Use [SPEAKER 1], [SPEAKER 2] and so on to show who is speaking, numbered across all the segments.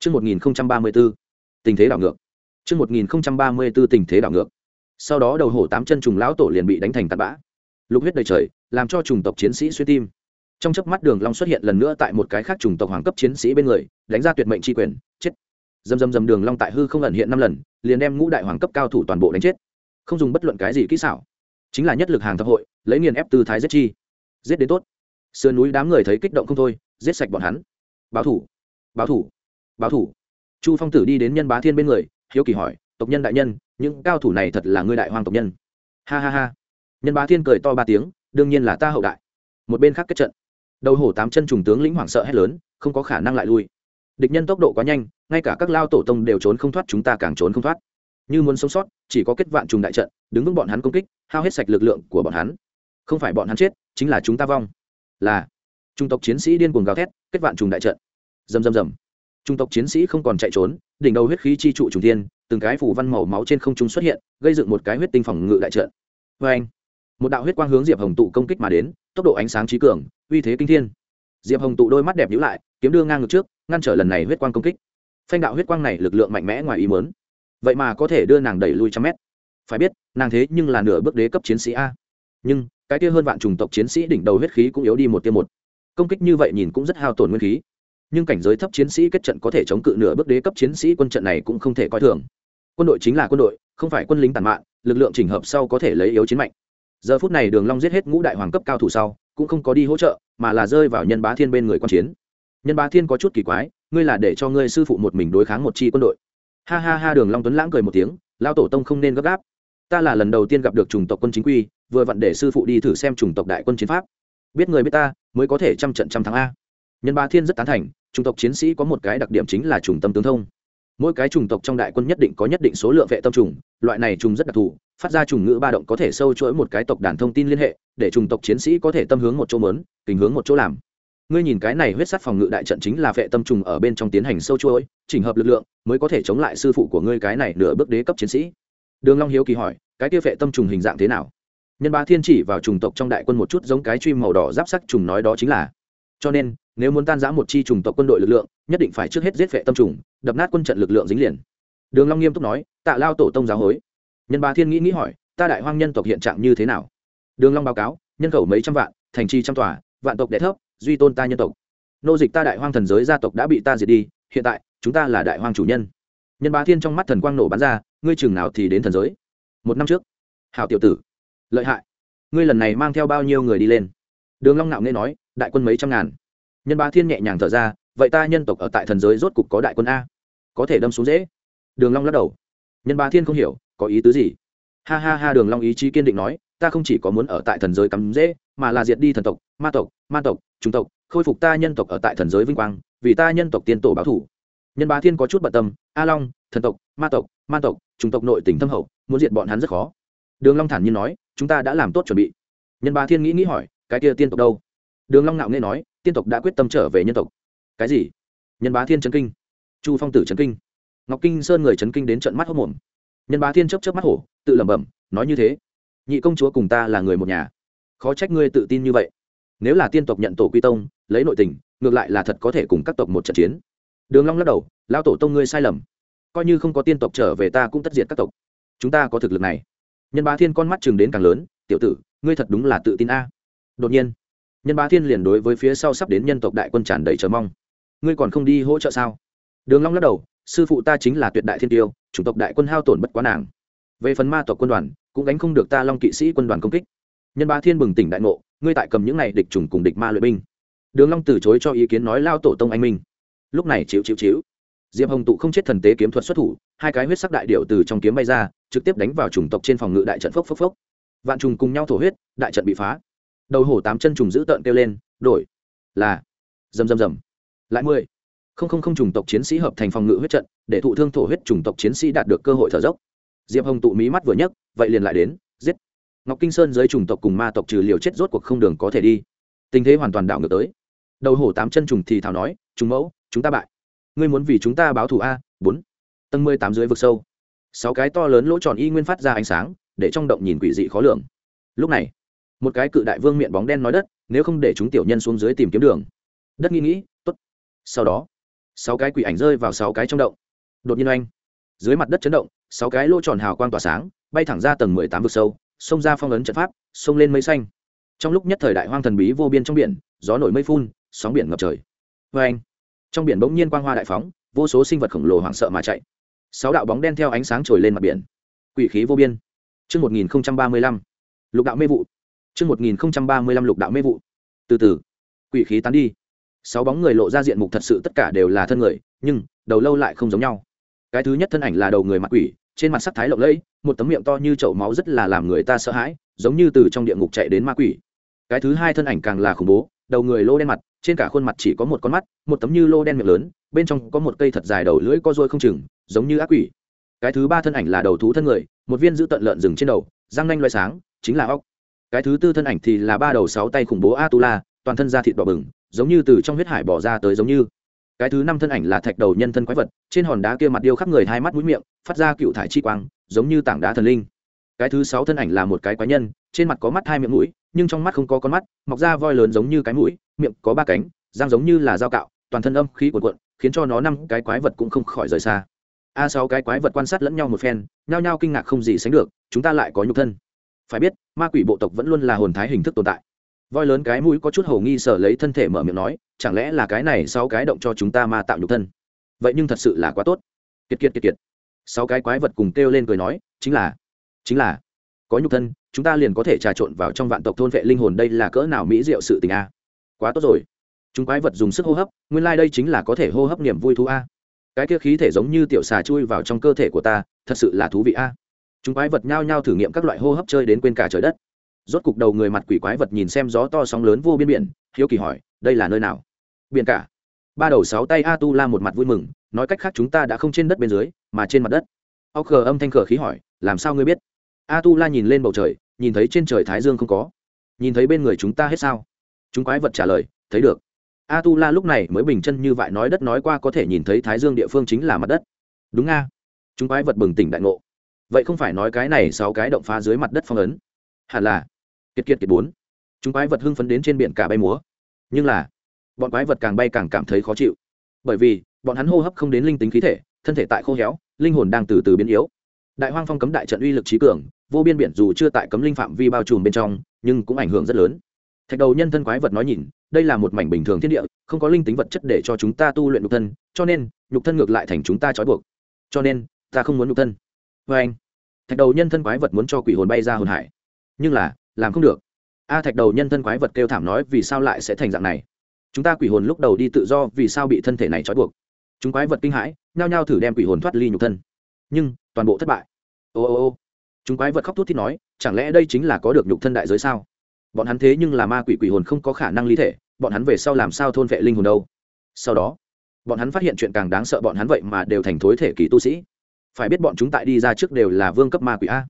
[SPEAKER 1] Trước 1034, tình thế đảo ngược. Trước 1034 tình thế đảo ngược. Sau đó đầu hổ tám chân trùng lão tổ liền bị đánh thành tàn bã. Lục huyết đầy trời, làm cho trùng tộc chiến sĩ suy tim. Trong chớp mắt Đường Long xuất hiện lần nữa tại một cái khác trùng tộc hoàng cấp chiến sĩ bên người, đánh ra tuyệt mệnh chi quyền, chết. Dầm dầm dầm Đường Long tại hư không ẩn hiện năm lần, liền đem ngũ đại hoàng cấp cao thủ toàn bộ đánh chết. Không dùng bất luận cái gì kỹ xảo, chính là nhất lực hàng thập hội, lấy nghiền ép tư thái giết chi. Giết đến tốt. Sườn núi đám người thấy kích động không thôi, giết sạch bọn hắn. Báo thủ, báo thủ, báo thủ. Chu phong tử đi đến nhân bá thiên bên người, hiếu kỳ hỏi, tộc nhân đại nhân, những cao thủ này thật là ngươi đại hoàng tộc nhân? Ha ha ha. Nhân bá thiên cười to ba tiếng, đương nhiên là ta hậu đại. Một bên khác kết trận. Đầu hổ tám chân trùng tướng lĩnh hoảng sợ hét lớn, không có khả năng lại lui. Địch nhân tốc độ quá nhanh, ngay cả các lao tổ tông đều trốn không thoát, chúng ta càng trốn không thoát. Như muốn sống sót, chỉ có kết vạn trùng đại trận, đứng vững bọn hắn công kích, hao hết sạch lực lượng của bọn hắn. Không phải bọn hắn chết, chính là chúng ta vong. Là, trung tộc chiến sĩ điên cuồng gào thét, kết vạn trùng đại trận. Rầm rầm rầm trung tộc chiến sĩ không còn chạy trốn, đỉnh đầu huyết khí chi trụ trùng tiên từng cái phủ văn màu máu trên không trung xuất hiện, gây dựng một cái huyết tinh phòng ngự đại trận. Vê anh, một đạo huyết quang hướng diệp hồng tụ công kích mà đến, tốc độ ánh sáng trí cường, uy thế kinh thiên. Diệp hồng tụ đôi mắt đẹp nhữ lại, kiếm đưa ngang ngược trước, ngăn trở lần này huyết quang công kích. Phanh đạo huyết quang này lực lượng mạnh mẽ ngoài ý mớn vậy mà có thể đưa nàng đẩy lui trăm mét. Phải biết, nàng thế nhưng là nửa bước đế cấp chiến sĩ a. Nhưng, cái kia hơn vạn chủng tộc chiến sĩ đỉnh đầu huyết khí cũng yếu đi một tiêm một. Công kích như vậy nhìn cũng rất hao tổn nguyên khí nhưng cảnh giới thấp chiến sĩ kết trận có thể chống cự nửa bước đế cấp chiến sĩ quân trận này cũng không thể coi thường. Quân đội chính là quân đội, không phải quân lính tàn mạn, lực lượng chỉnh hợp sau có thể lấy yếu chiến mạnh. Giờ phút này đường long giết hết ngũ đại hoàng cấp cao thủ sau, cũng không có đi hỗ trợ, mà là rơi vào nhân bá thiên bên người quan chiến. Nhân bá thiên có chút kỳ quái, ngươi là để cho ngươi sư phụ một mình đối kháng một chi quân đội. Ha ha ha, đường long tuấn lãng cười một tiếng lao tổ tông không nên gấp gáp. Ta là lần đầu tiên gặp được chủng tộc quân chính quy, vừa vặn để sư phụ đi thử xem chủng tộc đại quân chiến pháp. Biết người biết ta, mới có thể trăm trận trăm thắng a. Nhân bá thiên rất tán thành chủng tộc chiến sĩ có một cái đặc điểm chính là trùng tâm tương thông. Mỗi cái chủng tộc trong đại quân nhất định có nhất định số lượng vệ tâm trùng, loại này trùng rất đặc thù, phát ra trùng ngữ ba động có thể sâu chuỗi một cái tộc đàn thông tin liên hệ, để chủng tộc chiến sĩ có thể tâm hướng một chỗ mớn tình hướng một chỗ làm. Ngươi nhìn cái này huyết sắt phòng ngự đại trận chính là vệ tâm trùng ở bên trong tiến hành sâu chuỗi, chỉnh hợp lực lượng, mới có thể chống lại sư phụ của ngươi cái này nửa bước đế cấp chiến sĩ. Đường long hiếu kỳ hỏi, cái kia vệ tâm trùng hình dạng thế nào? Nhân ba thiên chỉ vào trùng tộc trong đại quân một chút giống cái truy màu đỏ giáp sắc trùng nói đó chính là. Cho nên nếu muốn tan giã một chi trùng tộc quân đội lực lượng, nhất định phải trước hết giết vệ tâm trùng, đập nát quân trận lực lượng dính liền. Đường long nghiêm túc nói, tạ lao tổ tông giáo hối. Nhân ba thiên nghĩ nghĩ hỏi, ta đại hoang nhân tộc hiện trạng như thế nào? Đường long báo cáo, nhân khẩu mấy trăm vạn, thành trì trăm tòa, vạn tộc đệ thấp, duy tôn ta nhân tộc. Nô dịch ta đại hoang thần giới gia tộc đã bị ta diệt đi, hiện tại, chúng ta là đại hoang chủ nhân. Nhân ba thiên trong mắt thần quang nổ bắn ra, ngươi chừng nào thì đến thần giới? Một năm trước. Hảo tiểu tử. Lợi hại. Ngươi lần này mang theo bao nhiêu người đi lên? Đường long nạo nghe nói, đại quân mấy trăm ngàn nhân ba thiên nhẹ nhàng thở ra, vậy ta nhân tộc ở tại thần giới rốt cục có đại quân a. Có thể đâm xuống dễ. Đường long lắc đầu. Nhân ba thiên không hiểu, có ý tứ gì? Ha ha ha, đường long ý chí kiên định nói, ta không chỉ có muốn ở tại thần giới cắm dễ, mà là diệt đi thần tộc, ma tộc ma tộc trung tộc, khôi phục ta nhân tộc ở tại thần giới vinh quang, vì ta nhân tộc tiên tổ báo thủ. Nhân ba thiên có chút bận tâm, a long, thần tộc, ma tộc ma tộc trung tộc nội tình thâm hậu, muốn diệt bọn hắn rất khó. Đường long thản nhiên nói, chúng ta đã làm tốt chuẩn bị. Nhân ba thiên nghĩ nghĩ hỏi, cái kia tiên tộc đâu? Đường long ngạo nghe nói, tiên tộc đã quyết tâm trở về nhân tộc. Cái gì? Nhân bá thiên chấn kinh. Chu phong tử chấn kinh. Ngọc kinh sơn người chấn kinh đến trận mắt hốc mồm. Nhân bá thiên chớp chớp mắt hổ, tự lẩm bẩm, nói như thế, nhị công chúa cùng ta là người một nhà. Khó trách ngươi tự tin như vậy. Nếu là tiên tộc nhận tổ quy tông, lấy nội tình, ngược lại là thật có thể cùng các tộc một trận chiến. Đường long lắc đầu lao tổ tông ngươi sai lầm. Coi như không có tiên tộc trở về ta cũng tất diệt các tộc. Chúng ta có thực lực này. Nhân bá thiên con mắt chừng đến càng lớn, tiểu tử, ngươi thật đúng là tự tin a. Đột nhiên nhân bá thiên liền đối với phía sau sắp đến nhân tộc đại quân tràn đầy chờ mong. Ngươi còn không đi hỗ trợ sao? Đường long lắc đầu, sư phụ ta chính là tuyệt đại thiên tiêu, chủng tộc đại quân hao tổn bất quá nàng. Về phần ma tộc quân đoàn, cũng gánh không được ta long kỵ sĩ quân đoàn công kích. Nhân bá thiên bừng tỉnh đại ngộ, ngươi tại cầm những này địch chủng cùng địch ma luyện binh. Đường long từ chối cho ý kiến nói lao tổ tông anh minh. Lúc này chịu chịu chịu. Diệp hồng tụ không chết thần tế kiếm thuật xuất thủ, hai cái huyết sắc đại điệu từ trong kiếm bay ra, trực tiếp đánh vào chủng tộc trên phòng ngự đại trận phốc phốc phốc. Vạn trùng cùng nhau thổ huyết, đại trận bị phá đầu hổ tám chân trùng giữ tợn kêu lên, đổi, là, rầm rầm rầm, lại mười, không không không trùng tộc chiến sĩ hợp thành phòng ngự huyết trận, để thụ thương thổ huyết trùng tộc chiến sĩ đạt được cơ hội thở dốc. Diệp hồng tụ mí mắt vừa nhấc, vậy liền lại đến, giết. Ngọc kinh sơn dưới trùng tộc cùng ma tộc trừ liều chết rốt cuộc không đường có thể đi. Tình thế hoàn toàn đảo ngược tới. Đầu hổ tám chân trùng thì thảo nói, trùng mẫu, chúng ta bại. Ngươi muốn vì chúng ta báo thù a? bốn. Tầng mười tám dưới vực sâu. Sáu cái to lớn lỗ tròn y nguyên phát ra ánh sáng, để trong động nhìn quỷ dị khó lường. Lúc này một cái cự đại vương miệng bóng đen nói đất nếu không để chúng tiểu nhân xuống dưới tìm kiếm đường. Đất nghĩ nghĩ tốt. Sau đó sáu cái quỷ ảnh rơi vào sáu cái trong động. Đột nhiên oanh dưới mặt đất chấn động sáu cái lỗ tròn hào quang tỏa sáng bay thẳng ra tầng mười tám vực sâu xông ra phong ấn trận pháp xông lên mây xanh. Trong lúc nhất thời đại hoang thần bí vô biên trong biển gió nổi mây phun sóng biển ngập trời. Vê anh trong biển bỗng nhiên quang hoa đại phóng vô số sinh vật khổng lồ hoảng sợ mà chạy. Sáu đạo bóng đen theo ánh sáng trồi lên mặt biển. Quỷ khí vô biên. Trước 1035, lục đạo mê vụ. Trước 1035 lục đạo mê vụ. Từ từ, quỷ khí tán đi. Sáu bóng người lộ ra diện mục thật sự tất cả đều là thân người, nhưng đầu lâu lại không giống nhau. Cái thứ nhất thân ảnh là đầu người mặt quỷ, trên mặt sắc thái lộng lẫy, một tấm miệng to như chậu máu rất là làm người ta sợ hãi, giống như từ trong địa ngục chạy đến ma quỷ. Cái thứ hai thân ảnh càng là khủng bố, đầu người lô đen mặt, trên cả khuôn mặt chỉ có một con mắt, một tấm như lô đen miệng lớn, bên trong có một cây thật dài đầu lưỡi co rôi không chừng, giống như ác quỷ. Cái thứ ba thân ảnh là đầu thú thân người, một viên giữ tận lợn rừng trên đầu, răng nanh loé sáng, chính là ốc. Cái thứ tư thân ảnh thì là ba đầu sáu tay khủng bố Atula, toàn thân da thịt đỏ bừng, giống như từ trong huyết hải bỏ ra tới giống như. Cái thứ năm thân ảnh là thạch đầu nhân thân quái vật, trên hòn đá kia mặt điêu khắc người hai mắt mũi miệng, phát ra cựu thải chi quang, giống như tảng đá thần linh. Cái thứ sáu thân ảnh là một cái quái nhân, trên mặt có mắt hai miệng mũi, nhưng trong mắt không có con mắt, mọc ra voi lớn giống như cái mũi, miệng có ba cánh, răng giống như là dao cạo, toàn thân âm khí cuộn cuộn, khiến cho nó năm cái quái vật cũng không khỏi rời xa a sáu cái quái vật quan sát lẫn nhau một phen nhao nhao kinh ngạc không gì sánh được chúng ta lại có nhục thân phải biết, ma quỷ bộ tộc vẫn luôn là hồn thái hình thức tồn tại. Voi lớn cái mũi có chút hầu nghi sở lấy thân thể mở miệng nói, chẳng lẽ là cái này sáu cái động cho chúng ta ma tạo nhục thân? Vậy nhưng thật sự là quá tốt. Kiệt kiệt kiệt kiệt. Sáu cái quái vật cùng kêu lên cười nói, chính là chính là, có nhục thân, chúng ta liền có thể trà trộn vào trong vạn tộc thôn vệ linh hồn đây là cỡ nào mỹ diệu sự tình a. Quá tốt rồi. Chúng quái vật dùng sức hô hấp, nguyên lai、like、đây chính là có thể hô hấp niềm vui thú a. Cái kia khí thể giống như tiểu xà chui vào trong cơ thể của ta, thật sự là thú vị a chúng quái vật nhao nhao thử nghiệm các loại hô hấp chơi đến quên cả trời đất. Rốt cục đầu người mặt quỷ quái vật nhìn xem gió to sóng lớn vô biên biển, hiếu kỳ hỏi, đây là nơi nào? Biển cả. Ba đầu sáu tay a tu la một mặt vui mừng, nói cách khác chúng ta đã không trên đất bên dưới, mà trên mặt đất. Óc khờ âm thanh khờ khí hỏi, làm sao ngươi biết? A tu la nhìn lên bầu trời, nhìn thấy trên trời thái dương không có. Nhìn thấy bên người chúng ta hết sao? Chúng quái vật trả lời, thấy được. A tu la lúc này mới bình chân như vậy nói đất nói qua có thể nhìn thấy thái dương địa phương chính là mặt đất. Đúng nga chúng quái vật bừng tỉnh đại ngộ vậy không phải nói cái này sáu cái động phá dưới mặt đất phong ấn. Hẳn là, kiệt kiệt kiệt bốn. Chúng quái vật hưng phấn đến trên biển cả bay múa. Nhưng là, bọn quái vật càng bay càng cảm thấy khó chịu. Bởi vì, bọn hắn hô hấp không đến linh tính khí thể, thân thể tại khô héo, linh hồn đang từ từ biến yếu. Đại hoang phong cấm đại trận uy lực trí cường, vô biên biển dù chưa tại cấm linh phạm vi bao trùm bên trong, nhưng cũng ảnh hưởng rất lớn. Thạch đầu nhân thân quái vật nói nhìn, đây là một mảnh bình thường thiên địa, không có linh tính vật chất để cho chúng ta tu luyện nhục thân, cho nên, nhục thân ngược lại thành chúng ta trói buộc. Cho nên, ta không muốn nhục thân vê anh. Thạch đầu nhân thân quái vật muốn cho quỷ hồn bay ra hồn hải. Nhưng là, làm không được. A thạch đầu nhân thân quái vật kêu thảm nói vì sao lại sẽ thành dạng này? Chúng ta quỷ hồn lúc đầu đi tự do vì sao bị thân thể này trói buộc? Chúng quái vật kinh hãi, nhao nhao thử đem quỷ hồn thoát ly nhục thân. Nhưng, toàn bộ thất bại. Ô ô ô. Chúng quái vật khóc thút thít nói, chẳng lẽ đây chính là có được nhục thân đại giới sao? Bọn hắn thế nhưng là ma quỷ quỷ hồn không có khả năng ly thể. Bọn hắn về sau làm sao thôn vệ linh hồn đâu? Sau đó, bọn hắn phát hiện chuyện càng đáng sợ bọn hắn vậy mà đều thành thối thể kỳ tu sĩ phải biết bọn chúng tại đi ra trước đều là vương cấp ma quỷ a.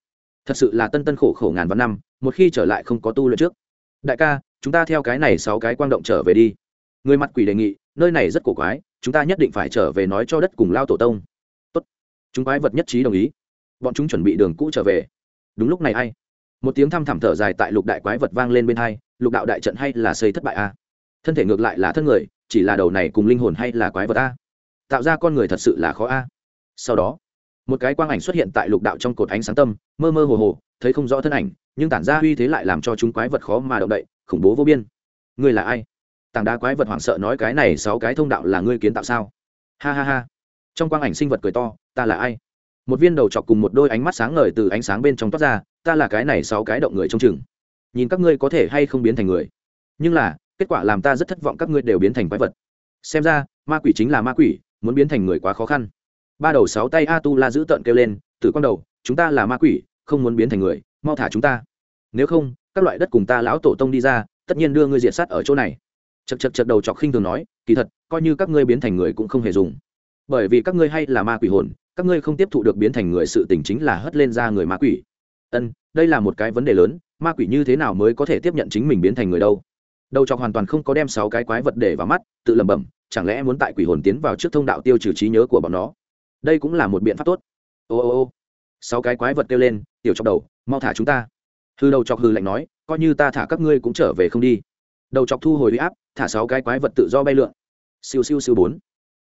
[SPEAKER 1] Thật sự là tân tân khổ khổ ngàn vạn năm, một khi trở lại không có tu luyện trước. Đại ca, chúng ta theo cái này sáu cái quang động trở về đi. Người mặt quỷ đề nghị, nơi này rất cổ quái, chúng ta nhất định phải trở về nói cho đất cùng lao tổ tông. Tốt. Chúng quái vật nhất trí đồng ý. Bọn chúng chuẩn bị đường cũ trở về. Đúng lúc này a i một tiếng thăm thẳm thở dài tại lục đại quái vật vang lên bên hai, lục đạo đại trận hay là xây thất bại a? Thân thể ngược lại là thân người, chỉ là đầu này cùng linh hồn hay là quái vật a? Tạo ra con người thật sự là khó a. Sau đó một cái quang ảnh xuất hiện tại lục đạo trong cột ánh sáng tâm, mơ mơ hồ hồ, thấy không rõ thân ảnh, nhưng tản ra uy thế lại làm cho chúng quái vật khó mà động đậy, khủng bố vô biên. Ngươi là ai? Tảng đá quái vật hoảng sợ nói cái này sáu cái thông đạo là ngươi kiến tạo sao? Ha ha ha. Trong quang ảnh sinh vật cười to, ta là ai? Một viên đầu chọc cùng một đôi ánh mắt sáng ngời từ ánh sáng bên trong toát ra, ta là cái này sáu cái động người trong chừng. Nhìn các ngươi có thể hay không biến thành người. Nhưng là, kết quả làm ta rất thất vọng các ngươi đều biến thành quái vật. Xem ra, ma quỷ chính là ma quỷ, muốn biến thành người quá khó khăn ba đầu sáu tay a tu la giữ tợn kêu lên từ con đầu, chúng ta là ma quỷ, không muốn biến thành người, mau thả chúng ta. Nếu không, các loại đất cùng ta lão tổ tông đi ra, tất nhiên đưa ngươi diệt sát ở chỗ này. Chật chật chật đầu chọc khinh thường nói, kỳ thật, coi như các ngươi biến thành người cũng không hề dùng. Bởi vì các ngươi hay là ma quỷ hồn, các ngươi không tiếp thụ được biến thành người sự tình chính là hất lên ra người ma quỷ. Ân, đây là một cái vấn đề lớn, ma quỷ như thế nào mới có thể tiếp nhận chính mình biến thành người đâu? Đầu chọc hoàn toàn không có đem sáu cái quái vật để vào mắt, tự lẩm bẩm, chẳng lẽ muốn tại quỷ hồn tiến vào trước thông đạo tiêu trừ trí nhớ của bọn nó? Đây cũng là một biện pháp tốt ô ô ô sáu cái quái vật kêu lên tiểu chọc đầu mau thả chúng ta hư đầu chọc hư lạnh nói coi như ta thả các ngươi cũng trở về không đi đầu chọc thu hồi huy áp thả sáu cái quái vật tự do bay lượn siêu siêu siêu bốn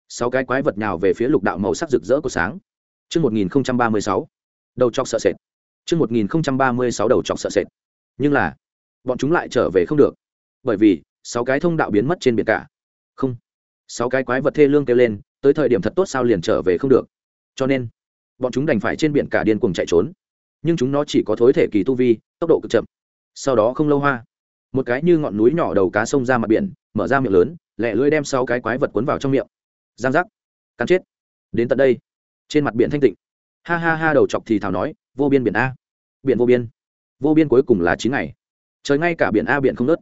[SPEAKER 1] sáu cái quái vật nhào về phía lục đạo màu sắc rực rỡ của sáng Trước 1036, đầu chọc sợ sệt. Trước 1036 đầu chọc sợ sệt. Nhưng là, bọn chúng lại trở về không được. Bởi vì, sáu cái thông đạo biến mất trên biển cả. Không. Sáu cái quái vật thê lương kêu lên, tới thời điểm thật tốt sao liền trở về không được. Cho nên, bọn chúng đành phải trên biển cả điên cuồng chạy trốn. Nhưng chúng nó chỉ có thối thể kỳ tu vi, tốc độ cực chậm. Sau đó không lâu hoa, một cái như ngọn núi nhỏ đầu cá sông ra mặt biển, mở ra miệng lớn, lẹ lưỡi đem sáu cái quái vật cuốn vào trong miệng. Giang giác, cắn chết. Đến tận đây, trên mặt biển thanh tịnh ha ha ha đầu chọc thì thảo nói vô biên biển a biển vô biên vô biên cuối cùng là chín ngày trời ngay cả biển a biển không nớt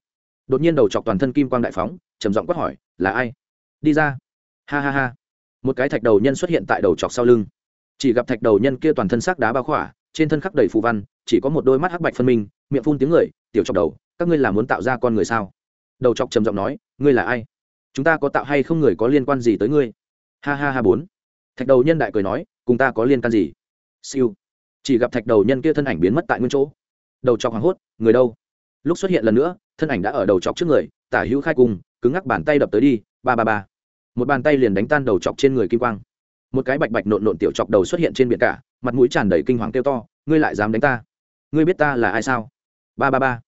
[SPEAKER 1] đột nhiên đầu chọc toàn thân kim quang đại phóng trầm giọng quát hỏi là ai đi ra. Ha ha ha. Một cái thạch đầu nhân xuất hiện tại đầu chọc sau lưng. Chỉ gặp thạch đầu nhân kia toàn thân sắc đá bao khỏa, trên thân khắc đầy phù văn, chỉ có một đôi mắt hắc bạch phân minh, miệng phun tiếng người, tiểu chọc đầu, các ngươi là muốn tạo ra con người sao? Đầu chọc trầm giọng nói, ngươi là ai? Chúng ta có tạo hay không người có liên quan gì tới ngươi? Ha ha ha bốn. Thạch đầu nhân đại cười nói, cùng ta có liên can gì? Siêu. Chỉ gặp thạch đầu nhân kia thân ảnh biến mất tại nguyên chỗ. Đầu chọc hoảng hốt, người đâu? Lúc xuất hiện lần nữa, thân ảnh đã ở đầu chọc trước người, tả hữu khai cùng cứng ngắc bàn tay đập tới đi, ba ba ba. Một bàn tay liền đánh tan đầu chọc trên người kim quang. Một cái bạch bạch nộn nộn tiểu chọc đầu xuất hiện trên biển cả, mặt mũi tràn đầy kinh hoàng kêu to, ngươi lại dám đánh ta? Ngươi biết ta là ai sao? Ba ba ba.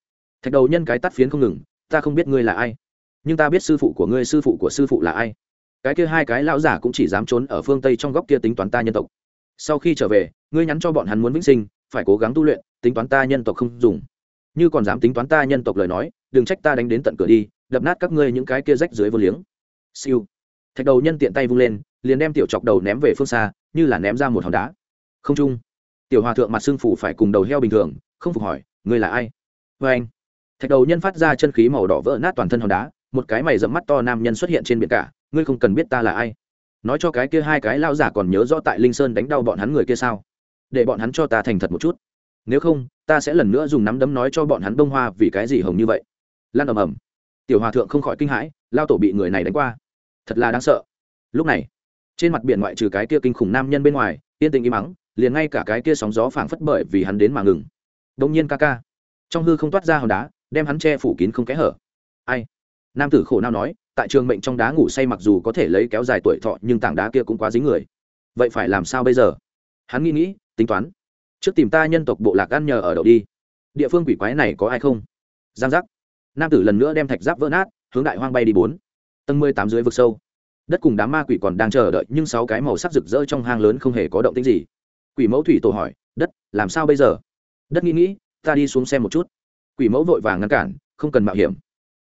[SPEAKER 1] Thạch đầu nhân cái tắt phiến không ngừng, ta không biết ngươi là ai, nhưng ta biết sư phụ của ngươi, sư phụ của sư phụ là ai. Cái kia hai cái lão giả cũng chỉ dám trốn ở phương tây trong góc kia tính toán ta nhân tộc. Sau khi trở về, ngươi nhắn cho bọn hắn muốn vĩnh sinh, phải cố gắng tu luyện, tính toán ta nhân tộc không dùng. Như còn dám tính toán ta nhân tộc lời nói, đừng trách ta đánh đến tận cửa đi đập nát các ngươi những cái kia rách dưới vô liếng. Siêu. Thạch đầu nhân tiện tay vung lên, liền đem tiểu chọc đầu ném về phương xa, như là ném ra một hòn đá. Không trung. Tiểu hòa thượng mặt xương phủ phải cùng đầu heo bình thường, không phục hỏi, ngươi là ai? Vê anh. Thạch đầu nhân phát ra chân khí màu đỏ vỡ nát toàn thân hòn đá, một cái mày dẫm mắt to nam nhân xuất hiện trên biển cả, ngươi không cần biết ta là ai. Nói cho cái kia hai cái lao giả còn nhớ rõ tại linh sơn đánh đau bọn hắn người kia sao? Để bọn hắn cho ta thành thật một chút. Nếu không, ta sẽ lần nữa dùng nắm đấm nói cho bọn hắn bông hoa vì cái gì hồng như vậy. Lan ầm ầm tiểu hòa thượng không khỏi kinh hãi, lao tổ bị người này đánh qua. Thật là đáng sợ. Lúc này, trên mặt biển ngoại trừ cái kia kinh khủng nam nhân bên ngoài, yên tình im mắng liền ngay cả cái kia sóng gió phảng phất bởi vì hắn đến mà ngừng. Đông nhiên ca ca, trong hư không toát ra hòn đá, đem hắn che phủ kín không kẽ hở. Ai? Nam tử khổ nao nói, tại trường mệnh trong đá ngủ say mặc dù có thể lấy kéo dài tuổi thọ, nhưng tảng đá kia cũng quá dính người. Vậy phải làm sao bây giờ? Hắn nghĩ nghĩ, tính toán. Trước tìm ta nhân tộc bộ lạc ăn nhờ ở đậu đi. Địa phương quỷ quái này có ai không? Giang giác nam tử lần nữa đem thạch giáp vỡ nát, hướng đại hoang bay đi bốn. Tầng mười tám dưới vực sâu. Đất cùng đám ma quỷ còn đang chờ đợi, nhưng sáu cái màu sắc rực rỡ trong hang lớn không hề có động tính gì. Quỷ mẫu thủy tổ hỏi, đất, làm sao bây giờ? Đất nghĩ nghĩ, ta đi xuống xem một chút. Quỷ mẫu vội vàng ngăn cản, không cần mạo hiểm.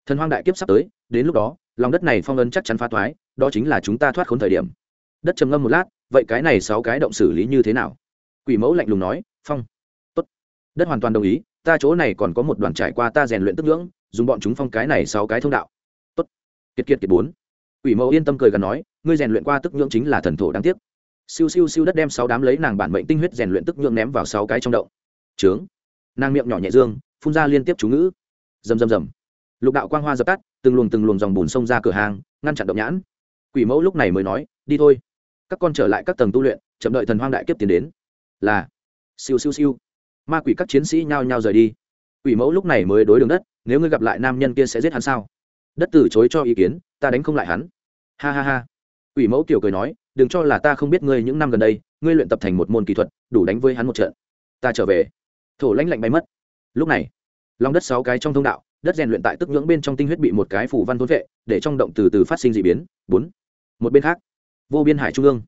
[SPEAKER 1] Thần hoang đại kiếp sắp tới, đến lúc đó, lòng đất này phong ấn chắc chắn phá thoái, đó chính là chúng ta thoát khốn thời điểm. Đất trầm ngâm một lát, vậy cái này sáu cái động xử lý như thế nào? Quỷ mẫu lạnh lùng nói, phong. Tốt. Đất hoàn toàn đồng ý, ta chỗ này còn có một đoàn trải qua ta rèn luyện tức ngưỡng dùng bọn chúng phong cái này sáu cái thông đạo. Tốt. Kiệt kiệt kiệt bốn. Quỷ mẫu yên tâm cười gần nói, ngươi rèn luyện qua tức nhượng chính là thần thổ đáng tiếc. Siêu siêu siêu đất đem sáu đám lấy nàng bản mệnh tinh huyết rèn luyện tức nhượng ném vào sáu cái trong động. Trướng. Nàng miệng nhỏ nhẹ dương, phun ra liên tiếp chú ngữ. Rầm rầm rầm. Lục đạo quang hoa dập tắt, từng luồng từng luồng dòng bùn sông ra cửa hàng, ngăn chặn động nhãn. Quỷ mẫu lúc này mới nói, đi thôi. Các con trở lại các tầng tu luyện, chậm đợi thần hoang đại kiếp tiến đến. Là. Siêu siêu siêu. Ma quỷ các chiến sĩ nhao nhao rời đi. Quỷ mẫu lúc này mới đối đường đất nếu ngươi gặp lại nam nhân kia sẽ giết hắn sao? Đất từ chối cho ý kiến, ta đánh không lại hắn. Ha ha ha. Ủy mẫu tiểu cười nói, đừng cho là ta không biết ngươi những năm gần đây, ngươi luyện tập thành một môn kỹ thuật, đủ đánh với hắn một trận. Ta trở về. Thổ lãnh lạnh bay mất. Lúc này, lòng đất sáu cái trong thông đạo, đất rèn luyện tại tức nhưỡng bên trong tinh huyết bị một cái phủ văn thốn vệ, để trong động từ từ phát sinh d ị biến. Bốn. Một bên khác, vô biên hải trung ương.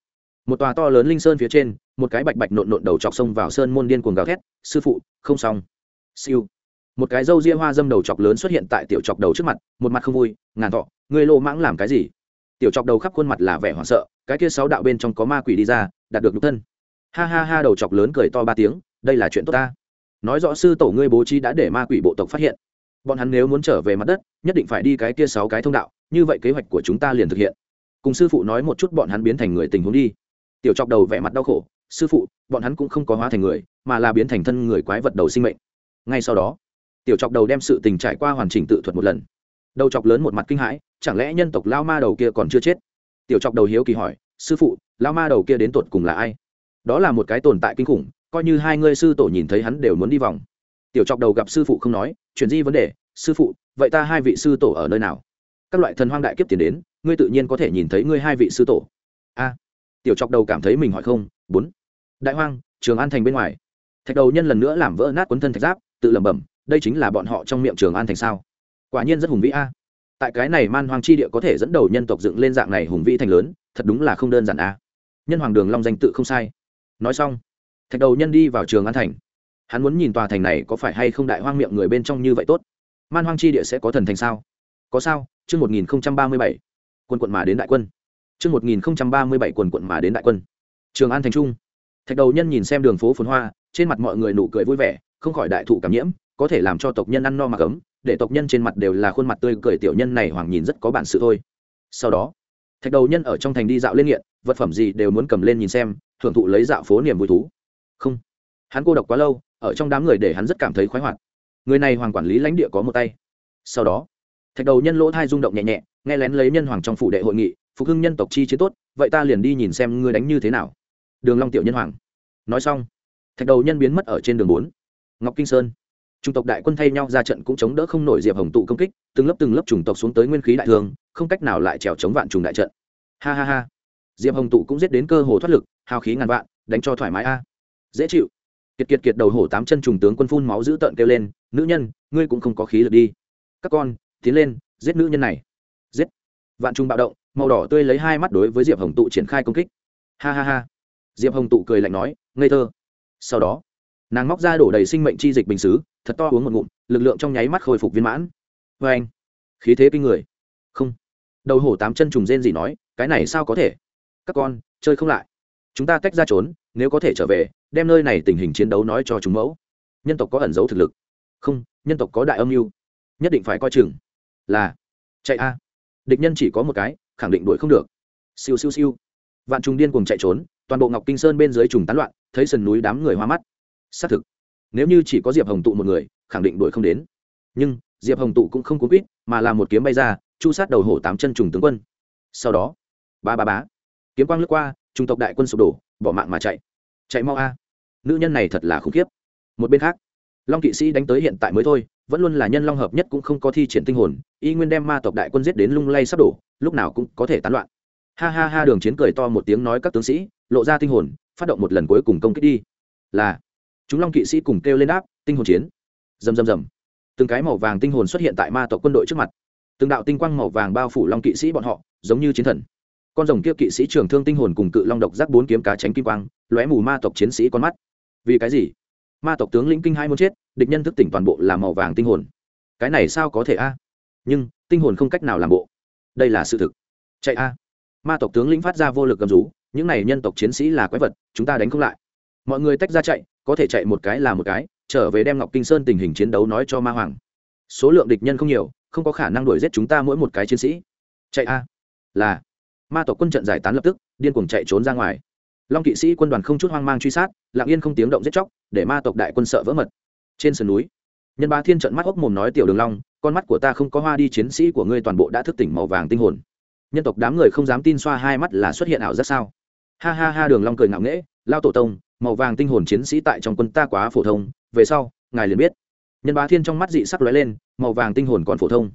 [SPEAKER 1] Một tòa to lớn linh sơn phía trên, một cái bạch bạch nộn nộn đầu chọc sông vào sơn môn điên cuồng gào thét, sư phụ, không xong. Siêu một cái râu ria hoa dâm đầu chọc lớn xuất hiện tại tiểu chọc đầu trước mặt, một mặt không vui, ngàn thọ người lô mãng làm cái gì? Tiểu chọc đầu khắp khuôn mặt là vẻ hoảng sợ, cái kia sáu đạo bên trong có ma quỷ đi ra, đạt được nhục thân. Ha ha ha, đầu chọc lớn cười to ba tiếng, đây là chuyện tốt ta. Nói rõ sư tổ ngươi bố trí đã để ma quỷ bộ tộc phát hiện. Bọn hắn nếu muốn trở về mặt đất, nhất định phải đi cái kia sáu cái thông đạo, như vậy kế hoạch của chúng ta liền thực hiện. Cùng sư phụ nói một chút bọn hắn biến thành người tình huống đi. Tiểu chọc đầu vẻ mặt đau khổ, sư phụ, bọn hắn cũng không có hóa thành người, mà là biến thành thân người quái vật đầu sinh mệnh. Ngay sau đó tiểu chọc đầu đem sự tình trải qua hoàn chỉnh tự thuật một lần. Đầu chọc lớn một mặt kinh hãi, chẳng lẽ nhân tộc lao ma đầu kia còn chưa chết? Tiểu chọc đầu hiếu kỳ hỏi, sư phụ, lao ma đầu kia đến tột cùng là ai? Đó là một cái tồn tại kinh khủng, coi như hai ngươi sư tổ nhìn thấy hắn đều muốn đi vòng. Tiểu chọc đầu gặp sư phụ không nói, chuyển di vấn đề, sư phụ, vậy ta hai vị sư tổ ở nơi nào? Các loại thần hoang đại kiếp tiền đến, ngươi tự nhiên có thể nhìn thấy ngươi hai vị sư tổ. A. Tiểu chọc đầu cảm thấy mình hỏi không, bốn. Đại hoang, trường an thành bên ngoài. Thạch đầu nhân lần nữa làm vỡ nát quấn thân thạch giáp, tự lẩm bẩm đây chính là bọn họ trong miệng trường an thành sao? Quả nhiên rất hùng vĩ a. Tại cái này man hoang chi địa có thể dẫn đầu nhân tộc dựng lên dạng này hùng vĩ thành lớn, thật đúng là không đơn giản a. Nhân hoàng đường long danh tự không sai. Nói xong, thạch đầu nhân đi vào trường an thành. Hắn muốn nhìn tòa thành này có phải hay không đại hoang miệng người bên trong như vậy tốt. Man hoang chi địa sẽ có thần thành sao? Có sao? Chương một nghìn ba mươi bảy. Quân quận mà đến đại quân. Chương một nghìn ba mươi bảy quần quận mà đến đại quân. Trường an thành trung. Thạch đầu nhân nhìn xem đường phố phồn hoa, trên mặt mọi người nụ cười vui vẻ, không khỏi đại thụ cảm nhiễm có thể làm cho tộc nhân ăn no mặc ấm, để tộc nhân trên mặt đều là khuôn mặt tươi cười tiểu nhân này hoàng nhìn rất có bản sự thôi. Sau đó, thạch đầu nhân ở trong thành đi dạo lên nghiện, vật phẩm gì đều muốn cầm lên nhìn xem, thưởng thụ lấy dạo phố niềm vui thú. Không, hắn cô độc quá lâu, ở trong đám người để hắn rất cảm thấy khoái hoạt. Người này hoàng quản lý lãnh địa có một tay. Sau đó, thạch đầu nhân lỗ thai rung động nhẹ nhẹ, nghe lén lấy nhân hoàng trong phủ đệ hội nghị, phục hưng nhân tộc chi chiến tốt, vậy ta liền đi nhìn xem ngươi đánh như thế nào. Đường long tiểu nhân hoàng. Nói xong, thạch đầu nhân biến mất ở trên đường bốn. Ngọc kinh sơn trung tộc đại quân thay nhau ra trận cũng chống đỡ không nổi diệp hồng tụ công kích, từng lớp từng lớp chủng tộc xuống tới nguyên khí đại thương không cách nào lại trèo chống vạn trùng đại trận. Ha ha ha. Diệp hồng tụ cũng giết đến cơ hồ thoát lực, hào khí ngàn vạn, đánh cho thoải mái a. Dễ chịu. Kiệt kiệt kiệt đầu hổ tám chân trùng tướng quân phun máu dữ tợn kêu lên, nữ nhân, ngươi cũng không có khí lực đi. Các con, tiến lên, giết nữ nhân này. Giết. Vạn trùng bạo động, màu đỏ tươi lấy hai mắt đối với diệp hồng tụ triển khai công kích. Ha ha ha. Diệp hồng tụ cười lạnh nói, ngây thơ. Sau đó nàng móc ra đổ đầy sinh mệnh chi dịch bình xứ, thật to uống một ngụm, lực lượng trong nháy mắt khôi phục viên mãn. Vê anh, khí thế kinh người. Không. Đầu hổ tám chân trùng rên gì nói, cái này sao có thể? Các con, chơi không lại. Chúng ta tách ra trốn, nếu có thể trở về, đem nơi này tình hình chiến đấu nói cho chúng mẫu. Nhân tộc có ẩn giấu thực lực. Không, nhân tộc có đại âm mưu. Nhất định phải coi chừng. Là. Chạy a. Địch nhân chỉ có một cái, khẳng định đuổi không được. Siêu siêu siêu. Vạn trùng điên cùng chạy trốn, toàn bộ ngọc kinh sơn bên dưới trùng tán loạn, thấy sườn núi đám người hoa mắt xác thực. Nếu như chỉ có diệp hồng tụ một người, khẳng định đuổi không đến. Nhưng, diệp hồng tụ cũng không cuốn quýt, mà là một kiếm bay ra, chu sát đầu hổ tám chân trùng tướng quân. Sau đó, ba ba bá, kiếm quang lướt qua, trung tộc đại quân sụp đổ, bỏ mạng mà chạy. Chạy mau a. Nữ nhân này thật là khủng khiếp. Một bên khác, long kỵ sĩ đánh tới hiện tại mới thôi, vẫn luôn là nhân long hợp nhất cũng không có thi triển tinh hồn, y nguyên đem ma tộc đại quân giết đến lung lay sắp đổ, lúc nào cũng có thể tán loạn. Ha ha ha, đường chiến cười to một tiếng nói các tướng sĩ, lộ ra tinh hồn, phát động một lần cuối cùng công kích đi. Là chúng long kỵ sĩ cùng kêu lên đáp, tinh hồn chiến. Rầm rầm rầm. Từng cái màu vàng tinh hồn xuất hiện tại ma tộc quân đội trước mặt. Từng đạo tinh quang màu vàng bao phủ long kỵ sĩ bọn họ, giống như chiến thần. Con rồng kia kỵ sĩ trưởng thương tinh hồn cùng cự long độc giác bốn kiếm cá tránh kim quang, lóe mù ma tộc chiến sĩ con mắt. Vì cái gì? Ma tộc tướng lĩnh kinh hai muốn chết, địch nhân thức tỉnh toàn bộ là màu vàng tinh hồn. Cái này sao có thể a? Nhưng, tinh hồn không cách nào làm bộ. Đây là sự thực. Chạy a. Ma tộc tướng lĩnh phát ra vô lực gầm rú, những này nhân tộc chiến sĩ là quái vật, chúng ta đánh không lại. Mọi người tách ra chạy có thể chạy một cái là một cái, trở về đem ngọc kinh sơn tình hình chiến đấu nói cho ma hoàng. Số lượng địch nhân không nhiều, không có khả năng đuổi giết chúng ta mỗi một cái chiến sĩ. Chạy a. Là. Ma tộc quân trận giải tán lập tức, điên cuồng chạy trốn ra ngoài. Long kỵ sĩ quân đoàn không chút hoang mang truy sát lạng yên không tiếng động giết chóc, để ma tộc đại quân sợ vỡ mật. Trên sườn núi, nhân ba thiên trận mắt hốc mồm nói, tiểu đường long, con mắt của ta không có hoa đi, chiến sĩ của ngươi toàn bộ đã thức tỉnh màu vàng tinh hồn. Nhân tộc đám người không dám tin, xoa hai mắt là xuất hiện ảo giác sao? Ha ha ha, đường long cười ngạo nghễ, lao tổ tông màu vàng tinh hồn chiến sĩ tại trong quân ta quá phổ thông, về sau, ngài liền biết. Nhân bá thiên trong mắt dị sắc lóe lên, màu vàng tinh hồn còn phổ thông.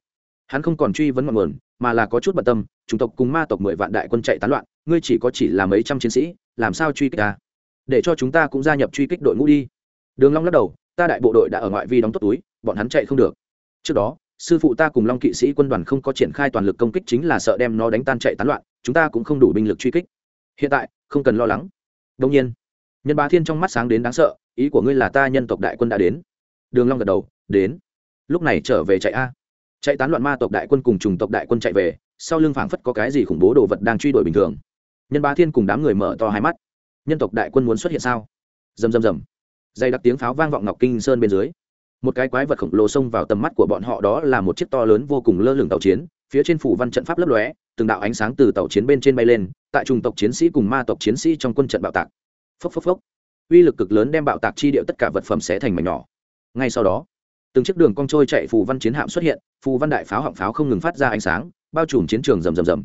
[SPEAKER 1] Hắn không còn truy vấn ngọn nguồn, mà là có chút bận tâm, chủng tộc cùng ma tộc mười vạn đại quân chạy tán loạn, ngươi chỉ có chỉ là mấy trăm chiến sĩ, làm sao truy kích ta? Để cho chúng ta cũng gia nhập truy kích đội ngũ đi. Đường long lắc đầu, ta đại bộ đội đã ở ngoại vi đóng tốt túi, bọn hắn chạy không được. Trước đó, sư phụ ta cùng long kỵ sĩ quân đoàn không có triển khai toàn lực công kích chính là sợ đem nó đánh tan chạy tán loạn, chúng ta cũng không đủ binh lực truy kích. Hiện tại, không cần lo lắng. Đông nhiên nhân bá thiên trong mắt sáng đến đáng sợ, ý của ngươi là ta nhân tộc đại quân đã đến. Đường long gật đầu, đến. Lúc này trở về chạy a. Chạy tán loạn ma tộc đại quân cùng trùng tộc đại quân chạy về, sau lưng phảng phất có cái gì khủng bố đồ vật đang truy đuổi bình thường. Nhân bá thiên cùng đám người mở to hai mắt. Nhân tộc đại quân muốn xuất hiện sao? Rầm rầm rầm. Dây đặc tiếng pháo vang vọng ngọc kinh sơn bên dưới. Một cái quái vật khổng lồ xông vào tầm mắt của bọn họ, đó là một chiếc to lớn vô cùng lơ lửng tàu chiến, phía trên phủ văn trận pháp lấp lóe, từng đạo ánh sáng từ tàu chiến bên trên bay lên, tại trùng tộc chiến sĩ cùng ma tộc chiến sĩ trong quân trận bạo tạc phốc phốc phốc. Uy lực cực lớn đem bạo tạc chi điệu tất cả vật phẩm sẽ thành mảnh nhỏ. Ngay sau đó, từng chiếc đường cong trôi chạy phù văn chiến hạm xuất hiện, phù văn đại pháo họng pháo không ngừng phát ra ánh sáng, bao trùm chiến trường rầm rầm rầm.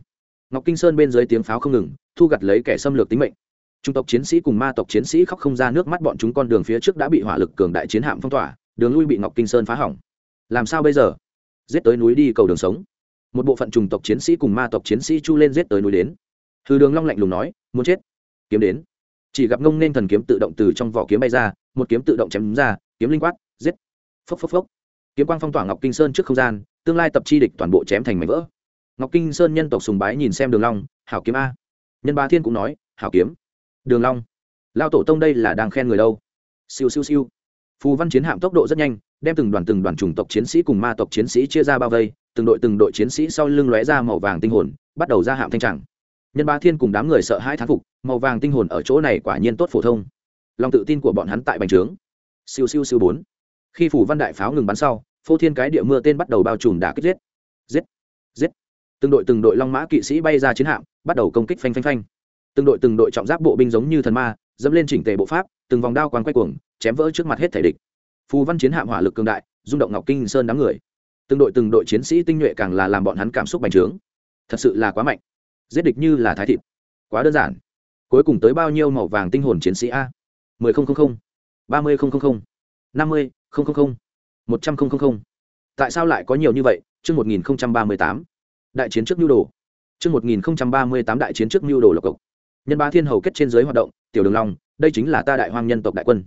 [SPEAKER 1] Ngọc kinh sơn bên dưới tiếng pháo không ngừng, thu gặt lấy kẻ xâm lược tính mệnh. Trung tộc chiến sĩ cùng ma tộc chiến sĩ khóc không ra nước mắt bọn chúng con đường phía trước đã bị hỏa lực cường đại chiến hạm phong tỏa, đường lui bị ngọc kinh sơn phá hỏng. Làm sao bây giờ? Giết tới núi đi cầu đường sống. Một bộ phận trùng tộc chiến sĩ cùng ma tộc chiến sĩ chu lên giết tới núi đến. Hư đường long lạnh lùng nói, muốn chết? Kiếm đến chỉ gặp ngông nên thần kiếm tự động từ trong vỏ kiếm bay ra, một kiếm tự động chém ra, kiếm linh quát, giết. Phốc phốc phốc. Kiếm quang phong tỏa ngọc kinh sơn trước không gian, tương lai tập chi địch toàn bộ chém thành mảnh vỡ. Ngọc kinh sơn nhân tộc sùng bái nhìn xem đường long, hảo kiếm a. Nhân ba thiên cũng nói, hảo kiếm. Đường long. Lao tổ tông đây là đang khen người đâu? Siêu siêu siêu. Phù văn chiến hạm tốc độ rất nhanh, đem từng đoàn từng đoàn chủng tộc chiến sĩ cùng ma tộc chiến sĩ chia ra bao vây, từng đội từng đội chiến sĩ sau lưng lóe ra màu vàng tinh hồn, bắt đầu ra hạm thanh trạng nhân ba thiên cùng đám người sợ hãi thán phục, màu vàng tinh hồn ở chỗ này quả nhiên tốt phổ thông. Lòng tự tin của bọn hắn tại bành trướng. Siêu siêu siêu bốn. Khi phủ văn đại pháo ngừng bắn sau, phô thiên cái địa mưa tên bắt đầu bao trùm đả kích giết. Giết giết. Từng đội từng đội long mã kỵ sĩ bay ra chiến hạm, bắt đầu công kích phanh phanh phanh. Từng đội từng đội trọng giáp bộ binh giống như thần ma, dẫm lên chỉnh tề bộ pháp, từng vòng đao quán quay cuồng, chém vỡ trước mặt hết thể địch. Phù văn chiến hạm hỏa lực cường đại, rung động ngọc kinh sơn đám người. Từng đội từng đội chiến sĩ tinh nhuệ càng là làm bọn hắn cảm xúc bành trướng. Thật sự là quá mạnh giết địch như là thái thịt. Quá đơn giản. Cuối cùng tới bao nhiêu màu vàng tinh hồn chiến sĩ a? mười không không không, ba mươi không không không, năm mươi không không không, một trăm không không không. Tại sao lại có nhiều như vậy? Chương một nghìn ba mươi tám, đại chiến trước nhu đồ. Chương một nghìn ba mươi tám, đại chiến trước nhu đồ lộc cộc. Nhân ba thiên hầu kết trên giới hoạt động, tiểu đường long, đây chính là ta đại hoang nhân tộc đại quân.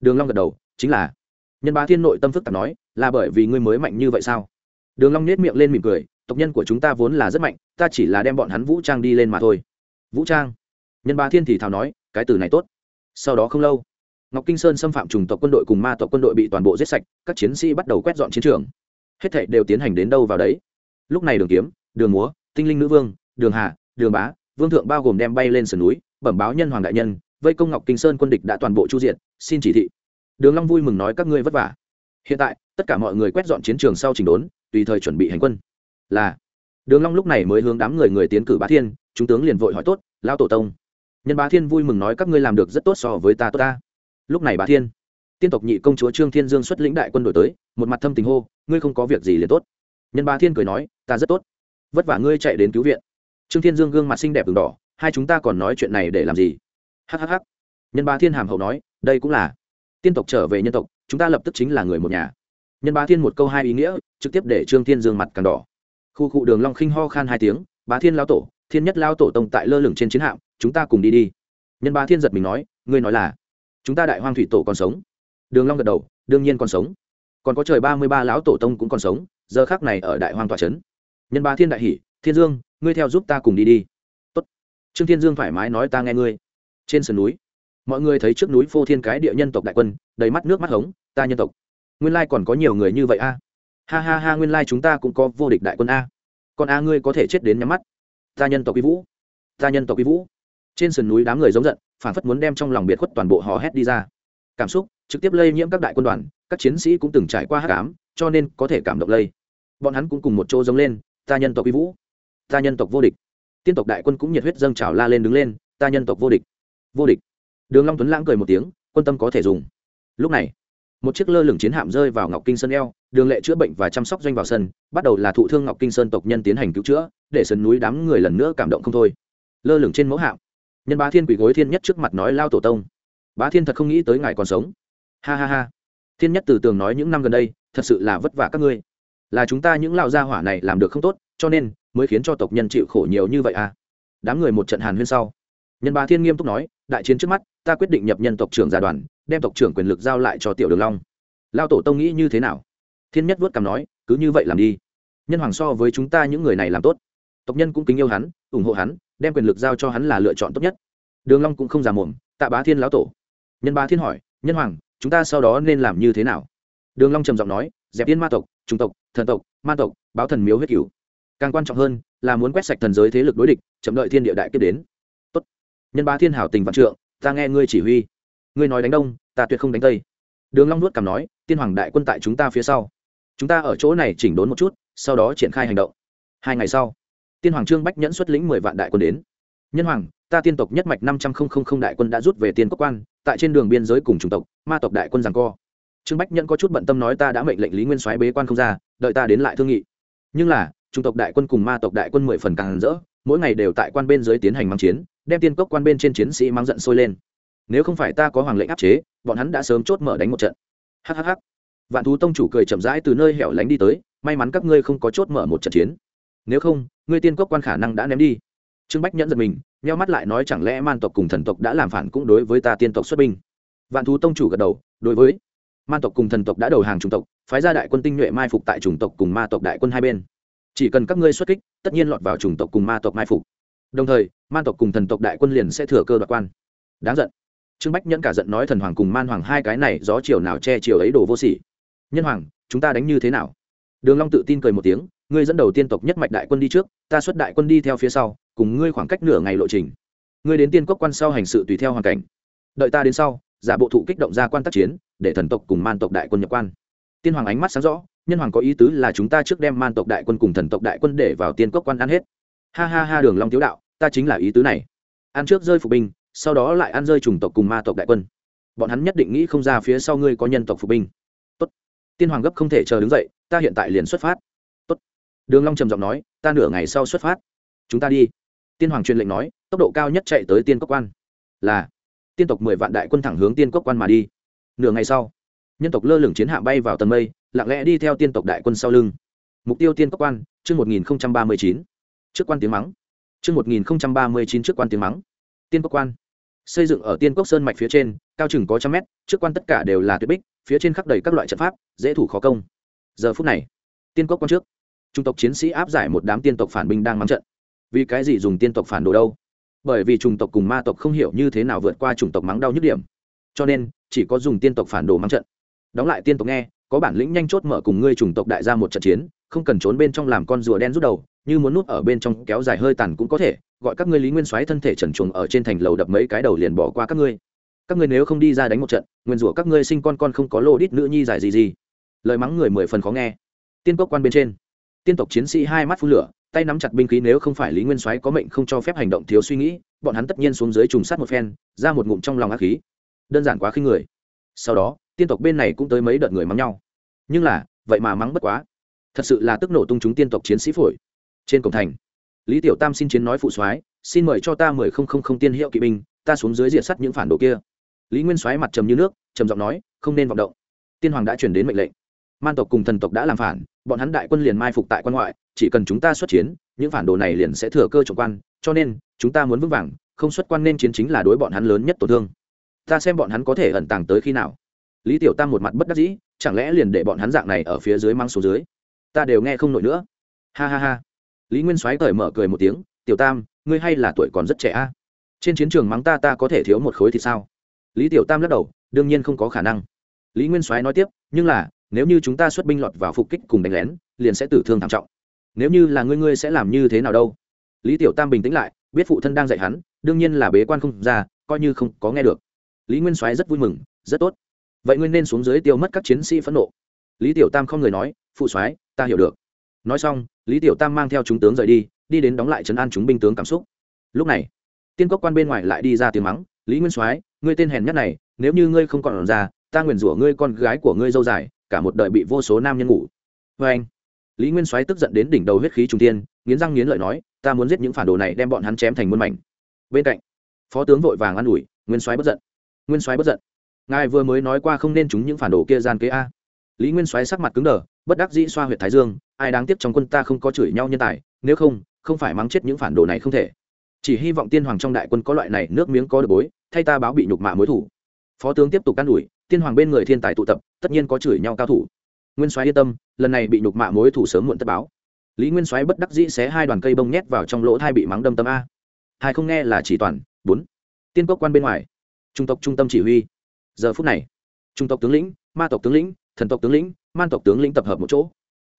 [SPEAKER 1] Đường long gật đầu, chính là. Nhân ba thiên nội tâm phức tạp nói, là bởi vì ngươi mới mạnh như vậy sao? Đường long nét miệng lên mỉm cười tộc nhân của chúng ta vốn là rất mạnh, ta chỉ là đem bọn hắn vũ trang đi lên mà thôi. Vũ trang? Nhân ba thiên thì thào nói, cái từ này tốt. Sau đó không lâu, ngọc kinh sơn xâm phạm trùng tộc quân đội cùng ma tộc quân đội bị toàn bộ giết sạch, các chiến sĩ bắt đầu quét dọn chiến trường. Hết thảy đều tiến hành đến đâu vào đấy. Lúc này đường kiếm, đường múa, tinh linh nữ vương, đường hà, đường bá, vương thượng bao gồm đem bay lên sườn núi, bẩm báo nhân hoàng đại nhân, vây công ngọc kinh sơn quân địch đã toàn bộ chu diện xin chỉ thị. Đường long vui mừng nói, các ngươi vất vả. Hiện tại, tất cả mọi người quét dọn chiến trường sau chỉnh đốn, tùy thời chuẩn bị hành quân là đường long lúc này mới hướng đám người người tiến cử bá thiên chúng tướng liền vội hỏi tốt lão tổ tông nhân bá thiên vui mừng nói các ngươi làm được rất tốt so với ta tốt ta lúc này bá thiên tiên tộc nhị công chúa trương thiên dương xuất lĩnh đại quân đội tới một mặt thâm tình hô ngươi không có việc gì liền tốt nhân bá thiên cười nói ta rất tốt vất vả ngươi chạy đến cứu viện trương thiên dương gương mặt xinh đẹp đường đỏ hai chúng ta còn nói chuyện này để làm gì hhh nhân bá thiên hàm hậu nói đây cũng là tiên tộc trở về nhân tộc chúng ta lập tức chính là người một nhà nhân bá thiên một câu hai ý nghĩa trực tiếp để trương thiên dương mặt càng đỏ khu cụ đường long khinh ho khan hai tiếng bá thiên lao tổ thiên nhất lao tổ tông tại lơ lửng trên chiến hạm chúng ta cùng đi đi. Nhân bá thiên giật mình nói ngươi nói là chúng ta đại hoang thủy tổ còn sống. Đường long gật đầu đương nhiên còn sống. Còn có trời ba mươi ba lão tổ tông cũng còn sống giờ khắc này ở đại hoang tòa trấn. Nhân bá thiên đại hỉ, thiên dương ngươi theo giúp ta cùng đi đi. Tốt. Trương thiên dương thoải mái nói ta nghe ngươi. Trên sườn núi mọi người thấy trước núi phô thiên cái địa nhân tộc đại quân đầy mắt nước mắt hống ta nhân tộc nguyên lai còn có nhiều người như vậy a ha ha ha, nguyên lai chúng ta cũng có vô địch đại quân a. Còn a ngươi có thể chết đến nhắm mắt. Ta nhân tộc quý vũ. Ta nhân tộc quý vũ. Trên sườn núi đám người giống giận phản phất muốn đem trong lòng biệt khuất toàn bộ hò hét đi ra. Cảm xúc trực tiếp lây nhiễm các đại quân đoàn, các chiến sĩ cũng từng trải qua hát cám cho nên có thể cảm động lây. Bọn hắn cũng cùng một chỗ giống lên, ta nhân tộc quý vũ. Ta nhân tộc vô địch. Tiên tộc đại quân cũng nhiệt huyết dâng trào la lên đứng lên, ta nhân tộc vô địch. Vô địch. Đường long tuấn lãng cười một tiếng, quân tâm có thể dùng. Lúc này một chiếc lơ lửng chiến hạm rơi vào ngọc kinh sơn eo, đường lệ chữa bệnh và chăm sóc doanh vào sân, bắt đầu là thụ thương ngọc kinh sơn tộc nhân tiến hành cứu chữa, để sân núi đám người lần nữa cảm động không thôi. Lơ lửng trên mẫu hạm. Nhân bá thiên quỷ gối thiên nhất trước mặt nói, lao tổ tông, bá thiên thật không nghĩ tới ngài còn sống. Ha ha ha. Thiên nhất từ tường nói, những năm gần đây, thật sự là vất vả các ngươi. Là chúng ta những lão gia hỏa này làm được không tốt, cho nên mới khiến cho tộc nhân chịu khổ nhiều như vậy à. Đám người một trận hàn huyên sau. Nhân bá thiên nghiêm túc nói đại chiến trước mắt, ta quyết định nhập nhân tộc trưởng gia đoàn, đem tộc trưởng quyền lực giao lại cho tiểu đường long. Lao tổ tông nghĩ như thế nào? Thiên nhất vuốt cằm nói, cứ như vậy làm đi. Nhân hoàng so với chúng ta những người này làm tốt. Tộc nhân cũng kính yêu hắn, ủng hộ hắn, đem quyền lực giao cho hắn là lựa chọn tốt nhất. Đường long cũng không già mồm tạ bá thiên lão tổ. Nhân bá thiên hỏi, nhân hoàng, chúng ta sau đó nên làm như thế nào? Đường long trầm giọng nói, dẹp yên ma tộc trung tộc, thần tộc, ma tộc, báo thần miếu huyết cửu. Càng quan trọng hơn là muốn quét sạch thần giới thế lực đối địch, chậm đợi thiên địa đại kết đến nhân bá thiên hảo tình vạn trượng, ta nghe ngươi chỉ huy. Ngươi nói đánh đông, ta tuyệt không đánh tây. Đường long nuốt cảm nói, tiên hoàng đại quân tại chúng ta phía sau. Chúng ta ở chỗ này chỉnh đốn một chút, sau đó triển khai hành động. Hai ngày sau, tiên hoàng trương bách nhẫn xuất lĩnh mười vạn đại quân đến. Nhân hoàng, ta tiên tộc nhất mạch năm trăm linh đại quân đã rút về tiên quốc quan, tại trên đường biên giới cùng chủng tộc, ma tộc đại quân giằng co. Trương bách nhẫn có chút bận tâm nói ta đã mệnh lệnh lý nguyên soái bế quan không ra, đợi ta đến lại thương nghị. Nhưng là, chủng tộc đại quân cùng ma tộc đại quân mười phần càng rỡ, mỗi ngày đều tại quan bên dưới tiến hành mang chiến đem tiên cốc quan bên trên chiến sĩ mang giận sôi lên. Nếu không phải ta có hoàng lệnh áp chế, bọn hắn đã sớm chốt mở đánh một trận. Hhh vạn thú tông chủ cười chậm rãi từ nơi hẻo lánh đi tới, may mắn các ngươi không có chốt mở một trận chiến. Nếu không, ngươi tiên cốc quan khả năng đã ném đi. Trương bách nhẫn giật mình, nheo mắt lại nói chẳng lẽ man tộc cùng thần tộc đã làm phản cũng đối với ta tiên tộc xuất binh? Vạn thú tông chủ gật đầu, đối với. Man tộc cùng thần tộc đã đầu hàng chủng tộc, phái ra đại quân tinh nhuệ mai phục tại chủng tộc cùng ma tộc đại quân hai bên. Chỉ cần các ngươi xuất kích, tất nhiên lọt vào chủng tộc cùng ma tộc mai phục. Đồng thời man tộc cùng thần tộc đại quân liền sẽ thừa cơ đoạt quan. Đáng giận. Trương bách nhẫn cả giận nói thần hoàng cùng man hoàng hai cái này gió chiều nào che chiều ấy đồ vô sỉ. Nhân hoàng, chúng ta đánh như thế nào? Đường long tự tin cười một tiếng, ngươi dẫn đầu tiên tộc nhất mạch đại quân đi trước, ta xuất đại quân đi theo phía sau, cùng ngươi khoảng cách nửa ngày lộ trình. Ngươi đến tiên cốc quan sau hành sự tùy theo hoàn cảnh. Đợi ta đến sau, giả bộ thụ kích động ra quan tác chiến, để thần tộc cùng man tộc đại quân nhập quan. Tiên hoàng ánh mắt sáng rõ, nhân hoàng có ý tứ là chúng ta trước đem man tộc đại quân cùng thần tộc đại quân để vào tiên cốc quan ăn hết. Ha ha ha, đường long thiếu đạo ta chính là ý tứ này. Ăn trước rơi phục binh, sau đó lại ăn rơi chủng tộc cùng ma tộc đại quân. Bọn hắn nhất định nghĩ không ra phía sau ngươi có nhân tộc phục binh. Tốt. Tiên hoàng gấp không thể chờ đứng dậy, ta hiện tại liền xuất phát. Tốt. Đường long trầm giọng nói, ta nửa ngày sau xuất phát. Chúng ta đi. Tiên hoàng truyền lệnh nói, tốc độ cao nhất chạy tới tiên cốc quan. Là. Tiên tộc mười vạn đại quân thẳng hướng tiên cốc quan mà đi. Nửa ngày sau, nhân tộc lơ lửng chiến hạm bay vào tầng mây, lặng lẽ đi theo tiên tộc đại quân sau lưng. Mục tiêu tiên cốc quan, chương một nghìn ba mươi chín. Trước quan tiếng mắng chương một nghìn ba mươi chín trước quan tiếng mắng. Tiên quốc quan. Xây dựng ở tiên cốc sơn mạch phía trên, cao chừng có trăm mét, trước quan tất cả đều là tuyết bích, phía trên khắc đầy các loại trận pháp, dễ thủ khó công. Giờ phút này, tiên cốc quan trước. Trung tộc chiến sĩ áp giải một đám tiên tộc phản binh đang mắng trận. Vì cái gì dùng tiên tộc phản đồ đâu? Bởi vì chủng tộc cùng ma tộc không hiểu như thế nào vượt qua chủng tộc mắng đau nhức điểm. Cho nên, chỉ có dùng tiên tộc phản đồ mắng trận. Đóng lại tiên tộc nghe có bản lĩnh nhanh chốt mở cùng ngươi chủng tộc đại gia một trận chiến, không cần trốn bên trong làm con rùa đen rút đầu, như muốn núp ở bên trong kéo dài hơi tàn cũng có thể, gọi các ngươi lý nguyên soái thân thể trần truồng ở trên thành lầu đập mấy cái đầu liền bỏ qua các ngươi. Các ngươi nếu không đi ra đánh một trận, nguyên rủa các ngươi sinh con con không có lô đít nữ nhi giải gì gì. Lời mắng người mười phần khó nghe. Tiên cốc quan bên trên, tiên tộc chiến sĩ hai mắt phun lửa, tay nắm chặt binh khí nếu không phải lý nguyên soái có mệnh không cho phép hành động thiếu suy nghĩ, bọn hắn tất nhiên xuống dưới trùng sát một phen, ra một ngụm trong lòng ác khí. Đơn giản quá khinh người sau đó, tiên tộc bên này cũng tới mấy đợt người mắng nhau. Nhưng là, vậy mà mắng bất quá. Thật sự là tức nổ tung chúng tiên tộc chiến sĩ phổi. Trên cổng thành, lý tiểu tam xin chiến nói phụ soái, xin mời cho ta mười không không không tiên hiệu kỵ binh, ta xuống dưới diện sắt những phản đồ kia. Lý nguyên soái mặt trầm như nước, trầm giọng nói, không nên vọng động. Tiên hoàng đã chuyển đến mệnh lệnh. Man tộc cùng thần tộc đã làm phản, bọn hắn đại quân liền mai phục tại quan ngoại, chỉ cần chúng ta xuất chiến, những phản đồ này liền sẽ thừa cơ trộm quan, cho nên, chúng ta muốn vững vàng, không xuất quan nên chiến chính là đối bọn hắn lớn nhất tổn thương ta xem bọn hắn có thể ẩn tàng tới khi nào. Lý tiểu tam một mặt bất đắc dĩ, chẳng lẽ liền để bọn hắn dạng này ở phía dưới mang số dưới? Ta đều nghe không nổi nữa. Ha ha ha. Lý nguyên soái cởi mở cười một tiếng, tiểu tam, ngươi hay là tuổi còn rất trẻ a. Trên chiến trường mắng ta ta có thể thiếu một khối thì sao? Lý tiểu tam lắc đầu, đương nhiên không có khả năng. Lý nguyên soái nói tiếp, nhưng là, nếu như chúng ta xuất binh lọt vào phục kích cùng đánh lén, liền sẽ tử thương thảm trọng. Nếu như là ngươi ngươi sẽ làm như thế nào đâu? Lý tiểu tam bình tĩnh lại, biết phụ thân đang dạy hắn, đương nhiên là bế quan không ra, coi như không có nghe được lý nguyên soái rất vui mừng, rất tốt. Vậy ngươi nên xuống dưới tiêu mất các chiến sĩ phẫn nộ. Lý tiểu tam không người nói, phụ soái, ta hiểu được. Nói xong, lý tiểu tam mang theo chúng tướng rời đi đi đến đóng lại trấn an chúng binh tướng cảm xúc. Lúc này, tiên cốc quan bên ngoài lại đi ra tiếng mắng, lý nguyên soái, ngươi tên hèn nhất này, nếu như ngươi không còn ra, ta nguyền rủa ngươi con gái của ngươi dâu dài, cả một đời bị vô số nam nhân ngủ. Vê anh, lý nguyên soái tức giận đến đỉnh đầu huyết khí trung tiên nghiến răng nghiến lợi nói, ta muốn giết những phản đồ này đem bọn hắn chém thành muôn mảnh. Bên cạnh, phó tướng vội vàng an ủi, nguyên soái bất giận nguyên soái bất giận. Ngài vừa mới nói qua không nên chúng những phản đồ kia gian kế a. Lý nguyên soái sắc mặt cứng đờ bất đắc dĩ xoa huyệt thái dương ai đáng tiếc trong quân ta không có chửi nhau nhân tài nếu không không phải mắng chết những phản đồ này không thể. Chỉ hy vọng tiên hoàng trong đại quân có loại này nước miếng có được bối thay ta báo bị nhục mạ mối thủ. Phó tướng tiếp tục can đuổi, tiên hoàng bên người thiên tài tụ tập tất nhiên có chửi nhau cao thủ. Nguyên soái yên tâm lần này bị nhục mạ mối thủ sớm muộn tất báo. Lý nguyên soái bất đắc dĩ xé hai đoàn cây bông nhét vào trong lỗ thai bị mắng đâm tâm a. Hai không nghe là chỉ toàn bốn. Tiên cốc quan bên ngoài trung tộc trung tâm chỉ huy. Giờ phút này, trung tộc tướng lĩnh, ma tộc tướng lĩnh, thần tộc tướng lĩnh, man tộc tướng lĩnh tập hợp một chỗ.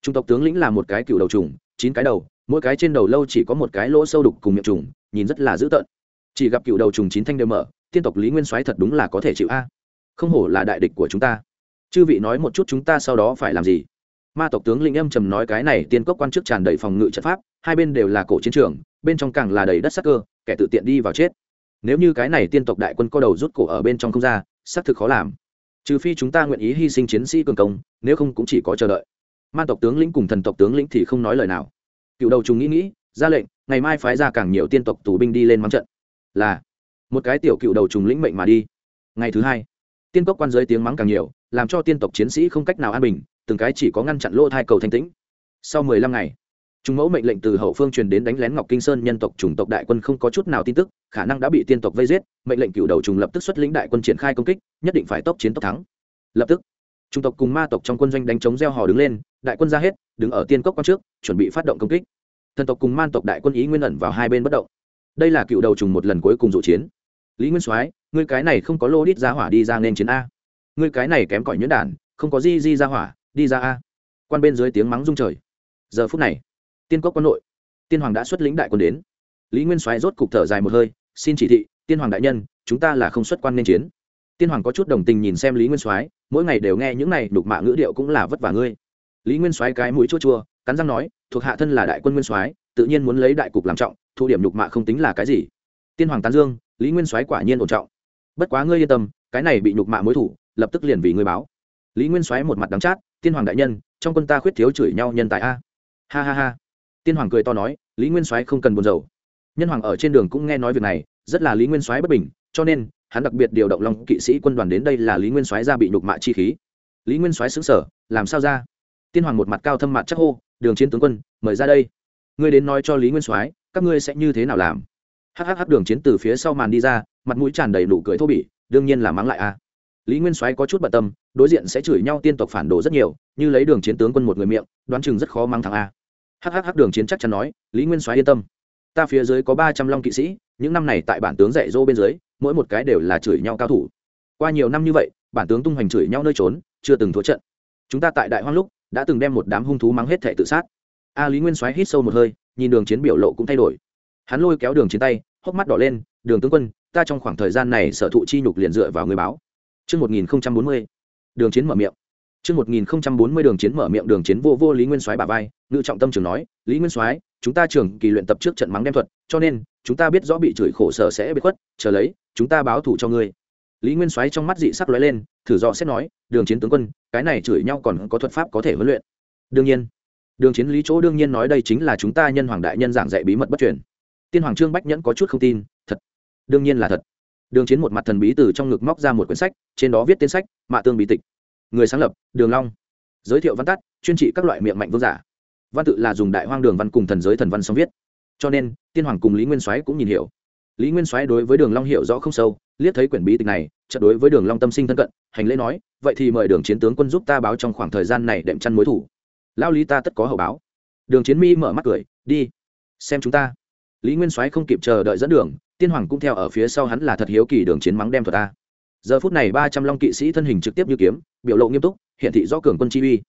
[SPEAKER 1] Trung tộc tướng lĩnh là một cái cựu đầu trùng, chín cái đầu, mỗi cái trên đầu lâu chỉ có một cái lỗ sâu đục cùng miệng trùng, nhìn rất là dữ tợn. Chỉ gặp cựu đầu trùng chín thanh đều mở, tiên tộc lý nguyên soái thật đúng là có thể chịu a. Không hổ là đại địch của chúng ta. Chư vị nói một chút chúng ta sau đó phải làm gì? Ma tộc tướng lĩnh âm trầm nói cái này, tiên cốc quan chức tràn đầy phòng ngự trận pháp, hai bên đều là cổ chiến trường, bên trong càng là đầy đất sắc cơ, kẻ tự tiện đi vào chết nếu như cái này tiên tộc đại quân có đầu rút cổ ở bên trong không ra, xác thực khó làm. Trừ phi chúng ta nguyện ý hy sinh chiến sĩ cường công, nếu không cũng chỉ có chờ đợi. Ma tộc tướng lĩnh cùng thần tộc tướng lĩnh thì không nói lời nào. Cựu đầu chúng nghĩ nghĩ, ra lệnh, ngày mai phái ra càng nhiều tiên tộc tù binh đi lên mắng trận. Là, một cái tiểu cựu đầu trùng lĩnh mệnh mà đi. Ngày thứ hai, tiên cốc quan giới tiếng mắng càng nhiều, làm cho tiên tộc chiến sĩ không cách nào an bình, từng cái chỉ có ngăn chặn lỗ thai cầu thanh tĩnh. Sau mười lăm ngày Trùng mẫu mệnh lệnh từ hậu phương truyền đến đánh lén Ngọc Kinh Sơn nhân tộc chủng tộc đại quân không có chút nào tin tức, khả năng đã bị tiên tộc vây giết, mệnh lệnh cựu đầu trùng lập tức xuất lĩnh đại quân triển khai công kích, nhất định phải tốc chiến tốc thắng. Lập tức, chủng tộc cùng ma tộc trong quân doanh đánh chống gieo hò đứng lên, đại quân ra hết, đứng ở tiên cốc quan trước, chuẩn bị phát động công kích. Thần tộc cùng man tộc đại quân ý nguyên ẩn vào hai bên bất động. Đây là cựu đầu trùng một lần cuối cùng dụ chiến. Lý Nguyên Soái, ngươi cái này không có lô đít ra hỏa đi ra nên chiến a. Ngươi cái này kém cỏi nhuyễn đản, không có di di ra hỏa, đi ra a. Quan bên dưới tiếng mắng rung trời. Giờ phút này, tiên cốc quân nội. Tiên hoàng đã xuất lĩnh đại quân đến. Lý nguyên soái rốt cục thở dài một hơi, xin chỉ thị, tiên hoàng đại nhân, chúng ta là không xuất quan nên chiến. Tiên hoàng có chút đồng tình nhìn xem lý nguyên soái, mỗi ngày đều nghe những này đục mạ ngữ điệu cũng là vất vả ngươi. Lý nguyên soái cái mũi chua chua, cắn răng nói, thuộc hạ thân là đại quân nguyên soái, tự nhiên muốn lấy đại cục làm trọng, thu điểm đục mạ không tính là cái gì. Tiên hoàng tán dương, lý nguyên soái quả nhiên ổn trọng. Bất quá ngươi yên tâm, cái này bị nhục mạ mối thủ, lập tức liền vì ngươi báo. Lý nguyên soái một mặt đắng chát, tiên hoàng đại nhân, trong quân ta khuyết thiếu chửi nhau nhân tài a. Ha ha ha tiên hoàng cười to nói, lý nguyên soái không cần buồn rầu. Nhân hoàng ở trên đường cũng nghe nói việc này, rất là lý nguyên soái bất bình, cho nên, hắn đặc biệt điều động long kỵ sĩ quân đoàn đến đây là lý nguyên soái ra bị nhục mạ chi khí. Lý nguyên soái xứng sở làm sao ra? Tiên hoàng một mặt cao thâm mặt chắc hô, đường chiến tướng quân, mời ra đây. Ngươi đến nói cho lý nguyên soái, các ngươi sẽ như thế nào làm? Hhh đường chiến từ phía sau màn đi ra, mặt mũi tràn đầy nụ cười thô bỉ, đương nhiên là mắng lại a. Lý nguyên soái có chút bận tâm, đối diện sẽ chửi nhau tiên tộc phản đồ rất nhiều, như lấy đường chiến tướng quân một người miệng, đoán chừng rất khó mang thằng a hhh đường chiến chắc chắn nói lý nguyên soái yên tâm. Ta phía dưới có ba trăm long kỵ sĩ những năm này tại bản tướng dạy dỗ bên dưới mỗi một cái đều là chửi nhau cao thủ. Qua nhiều năm như vậy bản tướng tung hoành chửi nhau nơi trốn chưa từng thua trận. Chúng ta tại đại hoang lúc đã từng đem một đám hung thú mắng hết thể tự sát. A lý nguyên soái hít sâu một hơi nhìn đường chiến biểu lộ cũng thay đổi. Hắn lôi kéo đường chiến tay hốc mắt đỏ lên đường tướng quân ta trong khoảng thời gian này sở thụ chi nhục liền dựa vào người báo. Trước 1040, đường chiến mở miệng. Trước 1040 đường chiến mở miệng đường chiến vô vô Lý Nguyên Soái bà vai, ngự trọng tâm trường nói, Lý Nguyên Soái, chúng ta trưởng kỳ luyện tập trước trận mắng đem thuật, cho nên chúng ta biết rõ bị chửi khổ sở sẽ bị khuất, chờ lấy, chúng ta báo thủ cho ngươi. Lý Nguyên Soái trong mắt dị sắc lóe lên, thử dò xét nói, đường chiến tướng quân, cái này chửi nhau còn có thuật pháp có thể huấn luyện. Đương nhiên, đường chiến lý chỗ đương nhiên nói đây chính là chúng ta nhân hoàng đại nhân giảng dạy bí mật bất truyền. Tiên hoàng trương bách nhẫn có chút không tin, thật, đương nhiên là thật. Đường chiến một mặt thần bí từ trong ngực móc ra một quyển sách, trên đó viết tên sách, Mạ Tương bí tịch người sáng lập, đường long. Giới thiệu văn tắt, chuyên trị các loại miệng mạnh vương giả. Văn tự là dùng đại hoang đường văn cùng thần giới thần văn song viết. Cho nên, tiên hoàng cùng lý nguyên soái cũng nhìn hiểu. Lý nguyên soái đối với đường long hiểu rõ không sâu, liếc thấy quyển bí tịch này, chợt đối với đường long tâm sinh thân cận, hành lễ nói, vậy thì mời đường chiến tướng quân giúp ta báo trong khoảng thời gian này đệm chăn mối thủ. Lao lý ta tất có hậu báo. Đường chiến mi mở mắt cười, đi, xem chúng ta. Lý nguyên soái không kịp chờ đợi dẫn đường, tiên hoàng cũng theo ở phía sau hắn là thật hiếu kỳ đường chiến mắng đem thuật ta giờ phút này ba trăm long kỵ sĩ thân hình trực tiếp như kiếm, biểu lộ nghiêm túc hiện thị do cường quân chi uy.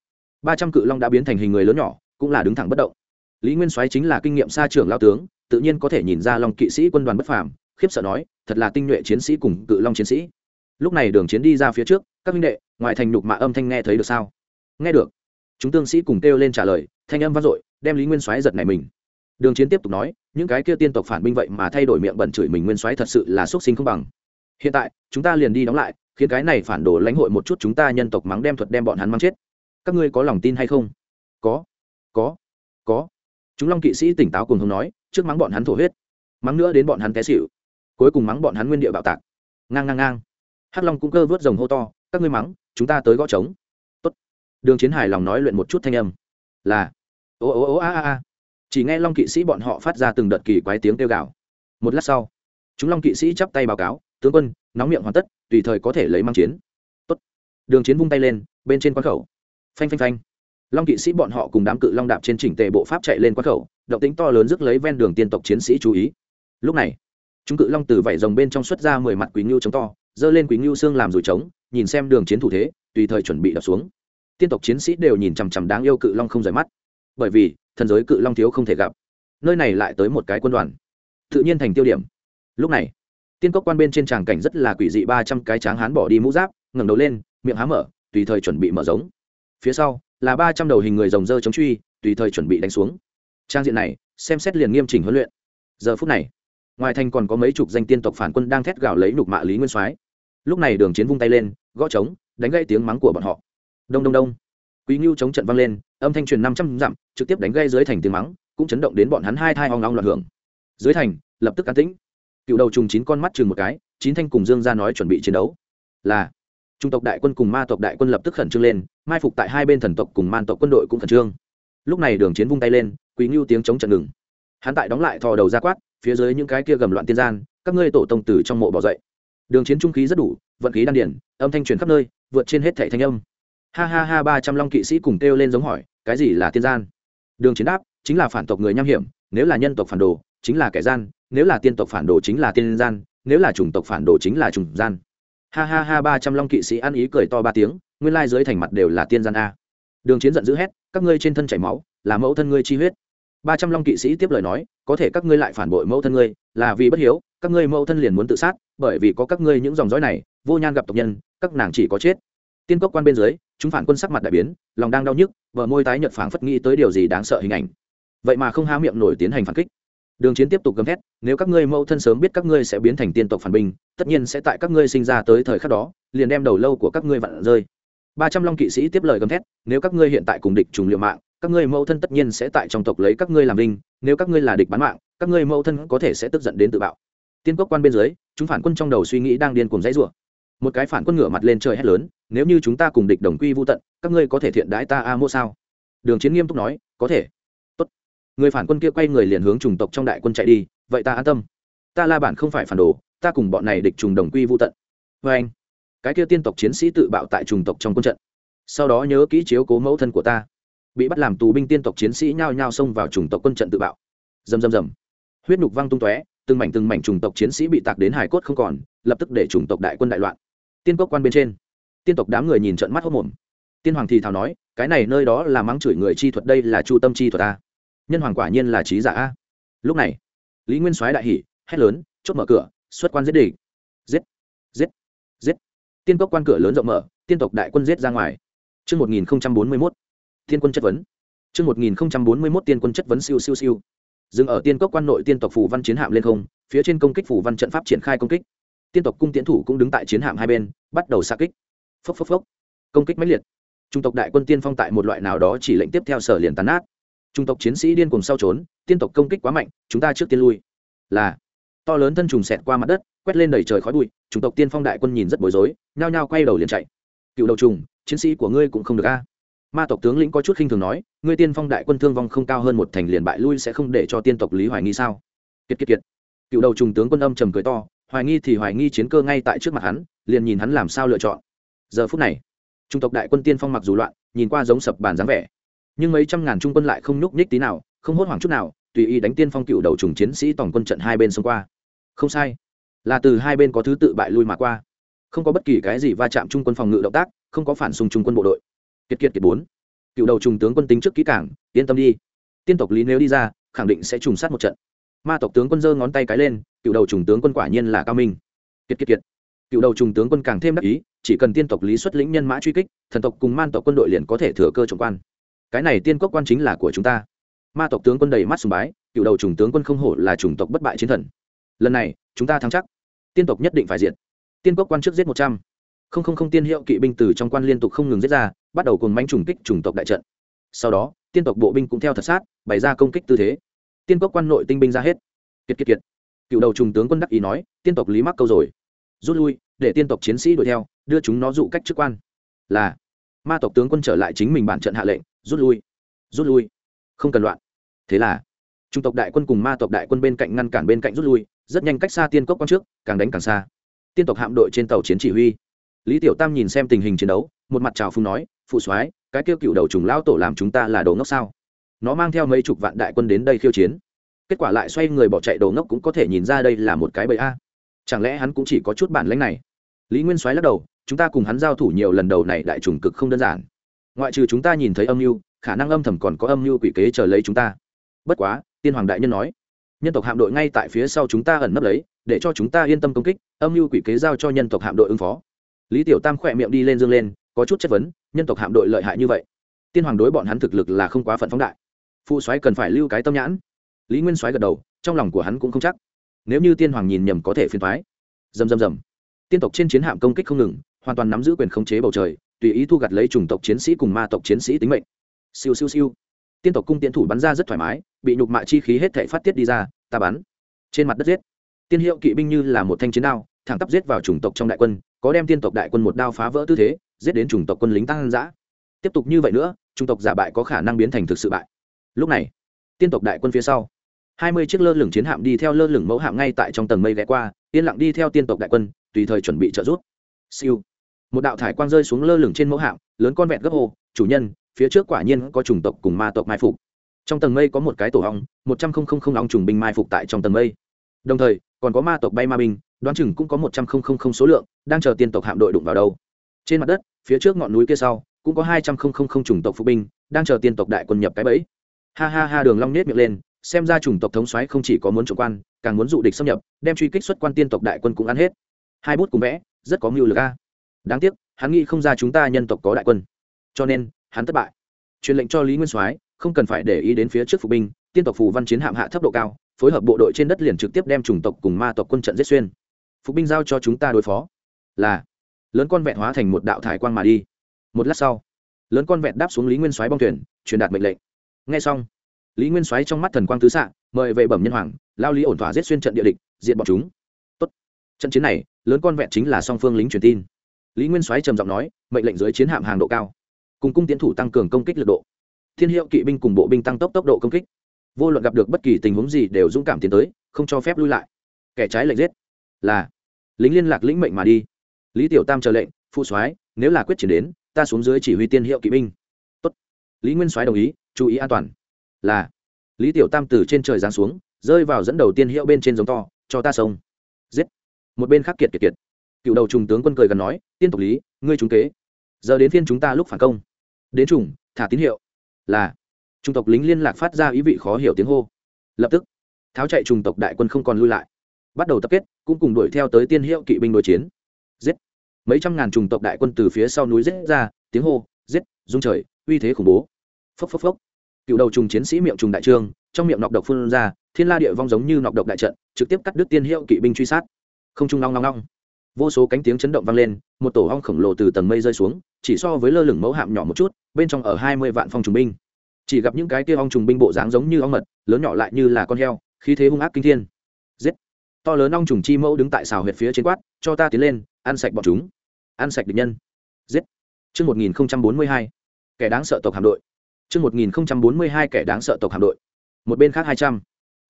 [SPEAKER 1] Ba trăm cự long đã biến thành hình người lớn nhỏ, cũng là đứng thẳng bất động. Lý nguyên soái chính là kinh nghiệm xa trưởng lao tướng, tự nhiên có thể nhìn ra long kỵ sĩ quân đoàn bất phàm, khiếp sợ nói, thật là tinh nhuệ chiến sĩ cùng cự long chiến sĩ. Lúc này đường chiến đi ra phía trước, các minh đệ, ngoại thành nhục mạ âm thanh nghe thấy được sao? Nghe được. Chúng tương sĩ cùng kêu lên trả lời, thanh âm vang dội, đem lý nguyên soái giật này mình. Đường chiến tiếp tục nói, những cái kia tiên tộc phản binh vậy mà thay đổi miệng bẩn chửi mình nguyên soái thật sự là xuất sinh không bằng hiện tại, chúng ta liền đi đóng lại, khiến cái này phản đồ lãnh hội một chút chúng ta nhân tộc mắng đem thuật đem bọn hắn mắng chết. Các ngươi có lòng tin hay không? Có có có. Chúng long kỵ sĩ tỉnh táo cùng hông nói, trước mắng bọn hắn thổ huyết, mắng nữa đến bọn hắn té xịu cuối cùng mắng bọn hắn nguyên địa bạo tạc. Ngang ngang ngang. Hắc long cũng cơ vớt rồng hô to, các ngươi mắng, chúng ta tới gõ trống. Tốt. Đường chiến hải lòng nói luyện một chút thanh âm. Là. Ô ô ô, a a a. Chỉ nghe long kỵ sĩ bọn họ phát ra từng đợt kỳ quái tiếng kêu gào. Một lát sau, chúng long kỵ sĩ chắp tay báo cáo tướng quân, nóng miệng hoàn tất, tùy thời có thể lấy mang chiến. Tốt. đường chiến vung tay lên, bên trên quán khẩu. Phanh phanh phanh. Long kỵ sĩ bọn họ cùng đám cự long đạp trên chỉnh tề bộ pháp chạy lên quán khẩu, động tính to lớn rước lấy ven đường tiên tộc chiến sĩ chú ý. Lúc này, chúng cự long từ vảy rồng bên trong xuất ra mười mặt quý ngưu chống to, giơ lên quý ngưu xương làm rồi trống, nhìn xem đường chiến thủ thế, tùy thời chuẩn bị đập xuống. Tiên tộc chiến sĩ đều nhìn chằm chằm đáng yêu cự long không rời mắt. Bởi vì, thần giới cự long thiếu không thể gặp. Nơi này lại tới một cái quân đoàn. Tự nhiên thành tiêu điểm. Lúc này tiên cốc quan bên trên tràng cảnh rất là quỷ dị, ba trăm cái tráng hán bỏ đi mũ giáp, ngẩng đầu lên, miệng há mở, tùy thời chuẩn bị mở giống. Phía sau là ba trăm đầu hình người rồng dơ chống truy, tùy thời chuẩn bị đánh xuống. Trang diện này, xem xét liền nghiêm chỉnh huấn luyện. Giờ phút này, ngoài thành còn có mấy chục danh tiên tộc phản quân đang thét gào lấy nục mạ lý nguyên soái. Lúc này đường chiến vung tay lên, gõ trống, đánh gây tiếng mắng của bọn họ. Đông đông đông. Quý ngưu chống trận vang lên, âm thanh truyền năm trăm dặm, trực tiếp đánh gây dưới thành tiếng mắng, cũng chấn động đến bọn hắn hai thai hoang long loạn hưởng. Dưới thành, lập tức an tĩnh cựu đầu trùng chín con mắt chừng một cái, chín thanh cùng dương ra nói chuẩn bị chiến đấu. Là. Trung tộc đại quân cùng ma tộc đại quân lập tức khẩn trương lên, mai phục tại hai bên thần tộc cùng man tộc quân đội cũng khẩn trương. Lúc này đường chiến vung tay lên, quý ngưu tiếng chống trận ngừng. Hắn tại đóng lại thò đầu ra quát, phía dưới những cái kia gầm loạn tiên gian, các ngươi tổ tông tử trong mộ bỏ dậy. Đường chiến trung khí rất đủ, vận khí đan điển, âm thanh truyền khắp nơi, vượt trên hết thẻ thanh âm. Ha ha ha, ba trăm long kỵ sĩ cùng kêu lên giống hỏi, cái gì là tiên gian? Đường chiến đáp, chính là phản tộc người nham hiểm, nếu là nhân tộc phản đồ, chính là kẻ gian nếu là tiên tộc phản đồ chính là tiên gian, nếu là chủng tộc phản đồ chính là chủng gian. Ha ha ha, ba trăm long kỵ sĩ ăn ý cười to ba tiếng, nguyên lai dưới thành mặt đều là tiên gian a. Đường chiến giận dữ hét, các ngươi trên thân chảy máu, là mẫu thân ngươi chi huyết. Ba trăm long kỵ sĩ tiếp lời nói, có thể các ngươi lại phản bội mẫu thân ngươi, là vì bất hiếu, các ngươi mẫu thân liền muốn tự sát, bởi vì có các ngươi những dòng dõi này, vô nhan gặp tộc nhân, các nàng chỉ có chết. Tiên cốc quan bên dưới, chúng phản quân sắc mặt đại biến, lòng đang đau nhức vợ môi tái nhợt phảng phất nghĩ tới điều gì đáng sợ hình ảnh. Vậy mà không há miệng nổi tiến hành phản kích đường chiến tiếp tục gầm thét nếu các ngươi mẫu thân sớm biết các ngươi sẽ biến thành tiên tộc phản binh tất nhiên sẽ tại các ngươi sinh ra tới thời khắc đó liền đem đầu lâu của các ngươi vặn rơi ba trăm long kỵ sĩ tiếp lời gầm thét nếu các ngươi hiện tại cùng địch trùng liều mạng các ngươi mẫu thân tất nhiên sẽ tại trong tộc lấy các ngươi làm linh nếu các ngươi là địch bán mạng các ngươi mẫu thân có thể sẽ tức giận đến tự bạo tiên quốc quan bên dưới chúng phản quân trong đầu suy nghĩ đang điên cuồng dãy rủa một cái phản quân ngửa mặt lên trời hét lớn nếu như chúng ta cùng địch đồng quy vô tận các ngươi có thể thiện đãi ta a mô sao đường chiến nghiêm túc nói có thể người phản quân kia quay người liền hướng trùng tộc trong đại quân chạy đi, vậy ta an tâm. Ta la bản không phải phản đồ, ta cùng bọn này địch trùng đồng quy vô tận. Vê anh, cái kia tiên tộc chiến sĩ tự bạo tại trùng tộc trong quân trận. Sau đó nhớ kỹ chiếu cố mẫu thân của ta. Bị bắt làm tù binh tiên tộc chiến sĩ nhao nhao xông vào trùng tộc quân trận tự bạo. Rầm rầm rầm. Huyết nhục văng tung tóe, từng mảnh từng mảnh trùng tộc chiến sĩ bị tạc đến hải cốt không còn, lập tức để trùng tộc đại quân đại loạn. Tiên cốc quan bên trên, tiên tộc đám người nhìn trận mắt hốc mồm tiên hoàng thì thào nói, cái này nơi đó là mắng chửi người chi thuật, đây là chu tâm chi thuật ta nhân hoàng quả nhiên là trí giả a lúc này lý nguyên soái đại hỉ hét lớn chốt mở cửa xuất quan giết địch giết giết giết tiên cốc quan cửa lớn rộng mở tiên tộc đại quân giết ra ngoài Trước 1041, tiên quân chất vấn. Trước 1041 tiên quân chất vấn siêu siêu siêu. Dừng ở tiên cốc quan nội tiên tộc phủ văn chiến hạm lên không, phía trên công kích phủ văn trận pháp triển khai công kích. Tiên tộc cung tiến thủ cũng đứng tại chiến hạm hai bên, bắt đầu xạ kích. Phốc phốc phốc. Công kích mãnh liệt. Trung tộc đại quân tiên phong tại một loại nào đó chỉ lệnh tiếp theo sở liền tàn nát. Trung tộc chiến sĩ điên cuồng sau trốn, tiên tộc công kích quá mạnh, chúng ta trước tiên lui. Là. To lớn thân trùng xẹt qua mặt đất, quét lên đầy trời khói bụi, trung tộc tiên phong đại quân nhìn rất bối rối, nhao nhao quay đầu liền chạy. Cựu đầu trùng, chiến sĩ của ngươi cũng không được a ma tộc tướng lĩnh có chút khinh thường nói ngươi tiên phong đại quân thương vong không cao hơn một thành liền bại lui sẽ không để cho tiên tộc lý hoài nghi sao kiệt kiệt kiệt cựu đầu trùng tướng quân âm trầm cười to hoài nghi thì hoài nghi chiến cơ ngay tại trước mặt hắn liền nhìn hắn làm sao lựa chọn giờ phút này trung tộc đại quân tiên phong mặc dù loạn nhìn qua giống sập bàn dáng vẻ nhưng mấy trăm ngàn trung quân lại không nhúc nhích tí nào, không hốt hoảng chút nào, tùy ý đánh tiên phong cựu đầu trùng chiến sĩ tổng quân trận hai bên xông qua. Không sai. Là từ hai bên có thứ tự bại lui mà qua. Không có bất kỳ cái gì va chạm trung quân phòng ngự động tác, không có phản xung trung quân bộ đội. Kiệt kiệt kiệt bốn. Cựu đầu trùng tướng quân tính trước kỹ cảng yên tâm đi. Tiên tộc lý nếu đi ra, khẳng định sẽ trùng sát một trận. Ma tộc tướng quân giơ ngón tay cái lên, cựu đầu trùng tướng quân quả nhiên là cao minh. Kiệt kiệt kiệt. Cựu đầu trùng tướng quân càng thêm đắc ý, chỉ cần tiên tộc lý xuất lĩnh nhân mã truy kích, thần tộc cùng man tộc quân đội liền có thể thừa cơ trọng quan cái này tiên cốc quan chính là của chúng ta. Ma tộc tướng quân đầy mắt sùng bái, cựu đầu trùng tướng quân không hổ là chủng tộc bất bại chiến thần. Lần này, chúng ta thắng chắc. Tiên tộc nhất định phải diện tiên cốc quan trước giết một trăm. Không không không tiên hiệu kỵ binh từ trong quan liên tục không ngừng giết ra, bắt đầu cùng manh trùng kích chủng tộc đại trận. Sau đó, tiên tộc bộ binh cũng theo thật sát, bày ra công kích tư thế. Tiên cốc quan nội tinh binh ra hết. Kiệt kiệt kiệt. Cựu đầu trùng tướng quân đắc ý nói, tiên tộc lý mắc câu rồi. Rút lui, để tiên tộc chiến sĩ đuổi theo, đưa chúng nó dụ cách chức quan. Là, ma tộc tướng quân trở lại chính mình bản trận hạ lệnh rút lui rút lui. Không cần loạn. Thế là, trung tộc đại quân cùng ma tộc đại quân bên cạnh ngăn cản bên cạnh rút lui, rất nhanh cách xa tiên cốc quan trước, càng đánh càng xa. Tiên tộc hạm đội trên tàu chiến chỉ huy. Lý tiểu tam nhìn xem tình hình chiến đấu, một mặt trào phung nói, phụ soái, cái kêu cựu đầu trùng lao tổ làm chúng ta là đồ ngốc sao? Nó mang theo mấy chục vạn đại quân đến đây khiêu chiến. Kết quả lại xoay người bỏ chạy đồ ngốc cũng có thể nhìn ra đây là một cái bẫy a. Chẳng lẽ hắn cũng chỉ có chút bản lãnh này? Lý nguyên soái lắc đầu, chúng ta cùng hắn giao thủ nhiều lần đầu này đại trùng cực không đơn giản ngoại trừ chúng ta nhìn thấy âm mưu, khả năng âm thầm còn có âm mưu quỷ kế chờ lấy chúng ta. Bất quá, tiên hoàng đại nhân nói, nhân tộc hạm đội ngay tại phía sau chúng ta ẩn nấp lấy, để cho chúng ta yên tâm công kích, âm mưu quỷ kế giao cho nhân tộc hạm đội ứng phó. Lý tiểu tam khỏe miệng đi lên dương lên, có chút chất vấn, nhân tộc hạm đội lợi hại như vậy. Tiên hoàng đối bọn hắn thực lực là không quá phận phóng đại. Phụ soái cần phải lưu cái tâm nhãn. Lý nguyên soái gật đầu, trong lòng của hắn cũng không chắc. Nếu như tiên hoàng nhìn nhầm có thể phiền thoái dầm dầm dầm tiên tộc trên chiến hạm công kích không ngừng, hoàn toàn nắm giữ quyền khống chế bầu trời tùy ý thu gặt lấy chủng tộc chiến sĩ cùng ma tộc chiến sĩ tính mệnh. Siêu siêu siêu. Tiên tộc cung tiến thủ bắn ra rất thoải mái, bị nhục mạ chi khí hết thể phát tiết đi ra, ta bắn. Trên mặt đất giết. Tiên hiệu kỵ binh như là một thanh chiến đao, thẳng tắp giết vào chủng tộc trong đại quân, có đem tiên tộc đại quân một đao phá vỡ tư thế, giết đến chủng tộc quân lính tăng giã tiếp tục như vậy nữa, chủng tộc giả bại có khả năng biến thành thực sự bại. Lúc này, tiên tộc đại quân phía sau, hai mươi chiếc lơ lửng chiến hạm đi theo lơ lửng mẫu hạm ngay tại trong tầng mây ghé qua, yên lặng đi theo tiên tộc đại quân, tùy thời chuẩn bị trợ giúp. Siêu một đạo thải quang rơi xuống lơ lửng trên mẫu hạm, lớn con vẹn gấp hồ, chủ nhân, phía trước quả nhiên có chủng tộc cùng ma tộc mai phục. Trong tầng mây có một cái tổ hong, một trăm không không không ong trùng binh mai phục tại trong tầng mây. Đồng thời, còn có ma tộc bay ma binh, đoán chừng cũng có một trăm không không không số lượng, đang chờ tiên tộc hạm đội đụng vào đâu. Trên mặt đất, phía trước ngọn núi kia sau, cũng có hai trăm không không không chủng tộc phục binh, đang chờ tiên tộc đại quân nhập cái bẫy. Ha ha ha, đường long nết miệng lên, xem ra chủng tộc thống soái không chỉ có muốn trộm quan, càng muốn dụ địch xâm nhập, đem truy kích xuất quan tiên tộc đại quân cũng ăn hết. Hai bút cùng vẽ, rất có mưu lực a đáng tiếc, hắn nghĩ không ra chúng ta nhân tộc có đại quân. Cho nên, hắn thất bại. Truyền lệnh cho lý nguyên soái, không cần phải để ý đến phía trước phục binh, tiên tộc phù văn chiến hạm hạ thấp độ cao, phối hợp bộ đội trên đất liền trực tiếp đem chủng tộc cùng ma tộc quân trận giết xuyên. Phục binh giao cho chúng ta đối phó. Là, lớn con vẹn hóa thành một đạo thải quang mà đi. Một lát sau, lớn con vẹn đáp xuống lý nguyên soái bong thuyền, truyền đạt mệnh lệnh. Ngay xong, lý nguyên soái trong mắt thần quang tứ xạ, mời về bẩm nhân hoàng, lao lý ổn thỏa giết xuyên trận địa địch diện bọn chúng. Tốt. trận chiến này, lớn con vẹn chính là song phương lính truyền tin lý nguyên soái trầm giọng nói, mệnh lệnh dưới chiến hạm hàng độ cao, cùng cung tiến thủ tăng cường công kích lực độ. Thiên hiệu kỵ binh cùng bộ binh tăng tốc tốc độ công kích. Vô luận gặp được bất kỳ tình huống gì đều dũng cảm tiến tới, không cho phép lui lại. Kẻ trái lệnh giết. Là, lính liên lạc lĩnh mệnh mà đi. Lý tiểu tam chờ lệnh phụ soái, nếu là quyết chiến đến, ta xuống dưới chỉ huy tiên hiệu kỵ binh. Tốt. lý nguyên soái đồng ý, chú ý an toàn. Là. Lý tiểu tam từ trên trời giáng xuống, rơi vào dẫn đầu tiên hiệu bên trên giống to, cho ta sông. Giết. Một bên khác kiệt kiệt kiệt cựu đầu trùng tướng quân cười gần nói, tiên tộc lý, ngươi trúng kế. Giờ đến phiên chúng ta lúc phản công. Đến trùng, thả tín hiệu. Là. Trung tộc lính liên lạc phát ra ý vị khó hiểu tiếng hô. Lập tức, tháo chạy trùng tộc đại quân không còn lui lại. Bắt đầu tập kết, cũng cùng đuổi theo tới tiên hiệu kỵ binh đối chiến. Giết. Mấy trăm ngàn trùng tộc đại quân từ phía sau núi giết ra, tiếng hô, giết dung trời, uy thế khủng bố. Phốc phốc phốc. Cựu đầu trùng chiến sĩ miệng trùng đại trương, trong miệng nọc độc phun ra, thiên la địa vong giống như nọc độc đại trận, trực tiếp cắt đứt tiên hiệu kỵ binh truy sát. Không trung long long long vô số cánh tiếng chấn động vang lên, một tổ ong khổng lồ từ tầng mây rơi xuống, chỉ so với lơ lửng mẫu hạm nhỏ một chút, bên trong ở hai mươi vạn phong trùng binh. Chỉ gặp những cái kia ong trùng binh bộ dáng giống như ong mật, lớn nhỏ lại như là con heo, khí thế hung ác kinh thiên. Giết! To lớn ong trùng chi mẫu đứng tại xào huyệt phía trên quát, cho ta tiến lên, ăn sạch bọn chúng. Ăn sạch địch nhân. Giết! Chương một nghìn bốn mươi hai, kẻ đáng sợ tộc hạm đội. Chương một nghìn bốn mươi hai, kẻ đáng sợ tộc hạm đội. Một bên khác hai trăm.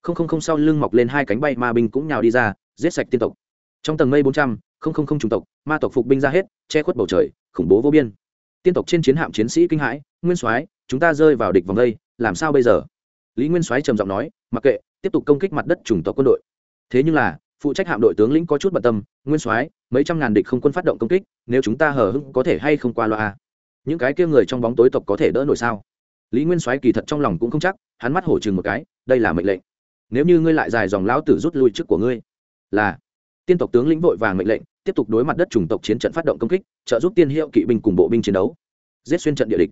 [SPEAKER 1] Không không không, sau lưng mọc lên hai cánh bay ma binh cũng nhào đi ra, giết sạch tiên tộc trong tầng mây bốn trăm, không không không chủng tộc, ma tộc phục binh ra hết, che khuất bầu trời, khủng bố vô biên. Tiên tộc trên chiến hạm chiến sĩ kinh hãi, nguyên soái, chúng ta rơi vào địch vòng đây, làm sao bây giờ? Lý nguyên soái trầm giọng nói, mặc kệ, tiếp tục công kích mặt đất chủng tộc quân đội. Thế nhưng là, phụ trách hạm đội tướng lĩnh có chút bận tâm, nguyên soái, mấy trăm ngàn địch không quân phát động công kích, nếu chúng ta hờ hững có thể hay không qua loa? Những cái kia người trong bóng tối tộc có thể đỡ nổi sao? Lý nguyên soái kỳ thật trong lòng cũng không chắc, hắn mắt hổ chừng một cái, đây là mệnh lệnh. Nếu như ngươi lại dài dòng lão tử rút lui trước của ngươi, là tiên tộc tướng lĩnh vội vàng mệnh lệnh, tiếp tục đối mặt đất chủng tộc chiến trận phát động công kích, trợ giúp tiên hiệu kỵ binh cùng bộ binh chiến đấu. Giết xuyên trận địa địch.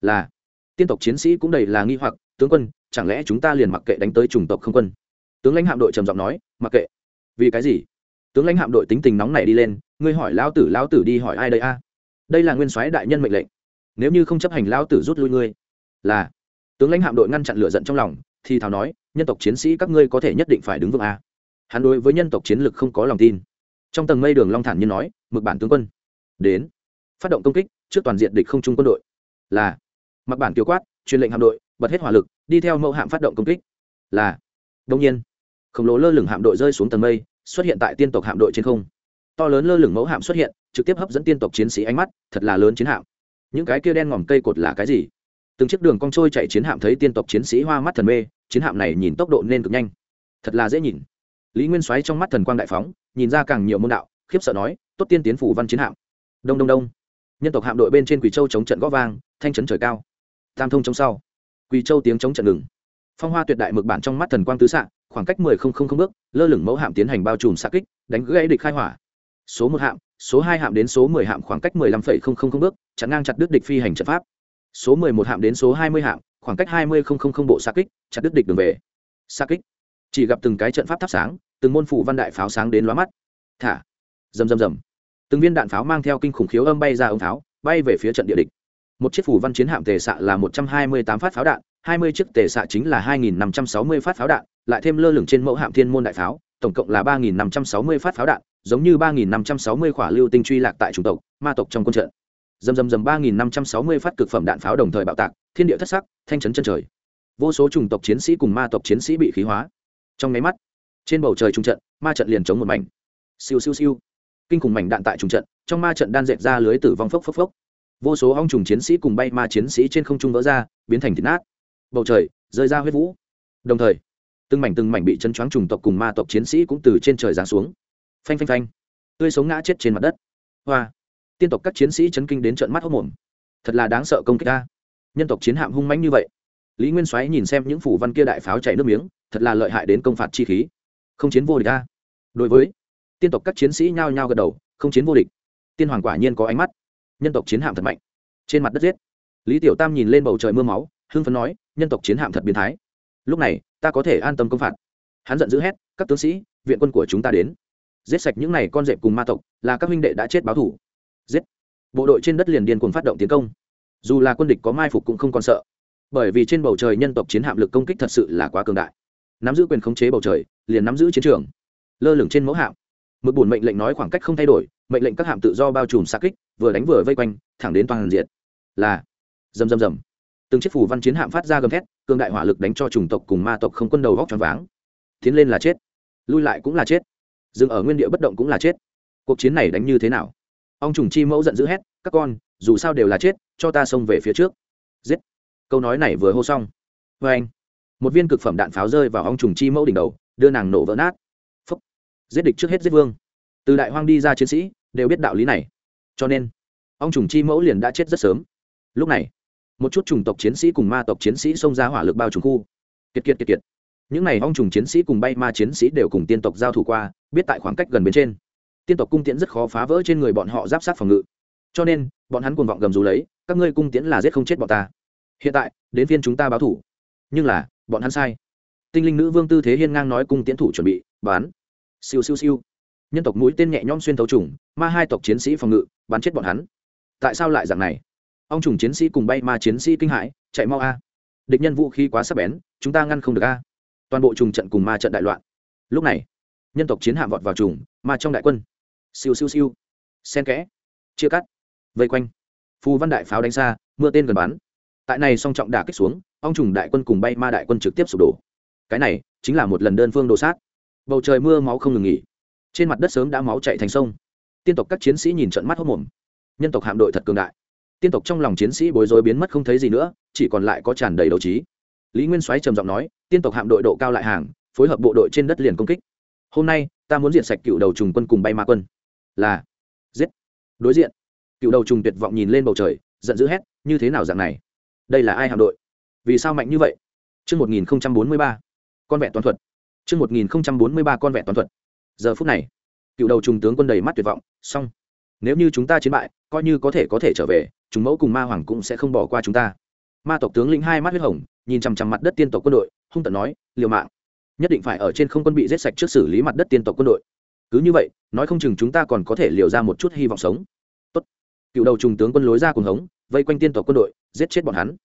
[SPEAKER 1] Là, tiên tộc chiến sĩ cũng đầy là nghi hoặc, tướng quân, chẳng lẽ chúng ta liền mặc kệ đánh tới chủng tộc không quân? Tướng lãnh hạm đội trầm giọng nói, mặc kệ. Vì cái gì? Tướng lãnh hạm đội tính tình nóng này đi lên, ngươi hỏi lão tử lão tử đi hỏi ai đây a? Đây là nguyên soái đại nhân mệnh lệnh. Nếu như không chấp hành, lão tử rút lui ngươi. Là, tướng lãnh hạm đội ngăn chặn lửa giận trong lòng, thì thào nói, nhân tộc chiến sĩ các ngươi có thể nhất định phải đứng vững a hắn đối với nhân tộc chiến lực không có lòng tin. Trong tầng mây đường long thản nhiên nói, mực bản tướng quân, đến. Phát động công kích trước toàn diện địch không trung quân đội. Là. Mặc bản kiều quát, truyền lệnh hạm đội, bật hết hỏa lực, đi theo mẫu hạm phát động công kích. Là. Đông nhiên, khổng lồ lơ lửng hạm đội rơi xuống tầng mây, xuất hiện tại tiên tộc hạm đội trên không. To lớn lơ lửng mẫu hạm xuất hiện, trực tiếp hấp dẫn tiên tộc chiến sĩ ánh mắt, thật là lớn chiến hạm. Những cái kia đen ngòm cây cột là cái gì? Từng chiếc đường cong trôi chạy chiến hạm thấy tiên tộc chiến sĩ hoa mắt thần mê, chiến hạm này nhìn tốc độ nên cực nhanh. Thật là dễ nhìn lý nguyên xoáy trong mắt thần quang đại phóng, nhìn ra càng nhiều môn đạo, khiếp sợ nói, tốt tiên tiến phủ văn chiến hạm. Đông đông đông. Nhân tộc hạm đội bên trên quỳ châu chống trận g ó vang, thanh trấn trời cao. Tam thông chống sau. Quỳ châu tiếng chống trận ngừng. Phong hoa tuyệt đại mực bản trong mắt thần quang tứ xạ, khoảng cách mười không không không bước, lơ lửng mẫu hạm tiến hành bao trùm xạ kích, đánh gãy địch khai hỏa. Số một hạm, số hai hạm đến số mười hạm khoảng cách mười lăm phẩy không không không bước, chặn ngang chặt đứt địch phi hành trận pháp. Số mười một hạm đến số hai mươi hạm, khoảng cách hai mươi không không không bộ xạ kích, chặt đứt địch đường về. Xạ kích. Chỉ gặp từng cái trận pháp thắp sáng từng môn phủ văn đại pháo sáng đến lóa mắt. Thả. Rầm rầm rầm. Từng viên đạn pháo mang theo kinh khủng khiếu âm bay ra ống pháo, bay về phía trận địa địch. Một chiếc phủ văn chiến hạm tề xạ là một trăm hai mươi tám phát pháo đạn, hai mươi chiếc tề xạ chính là hai nghìn năm trăm sáu mươi phát pháo đạn, lại thêm lơ lửng trên mẫu hạm thiên môn đại pháo, tổng cộng là ba nghìn năm trăm sáu mươi phát pháo đạn, giống như ba nghìn năm trăm sáu mươi khỏa lưu tinh truy lạc tại chủng tộc, ma tộc trong quân trận. Dầm dầm dầm ba nghìn năm trăm sáu mươi phát cực phẩm đạn pháo đồng thời bạo tạc, thiên địa thất sắc, thanh chấn chân trời. Vô số chủng tộc chiến sĩ cùng ma tộc chiến sĩ bị khí hóa. Trong nháy mắt trên bầu trời trung trận, ma trận liền chống một mảnh. Siêu siêu siêu. Kinh khủng mảnh đạn tại trung trận, trong ma trận đan dẹp ra lưới tử vong phốc phốc phốc. Vô số ong trùng chiến sĩ cùng bay ma chiến sĩ trên không trung vỡ ra, biến thành thịt nát. Bầu trời, rơi ra huyết vũ. Đồng thời, từng mảnh từng mảnh bị chân choáng trùng tộc cùng ma tộc chiến sĩ cũng từ trên trời giáng xuống. Phanh phanh phanh. Tươi sống ngã chết trên mặt đất. Hoa. Tiên tộc các chiến sĩ chấn kinh đến trận mắt hốc mồm thật là đáng sợ công kích ta nhân tộc chiến hạm hung mãnh như vậy. Lý nguyên soái nhìn xem những phủ văn kia đại pháo chảy nước miếng, thật là lợi hại đến công phạt chi khí không chiến vô địch a. Đối với tiên tộc các chiến sĩ nhao nhao gật đầu, không chiến vô địch. Tiên hoàng quả nhiên có ánh mắt. Nhân tộc chiến hạm thật mạnh. Trên mặt đất giết. Lý tiểu tam nhìn lên bầu trời mưa máu, hưng phấn nói, nhân tộc chiến hạm thật biến thái. Lúc này, ta có thể an tâm công phạt. Hắn giận dữ hét, các tướng sĩ, viện quân của chúng ta đến. Giết sạch những n à y con rệp cùng ma tộc, là các huynh đệ đã chết báo thủ giết. Bộ đội trên đất liền điên cuồng phát động tiến công. Dù là quân địch có mai phục cũng không còn sợ. Bởi vì trên bầu trời nhân tộc chiến hạm lực công kích thật sự là quá cường đại. Nắm giữ quyền khống chế bầu trời liền nắm giữ chiến trường. Lơ lửng trên mẫu hạm. Mực bùn mệnh lệnh nói khoảng cách không thay đổi, mệnh lệnh các hạm tự do bao trùm xa kích, vừa đánh vừa vây quanh, thẳng đến toàn diện. Là dầm dầm dầm từng chiếc phủ văn chiến hạm phát ra gầm thét cương đại hỏa lực đánh cho chủng tộc cùng ma tộc không quân đầu góc tròn váng. Tiến lên là chết, lui lại cũng là chết, dừng ở nguyên địa bất động cũng là chết. Cuộc chiến này đánh như thế nào? Ông trùng chi mẫu giận dữ hét, các con, dù sao đều là chết, cho ta xông về phía trước. Giết. Câu nói này vừa hô xong. Vê anh một viên cực phẩm đạn pháo rơi vào ông trùng chi mẫu đỉnh đầu đưa nàng nổ vỡ nát. Phúc. Giết địch trước hết giết vương. Từ đại hoang đi ra chiến sĩ, đều biết đạo lý này. Cho nên, ông trùng chi mẫu liền đã chết rất sớm. Lúc này, một chút chủng tộc chiến sĩ cùng ma tộc chiến sĩ xông ra hỏa lực bao trùng khu. Kiệt kiệt kiệt kiệt. Những n à y ong trùng chiến sĩ cùng bay ma chiến sĩ đều cùng tiên tộc giao thủ qua, biết tại khoảng cách gần bên trên. Tiên tộc cung tiễn rất khó phá vỡ trên người bọn họ giáp sát phòng ngự. Cho nên, bọn hắn cuồng vọng gầm dù lấy, các ngươi cung tiễn là giết không chết bọn ta. Hiện tại, đến phiên chúng ta báo thủ. Nhưng là, bọn hắn sai tinh linh nữ vương tư thế hiên ngang nói cung tiễn thủ chuẩn bị, bán. Siêu siêu siêu. Nhân tộc mũi tên nhẹ nhõm xuyên thấu trùng, ma hai tộc chiến sĩ phòng ngự, bắn chết bọn hắn. Tại sao lại dạng này? Ông trùng chiến sĩ cùng bay ma chiến sĩ kinh hãi, chạy mau a. Địch nhân vũ khí quá sắc bén, chúng ta ngăn không được a. Toàn bộ trùng trận cùng ma trận đại loạn. Lúc này, nhân tộc chiến hạm vọt vào trùng, ma trong đại quân. Siêu siêu siêu. Sen kẽ. Chia cắt. Vây quanh. Phù văn đại pháo đánh xa, mưa tên gần bắn. Tại này song trọng đả kích xuống, ông trùng đại quân cùng bay ma đại quân trực tiếp sụp đổ cái này chính là một lần đơn phương đồ sát. Bầu trời mưa máu không ngừng nghỉ. Trên mặt đất sớm đã máu chạy thành sông. Tiên tộc các chiến sĩ nhìn trận mắt hốc mồm nhân tộc hạm đội thật cường đại. Tiên tộc trong lòng chiến sĩ bối rối biến mất không thấy gì nữa chỉ còn lại có tràn đầy đấu trí. Lý nguyên soái trầm giọng nói tiên tộc hạm đội độ cao lại hàng phối hợp bộ đội trên đất liền công kích. Hôm nay ta muốn diện sạch cựu đầu trùng quân cùng bay ma quân. Là. Giết. Đối diện. Cựu đầu trùng tuyệt vọng nhìn lên bầu trời giận dữ hét như thế nào dạng này? Đây là ai hạm đội? Vì sao mạnh như vậy? Trước 1043, con vẹn toàn thuật. Trước 1043 con vẹn toàn thuật. Giờ phút này, cựu đầu trùng tướng quân đầy mắt tuyệt vọng, xong. Nếu như chúng ta chiến bại, coi như có thể có thể trở về, chúng mẫu cùng ma hoàng cũng sẽ không bỏ qua chúng ta. Ma tộc tướng lĩnh hai mắt huyết hồng, nhìn chằm chằm mặt đất tiên tộc quân đội, hung tợn nói, liều mạng, nhất định phải ở trên không quân bị giết sạch trước xử lý mặt đất tiên tộc quân đội. Cứ như vậy, nói không chừng chúng ta còn có thể liều ra một chút hy vọng sống. Tốt. Cựu đầu trùng tướng quân lối ra cùng hống, vây quanh tiên tộc quân đội, giết chết bọn hắn.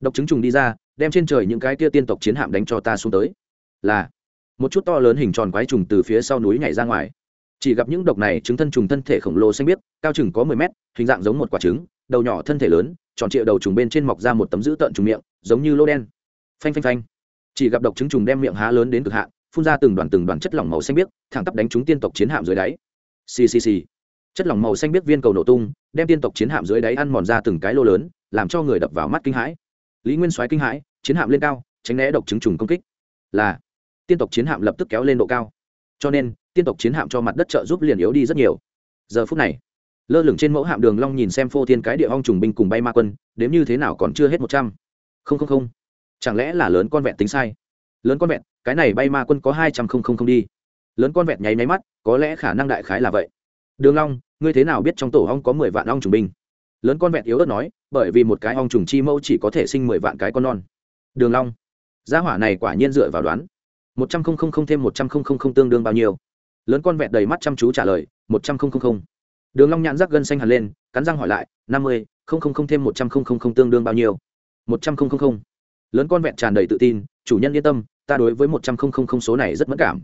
[SPEAKER 1] Độc chứng trùng đi ra, đem trên trời những cái tia tiên tộc chiến hạm đánh cho ta xuống tới. Là một chút to lớn hình tròn quái trùng từ phía sau núi nhảy ra ngoài. Chỉ gặp những độc này trứng thân trùng thân thể khổng lồ xanh biếc, cao chừng có mười mét, hình dạng giống một quả trứng, đầu nhỏ thân thể lớn, tròn trịa đầu trùng bên trên mọc ra một tấm dữ tợn trùng miệng, giống như lô đen. Phanh phanh phanh. Chỉ gặp độc trứng trùng đem miệng há lớn đến cực hạn, phun ra từng đoàn từng đoàn chất lỏng màu xanh biếc, thẳng tắp đánh trúng tiên tộc chiến hạm dưới đáy. Ccc chất lỏng màu xanh biếc viên cầu nổ tung, đem tiên tộc chiến hạm dưới đáy ăn mòn ra từng cái lô lớn, làm cho người đập vào mắt kinh hãi. Lý nguyên soái kinh hãi, chiến hạm lên cao, tránh né độc trứng trùng công kích. Là tiên tộc chiến hạm lập tức kéo lên độ cao. Cho nên, tiên tộc chiến hạm cho mặt đất trợ giúp liền yếu đi rất nhiều. Giờ phút này, lơ lửng trên mẫu hạm đường long nhìn xem phô thiên cái địa hong trùng binh cùng bay ma quân, đếm như thế nào còn chưa hết một trăm. Không không không. Chẳng lẽ là lớn con vẹn tính sai? Lớn con vẹn, cái này bay ma quân có hai trăm không không không đi. Lớn con vẹn nháy nháy mắt, có lẽ khả năng đại khái là vậy. Đường long, ngươi thế nào biết trong tổ ong có mười vạn ong trùng binh? Lớn con vẹn yếu ớt nói, bởi vì một cái ong trùng chi mẫu chỉ có thể sinh mười vạn cái con non. Đường long, gia hỏa này quả nhiên dựa vào đoán một trăm không không không thêm một trăm không không không tương đương bao nhiêu lớn con vẹt đầy mắt chăm chú trả lời một trăm không không không đường long nhãn rắc gân xanh hẳn lên cắn răng hỏi lại năm mươi không không không thêm một trăm không không không tương đương bao nhiêu một trăm không không không lớn con vẹt tràn đầy tự tin chủ nhân yên tâm ta đối với một trăm không không không số này rất mẫn cảm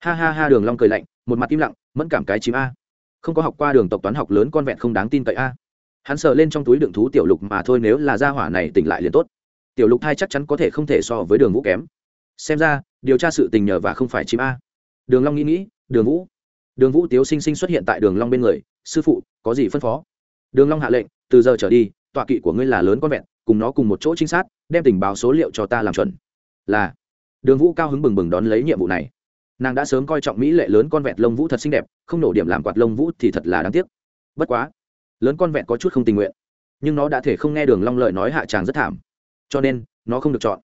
[SPEAKER 1] ha ha ha đường long cười lạnh một mặt im lặng mẫn cảm cái chim a không có học qua đường tộc toán học lớn con vẹn không đáng tin cậy a hắn sờ lên trong túi đựng thú tiểu lục mà thôi nếu là gia hỏa này tỉnh lại liền tốt tiểu lục thai chắc chắn có thể không thể so với đường vũ kém xem ra, điều tra sự tình nhờ và không phải chim a. Đường long nghĩ nghĩ, đường vũ đường vũ tiếu sinh sinh xuất hiện tại đường long bên người, sư phụ, có gì phân phó? Đường long hạ lệnh, từ giờ trở đi, tọa kỵ của ngươi là lớn con vẹn cùng nó cùng một chỗ trinh sát, đem tình báo số liệu cho ta làm chuẩn. Là. Đường vũ cao hứng bừng bừng đón lấy nhiệm vụ này. Nàng đã sớm coi trọng mỹ lệ lớn con vẹn lông vũ thật xinh đẹp, không nổ điểm làm quạt lông vũ thì thật là đáng tiếc. Bất quá, lớn con vẹn có chút không tình nguyện, nhưng nó đã thể không nghe đường long lợi nói hạ tràng rất thảm. Cho nên, nó không được chọn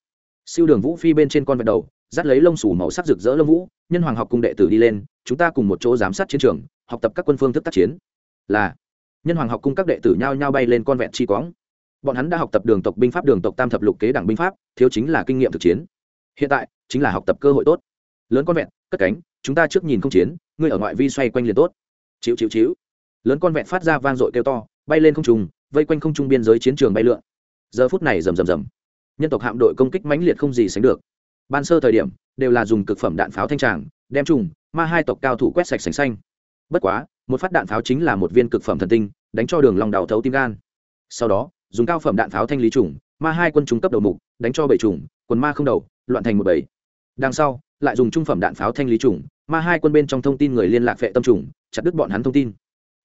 [SPEAKER 1] siêu đường vũ phi bên trên con vẹn đầu, dắt lấy lông sủ màu sắc rực rỡ lông vũ, nhân hoàng học cùng đệ tử đi lên, chúng ta cùng một chỗ giám sát chiến trường, học tập các quân phương thức tác chiến. Là, nhân hoàng học cung các đệ tử nhao nhao bay lên con vẹn chi quõng bọn hắn đã học tập đường tộc binh pháp, đường tộc tam thập lục kế đảng binh pháp, thiếu chính là kinh nghiệm thực chiến. Hiện tại, chính là học tập cơ hội tốt. Lớn con vẹn, cất cánh, chúng ta trước nhìn không chiến, ngươi ở ngoại vi xoay quanh liền tốt. Chịu chịu chịu. Lớn con vẹn phát ra vang dội kêu to, bay lên không trùng vây quanh không trung biên giới chiến trường bay lượn. Giờ phút này rầm rầm rầm nhân tộc hạm đội công kích mãnh liệt không gì sánh được. Ban sơ thời điểm, đều là dùng cực phẩm đạn pháo thanh tràng, đem trùng, ma hai tộc cao thủ quét sạch sành xanh. Bất quá, một phát đạn pháo chính là một viên cực phẩm thần tinh, đánh cho đường lòng đào thấu tim gan. Sau đó, dùng cao phẩm đạn pháo thanh lý trùng, ma hai quân chúng cấp đầu mục, đánh cho bảy trùng, quần ma không đầu, loạn thành một bảy đằng sau, lại dùng trung phẩm đạn pháo thanh lý trùng, ma hai quân bên trong thông tin người liên lạc vệ tâm trùng, chặt đứt bọn hắn thông tin.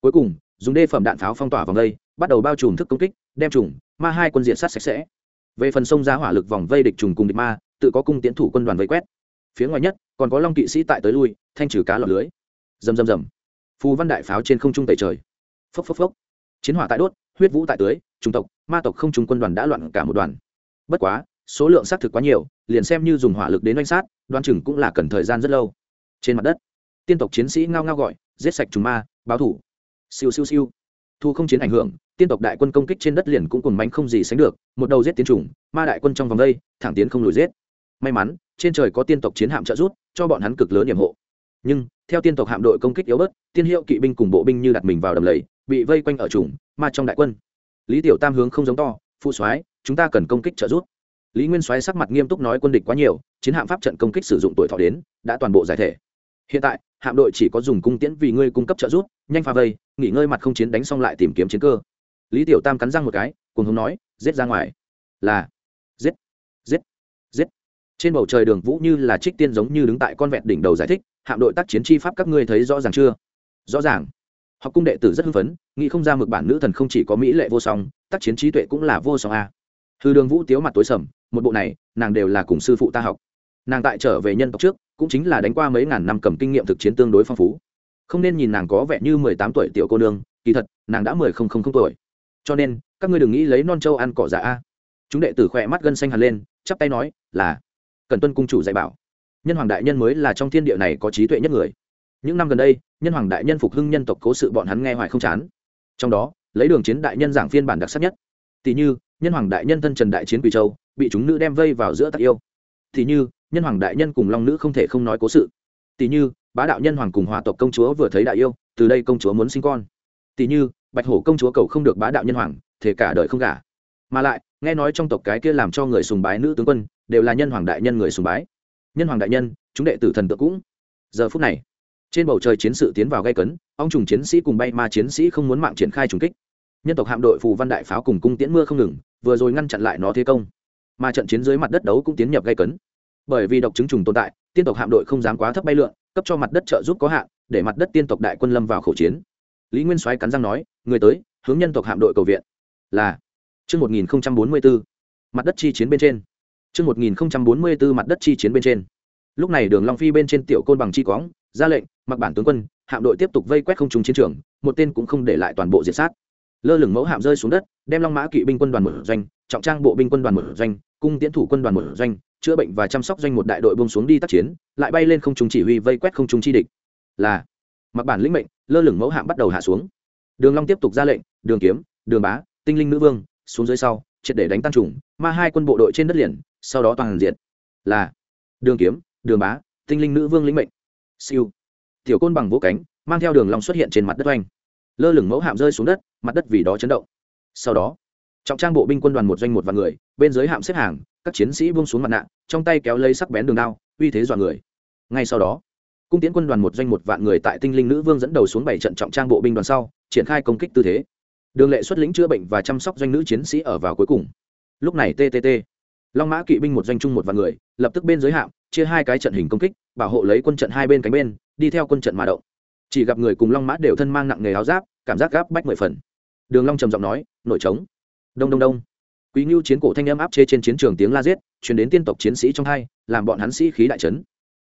[SPEAKER 1] Cuối cùng, dùng đê phẩm đạn pháo phong tỏa vòng đây, bắt đầu bao trùm thức công kích, đem trùng, ma hai quân diện sát sạch sẽ về phần sông giá hỏa lực vòng vây địch trùng cùng địch ma, tự có cung tiến thủ quân đoàn vây quét. Phía ngoài nhất, còn có long kỵ sĩ tại tới lui, thanh trừ cá lọt lưới. Rầm rầm rầm. Phù văn đại pháo trên không trung tẩy trời. Phốc phốc phốc. Chiến hỏa tại đốt, huyết vũ tại tưới trung tộc, ma tộc không trung quân đoàn đã loạn cả một đoàn. Bất quá, số lượng xác thực quá nhiều, liền xem như dùng hỏa lực đến oanh sát đoan chừng cũng là cần thời gian rất lâu. Trên mặt đất, tiên tộc chiến sĩ ngao ngao gọi, giết sạch chúng ma, báo thủ. Siêu siêu siêu thu không chiến ảnh hưởng, tiên tộc đại quân công kích trên đất liền cũng cùng mánh không gì sánh được, một đầu giết tiến trùng ma đại quân trong vòng đây, thẳng tiến không lùi giết. May mắn, trên trời có tiên tộc chiến hạm trợ rút cho bọn hắn cực lớn nhiệm hộ. Nhưng, theo tiên tộc hạm đội công kích yếu bớt, tiên hiệu kỵ binh cùng bộ binh như đặt mình vào đầm lầy, bị vây quanh ở trùng ma trong đại quân. Lý tiểu tam hướng không giống to, phụ soái, chúng ta cần công kích trợ rút lý nguyên soái sắc mặt nghiêm túc nói, quân địch quá nhiều, chiến hạm pháp trận công kích sử dụng tuổi thọ đến, đã toàn bộ giải thể hiện tại, hạm đội chỉ có dùng cung tiễn vì ngươi cung cấp trợ giúp, nhanh pha vây, nghỉ ngơi mặt không chiến đánh xong lại tìm kiếm chiến cơ. Lý tiểu tam cắn răng một cái cùng hống nói, giết ra ngoài. Là, giết giết giết. Trên bầu trời đường vũ như là trích tiên giống như đứng tại con vẹn đỉnh đầu giải thích, hạm đội tác chiến chi pháp các ngươi thấy rõ ràng chưa? Rõ ràng. Học cung đệ tử rất hưng phấn, nghĩ không ra mực bản nữ thần không chỉ có mỹ lệ vô song, tác chiến trí tuệ cũng là vô song a. Hư đường vũ tiếu mặt tối sầm, một bộ này, nàng đều là cùng sư phụ ta học nàng tại trở về nhân tộc trước, cũng chính là đánh qua mấy ngàn năm cầm kinh nghiệm thực chiến tương đối phong phú. Không nên nhìn nàng có vẻ như mười tám tuổi tiểu cô nương, kỳ thật, nàng đã mười không không không tuổi. Cho nên, các ngươi đừng nghĩ lấy non trâu ăn cỏ giả a. Chúng đệ tử khỏe mắt gân xanh hẳn lên, chắp tay nói, là. Cần tuân cung chủ dạy bảo. Nhân hoàng đại nhân mới là trong thiên địa này có trí tuệ nhất người. Những năm gần đây, nhân hoàng đại nhân phục hưng nhân tộc cố sự bọn hắn nghe hoài không chán. Trong đó, lấy đường chiến đại nhân giảng phiên bản đặc sắc nhất. Tỷ như, nhân hoàng đại nhân thân trần đại chiến quỳ châu, bị chúng nữ đem vây vào giữa tắc yêu. Tỷ như nhân hoàng đại nhân cùng long nữ không thể không nói cố sự. Tỷ như, bá đạo nhân hoàng cùng hòa tộc công chúa vừa thấy đại yêu, từ đây công chúa muốn sinh con. Tỷ như, bạch hổ công chúa cầu không được bá đạo nhân hoàng, thể cả đời không gả. Mà lại, nghe nói trong tộc cái kia làm cho người sùng bái nữ tướng quân, đều là nhân hoàng đại nhân người sùng bái. Nhân hoàng đại nhân, chúng đệ tử thần tượng cũng. Giờ phút này, trên bầu trời chiến sự tiến vào gây cấn, ông trùng chiến sĩ cùng bay ma chiến sĩ không muốn mạng triển khai trùng kích. Nhân tộc hạm đội phù văn đại pháo cùng cung tiễn mưa không ngừng, vừa rồi ngăn chặn lại nó thế công. Mà trận chiến dưới mặt đất đấu cũng tiến nhập gây cấn bởi vì độc chứng trùng tồn tại, tiên tộc hạm đội không dám quá thấp bay lượn, cấp cho mặt đất trợ giúp có hạn, để mặt đất tiên tộc đại quân lâm vào khẩu chiến. Lý nguyên soái cắn răng nói, người tới, hướng nhân tộc hạm đội cầu viện. Là, chương một nghìn bốn mươi bốn mặt đất chi chiến bên trên. Chương một nghìn bốn mươi bốn mặt đất chi chiến bên trên. Lúc này đường long phi bên trên tiểu côn bằng chi quáng ra lệnh, mặc bản tướng quân, hạm đội tiếp tục vây quét không trùng chiến trường, một tên cũng không để lại toàn bộ diệt sát. Lơ lửng mẫu hạm rơi xuống đất, đem long mã kỵ binh quân đoàn một doanh, trọng trang bộ binh quân đoàn một doanh, cung tiễn thủ quân đoàn một doanh chữa bệnh và chăm sóc doanh một đại đội bông xuống đi tác chiến, lại bay lên không trung chỉ huy vây quét không trung chi địch. Là, mặc bản lĩnh mệnh, lơ lửng mẫu hạm bắt đầu hạ xuống. Đường long tiếp tục ra lệnh, đường kiếm, đường bá, tinh linh nữ vương, xuống dưới sau, triệt để đánh tan trùng ma hai quân bộ đội trên đất liền, sau đó toàn diện. Là, đường kiếm, đường bá, tinh linh nữ vương lĩnh mệnh. Siêu. Tiểu côn bằng vỗ cánh, mang theo đường long xuất hiện trên mặt đất oanh. Lơ lửng mẫu hạm rơi xuống đất, mặt đất vì đó chấn động. Sau đó, trọng trang bộ binh quân đoàn một doanh một vạn người, bên dưới hạm xếp hàng các chiến sĩ buông xuống mặt nạ, trong tay kéo lấy sắc bén đường đao, uy thế dọa người. Ngay sau đó, cung tiến quân đoàn một doanh một vạn người tại tinh linh nữ vương dẫn đầu xuống bảy trận trọng trang bộ binh đoàn sau, triển khai công kích tư thế. Đường lệ xuất lĩnh chữa bệnh và chăm sóc doanh nữ chiến sĩ ở vào cuối cùng. Lúc này ttt long mã kỵ binh một doanh chung một vạn người, lập tức bên giới hạm, chia hai cái trận hình công kích, bảo hộ lấy quân trận hai bên cánh bên, đi theo quân trận mà động. Chỉ gặp người cùng long mã đều thân mang nặng nghề áo giáp, cảm giác gáp bách mười phần. Đường long trầm giọng nói, nội trống. Đông đông đông quý ngưu chiến cổ thanh âm áp chế trên chiến trường tiếng la giết, truyền đến tiên tộc chiến sĩ trong hai, làm bọn hắn sĩ khí đại chấn.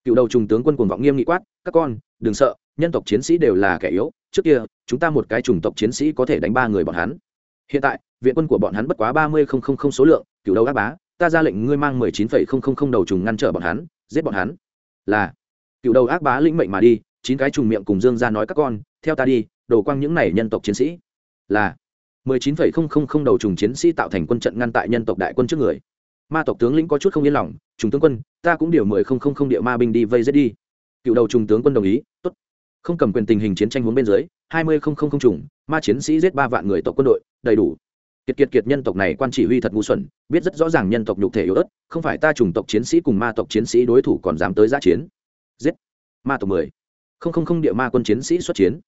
[SPEAKER 1] Cựu đầu trùng tướng quân cuồng vọng nghiêm nghị quát, các con, đừng sợ, nhân tộc chiến sĩ đều là kẻ yếu, trước kia, chúng ta một cái chủng tộc chiến sĩ có thể đánh ba người bọn hắn. Hiện tại, viện quân của bọn hắn bất quá ba mươi không không không số lượng, cựu đầu ác bá, ta ra lệnh ngươi mang mười chín phẩy không không không đầu trùng ngăn trở bọn hắn, giết bọn hắn. Là, cựu đầu ác bá lĩnh mệnh mà đi, chín cái trùng miệng cùng dương ra nói, các con, theo ta đi đổ quang những này nhân tộc chiến sĩ. Là mười chín phẩy không không không đầu trùng chiến sĩ tạo thành quân trận ngăn tại nhân tộc đại quân trước người. Ma tộc tướng lĩnh có chút không yên lòng, trùng tướng quân, ta cũng điều mười không không không địa ma binh đi vây giết đi. Cựu đầu trùng tướng quân đồng ý, tốt. Không cầm quyền tình hình chiến tranh hướng bên dưới, hai mươi không không không trùng ma chiến sĩ giết ba vạn người tộc quân đội, đầy đủ. Kiệt kiệt kiệt nhân tộc này quan chỉ huy thật ngu xuẩn, biết rất rõ ràng nhân tộc nhục thể yếu ớt, không phải ta trùng tộc chiến sĩ cùng ma tộc chiến sĩ đối thủ còn dám tới giá chiến. Giết. Ma tộc mười. Không không không địa ma quân chiến sĩ xuất chiến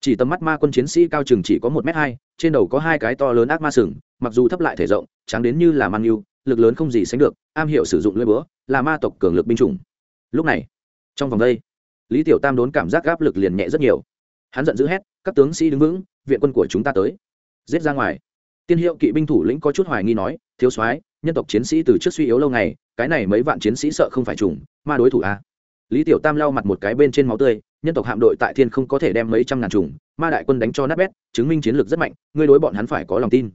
[SPEAKER 1] chỉ tầm mắt ma quân chiến sĩ cao chừng chỉ có một m hai, trên đầu có hai cái to lớn ác ma sừng, mặc dù thấp lại thể rộng, trắng đến như là mang yêu, lực lớn không gì sánh được, am hiểu sử dụng lưỡi búa, là ma tộc cường lực binh chủng. Lúc này, trong vòng đây, lý tiểu tam đốn cảm giác áp lực liền nhẹ rất nhiều. Hắn giận dữ hét, các tướng sĩ đứng vững, viện quân của chúng ta tới. Giết ra ngoài. Tiên hiệu kỵ binh thủ lĩnh có chút hoài nghi nói, thiếu soái, nhân tộc chiến sĩ từ trước suy yếu lâu ngày, cái này mấy vạn chiến sĩ sợ không phải trùng ma đối thủ a à? lý tiểu tam lau mặt một cái bên trên máu tươi nhân tộc hạm đội tại thiên không có thể đem mấy trăm ngàn trùng, ma đại quân đánh cho nát bét, chứng minh chiến lược rất mạnh, ngươi đối bọn hắn phải có lòng tin.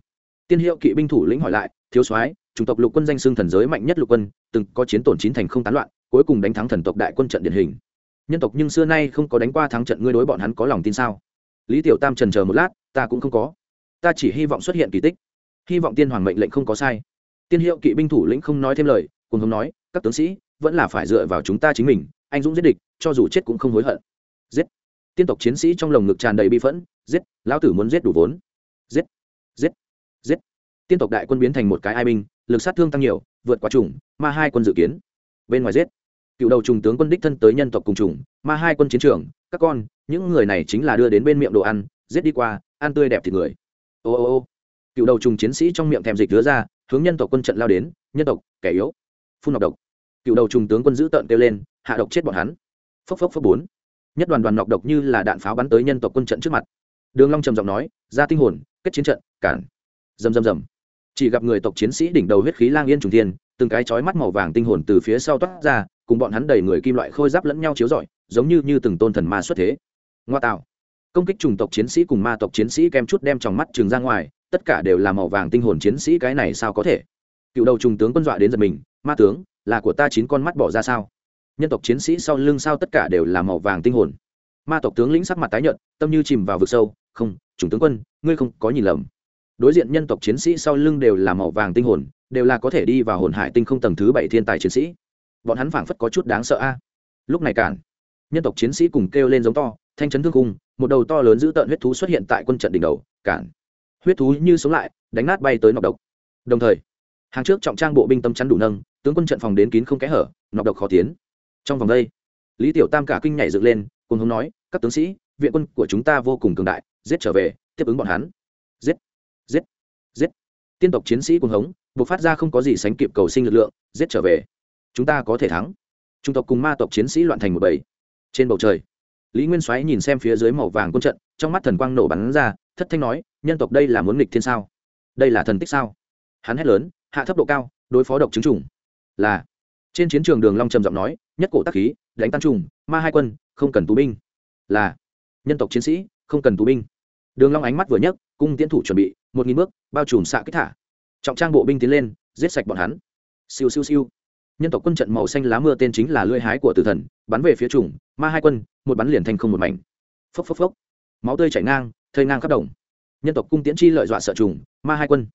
[SPEAKER 1] Tiên hiệu kỵ binh thủ lĩnh hỏi lại, thiếu soái, chủng tộc lục quân danh xưng thần giới mạnh nhất lục quân, từng có chiến tổn chín thành không tán loạn, cuối cùng đánh thắng thần tộc đại quân trận điển hình. Nhân tộc nhưng xưa nay không có đánh qua thắng trận, ngươi đối bọn hắn có lòng tin sao? Lý tiểu tam trần chờ một lát, ta cũng không có. Ta chỉ hy vọng xuất hiện kỳ tích. Hy vọng tiên hoàng mệnh lệnh không có sai. Tiên hiệu kỵ binh thủ lĩnh không nói thêm lời, cùng không nói, các tướng sĩ, vẫn là phải dựa vào chúng ta chính mình, anh dũng giết địch, cho dù chết cũng không hối hận tiên tộc chiến sĩ trong lồng ngực tràn đầy bi phẫn, giết, lão tử muốn giết đủ vốn. Giết giết giết. Tiên tộc đại quân biến thành một cái ai binh, lực sát thương tăng nhiều, vượt qua trùng ma hai quân dự kiến. Bên ngoài giết. Cựu đầu trùng tướng quân đích thân tới nhân tộc cùng trùng ma hai quân chiến trường, các con, những người này chính là đưa đến bên miệng đồ ăn, giết đi qua, ăn tươi đẹp thịt người. Ô ô ô. Cựu đầu trùng chiến sĩ trong miệng thèm dịch đứa ra, hướng nhân tộc quân trận lao đến, nhân tộc, kẻ yếu. Phun nọc độc. Cựu đầu trùng tướng quân giữ tợn kêu lên, hạ độc chết bọn hắn. Phốc phốc phốc bốn nhất đoàn đoàn nọc độc như là đạn pháo bắn tới nhân tộc quân trận trước mặt. Đường long trầm giọng nói, ra tinh hồn, kết chiến trận, cản. Rầm rầm rầm. Chỉ gặp người tộc chiến sĩ đỉnh đầu huyết khí lang yên trùng thiên, từng cái chói mắt màu vàng tinh hồn từ phía sau toát ra, cùng bọn hắn đầy người kim loại khôi giáp lẫn nhau chiếu rọi, giống như như từng tôn thần ma xuất thế. Ngoa tạo. Công kích trùng tộc chiến sĩ cùng ma tộc chiến sĩ kem chút đem trong mắt trường ra ngoài, tất cả đều là màu vàng tinh hồn chiến sĩ cái này sao có thể? Cựu đầu trùng tướng quân dọa đến giật mình, ma tướng, là của ta chín con mắt bỏ ra sao? Nhân tộc chiến sĩ sau lưng sao tất cả đều là màu vàng tinh hồn. Ma tộc tướng lĩnh sắc mặt tái nhợt, tâm như chìm vào vực sâu, không chủng tướng quân, ngươi không có nhìn lầm. Đối diện nhân tộc chiến sĩ sau lưng đều là màu vàng tinh hồn, đều là có thể đi vào hồn hải tinh không tầng thứ bảy thiên tài chiến sĩ. Bọn hắn phảng phất có chút đáng sợ a. Lúc này cản, nhân tộc chiến sĩ cùng kêu lên giống to, thanh chấn thương cung một đầu to lớn giữ tợn huyết thú xuất hiện tại quân trận đỉnh đầu, cản. Huyết thú như sống lại, đánh nát bay tới nọc độc. Đồng thời, hàng trước trọng trang bộ binh tâm chắn đủ nâng, tướng quân trận phòng đến kín không kẽ hở, nọc độc khó tiến trong vòng đây, lý tiểu tam cả kinh nhảy dựng lên cùng hống nói, các tướng sĩ, viện quân của chúng ta vô cùng cường đại, giết trở về, tiếp ứng bọn hắn. Giết giết giết. Tiên tộc chiến sĩ cùng hống buộc phát ra không có gì sánh kịp cầu sinh lực lượng, giết trở về. Chúng ta có thể thắng. Trung tộc cùng ma tộc chiến sĩ loạn thành một bầy. Trên bầu trời, lý nguyên soái nhìn xem phía dưới màu vàng quân trận, trong mắt thần quang nổ bắn ra, thất thanh nói, nhân tộc đây là muốn nghịch thiên sao? Đây là thần tích sao? Hắn hét lớn, hạ thấp độ cao, đối phó độc chứng trùng. Là, trên chiến trường đường long trầm giọng nói nhất cổ tác khí, đánh tan trùng, ma hai quân, không cần tù binh. Là, nhân tộc chiến sĩ, không cần tù binh. Đường long ánh mắt vừa nhấc, cung tiến thủ chuẩn bị, một nghìn bước, bao trùm xạ kích thả. Trọng trang bộ binh tiến lên, giết sạch bọn hắn. Siêu siêu siêu. Nhân tộc quân trận màu xanh lá mưa tên chính là lưỡi hái của tử thần, bắn về phía trùng, ma hai quân, một bắn liền thành không một mảnh. Phốc phốc phốc. Máu tươi chảy ngang thơi ngang khắp đồng. Nhân tộc cung tiễn chi lợi dọa sợ trùng, ma hai quân.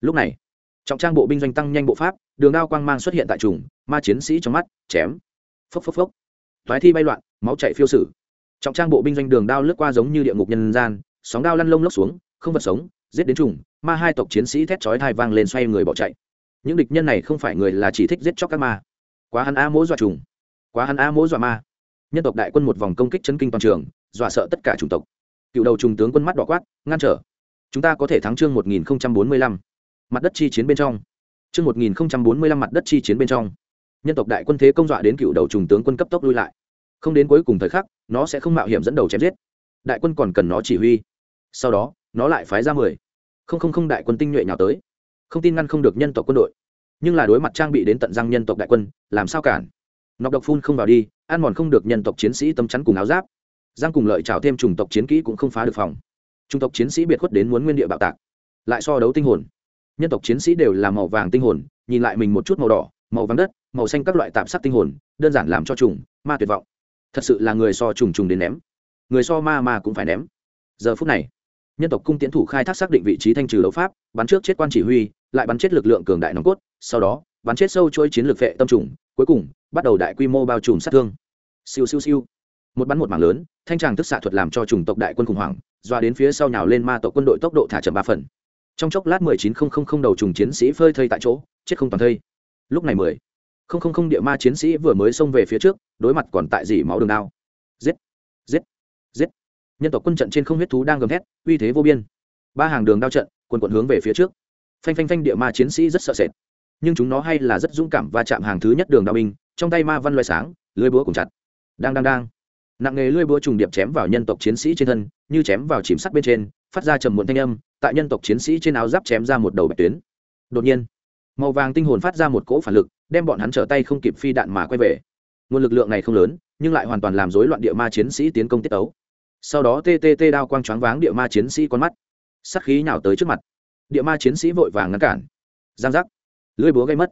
[SPEAKER 1] Lúc này, trọng trang bộ binh doanh tăng nhanh bộ pháp, đường đao quang mang xuất hiện tại trùng, ma chiến sĩ trong mắt, chém phốc phốc phốc. Thoái thi bay loạn máu chạy phiêu sử. Trọng trang bộ binh doanh đường đao lướt qua giống như địa ngục nhân gian sóng đao lăn lông lốc xuống không vật sống giết đến trùng ma hai tộc chiến sĩ thét chói thai vang lên xoay người bỏ chạy. Những địch nhân này không phải người là chỉ thích giết chóc các ma. Quá hắn a mỗ dọa trùng. Quá hắn a mỗ dọa ma. Nhân tộc đại quân một vòng công kích chân kinh toàn trường dọa sợ tất cả chủng tộc. Cựu đầu trùng tướng quân mắt đỏ quát ngăn trở. Chúng ta có thể thắng chương một nghìn bốn mươi lăm. Mặt đất chi chiến bên trong. Chương một nghìn bốn mươi lăm mặt đất chi chiến bên trong, nhân tộc đại quân thế công dọa đến cựu đầu trùng tướng quân cấp tốc lui lại. Không đến cuối cùng thời khắc, nó sẽ không mạo hiểm dẫn đầu chém giết. Đại quân còn cần nó chỉ huy. Sau đó, nó lại phái ra mười, không không không đại quân tinh nhuệ nhào tới. Không tin ngăn không được nhân tộc quân đội. Nhưng là đối mặt trang bị đến tận răng nhân tộc đại quân, làm sao cản? Nọc độc phun không vào đi, ăn mòn không được nhân tộc chiến sĩ tâm chắn cùng áo giáp. Giang cùng lợi trào thêm chủng tộc chiến kỹ cũng không phá được phòng. Chủng tộc chiến sĩ biệt khuất đến muốn nguyên địa bạo tạc. Lại so đấu tinh hồn nhân tộc chiến sĩ đều là màu vàng tinh hồn nhìn lại mình một chút màu đỏ màu vàng đất màu xanh các loại tạm sắc tinh hồn, đơn giản làm cho trùng, ma tuyệt vọng. Thật sự là người so trùng trùng đến ném. Người so ma ma cũng phải ném. Giờ phút này, nhân tộc cung tiến thủ khai thác xác định vị trí thanh trừ đấu pháp, bắn trước chết quan chỉ huy, lại bắn chết lực lượng cường đại nòng cốt, sau đó, bắn chết sâu trôi chiến lược vệ tâm trùng, cuối cùng, bắt đầu đại quy mô bao trùm sát thương. Siêu siêu siêu. Một bắn một mảng lớn, thanh tràng thức xạ thuật làm cho chủng tộc đại quân khủng hoảng, doa đến phía sau nhào lên ma tộc quân đội tốc độ thả chậm ba phần. Trong chốc lát mười chín không không không đầu trùng chiến sĩ phơi thây tại chỗ, chết không toàn thây. Lúc này mười không không không địa ma chiến sĩ vừa mới xông về phía trước, đối mặt còn tại dỉ máu đường đao. Giết giết giết. Nhân tộc quân trận trên không huyết thú đang gầm thét, uy thế vô biên. Ba hàng đường đao trận, quần quận hướng về phía trước. Phanh phanh phanh địa ma chiến sĩ rất sợ sệt. Nhưng chúng nó hay là rất dũng cảm và chạm hàng thứ nhất đường đao binh, trong tay ma văn loài sáng, lưới búa cùng chặt. Đang đang đang. Nặng nghề lưới búa trùng điệp chém vào nhân tộc chiến sĩ trên thân, như chém vào chìm sắt bên trên, phát ra trầm muộn thanh âm, tại nhân tộc chiến sĩ trên áo giáp chém ra một đầu bạch tuyến. Đột nhiên, màu vàng tinh hồn phát ra một cỗ phản lực đem bọn hắn trở tay không kịp phi đạn mà quay về. Nguồn lực lượng này không lớn, nhưng lại hoàn toàn làm rối loạn địa ma chiến sĩ tiến công tiết ấu sau đó ttt đao quang choáng váng địa ma chiến sĩ con mắt. Sắc khí nhào tới trước mặt. Địa ma chiến sĩ vội vàng ngăn cản. Giang giác. Lưỡi búa gây mất.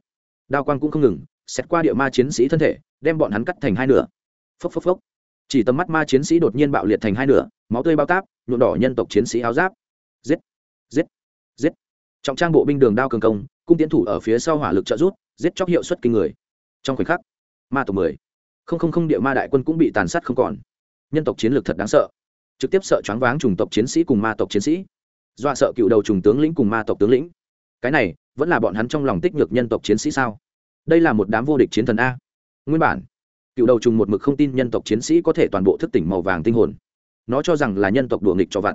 [SPEAKER 1] Đao quang cũng không ngừng xét qua địa ma chiến sĩ thân thể, đem bọn hắn cắt thành hai nửa. Phốc phốc phốc. Chỉ tầm mắt ma chiến sĩ đột nhiên bạo liệt thành hai nửa, máu tươi bao táp, nhuộm đỏ nhân tộc chiến sĩ áo giáp. Giết giết trọng trang bộ binh đường đao cường công, cung tiến thủ ở phía sau hỏa lực trợ rút giết chóc hiệu suất kinh người. Trong khoảnh khắc, ma tộc mười, không không không địa ma đại quân cũng bị tàn sát không còn. Nhân tộc chiến lược thật đáng sợ. Trực tiếp sợ choáng váng chủng tộc chiến sĩ cùng ma tộc chiến sĩ. Dọa sợ cựu đầu trùng tướng lĩnh cùng ma tộc tướng lĩnh. Cái này, vẫn là bọn hắn trong lòng tích nhược nhân tộc chiến sĩ sao? Đây là một đám vô địch chiến thần a. Nguyên bản, cựu đầu trùng một mực không tin nhân tộc chiến sĩ có thể toàn bộ thức tỉnh màu vàng tinh hồn. Nó cho rằng là nhân tộc đùa nghịch cho vặt.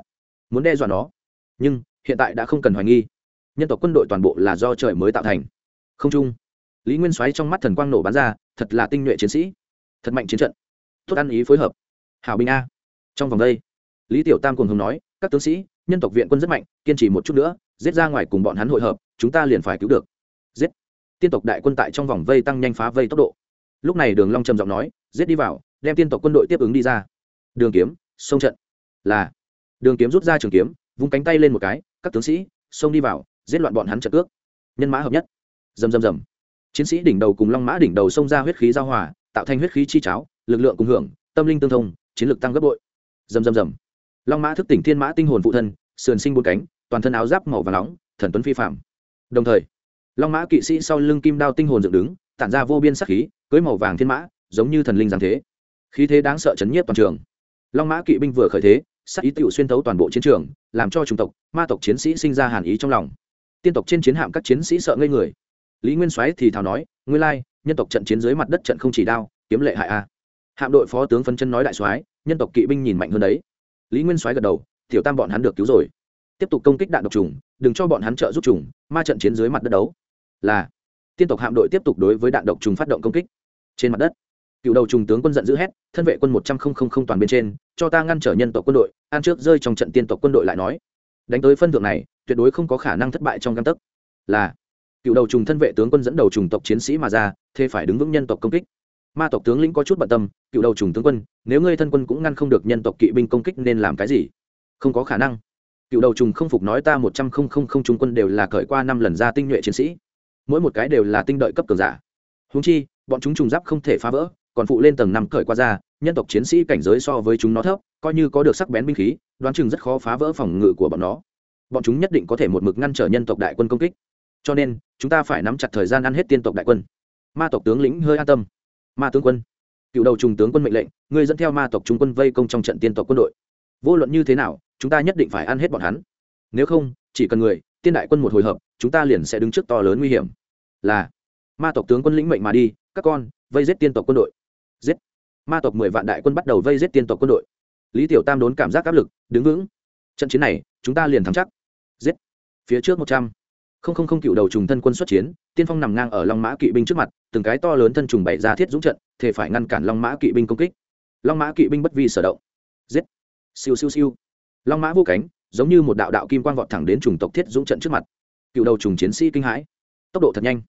[SPEAKER 1] Muốn đe dọa nó. Nhưng, hiện tại đã không cần hoài nghi nhân tộc quân đội toàn bộ là do trời mới tạo thành. Không chung, lý nguyên xoáy trong mắt thần quang nổ bắn ra, thật là tinh nhuệ chiến sĩ, thật mạnh chiến trận. Tốt ăn ý phối hợp. Hảo binh a. Trong vòng đây, lý tiểu tam cùng hồng nói, các tướng sĩ, nhân tộc viện quân rất mạnh, kiên trì một chút nữa, giết ra ngoài cùng bọn hắn hội hợp, chúng ta liền phải cứu được. Giết. Tiên tộc đại quân tại trong vòng vây tăng nhanh phá vây tốc độ. Lúc này đường long trầm giọng nói, giết đi vào, đem tiên tộc quân đội tiếp ứng đi ra. Đường kiếm, sông trận. Là. Đường kiếm rút ra trường kiếm, vung cánh tay lên một cái, các tướng sĩ xông đi vào giết loạn bọn hắn trận cước. Nhân mã hợp nhất. Rầm rầm rầm. Chiến sĩ đỉnh đầu cùng long mã đỉnh đầu xông ra huyết khí giao hòa, tạo thành huyết khí chi cháo, lực lượng cùng hưởng, tâm linh tương thông, chiến lực tăng gấp bội. Rầm rầm rầm. Long mã thức tỉnh thiên mã tinh hồn phụ thân, sườn sinh bốn cánh, toàn thân áo giáp màu và nóng, thần tuấn phi phạm đồng thời, long mã kỵ sĩ sau lưng kim đao tinh hồn dựng đứng, tản ra vô biên sắc khí, cưới màu vàng thiên mã, giống như thần linh giáng thế. Khí thế đáng sợ chấn nhiếp toàn trường. Long mã kỵ binh vừa khởi thế sắc ý tựu xuyên thấu toàn bộ chiến trường, làm cho chủng tộc, ma tộc chiến sĩ sinh ra hàn ý trong lòng tiên tộc trên chiến hạm các chiến sĩ sợ ngây người. Lý nguyên soái thì thào nói, nguyên lai, nhân tộc trận chiến dưới mặt đất trận không chỉ đao, kiếm lệ hại a. Hạm đội phó tướng phân chân nói đại soái, nhân tộc kỵ binh nhìn mạnh hơn đấy. Lý nguyên soái gật đầu, tiểu tam bọn hắn được cứu rồi. Tiếp tục công kích đạn độc trùng, đừng cho bọn hắn trợ giúp trùng, ma trận chiến dưới mặt đất đấu. Là. Tiên tộc hạm đội tiếp tục đối với đạn độc trùng phát động công kích. Trên mặt đất, cựu đầu trùng tướng quân giận dữ hét, thân vệ quân một trăm linh toàn bên trên, cho ta ngăn trở nhân tộc quân đội. An trước rơi trong trận tiên tộc quân đội lại nói, đánh tới phân thượng này tuyệt đối không có khả năng thất bại trong căn tấc. Là, cựu đầu trùng thân vệ tướng quân dẫn đầu trùng tộc chiến sĩ mà ra, thế phải đứng vững nhân tộc công kích. Ma tộc tướng lĩnh có chút bận tâm, cựu đầu trùng tướng quân, nếu ngươi thân quân cũng ngăn không được nhân tộc kỵ binh công kích nên làm cái gì? Không có khả năng. Cựu đầu trùng không phục nói ta một trăm không không không trung quân đều là cởi qua năm lần ra tinh nhuệ chiến sĩ. Mỗi một cái đều là tinh đợi cấp cường giả. Húng chi, bọn chúng trùng giáp không thể phá vỡ, còn phụ lên tầng năm cởi qua ra, nhân tộc chiến sĩ cảnh giới so với chúng nó thấp, coi như có được sắc bén binh khí, đoán chừng rất khó phá vỡ phòng ngự của bọn nó bọn chúng nhất định có thể một mực ngăn trở nhân tộc đại quân công kích. Cho nên, chúng ta phải nắm chặt thời gian ăn hết tiên tộc đại quân. Ma tộc tướng lĩnh hơi an tâm. Ma tướng quân. Cựu đầu trùng tướng quân mệnh lệnh người dẫn theo ma tộc trung quân vây công trong trận tiên tộc quân đội. Vô luận như thế nào, chúng ta nhất định phải ăn hết bọn hắn. Nếu không, chỉ cần người, tiên đại quân một hồi hợp, chúng ta liền sẽ đứng trước to lớn nguy hiểm. Là, ma tộc tướng quân lĩnh mệnh mà đi, các con, vây giết tiên tộc quân đội. Giết. Ma tộc mười vạn đại quân bắt đầu vây giết tiên tộc quân đội. Lý tiểu tam đốn cảm giác áp lực, đứng vững. Trận chiến này, chúng ta liền thắng chắc giết. Phía trước một trăm. Không không không, cựu đầu trùng thân quân xuất chiến, tiên phong nằm ngang ở long mã kỵ binh trước mặt, từng cái to lớn thân trùng bày ra thiết dũng trận thể phải ngăn cản long mã kỵ binh công kích. Long mã kỵ binh bất vi sở động. Giết. Siêu siêu siêu. Long mã vô cánh, giống như một đạo đạo kim quang vọt thẳng đến trùng tộc thiết dũng trận trước mặt. Cựu đầu trùng chiến sĩ kinh hãi. Tốc độ thật nhanh.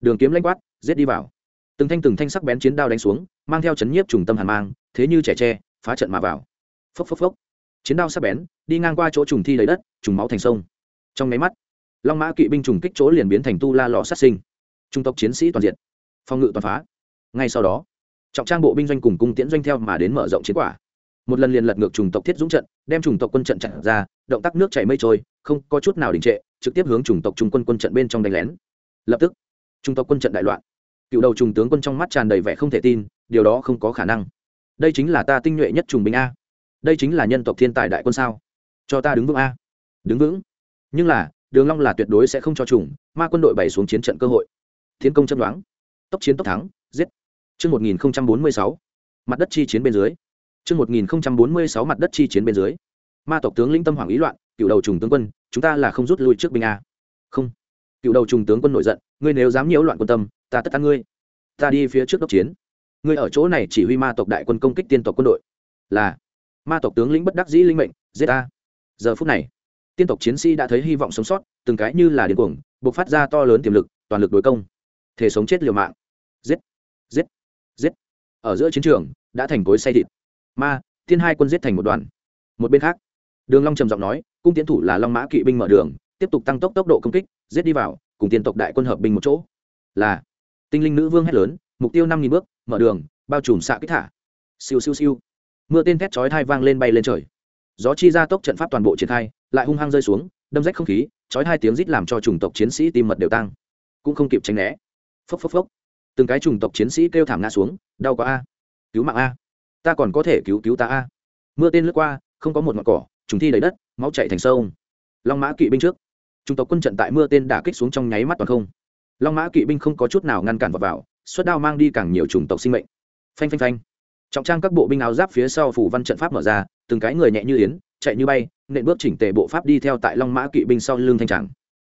[SPEAKER 1] Đường kiếm lanh quát, giết đi vào. Từng thanh từng thanh sắc bén chiến đao đánh xuống, mang theo chấn nhiếp trùng tâm hàn mang, thế như trẻ tre, phá trận mà vào. Phốc phốc phốc. Chiến đao sắc bén, đi ngang qua chỗ trùng thi lấy đất, trùng máu thành sông trong máy mắt, long mã kỵ binh trùng kích chỗ liền biến thành tu la lò sát sinh. Trung tộc chiến sĩ toàn diện, phòng ngự toàn phá. Ngay sau đó, trọng trang bộ binh doanh cùng cung tiễn doanh theo mà đến mở rộng chiến quả. Một lần liền lật ngược trùng tộc thiết dũng trận, đem trùng tộc quân trận chặn ra, động tác nước chảy mây trôi, không có chút nào đình trệ, trực tiếp hướng trùng tộc trung quân quân trận bên trong đánh lén. Lập tức trung tộc quân trận đại loạn. Cựu đầu trùng tướng quân trong mắt tràn đầy vẻ không thể tin, điều đó không có khả năng. Đây chính là ta tinh nhuệ nhất trùng binh a. Đây chính là nhân tộc thiên tài đại quân sao? Cho ta đứng vững a. Đứng vững nhưng là, đường long là tuyệt đối sẽ không cho trùng, ma quân đội bày xuống chiến trận cơ hội. Thiên công chân đoán. Tốc chiến tốc thắng, giết. Chương 1046 mặt đất chi chiến bên dưới. Chương 1046 mặt đất chi chiến bên dưới. Ma tộc tướng lĩnh tâm hoàng ý loạn, cựu đầu trùng tướng quân, chúng ta là không rút lui trước binh a. Không. Cựu đầu trùng tướng quân nổi giận, ngươi nếu dám nhiễu loạn quân tâm, ta tất ăn ngươi. Ta đi phía trước đốc chiến. Ngươi ở chỗ này chỉ huy ma tộc đại quân công kích tiên tộc quân đội. Là. Ma tộc tướng lĩnh bất đắc dĩ linh mệnh, giết ta. Giờ phút này tiên tộc chiến sĩ đã thấy hy vọng sống sót, từng cái như là điên cuồng buộc phát ra to lớn tiềm lực, toàn lực đối công. Thể sống chết liều mạng. Giết. Giết. Giết. Ở giữa chiến trường, đã thành cối say thịt. Ma tiên hai quân giết thành một đoàn. Một bên khác, đường long trầm giọng nói, cung tiến thủ là long mã kỵ binh mở đường, tiếp tục tăng tốc tốc độ công kích, giết đi vào, cùng tiên tộc đại quân hợp binh một chỗ. Là, tinh linh nữ vương hét lớn, mục tiêu năm nghìn bước, mở đường, bao trùm xạ kích thả. Siêu siêu siêu. Mưa tên thét chói thay vang lên bay lên trời gió chi ra tốc trận pháp toàn bộ triển khai lại hung hăng rơi xuống đâm rách không khí chói hai tiếng rít làm cho chủng tộc chiến sĩ tim mật đều tăng. Cũng không kịp tránh né. Phốc phốc phốc. Từng cái chủng tộc chiến sĩ kêu thảm ngã xuống đau quá a. Cứu mạng a. Ta còn có thể cứu cứu ta a. Mưa tên lướt qua không có một ngọn cỏ trùng thi đầy đất máu chạy thành sông. Long mã kỵ binh trước. Chủng tộc quân trận tại mưa tên đả kích xuống trong nháy mắt toàn không. Long mã kỵ binh không có chút nào ngăn cản vào, vào xuất đao mang đi càng nhiều chủng tộc sinh mệnh. Phanh phanh phanh. Trọng trang các bộ binh áo giáp phía sau phủ văn trận pháp mở ra từng cái người nhẹ như yến, chạy như bay, nện bước chỉnh tề bộ pháp đi theo tại long mã kỵ binh sau lưng thanh tràng.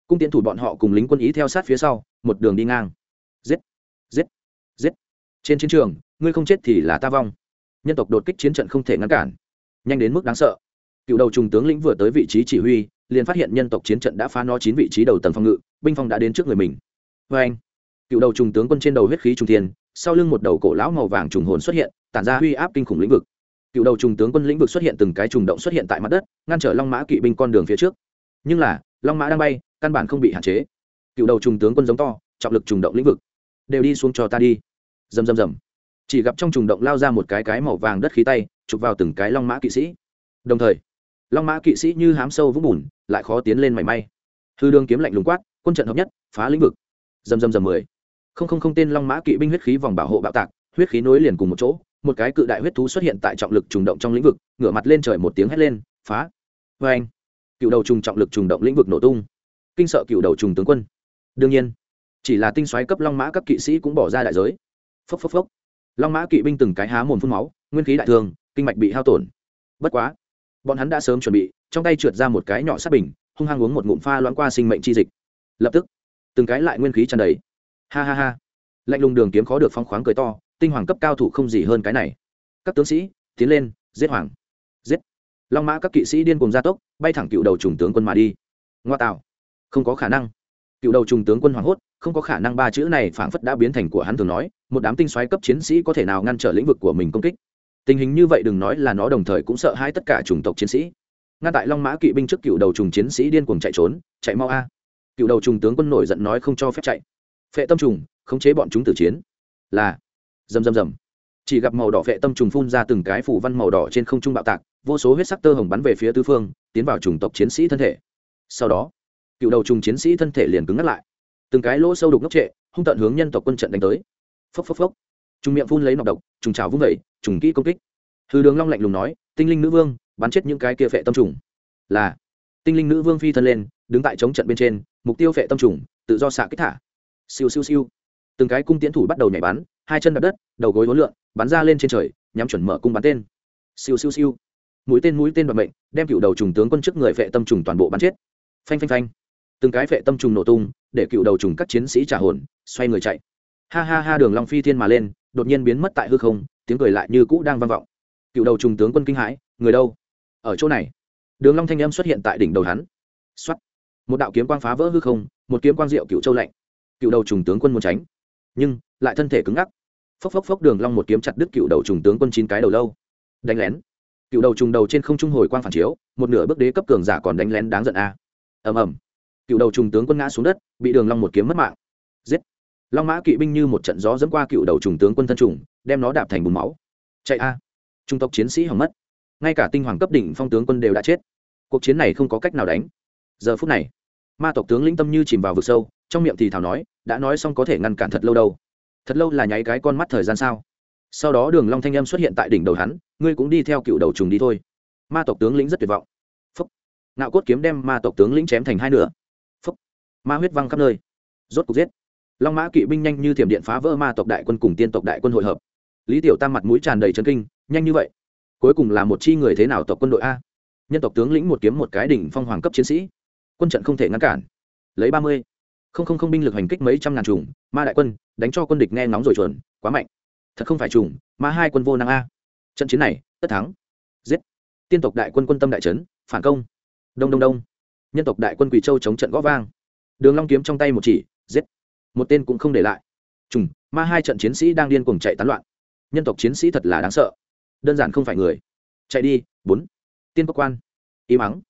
[SPEAKER 1] Cung tiến thủ bọn họ cùng lính quân ý theo sát phía sau, một đường đi ngang. Giết! Giết! Giết! Trên chiến trường, ngươi không chết thì là ta vong. Nhân tộc đột kích chiến trận không thể ngăn cản. Nhanh đến mức đáng sợ. Cựu đầu trùng tướng lĩnh vừa tới vị trí chỉ huy, liền phát hiện nhân tộc chiến trận đã phá nó chín vị trí đầu tầng phòng ngự, binh phong đã đến trước người mình. Vê anh, cựu đầu trùng tướng quân trên đầu huyết khí trung thiên, sau lưng một đầu cổ lão màu vàng trùng hồn xuất hiện, tản ra huy áp kinh khủng lĩnh vực cựu đầu trùng tướng quân lĩnh vực xuất hiện từng cái trùng động xuất hiện tại mặt đất, ngăn trở long mã kỵ binh con đường phía trước. Nhưng là, long mã đang bay, căn bản không bị hạn chế. Cựu đầu trùng tướng quân giống to, trọng lực trùng động lĩnh vực. Đều đi xuống cho ta đi. Rầm rầm rầm. Chỉ gặp trong trùng động lao ra một cái cái màu vàng đất khí tay, chụp vào từng cái long mã kỵ sĩ. Đồng thời, long mã kỵ sĩ như hám sâu vũng bùn, lại khó tiến lên mảy may. Hư đương kiếm lạnh lùng quát, quân trận hợp nhất, phá lĩnh vực. Rầm rầm rầm mười. Không không không tên long mã kỵ binh huyết khí vòng bảo hộ bạo tạc, huyết khí nối liền cùng một chỗ một cái cự đại huyết thú xuất hiện tại trọng lực trùng động trong lĩnh vực, ngửa mặt lên trời một tiếng hét lên, phá. Vê anh, cựu đầu trùng trọng lực trùng động lĩnh vực nổ tung. Kinh sợ cựu đầu trùng tướng quân. Đương nhiên, chỉ là tinh xoáy cấp long mã các kỵ sĩ cũng bỏ ra đại giới. Phốc phốc phốc. Long mã kỵ binh từng cái há mồm phun máu, nguyên khí đại thương kinh mạch bị hao tổn. Bất quá, bọn hắn đã sớm chuẩn bị, trong tay trượt ra một cái nhỏ sát bình, hung hăng uống một ngụm pha loãng qua sinh mệnh chi dịch. Lập tức, từng cái lại nguyên khí tràn đầy. Ha ha ha. Lạnh lùng đường kiếm khó được phong khoáng cười to tinh hoàng cấp cao thủ không gì hơn cái này. Các tướng sĩ, tiến lên, giết hoàng. Giết. Long mã các kỵ sĩ điên cùng gia tốc, bay thẳng cựu đầu trùng tướng quân mà đi. Ngoa tạo. Không có khả năng. Cựu đầu trùng tướng quân hoảng hốt, không có khả năng ba chữ này phảng phất đã biến thành của hắn thường nói, một đám tinh xoáy cấp chiến sĩ có thể nào ngăn trở lĩnh vực của mình công kích. Tình hình như vậy đừng nói là nó đồng thời cũng sợ hãi tất cả chủng tộc chiến sĩ. Ngăn tại long mã kỵ binh trước cựu đầu trùng chiến sĩ điên cuồng chạy trốn, chạy mau a. Cựu đầu trùng tướng quân nổi giận nói không cho phép chạy. Phệ tâm trùng, khống chế bọn chúng tử chiến. Là rầm rầm rầm. Chỉ gặp màu đỏ vệ tâm trùng phun ra từng cái phủ văn màu đỏ trên không trung bạo tạc, vô số huyết sắc tơ hồng bắn về phía tứ phương, tiến vào chủng tộc chiến sĩ thân thể. Sau đó, cựu đầu trùng chiến sĩ thân thể liền cứng ngắt lại. Từng cái lỗ sâu đục ngốc trệ, hung tận hướng nhân tộc quân trận đánh tới. Phốc phốc phốc. Trùng miệng phun lấy nọc độc, trùng trào vung vẩy trùng kỹ công kích. Hư đường long lạnh lùng nói, tinh linh nữ vương, bắn chết những cái kia phệ tâm trùng. Là, tinh linh nữ vương phi thân lên, đứng tại chống trận bên trên, mục tiêu phệ tâm trùng, tự do xạ kích thả. Siêu siêu siêu. Từng cái cung tiến thủ bắt đầu nhảy bắn hai chân đập đất đầu gối hối lượn, bắn ra lên trên trời nhắm chuẩn mở cung bắn tên. Siêu siêu siêu. Mũi tên mũi tên đoạt mệnh đem cựu đầu trùng tướng quân trước người vệ tâm trùng toàn bộ bắn chết. Phanh phanh phanh. Từng cái phệ tâm trùng nổ tung để cựu đầu trùng các chiến sĩ trả hồn xoay người chạy. Ha ha ha đường long phi thiên mà lên đột nhiên biến mất tại hư không tiếng cười lại như cũ đang vang vọng. Cựu đầu trùng tướng quân kinh hãi người đâu? Ở chỗ này? Đường long thanh âm xuất hiện tại đỉnh đầu hắn. Xoát. Một đạo kiếm quang phá vỡ hư không một kiếm quang diệu cựu châu lạnh. Cựu đầu trùng tướng quân muốn tránh nhưng lại thân thể cứng ngắc. Phốc phốc phốc đường long một kiếm chặt đứt cựu đầu trùng tướng quân chín cái đầu lâu. Đánh lén. Cựu đầu trùng đầu trên không trung hồi quang phản chiếu, một nửa bước đế cấp cường giả còn đánh lén đáng giận a. Ầm ầm. Cựu đầu trùng tướng quân ngã xuống đất, bị đường long một kiếm mất mạng. Giết. Long mã kỵ binh như một trận gió dẫm qua cựu đầu trùng tướng quân thân trùng, đem nó đạp thành bùn máu. Chạy a. Trung tộc chiến sĩ hỏng mất. Ngay cả tinh hoàng cấp đỉnh phong tướng quân đều đã chết. Cuộc chiến này không có cách nào đánh. Giờ phút này, ma tộc tướng lĩnh tâm như chìm vào vực sâu trong miệng thì thảo nói, đã nói xong có thể ngăn cản thật lâu đâu. Thật lâu là nháy cái con mắt thời gian sao? Sau đó đường long thanh âm xuất hiện tại đỉnh đầu hắn, ngươi cũng đi theo cựu đầu trùng đi thôi. Ma tộc tướng lĩnh rất tuyệt vọng. Phúc. Ngạo cốt kiếm đem ma tộc tướng lĩnh chém thành hai nửa. Phúc. Ma huyết văng khắp nơi. Rốt cục giết. Long mã kỵ binh nhanh như thiểm điện phá vỡ ma tộc đại quân cùng tiên tộc đại quân hội hợp. Lý tiểu tam mặt mũi tràn đầy chấn kinh, nhanh như vậy? Cuối cùng là một chi người thế nào tộc quân đội a? Nhân tộc tướng lĩnh một kiếm một cái đỉnh phong hoàng cấp chiến sĩ. Quân trận không thể ngăn cản. Lấy ba mươi không không không binh lực hành kích mấy trăm ngàn trùng ma đại quân, đánh cho quân địch nghe ngóng rồi chuẩn, quá mạnh. Thật không phải trùng mà hai quân vô năng a. Trận chiến này, tất thắng. Giết. Tiên tộc đại quân quân tâm đại trấn phản công. Đông đông đông. Nhân tộc đại quân quỳ châu chống trận gõ vang. Đường long kiếm trong tay một chỉ, giết. Một tên cũng không để lại. Trùng ma hai trận chiến sĩ đang điên cuồng chạy tán loạn. Nhân tộc chiến sĩ thật là đáng sợ. Đơn giản không phải người. Chạy đi, bốn. Tiên quốc quan. Im ắng.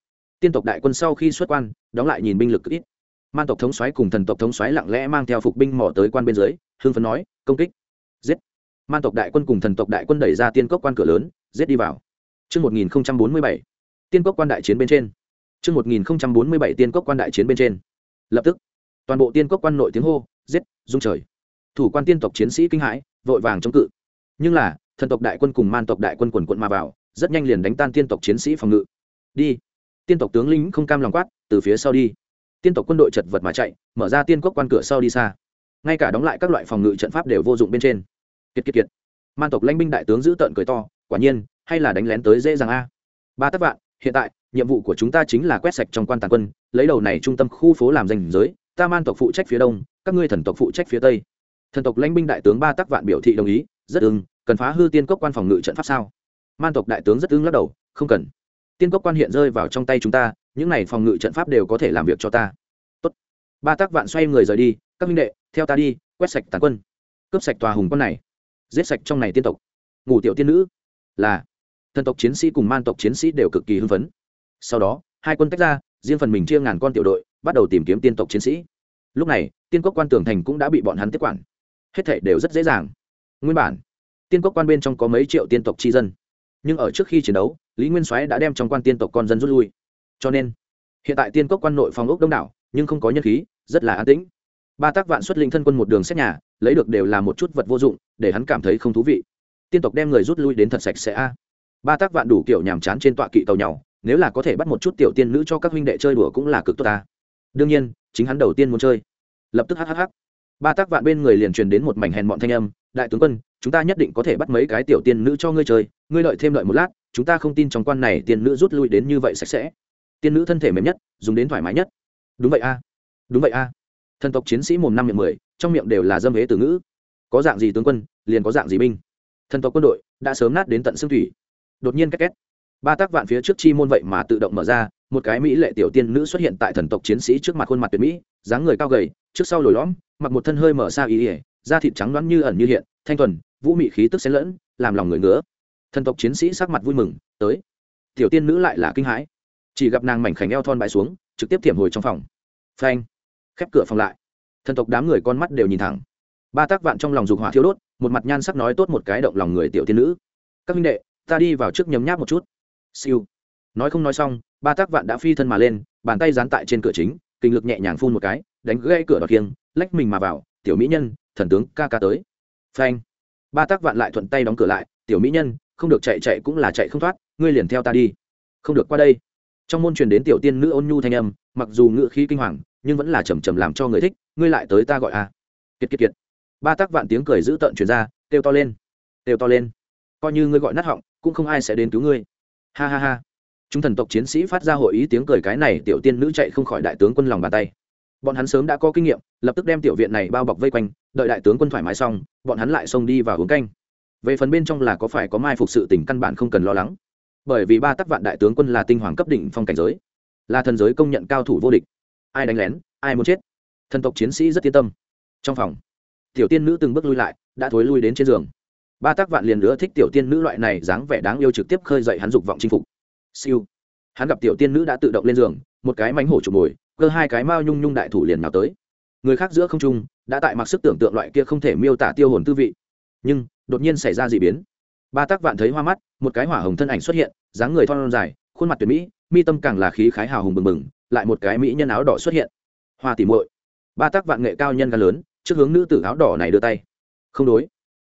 [SPEAKER 1] Tiên tộc đại quân sau khi xuất quan, đóng lại nhìn binh lực ít man tộc thống soái cùng thần tộc thống soái lặng lẽ mang theo phục binh mỏ tới quan bên dưới hương phấn nói công kích giết man tộc đại quân cùng thần tộc đại quân đẩy ra tiên cốc quan cửa lớn giết đi vào Trước 1047, tiên cốc quan đại chiến bên trên. Trước 1047 tiên cốc quan đại chiến bên trên. Lập tức, toàn bộ tiên cốc quan nội tiếng hô, giết, rung trời. Thủ quan tiên tộc chiến sĩ kinh hãi, vội vàng chống cự. Nhưng là, thần tộc đại quân cùng man tộc đại quân quần quận mà vào, rất nhanh liền đánh tan tiên tộc chiến sĩ phòng ngự. Đi. Tiên tộc tướng lĩnh không cam lòng quát, từ phía sau đi. Tiên tộc quân đội chật vật mà chạy, mở ra tiên quốc quan cửa sau đi xa. Ngay cả đóng lại các loại phòng ngự trận pháp đều vô dụng bên trên. Kiệt kiệt kiệt. Man tộc lãnh binh đại tướng giữ tợn cười to quả nhiên hay là đánh lén tới dễ dàng a. Ba tất vạn hiện tại nhiệm vụ của chúng ta chính là quét sạch trong quan tàn quân lấy đầu này trung tâm khu phố làm danh giới ta man tộc phụ trách phía đông các ngươi thần tộc phụ trách phía tây. Thần tộc lãnh binh đại tướng ba tắc vạn biểu thị đồng ý rất ưng cần phá hư tiên cốc quan phòng ngự trận pháp sao? Man tộc đại tướng rất ưng lắc đầu không cần. Tiên cốc quan hiện rơi vào trong tay chúng ta những này phòng ngự trận pháp đều có thể làm việc cho ta. Tốt. ba tác vạn xoay người rời đi, các minh đệ, theo ta đi, quét sạch tàn quân. Cướp sạch tòa hùng quân này, giết sạch trong này tiên tộc. Ngủ tiểu tiên nữ. Là. Thần tộc chiến sĩ cùng man tộc chiến sĩ đều cực kỳ hưng phấn. Sau đó, hai quân tách ra, riêng phần mình chia ngàn con tiểu đội, bắt đầu tìm kiếm tiên tộc chiến sĩ. Lúc này, tiên quốc quan tường thành cũng đã bị bọn hắn tiếp quản. Hết thảy đều rất dễ dàng. Nguyên bản, tiên quốc quan bên trong có mấy triệu tiên tộc tri dân. Nhưng ở trước khi chiến đấu, lý nguyên soái đã đem trong quan tiên tộc con dân rút lui cho nên, hiện tại tiên quốc quan nội phòng ốc đông đảo, nhưng không có nhân khí, rất là an tĩnh. Ba tác vạn xuất linh thân quân một đường xét nhà, lấy được đều là một chút vật vô dụng, để hắn cảm thấy không thú vị. Tiên tộc đem người rút lui đến thật sạch sẽ a. Ba tác vạn đủ kiểu nhàm chán trên tọa kỵ tàu nhau nếu là có thể bắt một chút tiểu tiên nữ cho các huynh đệ chơi đùa cũng là cực tốt ta. Đương nhiên, chính hắn đầu tiên muốn chơi. Lập tức hhh ba tác vạn bên người liền truyền đến một mảnh hèn mọn thanh âm, đại tướng quân, chúng ta nhất định có thể bắt mấy cái tiểu tiên nữ cho ngươi chơi, ngươi đợi thêm đợi một lát, chúng ta không tin trong quan này tiên nữ rút lui đến như vậy sạch sẽ tiên nữ thân thể mềm nhất, dùng đến thoải mái nhất. Đúng vậy a. Đúng vậy a. Thần tộc chiến sĩ mồm năm miệng mười, trong miệng đều là dâm hế từ ngữ. Có dạng gì tướng quân, liền có dạng gì binh. Thần tộc quân đội đã sớm nát đến tận xương thủy. Đột nhiên két két. Ba tác vạn phía trước chi môn vậy mà tự động mở ra, một cái mỹ lệ tiểu tiên nữ xuất hiện tại thần tộc chiến sĩ trước mặt khuôn mặt tuyệt mỹ, dáng người cao gầy, trước sau lồi lõm, mặc một thân hơi mở xa ý ỉa da thịt trắng đoán như ẩn như hiện, thanh thuần, vũ mị khí tức xen lẫn, làm lòng người ngứa. Thần tộc chiến sĩ sắc mặt vui mừng, tới. Tiểu tiên nữ lại là kinh hãi chỉ gặp nàng mảnh khảnh eo thon bãi xuống, trực tiếp thiểm hồi trong phòng. Phanh! Khép cửa phòng lại. Thần tộc đám người con mắt đều nhìn thẳng. Ba tác vạn trong lòng dục hỏa thiêu đốt, một mặt nhan sắc nói tốt một cái động lòng người tiểu tiên nữ. Các minh đệ, ta đi vào trước nhấm nháp một chút. Siêu. Nói không nói xong, ba tác vạn đã phi thân mà lên, bàn tay dán tại trên cửa chính, kinh lực nhẹ nhàng phun một cái, đánh gãy cửa đọt kiêng, lách mình mà vào, tiểu mỹ nhân, thần tướng ca ca tới. Phanh! Ba tác vạn lại thuận tay đóng cửa lại, tiểu mỹ nhân, không được chạy chạy cũng là chạy không thoát, ngươi liền theo ta đi. Không được qua đây trong môn truyền đến tiểu tiên nữ ôn nhu thanh âm, mặc dù ngự khí kinh hoàng, nhưng vẫn là chầm chầm làm cho người thích, ngươi lại tới ta gọi a à. kiệt kiệt kiệt. Ba tác vạn tiếng cười giữ tợn truyền ra, kêu to lên, kêu to lên. Coi như ngươi gọi nát họng, cũng không ai sẽ đến cứu ngươi. Ha ha ha. Chúng thần tộc chiến sĩ phát ra hội ý tiếng cười cái này, tiểu tiên nữ chạy không khỏi đại tướng quân lòng bàn tay. Bọn hắn sớm đã có kinh nghiệm, lập tức đem tiểu viện này bao bọc vây quanh, đợi đại tướng quân thoải mái xong, bọn hắn lại xông đi vào hướng canh. Về phần bên trong là có phải có mai phục sự tỉnh căn bản không cần lo lắng bởi vì ba tắc vạn đại tướng quân là tinh hoàng cấp đỉnh phong cảnh giới, là thần giới công nhận cao thủ vô địch. Ai đánh lén, ai muốn chết. Thần tộc chiến sĩ rất yên tâm. Trong phòng, tiểu tiên nữ từng bước lui lại, đã thối lui đến trên giường. Ba tác vạn liền nữa thích tiểu tiên nữ loại này dáng vẻ đáng yêu trực tiếp khơi dậy hắn dục vọng chinh phục. Siêu. Hắn gặp tiểu tiên nữ đã tự động lên giường, một cái mánh hổ chụp mồi, cơ hai cái mao nhung nhung đại thủ liền nào tới. Người khác giữa không trung, đã tại mặc sức tưởng tượng loại kia không thể miêu tả tiêu hồn tư vị. Nhưng, đột nhiên xảy ra d ị biến ba tác vạn thấy hoa mắt, một cái hỏa hồng thân ảnh xuất hiện, dáng người thon dài, khuôn mặt tuyệt mỹ, mi tâm càng là khí khái hào hùng bừng bừng, lại một cái mỹ nhân áo đỏ xuất hiện. Hoa tỉ muội. Ba tác vạn nghệ cao nhân gan lớn, trước hướng nữ tử áo đỏ này đưa tay. Không đối.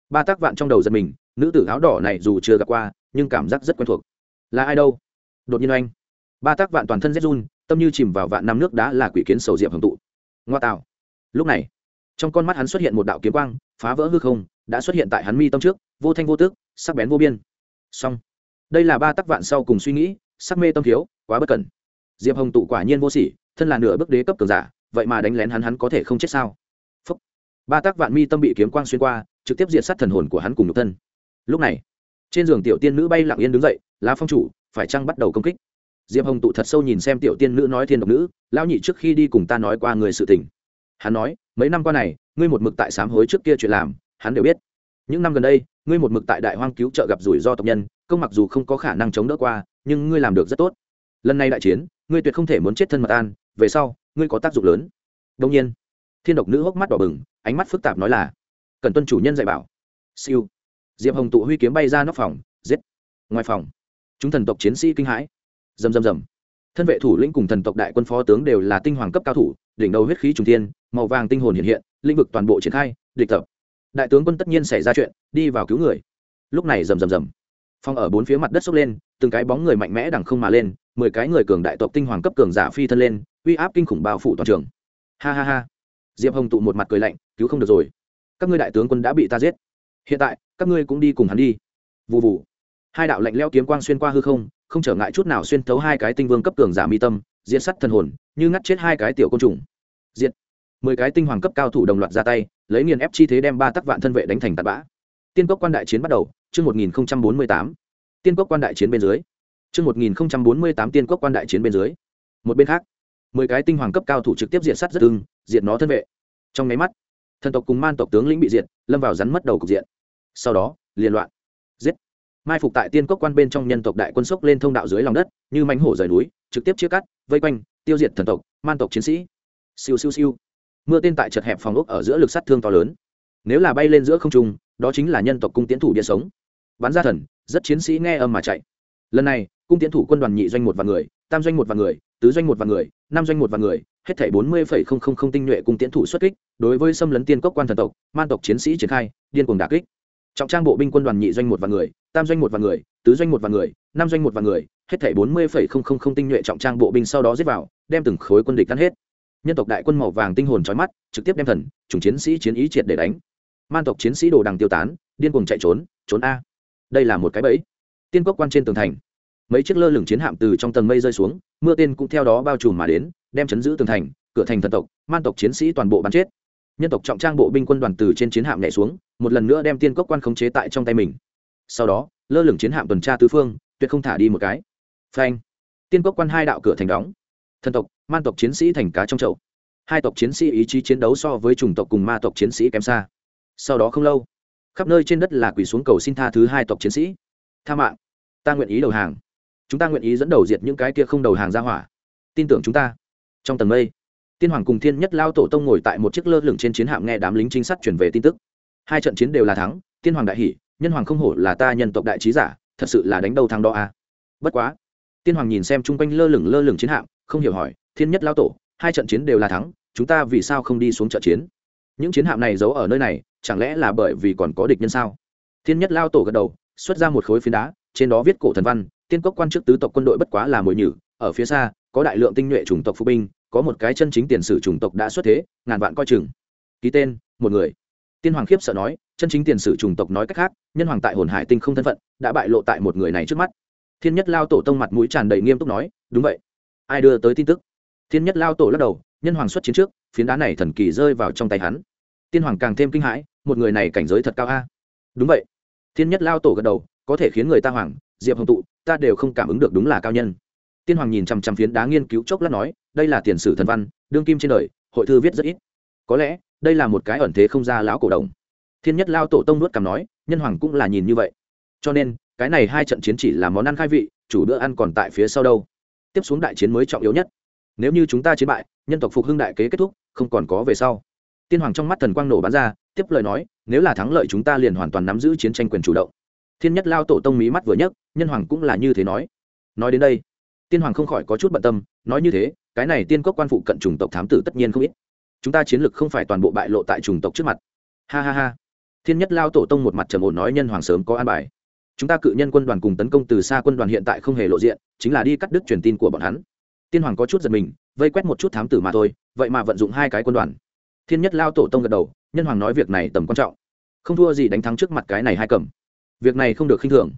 [SPEAKER 1] Ba tác vạn trong đầu giật mình, nữ tử áo đỏ này dù chưa gặp qua, nhưng cảm giác rất quen thuộc. Là ai đâu? Đột nhiên anh ba tác vạn toàn thân rét run, tâm như chìm vào vạn năm nước đã là quỷ kiến sầu diệp hồng tụ. Ngoa tạo. Lúc này, trong con mắt hắn xuất hiện một đạo kiếm quang, phá vỡ hư không, đã xuất hiện tại hắn mi tâm trước, vô thanh vô tước sắc bén vô biên. Song đây là ba tắc vạn sau cùng suy nghĩ, sắc mê tâm thiếu, quá bất cẩn. Diệp hồng tụ quả nhiên vô sỉ, thân là nửa bước đế cấp cường giả, vậy mà đánh lén hắn hắn có thể không chết sao? Phúc. ba tắc vạn mi tâm bị kiếm quang xuyên qua, trực tiếp diệt sát thần hồn của hắn cùng nhục thân. Lúc này, trên giường tiểu tiên nữ bay lặng yên đứng dậy, lá phong chủ, phải chăng bắt đầu công kích? Diệp hồng tụ thật sâu nhìn xem tiểu tiên nữ nói thiên độc nữ, lão nhị trước khi đi cùng ta nói qua người sự tình. Hắn nói, mấy năm qua này, ngươi một mực tại sám hối trước kia chuyện làm, hắn đều biết những năm gần đây, ngươi một mực tại đại hoang cứu trợ gặp rủi ro tộc nhân, công mặc dù không có khả năng chống đỡ qua, nhưng ngươi làm được rất tốt. Lần này đại chiến, ngươi tuyệt không thể muốn chết thân mật an, về sau, ngươi có tác dụng lớn. Đông nhiên, thiên độc nữ hốc mắt đỏ bừng, ánh mắt phức tạp nói là, cần tuân chủ nhân dạy bảo. Siêu. Diệp hồng tụ huy kiếm bay ra nóc phòng, giết. Ngoài phòng, chúng thần tộc chiến sĩ kinh hãi. Rầm rầm rầm. Thân vệ thủ lĩnh cùng thần tộc đại quân phó tướng đều là tinh hoàng cấp cao thủ, đỉnh đầu huyết khí trùng thiên, màu vàng tinh hồn hiện hiện, lĩnh vực toàn bộ triển khai, địch tập đại tướng quân tất nhiên xảy ra chuyện, đi vào cứu người. Lúc này rầm rầm rầm. Phong ở bốn phía mặt đất sốc lên, từng cái bóng người mạnh mẽ đằng không mà lên, mười cái người cường đại tộc tinh hoàng cấp cường giả phi thân lên, uy áp kinh khủng bao phủ toàn trường. Ha ha ha. Diệp hồng tụ một mặt cười lạnh, cứu không được rồi. Các ngươi đại tướng quân đã bị ta giết. Hiện tại, các ngươi cũng đi cùng hắn đi. Vụ vụ hai đạo lạnh leo kiếm quang xuyên qua hư không không trở ngại chút nào xuyên thấu hai cái tinh vương cấp cường giả mi tâm diễn sắt thần hồn, như ngắt chết hai cái tiểu côn trùng. Diện mười cái tinh hoàng cấp cao thủ đồng loạt ra tay, lấy nghiền ép chi thế đem ba tắc vạn thân vệ đánh thành tạt bã. Tiên cốc quan đại chiến bắt đầu, chương một nghìn bốn mươi tám. Tiên cốc quan đại chiến bên dưới. Chương một nghìn bốn mươi tám tiên cốc quan đại chiến bên dưới. Một bên khác, mười cái tinh hoàng cấp cao thủ trực tiếp diện sát rất ưng, diệt nó thân vệ. Trong máy mắt, thần tộc cùng man tộc tướng lĩnh bị diệt, lâm vào rắn mất đầu cục diện. Sau đó liên loạn. Giết. Mai phục tại tiên cốc quan bên trong nhân tộc đại quân sốc lên thông đạo dưới lòng đất, như mánh hổ rời núi, trực tiếp chia cắt, vây quanh, tiêu diệt thần tộc, man tộc chiến sĩ. Siêu siêu siêu mưa tên tại chật hẹp phòng ốc ở giữa lực sát thương to lớn. Nếu là bay lên giữa không trung, đó chính là nhân tộc cung tiến thủ địa sống. Bắn ra thần, rất chiến sĩ nghe âm mà chạy. Lần này, cung tiến thủ quân đoàn nhị doanh một vạn người, tam doanh một vạn người, tứ doanh một vạn người, năm doanh một vạn người, hết thảy bốn mươi phẩy không không không tinh nhuệ cung tiến thủ xuất kích, đối với xâm lấn tiên cốc quan thần tộc, man tộc chiến sĩ triển khai, điên cuồng đả kích. Trọng trang bộ binh quân đoàn nhị doanh một vạn người, tam doanh một vạn người, tứ doanh một vạn người, năm doanh một vạn người, hết thảy bốn mươi phẩy không không không tinh nhuệ trọng trang bộ binh sau đó giết vào, đem từng khối quân địch tan hết nhân tộc đại quân màu vàng tinh hồn trói mắt, trực tiếp đem thần, chủng chiến sĩ chiến ý triệt để đánh. Man tộc chiến sĩ đồ đằng tiêu tán, điên cuồng chạy trốn trốn a. Đây là một cái bẫy. Tiên cốc quan trên tường thành. Mấy chiếc lơ lửng chiến hạm từ trong tầng mây rơi xuống, mưa tên cũng theo đó bao trùm mà đến, đem chấn giữ tường thành, cửa thành thần tộc, man tộc chiến sĩ toàn bộ bắn chết. Nhân tộc trọng trang bộ binh quân đoàn từ trên chiến hạm nhảy xuống, một lần nữa đem tiên cốc quan khống chế tại trong tay mình. Sau đó, lơ lửng chiến hạm tuần tra tứ phương, tuyệt không thả đi một cái. Phanh. Tiên cốc quan hai đạo cửa thành đóng thần tộc, man tộc chiến sĩ thành cá trong chậu. Hai tộc chiến sĩ ý chí chiến đấu so với chủng tộc cùng ma tộc chiến sĩ kém xa. Sau đó không lâu, khắp nơi trên đất là quỳ xuống cầu xin tha thứ hai tộc chiến sĩ. Tha mạng, ta nguyện ý đầu hàng. Chúng ta nguyện ý dẫn đầu diệt những cái kia không đầu hàng ra hỏa. Tin tưởng chúng ta. Trong tầng mây, tiên hoàng cùng thiên nhất lao tổ tông ngồi tại một chiếc lơ lửng trên chiến hạm nghe đám lính trinh sát chuyển về tin tức. Hai trận chiến đều là thắng, tiên hoàng đại hỷ, nhân hoàng không hổ là ta nhân tộc đại trí giả, thật sự là đánh đầu thắng đó à. bất quá, tiên hoàng nhìn xem chung quanh lơ lửng lơ lửng chiến hạm không hiểu hỏi, thiên nhất lao tổ, hai trận chiến đều là thắng, chúng ta vì sao không đi xuống trận chiến? Những chiến hạm này giấu ở nơi này, chẳng lẽ là bởi vì còn có địch nhân sao? Thiên nhất lao tổ gật đầu, xuất ra một khối phiến đá, trên đó viết cổ thần văn, tiên cốc quan chức tứ tộc quân đội bất quá là mồi nhử, ở phía xa, có đại lượng tinh nhuệ chủng tộc phụ binh, có một cái chân chính tiền sử chủng tộc đã xuất thế, ngàn vạn coi chừng. Ký tên, một người. Tiên hoàng khiếp sợ nói, chân chính tiền sử chủng tộc nói cách khác, nhân hoàng tại hồn hải tinh không thân phận, đã bại lộ tại một người này trước mắt. Thiên nhất lao tổ tông mặt mũi tràn đầy nghiêm túc nói, đúng vậy ai đưa tới tin tức? Thiên nhất lao tổ lắc đầu, nhân hoàng xuất chiến trước, phiến đá này thần kỳ rơi vào trong tay hắn. Tiên hoàng càng thêm kinh hãi, một người này cảnh giới thật cao a. Đúng vậy. Thiên nhất lao tổ gật đầu, có thể khiến người ta hoàng, diệp hồng tụ, ta đều không cảm ứng được đúng là cao nhân. Tiên hoàng nhìn chằm chằm phiến đá nghiên cứu chốc lát nói, đây là tiền sử thần văn, đương kim trên đời, hội thư viết rất ít. Có lẽ, đây là một cái ẩn thế không ra lão cổ đồng. Thiên nhất lao tổ tông nuốt cảm nói, nhân hoàng cũng là nhìn như vậy. Cho nên, cái này hai trận chiến chỉ là món ăn khai vị, chủ bữa ăn còn tại phía sau đâu tiếp xuống đại chiến mới trọng yếu nhất. Nếu như chúng ta chiến bại, nhân tộc phục hưng đại kế kết thúc, không còn có về sau. Tiên hoàng trong mắt thần quang nổ bắn ra, tiếp lời nói, nếu là thắng lợi chúng ta liền hoàn toàn nắm giữ chiến tranh quyền chủ động. Thiên nhất lao tổ tông mí mắt vừa nhấc, nhân hoàng cũng là như thế nói. Nói đến đây, tiên hoàng không khỏi có chút bận tâm, nói như thế, cái này tiên cốc quan phụ cận chủng tộc thám tử tất nhiên không ít. Chúng ta chiến lược không phải toàn bộ bại lộ tại chủng tộc trước mặt. Ha ha ha. Thiên nhất lao tổ tông một mặt trầm ổn nói nhân hoàng sớm có an bài chúng ta cự nhân quân đoàn cùng tấn công từ xa quân đoàn hiện tại không hề lộ diện, chính là đi cắt đứt truyền tin của bọn hắn. Tiên hoàng có chút giật mình, vây quét một chút thám tử mà thôi, vậy mà vận dụng hai cái quân đoàn. Thiên nhất lao tổ tông gật đầu, nhân hoàng nói việc này tầm quan trọng. Không thua gì đánh thắng trước mặt cái này hai cầm. Việc này không được khinh thường.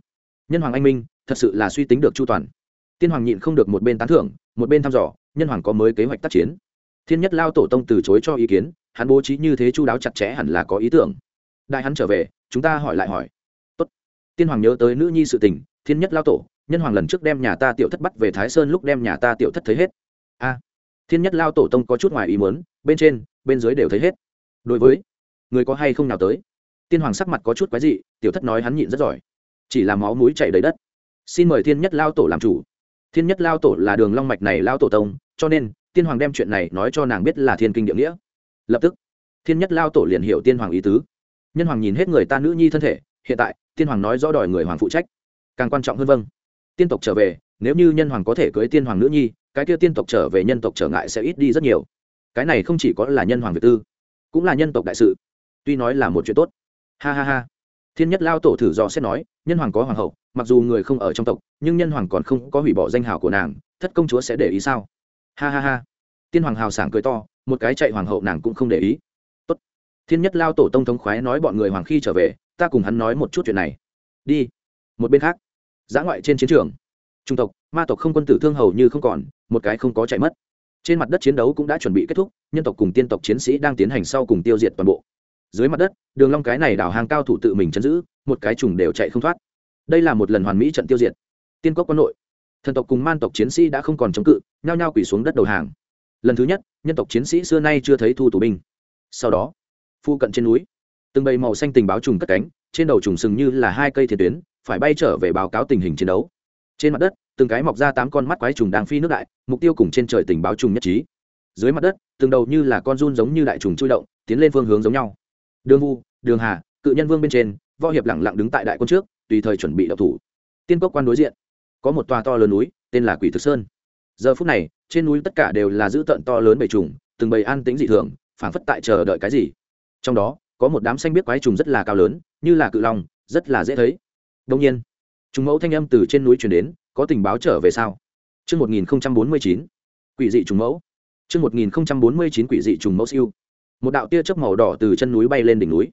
[SPEAKER 1] Nhân hoàng anh minh, thật sự là suy tính được chu toàn. Tiên hoàng nhịn không được một bên tán thưởng, một bên thăm dò, nhân hoàng có mới kế hoạch tác chiến. Thiên nhất lao tổ tông từ chối cho ý kiến, hắn bố trí như thế chu đáo chặt chẽ hẳn là có ý tưởng. Đại hắn trở về, chúng ta hỏi lại hỏi tiên hoàng nhớ tới nữ nhi sự tình, thiên nhất lao tổ, nhân hoàng lần trước đem nhà ta tiểu thất bắt về thái sơn lúc đem nhà ta tiểu thất thấy hết. A, thiên nhất lao tổ tông có chút ngoài ý muốn, bên trên, bên dưới đều thấy hết. Đối với, người có hay không nào tới? Tiên hoàng sắc mặt có chút quái dị, tiểu thất nói hắn nhịn rất giỏi. Chỉ là máu mũi chảy đầy đất. Xin mời thiên nhất lao tổ làm chủ. Thiên nhất lao tổ là đường long mạch này lao tổ tông, cho nên, tiên hoàng đem chuyện này nói cho nàng biết là thiên kinh địa nghĩa. Lập tức, thiên nhất lao tổ liền hiểu tiên hoàng ý tứ. Nhân hoàng nhìn hết người ta nữ nhi thân thể hiện tại, tiên hoàng nói rõ đòi người hoàng phụ trách. Càng quan trọng hơn vâng. Tiên tộc trở về, nếu như nhân hoàng có thể cưới tiên hoàng nữ nhi, cái kia tiên tộc trở về nhân tộc trở ngại sẽ ít đi rất nhiều. Cái này không chỉ có là nhân hoàng việt tư, cũng là nhân tộc đại sự. Tuy nói là một chuyện tốt. Ha ha ha. Thiên nhất lao tổ thử do xét nói, nhân hoàng có hoàng hậu, mặc dù người không ở trong tộc, nhưng nhân hoàng còn không có hủy bỏ danh hào của nàng, thất công chúa sẽ để ý sao? Ha ha ha. Tiên hoàng hào sảng cười to, một cái chạy hoàng hậu nàng cũng không để ý. Tốt. thiên nhất lao tổ tông thống khoái nói bọn người hoàng khi trở về ta cùng hắn nói một chút chuyện này. Đi. Một bên khác. Giã ngoại trên chiến trường. Trung tộc, ma tộc không quân tử thương hầu như không còn, một cái không có chạy mất. Trên mặt đất chiến đấu cũng đã chuẩn bị kết thúc, nhân tộc cùng tiên tộc chiến sĩ đang tiến hành sau cùng tiêu diệt toàn bộ. Dưới mặt đất, đường long cái này đảo hàng cao thủ tự mình chấn giữ, một cái trùng đều chạy không thoát. Đây là một lần hoàn mỹ trận tiêu diệt. Tiên cốc quân nội thần tộc cùng man tộc chiến sĩ đã không còn chống cự, nhao nhao quỳ xuống đất đầu hàng. Lần thứ nhất, nhân tộc chiến sĩ xưa nay chưa thấy thu tù binh. Sau đó, phu cận trên núi từng bầy màu xanh tình báo trùng cất cánh, trên đầu trùng sừng như là hai cây thiên tuyến, phải bay trở về báo cáo tình hình chiến đấu. Trên mặt đất, từng cái mọc ra tám con mắt quái trùng đang phi nước đại, mục tiêu cùng trên trời tình báo trùng nhất trí. Dưới mặt đất, từng đầu như là con run giống như đại trùng chui động, tiến lên phương hướng giống nhau. Đường vu, đường hà, cự nhân vương bên trên, võ hiệp lẳng lặng đứng tại đại quân trước, tùy thời chuẩn bị đậu thủ. Tiên cốc quan đối diện, có một tòa to lớn núi, tên là quỷ thực sơn. Giờ phút này, trên núi tất cả đều là dữ tận to lớn bầy trùng, từng bầy an tính dị thường, phảng phất tại chờ đợi cái gì. Trong đó có một đám xanh biết quái trùng rất là cao lớn như là cự long rất là dễ thấy đông nhiên chúng mẫu thanh âm từ trên núi chuyển đến có tình báo trở về sao Trước 1049, quỷ dị trùng mẫu. Trước 1049 quỷ dị trùng mẫu siêu. Một đạo tia chớp màu đỏ từ chân núi bay lên đỉnh núi.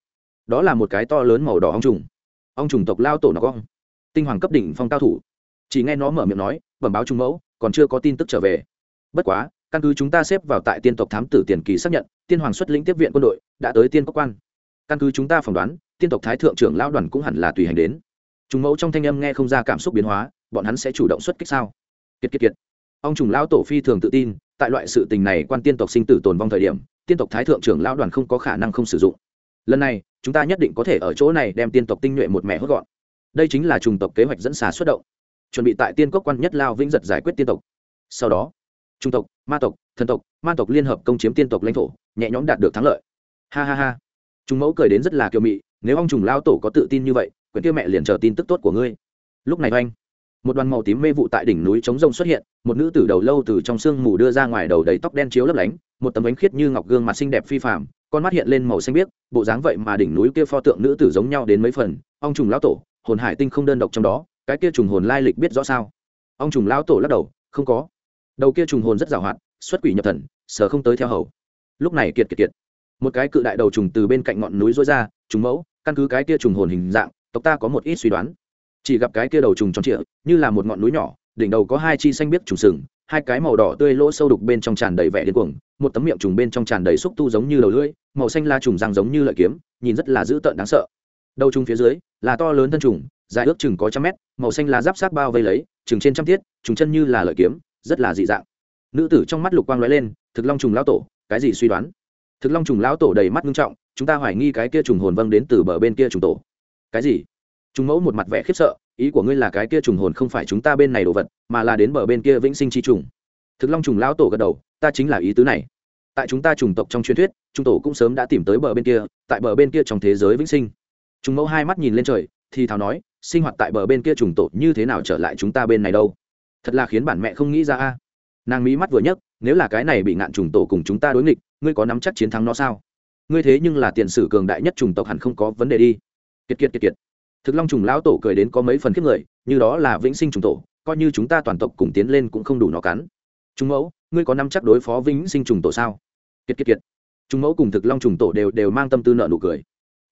[SPEAKER 1] Đó là một cái to lớn màu đỏ ong trùng. Ong trùng tộc lao tổ nó cong. Tinh hoàng cấp đỉnh phong cao thủ. Chỉ nghe nó mở miệng nói, bẩm báo trùng mẫu, còn chưa có tin tức trở về. Bất quá, căn cứ chúng ta xếp vào tại tiên tộc thám tử tiền kỳ xác nhận, tiên hoàng xuất lĩnh tiếp viện quân đội đã tới tiên quốc quan. Căn cứ chúng ta phỏng đoán, tiên tộc thái thượng trưởng lão đoàn cũng hẳn là tùy hành đến. Trùng mẫu trong thanh âm nghe không ra cảm xúc biến hóa bọn hắn sẽ chủ động xuất kích sao? Kiệt kiệt kiệt. Ông trùng lão tổ phi thường tự tin tại loại sự tình này quan tiên tộc sinh tử tồn vong thời điểm tiên tộc thái thượng trưởng lão đoàn không có khả năng không sử dụng. Lần này chúng ta nhất định có thể ở chỗ này đem tiên tộc tinh nhuệ một mẹ hốt gọn. Đây chính là trùng tộc kế hoạch dẫn xà xuất động. Chuẩn bị tại tiên cốc quan nhất lao vĩnh giật giải quyết tiên tộc. Sau đó trung tộc ma tộc thần tộc ma tộc liên hợp công chiếm tiên tộc lãnh thổ nhẹ nhõm đạt được thắng lợi. Ha ha ha chúng mẫu cười đến rất là kiều mị nếu ông trùng lao tổ có tự tin như vậy quyển kia mẹ liền chờ tin tức tốt của ngươi. Lúc này oanh một đoàn màu tím mê vụ tại đỉnh núi trống rông xuất hiện một nữ tử đầu lâu từ trong sương mù đưa ra ngoài đầu đầy tóc đen chiếu lấp lánh một tấm ánh khiết như ngọc gương mặt xinh đẹp phi phàm, con mắt hiện lên màu xanh biếc bộ dáng vậy mà đỉnh núi kia pho tượng nữ tử giống nhau đến mấy phần ông trùng lão tổ hồn hải tinh không đơn độc trong đó cái kia trùng hồn lai lịch biết rõ sao? Ông trùng lão tổ lắc đầu không có. Đầu kia trùng hồn rất giàu hoạt xuất quỷ nhập thần sở không tới theo hầu. Lúc này kiệt kiệt kiệt một cái cự đại đầu trùng từ bên cạnh ngọn núi rối ra, trùng mẫu, căn cứ cái kia trùng hồn hình dạng, tộc ta có một ít suy đoán. Chỉ gặp cái kia đầu trùng tròn trịa, như là một ngọn núi nhỏ, đỉnh đầu có hai chi xanh biếc trùng sừng, hai cái màu đỏ tươi lỗ sâu đục bên trong tràn đầy vẻ điên cuồng, một tấm miệng trùng bên trong tràn đầy xúc tu giống như đầu lưỡi, màu xanh la trùng răng giống như lợi kiếm, nhìn rất là dữ tợn đáng sợ. Đầu trùng phía dưới, là to lớn thân trùng, dài ước chừng có trăm mét, màu xanh lá giáp sát bao vây lấy, chừng trên trăm tiết trùng chân như là lợi kiếm, rất là dị dạng. Nữ tử trong mắt lục quang lóe lên, thực long trùng lão tổ, cái gì suy đoán? Thực long trùng lão tổ đầy mắt nghiêm trọng, chúng ta hoài nghi cái kia trùng hồn vâng đến từ bờ bên kia trùng tổ. Cái gì? Trùng mẫu một mặt vẻ khiếp sợ, ý của ngươi là cái kia trùng hồn không phải chúng ta bên này đồ vật, mà là đến bờ bên kia vĩnh sinh chi trùng. Thực long trùng lão tổ gật đầu, ta chính là ý tứ này. Tại chúng ta trùng tộc trong truyền thuyết, trùng tổ cũng sớm đã tìm tới bờ bên kia, tại bờ bên kia trong thế giới vĩnh sinh. Trùng mẫu hai mắt nhìn lên trời, thì thào nói, sinh hoạt tại bờ bên kia trùng tổ như thế nào trở lại chúng ta bên này đâu? Thật là khiến bản mẹ không nghĩ ra a. Nàng mỹ mắt vừa nhấc, nếu là cái này bị ngạn trùng tổ cùng chúng ta đối nghịch ngươi có nắm chắc chiến thắng nó sao? Ngươi thế nhưng là tiền sử cường đại nhất trùng tộc hẳn không có vấn đề đi. Kiệt kiệt kiệt kiệt. Thực long trùng lão tổ cười đến có mấy phần khiếp người, như đó là vĩnh sinh trùng tổ, coi như chúng ta toàn tộc cùng tiến lên cũng không đủ nó cắn. Chúng mẫu, ngươi có nắm chắc đối phó vĩnh sinh trùng tổ sao? Kiệt kiệt kiệt. Chúng mẫu cùng thực long trùng tổ đều đều mang tâm tư nợ nụ cười.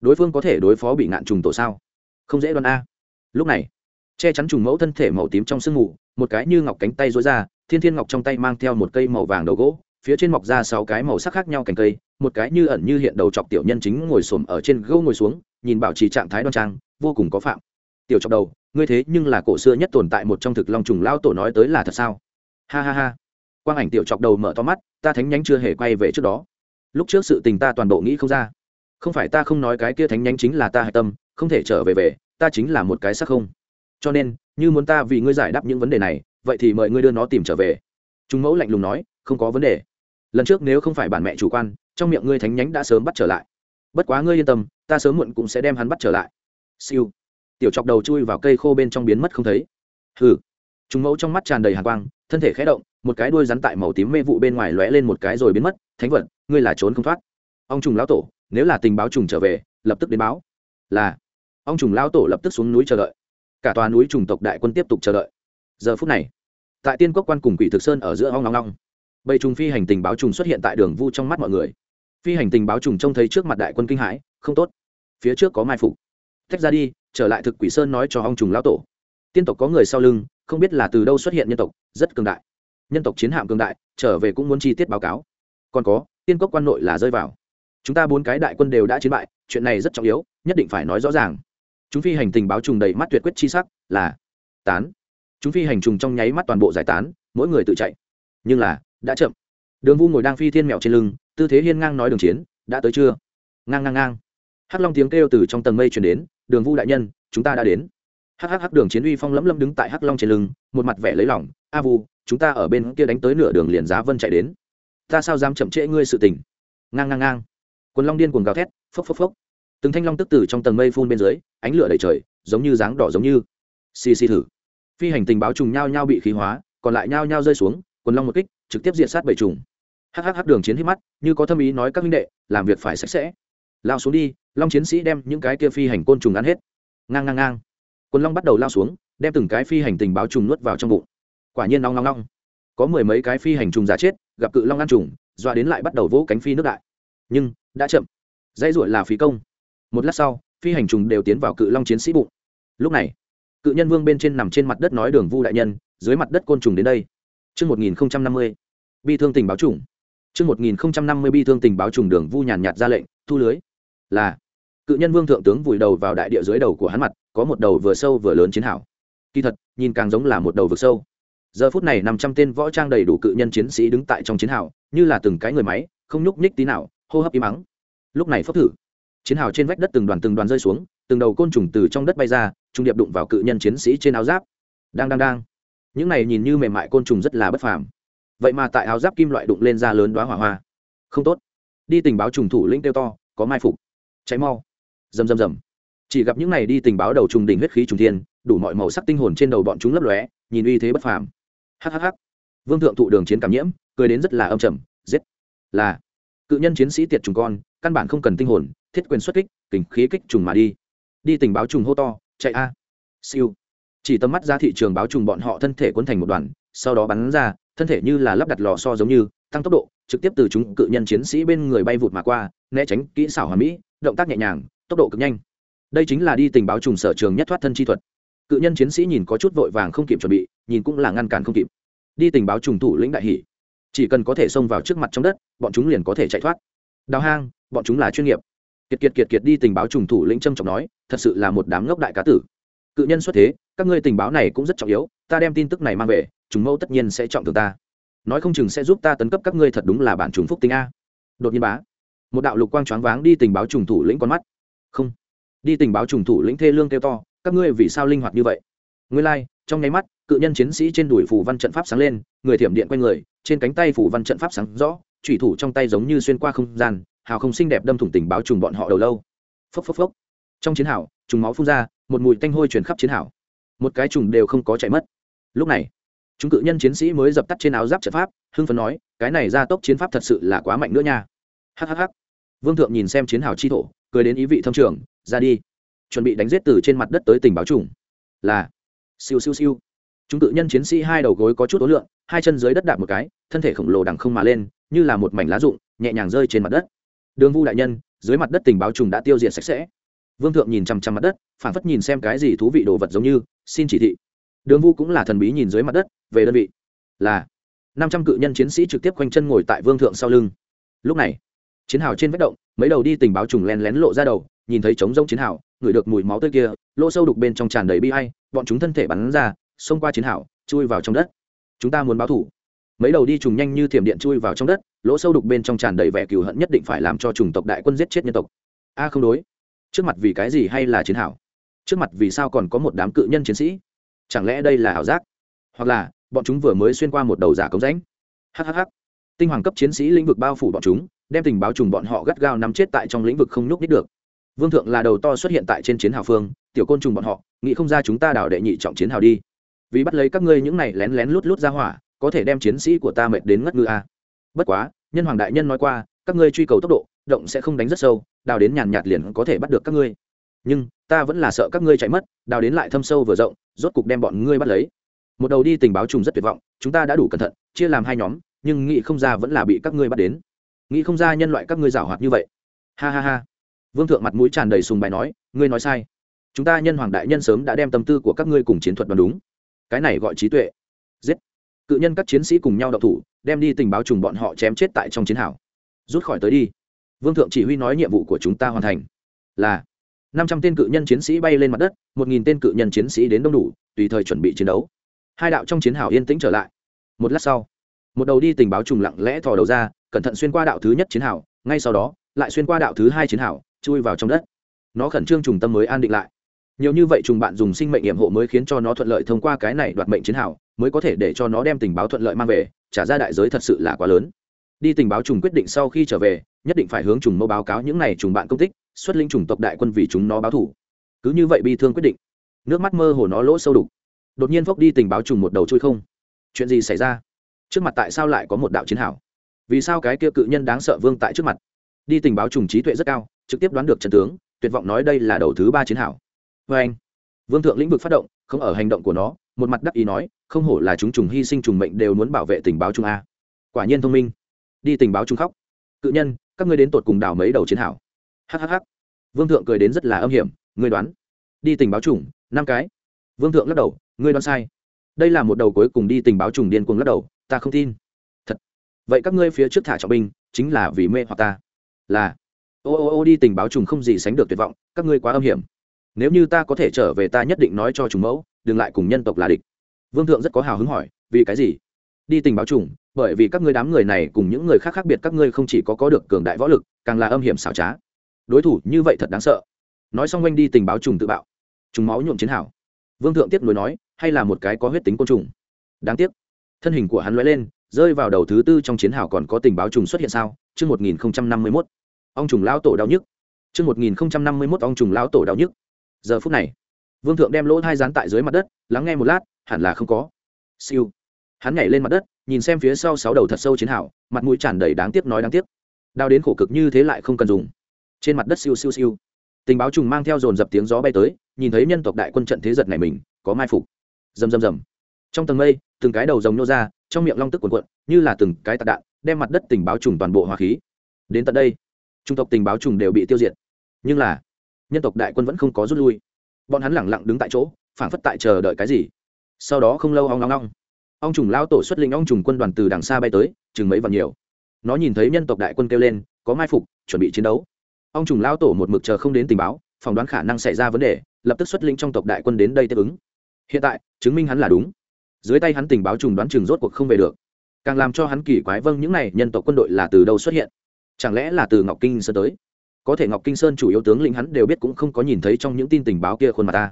[SPEAKER 1] Đối phương có thể đối phó bị ngạn trùng tổ sao? Không dễ đoán a. Lúc này, che chắn trùng mẫu thân thể màu tím trong sương mù, một cái như ngọc cánh tay rối ra, thiên thiên ngọc trong tay mang theo một cây màu vàng đầu gỗ phía trên mọc ra sáu cái màu sắc khác nhau cành cây, một cái như ẩn như hiện đầu chọc tiểu nhân chính ngồi xổm ở trên gâu ngồi xuống, nhìn bảo trì trạng thái đoan trang, vô cùng có phạm. Tiểu chọc đầu, ngươi thế nhưng là cổ xưa nhất tồn tại một trong thực long trùng lao tổ nói tới là thật sao? Ha ha ha. Quang ảnh tiểu chọc đầu mở to mắt, ta thánh nhánh chưa hề quay về trước đó. Lúc trước sự tình ta toàn bộ nghĩ không ra. Không phải ta không nói cái kia thánh nhánh chính là ta hạch tâm, không thể trở về về, ta chính là một cái sắc không. Cho nên, như muốn ta vì ngươi giải đáp những vấn đề này, vậy thì mời ngươi đưa nó tìm trở về. Chúng mẫu lạnh lùng nói, không có vấn đề lần trước nếu không phải bản mẹ chủ quan, trong miệng ngươi thánh nhánh đã sớm bắt trở lại. Bất quá ngươi yên tâm, ta sớm muộn cũng sẽ đem hắn bắt trở lại. Siêu. Tiểu chọc đầu chui vào cây khô bên trong biến mất không thấy. Hừ. Chúng mẫu trong mắt tràn đầy hàn quang, thân thể khẽ động, một cái đuôi rắn tại màu tím mê vụ bên ngoài lóe lên một cái rồi biến mất, thánh vật, ngươi là trốn không thoát. Ông trùng lão tổ, nếu là tình báo trùng trở về, lập tức đến báo. Là. Ông trùng lão tổ lập tức xuống núi chờ đợi. Cả tòa núi trùng tộc đại quân tiếp tục chờ đợi. Giờ phút này, tại tiên quốc quan cùng quỷ thực sơn ở giữa ong long long bầy trùng phi hành tình báo trùng xuất hiện tại đường vu trong mắt mọi người. Phi hành tình báo trùng trông thấy trước mặt đại quân kinh hãi, không tốt. Phía trước có mai phục. Tách ra đi, trở lại thực quỷ sơn nói cho ông trùng lão tổ. Tiên tộc có người sau lưng, không biết là từ đâu xuất hiện nhân tộc, rất cường đại. Nhân tộc chiến hạm cường đại, trở về cũng muốn chi tiết báo cáo. Còn có, tiên cốc quan nội là rơi vào. Chúng ta bốn cái đại quân đều đã chiến bại, chuyện này rất trọng yếu, nhất định phải nói rõ ràng. Chúng phi hành tình báo trùng đầy mắt tuyệt quyết chi sắc, là tán. Chúng phi hành trùng trong nháy mắt toàn bộ giải tán, mỗi người tự chạy. Nhưng là đã chậm. Đường vu ngồi đang phi thiên mèo trên lưng, tư thế hiên ngang nói đường chiến, đã tới chưa? Ngang ngang ngang. Hắc long tiếng kêu từ trong tầng mây chuyển đến, đường vu đại nhân, chúng ta đã đến. Hắc hắc hắc, đường chiến uy phong lẫm lẫm đứng tại hắc long trên lưng, một mặt vẻ lấy lỏng a vu, chúng ta ở bên kia đánh tới nửa đường liền giá vân chạy đến. Ta sao dám chậm trễ ngươi sự tình? Ngang ngang ngang. Quần long điên cuồng gào thét, phốc phốc phốc. Từng thanh long tức tử trong tầng mây phun bên dưới, ánh lửa đầy trời, giống như dáng đỏ giống như. Xì xì thử. Phi hành tình báo trùng nhao nhao bị khí hóa, còn lại nhao nhao rơi xuống, quần long một kích trực tiếp diện sát bảy trùng hhh đường chiến hít mắt, như có thâm ý nói các minh đệ, làm việc phải sạch sẽ. Lao xuống đi, long chiến sĩ đem những cái kia phi hành côn trùng ăn hết. Ngang ngang ngang. Quân long bắt đầu lao xuống, đem từng cái phi hành tình báo trùng nuốt vào trong bụng. Quả nhiên long long long. Có mười mấy cái phi hành trùng giả chết, gặp cự long ăn trùng, dọa đến lại bắt đầu vỗ cánh phi nước đại. Nhưng, đã chậm. Dãy ruột là phí công. Một lát sau, phi hành trùng đều tiến vào cự long chiến sĩ bụng. Lúc này, cự nhân vương bên trên nằm trên mặt đất nói đường vu đại nhân, dưới mặt đất côn trùng đến đây. Trước 1050, bi thương tình báo trùng. Trước 1050 bi thương tình báo trùng đường vu nhàn nhạt ra lệnh, thu lưới. Là. Cự nhân vương thượng tướng vùi đầu vào đại địa dưới đầu của hắn mặt, có một đầu vừa sâu vừa lớn chiến hảo. Kỳ thật, nhìn càng giống là một đầu vực sâu. Giờ phút này năm trăm tên võ trang đầy đủ cự nhân chiến sĩ đứng tại trong chiến hào, như là từng cái người máy, không nhúc nhích tí nào, hô hấp im mắng. Lúc này pháp thử, chiến hào trên vách đất từng đoàn từng đoàn rơi xuống, từng đầu côn trùng từ trong đất bay ra, trung điệp đụng vào cự nhân chiến sĩ trên áo giáp. Đang đang đang những này nhìn như mềm mại côn trùng rất là bất phàm. Vậy mà tại áo giáp kim loại đụng lên ra lớn đoá hỏa hoa. Không tốt. Đi tình báo trùng thủ lĩnh kêu to, có mai phục. Cháy mau. Rầm rầm rầm. Chỉ gặp những này đi tình báo đầu trùng đỉnh huyết khí trùng thiên, đủ mọi màu sắc tinh hồn trên đầu bọn chúng lấp lóe, nhìn uy thế bất phàm. Hhh vương thượng thụ đường chiến cảm nhiễm, cười đến rất là âm trầm, giết. Là, cự nhân chiến sĩ tiệt trùng con, căn bản không cần tinh hồn, thiết quyền xuất kích, kình khí kích trùng mà đi. Đi tình báo trùng hô to, chạy a. Siêu chỉ tầm mắt ra thị trường báo trùng bọn họ thân thể cuốn thành một đoàn, sau đó bắn ra, thân thể như là lắp đặt lò so giống như, tăng tốc độ, trực tiếp từ chúng cự nhân chiến sĩ bên người bay vụt mà qua, né tránh kỹ xảo hòa mỹ, động tác nhẹ nhàng, tốc độ cực nhanh. Đây chính là đi tình báo trùng sở trường nhất thoát thân chi thuật. Cự nhân chiến sĩ nhìn có chút vội vàng không kịp chuẩn bị, nhìn cũng là ngăn cản không kịp. Đi tình báo trùng thủ lĩnh đại hỷ chỉ cần có thể xông vào trước mặt trong đất, bọn chúng liền có thể chạy thoát. Đào hang, bọn chúng là chuyên nghiệp. Kiệt kiệt kiệt kiệt đi tình báo trùng thủ lĩnh trâm trọng nói, thật sự là một đám ngốc đại cá tử. Cự nhân xuất thế các ngươi tình báo này cũng rất trọng yếu ta đem tin tức này mang về chúng mẫu tất nhiên sẽ trọng thường ta. Nói không chừng sẽ giúp ta tấn cấp các ngươi thật đúng là bản trùng phúc tinh a. Đột nhiên bá một đạo lục quang choáng váng đi tình báo trùng thủ lĩnh con mắt. Không đi tình báo trùng thủ lĩnh thê lương kêu to các ngươi vì sao linh hoạt như vậy? Ngươi lai、like, trong nháy mắt cự nhân chiến sĩ trên đùi phủ văn trận pháp sáng lên người thiểm điện quanh người trên cánh tay phủ văn trận pháp sáng rõ thủy thủ trong tay giống như xuyên qua không gian hào không xinh đẹp đâm thủng tình báo trùng bọn họ đầu lâu. Phốc phốc phốc. Trong chiến hào trùng máu phun ra một mùi tanh hôi truyền khắp chiến hào một cái trùng đều không có chạy mất. Lúc này, chúng cự nhân chiến sĩ mới dập tắt trên áo giáp trận pháp, hưng phấn nói, cái này gia tốc chiến pháp thật sự là quá mạnh nữa nha. Hhh vương thượng nhìn xem chiến hào chi thổ, cười đến ý vị thâm trường, ra đi, chuẩn bị đánh giết từ trên mặt đất tới tình báo trùng. Là, siêu siêu siêu. Chúng cự nhân chiến sĩ hai đầu gối có chút ối lượng, hai chân dưới đất đạp một cái, thân thể khổng lồ đằng không mà lên, như là một mảnh lá rụng, nhẹ nhàng rơi trên mặt đất. Đường vu đại nhân, dưới mặt đất tình báo trùng đã tiêu diệt sạch sẽ vương thượng nhìn chằm chằm mặt đất phản phất nhìn xem cái gì thú vị đồ vật giống như, xin chỉ thị. Đường vu cũng là thần bí nhìn dưới mặt đất, về đơn vị. Là, năm trăm cự nhân chiến sĩ trực tiếp quanh chân ngồi tại vương thượng sau lưng. Lúc này, chiến hào trên vết động, mấy đầu đi tình báo trùng len lén lộ ra đầu, nhìn thấy trống rông chiến hào, ngửi được mùi máu tươi kia, lỗ sâu đục bên trong tràn đầy bi hay bọn chúng thân thể bắn ra, xông qua chiến hào, chui vào trong đất. Chúng ta muốn báo thủ. Mấy đầu đi trùng nhanh như thiểm điện chui vào trong đất, lỗ sâu đục bên trong tràn đầy vẻ cừu hận nhất định phải làm cho chủng tộc đại quân giết chết nhân tộc. A, không đối trước mặt vì cái gì hay là chiến hảo? Trước mặt vì sao còn có một đám cự nhân chiến sĩ? Chẳng lẽ đây là ảo giác? Hoặc là, bọn chúng vừa mới xuyên qua một đầu giả cống rãnh? Hhh tinh hoàng cấp chiến sĩ lĩnh vực bao phủ bọn chúng, đem tình báo trùng bọn họ gắt gao nắm chết tại trong lĩnh vực không nhúc nít được. Vương thượng là đầu to xuất hiện tại trên chiến hào phương, tiểu côn trùng bọn họ, nghĩ không ra chúng ta đảo đệ nhị trọng chiến hào đi. Vì bắt lấy các ngươi những này lén lén lút lút ra hỏa, có thể đem chiến sĩ của ta mệt đến ngất ngư a. Bất quá, nhân hoàng đại nhân nói qua, các ngươi truy cầu tốc độ động sẽ không đánh rất sâu, đào đến nhàn nhạt liền có thể bắt được các ngươi. Nhưng, ta vẫn là sợ các ngươi chạy mất, đào đến lại thâm sâu vừa rộng, rốt cục đem bọn ngươi bắt lấy. Một đầu đi tình báo trùng rất tuyệt vọng, chúng ta đã đủ cẩn thận, chia làm hai nhóm, nhưng nghĩ không ra vẫn là bị các ngươi bắt đến. Nghĩ không ra nhân loại các ngươi giảo hoạt như vậy. Ha ha ha. Vương thượng mặt mũi tràn đầy sùng bài nói, ngươi nói sai. Chúng ta nhân hoàng đại nhân sớm đã đem tâm tư của các ngươi cùng chiến thuật đoán đúng. Cái này gọi trí tuệ. Giết. Cự nhân các chiến sĩ cùng nhau đậu thủ, đem đi tình báo trùng bọn họ chém chết tại trong chiến hào. Rút khỏi tới đi vương thượng chỉ huy nói nhiệm vụ của chúng ta hoàn thành là năm trăm tên cự nhân chiến sĩ bay lên mặt đất, một nghìn tên cự nhân chiến sĩ đến đông đủ, tùy thời chuẩn bị chiến đấu. Hai đạo trong chiến hào yên tĩnh trở lại. Một lát sau, một đầu đi tình báo trùng lặng lẽ thò đầu ra, cẩn thận xuyên qua đạo thứ nhất chiến hào, ngay sau đó, lại xuyên qua đạo thứ hai chiến hào, chui vào trong đất. Nó khẩn trương trùng tâm mới an định lại. Nhiều như vậy trùng bạn dùng sinh mệnh nghiệm hộ mới khiến cho nó thuận lợi thông qua cái này đoạt mệnh chiến hào, mới có thể để cho nó đem tình báo thuận lợi mang về, trả ra đại giới thật sự là quá lớn. Đi tình báo trùng quyết định sau khi trở về nhất định phải hướng trùng mẫu báo cáo những này trùng bạn công tích, xuất linh trùng tộc đại quân vì chúng nó báo thủ. Cứ như vậy bi thương quyết định. Nước mắt mơ hồ nó lỗ sâu đục. Đột nhiên phốc đi tình báo trùng một đầu trôi không. Chuyện gì xảy ra? Trước mặt tại sao lại có một đạo chiến hảo vì sao cái kia cự nhân đáng sợ vương tại trước mặt? Đi tình báo trùng trí tuệ rất cao, trực tiếp đoán được trận tướng, tuyệt vọng nói đây là đầu thứ ba chiến hảo vê anh, vương thượng lĩnh vực phát động, không ở hành động của nó, một mặt đắc ý nói, không hổ là chúng trùng hy sinh trùng mệnh đều muốn bảo vệ tình báo trung a. Quả nhiên thông minh. Đi tình báo trung khóc. Cự nhân các ngươi đến tột cùng đảo mấy đầu chiến hảo hhh vương thượng cười đến rất là âm hiểm, ngươi đoán. Đi tình báo trùng, năm cái. Vương thượng lắc đầu, ngươi đoán sai. Đây là một đầu cuối cùng đi tình báo trùng điên cuồng lắc đầu, ta không tin. Thật. Vậy các ngươi phía trước thả trọng binh, chính là vì mê hoặc ta. Là. Ô ô ô, đi tình báo trùng không gì sánh được tuyệt vọng, các ngươi quá âm hiểm. Nếu như ta có thể trở về ta nhất định nói cho trùng mẫu, đừng lại cùng nhân tộc là địch. Vương thượng rất có hào hứng hỏi, vì cái gì? Đi tình báo trùng bởi vì các ngươi đám người này cùng những người khác khác biệt các ngươi không chỉ có có được cường đại võ lực, càng là âm hiểm xảo trá. Đối thủ như vậy thật đáng sợ. Nói xong oanh đi tình báo trùng tự bạo. Trùng máu nhuộm chiến hảo vương thượng tiếp nối nói, hay là một cái có huyết tính côn trùng. Đáng tiếc, thân hình của hắn lóe lên, rơi vào đầu thứ tư trong chiến hào còn có tình báo trùng xuất hiện sao? Chương một nghìn năm mươi mốt. Ông trùng lão tổ đau nhức. Chương một nghìn năm mươi mốt, ông trùng lão tổ đau nhức. Giờ phút này, vương thượng đem lỗ hai rán tại dưới mặt đất, lắng nghe một lát, hẳn là không có. Siêu. Hắn nhảy lên mặt đất nhìn xem phía sau sáu đầu thật sâu chiến hào, mặt mũi tràn đầy đáng tiếc nói đáng tiếc. Đau đến khổ cực như thế lại không cần dùng. Trên mặt đất siêu siêu siêu. Tình báo trùng mang theo dồn dập tiếng gió bay tới, nhìn thấy nhân tộc đại quân trận thế giật này mình, có mai phục. Rầm rầm rầm. Trong tầng mây, từng cái đầu rồng nô ra, trong miệng long tức cuồn cuộn, như là từng cái tạc đạn, đem mặt đất tình báo trùng toàn bộ hỏa khí. Đến tận đây, trung tộc tình báo trùng đều bị tiêu diệt. Nhưng là, nhân tộc đại quân vẫn không có rút lui. Bọn hắn lẳng lặng đứng tại chỗ, phảng phất tại chờ đợi cái gì. Sau đó không lâu hoang long long ông trùng lao tổ xuất linh ông trùng quân đoàn từ đằng xa bay tới, chừng mấy và nhiều. Nó nhìn thấy nhân tộc đại quân kêu lên, có mai phục, chuẩn bị chiến đấu. Ông trùng lao tổ một mực chờ không đến tình báo, phỏng đoán khả năng xảy ra vấn đề, lập tức xuất linh trong tộc đại quân đến đây tiếp ứng. Hiện tại, chứng minh hắn là đúng. Dưới tay hắn tình báo trùng đoán chừng rốt cuộc không về được. Càng làm cho hắn kỳ quái vâng những này nhân tộc quân đội là từ đâu xuất hiện? Chẳng lẽ là từ ngọc kinh sơn tới? Có thể ngọc kinh sơn chủ yếu tướng lĩnh hắn đều biết cũng không có nhìn thấy trong những tin tình báo kia khuôn mặt ta.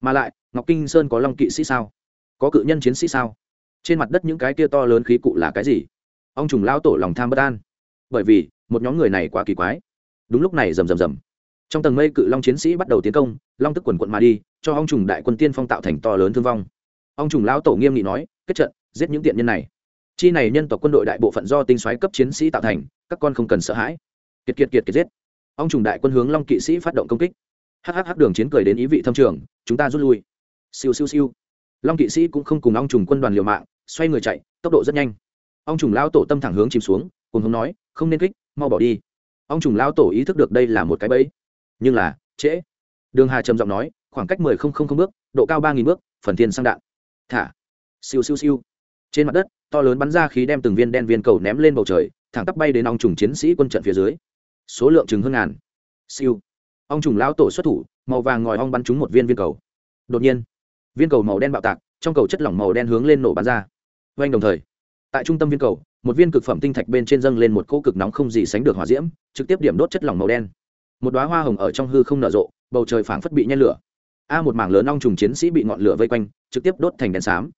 [SPEAKER 1] Mà lại, ngọc kinh sơn có long kỵ sĩ sao? Có cự nhân chiến sĩ sao? Trên mặt đất những cái kia to lớn khí cụ là cái gì? Ông trùng lao tổ lòng tham bất an. Bởi vì, một nhóm người này quá kỳ quái. Đúng lúc này rầm rầm rầm. Trong tầng mây cự long chiến sĩ bắt đầu tiến công, long tức quần quận mà đi, cho ông trùng đại quân tiên phong tạo thành to lớn thương vong. Ông trùng lao tổ nghiêm nghị nói, kết trận, giết những tiện nhân này. Chi này nhân tộc quân đội đại bộ phận do tinh xoáy cấp chiến sĩ tạo thành, các con không cần sợ hãi. Kiệt kiệt kiệt kiệt giết. Ông trùng đại quân hướng long kỵ sĩ phát động công kích. Hhh đường chiến cười đến ý vị thâm trường, chúng ta rút lui. Siêu siêu siêu. Long kỵ sĩ cũng không cùng ông trùng quân đoàn liều mạng xoay người chạy, tốc độ rất nhanh. Ông trùng lao tổ tâm thẳng hướng chìm xuống, cùng hướng nói, không nên kích, mau bỏ đi. Ông trùng lao tổ ý thức được đây là một cái bẫy, nhưng là, trễ. Đường hà trầm giọng nói, khoảng cách mười không không không bước, độ cao ba nghìn bước, phần thiên sang đạn. Thả. Siêu siêu siêu. Trên mặt đất, to lớn bắn ra khí đem từng viên đen viên cầu ném lên bầu trời, thẳng tắp bay đến ông trùng chiến sĩ quân trận phía dưới. Số lượng chừng hơn ngàn. Siêu. Ông trùng lão tổ xuất thủ, màu vàng ngòi ong bắn trúng một viên viên cầu. Đột nhiên, viên cầu màu đen bạo tạc, trong cầu chất lỏng màu đen hướng lên nổ bắn ra oanh đồng thời, tại trung tâm viên cầu, một viên cực phẩm tinh thạch bên trên dâng lên một cỗ cực nóng không gì sánh được hỏa diễm, trực tiếp điểm đốt chất lỏng màu đen. Một đoá hoa hồng ở trong hư không nở rộ, bầu trời phảng phất bị nhen lửa. A, một mảng lớn ong trùng chiến sĩ bị ngọn lửa vây quanh, trực tiếp đốt thành đèn xám.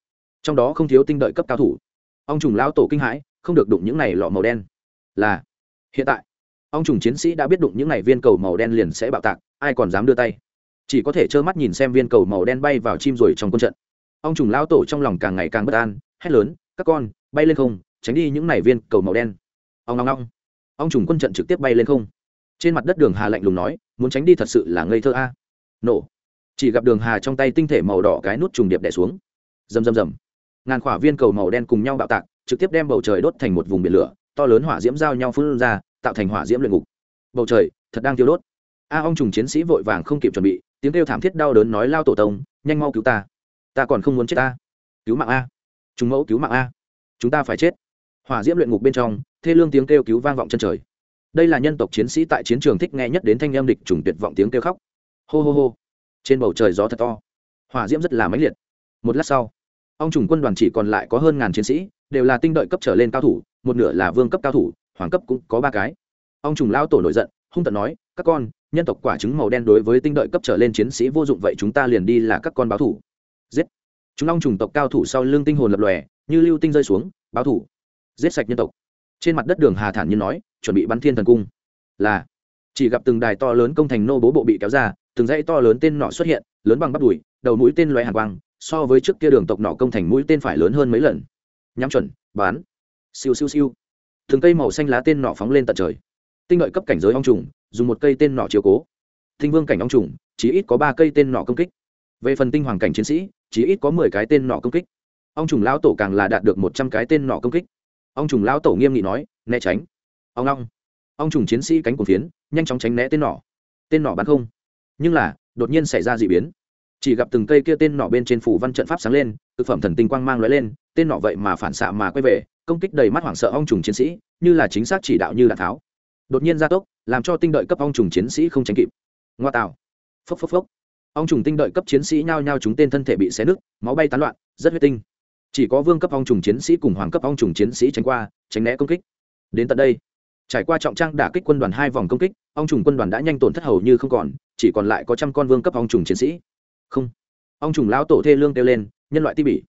[SPEAKER 1] Trong đó không thiếu tinh đợi cấp cao thủ. Ong trùng lao tổ kinh hãi, không được đụng những này lọ màu đen. Là, hiện tại, ong trùng chiến sĩ đã biết đụng những này viên cầu màu đen liền sẽ bạo tạc, ai còn dám đưa tay? Chỉ có thể trơ mắt nhìn xem viên cầu màu đen bay vào chim rồi trong quân trận. Ong trùng lao tổ trong lòng càng ngày càng bất an hét lớn, các con, bay lên không, tránh đi những này viên cầu màu đen. Ong long long ong trùng quân trận trực tiếp bay lên không. Trên mặt đất đường hà lạnh lùng nói, muốn tránh đi thật sự là ngây thơ a. Nổ. Chỉ gặp đường hà trong tay tinh thể màu đỏ cái nút trùng điệp đẻ xuống. Rầm rầm rầm. Ngàn khỏa viên cầu màu đen cùng nhau bạo tạc, trực tiếp đem bầu trời đốt thành một vùng biển lửa, to lớn hỏa diễm giao nhau phun ra, tạo thành hỏa diễm luyện ngục. Bầu trời, thật đang tiêu đốt. A ong trùng chiến sĩ vội vàng không kịp chuẩn bị, tiếng kêu thảm thiết đau đớn nói, lao tổ tông, nhanh mau cứu ta. Ta còn không muốn chết ta. Cứu mạng a chúng mẫu cứu mạng a. Chúng ta phải chết. Hỏa diễm luyện ngục bên trong, thê lương tiếng kêu cứu vang vọng chân trời. Đây là nhân tộc chiến sĩ tại chiến trường thích nghe nhất đến thanh em địch trùng tuyệt vọng tiếng kêu khóc. Hô hô hô. Trên bầu trời gió thật to. Hỏa diễm rất là mãnh liệt. Một lát sau, ông trùng quân đoàn chỉ còn lại có hơn ngàn chiến sĩ, đều là tinh đợi cấp trở lên cao thủ, một nửa là vương cấp cao thủ, hoàng cấp cũng có ba cái. Ông trùng lao tổ nổi giận, hung tận nói, các con, nhân tộc quả trứng màu đen đối với tinh đợi cấp trở lên chiến sĩ vô dụng vậy chúng ta liền đi là các con báo thủ. Giết chúng long trùng tộc cao thủ sau lưng tinh hồn lập lòe, như lưu tinh rơi xuống, báo thủ. Giết sạch nhân tộc. Trên mặt đất đường hà thản nhiên nói, chuẩn bị bắn thiên thần cung. Là. Chỉ gặp từng đài to lớn công thành nô bố bộ bị kéo ra, từng dãy to lớn tên nọ xuất hiện, lớn bằng bắp đùi, đầu mũi tên loé hàn quang, so với trước kia đường tộc nọ công thành mũi tên phải lớn hơn mấy lần. Nhắm chuẩn bán siêu siêu siêu. Từng cây màu xanh lá tên nọ phóng lên tận trời. Tinh lợi cấp cảnh giới ong trùng, dùng một cây tên nọ chiều cố. Tinh vương cảnh ong trùng, chỉ ít có ba cây tên nọ công kích. Về phần tinh hoàng cảnh chiến sĩ chỉ ít có mười cái tên nọ công kích. Ông trùng lão tổ càng là đạt được một trăm cái tên nọ công kích. Ông trùng lão tổ nghiêm nghị nói, né tránh. Ông long. Ông trùng chiến sĩ cánh của phiến, nhanh chóng tránh né tên nọ. Tên nọ bắn không. Nhưng là, đột nhiên xảy ra d ị biến. Chỉ gặp từng cây kia tên nọ bên trên phủ văn trận pháp sáng lên thực phẩm thần tinh quang mang lóe lên, tên nọ vậy mà phản xạ mà quay về, công kích đầy mắt hoảng sợ ông trùng chiến sĩ, như là chính xác chỉ đạo như đạn tháo. Đột nhiên gia tốc, làm cho tinh đợi cấp ong trùng chiến sĩ không tránh kịp. Ngoa tạo phốc phốc phốc ong trùng tinh đợi cấp chiến sĩ nhao nhao chúng tên thân thể bị xé nứt máu bay tán loạn rất huyết tinh. Chỉ có vương cấp ong trùng chiến sĩ cùng hoàng cấp ong trùng chiến sĩ tránh qua tránh né công kích. Đến tận đây trải qua trọng trang đả kích quân đoàn hai vòng công kích ong trùng quân đoàn đã nhanh tổn thất hầu như không còn chỉ còn lại có trăm con vương cấp ong trùng chiến sĩ. Không. Ong trùng lão tổ thê lương kêu lên nhân loại ti bỉ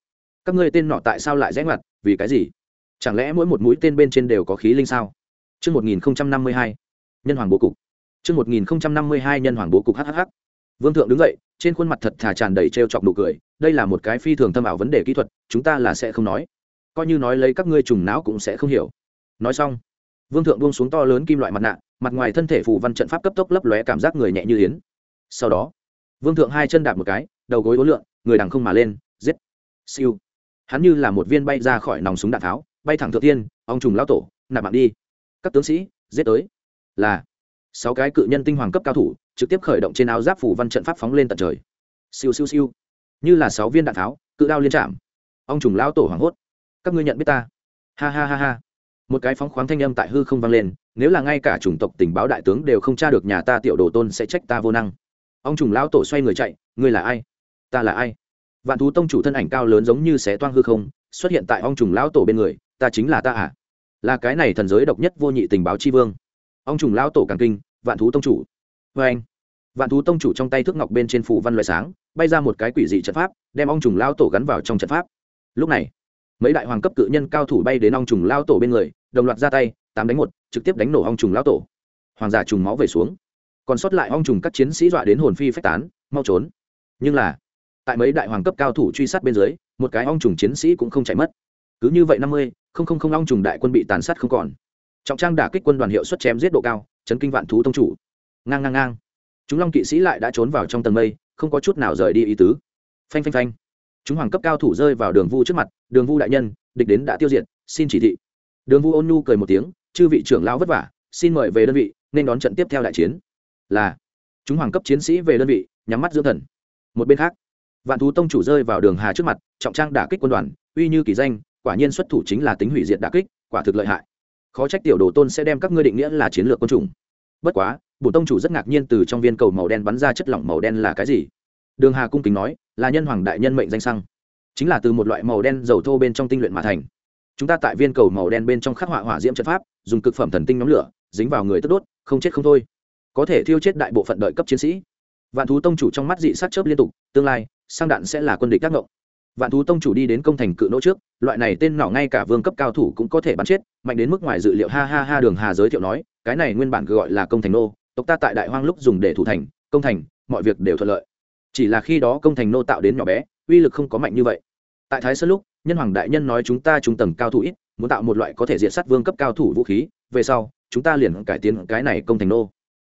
[SPEAKER 1] các ngươi tên nọ tại sao lại rẽ ngoặt vì cái gì? Chẳng lẽ mỗi một mũi tên bên trên đều có khí linh sao? Trước 1052, nhân hoàng bố cục. Trước 1052 nhân hoàng bố cục hhh. Vương thượng đứng dậy, trên khuôn mặt thật thà tràn đầy trêu chọc nụ cười, đây là một cái phi thường thâm ảo vấn đề kỹ thuật, chúng ta là sẽ không nói. Coi như nói lấy các ngươi trùng não cũng sẽ không hiểu. Nói xong, Vương thượng buông xuống to lớn kim loại mặt nạ, mặt ngoài thân thể phù văn trận pháp cấp tốc lấp lóe cảm giác người nhẹ như yến. Sau đó, Vương thượng hai chân đạp một cái, đầu gối uốn lượn, người đằng không mà lên, giết. Siêu. Hắn như là một viên bay ra khỏi nòng súng đạn tháo, bay thẳng thượng tiên, ông trùng lão tổ, nạp mạng đi các tướng sĩ giết tới là sáu cái cự nhân tinh hoàng cấp cao thủ trực tiếp khởi động trên áo giáp phủ văn trận pháp phóng lên tận trời. Siêu siêu siêu. Như là sáu viên đạn tháo, cự đao liên trạm ông trùng lao tổ hoảng hốt. Các ngươi nhận biết ta? Ha ha ha ha. Một cái phóng khoáng thanh âm tại hư không vang lên, nếu là ngay cả chủng tộc tình báo đại tướng đều không tra được nhà ta tiểu đồ tôn sẽ trách ta vô năng. Ông trùng lão tổ xoay người chạy, ngươi là ai? Ta là ai? Vạn thú tông chủ thân ảnh cao lớn giống như xé toang hư không, xuất hiện tại ông trùng lão tổ bên người, ta chính là ta à? Là cái này thần giới độc nhất vô nhị tình báo tri vương. Ông trùng lão tổ càng kinh, vạn thú tông chủ vê anh. Vạn thú tông chủ trong tay thước ngọc bên trên phủ văn loại sáng, bay ra một cái quỷ dị trận pháp, đem ong trùng lao tổ gắn vào trong trận pháp. Lúc này, mấy đại hoàng cấp cự nhân cao thủ bay đến ong trùng lao tổ bên người, đồng loạt ra tay, tám đánh một, trực tiếp đánh nổ ong trùng lao tổ. Hoàng giả trùng máu về xuống. Còn sót lại ong trùng các chiến sĩ dọa đến hồn phi phách tán, mau trốn. Nhưng là, tại mấy đại hoàng cấp cao thủ truy sát bên dưới, một cái ong trùng chiến sĩ cũng không chạy mất. Cứ như vậy năm mươi, không không không ong trùng đại quân bị tàn sát không còn. Trọng trang đả kích quân đoàn hiệu suất chém giết độ cao, chấn kinh vạn thú tông chủ ngang ngang ngang. Chúng long kỵ sĩ lại đã trốn vào trong tầng mây, không có chút nào rời đi ý tứ. Phanh phanh phanh. Chúng hoàng cấp cao thủ rơi vào đường vu trước mặt, đường vu đại nhân, địch đến đã tiêu diệt, xin chỉ thị. Đường vu ôn nhu cười một tiếng, chư vị trưởng lão vất vả, xin mời về đơn vị, nên đón trận tiếp theo đại chiến. Là, chúng hoàng cấp chiến sĩ về đơn vị, nhắm mắt dưỡng thần. Một bên khác, vạn thú tông chủ rơi vào đường hà trước mặt, trọng trang đả kích quân đoàn, uy như kỳ danh, quả nhiên xuất thủ chính là tính hủy diệt đả kích, quả thực lợi hại. Khó trách tiểu đồ tôn sẽ đem các ngươi định nghĩa là chiến lược quân chủng. Bất quá bổ tông chủ rất ngạc nhiên từ trong viên cầu màu đen bắn ra chất lỏng màu đen là cái gì? Đường hà cung kính nói, là nhân hoàng đại nhân mệnh danh xăng. Chính là từ một loại màu đen dầu thô bên trong tinh luyện mà thành. Chúng ta tại viên cầu màu đen bên trong khắc họa hỏa diễm trận pháp, dùng cực phẩm thần tinh nhóm lửa, dính vào người tức đốt, không chết không thôi. Có thể thiêu chết đại bộ phận đợi cấp chiến sĩ. Vạn thú tông chủ trong mắt dị sát chớp liên tục, tương lai, sang đạn sẽ là quân địch tác động vạn thú tông chủ đi đến công thành cự nỗ trước, loại này tên nỏ ngay cả vương cấp cao thủ cũng có thể bắn chết, mạnh đến mức ngoài dự liệu, ha ha ha, đường hà giới thiệu nói, cái này nguyên bản gọi là công thành nô tộc ta tại đại hoang lúc dùng để thủ thành, công thành, mọi việc đều thuận lợi. Chỉ là khi đó công thành nô tạo đến nhỏ bé, uy lực không có mạnh như vậy. Tại thái sơn lúc, nhân hoàng đại nhân nói chúng ta trung tầng cao thủ ít, muốn tạo một loại có thể diện sát vương cấp cao thủ vũ khí, về sau, chúng ta liền cải tiến cái này công thành nô.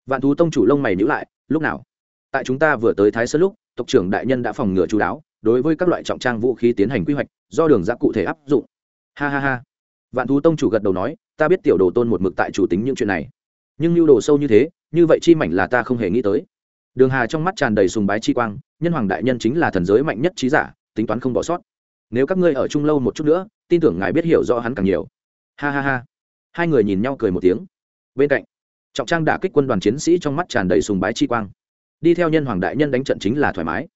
[SPEAKER 1] Vạn thú tông chủ lông mày nhữ lại, lúc nào? Tại chúng ta vừa tới thái sơn lúc, tộc trưởng đại nhân đã phòng ngừa chú đáo, đối với các loại trọng trang vũ khí tiến hành quy hoạch, do đường ra cụ thể áp dụng. Ha ha ha. Vạn thú tông chủ gật đầu nói, ta biết tiểu đồ tôn một mực tại chủ tính những chuyện này nhưng lưu đồ sâu như thế, như vậy chi mảnh là ta không hề nghĩ tới. Đường hà trong mắt tràn đầy sùng bái chi quang, nhân hoàng đại nhân chính là thần giới mạnh nhất trí giả, tính toán không bỏ sót. Nếu các ngươi ở chung lâu một chút nữa, tin tưởng ngài biết hiểu rõ hắn càng nhiều. Ha ha ha. Hai người nhìn nhau cười một tiếng. Bên cạnh, trọng trang đả kích quân đoàn chiến sĩ trong mắt tràn đầy sùng bái chi quang. Đi theo nhân hoàng đại nhân đánh trận chính là thoải mái.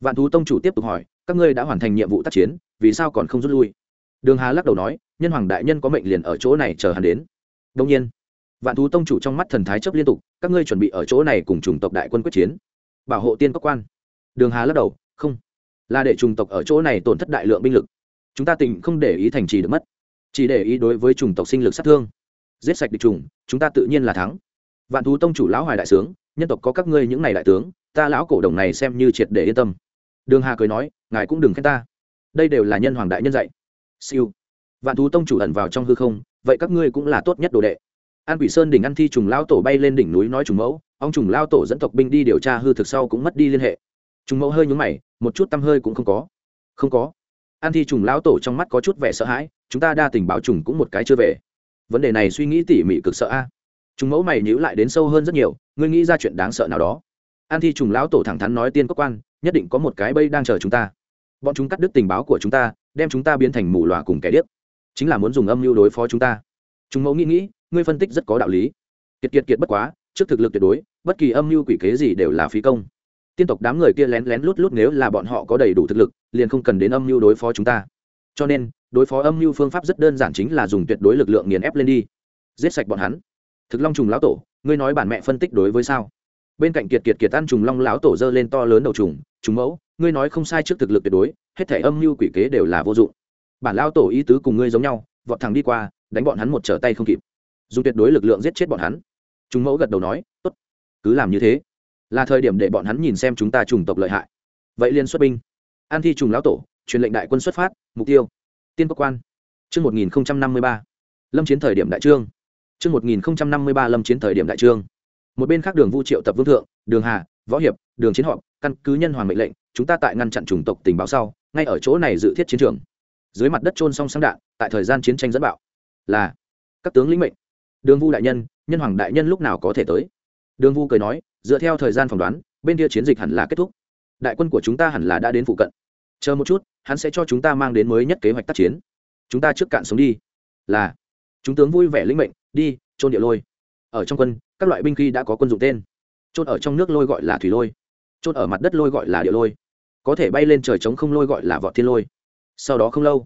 [SPEAKER 1] Vạn thú tông chủ tiếp tục hỏi, các ngươi đã hoàn thành nhiệm vụ tác chiến, vì sao còn không rút lui? Đường hà lắc đầu nói, nhân hoàng đại nhân có mệnh liền ở chỗ này chờ hắn đến. Đông nhiên vạn thú tông chủ trong mắt thần thái chấp liên tục các ngươi chuẩn bị ở chỗ này cùng chủng tộc đại quân quyết chiến. Bảo hộ tiên cốc quan. Đường hà lắc đầu không. Là để chủng tộc ở chỗ này tổn thất đại lượng binh lực. Chúng ta tình không để ý thành trì được mất. Chỉ để ý đối với chủng tộc sinh lực sát thương. Giết sạch địch chủng, chúng ta tự nhiên là thắng. Vạn thú tông chủ lão hoài đại sướng nhân tộc có các ngươi những n à y đại tướng ta lão cổ đồng này xem như triệt để yên tâm. Đường hà cười nói ngài cũng đừng khen ta. Đây đều là nhân hoàng đại nhân dạy. Siêu. Vạn thú tông chủ ẩn vào trong hư không vậy các ngươi cũng là tốt nhất đồ đệ an quỷ sơn đỉnh ăn thi trùng lao tổ bay lên đỉnh núi nói trùng mẫu, ông trùng lao tổ dẫn tộc binh đi điều tra hư thực sau cũng mất đi liên hệ. Trùng mẫu hơi nhúng mày, một chút tăm hơi cũng không có. Không có. An thi trùng lao tổ trong mắt có chút vẻ sợ hãi, chúng ta đa tình báo trùng cũng một cái chưa về. Vấn đề này suy nghĩ tỉ mỉ cực sợ a. Trùng mẫu mày nhữ lại đến sâu hơn rất nhiều, ngươi nghĩ ra chuyện đáng sợ nào đó. An thi trùng lão tổ thẳng thắn nói tiên cốc quan, nhất định có một cái bây đang chờ chúng ta. Bọn chúng cắt đứt tình báo của chúng ta, đem chúng ta biến thành mù loà cùng kẻ điếc. Chính là muốn dùng âm mưu đối phó chúng ta chúng mẫu nghĩ nghĩ, ngươi phân tích rất có đạo lý. Kiệt kiệt kiệt bất quá, trước thực lực tuyệt đối, bất kỳ âm mưu quỷ kế gì đều là phí công. Tiên tộc đám người kia lén lén lút lút nếu là bọn họ có đầy đủ thực lực, liền không cần đến âm mưu đối phó chúng ta. Cho nên, đối phó âm mưu phương pháp rất đơn giản chính là dùng tuyệt đối lực lượng nghiền ép lên đi. Giết sạch bọn hắn. Thực long trùng lão tổ, ngươi nói bản mẹ phân tích đối với sao? Bên cạnh kiệt kiệt kiệt ăn trùng long lão tổ dơ lên to lớn đầu trùng trùng mẫu, ngươi nói không sai trước thực lực tuyệt đối, hết thể âm mưu quỷ kế đều là vô dụng. Bản lão tổ ý tứ cùng ngươi giống nhau, vọt thẳng đi qua đánh bọn hắn một trở tay không kịp. Dùng tuyệt đối lực lượng giết chết bọn hắn. Chúng mẫu gật đầu nói tốt cứ làm như thế. Là thời điểm để bọn hắn nhìn xem chúng ta trùng tộc lợi hại. Vậy liên xuất binh. An thi trùng lão tổ truyền lệnh đại quân xuất phát mục tiêu. Tiên quốc quan. Trước 1053, lâm chiến thời điểm đại trương. Trước 1053 lâm chiến thời điểm đại trương. Một bên khác đường Vu Triệu tập vương thượng, Đường Hà, Võ Hiệp, Đường Chiến họp, căn cứ nhân hoàng mệnh lệnh, chúng ta tại ngăn chặn chủng tộc tình báo sau, ngay ở chỗ này dự thiết chiến trường. Dưới mặt đất trôn xong sáng đạn, tại thời gian chiến tranh dẫn bạo. Là các tướng lĩnh mệnh. Đường Vu đại nhân, nhân hoàng đại nhân lúc nào có thể tới? Đường Vu cười nói, dựa theo thời gian phỏng đoán, bên kia chiến dịch hẳn là kết thúc. Đại quân của chúng ta hẳn là đã đến phụ cận. chờ một chút hắn sẽ cho chúng ta mang đến mới nhất kế hoạch tác chiến chúng ta trước cạn sống đi là chúng tướng vui vẻ lĩnh mệnh đi trôn địa lôi ở trong quân các loại binh khí đã có quân dụng tên trôn ở trong nước lôi gọi là thủy lôi trôn ở mặt đất lôi gọi là địa lôi có thể bay lên trời trống không lôi gọi là vọt thiên lôi sau đó không lâu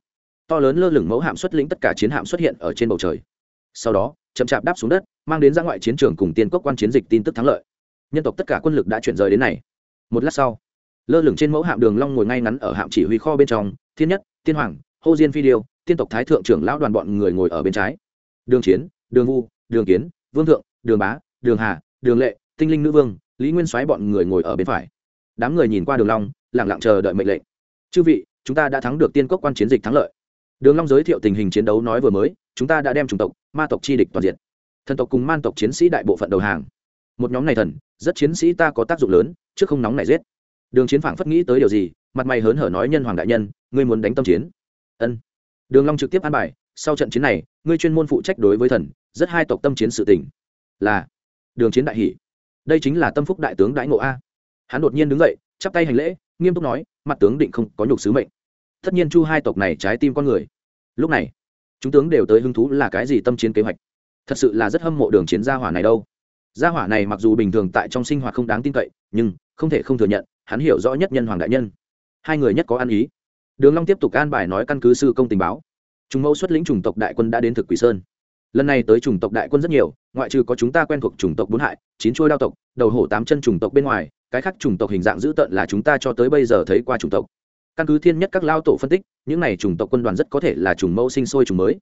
[SPEAKER 1] to lớn lơ lửng mẫu hạm xuất lĩnh tất cả chiến hạm xuất hiện ở trên bầu trời. Sau đó, chậm chạp đáp xuống đất, mang đến ra ngoại chiến trường cùng tiên quốc quan chiến dịch tin tức thắng lợi. Nhân tộc tất cả quân lực đã chuyển rời đến này. Một lát sau, lơ lửng trên mẫu hạm đường long ngồi ngay ngắn ở hạm chỉ huy kho bên trong, thiên nhất, tiên hoàng, hô diên phi điêu, tiên tộc thái thượng trưởng lão đoàn bọn người ngồi ở bên trái. Đường chiến, đường vu, đường kiến, vương thượng, đường bá, đường hà, đường lệ, tinh linh nữ vương, lý nguyên soái bọn người ngồi ở bên phải. Đám người nhìn qua đường long, lặng lặng chờ đợi mệnh lệnh. Chư vị, chúng ta đã thắng được tiên quốc quan chiến dịch thắng lợi đường long giới thiệu tình hình chiến đấu nói vừa mới, chúng ta đã đem chủng tộc, ma tộc chi địch toàn diện thần tộc cùng man tộc chiến sĩ đại bộ phận đầu hàng. Một nhóm này thần, rất chiến sĩ ta có tác dụng lớn trước không nóng này giết. Đường chiến phảng phất nghĩ tới điều gì, mặt mày hớn hở nói nhân hoàng đại nhân, ngươi muốn đánh tâm chiến. Ân. Đường long trực tiếp an bài, sau trận chiến này, ngươi chuyên môn phụ trách đối với thần, rất hai tộc tâm chiến sự tình. Là. Đường chiến đại hỷ đây chính là tâm phúc đại tướng đại ngộ a. Hắn đột nhiên đứng dậy, chắp tay hành lễ, nghiêm túc nói, mặt tướng định không có nhục sứ mệnh tất nhiên chu hai tộc này trái tim con người. Lúc này, chúng tướng đều tới hứng thú là cái gì tâm chiến kế hoạch. Thật sự là rất hâm mộ đường chiến gia hỏa này đâu. Gia hỏa này mặc dù bình thường tại trong sinh hoạt không đáng tin cậy, nhưng không thể không thừa nhận, hắn hiểu rõ nhất nhân hoàng đại nhân. Hai người nhất có ăn ý. Đường long tiếp tục an bài nói căn cứ sư công tình báo. Chúng mẫu xuất lĩnh chủng tộc đại quân đã đến thực quỷ sơn. Lần này tới chủng tộc đại quân rất nhiều, ngoại trừ có chúng ta quen thuộc chủng tộc bốn hại, chín chuôi đao tộc, đầu hổ tám chân chủng tộc bên ngoài, cái khác chủng tộc hình dạng dữ tợn là chúng ta cho tới bây giờ thấy qua chủng tộc căn cứ thiên nhất các lao tổ phân tích, những này chủng tộc quân đoàn rất có thể là chủng mẫu sinh sôi chủng mới,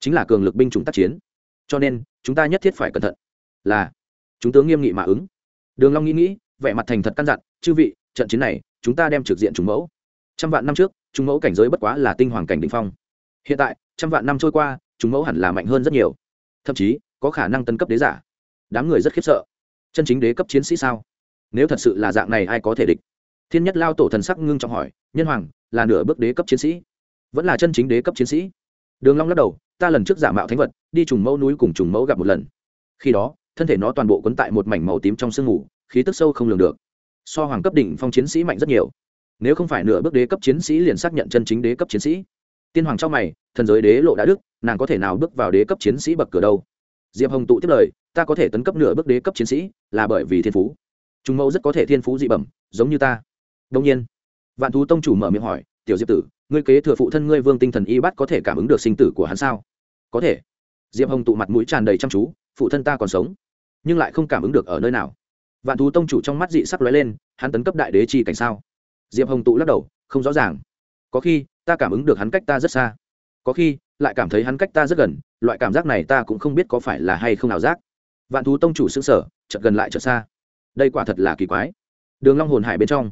[SPEAKER 1] chính là cường lực binh chủng tác chiến. Cho nên, chúng ta nhất thiết phải cẩn thận. Là, chúng tướng nghiêm nghị mà ứng. Đường long nghĩ nghĩ, vẻ mặt thành thật căn dặn, chư vị, trận chiến này, chúng ta đem trực diện chủng mẫu. Trăm vạn năm trước, chủng mẫu cảnh giới bất quá là tinh hoàng cảnh đỉnh phong. Hiện tại, trăm vạn năm trôi qua, chủng mẫu hẳn là mạnh hơn rất nhiều. Thậm chí, có khả năng tân cấp đế giả. Đám người rất khiếp sợ. Chân chính đế cấp chiến sĩ sao? Nếu thật sự là dạng này, ai có thể địch? Thiên nhất lao tổ thần sắc ngưng trọng hỏi, nhân hoàng, là nửa bước đế cấp chiến sĩ? Vẫn là chân chính đế cấp chiến sĩ. Đường long lắc đầu, ta lần trước giả mạo thánh vật, đi trùng mẫu núi cùng trùng mẫu gặp một lần. Khi đó, thân thể nó toàn bộ quấn tại một mảnh màu tím trong sương mù, khí tức sâu không lường được. So hoàng cấp đỉnh phong chiến sĩ mạnh rất nhiều. Nếu không phải nửa bước đế cấp chiến sĩ liền xác nhận chân chính đế cấp chiến sĩ. Tiên hoàng trong mày, thần giới đế lộ đã đức, nàng có thể nào bước vào đế cấp chiến sĩ bậc cửa đâu? Diệp hồng tụ tiếp lời, ta có thể tấn cấp nửa bước đế cấp chiến sĩ, là bởi vì thiên phú. Trùng mẫu rất có thể thiên phú dị bẩm, giống như ta đông nhiên, vạn thú tông chủ mở miệng hỏi, tiểu diệp tử, ngươi kế thừa phụ thân ngươi vương tinh thần y bắt có thể cảm ứng được sinh tử của hắn sao? Có thể. Diệp hồng tụ mặt mũi tràn đầy chăm chú, phụ thân ta còn sống, nhưng lại không cảm ứng được ở nơi nào. Vạn thú tông chủ trong mắt dị sắc lóe lên, hắn tấn cấp đại đế chi cảnh sao? Diệp hồng tụ lắc đầu, không rõ ràng. Có khi, ta cảm ứng được hắn cách ta rất xa. Có khi, lại cảm thấy hắn cách ta rất gần, loại cảm giác này ta cũng không biết có phải là hay không nào giác. Vạn thú tông chủ xứng sở chợt gần lại chợt xa. Đây quả thật là kỳ quái. Đường long hồn hải bên trong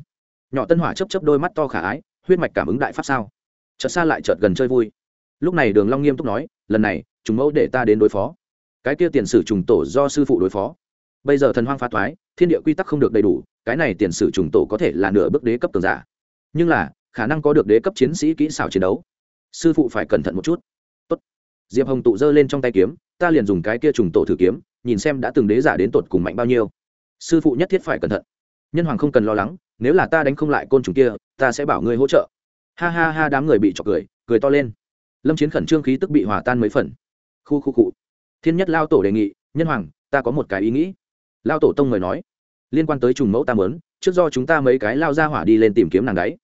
[SPEAKER 1] nhỏ tân hỏa chấp chấp đôi mắt to khả ái, huyết mạch cảm ứng đại pháp sao? Chợt xa lại chợt gần chơi vui. Lúc này đường long nghiêm túc nói, lần này chúng mẫu để ta đến đối phó. Cái kia tiền sử trùng tổ do sư phụ đối phó. Bây giờ thần hoang phá thoái thiên địa quy tắc không được đầy đủ, cái này tiền sử trùng tổ có thể là nửa bước đế cấp cường giả. Nhưng là, khả năng có được đế cấp chiến sĩ kỹ xảo chiến đấu, sư phụ phải cẩn thận một chút. Tốt. diệp hồng tụ giơ lên trong tay kiếm, ta liền dùng cái kia trùng tổ thử kiếm, nhìn xem đã từng đế giả đến tột cùng mạnh bao nhiêu. Sư phụ nhất thiết phải cẩn thận. Nhân hoàng không cần lo lắng nếu là ta đánh không lại côn trùng kia, ta sẽ bảo ngươi hỗ trợ. Ha ha ha, đám người bị trọc cười cười to lên. Lâm chiến khẩn trương khí tức bị hòa tan mấy phần. Khu khu cụ thiên nhất lao tổ đề nghị, nhân hoàng, ta có một cái ý nghĩ. Lao tổ tông mời nói, liên quan tới trùng mẫu ta mớn trước do chúng ta mấy cái lao ra hỏa đi lên tìm kiếm nàng đáy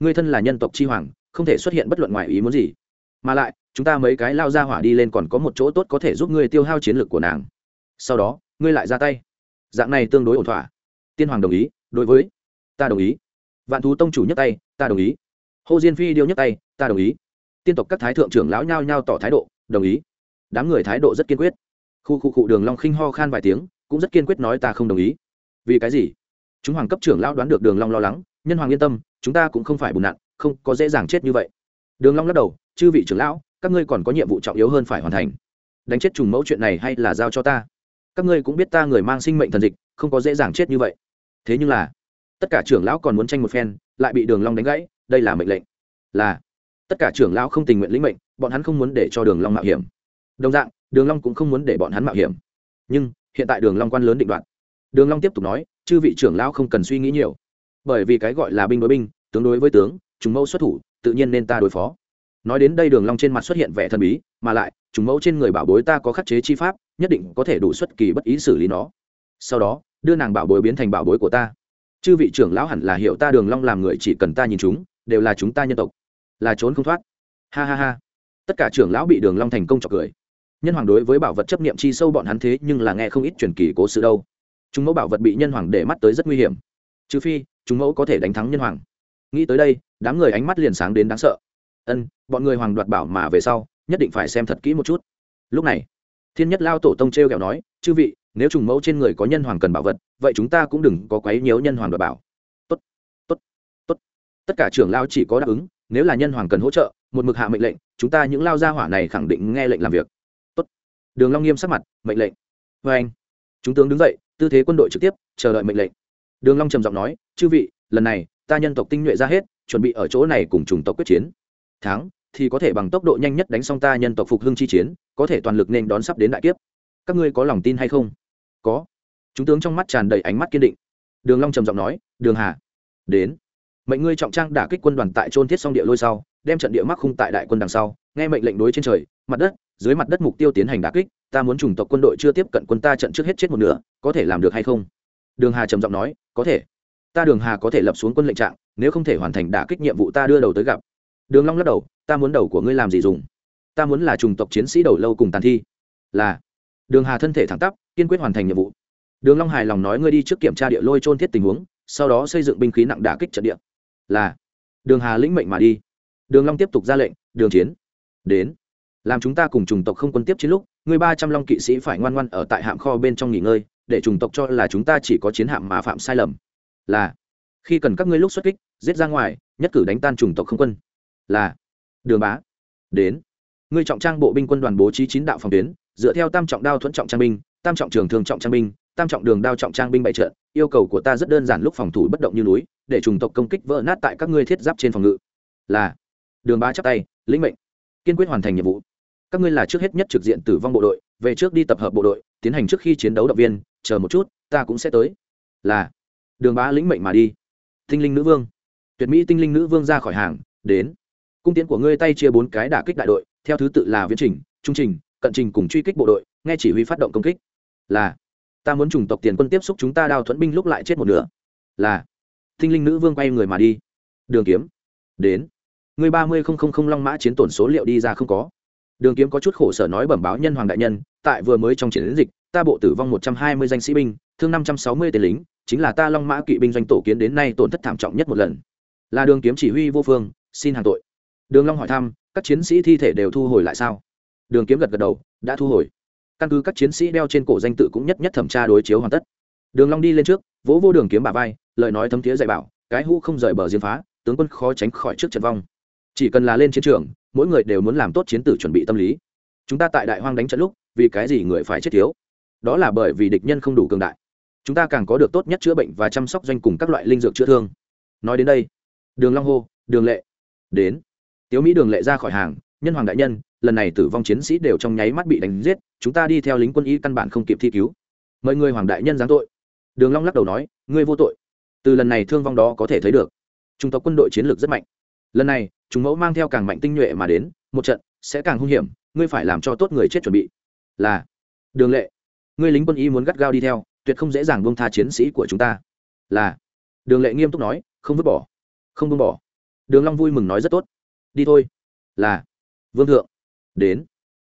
[SPEAKER 1] ngươi thân là nhân tộc chi hoàng, không thể xuất hiện bất luận ngoài ý muốn gì. Mà lại, chúng ta mấy cái lao ra hỏa đi lên còn có một chỗ tốt có thể giúp ngươi tiêu hao chiến lược của nàng. Sau đó, ngươi lại ra tay. Dạng này tương đối ổn thỏa. Tiên hoàng đồng ý, đối với ta đồng ý. Vạn thú tông chủ nhấc tay, ta đồng ý. Hồ diên phi điêu nhấc tay, ta đồng ý. Tiên tộc các thái thượng trưởng lão nhao nhao tỏ thái độ, đồng ý. Đám người thái độ rất kiên quyết. Khu khu cụ đường long khinh ho khan vài tiếng, cũng rất kiên quyết nói ta không đồng ý. Vì cái gì? Chúng hoàng cấp trưởng lão đoán được đường long lo lắng, nhân hoàng yên tâm, chúng ta cũng không phải bùn nặn, không có dễ dàng chết như vậy. Đường long lắc đầu, chư vị trưởng lão, các ngươi còn có nhiệm vụ trọng yếu hơn phải hoàn thành. Đánh chết trùng mẫu chuyện này hay là giao cho ta? Các ngươi cũng biết ta người mang sinh mệnh thần dịch, không có dễ dàng chết như vậy. Thế nhưng là tất cả trưởng lão còn muốn tranh một phen, lại bị đường long đánh gãy, đây là mệnh lệnh. Là, tất cả trưởng lão không tình nguyện lĩnh mệnh, bọn hắn không muốn để cho đường long mạo hiểm. Đồng dạng, đường long cũng không muốn để bọn hắn mạo hiểm. Nhưng, hiện tại đường long quan lớn định đoạt. Đường long tiếp tục nói, chư vị trưởng lão không cần suy nghĩ nhiều. Bởi vì cái gọi là binh đối binh, tướng đối với tướng chúng mẫu xuất thủ, tự nhiên nên ta đối phó. Nói đến đây đường long trên mặt xuất hiện vẻ thần bí, mà lại chúng mẫu trên người bảo bối ta có khắc chế chi pháp, nhất định có thể đủ xuất kỳ bất ý xử lý nó. Sau đó, đưa nàng bảo bối biến thành bảo bối của ta chư vị trưởng lão hẳn là hiểu ta đường long làm người chỉ cần ta nhìn chúng, đều là chúng ta nhân tộc. Là trốn không thoát. Ha ha ha. Tất cả trưởng lão bị đường long thành công chọc cười. Nhân hoàng đối với bảo vật chấp niệm chi sâu bọn hắn thế nhưng là nghe không ít truyền kỳ cố sự đâu. Chúng mẫu bảo vật bị nhân hoàng để mắt tới rất nguy hiểm. Trừ phi, chúng mẫu có thể đánh thắng nhân hoàng. Nghĩ tới đây, đám người ánh mắt liền sáng đến đáng sợ. Ân, bọn người hoàng đoạt bảo mà về sau, nhất định phải xem thật kỹ một chút. Lúc này, thiên nhất lao tổ tông t r e o kẹo nói, chư vị nếu trùng mẫu trên người có nhân hoàng cần bảo vật, vậy chúng ta cũng đừng có quấy nhiễu nhân hoàng đoạt bảo. Tốt tốt tốt. Tất cả trưởng lao chỉ có đáp ứng, nếu là nhân hoàng cần hỗ trợ, một mực hạ mệnh lệnh, chúng ta những lao gia hỏa này khẳng định nghe lệnh làm việc. Tốt. Đường long nghiêm sắc mặt, mệnh lệnh. Vê anh, chúng tướng đứng dậy, tư thế quân đội trực tiếp, chờ đợi mệnh lệnh. Đường long trầm giọng nói, chư vị, lần này, ta nhân tộc tinh nhuệ ra hết, chuẩn bị ở chỗ này cùng chủng tộc quyết chiến. Thắng, thì có thể bằng tốc độ nhanh nhất đánh xong ta nhân tộc phục hưng chi chiến, có thể toàn lực nên đón sắp đến đại kiếp. Các ngươi có lòng tin hay không? Có. Chúng tướng trong mắt tràn đầy ánh mắt kiên định. Đường long trầm giọng nói, đường hà, đến. Mệnh ngươi trọng trang đả kích quân đoàn tại trôn thiết xong địa lôi sau, đem trận địa mắc khung tại đại quân đằng sau, nghe mệnh lệnh đối trên trời, mặt đất, dưới mặt đất mục tiêu tiến hành đả kích, ta muốn trùng tộc quân đội chưa tiếp cận quân ta trận trước hết chết một nửa, có thể làm được hay không? Đường hà trầm giọng nói, có thể. Ta đường hà có thể lập xuống quân lệnh trạng, nếu không thể hoàn thành đả kích nhiệm vụ ta đưa đầu tới gặp. Đường long lắc đầu, ta muốn đầu của ngươi làm gì dùng? Ta muốn là trùng tộc chiến sĩ đầu lâu cùng tàn thi. Là. Đường hà thân thể thẳng tắp kiên quyết hoàn thành nhiệm vụ. Đường long hài lòng nói ngươi đi trước kiểm tra địa lôi trôn thiết tình huống, sau đó xây dựng binh khí nặng đả kích trận địa. Là. Đường hà lĩnh mệnh mà đi. Đường long tiếp tục ra lệnh, đường chiến, đến. Làm chúng ta cùng chủng tộc không quân tiếp chiến lúc người ba trăm long kỵ sĩ phải ngoan ngoan ở tại hạm kho bên trong nghỉ ngơi, để chủng tộc cho là chúng ta chỉ có chiến hạm mà phạm sai lầm. Là. Khi cần các ngươi lúc xuất kích, giết ra ngoài, nhất cử đánh tan chủng tộc không quân. Là. Đường bá, đến. Ngươi trọng trang bộ binh quân đoàn bố trí chín đạo phòng tuyến, dựa theo tam trọng đao thuẫn trọng trang binh tam trọng trường thường trọng trang binh, tam trọng đường đao trọng trang binh bại trận, yêu cầu của ta rất đơn giản lúc phòng thủ bất động như núi, để chủng tộc công kích vỡ nát tại các ngươi thiết giáp trên phòng ngự. Là, đường ba chắp tay, lĩnh mệnh, kiên quyết hoàn thành nhiệm vụ. Các ngươi là trước hết nhất trực diện tử vong bộ đội, về trước đi tập hợp bộ đội, tiến hành trước khi chiến đấu động viên, chờ một chút, ta cũng sẽ tới. Là, đường bá lĩnh mệnh mà đi. Tinh linh nữ vương, tuyệt mỹ tinh linh nữ vương ra khỏi hàng, đến. Cung tiến của ngươi tay chia bốn cái đả kích đại đội, theo thứ tự là viễn trình, trung trình, cận trình cùng truy kích bộ đội, nghe chỉ huy phát động công kích là, ta muốn chủng tộc tiền quân tiếp xúc chúng ta đao thuẫn binh lúc lại chết một nửa. Là, thinh linh nữ vương quay người mà đi. Đường kiếm, đến. Người ba mươi không không không long mã chiến tổn số liệu đi ra không có. Đường kiếm có chút khổ sở nói bẩm báo nhân hoàng đại nhân, tại vừa mới trong chiến dịch, ta bộ tử vong một trăm hai mươi danh sĩ binh, thương năm trăm sáu mươi tên lính, chính là ta long mã kỵ binh doanh tổ kiến đến nay tổn thất thảm trọng nhất một lần. Là đường kiếm chỉ huy vô phương, xin hàng tội. Đường long hỏi thăm, các chiến sĩ thi thể đều thu hồi lại sao? Đường kiếm gật gật đầu, đã thu hồi căn cứ các chiến sĩ đeo trên cổ danh tự cũng nhất nhất thẩm tra đối chiếu hoàn tất. Đường long đi lên trước, vỗ vô đường kiếm bà vai, lời nói thấm thiế dạy bảo, cái hũ không rời bờ diên phá, tướng quân khó tránh khỏi trước trận vong. Chỉ cần là lên chiến trường, mỗi người đều muốn làm tốt chiến tử chuẩn bị tâm lý. Chúng ta tại đại hoang đánh trận lúc, vì cái gì người phải chết thiếu? Đó là bởi vì địch nhân không đủ cường đại. Chúng ta càng có được tốt nhất chữa bệnh và chăm sóc doanh cùng các loại linh dược chữa thương. Nói đến đây, đường long hô, đường lệ, đến. Tiếu mỹ đường lệ ra khỏi hàng, nhân hoàng đại nhân lần này tử vong chiến sĩ đều trong nháy mắt bị đánh giết, chúng ta đi theo lính quân y căn bản không kịp thi cứu. Mời người hoàng đại nhân giáng tội. Đường long lắc đầu nói, ngươi vô tội. Từ lần này thương vong đó có thể thấy được. Trung tộc quân đội chiến lược rất mạnh. Lần này, chúng mẫu mang theo càng mạnh tinh nhuệ mà đến, một trận sẽ càng hung hiểm, ngươi phải làm cho tốt người chết chuẩn bị. Là. Đường lệ, ngươi lính quân y muốn gắt gao đi theo, tuyệt không dễ dàng buông tha chiến sĩ của chúng ta. Là. Đường lệ nghiêm túc nói, không vứt bỏ. Không buông bỏ. Đường long vui mừng nói rất tốt. Đi thôi. Là. Vương thượng đến.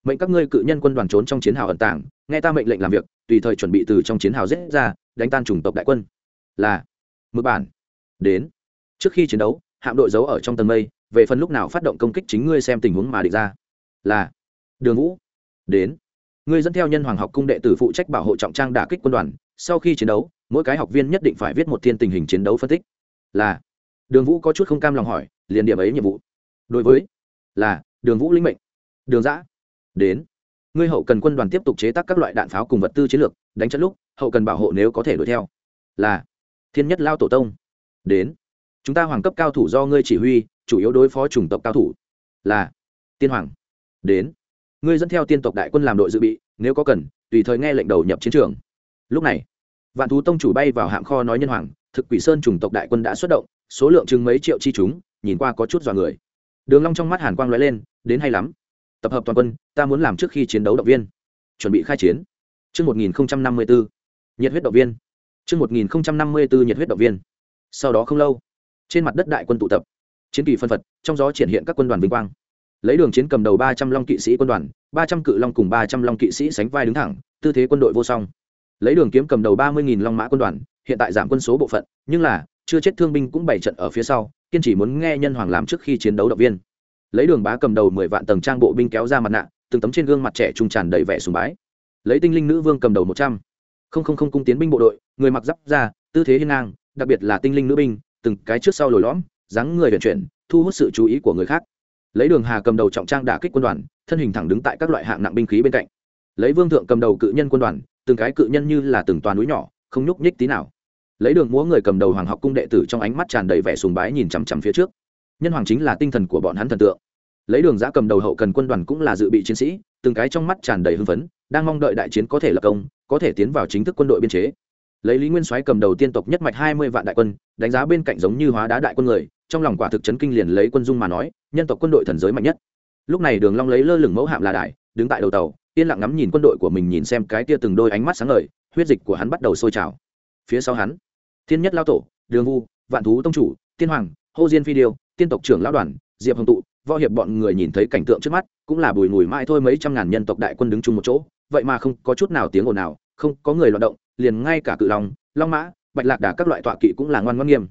[SPEAKER 1] Mệnh các ngươi cự nhân quân đoàn trốn trong chiến hào ẩn tàng, nghe ta mệnh lệnh làm việc, tùy thời chuẩn bị từ trong chiến hào rết ra, đánh tan chủng tộc đại quân. Là mực bản, đến. Trước khi chiến đấu, hạm đội giấu ở trong tầng mây, về phần lúc nào phát động công kích chính ngươi xem tình huống mà địch ra. Là, đường vũ, đến. Ngươi dẫn theo nhân hoàng học cung đệ tử phụ trách bảo hộ trọng trang đả kích quân đoàn, sau khi chiến đấu, mỗi cái học viên nhất định phải viết một thiên tình hình chiến đấu phân tích. Là, đường vũ có chút không cam lòng hỏi, liền điểm ấy nhiệm vụ. Đối với, là, đường vũ linh mệnh đường giã đến. Ngươi hậu cần quân đoàn tiếp tục chế tác các loại đạn pháo cùng vật tư chiến lược, đánh trận lúc, hậu cần bảo hộ nếu có thể đuổi theo. Là, thiên nhất lao tổ tông, đến. Chúng ta hoàng cấp cao thủ do ngươi chỉ huy, chủ yếu đối phó chủng tộc cao thủ. Là, tiên hoàng, đến. Ngươi dẫn theo tiên tộc đại quân làm đội dự bị, nếu có cần, tùy thời nghe lệnh đầu nhập chiến trường. Lúc này, vạn thú tông chủ bay vào hạm kho nói nhân hoàng, thực quỷ sơn chủng tộc đại quân đã xuất động, số lượng chừng mấy triệu chi chúng, nhìn qua có chút dọa người. Đường long trong mắt hàn quang lóe lên, đến hay lắm tập hợp toàn quân ta muốn làm trước khi chiến đấu động viên chuẩn bị khai chiến Trước 1054, nhiệt huyết động viên. Trước 1054 nhiệt huyết động viên. Sau đó không lâu, trên mặt đất đại quân tụ tập, chiến kỳ phân phật, trong gió triển hiện các quân đoàn vinh quang. Lấy đường chiến cầm đầu 300 long kỵ sĩ quân đoàn, 300 cự long cùng 300 long kỵ sĩ sánh vai đứng thẳng, tư thế quân đội vô song. Lấy đường kiếm cầm đầu 30.000 long mã quân đoàn, hiện tại giảm quân số bộ phận, nhưng là chưa chết thương binh cũng bảy trận ở phía sau, kiên trì muốn nghe nhân hoàng làm trước khi chiến đấu động viên. Lấy đường bá cầm đầu 10 vạn tầng trang bộ binh kéo ra mặt nạ, từng tấm trên gương mặt trẻ trung tràn đầy vẻ sùng bái. Lấy tinh linh nữ vương cầm đầu 100 không không không cung tiến binh bộ đội người mặc giáp ra tư thế hiên ngang đặc biệt là tinh linh nữ binh từng cái trước sau lồi lõm dáng người vận chuyển thu hút sự chú ý của người khác. Lấy đường hà cầm đầu trọng trang đả kích quân đoàn thân hình thẳng đứng tại các loại hạng nặng binh khí bên cạnh. Lấy vương thượng cầm đầu cự nhân quân đoàn từng cái cự nhân như là từng toàn núi nhỏ không nhúc nhích tí nào. Lấy đường múa người cầm đầu hoàng học cung đệ tử trong ánh mắt tràn đầy vẻ sùng bái nhìn chằm chằm phía trước nhân hoàng chính là tinh thần của bọn hắn thần tượng. Lấy đường giã cầm đầu hậu cần quân đoàn cũng là dự bị chiến sĩ, từng cái trong mắt tràn đầy hưng phấn, đang mong đợi đại chiến có thể lập công, có thể tiến vào chính thức quân đội biên chế. Lấy lý nguyên soái cầm đầu tiên tộc nhất mạch hai mươi vạn đại quân, đánh giá bên cạnh giống như hóa đá đại quân người, trong lòng quả thực chấn kinh liền lấy quân dung mà nói, nhân tộc quân đội thần giới mạnh nhất. Lúc này đường long lấy lơ lửng mẫu hạm là đại, đứng tại đầu tàu, yên lặng ngắm nhìn quân đội của mình nhìn xem cái tia từng đôi ánh mắt sáng ngời, huyết dịch của hắn bắt đầu sôi trào. Phía sau hắn, thiên nhất lao tổ, đường vu, vạn thú tông chủ, tiên hoàng, hô diên phi điêu tiên tộc trưởng lão đoàn, diệp hồng tụ, võ hiệp bọn người nhìn thấy cảnh tượng trước mắt, cũng là bùi ngùi mãi thôi mấy trăm ngàn nhân tộc đại quân đứng chung một chỗ, vậy mà không có chút nào tiếng ồn nào, không có người loạt động, liền ngay cả cự long long mã, bạch lạc đà các loại tọa kỵ cũng là ngoan ngoan nghiêm.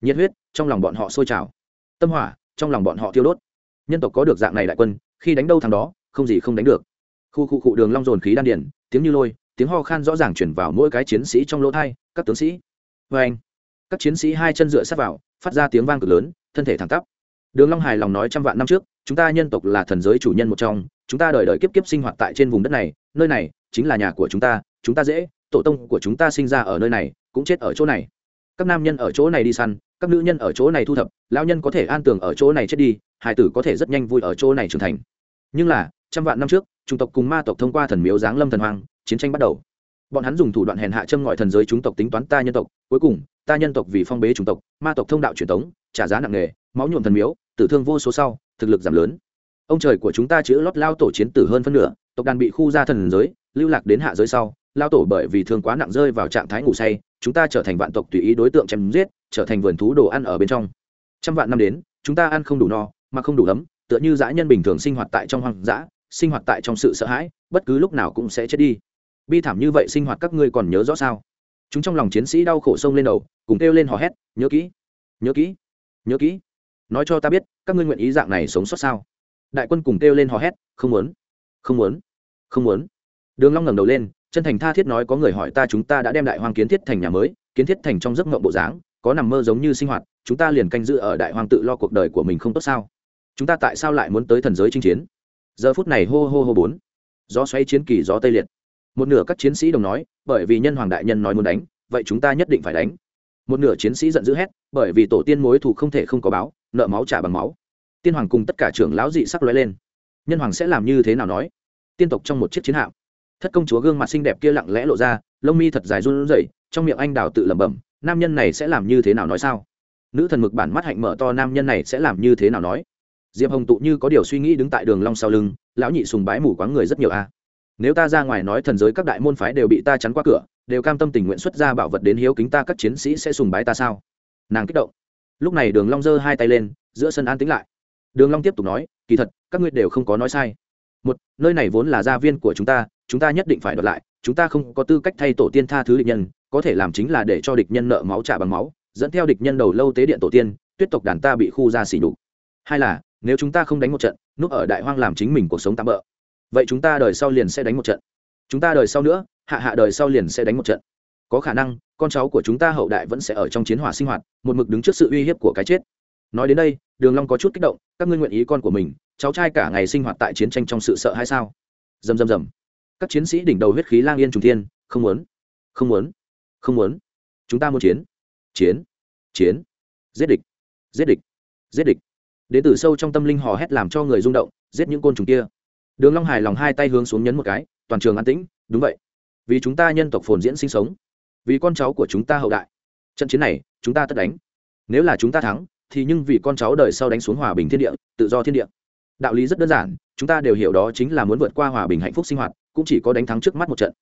[SPEAKER 1] Nhiệt huyết trong lòng bọn họ sôi trào, tâm hỏa trong lòng bọn họ thiêu đốt. Nhân tộc có được dạng này đại quân, khi đánh đâu thằng đó, không gì không đánh được. Khu khu cụ đường long dồn khí đan điển tiếng như lôi, tiếng ho khan rõ ràng chuyển vào mỗi cái chiến sĩ trong lỗ thai, các tướng sĩ. Vê anh các chiến sĩ hai chân dựa sát vào, phát ra tiếng vang cực lớn thân thể thẳng tắp. Đường long hài lòng nói trăm vạn năm trước, chúng ta nhân tộc là thần giới chủ nhân một trong, chúng ta đời đời kiếp kiếp sinh hoạt tại trên vùng đất này, nơi này chính là nhà của chúng ta chúng ta dễ, tổ tông của chúng ta sinh ra ở nơi này, cũng chết ở chỗ này. Các nam nhân ở chỗ này đi săn, các nữ nhân ở chỗ này thu thập, lão nhân có thể an tường ở chỗ này chết đi hải tử có thể rất nhanh vui ở chỗ này trưởng thành. Nhưng là, trăm vạn năm trước, chủng tộc cùng ma tộc thông qua thần miếu giáng lâm thần hoang, chiến tranh bắt đầu bọn hắn dùng thủ đoạn hèn hạ châm ngòi thần giới chúng tộc tính toán ta nhân tộc, cuối cùng, ta nhân tộc vì phong bế chủng tộc, ma tộc thông đạo truyền thống trả giá nặng nề, máu nhuộm thần miếu, tử thương vô số sau, thực lực giảm lớn. Ông trời của chúng ta chữ lót lao tổ chiến tử hơn phân nửa, tộc đàn bị khu ra thần giới, lưu lạc đến hạ giới sau, lao tổ bởi vì thương quá nặng rơi vào trạng thái ngủ say, chúng ta trở thành vạn tộc tùy ý đối tượng chém giết, trở thành vườn thú đồ ăn ở bên trong. Trăm vạn năm đến, chúng ta ăn không đủ no, mà không đủ ấm, tựa như dã nhân bình thường sinh hoạt tại trong hoang dã, sinh hoạt tại trong sự sợ hãi, bất cứ lúc nào cũng sẽ chết đi bi thảm như vậy sinh hoạt các ngươi còn nhớ rõ sao? Chúng trong lòng chiến sĩ đau khổ sông lên đầu, cùng kêu lên hò hét, nhớ kỹ nhớ kỹ nhớ kỹ. Nói cho ta biết, các ngươi nguyện ý dạng này sống sót sao? Đại quân cùng kêu lên hò hét, không muốn không muốn không muốn. Đường long ngẩng đầu lên, chân thành tha thiết nói, có người hỏi ta chúng ta đã đem đại hoang kiến thiết thành nhà mới, kiến thiết thành trong giấc mộng bộ dáng, có nằm mơ giống như sinh hoạt, chúng ta liền canh giữ ở đại hoang tự lo cuộc đời của mình không tốt sao? Chúng ta tại sao lại muốn tới thần giới chinh chiến? Giờ phút này hô hô hô bốn, gió xoay chiến kỳ gió tây liệt một nửa các chiến sĩ đồng nói, bởi vì nhân hoàng đại nhân nói muốn đánh, vậy chúng ta nhất định phải đánh. Một nửa chiến sĩ giận dữ hét, bởi vì tổ tiên mối thù không thể không có báo, nợ máu trả bằng máu. Tiên hoàng cùng tất cả trưởng lão dị sắc lóe lên. Nhân hoàng sẽ làm như thế nào nói? Tiên tộc trong một chiếc chiến hạm. Thất công chúa gương mặt xinh đẹp kia lặng lẽ lộ ra, lông mi thật dài run rẩy, trong miệng anh đào tự lẩm bẩm, nam nhân này sẽ làm như thế nào nói sao? Nữ thần mực bản mắt hạnh mở to, nam nhân này sẽ làm như thế nào nói? Diệp hồng tụ như có điều suy nghĩ đứng tại đường long sau lưng, lão nhị sùng bái mù quáng người rất nhiều a nếu ta ra ngoài nói thần giới các đại môn phái đều bị ta chắn qua cửa, đều cam tâm tình nguyện xuất ra bảo vật đến hiếu kính ta, các chiến sĩ sẽ sùng bái ta sao? Nàng kích động. Lúc này đường long giơ hai tay lên, giữa sân an tĩnh lại. Đường long tiếp tục nói, kỳ thật, các ngươi đều không có nói sai. Một, nơi này vốn là gia viên của chúng ta chúng ta nhất định phải đoạt lại, chúng ta không có tư cách thay tổ tiên tha thứ địch nhân, có thể làm chính là để cho địch nhân nợ máu trả bằng máu, dẫn theo địch nhân đầu lâu tế điện tổ tiên, tuyết tộc đàn ta bị khu ra xỉ nhục. Hai là, nếu chúng ta không đánh một trận, núp ở đại hoang làm chính mình cuộc sống tạm bỡ vậy chúng ta đời sau liền sẽ đánh một trận. Chúng ta đời sau nữa, hạ hạ đời sau liền sẽ đánh một trận. Có khả năng, con cháu của chúng ta hậu đại vẫn sẽ ở trong chiến hỏa sinh hoạt, một mực đứng trước sự uy hiếp của cái chết. Nói đến đây, đường long có chút kích động, các ngươi nguyện ý con của mình, cháu trai cả ngày sinh hoạt tại chiến tranh trong sự sợ hay sao? Rầm rầm rầm. Các chiến sĩ đỉnh đầu huyết khí lang yên trùng thiên, không muốn không muốn không muốn. Chúng ta muốn chiến chiến chiến. Giết địch giết địch giết địch. Đến từ sâu trong tâm linh hò hét làm cho người rung động, giết những côn trùng kia đường long hài lòng hai tay hướng xuống nhấn một cái, toàn trường an tĩnh, đúng vậy. Vì chúng ta nhân tộc phồn diễn sinh sống, vì con cháu của chúng ta hậu đại. Trận chiến này, chúng ta tất đánh. Nếu là chúng ta thắng, thì nhưng vì con cháu đời sau đánh xuống hòa bình thiên địa, tự do thiên địa. Đạo lý rất đơn giản, chúng ta đều hiểu đó chính là muốn vượt qua hòa bình hạnh phúc sinh hoạt, cũng chỉ có đánh thắng trước mắt một trận.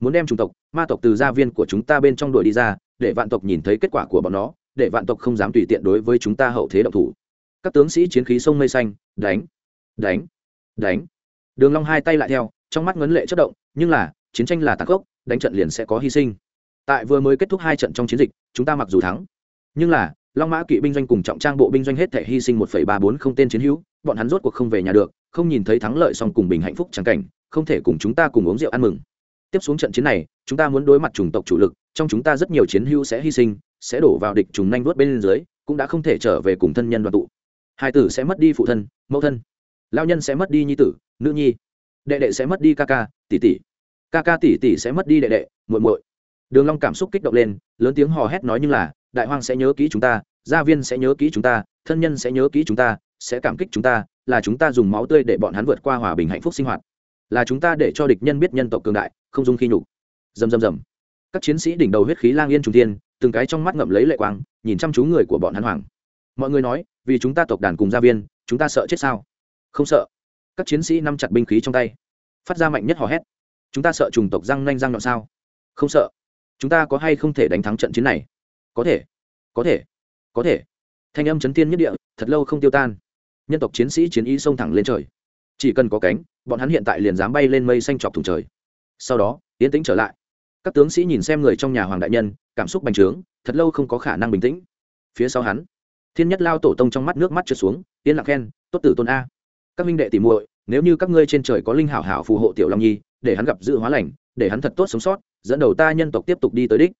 [SPEAKER 1] Muốn đem chủng tộc, ma tộc từ gia viên của chúng ta bên trong đuổi đi ra, để vạn tộc nhìn thấy kết quả của bọn nó, để vạn tộc không dám tùy tiện đối với chúng ta hậu thế động thủ. Các tướng sĩ chiến khí sông mây xanh, đánh đánh đánh đường long hai tay lại theo, trong mắt ngấn lệ chất động, nhưng là, chiến tranh là tàn khốc, đánh trận liền sẽ có hy sinh. Tại vừa mới kết thúc hai trận trong chiến dịch, chúng ta mặc dù thắng. Nhưng là, long mã kỵ binh doanh cùng trọng trang bộ binh doanh hết thể hy sinh một ba bốn không tên chiến hữu, bọn hắn rốt cuộc không về nhà được, không nhìn thấy thắng lợi song cùng bình hạnh phúc trắng cảnh, không thể cùng chúng ta cùng uống rượu ăn mừng. Tiếp xuống trận chiến này, chúng ta muốn đối mặt chủng tộc chủ lực, trong chúng ta rất nhiều chiến hữu sẽ hy sinh, sẽ đổ vào địch chúng nhanh vuốt bên dưới, cũng đã không thể trở về cùng thân nhân đoàn tụ. Hai tử sẽ mất đi phụ thân, mẫu thân. Lao nhân sẽ mất đi nhi tử nữ nhi đệ đệ sẽ mất đi ca ca tỷ tỷ. Ca ca tỷ tỷ sẽ mất đi đệ đệ muội muội. Đường long cảm xúc kích động lên lớn tiếng hò hét nói nhưng là đại hoang sẽ nhớ kỹ chúng ta gia viên sẽ nhớ kỹ chúng ta thân nhân sẽ nhớ kỹ chúng ta sẽ cảm kích chúng ta là chúng ta dùng máu tươi để bọn hắn vượt qua hòa bình hạnh phúc sinh hoạt. Là chúng ta để cho địch nhân biết nhân tộc cường đại không dung khi nhục. Rầm rầm rầm, các chiến sĩ đỉnh đầu huyết khí lang yên trùng thiên, từng cái trong mắt ngậm lấy lệ quang nhìn chăm chú người của bọn hắn hoàng mọi người nói vì chúng ta tộc đàn cùng gia viên chúng ta sợ chết sao? Không sợ các chiến sĩ nắm chặt binh khí trong tay, phát ra mạnh nhất hò hét. Chúng ta sợ trùng tộc răng nanh răng nhọn sao? Không sợ. Chúng ta có hay không thể đánh thắng trận chiến này? Có thể. Có thể. Có thể. Thanh âm chấn tiên nhất địa, thật lâu không tiêu tan. Nhân tộc chiến sĩ chiến ý xông thẳng lên trời. Chỉ cần có cánh, bọn hắn hiện tại liền dám bay lên mây xanh chọc thùng trời. Sau đó tiến tĩnh trở lại. Các tướng sĩ nhìn xem người trong nhà hoàng đại nhân, cảm xúc bành trướng, thật lâu không có khả năng bình tĩnh. Phía sau hắn, thiên nhất lao tổ tông trong mắt nước mắt trượt xuống, yên lặng khen, tốt tử tôn a các minh đệ tỉ muội, nếu như các ngươi trên trời có linh hảo hảo phù hộ tiểu long nhi, để hắn gặp dự hóa lành, để hắn thật tốt sống sót, dẫn đầu ta nhân tộc tiếp tục đi tới đích.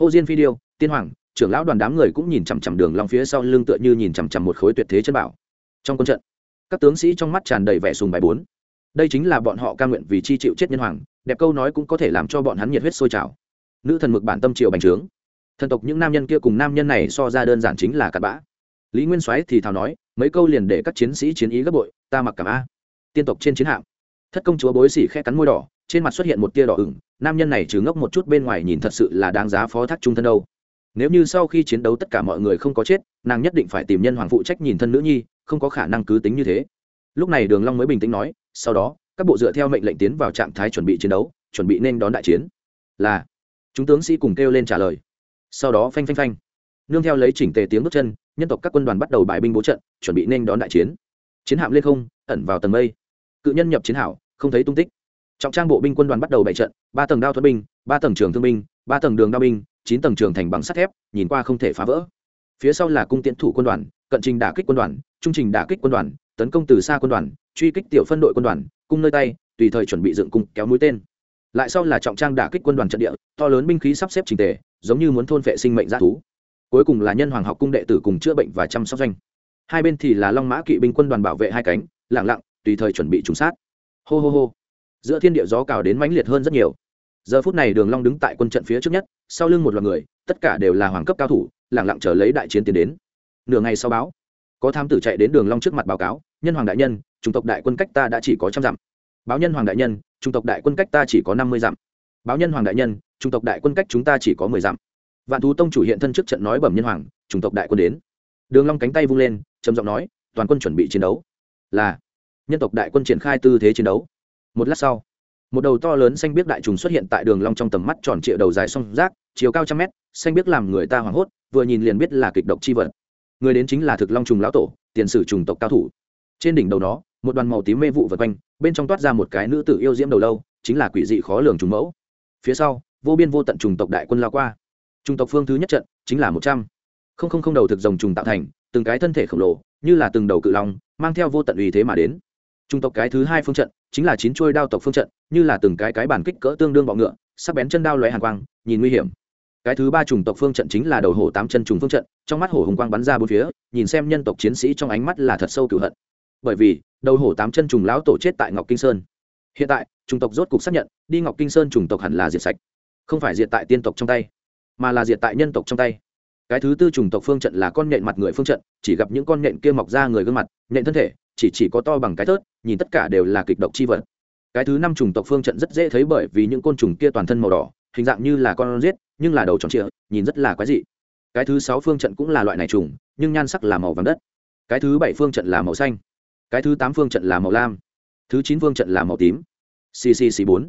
[SPEAKER 1] Hồ diên phi điêu, tiên hoàng, trưởng lão đoàn đám người cũng nhìn chằm chằm đường long phía sau lưng tựa như nhìn chằm chằm một khối tuyệt thế chân bảo. Trong quân trận, các tướng sĩ trong mắt tràn đầy vẻ sùng bài bốn. Đây chính là bọn họ ca nguyện vì chi chịu chết nhân hoàng, đẹp câu nói cũng có thể làm cho bọn hắn nhiệt huyết sôi trào. Nữ thần mực bản tâm triều bành trướng. Thần tộc những nam nhân kia cùng nam nhân này so ra đơn giản chính là cặn bã. Lý nguyên soái thì thào nói mấy câu liền để các chiến sĩ chiến ý gấp bội, ta mặc cảm a. Tiên tộc trên chiến hạm. Thất công chúa bối xỉ khe cắn môi đỏ, trên mặt xuất hiện một tia đỏ ửng, nam nhân này trừ ngốc một chút bên ngoài nhìn thật sự là đáng giá phó thác trung thân đâu. Nếu như sau khi chiến đấu tất cả mọi người không có chết, nàng nhất định phải tìm nhân hoàng phụ trách nhìn thân nữ nhi, không có khả năng cứ tính như thế. Lúc này đường long mới bình tĩnh nói, sau đó, các bộ dựa theo mệnh lệnh tiến vào trạng thái chuẩn bị chiến đấu, chuẩn bị nên đón đại chiến. Là. Chúng tướng sĩ cùng kêu lên trả lời. Sau đó phanh phanh phanh. Nương theo lấy chỉnh tề tiếng bước chân nhân tộc các quân đoàn bắt đầu bài binh bố trận, chuẩn bị nên đón đại chiến. Chiến hạm lên không, ẩn vào tầng mây. Cự nhân nhập chiến hảo, không thấy tung tích. Trọng trang bộ binh quân đoàn bắt đầu bày trận, ba tầng đao thuẫn binh, ba tầng trường thương binh, ba tầng đường đao binh, chín tầng trường thành bằng sắt thép, nhìn qua không thể phá vỡ. Phía sau là cung tiễn thủ quân đoàn, cận trình đả kích quân đoàn, trung trình đả kích quân đoàn, tấn công từ xa quân đoàn, truy kích tiểu phân đội quân đoàn, cung nơi tay, tùy thời chuẩn bị dựng cung kéo mũi tên. Lại sau là trọng trang đả kích quân đoàn trận địa, to lớn binh khí sắp xếp trình tề, giống như muốn thôn vệ sinh mệnh g thú cuối cùng là nhân hoàng học cung đệ tử cùng chữa bệnh và chăm sóc doanh. Hai bên thì là long mã kỵ binh quân đoàn bảo vệ hai cánh lẳng lặng, tùy thời chuẩn bị trùng sát. Hô hô hô. Giữa thiên địa gió cào đến mãnh liệt hơn rất nhiều. Giờ phút này đường long đứng tại quân trận phía trước nhất, sau lưng một loạt người, tất cả đều là hoàng cấp cao thủ lẳng lặng chờ lấy đại chiến tiến đến. Nửa ngày sau báo, có tham tử chạy đến đường long trước mặt báo cáo, nhân hoàng đại nhân trung tộc đại quân cách ta đã chỉ có trăm dặm. Báo nhân hoàng đại nhân trung tộc đại quân cách ta chỉ có năm mươi dặm. Báo nhân hoàng đại nhân trung tộc đại quân cách chúng ta chỉ có mười dặm vạn thú tông chủ hiện thân trước trận nói bẩm nhân hoàng, chủng tộc đại quân đến. Đường long cánh tay vung lên, trầm giọng nói, toàn quân chuẩn bị chiến đấu. Là, nhân tộc đại quân triển khai tư thế chiến đấu. Một lát sau, một đầu to lớn xanh biếc đại trùng xuất hiện tại đường long trong tầm mắt tròn trịa đầu dài song rác, chiều cao trăm mét, xanh biếc làm người ta hoảng hốt, vừa nhìn liền biết là kịch độc chi vật. Người đến chính là thực long trùng lão tổ, tiền sử trùng tộc cao thủ. Trên đỉnh đầu nó một đoàn màu tím mê vụ vật quanh, bên trong toát ra một cái nữ tử yêu diễm đầu lâu, chính là quỷ dị khó lường trùng mẫu. Phía sau, vô biên vô tận trùng tộc đại quân lao qua trùng tộc phương thứ nhất trận chính là một trăm. Không không không đầu thực rồng trùng tạo thành, từng cái thân thể khổng lồ, như là từng đầu cự long, mang theo vô tận uy thế mà đến. Trung tộc cái thứ hai phương trận chính là chín chuôi đao tộc phương trận, như là từng cái cái bản kích cỡ tương đương bọ ngựa, sắc bén chân đao lóe hàn quang, nhìn nguy hiểm. Cái thứ ba chủng tộc phương trận chính là đầu hổ tám chân trùng phương trận, trong mắt hổ hùng quang bắn ra bốn phía, nhìn xem nhân tộc chiến sĩ trong ánh mắt là thật sâu cửu hận. Bởi vì, đầu hổ tám chân trùng lão tổ chết tại ngọc kinh sơn. Hiện tại, chủng tộc rốt cục xác nhận, đi ngọc kinh sơn chủng tộc hẳn là diệt sạch, không phải diệt tại tiên tộc trong tay mà là diệt tại nhân tộc trong tay. Cái thứ tư chủng tộc phương trận là con nhện mặt người phương trận, chỉ gặp những con nhện kia mọc ra người gương mặt, nhện thân thể, chỉ chỉ có to bằng cái thớt, nhìn tất cả đều là kịch độc chi vật. Cái thứ năm chủng tộc phương trận rất dễ thấy bởi vì những côn trùng kia toàn thân màu đỏ, hình dạng như là con giết, nhưng là đầu tròn trịa, nhìn rất là quái dị. Cái thứ sáu phương trận cũng là loại này trùng nhưng nhan sắc là màu vàng đất. Cái thứ bảy phương trận là màu xanh. Cái thứ tám phương trận là màu lam. Thứ chín phương trận là màu tím. Ccc bốn.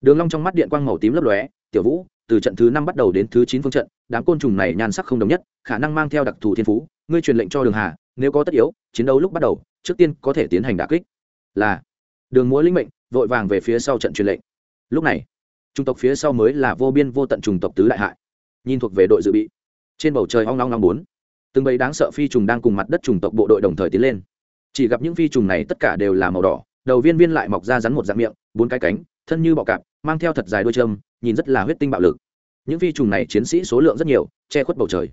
[SPEAKER 1] Đường long trong mắt điện quang màu tím lấp lóe, tiểu vũ từ trận thứ năm bắt đầu đến thứ chín phương trận, đám côn trùng này nhan sắc không đồng nhất, khả năng mang theo đặc thù thiên phú. Ngươi truyền lệnh cho đường hà, nếu có tất yếu, chiến đấu lúc bắt đầu, trước tiên có thể tiến hành đả kích. Là. Đường múa lĩnh mệnh, vội vàng về phía sau trận truyền lệnh. Lúc này, trung tộc phía sau mới là vô biên vô tận trùng tộc tứ đại hại. Nhìn thuộc về đội dự bị. Trên bầu trời ong long long bốn. Từng bầy đáng sợ phi trùng đang cùng mặt đất trùng tộc bộ đội đồng thời tiến lên. Chỉ gặp những phi trùng này tất cả đều là màu đỏ, đầu viên viên lại mọc ra rắn một dạng miệng, bốn cái cánh, thân như bọ cạp mang theo thật dài đôi châm nhìn rất là huyết tinh bạo lực những phi trùng này chiến sĩ số lượng rất nhiều che khuất bầu trời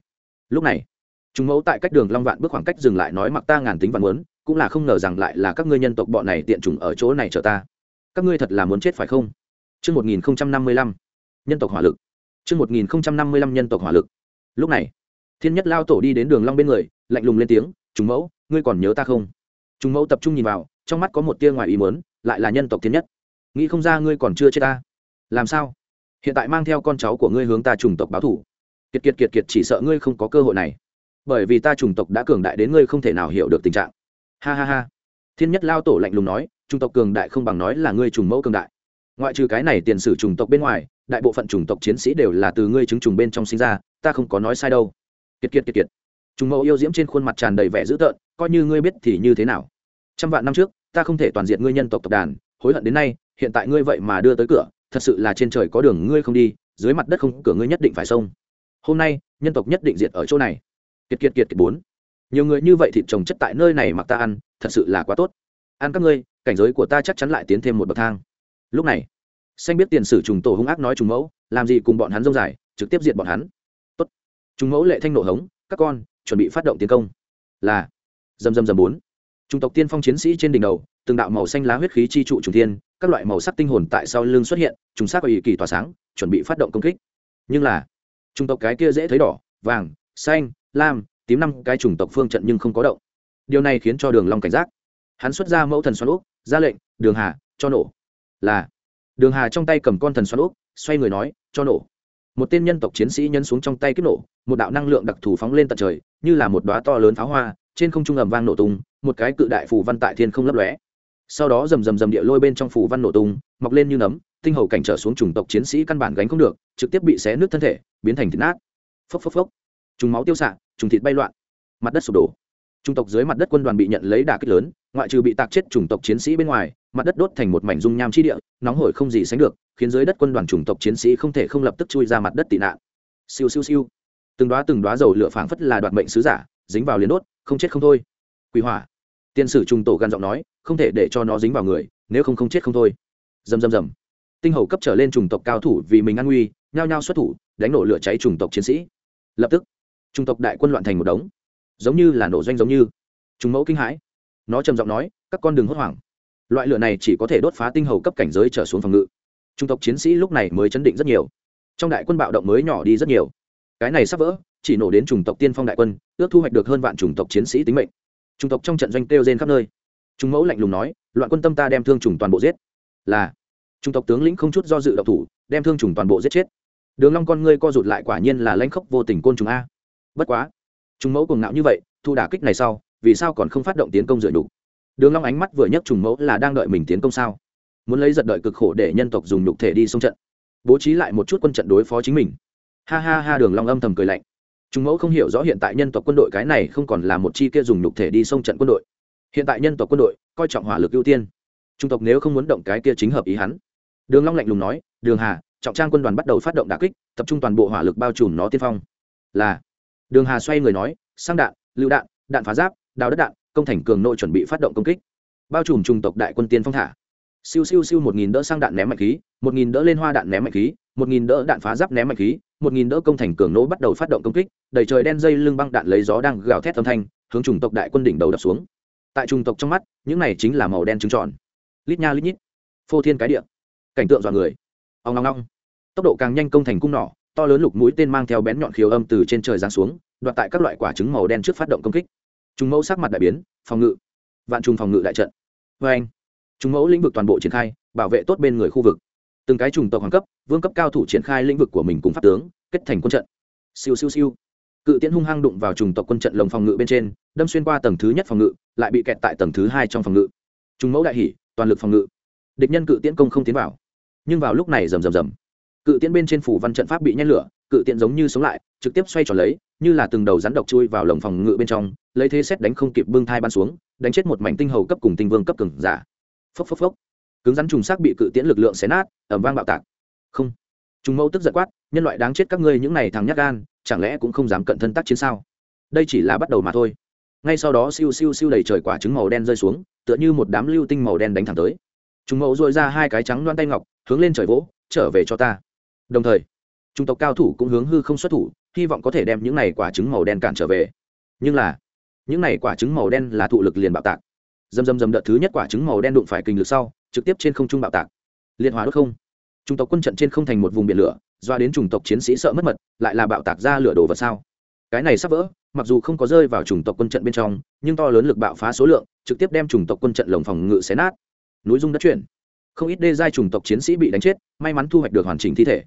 [SPEAKER 1] lúc này chúng mẫu tại cách đường long vạn bước khoảng cách dừng lại nói mặc ta ngàn tính vạn muốn cũng là không ngờ rằng lại là các ngươi nhân tộc bọn này tiện trùng ở chỗ này chờ ta các ngươi thật là muốn chết phải không Trước 1055, nhân tộc hỏa lực. Trước 1055 nhân tộc hỏa lực. Lúc này, Thiên Nhất lao tổ đi đến Đường Long bên người, lạnh lùng lên tiếng, "Trùng mẫu, ngươi còn nhớ ta không?" Trùng mẫu tập trung nhìn vào, trong mắt có một tia ngoài ý muốn, lại là nhân tộc Thiên Nhất. Nghĩ không ra ngươi còn chưa chết ta. Làm sao? Hiện tại mang theo con cháu của ngươi hướng ta trùng tộc báo thù. Kiệt kiệt kiệt kiệt chỉ sợ ngươi không có cơ hội này. Bởi vì ta trùng tộc đã cường đại đến ngươi không thể nào hiểu được tình trạng. Ha ha ha. Thiên Nhất lao tổ lạnh lùng nói, trùng tộc cường đại không bằng nói là ngươi trùng mẫu cường đại ngoại trừ cái này tiền sử chủng tộc bên ngoài đại bộ phận chủng tộc chiến sĩ đều là từ ngươi chứng trùng bên trong sinh ra ta không có nói sai đâu kiệt kiệt kiệt kiệt trùng mẫu yêu diễm trên khuôn mặt tràn đầy vẻ dữ tợn coi như ngươi biết thì như thế nào trăm vạn năm trước ta không thể toàn diện ngươi nhân tộc tộc đàn hối hận đến nay hiện tại ngươi vậy mà đưa tới cửa, thật sự là trên trời có đường ngươi không đi, dưới mặt đất không, cửa ngươi nhất định phải xông. Hôm nay, nhân tộc nhất định diệt ở chỗ này. Kiệt kiệt kiệt kiệt bốn. Nhiều người như vậy thịt trồng chất tại nơi này mặc ta ăn, thật sự là quá tốt. Ăn các ngươi, cảnh giới của ta chắc chắn lại tiến thêm một bậc thang. Lúc này, xanh biết tiền sử trùng tổ hung ác nói trùng mẫu, làm gì cùng bọn hắn dông dài, trực tiếp diệt bọn hắn. Tốt. Trùng mẫu lệ thanh nộ hống, các con, chuẩn bị phát động tiến công. Là. Dầm dầm dầm bốn. Trung tộc tiên phong chiến sĩ trên đỉnh đầu, từng đạo màu xanh lá huyết khí chi trụ trùng thiên các loại màu sắc tinh hồn tại sau lưng xuất hiện trùng sát và ý kỳ tỏa sáng chuẩn bị phát động công kích. Nhưng là chủng tộc cái kia dễ thấy đỏ vàng xanh lam tím năm cái chủng tộc phương trận nhưng không có động. Điều này khiến cho đường long cảnh giác. Hắn xuất ra mẫu thần xoắn ốc, ra lệnh đường hà cho nổ. Là đường hà trong tay cầm con thần xoắn ốc, xoay người nói cho nổ. Một tên nhân tộc chiến sĩ nhân xuống trong tay kích nổ một đạo năng lượng đặc thù phóng lên tận trời như là một đoá to lớn pháo hoa trên không trung ầm vang nổ tung một cái cự đại phù văn tại thiên không lấp lóe sau đó rầm rầm rầm địa lôi bên trong phủ văn nổ tung, mọc lên như nấm, tinh hầu cảnh trở xuống chủng tộc chiến sĩ căn bản gánh không được, trực tiếp bị xé nứt thân thể, biến thành thịt nát. Phốc phốc phốc. Trùng máu tiêu xạ, trùng thịt bay loạn. Mặt đất sụp đổ. Chủng tộc dưới mặt đất quân đoàn bị nhận lấy đả kích lớn, ngoại trừ bị tạc chết chủng tộc chiến sĩ bên ngoài, mặt đất đốt thành một mảnh dung nham chi địa, nóng hổi không gì sánh được, khiến dưới đất quân đoàn chủng tộc chiến sĩ không thể không lập tức chui ra mặt đất tị nạn. Siêu siêu siêu. Từng đóa từng đóa dầu lửa phảng phất là đoạt mệnh sứ giả, dính vào liền đốt, không chết không thôi. Quỷ hỏa tiên sử trùng tổ gan giọng nói, không thể để cho nó dính vào người, nếu không không chết không thôi. Dầm dầm dầm tinh hầu cấp trở lên chủng tộc cao thủ vì mình an nguy, nhao nhao xuất thủ, đánh nổ lửa cháy chủng tộc chiến sĩ. Lập tức chủng tộc đại quân loạn thành một đống. Giống như là nổ doanh giống như. Chúng mẫu kinh hãi. Nó trầm giọng nói, các con đừng hốt hoảng. Loại lửa này chỉ có thể đốt phá tinh hầu cấp cảnh giới trở xuống phòng ngự. Chủng tộc chiến sĩ lúc này mới chấn định rất nhiều. Trong đại quân bạo động mới nhỏ đi rất nhiều. Cái này sắp vỡ, chỉ nổ đến chủng tộc tiên phong đại quân, ước thu hoạch được hơn vạn chủng tộc chiến sĩ tính mệnh chủng tộc trong trận doanh kêu trên khắp nơi. Chúng mẫu lạnh lùng nói, loạn quân tâm ta đem thương trùng toàn bộ giết. Là, chủng tộc tướng lĩnh không chút do dự độc thủ, đem thương trùng toàn bộ giết chết. Đường long con ngươi co rụt lại quả nhiên là lãnh khốc vô tình côn trùng a. Bất quá trung mẫu cuồng ngạo như vậy, thu đả kích này sau, vì sao còn không phát động tiến công dựa đủ đường long ánh mắt vừa nhấc trùng mẫu là đang đợi mình tiến công sao? Muốn lấy giật đợi cực khổ để nhân tộc dùng nhục thể đi xông trận, bố trí lại một chút quân trận đối phó chính mình. Ha ha ha, đường long âm thầm cười lạnh trùng mẫu không hiểu rõ hiện tại nhân tộc quân đội cái này không còn là một chi kia dùng nhục thể đi xông trận quân đội. Hiện tại nhân tộc quân đội coi trọng hỏa lực ưu tiên. Trung tộc nếu không muốn động cái kia chính hợp ý hắn. Đường long lạnh lùng nói, đường hà, trọng trang quân đoàn bắt đầu phát động đả kích, tập trung toàn bộ hỏa lực bao trùm nó tiên phong. Là. Đường hà xoay người nói, sang đạn lưu đạn đạn phá giáp, đào đất đạn, công thành cường nội chuẩn bị phát động công kích. Bao trùm trung tộc đại quân tiên phong thả. Siêu siêu siêu một nghìn đỡ sang đạn ném mạnh khí, một nghìn đỡ lên hoa đạn ném mạnh khí một nghìn đỡ đạn phá giáp ném mạnh khí, một nghìn đỡ công thành cường nỗ bắt đầu phát động công kích, đầy trời đen dây lưng băng đạn lấy gió đang gào thét âm thanh, hướng chủng tộc đại quân đỉnh đầu đập xuống. Tại chủng tộc trong mắt, những này chính là màu đen trứng tròn. Lít nha lít nhít. Phô thiên cái địa. Cảnh tượng dọa người. Ông long long tốc độ càng nhanh công thành cung nỏ, to lớn lục mũi tên mang theo bén nhọn khiếu âm từ trên trời giáng xuống, đoạt tại các loại quả trứng màu đen trước phát động công kích. Chúng mẫu sắc mặt đại biến, phòng ngự. Vạn trùng phòng ngự đại trận. Vê anh. Chúng mẫu lĩnh vực toàn bộ triển khai, bảo vệ tốt bên người khu vực từng cái trùng tộc hoàng cấp, vương cấp cao thủ triển khai lĩnh vực của mình cùng pháp tướng, kết thành quân trận. Siêu siêu siêu. Cự tiễn hung hăng đụng vào trùng tộc quân trận lồng phòng ngự bên trên, đâm xuyên qua tầng thứ nhất phòng ngự, lại bị kẹt tại tầng thứ hai trong phòng ngự. Trùng mẫu đại hỷ toàn lực phòng ngự. Địch nhân cự tiễn công không tiến vào. Nhưng vào lúc này rầm rầm rầm. Cự tiễn bên trên phủ văn trận pháp bị nhen lửa, cự tiễn giống như sống lại, trực tiếp xoay tròn lấy, như là từng đầu rắn độc chui vào lồng phòng ngự bên trong, lấy thế xét đánh không kịp bưng thai ban xuống, đánh chết một mảnh tinh hầu cấp cùng tinh vương cấp cường giả. Phốc phốc phốc cứng rắn trùng xác bị cự tiễn lực lượng xé nát ẩm vang bạo tạc. Không. Trùng mẫu tức giận quát, nhân loại đáng chết các ngươi những này thằng nhát gan, chẳng lẽ cũng không dám cận thân tác chiến sao? Đây chỉ là bắt đầu mà thôi. Ngay sau đó siêu siêu siêu đầy trời quả trứng màu đen rơi xuống, tựa như một đám lưu tinh màu đen đánh thẳng tới. Trùng mẫu dội ra hai cái trắng loan tay ngọc, hướng lên trời vỗ, trở về cho ta. Đồng thời trung tộc cao thủ cũng hướng hư không xuất thủ, hy vọng có thể đem những này quả trứng màu đen cản trở về. Nhưng là, những này quả trứng màu đen là thụ lực liền bạo tạc. Dầm dầm dầm đợt thứ nhất quả trứng màu đen đụng phải kinh lực sau trực tiếp trên không trung bạo tạc. Liên hóa đốt không. Chủng tộc quân trận trên không thành một vùng biển lửa, doa đến chủng tộc chiến sĩ sợ mất mật, lại là bạo tạc ra lửa đồ vật sao? Cái này sắp vỡ, mặc dù không có rơi vào chủng tộc quân trận bên trong, nhưng to lớn lực bạo phá số lượng, trực tiếp đem chủng tộc quân trận lồng phòng ngự xé nát. Núi dung đất chuyển. Không ít đê giai chủng tộc chiến sĩ bị đánh chết, may mắn thu hoạch được hoàn chỉnh thi thể.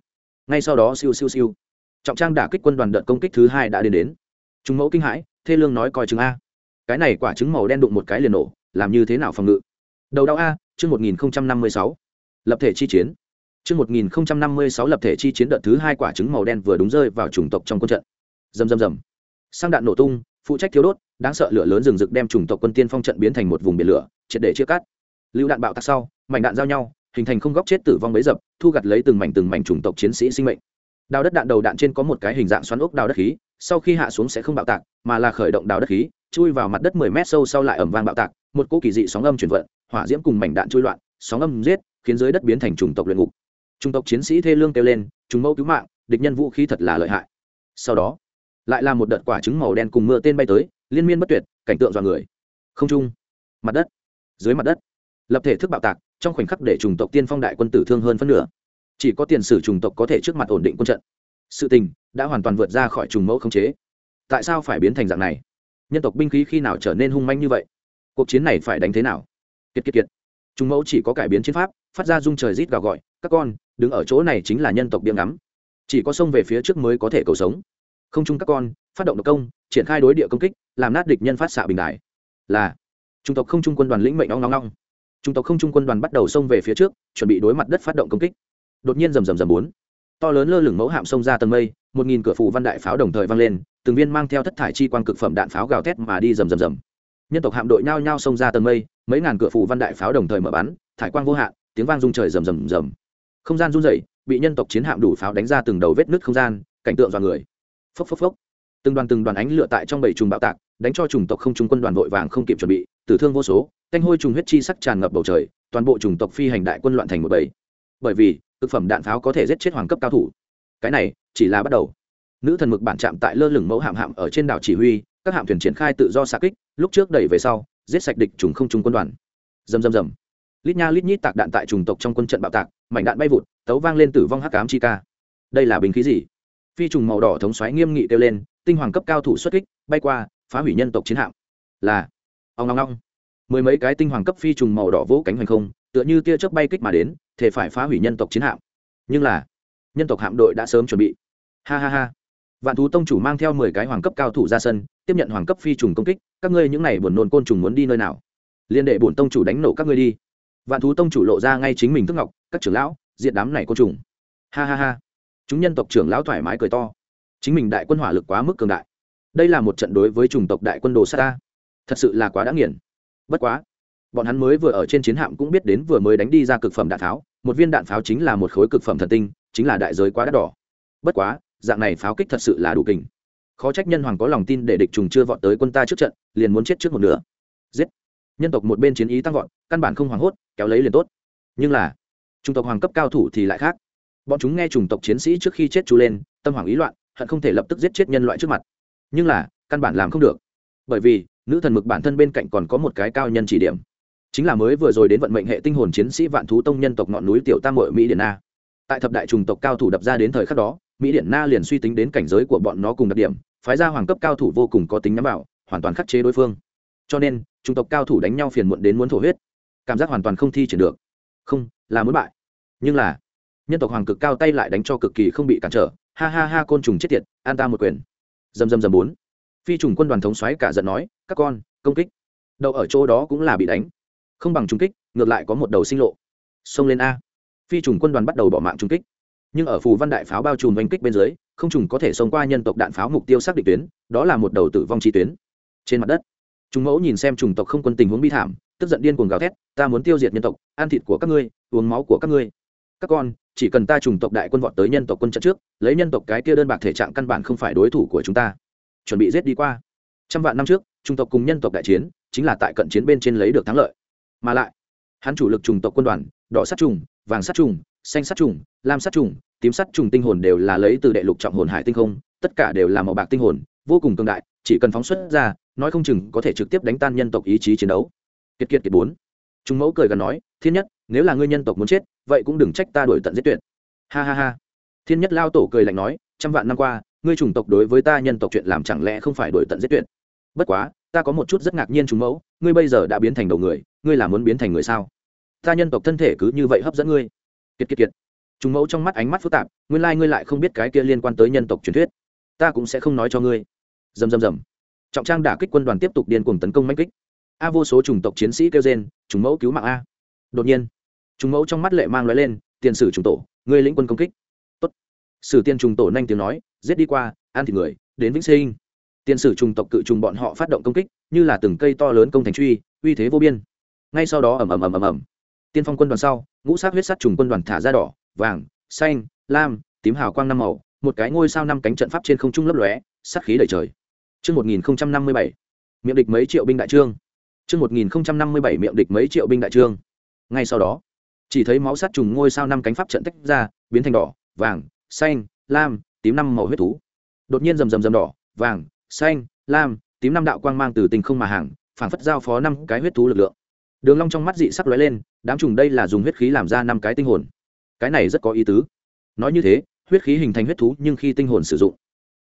[SPEAKER 1] Ngay sau đó siêu siêu siêu. Trọng trang đả kích quân đoàn đợt công kích thứ hai đã đến đến. Chúng mẫu kinh hãi, thê lương nói coi chứng a. Cái này quả trứng màu đen đụng một cái liền nổ, làm như thế nào phòng ngự? Đầu đau a chương một nghìn năm mươi sáu, lập thể chi chiến. Chương một nghìn năm mươi sáu, lập thể chi chiến đợt thứ hai quả trứng màu đen vừa đúng rơi vào chủng tộc trong quân trận. Rầm rầm rầm. Sang đạn nổ tung, phụ trách thiếu đốt, đáng sợ lửa lớn rừng rực đem chủng tộc quân tiên phong trận biến thành một vùng biển lửa, triệt để chia cắt. Lưu đạn bạo tạc sau, mảnh đạn giao nhau, hình thành không góc chết tử vong bấy dập, thu gặt lấy từng mảnh từng mảnh chủng tộc chiến sĩ sinh mệnh. Đào đất đạn đầu đạn trên có một cái hình dạng xoắn ốc đào đất khí, sau khi hạ xuống sẽ không bạo tạc, mà là khởi động đào đất khí chui vào mặt đất mười mét sâu sau lại ẩm vang bạo tạc, một cỗ kỳ dị sóng âm chuyển vận, hỏa diễm cùng mảnh đạn chui loạn, sóng âm giết, khiến dưới đất biến thành chủng tộc luyện ngục. Chủng tộc chiến sĩ thê lương kêu lên, chúng mẫu cứu mạng, địch nhân vũ khí thật là lợi hại. Sau đó, lại là một đợt quả trứng màu đen cùng mưa tên bay tới, liên miên bất tuyệt, cảnh tượng dọa người. Không trung, mặt đất, dưới mặt đất, lập thể thức bạo tạc, trong khoảnh khắc để chủng tộc tiên phong đại quân tử thương hơn phân nửa. Chỉ có tiền sử chủng tộc có thể trước mặt ổn định quân trận. Sự tình đã hoàn toàn vượt ra khỏi trùng mẫu khống chế. Tại sao phải biến thành dạng này? Nhân tộc binh khí khi nào trở nên hung manh như vậy? Cuộc chiến này phải đánh thế nào? Kiệt kiệt kiệt. Chúng mẫu chỉ có cải biến chiến pháp, phát ra dung trời rít gào gọi, các con, đứng ở chỗ này chính là nhân tộc biếng ngắm. Chỉ có sông về phía trước mới có thể cầu sống. Không chung các con, phát động độc công, triển khai đối địa công kích, làm nát địch nhân phát xạ bình đại là trung tộc không trung quân đoàn lĩnh mệnh ong ngong ngong trung tộc không trung quân đoàn bắt đầu xông về phía trước, chuẩn bị đối mặt đất phát động công kích. Đột nhiên rầm rầm rầm bốn. To lớn lơ lửng mẫu hạm xông ra tầng mây, một nghìn cửa phủ văn đại pháo đồng thời vang lên từng viên mang theo thất thải chi quang cực phẩm đạn pháo gào thét mà đi rầm rầm rầm. Nhân tộc hạm đội nhao nhao xông ra tầng mây, mấy ngàn cửa phủ văn đại pháo đồng thời mở bắn, thải quang vô hạn, tiếng vang rung trời rầm rầm rầm. Không gian run rẩy, bị nhân tộc chiến hạm đủ pháo đánh ra từng đầu vết nứt không gian, cảnh tượng dọa người. Phốc phốc phốc. Từng đoàn từng đoàn ánh lửa tại trong bảy trùng bạo tạc, đánh cho chủng tộc không trung quân đoàn vội vàng không kịp chuẩn bị, tử thương vô số canh hôi trùng huyết chi sắc tràn ngập bầu trời, toàn bộ chủng tộc phi hành đại quân loạn thành một bầy. Bởi vì thực phẩm đạn pháo có thể giết chết hoàng cấp cao thủ. Cái này, chỉ là bắt đầu nữ thần mực bản chạm tại lơ lửng mẫu hạm hạm ở trên đảo chỉ huy, các hạm thuyền triển khai tự do xạ kích, lúc trước đẩy về sau, giết sạch địch trùng không trùng quân đoàn. Dầm dầm dầm lít nha lít nhít tạc đạn tại trùng tộc trong quân trận bạo tạc, mảnh đạn bay vụt, tấu vang lên tử vong hắc cám chi ca. Đây là bình khí gì? Phi trùng màu đỏ thống xoáy nghiêm nghị kêu lên, tinh hoàng cấp cao thủ xuất kích, bay qua, phá hủy nhân tộc chiến hạm. Là ông long long mười mấy cái tinh hoàng cấp phi trùng màu đỏ vỗ cánh hoành không, tựa như tia chớp bay kích mà đến, thể phải phá hủy nhân tộc chiến hạm. Nhưng là, nhân tộc hạm đội đã sớm chuẩn bị. Ha ha ha vạn thú tông chủ mang theo mười cái hoàng cấp cao thủ ra sân, tiếp nhận hoàng cấp phi trùng công kích, các ngươi những n à y buồn nôn côn trùng muốn đi nơi nào? Liên đệ bổn tông chủ đánh nổ các ngươi đi. Vạn thú tông chủ lộ ra ngay chính mình thức ngọc, các trưởng lão diện đám này côn trùng. Ha ha ha. Chúng nhân tộc trưởng lão thoải mái cười to. Chính mình đại quân hỏa lực quá mức cường đại. Đây là một trận đối với chủng tộc đại quân đồ sa ta. Thật sự là quá đã nghiền. Bất quá, bọn hắn mới vừa ở trên chiến hạm cũng biết đến vừa mới đánh đi ra cực phẩm đạn pháo. Một viên đạn pháo chính là một khối cực phẩm thần tinh, chính là đại giới quá đắt đỏ. Bất quá dạng này pháo kích thật sự là đủ kình. Khó trách nhân hoàng có lòng tin để địch trùng chưa vọt tới quân ta trước trận, liền muốn chết trước một nửa. Giết. Nhân tộc một bên chiến ý tăng vọt, căn bản không hoảng hốt, kéo lấy liền tốt. Nhưng là trung tộc hoàng cấp cao thủ thì lại khác. Bọn chúng nghe chủng tộc chiến sĩ trước khi chết chú lên, tâm hoàng ý loạn, hận không thể lập tức giết chết nhân loại trước mặt. Nhưng là, căn bản làm không được. Bởi vì, nữ thần mực bản thân bên cạnh còn có một cái cao nhân chỉ điểm. Chính là mới vừa rồi đến vận mệnh hệ tinh hồn chiến sĩ vạn thú tông nhân tộc ngọn núi tiểu tam mội mỹ điển a. Tại thập đại trùng tộc cao thủ đập ra đến thời khắc đó mỹ điển na liền suy tính đến cảnh giới của bọn nó cùng đặc điểm, phái ra hoàng cấp cao thủ vô cùng có tính nhắm vào, hoàn toàn khắc chế đối phương. Cho nên, chủng tộc cao thủ đánh nhau phiền muộn đến muốn thổ huyết. Cảm giác hoàn toàn không thi triển được. Không, là muốn bại. Nhưng là, nhân tộc hoàng cực cao tay lại đánh cho cực kỳ không bị cản trở. Ha ha ha, côn trùng chết tiệt, an ta một quyền. Dầm dầm dầm bốn. Phi trùng quân đoàn thống xoáy cả giận nói, các con, công kích. Đậu ở chỗ đó cũng là bị đánh. Không bằng trung kích, ngược lại có một đầu sinh lộ. Xông lên a. Phi trùng quân đoàn bắt đầu bỏ mạng trung kích nhưng ở phù văn đại pháo bao trùm oanh kích bên dưới, không trùng có thể xông qua nhân tộc đạn pháo mục tiêu xác định tuyến, đó là một đầu tử vong chi tuyến. Trên mặt đất chúng mẫu nhìn xem trùng tộc không quân tình huống bi thảm, tức giận điên cuồng gào thét, ta muốn tiêu diệt nhân tộc, ăn thịt của các ngươi, uống máu của các ngươi. Các con, chỉ cần ta trùng tộc đại quân vọt tới nhân tộc quân trận trước, lấy nhân tộc cái kia đơn bạc thể trạng căn bản không phải đối thủ của chúng ta. Chuẩn bị giết đi qua. Trăm vạn năm trước trùng tộc cùng nhân tộc đại chiến, chính là tại cận chiến bên trên lấy được thắng lợi. Mà lại, hắn chủ lực trùng tộc quân đoàn, đỏ sát trùng, vàng sát trùng xanh sát trùng, lam sát trùng, tím sát trùng tinh hồn đều là lấy từ đệ lục trọng hồn hải tinh không, tất cả đều là màu bạc tinh hồn, vô cùng cường đại, chỉ cần phóng xuất ra, nói không chừng có thể trực tiếp đánh tan nhân tộc ý chí chiến đấu. Kiệt kiệt kiệt bốn. Chúng mẫu cười gần nói, thiên nhất, nếu là ngươi nhân tộc muốn chết, vậy cũng đừng trách ta đổi tận giết tuyệt. Ha ha ha. Thiên nhất lao tổ cười lạnh nói, trăm vạn năm qua, ngươi chủng tộc đối với ta nhân tộc chuyện làm chẳng lẽ không phải đổi tận giết tuyệt? Bất quá, ta có một chút rất ngạc nhiên chúng mẫu, ngươi bây giờ đã biến thành đầu người, ngươi là muốn biến thành người sao? Ta nhân tộc thân thể cứ như vậy hấp dẫn ngươi kiệt kiệt kiệt. Chúng mẫu trong mắt ánh mắt phức tạp, nguyên lai ngươi lại không biết cái kia liên quan tới nhân tộc truyền thuyết. Ta cũng sẽ không nói cho ngươi. Dầm dầm dầm trọng trang đả kích quân đoàn tiếp tục điên cuồng tấn công manh kích. A vô số chủng tộc chiến sĩ kêu gen chúng mẫu cứu mạng a. Đột nhiên chúng mẫu trong mắt lệ mang loại lên, tiền sử trùng tổ, ngươi lĩnh quân công kích. Tốt. Sử tiên trùng tổ nhanh tiếng nói, giết đi qua an thịt người, đến vĩnh sinh. Tiền sử trùng tộc cự trùng bọn họ phát động công kích, như là từng cây to lớn công thành truy, uy thế vô biên. Ngay sau đó ầm ầm ầm ầm ầm. Tiên phong quân đoàn sau ngũ sát huyết sát trùng quân đoàn thả ra đỏ vàng xanh lam tím hào quang năm màu một cái ngôi sao năm cánh trận pháp trên không trung lấp lóe sát khí đầy trời Trước 1057, miệng địch mấy triệu binh đại trương. Trước 1057 miệng địch mấy triệu binh đại trương. Ngay sau đó, chỉ thấy máu sát trùng ngôi sao năm cánh pháp trận tách ra, biến thành đỏ, vàng, xanh, lam, tím năm màu huyết thú. Đột nhiên rầm rầm rầm đỏ, vàng, xanh, lam, tím năm đạo quang mang từ tình không mà hàng, phảng phất giao phó năm cái huyết thú lực lượng. Đường Long trong mắt dị sắc lóe lên, đám trùng đây là dùng huyết khí làm ra năm cái tinh hồn. Cái này rất có ý tứ. Nói như thế, huyết khí hình thành huyết thú nhưng khi tinh hồn sử dụng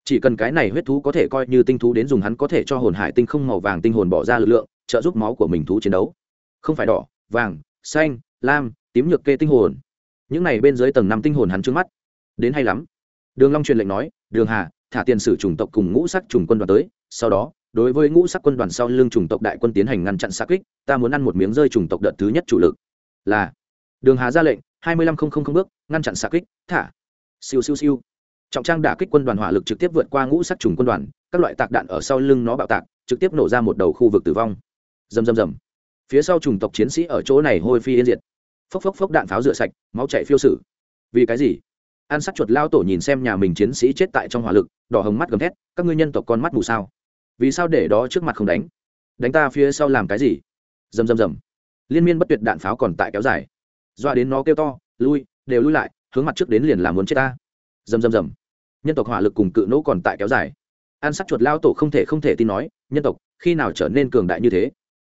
[SPEAKER 1] chỉ cần cái này huyết thú có thể coi như tinh thú đến dùng hắn có thể cho hồn hải tinh không màu vàng tinh hồn bỏ ra lực lượng trợ giúp máu của mình thú chiến đấu không phải đỏ vàng xanh lam tím nhược kê tinh hồn những này bên dưới tầng năm tinh hồn hắn trước mắt đến hay lắm đường long truyền lệnh nói đường hà thả tiền sử chủng tộc cùng ngũ sắc trùng quân đoàn tới sau đó đối với ngũ sắc quân đoàn sau lưng chủng tộc đại quân tiến hành ngăn chặn xa kích, ta muốn ăn một miếng rơi chủng tộc đợt thứ nhất chủ lực. Là, đường hà ra lệnh, hai mươi lăm không không không bước, ngăn chặn xa kích, thả. Siêu siêu siêu. Trọng trang đả kích quân đoàn hỏa lực trực tiếp vượt qua ngũ sắc trùng quân đoàn, các loại tạc đạn ở sau lưng nó bạo tạc, trực tiếp nổ ra một đầu khu vực tử vong. Rầm rầm rầm. Phía sau chủng tộc chiến sĩ ở chỗ này hôi phi yên diệt. Phốc phốc phốc đạn pháo rửa sạch, máu chạy phiêu sử. Vì cái gì? An sắc chuột lao tổ nhìn xem nhà mình chiến sĩ chết tại trong hỏa lực, đỏ hồng mắt gầm thét, các ngươi nhân tộc con mắt mù sao? Vì sao để đó trước mặt không đánh? Đánh ta phía sau làm cái gì? Rầm rầm rầm liên miên bất tuyệt đạn pháo còn tại kéo dài. Doa đến nó kêu to, lui, đều lui lại, hướng mặt trước đến liền làm muốn chết ta. Rầm rầm rầm nhân tộc hỏa lực cùng cự nỗ còn tại kéo dài. An sắc chuột lao tổ không thể không thể tin nói, nhân tộc, khi nào trở nên cường đại như thế?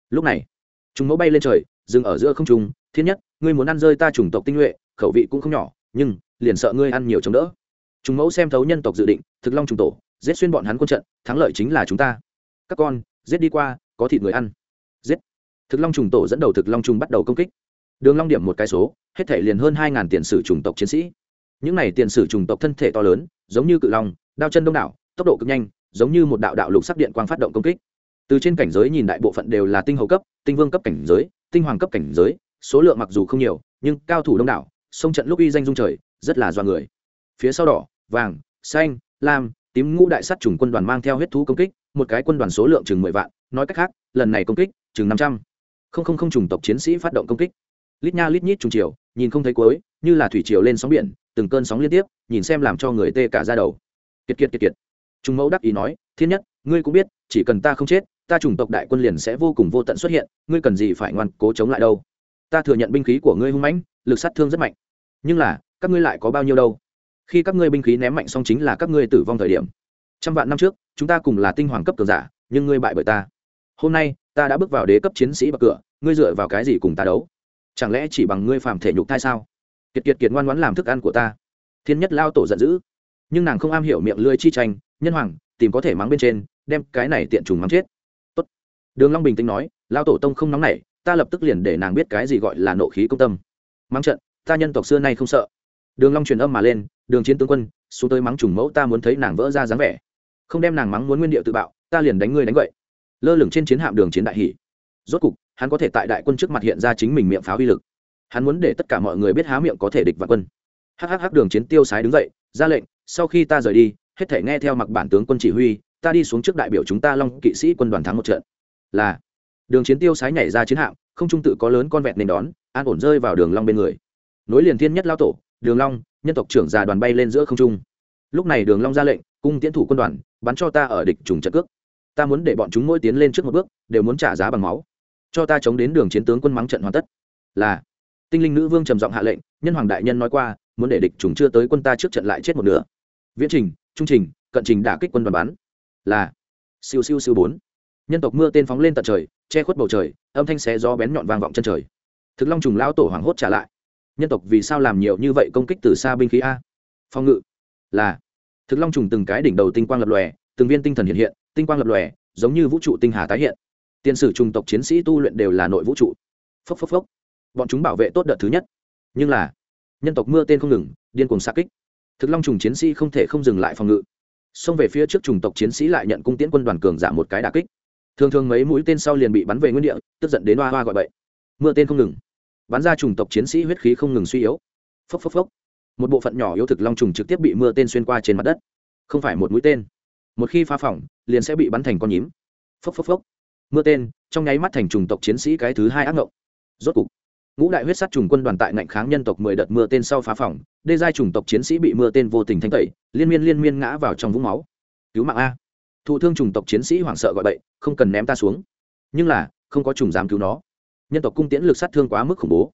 [SPEAKER 1] Lúc này, chúng mẫu bay lên trời, dừng ở giữa không trung, thiên nhất, ngươi muốn ăn rơi ta chủng tộc tinh nhuệ, khẩu vị cũng không nhỏ, nhưng liền sợ ngươi ăn nhiều chống đỡ. Chúng mẫu xem thấu nhân tộc dự định, thực long trùng tổ giết xuyên bọn hắn quân trận, thắng lợi chính là chúng ta. Các con, giết đi qua, có thịt người ăn. Giết. Thực long trùng tổ dẫn đầu thực long trùng bắt đầu công kích. Đường long điểm một cái số, hết thể liền hơn hai ngàn tiền sử trùng tộc chiến sĩ. Những này tiền sử trùng tộc thân thể to lớn, giống như cự long, đao chân đông đảo, tốc độ cực nhanh, giống như một đạo đạo lục sắc điện quang phát động công kích. Từ trên cảnh giới nhìn đại bộ phận đều là tinh hầu cấp, tinh vương cấp cảnh giới, tinh hoàng cấp cảnh giới, số lượng mặc dù không nhiều, nhưng cao thủ đông đảo, sông trận lúc uy danh dung trời, rất là do người. Phía sau đỏ, vàng, xanh, lam tím ngũ đại sát trùng quân đoàn mang theo huyết thú công kích, một cái quân đoàn số lượng chừng mười vạn, nói cách khác, lần này công kích, chừng năm trăm. Không không không trùng tộc chiến sĩ phát động công kích. Lít nha lít nhít trùng chiều, nhìn không thấy cuối, như là thủy triều lên sóng biển, từng cơn sóng liên tiếp, nhìn xem làm cho người tê cả ra đầu. Kiệt kiệt kiệt kiệt. Trùng mẫu đắc ý nói, thiên nhất, ngươi cũng biết, chỉ cần ta không chết, ta chủng tộc đại quân liền sẽ vô cùng vô tận xuất hiện, ngươi cần gì phải ngoan cố chống lại đâu? Ta thừa nhận binh khí của ngươi hung mãnh, lực sát thương rất mạnh. Nhưng là, các ngươi lại có bao nhiêu đâu? Khi các ngươi binh khí ném mạnh xong chính là các ngươi tử vong thời điểm. Trăm vạn năm trước, chúng ta cùng là tinh hoàng cấp cường giả, nhưng ngươi bại bởi ta. Hôm nay, ta đã bước vào đế cấp chiến sĩ bậc cửa, ngươi dựa vào cái gì cùng ta đấu? Chẳng lẽ chỉ bằng ngươi phàm thể nhục thai sao? Kiệt kiệt kiệt ngoan ngoãn làm thức ăn của ta. Thiên nhất lao tổ giận dữ. Nhưng nàng không am hiểu miệng lưỡi chi tranh, nhân hoàng, tìm có thể mắng bên trên, đem cái này tiện trùng mắng chết. Tốt. đường long bình tĩnh nói, lao tổ tông không nóng nảy, ta lập tức liền để nàng biết cái gì gọi là nộ khí công tâm. Mắng trận, ta nhân tộc xưa nay không sợ. Đường long truyền âm mà lên đường chiến tướng quân, xuống tới mắng trùng mẫu ta muốn thấy nàng vỡ ra dáng vẻ. Không đem nàng mắng muốn nguyên điệu tự bạo, ta liền đánh ngươi đánh vậy lơ lửng trên chiến hạm đường chiến đại hỷ rốt cục, hắn có thể tại đại quân trước mặt hiện ra chính mình miệng pháo uy lực. Hắn muốn để tất cả mọi người biết há miệng có thể địch vạn quân. Hhh đường chiến tiêu sái đứng dậy, ra lệnh, sau khi ta rời đi, hết thể nghe theo mặc bản tướng quân chỉ huy, ta đi xuống trước đại biểu chúng ta long kỵ sĩ quân đoàn thắng một trận. Là, đường chiến tiêu sái nhảy ra chiến hạm, không trung tự có lớn con vẹt nên đón, an ổn rơi vào đường long bên người. Nối liền thiên nhất lao tổ, đường long nhân tộc trưởng già đoàn bay lên giữa không trung. Lúc này đường long ra lệnh, cung tiến thủ quân đoàn, bắn cho ta ở địch trùng trận cước. Ta muốn để bọn chúng mỗi tiến lên trước một bước, đều muốn trả giá bằng máu. Cho ta chống đến đường chiến tướng quân mắng trận hoàn tất. Là. Tinh linh nữ vương trầm giọng hạ lệnh, nhân hoàng đại nhân nói qua, muốn để địch trùng chưa tới quân ta trước trận lại chết một nửa. Viễn trình, trung trình, cận trình đả kích quân đoàn bắn. Là. Siêu siêu siêu bốn. Nhân tộc mưa tên phóng lên tận trời, che khuất bầu trời, âm thanh xé gió bén nhọn vang vọng chân trời. Thực long trùng lao tổ hoảng hốt trả lại nhân tộc vì sao làm nhiều như vậy công kích từ xa binh khí a? Phong ngự là thực long trùng từng cái đỉnh đầu tinh quang lập lòe, từng viên tinh thần hiện hiện, tinh quang lập lòe, giống như vũ trụ tinh hà tái hiện. Tiền sử trùng tộc chiến sĩ tu luyện đều là nội vũ trụ. Phốc phốc phốc. Bọn chúng bảo vệ tốt đợt thứ nhất. Nhưng là, nhân tộc mưa tên không ngừng, điên cuồng xa kích. Thực long trùng chiến sĩ không thể không dừng lại phòng ngự. Xông về phía trước trùng tộc chiến sĩ lại nhận cung tiễn quân đoàn cường giảm một cái đà kích. Thường thường mấy mũi tên sau liền bị bắn về nguyên địa, tức giận đến hoa hoa gọi bậy. Mưa tên không ngừng bắn ra chủng tộc chiến sĩ huyết khí không ngừng suy yếu. Phốc phốc phốc. Một bộ phận nhỏ yếu thực long trùng trực tiếp bị mưa tên xuyên qua trên mặt đất. Không phải một mũi tên. Một khi phá phỏng, liền sẽ bị bắn thành con nhím. Phốc phốc phốc. Mưa tên, trong nháy mắt thành trùng tộc chiến sĩ cái thứ hai ác ngộng. Rốt cục, ngũ đại huyết sát trùng quân đoàn tại ngạnh kháng nhân tộc mười đợt mưa tên sau phá phỏng, đê giai trùng tộc chiến sĩ bị mưa tên vô tình thanh tẩy, liên miên liên miên ngã vào trong vũng máu. Cứu mạng a. Thụ thương trùng tộc chiến sĩ hoảng sợ gọi bậy, không cần ném ta xuống. Nhưng là, không có trùng dám cứu nó nhân tộc cung tiễn lực sát thương quá mức khủng bố.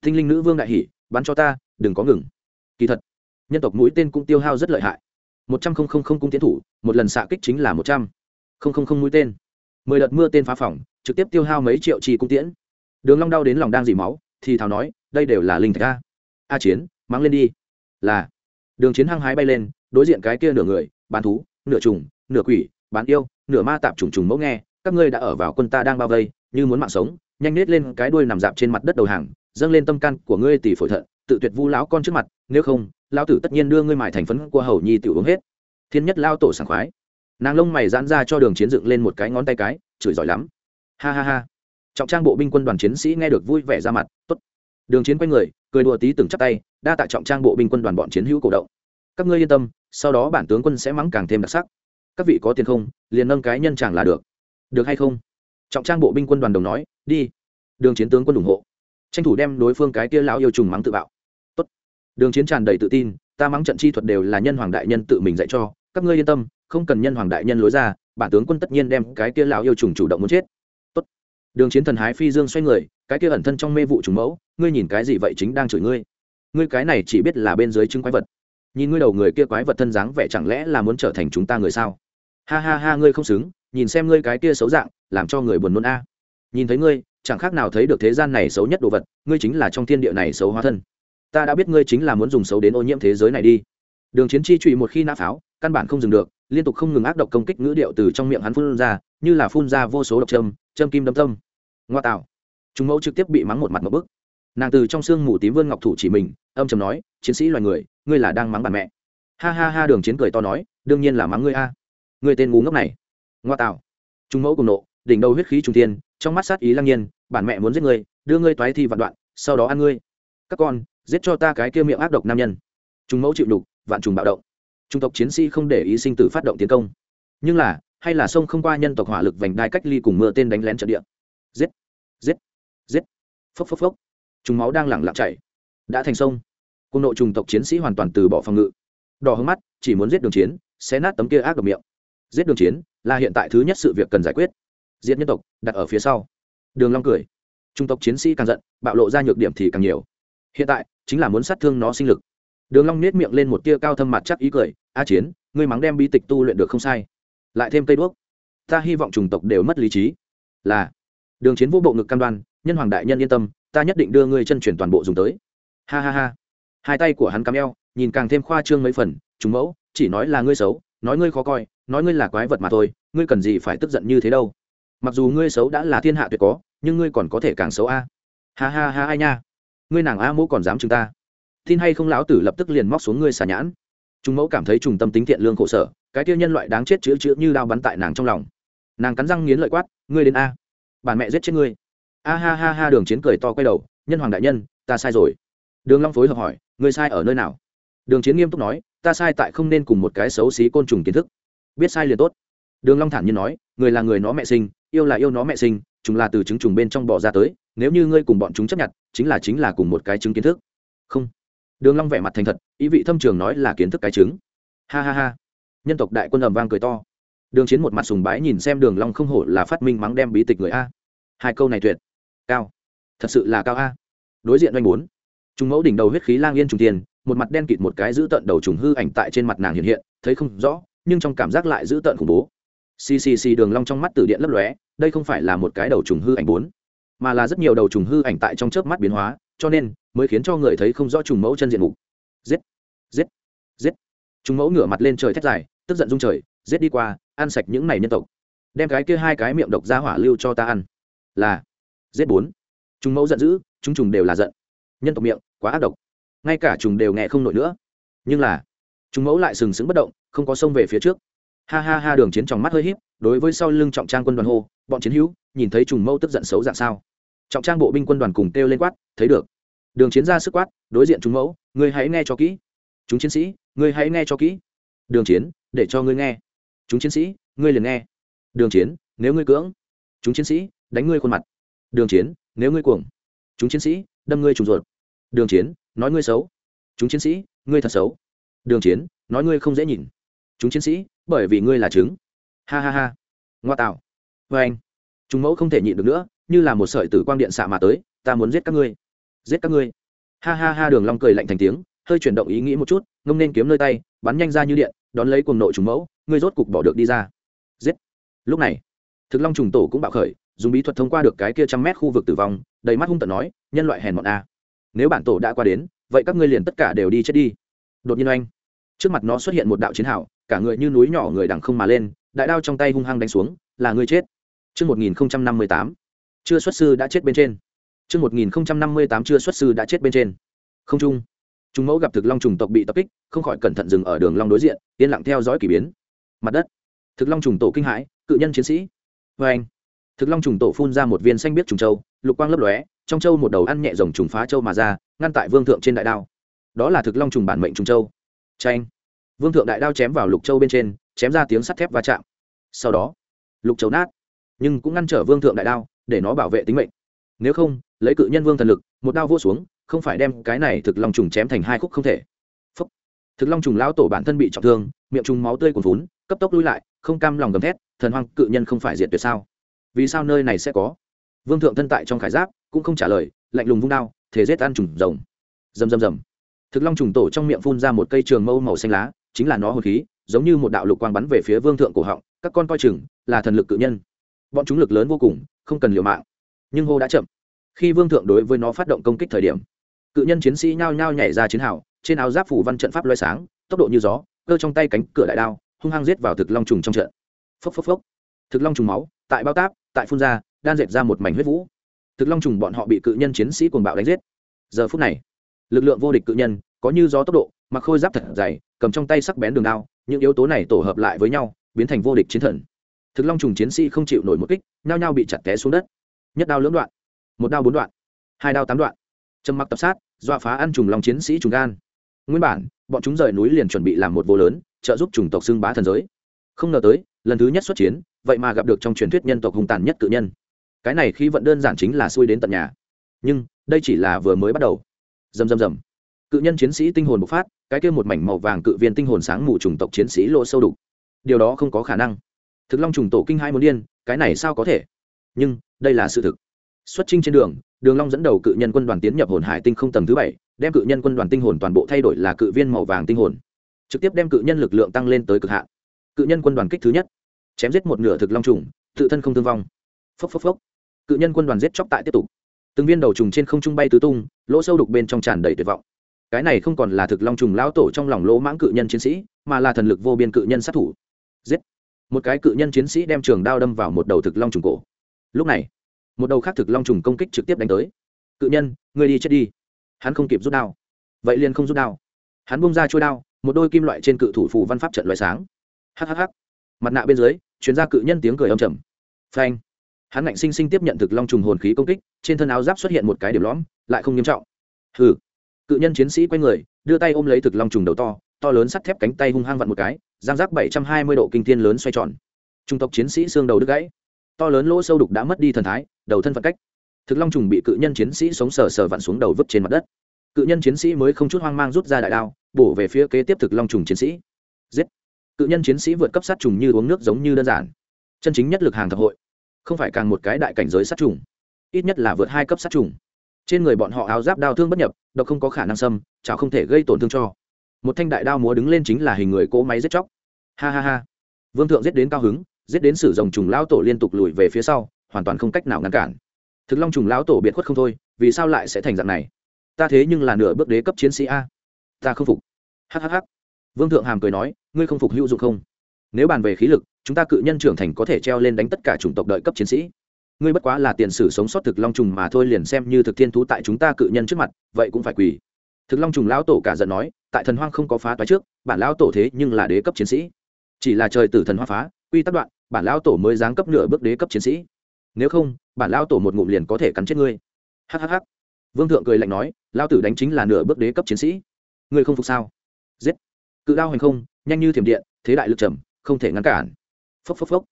[SPEAKER 1] Tinh linh nữ vương đại hỷ bắn cho ta, đừng có ngừng. Kỳ thật, nhân tộc mũi tên cũng tiêu hao rất lợi hại. Một trăm không không không cung tiến thủ, một lần xạ kích chính là một trăm không không không mũi tên. Mười đợt mưa tên phá phỏng trực tiếp tiêu hao mấy triệu chi cung tiễn. Đường long đau đến lòng đang dỉ máu, thì thào nói, đây đều là linh thạch a. A chiến mang lên đi. Là, đường chiến hăng hái bay lên, đối diện cái kia nửa người, bán thú, nửa trùng, nửa quỷ, bán yêu, nửa ma tạp trùng trùng mẫu nghe, các ngươi đã ở vào quân ta đang bao vây như muốn mạng sống, nhanh nết lên cái đuôi nằm dạp trên mặt đất đầu hàng, dâng lên tâm can của ngươi tỷ phổi thận, tự tuyệt vu lão con trước mặt, nếu không, lão tử tất nhiên đưa ngươi mài thành phấn của hầu nhi tiểu uống hết. Thiên nhất lao tổ sảng khoái. Nàng lông mày giãn ra cho đường chiến dựng lên một cái ngón tay cái, chửi giỏi lắm. Ha ha ha. Trọng trang bộ binh quân đoàn chiến sĩ nghe được vui vẻ ra mặt, tốt. Đường chiến quay người, cười đùa tí từng chắp tay, đa tạ trọng trang bộ binh quân đoàn bọn chiến hữu cổ động. Các ngươi yên tâm, sau đó bản tướng quân sẽ mắng càng thêm đặc sắc. Các vị có tiền không, liền nâng cái nhân chàng là được. Được hay không? Trọng trang bộ binh quân đoàn đồng nói, đi, đường chiến tướng quân ủng hộ. Tranh thủ đem đối phương cái kia lão yêu trùng mắng tự bạo. Tốt. đường chiến tràn đầy tự tin, ta mắng trận chi thuật đều là nhân hoàng đại nhân tự mình dạy cho, các ngươi yên tâm, không cần nhân hoàng đại nhân lối ra, bản tướng quân tất nhiên đem cái kia lão yêu trùng chủ động muốn chết. Tốt. đường chiến thần hái phi dương xoay người, cái kia ẩn thân trong mê vụ trùng mẫu, ngươi nhìn cái gì vậy chính đang chửi ngươi? Ngươi cái này chỉ biết là bên dưới chứng quái vật. Nhìn ngươi đầu người kia quái vật thân dáng vẻ chẳng lẽ là muốn trở thành chúng ta người sao? Ha ha ha, ngươi không xứng nhìn xem ngươi cái kia xấu dạng, làm cho người buồn nôn a. Nhìn thấy ngươi, chẳng khác nào thấy được thế gian này xấu nhất đồ vật, ngươi chính là trong thiên địa này xấu hóa thân. Ta đã biết ngươi chính là muốn dùng xấu đến ô nhiễm thế giới này đi. Đường chiến chi trụy một khi nã pháo, căn bản không dừng được, liên tục không ngừng ác độc công kích ngữ điệu từ trong miệng hắn phun ra, như là phun ra vô số độc châm châm kim đâm tâm. Ngoa tạo. Chúng mẫu trực tiếp bị mắng một mặt một bức. Nàng từ trong xương mù tím vươn ngọc thủ chỉ mình, âm chầm nói, chiến sĩ loài người, ngươi là đang mắng bản mẹ. Ha ha ha, đường chiến cười to nói, đương nhiên là mắng ngươi a. Ngươi tên ngu ngốc này ngoa tạo. Trung mẫu cùng nộ, đỉnh đầu huyết khí trung tiên trong mắt sát ý lăng nhiên, bản mẹ muốn giết ngươi đưa ngươi toái thi vạn đoạn, sau đó ăn ngươi. Các con, giết cho ta cái kia miệng ác độc nam nhân. Trung mẫu chịu đục vạn trùng bạo động. Trung tộc chiến sĩ không để ý sinh tử phát động tiến công. Nhưng là, hay là sông không qua nhân tộc hỏa lực vành đai cách ly cùng mưa tên đánh lén trận địa. Giết giết giết. Phốc phốc phốc. Chúng máu đang lẳng lặng chảy đã thành sông. Quân nội trùng tộc chiến sĩ hoàn toàn từ bỏ phòng ngự. Đỏ hướng mắt, chỉ muốn giết đường chiến, xé nát tấm kia ác độc miệng giết đường chiến, là hiện tại thứ nhất sự việc cần giải quyết. Diệt nhân tộc, đặt ở phía sau. Đường long cười. Trung tộc chiến sĩ càng giận, bạo lộ ra nhược điểm thì càng nhiều. Hiện tại, chính là muốn sát thương nó sinh lực. Đường long nét miệng lên một tia cao thâm mặt chắc ý cười, a chiến, ngươi mắng đem bi tịch tu luyện được không sai. Lại thêm cây đuốc. Ta hy vọng trùng tộc đều mất lý trí. Là. Đường chiến vô bộ ngực cam đoan, nhân hoàng đại nhân yên tâm, ta nhất định đưa ngươi chân chuyển toàn bộ dùng tới. Ha ha ha. Hai tay của hắn cắm eo, nhìn càng thêm khoa trương mấy phần, trùng mẫu, chỉ nói là ngươi xấu, nói ngươi khó coi nói ngươi là quái vật mà thôi, ngươi cần gì phải tức giận như thế đâu. Mặc dù ngươi xấu đã là thiên hạ tuyệt có, nhưng ngươi còn có thể càng xấu a. Ha ha ha, ai nha. Ngươi nàng a mỗ còn dám chúng ta. Tin hay không lão tử lập tức liền móc xuống ngươi xà nhãn. Chúng mẫu cảm thấy trùng tâm tính thiện lương khổ sở, cái tiêu nhân loại đáng chết chữ chữ như đao bắn tại nàng trong lòng. Nàng cắn răng nghiến lợi quát, ngươi đến a. Bản mẹ giết chết ngươi. A ha ha ha, đường chiến cười to quay đầu, nhân hoàng đại nhân, ta sai rồi. Đường long phối hợp hỏi, ngươi sai ở nơi nào? Đường chiến nghiêm túc nói, ta sai tại không nên cùng một cái xấu xí côn trùng kiến thức biết sai liền tốt. Đường long thản nhiên nói người là người nó mẹ sinh yêu là yêu nó mẹ sinh chúng là từ trứng trùng bên trong bò ra tới nếu như ngươi cùng bọn chúng chấp nhận chính là chính là cùng một cái trứng kiến thức. Không. Đường long vẻ mặt thành thật ý vị thâm trường nói là kiến thức cái trứng. Ha ha ha. Nhân tộc đại quân ầm vang cười to. Đường chiến một mặt sùng bái nhìn xem đường long không hổ là phát minh mắng đem bí tịch người a. Hai câu này tuyệt. Cao. Thật sự là cao a. Đối diện doanh muốn, trùng mẫu đỉnh đầu huyết khí lang yên trùng tiền một mặt đen kịt một cái giữ tận đầu trùng hư ảnh tại trên mặt nàng hiện hiện thấy không rõ nhưng trong cảm giác lại giữ tận khủng bố. Ccc đường long trong mắt tử điện lấp lóe, đây không phải là một cái đầu trùng hư ảnh bốn, mà là rất nhiều đầu trùng hư ảnh tại trong chớp mắt biến hóa, cho nên mới khiến cho người thấy không rõ trùng mẫu chân diện mục. Giết giết giết. Trùng mẫu ngửa mặt lên trời thét dài, tức giận rung trời, giết đi qua, ăn sạch những này nhân tộc. Đem cái kia hai cái miệng độc ra hỏa lưu cho ta ăn. Là, giết bốn. Trùng mẫu giận dữ, chúng trùng đều là giận. Nhân tộc miệng, quá ác độc. Ngay cả trùng đều nghe không nổi nữa. Nhưng là chúng mẫu lại sừng sững bất động, không có sông về phía trước. Ha ha ha, đường chiến trong mắt hơi híp, đối với sau lưng trọng trang quân đoàn hô, bọn chiến hữu, nhìn thấy trùng mẫu tức giận xấu dạng sao? Trọng trang bộ binh quân đoàn cùng kêu lên quát, thấy được. Đường chiến ra sức quát, đối diện trùng mẫu, ngươi hãy nghe cho kỹ. Chúng chiến sĩ, ngươi hãy nghe cho kỹ. Đường chiến, để cho ngươi nghe. Chúng chiến sĩ, ngươi liền nghe. Đường chiến, nếu ngươi cưỡng. Chúng chiến sĩ, đánh ngươi khuôn mặt. Đường chiến, nếu ngươi cuồng. Chúng chiến sĩ, đâm ngươi trùng ruột. Đường chiến, nói ngươi xấu. Chúng chiến sĩ, ngươi thật xấu đường chiến, nói ngươi không dễ nhìn. Chúng chiến sĩ, bởi vì ngươi là trứng. Ha ha ha. Ngoa tạo. Vê anh. Chúng mẫu không thể nhịn được nữa, như là một sợi tử quang điện xạ mà tới, ta muốn giết các ngươi. Giết các ngươi. Ha ha ha, đường long cười lạnh thành tiếng, hơi chuyển động ý nghĩ một chút, ngông nên kiếm nơi tay, bắn nhanh ra như điện, đón lấy cuồng nội trùng mẫu, ngươi rốt cục bỏ được đi ra. Giết. Lúc này, thực long trùng tổ cũng bạo khởi, dùng bí thuật thông qua được cái kia trăm mét khu vực tử vong, đầy mắt hung tợn nói, nhân loại hèn mọn a. Nếu bản tổ đã qua đến, vậy các ngươi liền tất cả đều đi chết đi đột nhiên oanh trước mặt nó xuất hiện một đạo chiến hào cả người như núi nhỏ người đằng không mà lên đại đao trong tay hung hăng đánh xuống là người chết Trước 1058, chưa xuất sư đã chết bên trên. Trước 1058 chưa xuất sư đã chết bên trên. Không trung. chúng mẫu gặp thực long trùng tộc bị tập kích, không khỏi cẩn thận dừng ở đường long đối diện, yên lặng theo dõi kỳ biến. Mặt đất. Thực long trùng tổ kinh hãi, cự nhân chiến sĩ. Và anh. Thực long trùng tổ phun ra một viên xanh biết trùng châu, lục quang lấp lóe, trong châu một đầu ăn nhẹ rồng trùng phá châu mà ra, ngăn tại vương thượng trên đại đao. Đó là thực long trùng bản mệnh trùng châu. tranh vương thượng đại đao chém vào lục châu bên trên, chém ra tiếng sắt thép va chạm. Sau đó, lục châu nát, nhưng cũng ngăn trở vương thượng đại đao, để nó bảo vệ tính mệnh. Nếu không, lấy cự nhân vương thần lực, một đao vô xuống, không phải đem cái này thực long trùng chém thành hai khúc không thể. Phúc. thực long trùng lão tổ bản thân bị trọng thương, miệng trùng máu tươi cuồn vốn cấp tốc lui lại, không cam lòng gầm thét, thần hoang cự nhân không phải diệt tuyệt sao? Vì sao nơi này sẽ có? Vương thượng thân tại trong khải giáp, cũng không trả lời, lạnh lùng vung đao thể rết ăn trùng rồng. Rầm rầm rầm thực long trùng tổ trong miệng phun ra một cây trường mâu màu xanh lá, chính là nó hồn khí, giống như một đạo lục quang bắn về phía vương thượng cổ họng, các con coi chừng là thần lực cự nhân. Bọn chúng lực lớn vô cùng, không cần liều mạng. Nhưng hô đã chậm. Khi vương thượng đối với nó phát động công kích thời điểm, cự nhân chiến sĩ nhao nhao nhảy ra chiến hào, trên áo giáp phủ văn trận pháp loay sáng, tốc độ như gió, cơ trong tay cánh cửa đại đao, hung hăng giết vào thực long trùng trong trận. Phốc phốc phốc. Thực long trùng máu, tại bao táp, tại phun ra, đan dệt ra một mảnh huyết vũ. Thực long trùng bọn họ bị cự nhân chiến sĩ cuồng bạo đánh giết. Giờ phút này lực lượng vô địch cự nhân, có như gió tốc độ mặc khôi giáp thật dày, cầm trong tay sắc bén đường đao, những yếu tố này tổ hợp lại với nhau, biến thành vô địch chiến thần. Thực long trùng chiến sĩ không chịu nổi một kích, nhao nhao bị chặt té xuống đất. Nhất đao lưỡng đoạn, một đao bốn đoạn, hai đao tám đoạn. Trầm mặc tập sát, dọa phá ăn trùng long chiến sĩ trùng gan. Nguyên bản, bọn chúng rời núi liền chuẩn bị làm một vô lớn, trợ giúp chủng tộc xưng bá thần giới. Không ngờ tới, lần thứ nhất xuất chiến, vậy mà gặp được trong truyền thuyết nhân tộc hùng tàn nhất cự nhân. Cái này khi vận đơn giản chính là xuôi đến tận nhà. Nhưng, đây chỉ là vừa mới bắt đầu dầm dầm dầm cự nhân chiến sĩ tinh hồn bộc phát, cái kia một mảnh màu vàng cự viên tinh hồn sáng mù trùng tộc chiến sĩ lộ sâu đục. Điều đó không có khả năng. Thực long trùng tổ kinh hai muốn điên, cái này sao có thể? Nhưng, đây là sự thực. Xuất chinh trên đường đường long dẫn đầu cự nhân quân đoàn tiến nhập hồn hải tinh không tầng thứ bảy, đem cự nhân quân đoàn tinh hồn toàn bộ thay đổi là cự viên màu vàng tinh hồn. Trực tiếp đem cự nhân lực lượng tăng lên tới cực hạn. Cự nhân quân đoàn kích thứ nhất. Chém giết một nửa thực long trùng, tự thân không thương vong. Phốc phốc phốc. Cự nhân quân đoàn giết chóc tại tiếp tục từng viên đầu trùng trên không trung bay tứ tung, lỗ sâu đục bên trong tràn đầy tuyệt vọng. Cái này không còn là thực long trùng lão tổ trong lòng lỗ mãng cự nhân chiến sĩ, mà là thần lực vô biên cự nhân sát thủ. Giết! Một cái cự nhân chiến sĩ đem trường đao đâm vào một đầu thực long trùng cổ. Lúc này, một đầu khác thực long trùng công kích trực tiếp đánh tới. Cự nhân người đi chết đi. Hắn không kịp rút đao. Vậy liền không rút đao. Hắn bung ra trôi đao, một đôi kim loại trên cự thủ phù văn pháp trận loại sáng. Hhh mặt nạ bên dưới chuyên gia cự nhân tiếng cười âm trầm. Phanh! Hắn ngạnh sinh sinh tiếp nhận thực long trùng hồn khí công kích, trên thân áo giáp xuất hiện một cái điểm lõm, lại không nghiêm trọng. Hừ. Cự nhân chiến sĩ quay người, đưa tay ôm lấy thực long trùng đầu to to lớn sắt thép cánh tay hung hăng vặn một cái, giang giác bảy trăm hai mươi độ kinh thiên lớn xoay tròn. Trung tộc chiến sĩ xương đầu đứt gãy. To lớn lỗ sâu đục đã mất đi thần thái, đầu thân phận cách. Thực long trùng bị cự nhân chiến sĩ sống sờ sờ vặn xuống đầu vứt trên mặt đất. Cự nhân chiến sĩ mới không chút hoang mang rút ra đại đao, bổ về phía kế tiếp thực long trùng chiến sĩ. Giết. Cự nhân chiến sĩ vượt cấp sát trùng như uống nước giống như đơn giản. Chân chính nhất lực hàng thập hội không phải càng một cái đại cảnh giới sát trùng, ít nhất là vượt hai cấp sát trùng. Trên người bọn họ áo giáp đao thương bất nhập, độc không có khả năng xâm, chảo không thể gây tổn thương cho. Một thanh đại đao múa đứng lên chính là hình người cỗ máy giết chóc. Ha ha ha. Vương thượng giết đến cao hứng, giết đến sử dòng trùng lão tổ liên tục lùi về phía sau, hoàn toàn không cách nào ngăn cản. Thực long trùng lão tổ biệt khuất không thôi, vì sao lại sẽ thành dạng này? Ta thế nhưng là nửa bước đế cấp chiến sĩ a. Ta không phục. Hhh vương thượng hàm cười nói, ngươi không phục hữu dụng không? Nếu bàn về khí lực chúng ta cự nhân trưởng thành có thể treo lên đánh tất cả chủng tộc đợi cấp chiến sĩ. Ngươi bất quá là tiền sử sống sót thực long trùng mà thôi liền xem như thực thiên thú tại chúng ta cự nhân trước mặt, vậy cũng phải quỳ. Thực long trùng lão tổ cả giận nói, tại thần hoang không có phá toái trước, bản lão tổ thế nhưng là đế cấp chiến sĩ. Chỉ là trời tử thần hoa phá, quy tắc đoạn, bản lão tổ mới giáng cấp nửa bước đế cấp chiến sĩ. Nếu không, bản lão tổ một ngụm liền có thể cắn chết ngươi. Hhh vương thượng cười lạnh nói lao tử đánh chính là nửa bước đế cấp chiến sĩ. Ngươi không phục sao? Giết. Cự đao hành không, nhanh như thiểm điện, thế đại lực trầm, không thể ngăn cản phốc phốc phốc.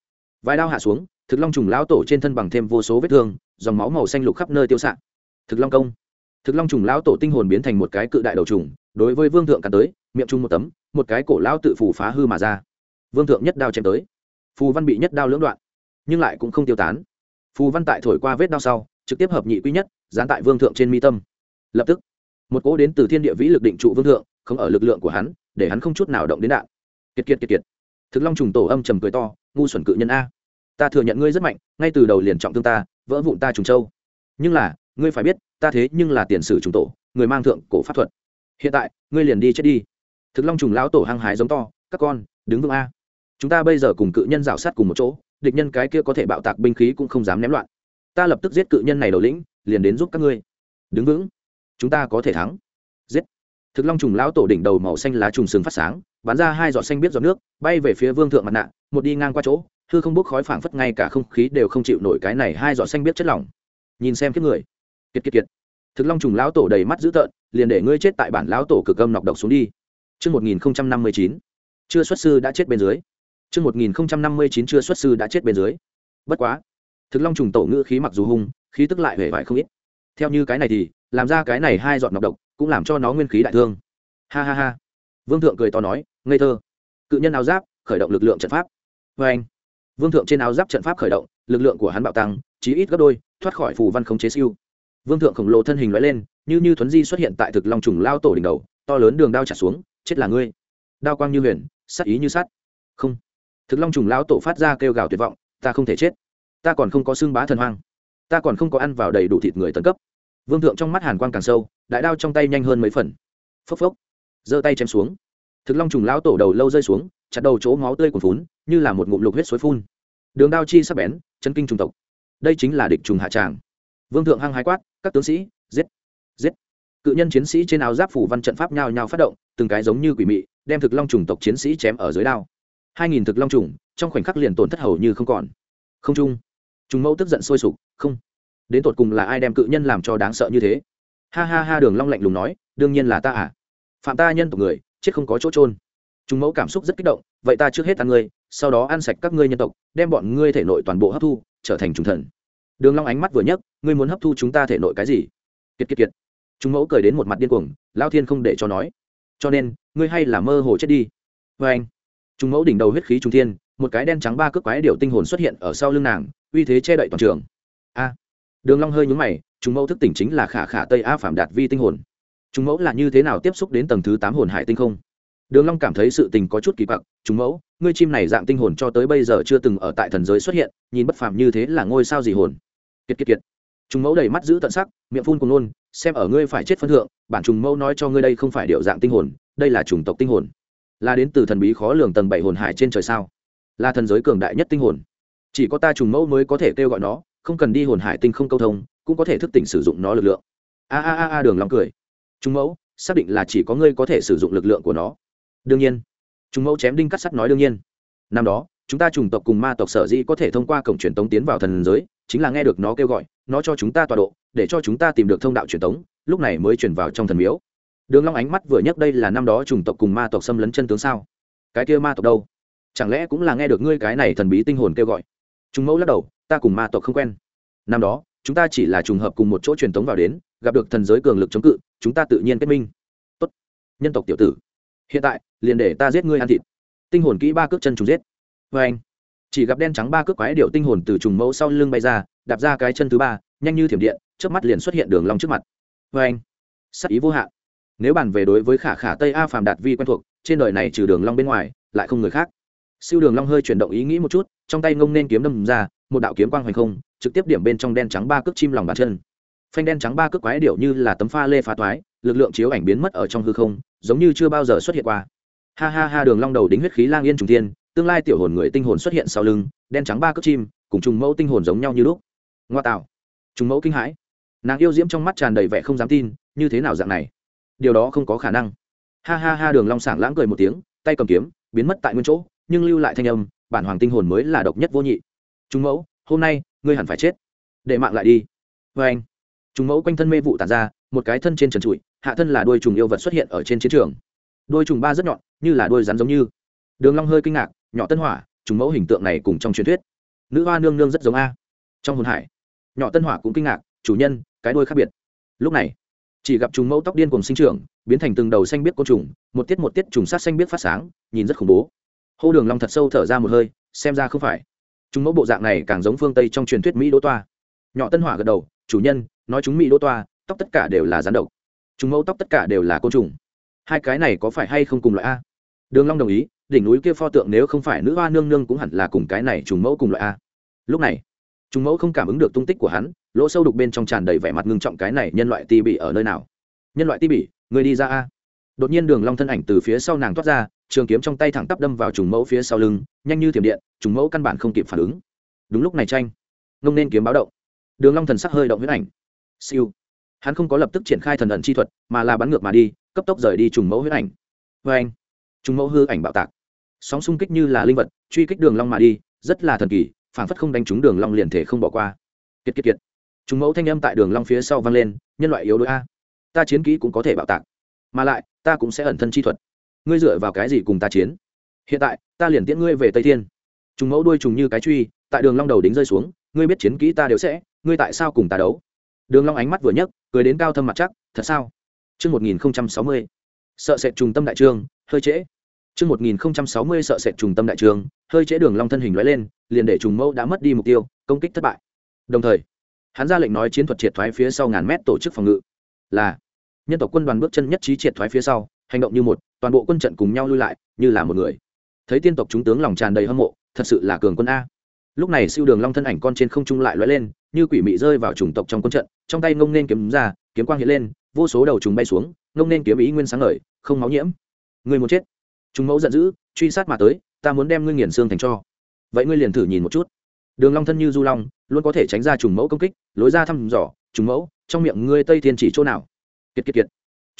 [SPEAKER 1] Vài đao hạ xuống, thực long trùng lão tổ trên thân bằng thêm vô số vết thương, dòng máu màu xanh lục khắp nơi tiêu s thực long công. Thực long trùng lão tổ tinh hồn biến thành một cái cự đại đầu trùng, đối với vương thượng cắn tới, miệng chung một tấm, một cái cổ lão tự phủ phá hư mà ra. Vương thượng nhất đao chém tới. Phù văn bị nhất đao lưỡng đoạn, nhưng lại cũng không tiêu tán. Phù văn tại thổi qua vết đao sau, trực tiếp hợp nhị quý nhất, dán tại vương thượng trên mi tâm. Lập tức, một cỗ đến từ thiên địa vĩ lực định trụ vương thượng, không ở lực lượng của hắn, để hắn không chút nào động đến đạn. Kiệt kiệt kiệt kiệt thực long trùng tổ âm trầm cười to, ngu xuẩn cự nhân a. Ta thừa nhận ngươi rất mạnh, ngay từ đầu liền trọng thương ta, vỡ vụn ta trùng châu. Nhưng là, ngươi phải biết, ta thế nhưng là tiền sử trùng tổ, người mang thượng cổ pháp thuật. Hiện tại, ngươi liền đi chết đi. Thực long trùng lão tổ hăng hái giống to, các con, đứng vững a. Chúng ta bây giờ cùng cự nhân rào sát cùng một chỗ, địch nhân cái kia có thể bạo tạc binh khí cũng không dám ném loạn. Ta lập tức giết cự nhân này đầu lĩnh, liền đến giúp các ngươi. Đứng vững. Chúng ta có thể thắng. Giết thực long trùng lão tổ đỉnh đầu màu xanh lá trùng sừng phát sáng bắn ra hai giọt xanh biết giọt nước bay về phía vương thượng mặt nạ một đi ngang qua chỗ hư không bốc khói phảng phất ngay cả không khí đều không chịu nổi cái này hai giọt xanh biết chất lỏng nhìn xem kiếp người kiệt kiệt kiệt thực long trùng lão tổ đầy mắt dữ tợn liền để ngươi chết tại bản lão tổ cực âm nọc độc xuống đi Trước 1059, chưa xuất sư đã chết bên dưới. Trước 1059 chưa xuất sư đã chết bên dưới. Bất quá, thực long trùng tổ ngữ khí mặc dù hung, khí tức lại hề vải không ít. Theo như cái này thì, làm ra cái này hai giọt nọc độc, cũng làm cho nó nguyên khí đại thương. Ha ha ha. Vương thượng cười to nói, ngây thơ. Cự nhân áo giáp, khởi động lực lượng trận pháp. vê anh. Vương thượng trên áo giáp trận pháp khởi động, lực lượng của hắn bạo tăng, chí ít gấp đôi, thoát khỏi phù văn khống chế siêu vương thượng khổng lồ thân hình loại lên như như thuấn di xuất hiện tại thực long trùng lao tổ đỉnh đầu to lớn đường đao trả xuống chết là ngươi đao quang như huyền sắt ý như sắt không thực long trùng lao tổ phát ra kêu gào tuyệt vọng ta không thể chết ta còn không có xương bá thần hoang ta còn không có ăn vào đầy đủ thịt người tấn cấp vương thượng trong mắt hàn quang càng sâu, đại đao trong tay nhanh hơn mấy phần. Phốc phốc. Giơ tay chém xuống. Thực long trùng lao tổ đầu lâu rơi xuống, chặt đầu chỗ máu tươi cuồn phún như là một ngụm lục huyết suối phun. Đường đao chi sắp bén, chân kinh trùng tộc. Đây chính là địch trùng hạ tràng. Vương thượng hăng hái quát, các tướng sĩ, giết giết. Cự nhân chiến sĩ trên áo giáp phủ văn trận pháp nhào nhào phát động, từng cái giống như quỷ mị, đem thực long trùng tộc chiến sĩ chém ở dưới đao. Hai nghìn thực long trùng, trong khoảnh khắc liền tổn thất hầu như không còn. Không trung. Trùng mẫu tức giận sôi sục, không đến tột cùng là ai đem cự nhân làm cho đáng sợ như thế? Ha ha ha, đường long lạnh lùng nói, đương nhiên là ta à. Phạm ta nhân tộc người, chết không có chỗ trôn chúng mẫu cảm xúc rất kích động, vậy ta trước hết ăn ngươi, sau đó ăn sạch các ngươi nhân tộc, đem bọn ngươi thể nội toàn bộ hấp thu, trở thành trùng thần. Đường long ánh mắt vừa nhấc, ngươi muốn hấp thu chúng ta thể nội cái gì? Kiệt kiệt kiệt. Chúng mẫu cười đến một mặt điên cuồng lao thiên không để cho nói. Cho nên, ngươi hay là mơ hồ chết đi. Với anh, chúng mẫu đỉnh đầu huyết khí trung thiên, một cái đen trắng ba cước quái điều tinh hồn xuất hiện ở sau lưng nàng, uy thế che đậy toàn trường. A đường long hơi nhướng mày chúng mẫu thức tỉnh chính là khả khả tây a phạm đạt vi tinh hồn. Chúng mẫu là như thế nào tiếp xúc đến tầng thứ tám hồn hải tinh không? Đường long cảm thấy sự tình có chút kỳ quặc chúng mẫu, ngươi chim này dạng tinh hồn cho tới bây giờ chưa từng ở tại thần giới xuất hiện, nhìn bất phàm như thế là ngôi sao gì hồn? Kiệt kiệt kiệt. Trùng mẫu đầy mắt giữ tận sắc, miệng phun cùng nôn, xem ở ngươi phải chết phân thượng, bản trùng mẫu nói cho ngươi đây không phải điệu dạng tinh hồn, đây là chủng tộc tinh hồn. Là đến từ thần bí khó lường tầng bảy hồn hải trên trời sao? Là thần giới cường đại nhất tinh hồn. Chỉ có ta trùng mẫu mới có thể kêu gọi nó không cần đi hồn hải tinh không câu thông, cũng có thể thức tỉnh sử dụng nó lực lượng. A a a a, đường lòng cười. Trung mẫu, xác định là chỉ có ngươi có thể sử dụng lực lượng của nó. Đương nhiên. Chúng mẫu chém đinh cắt sắt nói đương nhiên. Năm đó, chúng ta chủng tộc cùng ma tộc sở dĩ có thể thông qua cổng truyền tống tiến vào thần giới, chính là nghe được nó kêu gọi, nó cho chúng ta tọa độ, để cho chúng ta tìm được thông đạo truyền tống, lúc này mới chuyển vào trong thần miếu. Đường long ánh mắt vừa nhấc đây là năm đó chủng tộc cùng ma tộc xâm lấn chân tướng sao? Cái kia ma tộc đâu? Chẳng lẽ cũng là nghe được ngươi cái này thần bí tinh hồn kêu gọi? Chúng mẫu lắc đầu ta cùng ma tộc không quen. Năm đó, chúng ta chỉ là trùng hợp cùng một chỗ truyền tống vào đến, gặp được thần giới cường lực chống cự, chúng ta tự nhiên kết minh. Tốt. Nhân tộc tiểu tử, hiện tại, liền để ta giết ngươi ăn thịt. Tinh hồn kỹ ba cước chân trùng giết. Vê anh, chỉ gặp đen trắng ba cước quái điệu tinh hồn từ trùng mẫu sau lưng bay ra, đạp ra cái chân thứ ba, nhanh như thiểm điện trước mắt liền xuất hiện đường long trước mặt. Vê anh sắc ý vô hạn. Nếu bàn về đối với khả khả tây a phàm đạt vi quen thuộc, trên đời này trừ đường long bên ngoài, lại không người khác siêu đường long hơi chuyển động ý nghĩ một chút, trong tay ngông nên kiếm đâm ra, một đạo kiếm quang hoành không, trực tiếp điểm bên trong đen trắng ba cước chim lòng bàn chân. Phanh đen trắng ba cước quái điệu như là tấm pha lê phá toái, lực lượng chiếu ảnh biến mất ở trong hư không, giống như chưa bao giờ xuất hiện qua. Ha ha ha, đường long đầu đính huyết khí lang yên trùng thiên, tương lai tiểu hồn người tinh hồn xuất hiện sau lưng, đen trắng ba cước chim, cùng trùng mẫu tinh hồn giống nhau như lúc. Ngoa tạo. Trùng mẫu kinh hãi. Nàng yêu diễm trong mắt tràn đầy vẻ không dám tin, như thế nào dạng này? Điều đó không có khả năng. Ha ha ha, đường long sảng lãng cười một tiếng, tay cầm kiếm, biến mất tại nguyên chỗ nhưng lưu lại thanh âm, bản hoàng tinh hồn mới là độc nhất vô nhị. Chúng mẫu, hôm nay, ngươi hẳn phải chết. Để mạng lại đi. Với anh chúng mẫu quanh thân mê vụ tàn ra, một cái thân trên trần trụi, hạ thân là đôi trùng yêu vật xuất hiện ở trên chiến trường. Đôi trùng ba rất nhọn, như là đôi rắn giống như. Đường long hơi kinh ngạc, nhỏ tân hỏa trùng mẫu hình tượng này cùng trong truyền thuyết. Nữ hoa nương nương rất giống a. Trong hồn hải, nhỏ tân hỏa cũng kinh ngạc, chủ nhân, cái đuôi khác biệt. Lúc này, chỉ gặp trùng mẫu tóc điên cùng sinh trưởng, biến thành từng đầu xanh biết côn trùng, một tiết một tiết trùng sát xanh biết phát sáng, nhìn rất khủng bố hô đường long thật sâu thở ra một hơi, xem ra không phải. Chúng mẫu bộ dạng này càng giống phương tây trong truyền thuyết mỹ đỗ toa. Nhỏ tân hỏa gật đầu, chủ nhân, nói chúng mỹ đỗ toa, tóc tất cả đều là rắn độc. Chúng mẫu tóc tất cả đều là côn trùng. Hai cái này có phải hay không cùng loại a? Đường long đồng ý, đỉnh núi kia pho tượng nếu không phải nữ hoa nương nương cũng hẳn là cùng cái này trùng mẫu cùng loại a. Lúc này trùng mẫu không cảm ứng được tung tích của hắn, lỗ sâu đục bên trong tràn đầy vẻ mặt ngưng trọng cái này nhân loại ti bỉ ở nơi nào? Nhân loại ti bỉ, người đi ra a. Đột nhiên đường long thân ảnh từ phía sau nàng thoát ra trường kiếm trong tay thẳng tắp đâm vào trùng mẫu phía sau lưng, nhanh như thiểm điện, trùng mẫu căn bản không kịp phản ứng. Đúng lúc này tranh, ngông nên kiếm báo động. Đường long thần sắc hơi động huyết ảnh. Siêu. Hắn không có lập tức triển khai thần ẩn chi thuật, mà là bắn ngược mà đi, cấp tốc rời đi trùng mẫu huyết ảnh. Với anh trùng mẫu hư ảnh bạo tạc. Sóng xung kích như là linh vật, truy kích đường long mà đi, rất là thần kỳ phảng phất không đánh trúng đường long liền thể không bỏ qua. Kiệt kiệt kiệt. Trùng mẫu thanh âm tại đường long phía sau vang lên, nhân loại yếu đuối a. Ta chiến kỹ cũng có thể bạo tạc. Mà lại, ta cũng sẽ ẩn thân chi thuật ngươi dựa vào cái gì cùng ta chiến? Hiện tại, ta liền tiễn ngươi về tây thiên. Trùng mẫu đuôi trùng như cái truy, tại đường long đầu đính rơi xuống, ngươi biết chiến kỹ ta đều sẽ, ngươi tại sao cùng ta đấu? Đường long ánh mắt vừa nhấc, cười đến cao thâm mặt chắc, thật sao? Chương một nghìn sáu mươi, sợ sệt trùng tâm đại trương, hơi trễ. Chương một nghìn sáu mươi, sợ sệt trùng tâm đại trương, hơi trễ đường long thân hình lóe lên, liền để trùng mẫu đã mất đi mục tiêu, công kích thất bại. Đồng thời, hắn ra lệnh nói chiến thuật triệt thoái phía sau ngàn mét tổ chức phòng ngự. Là, nhân tộc quân đoàn bước chân nhất trí triệt thoái phía sau hành động như một, toàn bộ quân trận cùng nhau lui lại, như là một người. Thấy tiên tộc chúng tướng lòng tràn đầy hâm mộ, thật sự là cường quân a. Lúc này siêu đường long thân ảnh con trên không trung lại lóe lên, như quỷ mị rơi vào chủng tộc trong quân trận, trong tay ngông nên kiếm ra, kiếm quang hiện lên, vô số đầu trùng bay xuống, ngông nên kiếm ý nguyên sáng ngời, không máu nhiễm. Người muốn chết. Chúng mẫu giận dữ, truy sát mà tới, ta muốn đem ngươi nghiền xương thành cho. Vậy ngươi liền thử nhìn một chút. Đường long thân như du long, luôn có thể tránh ra trùng mẫu công kích, lối ra thăm dò, trùng mẫu, trong miệng ngươi tây thiên chỉ chỗ nào? Kiệt kiệt kiệt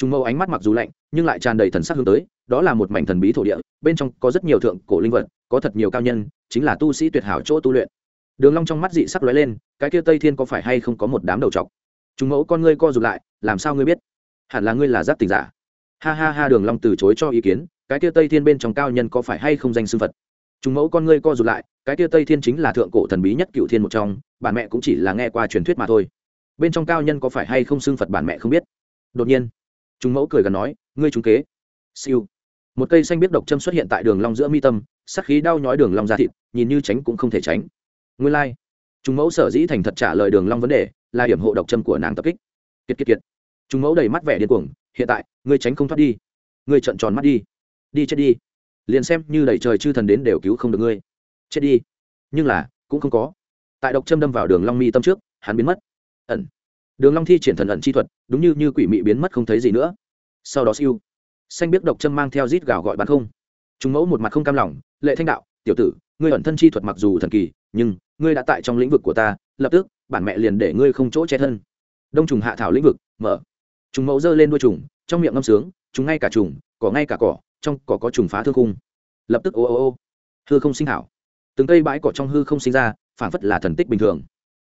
[SPEAKER 1] trùng mẫu ánh mắt mặc dù lạnh, nhưng lại tràn đầy thần sắc hướng tới, đó là một mảnh thần bí thổ địa, bên trong có rất nhiều thượng cổ linh vật, có thật nhiều cao nhân, chính là tu sĩ tuyệt hảo chỗ tu luyện. Đường long trong mắt dị sắc lóe lên, cái kia tây thiên có phải hay không có một đám đầu trọc? Trùng mẫu, con ngươi co rụt lại, làm sao ngươi biết? Hẳn là ngươi là giáp tình giả. Ha ha ha, đường long từ chối cho ý kiến, cái kia tây thiên bên trong cao nhân có phải hay không danh sư phật? Trùng mẫu, con ngươi co rụt lại, cái kia tây thiên chính là thượng cổ thần bí nhất cựu thiên một trong, bản mẹ cũng chỉ là nghe qua truyền thuyết mà thôi. Bên trong cao nhân có phải hay không xưng phật bản mẹ không biết? Đột nhiên trùng mẫu cười gần nói, ngươi trúng kế. Siêu. Một cây xanh biết độc châm xuất hiện tại đường long giữa mi tâm sắc khí đau nhói đường long ra thịt, nhìn như tránh cũng không thể tránh. Nguyên lai like. trùng mẫu sở dĩ thành thật trả lời đường long vấn đề, là điểm hộ độc châm của nàng tập kích. Kiệt kiệt kiệt. Trùng mẫu đầy mắt vẻ điên cuồng, hiện tại, ngươi tránh không thoát đi. Ngươi trợn tròn mắt đi. Đi chết đi. Liền xem như đẩy trời chư thần đến đều cứu không được ngươi. Chết đi. Nhưng là, cũng không có. Tại độc châm đâm vào đường long mi tâm trước, hắn biến mất. Ẩn đường long thi triển thần ẩn chi thuật, đúng như như quỷ mị biến mất không thấy gì nữa. Sau đó siêu. Xanh biết độc châm mang theo rít gào gọi bắn không. Chúng mẫu một mặt không cam lòng, lệ thanh đạo, tiểu tử, ngươi ẩn thân chi thuật mặc dù thần kỳ, nhưng ngươi đã tại trong lĩnh vực của ta, lập tức, bản mẹ liền để ngươi không chỗ che thân. Đông trùng hạ thảo lĩnh vực, mở. Chúng mẫu giơ lên đuôi trùng, trong miệng ngâm sướng chúng ngay cả trùng, cỏ ngay cả cỏ, trong cỏ có trùng phá thương khung. Lập tức ô ô ô. Hư không sinh hảo từng cây bãi cỏ trong hư không sinh ra phản phất là thần tích bình thường.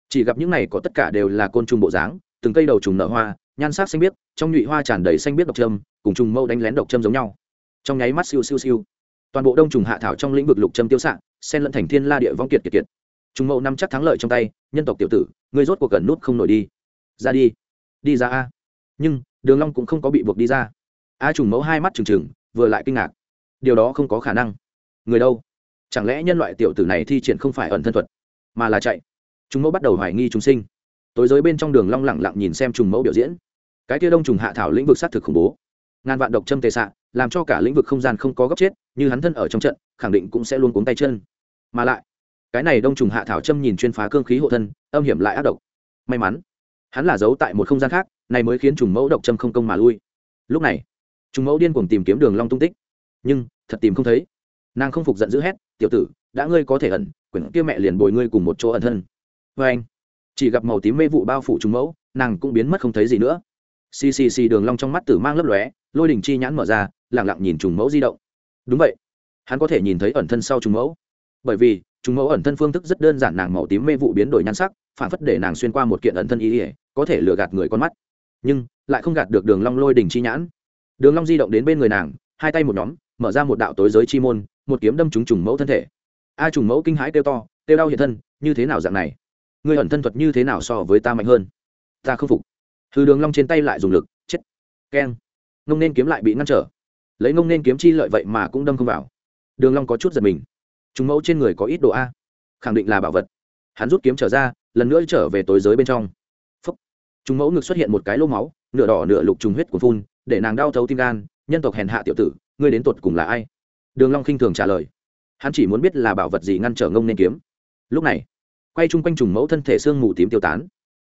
[SPEAKER 1] Chỉ gặp những này có tất cả đều là côn trùng bộ dáng từng cây đầu trùng nở hoa, nhan sắc xanh biếc, trong nhụy hoa tràn đầy xanh biếc độc trâm cùng trùng mâu đánh lén độc trâm giống nhau. Trong nháy mắt siêu siêu siêu, toàn bộ đông trùng hạ thảo trong lĩnh vực lục trâm tiêu xạ, xen lẫn thành thiên la địa vong kiệt kiệt kiệt. Trùng mâu nắm chắc thắng lợi trong tay, nhân tộc tiểu tử, ngươi rốt cuộc cần nút không nổi đi. Ra đi. Đi ra a. Nhưng, đường long cũng không có bị buộc đi ra. A trùng mẫu hai mắt trừng trừng, vừa lại kinh ngạc. Điều đó không có khả năng. Người đâu? Chẳng lẽ nhân loại tiểu tử này thi triển không phải ẩn thân thuật, mà là chạy? Chúng mẫu bắt đầu hoài nghi chúng sinh tối giới bên trong đường long lặng lặng nhìn xem trùng mẫu biểu diễn. Cái kia đông trùng hạ thảo lĩnh vực sát thực khủng bố. Ngàn vạn độc châm tề xạ, làm cho cả lĩnh vực không gian không có góc chết, như hắn thân ở trong trận, khẳng định cũng sẽ luôn cuống tay chân. Mà lại, cái này đông trùng hạ thảo châm nhìn chuyên phá cương khí hộ thân, âm hiểm lại ác độc. May mắn, hắn là giấu tại một không gian khác, này mới khiến trùng mẫu độc châm không công mà lui. Lúc này, trùng mẫu điên cuồng tìm kiếm đường long tung tích. Nhưng, thật tìm không thấy. Nàng không phục giận dữ hét, tiểu tử, đã ngươi có thể ẩn, quyển kia mẹ liền bồi ngươi cùng một chỗ ẩn thân. Với anh chỉ gặp màu tím mê vụ bao phủ trùng mẫu, nàng cũng biến mất không thấy gì nữa. Xì xì xì đường long trong mắt tử mang lấp lóe, lôi đỉnh chi nhãn mở ra, lặng lặng nhìn trùng mẫu di động. Đúng vậy. Hắn có thể nhìn thấy ẩn thân sau trùng mẫu. Bởi vì, trùng mẫu ẩn thân phương thức rất đơn giản, nàng màu tím mê vụ biến đổi nhan sắc, phản phất để nàng xuyên qua một kiện ẩn thân ý ỉa có thể lừa gạt người con mắt. Nhưng, lại không gạt được đường long lôi đỉnh chi nhãn. Đường long di động đến bên người nàng, hai tay một nhóm, mở ra một đạo tối giới chi môn, một kiếm đâm trúng trùng mẫu thân thể. A trùng mẫu kinh hãi kêu to, kêu đau hiện thân, như thế nào dạng này? Ngươi ẩn thân thuật như thế nào so với ta mạnh hơn? Ta không phục. Hư đường long trên tay lại dùng lực, chết. Keng. Ngông nên kiếm lại bị ngăn trở. Lấy ngông nên kiếm chi lợi vậy mà cũng đâm không vào. Đường long có chút giật mình. Chúng mẫu trên người có ít đồ a. Khẳng định là bảo vật. Hắn rút kiếm trở ra, lần nữa trở về tối giới bên trong. Phúc. Chúng mẫu ngực xuất hiện một cái lỗ máu, nửa đỏ nửa lục trùng huyết của phun, để nàng đau thấu tim gan, nhân tộc hèn hạ tiểu tử, ngươi đến tột cùng là ai? Đường long khinh thường trả lời. Hắn chỉ muốn biết là bảo vật gì ngăn trở ngông nên kiếm. Lúc này quay chung quanh trùng mẫu thân thể xương mù tím tiêu tán.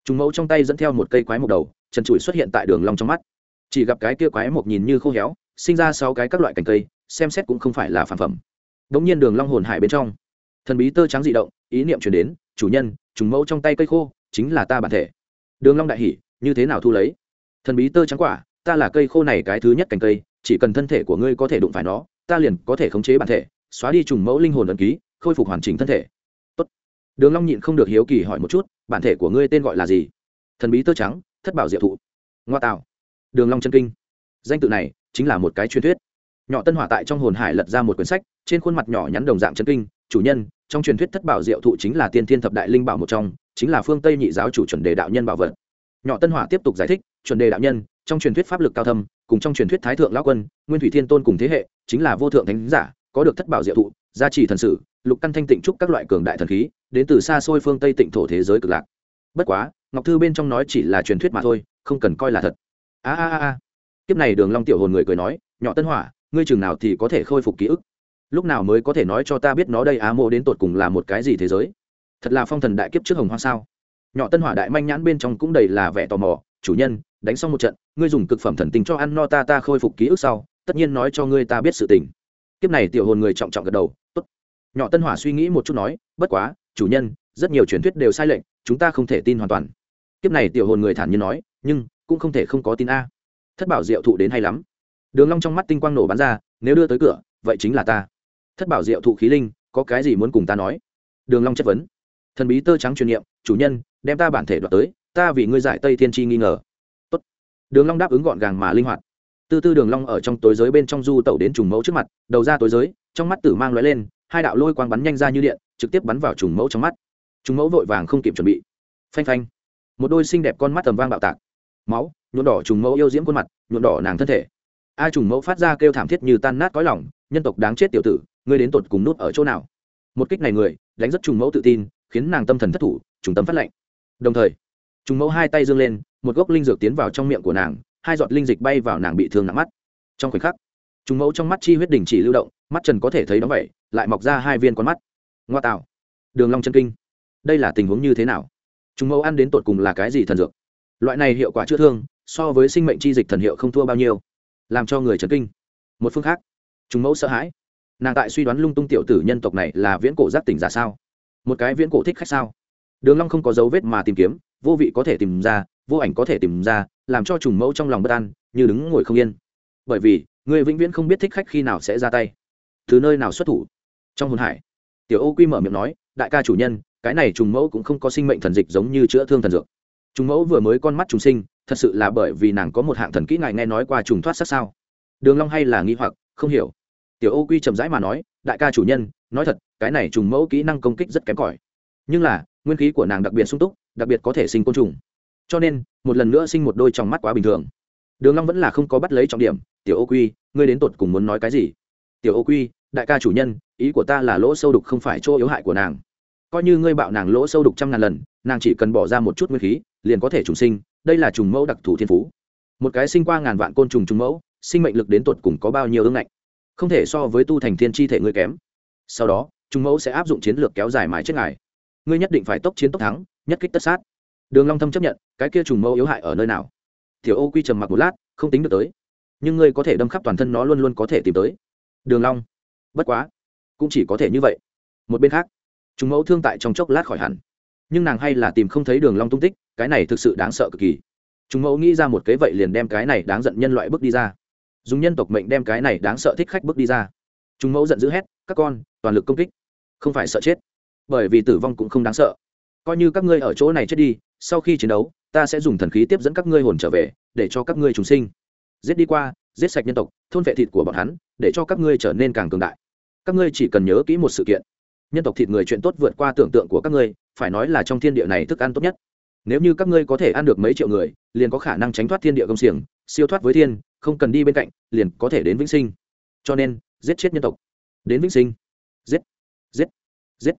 [SPEAKER 1] Trùng mẫu trong tay dẫn theo một cây quái mộc đầu, trần trụi xuất hiện tại đường long trong mắt. Chỉ gặp cái kia quái mộc nhìn như khô héo, sinh ra sáu cái các loại cành cây, xem xét cũng không phải là phản phẩm. Đống nhiên đường long hồn hải bên trong, thần bí tơ trắng dị động, ý niệm truyền đến, chủ nhân, trùng mẫu trong tay cây khô, chính là ta bản thể. Đường long đại hỉ, như thế nào thu lấy? Thần bí tơ trắng quả, ta là cây khô này cái thứ nhất cành cây, chỉ cần thân thể của ngươi có thể đụng phải nó, ta liền có thể khống chế bản thể, xóa đi trùng mẫu linh hồn ẩn ký, khôi phục hoàn chỉnh thân thể đường long nhịn không được hiếu kỳ hỏi một chút, bản thể của ngươi tên gọi là gì? Thần bí tơ trắng, thất bảo diệu thụ. Ngoa tạo. Đường long chân kinh. Danh tự này chính là một cái truyền thuyết. Nhỏ tân hỏa tại trong hồn hải lật ra một quyển sách, trên khuôn mặt nhỏ nhắn đồng dạng chân kinh, chủ nhân, trong truyền thuyết thất bảo diệu thụ chính là tiên thiên thập đại linh bảo một trong, chính là phương tây nhị giáo chủ chuẩn đề đạo nhân bảo vật. Nhỏ tân hỏa tiếp tục giải thích, chuẩn đề đạo nhân, trong truyền thuyết pháp lực cao thâm, cùng trong truyền thuyết thái thượng lão quân, nguyên thủy thiên tôn cùng thế hệ, chính là vô thượng thánh giả, có được thất bảo diệu thụ, gia trì thần sử lục căn thanh tịnh trúc các loại cường đại thần khí, đến từ xa xôi phương tây tịnh thổ thế giới cực lạc. Bất quá, ngọc thư bên trong nói chỉ là truyền thuyết mà thôi, không cần coi là thật. A a a kiếp này đường long tiểu hồn người cười nói, nhỏ tân hỏa, ngươi chừng nào thì có thể khôi phục ký ức? Lúc nào mới có thể nói cho ta biết nó đây á mô đến tột cùng là một cái gì thế giới? Thật là phong thần đại kiếp trước hồng hoa sao? Nhỏ tân hỏa đại manh nhãn bên trong cũng đầy là vẻ tò mò, chủ nhân, đánh xong một trận, ngươi dùng cực phẩm thần tình cho ăn no ta ta khôi phục ký ức sau, tất nhiên nói cho ngươi ta biết sự tình. Kiếp này tiểu hồn người trọng trọng gật đầu, tốt nhỏ tân hỏa suy nghĩ một chút nói, bất quá, chủ nhân, rất nhiều truyền thuyết đều sai lệch, chúng ta không thể tin hoàn toàn. Kiếp này tiểu hồn người thản nhiên nói, nhưng, cũng không thể không có tin a. Thất bảo diệu thụ đến hay lắm. Đường long trong mắt tinh quang nổ bắn ra, nếu đưa tới cửa, vậy chính là ta. Thất bảo diệu thụ khí linh, có cái gì muốn cùng ta nói? Đường long chất vấn, thần bí tơ trắng truyền niệm, chủ nhân, đem ta bản thể đoạt tới, ta vì ngươi giải tây thiên chi nghi ngờ. Tốt. Đường long đáp ứng gọn gàng mà linh hoạt. Tư tư đường long ở trong tối giới bên trong du tẩu đến trùng mẫu trước mặt, đầu ra tối giới, trong mắt tử mang lóe lên hai đạo lôi quang bắn nhanh ra như điện, trực tiếp bắn vào trùng mẫu trong mắt. Trùng mẫu vội vàng không kịp chuẩn bị. Phanh phanh. Một đôi xinh đẹp con mắt tầm vang bạo tạc. Máu, nhuộm đỏ trùng mẫu yêu diễm khuôn mặt, nhuộm đỏ nàng thân thể. A trùng mẫu phát ra kêu thảm thiết như tan nát cõi lòng, nhân tộc đáng chết tiểu tử, ngươi đến tột cùng nút ở chỗ nào? Một kích này người, đánh rất trùng mẫu tự tin, khiến nàng tâm thần thất thủ, trùng tâm phát lệnh đồng thời, trùng mẫu hai tay dương lên, một gốc linh dược tiến vào trong miệng của nàng, hai giọt linh dịch bay vào nàng bị thương nặng mắt. Trong khoảnh khắc trùng mẫu trong mắt chi huyết đỉnh chỉ lưu động, mắt trần có thể thấy đó vậy, lại mọc ra hai viên con mắt. Ngoa tạo. Đường long chân kinh. Đây là tình huống như thế nào? Trùng mẫu ăn đến tột cùng là cái gì thần dược? Loại này hiệu quả chữa thương, so với sinh mệnh chi dịch thần hiệu không thua bao nhiêu. Làm cho người chấn kinh. Một phương khác, trùng mẫu sợ hãi. Nàng tại suy đoán lung tung tiểu tử nhân tộc này là viễn cổ giác tỉnh giả sao? Một cái viễn cổ thích khách sao? Đường long không có dấu vết mà tìm kiếm, vô vị có thể tìm ra, vô ảnh có thể tìm ra, làm cho trùng mẫu trong lòng bất an, như đứng ngồi không yên. Bởi vì ngươi vĩnh viễn không biết thích khách khi nào sẽ ra tay. Từ nơi nào xuất thủ? Trong hồn hải. Tiểu ô quy mở miệng nói, đại ca chủ nhân, cái này trùng mẫu cũng không có sinh mệnh thần dịch giống như chữa thương thần dược. Trùng mẫu vừa mới con mắt trùng sinh, thật sự là bởi vì nàng có một hạng thần kỹ ngài nghe nói qua trùng thoát sát sao? Đường long hay là nghi hoặc, không hiểu. Tiểu ô quy chậm rãi mà nói, đại ca chủ nhân, nói thật, cái này trùng mẫu kỹ năng công kích rất kém cỏi. Nhưng là, nguyên khí của nàng đặc biệt sung túc, đặc biệt có thể sinh côn trùng. Cho nên, một lần nữa sinh một đôi trong mắt quá bình thường. Đường long vẫn là không có bắt lấy trọng điểm tiểu ô quy, ngươi đến tột cùng muốn nói cái gì? Tiểu ô quy, đại ca chủ nhân, ý của ta là lỗ sâu đục không phải chỗ yếu hại của nàng. Coi như ngươi bạo nàng lỗ sâu đục trăm ngàn lần, nàng chỉ cần bỏ ra một chút nguyên khí, liền có thể trùng sinh, đây là trùng mẫu đặc thù thiên phú. Một cái sinh qua ngàn vạn côn trùng trùng mẫu, sinh mệnh lực đến tột cùng có bao nhiêu ương ngạnh? Không thể so với tu thành thiên chi thể ngươi kém. Sau đó, trùng mẫu sẽ áp dụng chiến lược kéo dài mãi chết ngài. Ngươi nhất định phải tốc chiến tốc thắng, nhất kích tất sát. Đường long thâm chấp nhận, cái kia trùng mẫu yếu hại ở nơi nào? Tiểu ô quy trầm mặc một lát, không tính được tới nhưng ngươi có thể đâm khắp toàn thân nó luôn luôn có thể tìm tới. Đường long, bất quá, cũng chỉ có thể như vậy. Một bên khác, chúng mẫu thương tại trong chốc lát khỏi hẳn. Nhưng nàng hay là tìm không thấy đường long tung tích, cái này thực sự đáng sợ cực kỳ. Chúng mẫu nghĩ ra một kế vậy liền đem cái này đáng giận nhân loại bước đi ra. Dùng nhân tộc mệnh đem cái này đáng sợ thích khách bước đi ra. Chúng mẫu giận dữ hét, các con, toàn lực công kích, không phải sợ chết, bởi vì tử vong cũng không đáng sợ. Coi như các ngươi ở chỗ này chết đi, sau khi chiến đấu, ta sẽ dùng thần khí tiếp dẫn các ngươi hồn trở về, để cho các ngươi trùng sinh giết đi qua, giết sạch nhân tộc, thôn vệ thịt của bọn hắn, để cho các ngươi trở nên càng cường đại. Các ngươi chỉ cần nhớ kỹ một sự kiện. Nhân tộc thịt người chuyện tốt vượt qua tưởng tượng của các ngươi, phải nói là trong thiên địa này thức ăn tốt nhất. Nếu như các ngươi có thể ăn được mấy triệu người, liền có khả năng tránh thoát thiên địa công xiềng, siêu thoát với thiên, không cần đi bên cạnh, liền có thể đến vĩnh sinh. Cho nên, giết chết nhân tộc. Đến vĩnh sinh. Giết. Giết. Giết.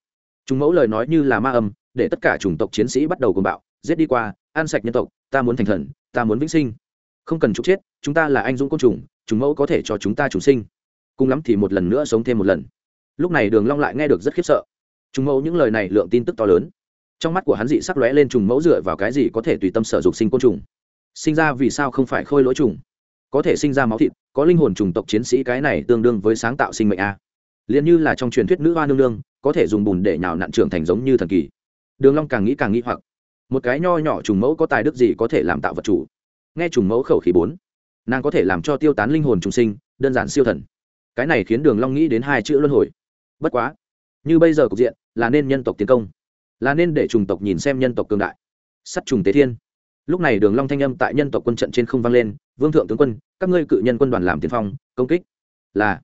[SPEAKER 1] Chúng mẫu lời nói như là ma âm, để tất cả chủng tộc chiến sĩ bắt đầu cùng bạo. Giết đi qua, ăn sạch nhân tộc, ta muốn thành thần, ta muốn vĩnh sinh không cần chúc chết, chúng ta là anh dũng côn trùng, chúng mẫu có thể cho chúng ta trùng sinh. Cùng lắm thì một lần nữa sống thêm một lần. Lúc này đường long lại nghe được rất khiếp sợ. Chúng mẫu những lời này lượng tin tức to lớn. Trong mắt của hắn dị sắc lóe lên trùng mẫu dựa vào cái gì có thể tùy tâm sở dục sinh côn trùng? Sinh ra vì sao không phải khôi lỗi trùng? Có thể sinh ra máu thịt, có linh hồn trùng tộc chiến sĩ cái này tương đương với sáng tạo sinh mệnh a. Liền như là trong truyền thuyết nữ hoa nương nương, có thể dùng bùn để nhào nặn trưởng thành giống như thần kỳ. Đường long càng nghĩ càng nghĩ hoặc. Một cái nho nhỏ trùng mẫu có tài đức gì có thể làm tạo vật chủ? Nghe trùng mẫu khẩu khí bốn. Nàng có thể làm cho tiêu tán linh hồn trùng sinh, đơn giản siêu thần. Cái này khiến đường long nghĩ đến hai chữ luân hồi. Bất quá, như bây giờ cục diện, là nên nhân tộc tiến công. Là nên để trùng tộc nhìn xem nhân tộc cường đại. Sắt trùng tế thiên. Lúc này đường long thanh âm tại nhân tộc quân trận trên không vang lên, vương thượng tướng quân, các ngươi cự nhân quân đoàn làm tiên phong, công kích. Là,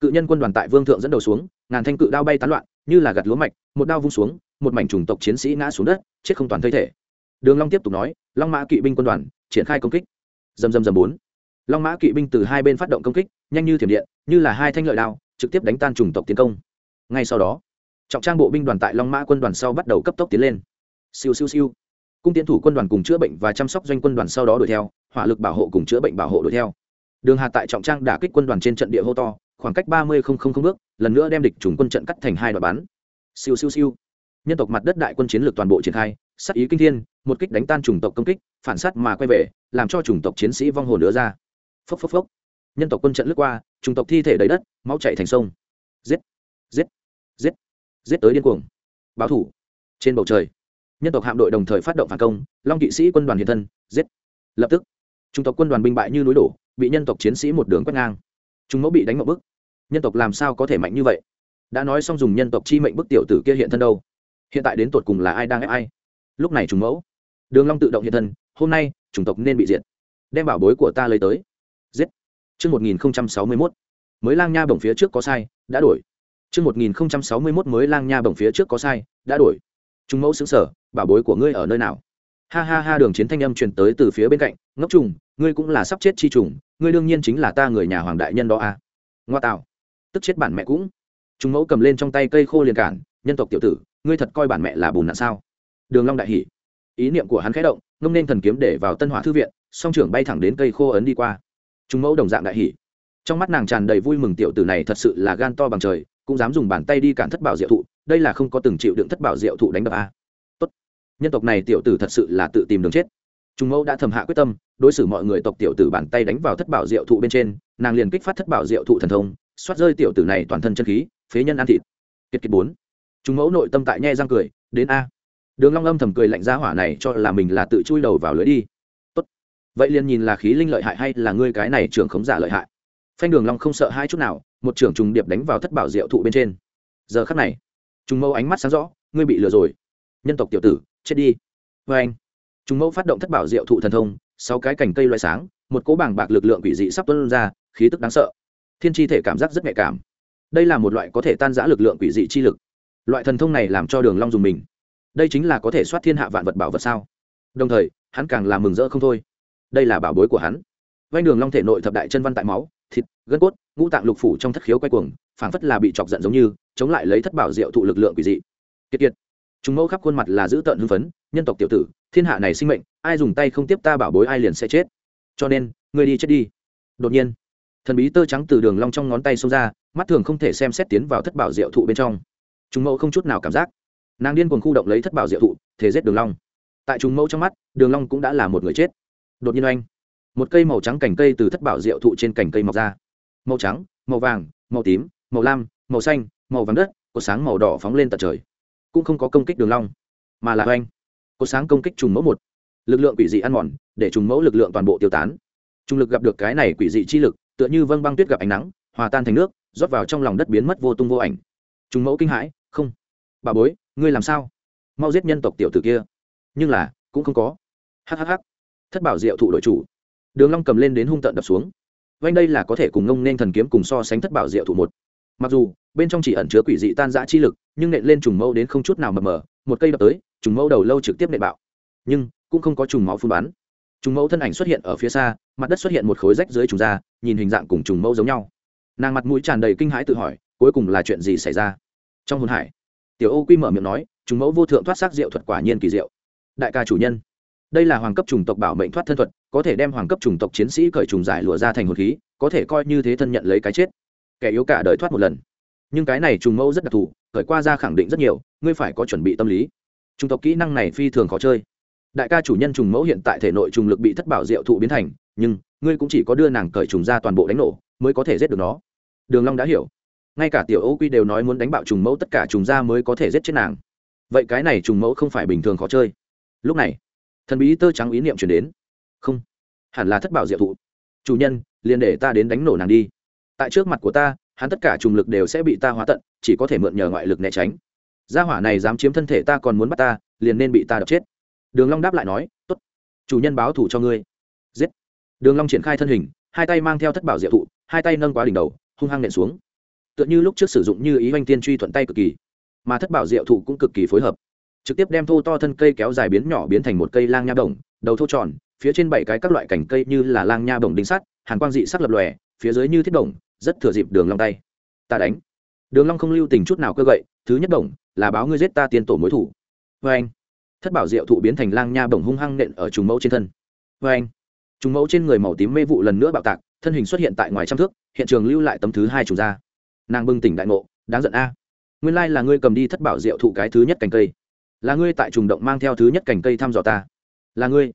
[SPEAKER 1] cự nhân quân đoàn tại vương thượng dẫn đầu xuống, ngàn thanh cự đao bay tán loạn, như là gặt lúa mạch, một đao vung xuống, một mảnh trùng tộc chiến sĩ ngã xuống đất, chết không toàn thây thể. Đường long tiếp tục nói, long mã kỵ binh quân đoàn triển khai công kích. Dầm dầm dầm bốn. Long mã kỵ binh từ hai bên phát động công kích, nhanh như thiểm điện, như là hai thanh lợi đao, trực tiếp đánh tan chủng tộc tiến công. Ngay sau đó, trọng trang bộ binh đoàn tại long mã quân đoàn sau bắt đầu cấp tốc tiến lên. Siêu siêu siêu. Cung tiến thủ quân đoàn cùng chữa bệnh và chăm sóc doanh quân đoàn sau đó đuổi theo, hỏa lực bảo hộ cùng chữa bệnh bảo hộ đuổi theo. Đường hà tại trọng trang đả kích quân đoàn trên trận địa hô to, khoảng cách ba mươi bước, lần nữa đem địch chủng quân trận cắt thành hai đoạn bắn. Siêu siêu siêu. Nhân tộc mặt đất đại quân chiến lược toàn bộ triển khai, sát ý kinh thiên một kích đánh tan chủng tộc công kích, phản sát mà quay về, làm cho chủng tộc chiến sĩ vong hồn nữa ra. Phốc phốc phốc. Nhân tộc quân trận lướt qua, chủng tộc thi thể đầy đất, máu chảy thành sông. Giết giết giết giết tới điên cuồng. Báo thủ. Trên bầu trời, nhân tộc hạm đội đồng thời phát động phản công, long kỵ sĩ quân đoàn hiện thân, giết. Lập tức, chủng tộc quân đoàn binh bại như núi đổ, bị nhân tộc chiến sĩ một đường quét ngang. Chúng mẫu bị đánh một bức. Nhân tộc làm sao có thể mạnh như vậy? Đã nói xong dùng nhân tộc chi mệnh bức tiểu tử kia hiện thân đâu? Hiện tại đến tột cùng là ai đang ép ai? Lúc này trùng mẫu đường long tự động hiện thân, hôm nay, chủng tộc nên bị diệt. Đem bảo bối của ta lấy tới. Giết. Chương một nghìn sáu mươi mốt. Mới lang nha bổng phía trước có sai, đã đổi. Chương một nghìn sáu mươi mốt mới lang nha bổng phía trước có sai, đã đổi. Trùng mẫu xứng sở, bảo bối của ngươi ở nơi nào? Ha ha ha, đường chiến thanh âm truyền tới từ phía bên cạnh, ngốc trùng, ngươi cũng là sắp chết chi trùng, ngươi đương nhiên chính là ta người nhà hoàng đại nhân đó à. Ngoa tạo. Tức chết bản mẹ cũng. Trùng mẫu cầm lên trong tay cây khô liền cản, nhân tộc tiểu tử, ngươi thật coi bản mẹ là bùn nạn sao? Đường long đại hỉ ý niệm của hắn khẽ động, ngông nên thần kiếm để vào tân hỏa thư viện, song trưởng bay thẳng đến cây khô ấn đi qua. Trung mẫu đồng dạng đại hỉ. Trong mắt nàng tràn đầy vui mừng tiểu tử này thật sự là gan to bằng trời, cũng dám dùng bàn tay đi cản thất bảo diệu thụ, đây là không có từng chịu đựng thất bảo diệu thụ đánh đập a. Tốt. Nhân tộc này tiểu tử thật sự là tự tìm đường chết. Trung mẫu đã thầm hạ quyết tâm, đối xử mọi người tộc tiểu tử bàn tay đánh vào thất bảo diệu thụ bên trên, nàng liền kích phát thất bảo diệu thụ thần thông, xoát rơi tiểu tử này toàn thân chân khí, phế nhân ăn thịt. Kiệt kiệt bốn. Trung mẫu nội tâm tại nhe răng cười, đến a đường long âm thầm cười lạnh ra hỏa này cho là mình là tự chui đầu vào lưới đi. Tốt. Vậy liền nhìn là khí linh lợi hại hay là ngươi cái này trưởng khống giả lợi hại? Phanh đường long không sợ hai chút nào, một trưởng trùng điệp đánh vào thất bảo diệu thụ bên trên. Giờ khắc này, trùng mâu ánh mắt sáng rõ, ngươi bị lừa rồi. Nhân tộc tiểu tử, chết đi. Với anh, trùng mâu phát động thất bảo diệu thụ thần thông, sáu cái cành cây loại sáng, một cỗ bảng bạc lực lượng quỷ dị sắp tuôn ra, khí tức đáng sợ. Thiên chi thể cảm giác rất nhạy cảm. Đây là một loại có thể tan giã lực lượng quỷ dị chi lực. Loại thần thông này làm cho đường long dùng mình đây chính là có thể soát thiên hạ vạn vật bảo vật sao? Đồng thời, hắn càng làm mừng rỡ không thôi. Đây là bảo bối của hắn. Vanh đường long thể nội thập đại chân văn tại máu, thịt, gân cốt, ngũ tạng lục phủ trong thất khiếu quay cuồng, phảng phất là bị chọc giận giống như, chống lại lấy thất bảo diệu thụ lực lượng quỷ dị. Kiệt kiệt. Chúng mẫu khắp khuôn mặt là giữ tợn hưng phấn, nhân tộc tiểu tử, thiên hạ này sinh mệnh, ai dùng tay không tiếp ta bảo bối ai liền sẽ chết. Cho nên ngươi đi chết đi. Đột nhiên, thần bí tơ trắng từ đường long trong ngón tay xông ra, mắt thường không thể xem xét tiến vào thất bảo diệu thụ bên trong. Chúng mẫu không chút nào cảm giác nàng điên cuồng khu động lấy thất bảo diệu thụ thế giết đường long. Tại trùng mẫu trong mắt, đường long cũng đã là một người chết. Đột nhiên oanh, một cây màu trắng cành cây từ thất bảo diệu thụ trên cành cây mọc ra. Màu trắng, màu vàng, màu tím, màu lam, màu xanh, màu vàng đất, có sáng màu đỏ phóng lên tận trời. Cũng không có công kích đường long, mà là oanh. Có sáng công kích trùng mẫu một. Lực lượng quỷ dị ăn mòn, để trùng mẫu lực lượng toàn bộ tiêu tán. Trùng lực gặp được cái này quỷ dị chi lực, tựa như vâng băng tuyết gặp ánh nắng, hòa tan thành nước, rót vào trong lòng đất biến mất vô tung vô ảnh. Trùng mẫu kinh hãi, không. Bà bối ngươi làm sao? Mau giết nhân tộc tiểu tử kia. Nhưng là, cũng không có. Hhh thất bảo diệu thụ đội chủ. Đường long cầm lên đến hung tận đập xuống. Vanh đây là có thể cùng ngông nên thần kiếm cùng so sánh thất bảo diệu thụ một. Mặc dù, bên trong chỉ ẩn chứa quỷ dị tan dã chi lực, nhưng nện lên trùng mẫu đến không chút nào mờ mờ, một cây đập tới, trùng mẫu đầu lâu trực tiếp nện bạo. Nhưng, cũng không có trùng máu phun bắn. Trùng mẫu thân ảnh xuất hiện ở phía xa, mặt đất xuất hiện một khối rách dưới trùng da, nhìn hình dạng cùng trùng mẫu giống nhau. Nàng mặt mũi tràn đầy kinh hãi tự hỏi, cuối cùng là chuyện gì xảy ra? Trong hồn hải tiểu ô quy mở miệng nói trùng mẫu vô thượng thoát sắc diệu thuật quả nhiên kỳ diệu. Đại ca chủ nhân, đây là hoàng cấp chủng tộc bảo mệnh thoát thân thuật, có thể đem hoàng cấp chủng tộc chiến sĩ cởi trùng giải lụa ra thành hồn khí, có thể coi như thế thân nhận lấy cái chết. Kẻ yếu cả đời thoát một lần. Nhưng cái này trùng mẫu rất đặc thù, cởi qua ra khẳng định rất nhiều, ngươi phải có chuẩn bị tâm lý. Chủng tộc kỹ năng này phi thường khó chơi. Đại ca chủ nhân trùng mẫu hiện tại thể nội trùng lực bị thất bảo diệu thụ biến thành, nhưng ngươi cũng chỉ có đưa nàng cởi trùng ra toàn bộ đánh nổ, mới có thể giết được nó. Đường long đã hiểu ngay cả tiểu ô quy đều nói muốn đánh bạo trùng mẫu, tất cả trùng ra mới có thể giết chết nàng. Vậy cái này trùng mẫu không phải bình thường khó chơi. Lúc này, thần bí tơ trắng ý niệm chuyển đến. Không, hẳn là thất bảo diệu thụ. Chủ nhân, liền để ta đến đánh nổ nàng đi. Tại trước mặt của ta, hắn tất cả trùng lực đều sẽ bị ta hóa tận, chỉ có thể mượn nhờ ngoại lực né tránh. Gia hỏa này dám chiếm thân thể ta còn muốn bắt ta, liền nên bị ta đập chết. Đường long đáp lại nói, tốt, chủ nhân báo thủ cho ngươi. Giết. Đường long triển khai thân hình, hai tay mang theo thất bảo diệu thụ, hai tay nâng quá đỉnh đầu, hung hăng nện xuống tựa như lúc trước sử dụng như ý oanh tiên truy thuận tay cực kỳ, mà thất bảo diệu thụ cũng cực kỳ phối hợp. Trực tiếp đem thô to thân cây kéo dài biến nhỏ biến thành một cây lang nha đồng, đầu thô tròn, phía trên bảy cái các loại cành cây như là lang nha đồng đinh sắt, hàn quang dị sắc lập lòe, phía dưới như thiết đồng, rất thừa dịp đường long tay. Ta đánh. Đường long không lưu tình chút nào cơ gậy, thứ nhất đồng, là báo ngươi giết ta tiên tổ mối thủ. Với anh, thất bảo diệu thụ biến thành lang nha đồng hung hăng nện ở trùng mẫu trên thân. Với anh, trùng mẫu trên người màu tím mê vụ lần nữa bạo tạc, thân hình xuất hiện tại ngoài trăm thước, hiện trường lưu lại tấm thứ hai trùng ra nàng bừng tỉnh đại ngộ, đáng giận a. Nguyên lai là ngươi cầm đi thất bảo diệu thụ cái thứ nhất cành cây. Là ngươi tại trùng động mang theo thứ nhất cành cây thăm dò ta. Là ngươi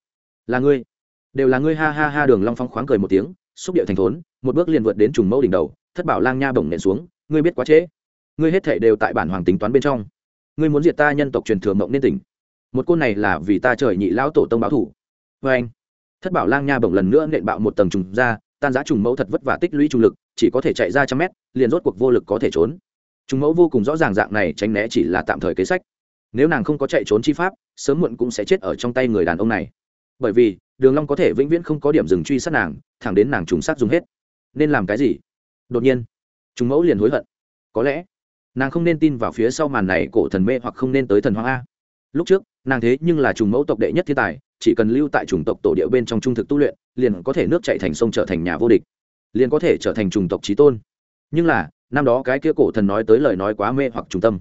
[SPEAKER 1] là ngươi. Đều là ngươi ha ha ha đường long phong khoáng cười một tiếng, xúc điệu thành thốn, một bước liền vượt đến trùng mẫu đỉnh đầu, thất bảo lang nha bổng nện xuống, ngươi biết quá trễ. Ngươi hết thảy đều tại bản hoàng tính toán bên trong. Ngươi muốn diệt ta nhân tộc truyền thừa mộng nên tỉnh. Một côn này là vì ta trời nhị lão tổ tông báo thủ. Với anh thất bảo lang nha bổng lần nữa nện bạo một tầng trùng ra tan giá trùng mẫu thật vất vả tích lũy trùng lực, chỉ có thể chạy ra trăm mét, liền rốt cuộc vô lực có thể trốn. Trùng mẫu vô cùng rõ ràng dạng này tránh né chỉ là tạm thời kế sách. Nếu nàng không có chạy trốn chi pháp, sớm muộn cũng sẽ chết ở trong tay người đàn ông này. Bởi vì, đường long có thể vĩnh viễn không có điểm dừng truy sát nàng, thẳng đến nàng trùng sát dùng hết. Nên làm cái gì? Đột nhiên, trùng mẫu liền hối hận. Có lẽ, nàng không nên tin vào phía sau màn này cổ thần mê hoặc không nên tới thần hoang a. Lúc trước, nàng thế nhưng là trùng mẫu tộc đệ nhất thiên tài chỉ cần lưu tại chủng tộc tổ địa bên trong trung thực tu luyện, liền có thể nước chạy thành sông trở thành nhà vô địch, liền có thể trở thành chủng tộc trí tôn. Nhưng là, năm đó cái kia cổ thần nói tới lời nói quá mê hoặc trung tâm.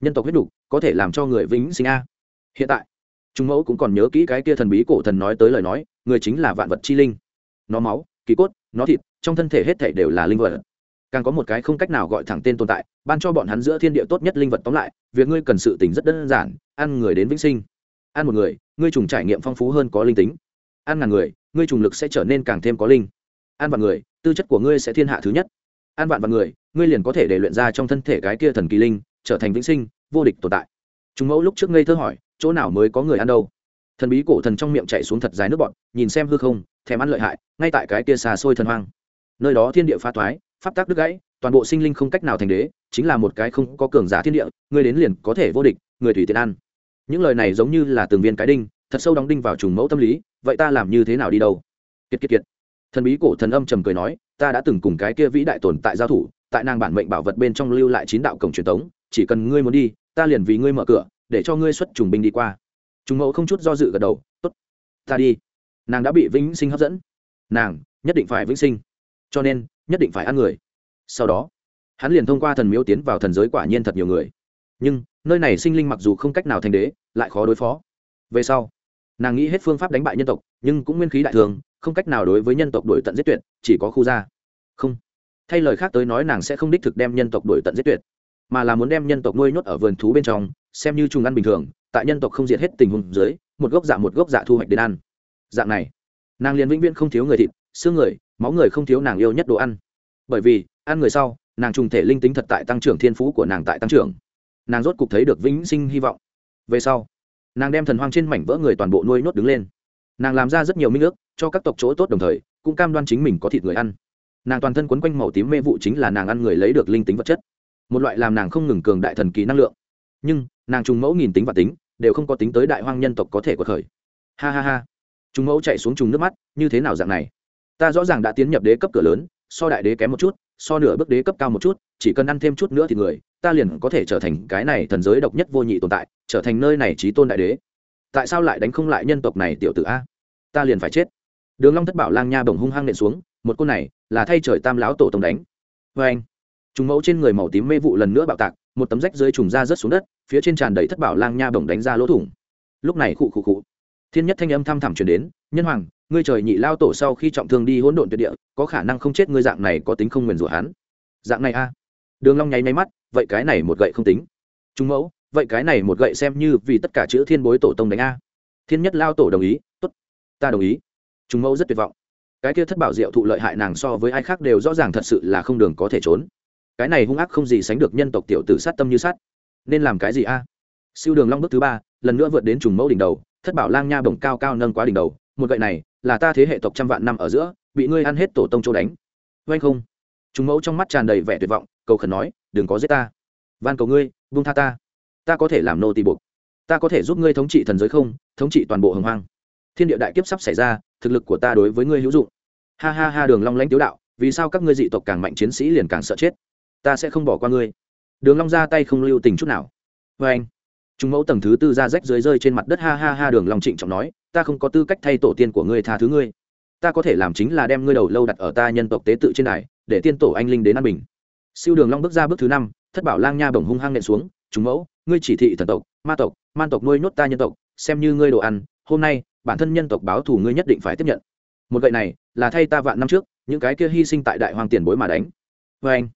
[SPEAKER 1] Nhân tộc huyết đục có thể làm cho người vĩnh sinh a. Hiện tại, chúng mẫu cũng còn nhớ kỹ cái kia thần bí cổ thần nói tới lời nói, người chính là vạn vật chi linh. Nó máu, kỳ cốt, nó thịt, trong thân thể hết thể đều là linh vật. Càng có một cái không cách nào gọi thẳng tên tồn tại, ban cho bọn hắn giữa thiên địa tốt nhất linh vật tóm lại, việc ngươi cần sự tình rất đơn giản, ăn người đến vĩnh sinh ăn một người, ngươi trùng trải nghiệm phong phú hơn có linh tính. Ăn ngàn người, ngươi trùng lực sẽ trở nên càng thêm có linh. Ăn vạn người, tư chất của ngươi sẽ thiên hạ thứ nhất. Ăn vạn vạn người, ngươi liền có thể để luyện ra trong thân thể cái kia thần kỳ linh, trở thành vĩnh sinh, vô địch tồn tại. Chúng mẫu lúc trước ngây thơ hỏi, chỗ nào mới có người ăn đâu? Thần bí cổ thần trong miệng chạy xuống thật dài nước bọn nhìn xem hư không, thèm ăn lợi hại, ngay tại cái kia xà xôi thần hoang. Nơi đó thiên địa pha thoái pháp tác đứt gãy, toàn bộ sinh linh không cách nào thành đế, chính là một cái không có cường giả thiên địa người đến liền có thể vô địch, người tùy tiện ăn những lời này giống như là từng viên cái đinh, thật sâu đóng đinh vào trùng mẫu tâm lý, vậy ta làm như thế nào đi đâu? Kiệt kiệt kiệt. Thần bí cổ thần âm trầm cười nói, ta đã từng cùng cái kia vĩ đại tồn tại giao thủ, tại nàng bản mệnh bảo vật bên trong lưu lại chín đạo cổng truyền thống chỉ cần ngươi muốn đi, ta liền vì ngươi mở cửa, để cho ngươi xuất trùng binh đi qua. Trùng mẫu không chút do dự gật đầu, tốt, ta đi. Nàng đã bị vĩnh sinh hấp dẫn. Nàng nhất định phải vĩnh sinh. Cho nên, nhất định phải ăn người. Sau đó, hắn liền thông qua thần miếu tiến vào thần giới quả nhiên thật nhiều người. Nhưng nơi này sinh linh mặc dù không cách nào thành đế, lại khó đối phó. Về sau, nàng nghĩ hết phương pháp đánh bại nhân tộc, nhưng cũng nguyên khí đại thường, không cách nào đối với nhân tộc đổi tận giết tuyệt, chỉ có khu ra không. Thay lời khác tới nói nàng sẽ không đích thực đem nhân tộc đổi tận giết tuyệt, mà là muốn đem nhân tộc nuôi nhốt ở vườn thú bên trong, xem như trùng ăn bình thường, tại nhân tộc không diệt hết tình huống dưới, một gốc dạ một gốc dạ thu hoạch đến ăn. Dạng này, nàng liền vĩnh viễn không thiếu người thịt, xương người, máu người không thiếu nàng yêu nhất đồ ăn. Bởi vì, ăn người sau, nàng trùng thể linh tính thật tại tăng trưởng thiên phú của nàng tại tăng trưởng nàng rốt cục thấy được vĩnh sinh hy vọng. Về sau, nàng đem thần hoang trên mảnh vỡ người toàn bộ nuôi nhốt đứng lên. Nàng làm ra rất nhiều minh ước, cho các tộc chỗ tốt đồng thời, cũng cam đoan chính mình có thịt người ăn. Nàng toàn thân quấn quanh màu tím mê vụ chính là nàng ăn người lấy được linh tính vật chất. Một loại làm nàng không ngừng cường đại thần kỳ năng lượng. Nhưng, nàng trùng mẫu nghìn tính và tính, đều không có tính tới đại hoang nhân tộc có thể có khởi. Ha ha ha. Trùng mẫu chạy xuống trùng nước mắt, như thế nào dạng này? Ta rõ ràng đã tiến nhập đế cấp cửa lớn, so đại đế kém một chút, so nửa bước đế cấp cao một chút, chỉ cần ăn thêm chút nữa thì người ta liền có thể trở thành cái này thần giới độc nhất vô nhị tồn tại, trở thành nơi này trí tôn đại đế. Tại sao lại đánh không lại nhân tộc này tiểu tử a? Ta liền phải chết. Đường long thất bảo lang nha bồng hung hăng nện xuống, một côn này là thay trời tam lão tổ tông đánh. Với anh, trùng mẫu trên người màu tím mê vụ lần nữa bạo tạc, một tấm rách dưới trùng ra rớt xuống đất, phía trên tràn đầy thất bảo lang nha bồng đánh ra lỗ thủng. Lúc này khụ khụ khụ, thiên nhất thanh âm thăm thẳm truyền đến, nhân hoàng, ngươi trời nhị lao tổ sau khi trọng thương đi hỗn độn tuyệt địa, có khả năng không chết ngươi dạng này có tính không nguyền rủa hắn? Dạng này a đường long nháy nháy mắt, vậy cái này một gậy không tính. Trung mẫu, vậy cái này một gậy xem như vì tất cả chữ thiên bối tổ tông đánh a. Thiên nhất lao tổ đồng ý, tốt, ta đồng ý. Trung mẫu rất tuyệt vọng. Cái kia thất bảo diệu thụ lợi hại nàng so với ai khác đều rõ ràng thật sự là không đường có thể trốn. Cái này hung ác không gì sánh được nhân tộc tiểu tử sát tâm như sát nên làm cái gì a? Siêu đường long bước thứ ba, lần nữa vượt đến trùng mẫu đỉnh đầu, thất bảo lang nha bổng cao cao nâng quá đỉnh đầu, một gậy này là ta thế hệ tộc trăm vạn năm ở giữa, bị ngươi ăn hết tổ tông châu đánh. Oanh không. Trùng mẫu trong mắt tràn đầy vẻ tuyệt vọng cầu khẩn nói, đừng có giết ta. Van cầu ngươi vung tha ta. Ta có thể làm nô tỳ buộc. Ta có thể giúp ngươi thống trị thần giới không? Thống trị toàn bộ hồng hoang. Thiên địa đại kiếp sắp xảy ra, thực lực của ta đối với ngươi hữu dụng. Ha ha ha, đường long lãnh tiếu đạo, vì sao các ngươi dị tộc càng mạnh chiến sĩ liền càng sợ chết? Ta sẽ không bỏ qua ngươi. Đường long ra tay không lưu tình chút nào. Với anh, chúng mẫu tầng thứ tư ra rách dưới rơi trên mặt đất, ha ha ha, đường long trịnh trọng nói, ta không có tư cách thay tổ tiên của ngươi tha thứ ngươi. Ta có thể làm chính là đem ngươi đầu lâu đặt ở ta nhân tộc tế tự trên đài, để tiên tổ anh linh đến an bình siêu đường long bước ra bước thứ năm, thất bảo lang nha bổng hung hăng nện xuống chúng mẫu, ngươi chỉ thị thần tộc, ma tộc, man tộc nuôi nhốt ta nhân tộc, xem như ngươi đồ ăn, hôm nay, bản thân nhân tộc báo thù ngươi nhất định phải tiếp nhận. Một gậy này, là thay ta vạn năm trước, những cái kia hy sinh tại đại hoàng tiền bối mà đánh. Với anh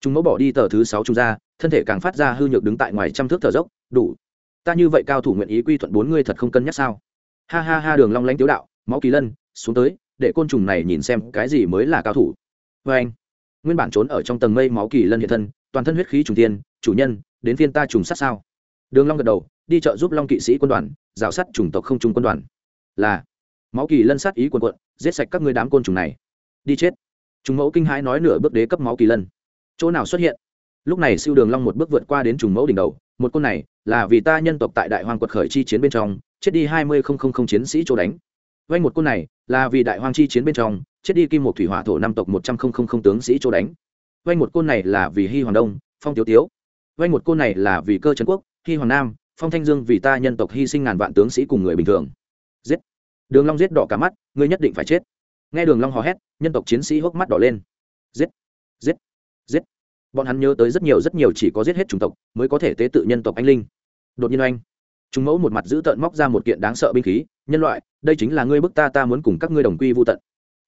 [SPEAKER 1] chúng mẫu bỏ đi tờ thứ sáu chúng ra, thân thể càng phát ra hư nhược đứng tại ngoài trăm thước thở dốc, đủ, ta như vậy cao thủ nguyện ý quy thuận bốn ngươi thật không cân nhắc sao? Ha ha ha, đường long lánh tiếu đạo, máu kỳ lân, xuống tới, để côn trùng này nhìn xem cái gì mới là cao thủ. Với anh nguyên bản trốn ở trong tầng mây máu kỳ lân hiện thân, toàn thân huyết khí trùng tiên chủ nhân, đến phiên ta trùng sát sao? Đường long gật đầu, đi chợ giúp long kỵ sĩ quân đoàn, rào sát chủng tộc không trung quân đoàn. Là. Máu kỳ lân sát ý quân quận giết sạch các ngươi đám côn trùng này. Đi chết. Trùng mẫu kinh hãi nói nửa bước đế cấp máu kỳ lân. Chỗ nào xuất hiện? Lúc này siêu đường long một bước vượt qua đến trùng mẫu đỉnh đầu, một côn này, là vì ta nhân tộc tại đại hoang quật khởi chi chiến bên trong, chết đi hai mươi không không không chiến sĩ chỗ đánh. Vay một côn này, là vì đại hoang chi chiến bên trong chết đi kim một thủy hỏa thổ năm tộc một trăm không không tướng sĩ chỗ đánh. Vay một côn này là vì hy hoàng đông, phong tiếu tiếu. Vay một côn này là vì cơ trấn quốc hy hoàng nam, phong thanh dương vì ta nhân tộc hy sinh ngàn vạn tướng sĩ cùng người bình thường. Giết. Đường long giết đỏ cả mắt, ngươi nhất định phải chết. Nghe đường long hò hét, nhân tộc chiến sĩ hốc mắt đỏ lên. Giết. Giết. Giết. Bọn hắn nhớ tới rất nhiều rất nhiều chỉ có giết hết chủng tộc mới có thể tế tự nhân tộc anh linh. Đột nhiên anh chúng mẫu một mặt giữ tợn móc ra một kiện đáng sợ binh khí, nhân loại, đây chính là ngươi bức ta ta muốn cùng các ngươi đồng quy vô tận.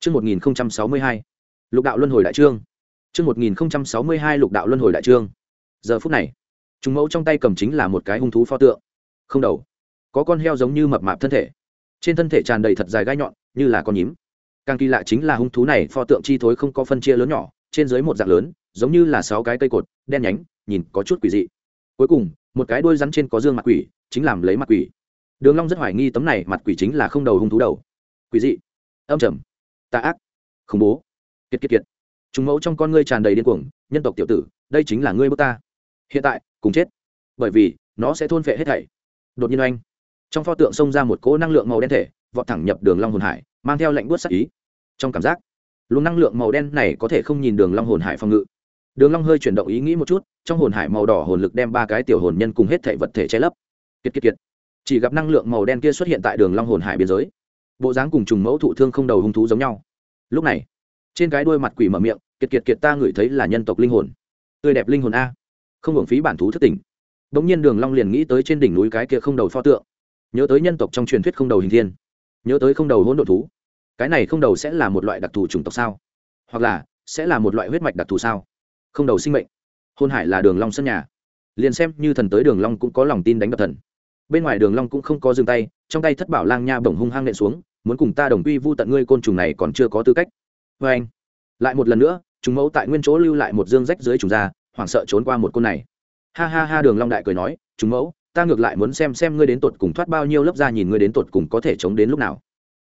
[SPEAKER 1] Chương 1062, lục đạo luân hồi đại trương. Chương 1062 lục đạo luân hồi đại trương. Giờ phút này, chúng mẫu trong tay cầm chính là một cái hung thú pho tượng. Không đầu, có con heo giống như mập mạp thân thể. Trên thân thể tràn đầy thật dài gai nhọn, như là con nhím. Càng kỳ lạ chính là hung thú này pho tượng chi thối không có phân chia lớn nhỏ, trên dưới một dạng lớn, giống như là sáu cái cây cột, đen nhánh, nhìn có chút quỷ dị. Cuối cùng, một cái đuôi rắn trên có dương mặt quỷ, chính làm lấy mặt quỷ đường long rất hoài nghi tấm này mặt quỷ chính là không đầu hung thú đầu quỷ dị âm trầm tà ác, khủng bố. Kiệt kiệt kiệt. Chúng mẫu trong con ngươi tràn đầy điên cuồng, nhân tộc tiểu tử, đây chính là ngươi bước ta. Hiện tại, cùng chết. Bởi vì, nó sẽ thôn phệ hết thảy. Đột nhiên oanh. Trong pho tượng xông ra một cỗ năng lượng màu đen thể, vọt thẳng nhập đường long hồn hải, mang theo lệnh buốt sắc ý. Trong cảm giác, luồng năng lượng màu đen này có thể không nhìn đường long hồn hải phòng ngự. Đường long hơi chuyển động ý nghĩ một chút, trong hồn hải màu đỏ hồn lực đem ba cái tiểu hồn nhân cùng hết thảy vật thể che lấp. Kiệt kiệt kiệt. Chỉ gặp năng lượng màu đen kia xuất hiện tại đường long hồn hải biên giới bộ dáng cùng trùng mẫu thụ thương không đầu hung thú giống nhau. Lúc này, trên cái đuôi mặt quỷ mở miệng, kiệt kiệt kiệt, ta ngửi thấy là nhân tộc linh hồn. Tươi đẹp linh hồn a. Không hưởng phí bản thú thất tình bỗng nhiên đường long liền nghĩ tới trên đỉnh núi cái kia không đầu pho tượng. Nhớ tới nhân tộc trong truyền thuyết không đầu hình thiên. Nhớ tới không đầu hỗn độn thú. Cái này không đầu sẽ là một loại đặc thù chủng tộc sao? Hoặc là sẽ là một loại huyết mạch đặc thù sao? Không đầu sinh mệnh. Hôn hải là đường long sân nhà. Liền xem như thần tới đường long cũng có lòng tin đánh đập thần. Bên ngoài đường long cũng không có dừng tay, trong tay thất bảo lang nha bổng hung hăng nện xuống muốn cùng ta đồng quy vu tận ngươi côn trùng này còn chưa có tư cách. Với anh, lại một lần nữa, chúng mẫu tại nguyên chỗ lưu lại một dương rách dưới trùng ra, hoảng sợ trốn qua một côn này. Ha ha ha, đường long đại cười nói, chúng mẫu, ta ngược lại muốn xem xem ngươi đến tột cùng thoát bao nhiêu lớp ra nhìn ngươi đến tột cùng có thể chống đến lúc nào.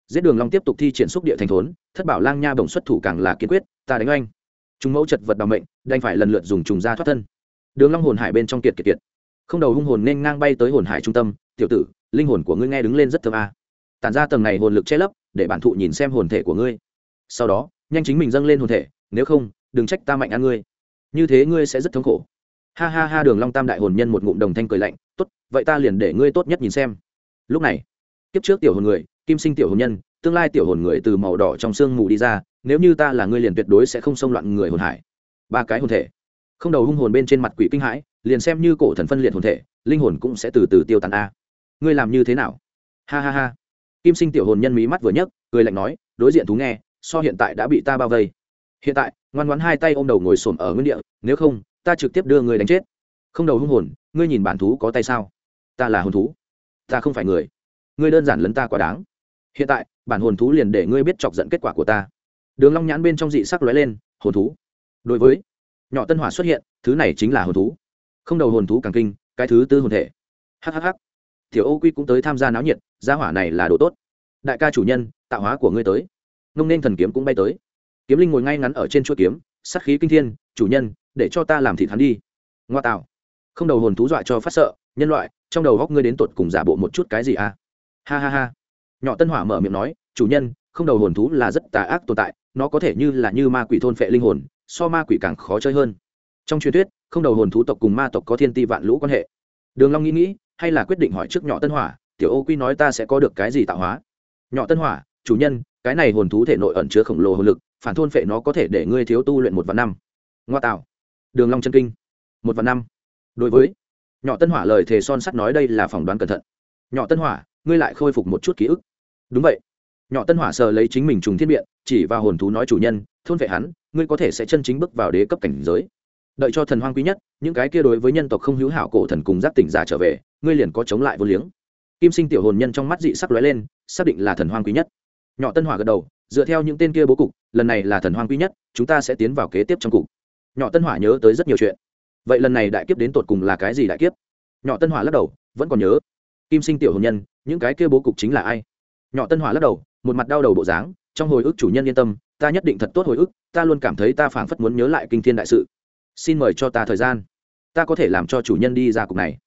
[SPEAKER 1] Giết đường long tiếp tục thi triển xúc địa thành thốn, thất bảo lang nha bổng xuất thủ càng là kiên quyết, ta đánh anh. Chúng mẫu chật vật bảo mệnh, đành phải lần lượt dùng trùng ra thoát thân. Đường long hồn hải bên trong kiệt kiệt kiệt. Không đầu hung hồn nên ngang bay tới hồn hải trung tâm, tiểu tử, linh hồn của ngươi nghe đứng lên rất thơm a. à tản ra tầng này hồn lực che lấp, để bản thụ nhìn xem hồn thể của ngươi. Sau đó, nhanh chính mình dâng lên hồn thể, nếu không, đừng trách ta mạnh ăn ngươi. Như thế ngươi sẽ rất thống khổ. Ha ha ha, đường long tam đại hồn nhân một ngụm đồng thanh cười lạnh, tốt, vậy ta liền để ngươi tốt nhất nhìn xem. Lúc này, kiếp trước tiểu hồn người, kim sinh tiểu hồn nhân, tương lai tiểu hồn người từ màu đỏ trong xương mù đi ra, nếu như ta là ngươi liền tuyệt đối sẽ không xông loạn người hồn hải. Ba cái hồn thể. Không đầu hung hồn bên trên mặt quỷ kinh hãi, liền xem như cổ thần phân liệt hồn thể, linh hồn cũng sẽ từ từ tiêu tàn a. Ngươi làm như thế nào? Ha ha ha kim sinh tiểu hồn nhân mí mắt vừa nhấc, cười lạnh nói, đối diện thú nghe, so hiện tại đã bị ta bao vây. Hiện tại, ngoan ngoãn hai tay ôm đầu ngồi xổm ở nguyên địa, nếu không, ta trực tiếp đưa người đánh chết. Không đầu hung hồn, ngươi nhìn bản thú có tay sao? Ta là hồn thú. Ta không phải người. Ngươi đơn giản lấn ta quá đáng. Hiện tại, bản hồn thú liền để ngươi biết chọc giận kết quả của ta. Đường long nhãn bên trong dị sắc lóe lên, hồn thú? Đối với nhỏ tân hỏa xuất hiện, thứ này chính là hồn thú. Không đầu hồn thú càng kinh, cái thứ tư hồn thể. Hhh tiểu ô quy cũng tới tham gia náo nhiệt gia hỏa này là đồ tốt. Đại ca chủ nhân, tạo hóa của ngươi tới. Ngông nên thần kiếm cũng bay tới. Kiếm linh ngồi ngay ngắn ở trên chuỗi kiếm, sát khí kinh thiên, chủ nhân, để cho ta làm thịt hắn đi. Ngoa tạo. Không đầu hồn thú dọa cho phát sợ, nhân loại, trong đầu góc ngươi đến tột cùng giả bộ một chút cái gì à? Ha ha ha. Nhỏ tân hỏa mở miệng nói, chủ nhân, không đầu hồn thú là rất tà ác tồn tại, nó có thể như là như ma quỷ thôn phệ linh hồn, so ma quỷ càng khó chơi hơn. Trong truyền thuyết, không đầu hồn thú tộc cùng ma tộc có thiên ti vạn lũ quan hệ. Đường long nghĩ nghĩ, hay là quyết định hỏi trước nhỏ tân hỏa tiểu ô quy nói ta sẽ có được cái gì tạo hóa? Nhỏ tân hỏa, chủ nhân, cái này hồn thú thể nội ẩn chứa khổng lồ hồn lực, phản thôn phệ nó có thể để ngươi thiếu tu luyện một vạn năm. Ngoa tạo. Đường long chân kinh. Một vạn năm. Đối với nhỏ tân hỏa lời thề son sắt nói đây là phỏng đoán cẩn thận. Nhỏ tân hỏa, ngươi lại khôi phục một chút ký ức. Đúng vậy. Nhỏ tân hỏa sờ lấy chính mình trùng thiên biện, chỉ vào hồn thú nói chủ nhân, thôn vệ hắn, ngươi có thể sẽ chân chính bước vào đế cấp cảnh giới. Đợi cho thần hoang quý nhất, những cái kia đối với nhân tộc không hữu hảo cổ thần cùng giác tỉnh giả trở về, ngươi liền có chống lại vô liếng kim sinh tiểu hồn nhân trong mắt dị sắc lóe lên, xác định là thần hoang quý nhất. Nhỏ tân hỏa gật đầu, dựa theo những tên kia bố cục, lần này là thần hoang quý nhất, chúng ta sẽ tiến vào kế tiếp trong cục. Nhỏ tân hỏa nhớ tới rất nhiều chuyện. Vậy lần này đại kiếp đến tột cùng là cái gì đại kiếp? Nhỏ tân hỏa lắc đầu, vẫn còn nhớ. Kim sinh tiểu hồn nhân, những cái kia bố cục chính là ai? Nhỏ tân hỏa lắc đầu, một mặt đau đầu bộ dáng, trong hồi ức chủ nhân yên tâm, ta nhất định thật tốt hồi ức, ta luôn cảm thấy ta phảng phất muốn nhớ lại kinh thiên đại sự. Xin mời cho ta thời gian. Ta có thể làm cho chủ nhân đi ra cục này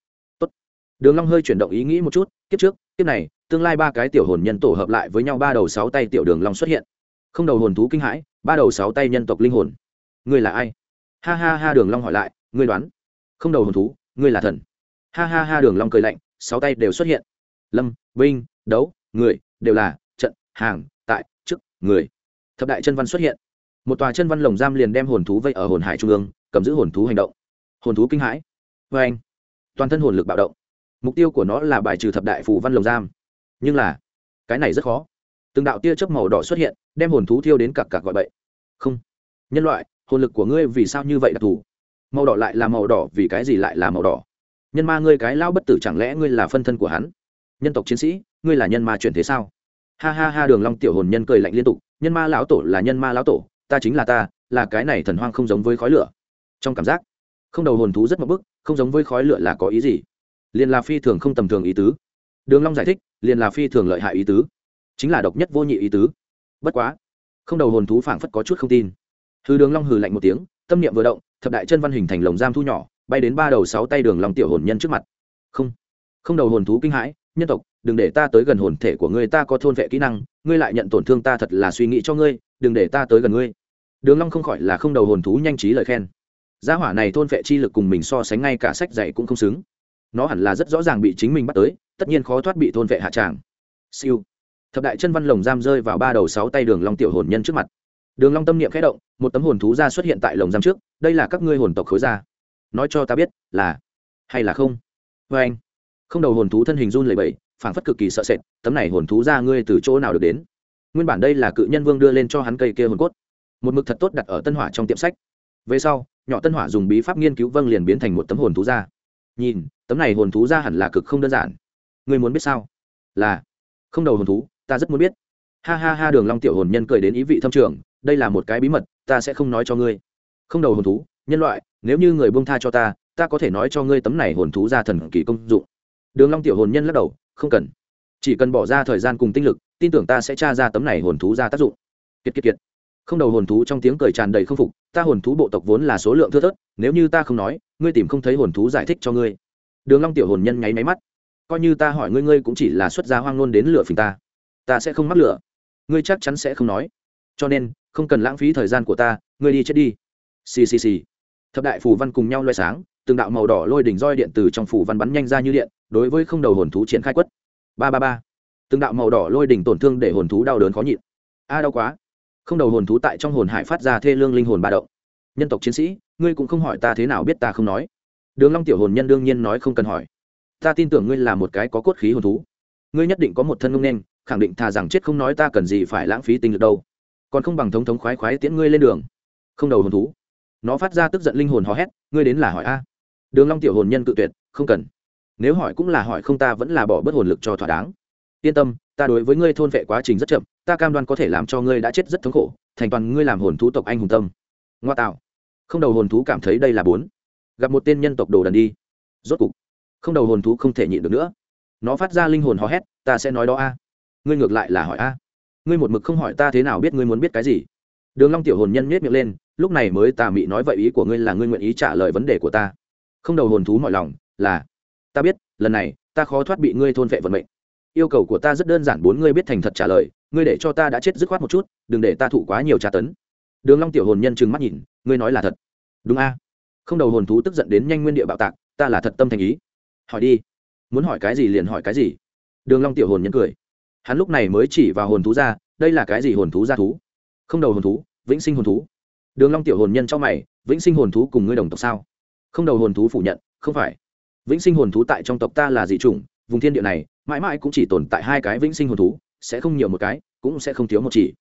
[SPEAKER 1] đường long hơi chuyển động ý nghĩ một chút, kiếp trước, kiếp này, tương lai ba cái tiểu hồn nhân tổ hợp lại với nhau, ba đầu sáu tay tiểu đường long xuất hiện. Không đầu hồn thú kinh hãi, ba đầu sáu tay nhân tộc linh hồn. Ngươi là ai? Ha ha ha, đường long hỏi lại, ngươi đoán. Không đầu hồn thú, ngươi là thần. Ha ha ha, đường long cười lạnh, sáu tay đều xuất hiện. Lâm binh đấu, người, đều là trận, hàng, tại chức người. Thập đại chân văn xuất hiện. Một tòa chân văn lồng giam liền đem hồn thú vây ở hồn hải trung ương, cầm giữ hồn thú hành động. Hồn thú kinh hãi. Vê anh toàn thân hồn lực bạo động mục tiêu của nó là bài trừ thập đại phù văn lồng giam. Nhưng là, cái này rất khó. Từng đạo tia chớp màu đỏ xuất hiện, đem hồn thú thiêu đến cặp cặp gọi bậy. Không. Nhân loại, hồn lực của ngươi vì sao như vậy đặc thù? Màu đỏ lại là màu đỏ, vì cái gì lại là màu đỏ? Nhân ma ngươi cái lao bất tử chẳng lẽ ngươi là phân thân của hắn? Nhân tộc chiến sĩ, ngươi là nhân ma chuyển thế sao? Ha ha ha, đường long tiểu hồn nhân cười lạnh liên tục, nhân ma lão tổ là nhân ma lão tổ, ta chính là ta, là cái này thần hoang không giống với khói lửa. Trong cảm giác, không đầu hồn thú rất mập bức, không giống với khói lửa là có ý gì? Liền là phi thường không tầm thường ý tứ. Đường long giải thích, liền là phi thường lợi hại ý tứ. Chính là độc nhất vô nhị ý tứ. Bất quá, không đầu hồn thú phảng phất có chút không tin. Hư đường long hừ lạnh một tiếng, tâm niệm vừa động, thập đại chân văn hình thành lồng giam thu nhỏ, bay đến ba đầu sáu tay đường long tiểu hồn nhân trước mặt. Không không đầu hồn thú kinh hãi, nhân tộc, đừng để ta tới gần hồn thể của ngươi, ta có thôn vệ kỹ năng, ngươi lại nhận tổn thương ta thật là suy nghĩ cho ngươi, đừng để ta tới gần ngươi. Đường long không khỏi là không đầu hồn thú nhanh trí lời khen. Gia hỏa này thôn vệ chi lực cùng mình so sánh ngay cả sách dạy cũng không xứng nó hẳn là rất rõ ràng bị chính mình bắt tới, tất nhiên khó thoát bị thôn vệ hạ tràng. Siêu. Thập đại chân văn lồng giam rơi vào ba đầu sáu tay đường long tiểu hồn nhân trước mặt. Đường long tâm niệm khẽ động, một tấm hồn thú ra xuất hiện tại lồng giam trước, đây là các ngươi hồn tộc khối ra. Nói cho ta biết, là hay là không? Với anh, không đầu hồn thú thân hình run lẩy bẩy, phảng phất cực kỳ sợ sệt, tấm này hồn thú ra ngươi từ chỗ nào được đến? Nguyên bản đây là cự nhân vương đưa lên cho hắn cây kia hồn cốt. Một mực thật tốt đặt ở tân hỏa trong tiệm sách. Về sau, nhỏ tân hỏa dùng bí pháp nghiên cứu vâng liền biến thành một tấm hồn thú ra nhìn, tấm này hồn thú ra hẳn là cực không đơn giản. Ngươi muốn biết sao? Là, không đầu hồn thú, ta rất muốn biết. Ha ha ha, đường long tiểu hồn nhân cười đến ý vị thâm trường, đây là một cái bí mật, ta sẽ không nói cho ngươi. Không đầu hồn thú, nhân loại, nếu như người buông tha cho ta ta có thể nói cho ngươi tấm này hồn thú ra thần kỳ công dụng. Đường long tiểu hồn nhân lắc đầu, không cần. Chỉ cần bỏ ra thời gian cùng tinh lực, tin tưởng ta sẽ tra ra tấm này hồn thú ra tác dụng. Kiệt kiệt kiệt. Không đầu hồn thú trong tiếng cười tràn đầy không phục ta hồn thú bộ tộc vốn là số lượng thưa thớt, nếu như ta không nói, ngươi tìm không thấy hồn thú giải thích cho ngươi. Đường long tiểu hồn nhân nháy máy mắt. Coi như ta hỏi ngươi ngươi cũng chỉ là xuất gia hoang nôn đến lửa phình ta. Ta sẽ không mắc lửa. Ngươi chắc chắn sẽ không nói. Cho nên, không cần lãng phí thời gian của ta, ngươi đi chết đi. Xì xì xì. Thập đại phù văn cùng nhau loay sáng, từng đạo màu đỏ lôi đỉnh roi điện từ trong phù văn bắn nhanh ra như điện, đối với không đầu hồn thú triển khai quất. Ba ba ba. Từng đạo màu đỏ lôi đỉnh tổn thương để hồn thú đau đớn khó nhịn. A đau quá không đầu hồn thú tại trong hồn hải phát ra thê lương linh hồn ba động. Nhân tộc chiến sĩ, ngươi cũng không hỏi ta thế nào biết ta không nói. Đường long tiểu hồn nhân đương nhiên nói không cần hỏi. Ta tin tưởng ngươi là một cái có cốt khí hồn thú. Ngươi nhất định có một thân ngông nên, khẳng định thà rằng chết không nói ta cần gì phải lãng phí tinh lực đâu. Còn không bằng thống thống khoái khoái tiễn ngươi lên đường. Không đầu hồn thú. Nó phát ra tức giận linh hồn hò hét, ngươi đến là hỏi a. Đường long tiểu hồn nhân cự tuyệt, không cần. Nếu hỏi cũng là hỏi không ta vẫn là bỏ bớt hồn lực cho thỏa đáng. Yên tâm ta đối với ngươi thôn vệ quá trình rất chậm, ta cam đoan có thể làm cho ngươi đã chết rất thống khổ, thành toàn ngươi làm hồn thú tộc anh hùng tâm. Ngoa tạo. Không đầu hồn thú cảm thấy đây là bốn. Gặp một tên nhân tộc đồ đần đi. Rốt cục, không đầu hồn thú không thể nhịn được nữa. Nó phát ra linh hồn hò hét, ta sẽ nói đó a. Ngươi ngược lại là hỏi a. Ngươi một mực không hỏi ta thế nào biết ngươi muốn biết cái gì? Đường long tiểu hồn nhân nhếch miệng lên, lúc này mới tà mị nói vậy ý của ngươi là ngươi nguyện ý trả lời vấn đề của ta. Không đầu hồn thú mọi lòng, là, ta biết, lần này, ta khó thoát bị ngươi thôn vệ vận mệnh yêu cầu của ta rất đơn giản, bốn ngươi biết thành thật trả lời, ngươi để cho ta đã chết dứt khoát một chút, đừng để ta thụ quá nhiều tra tấn. Đường long tiểu hồn nhân trừng mắt nhìn, ngươi nói là thật. Đúng a. Không đầu hồn thú tức giận đến nhanh nguyên địa bạo tạc, ta là thật tâm thành ý. Hỏi đi. Muốn hỏi cái gì liền hỏi cái gì. Đường long tiểu hồn nhân cười. Hắn lúc này mới chỉ vào hồn thú ra, đây là cái gì hồn thú ra thú? Không đầu hồn thú, vĩnh sinh hồn thú. Đường long tiểu hồn nhân cho mày, vĩnh sinh hồn thú cùng ngươi đồng tộc sao? Không đầu hồn thú phủ nhận, không phải. Vĩnh sinh hồn thú tại trong tộc ta là dị chủng vùng thiên địa này, mãi mãi cũng chỉ tồn tại hai cái vĩnh sinh hồn thú, sẽ không nhiều một cái, cũng sẽ không thiếu một chỉ.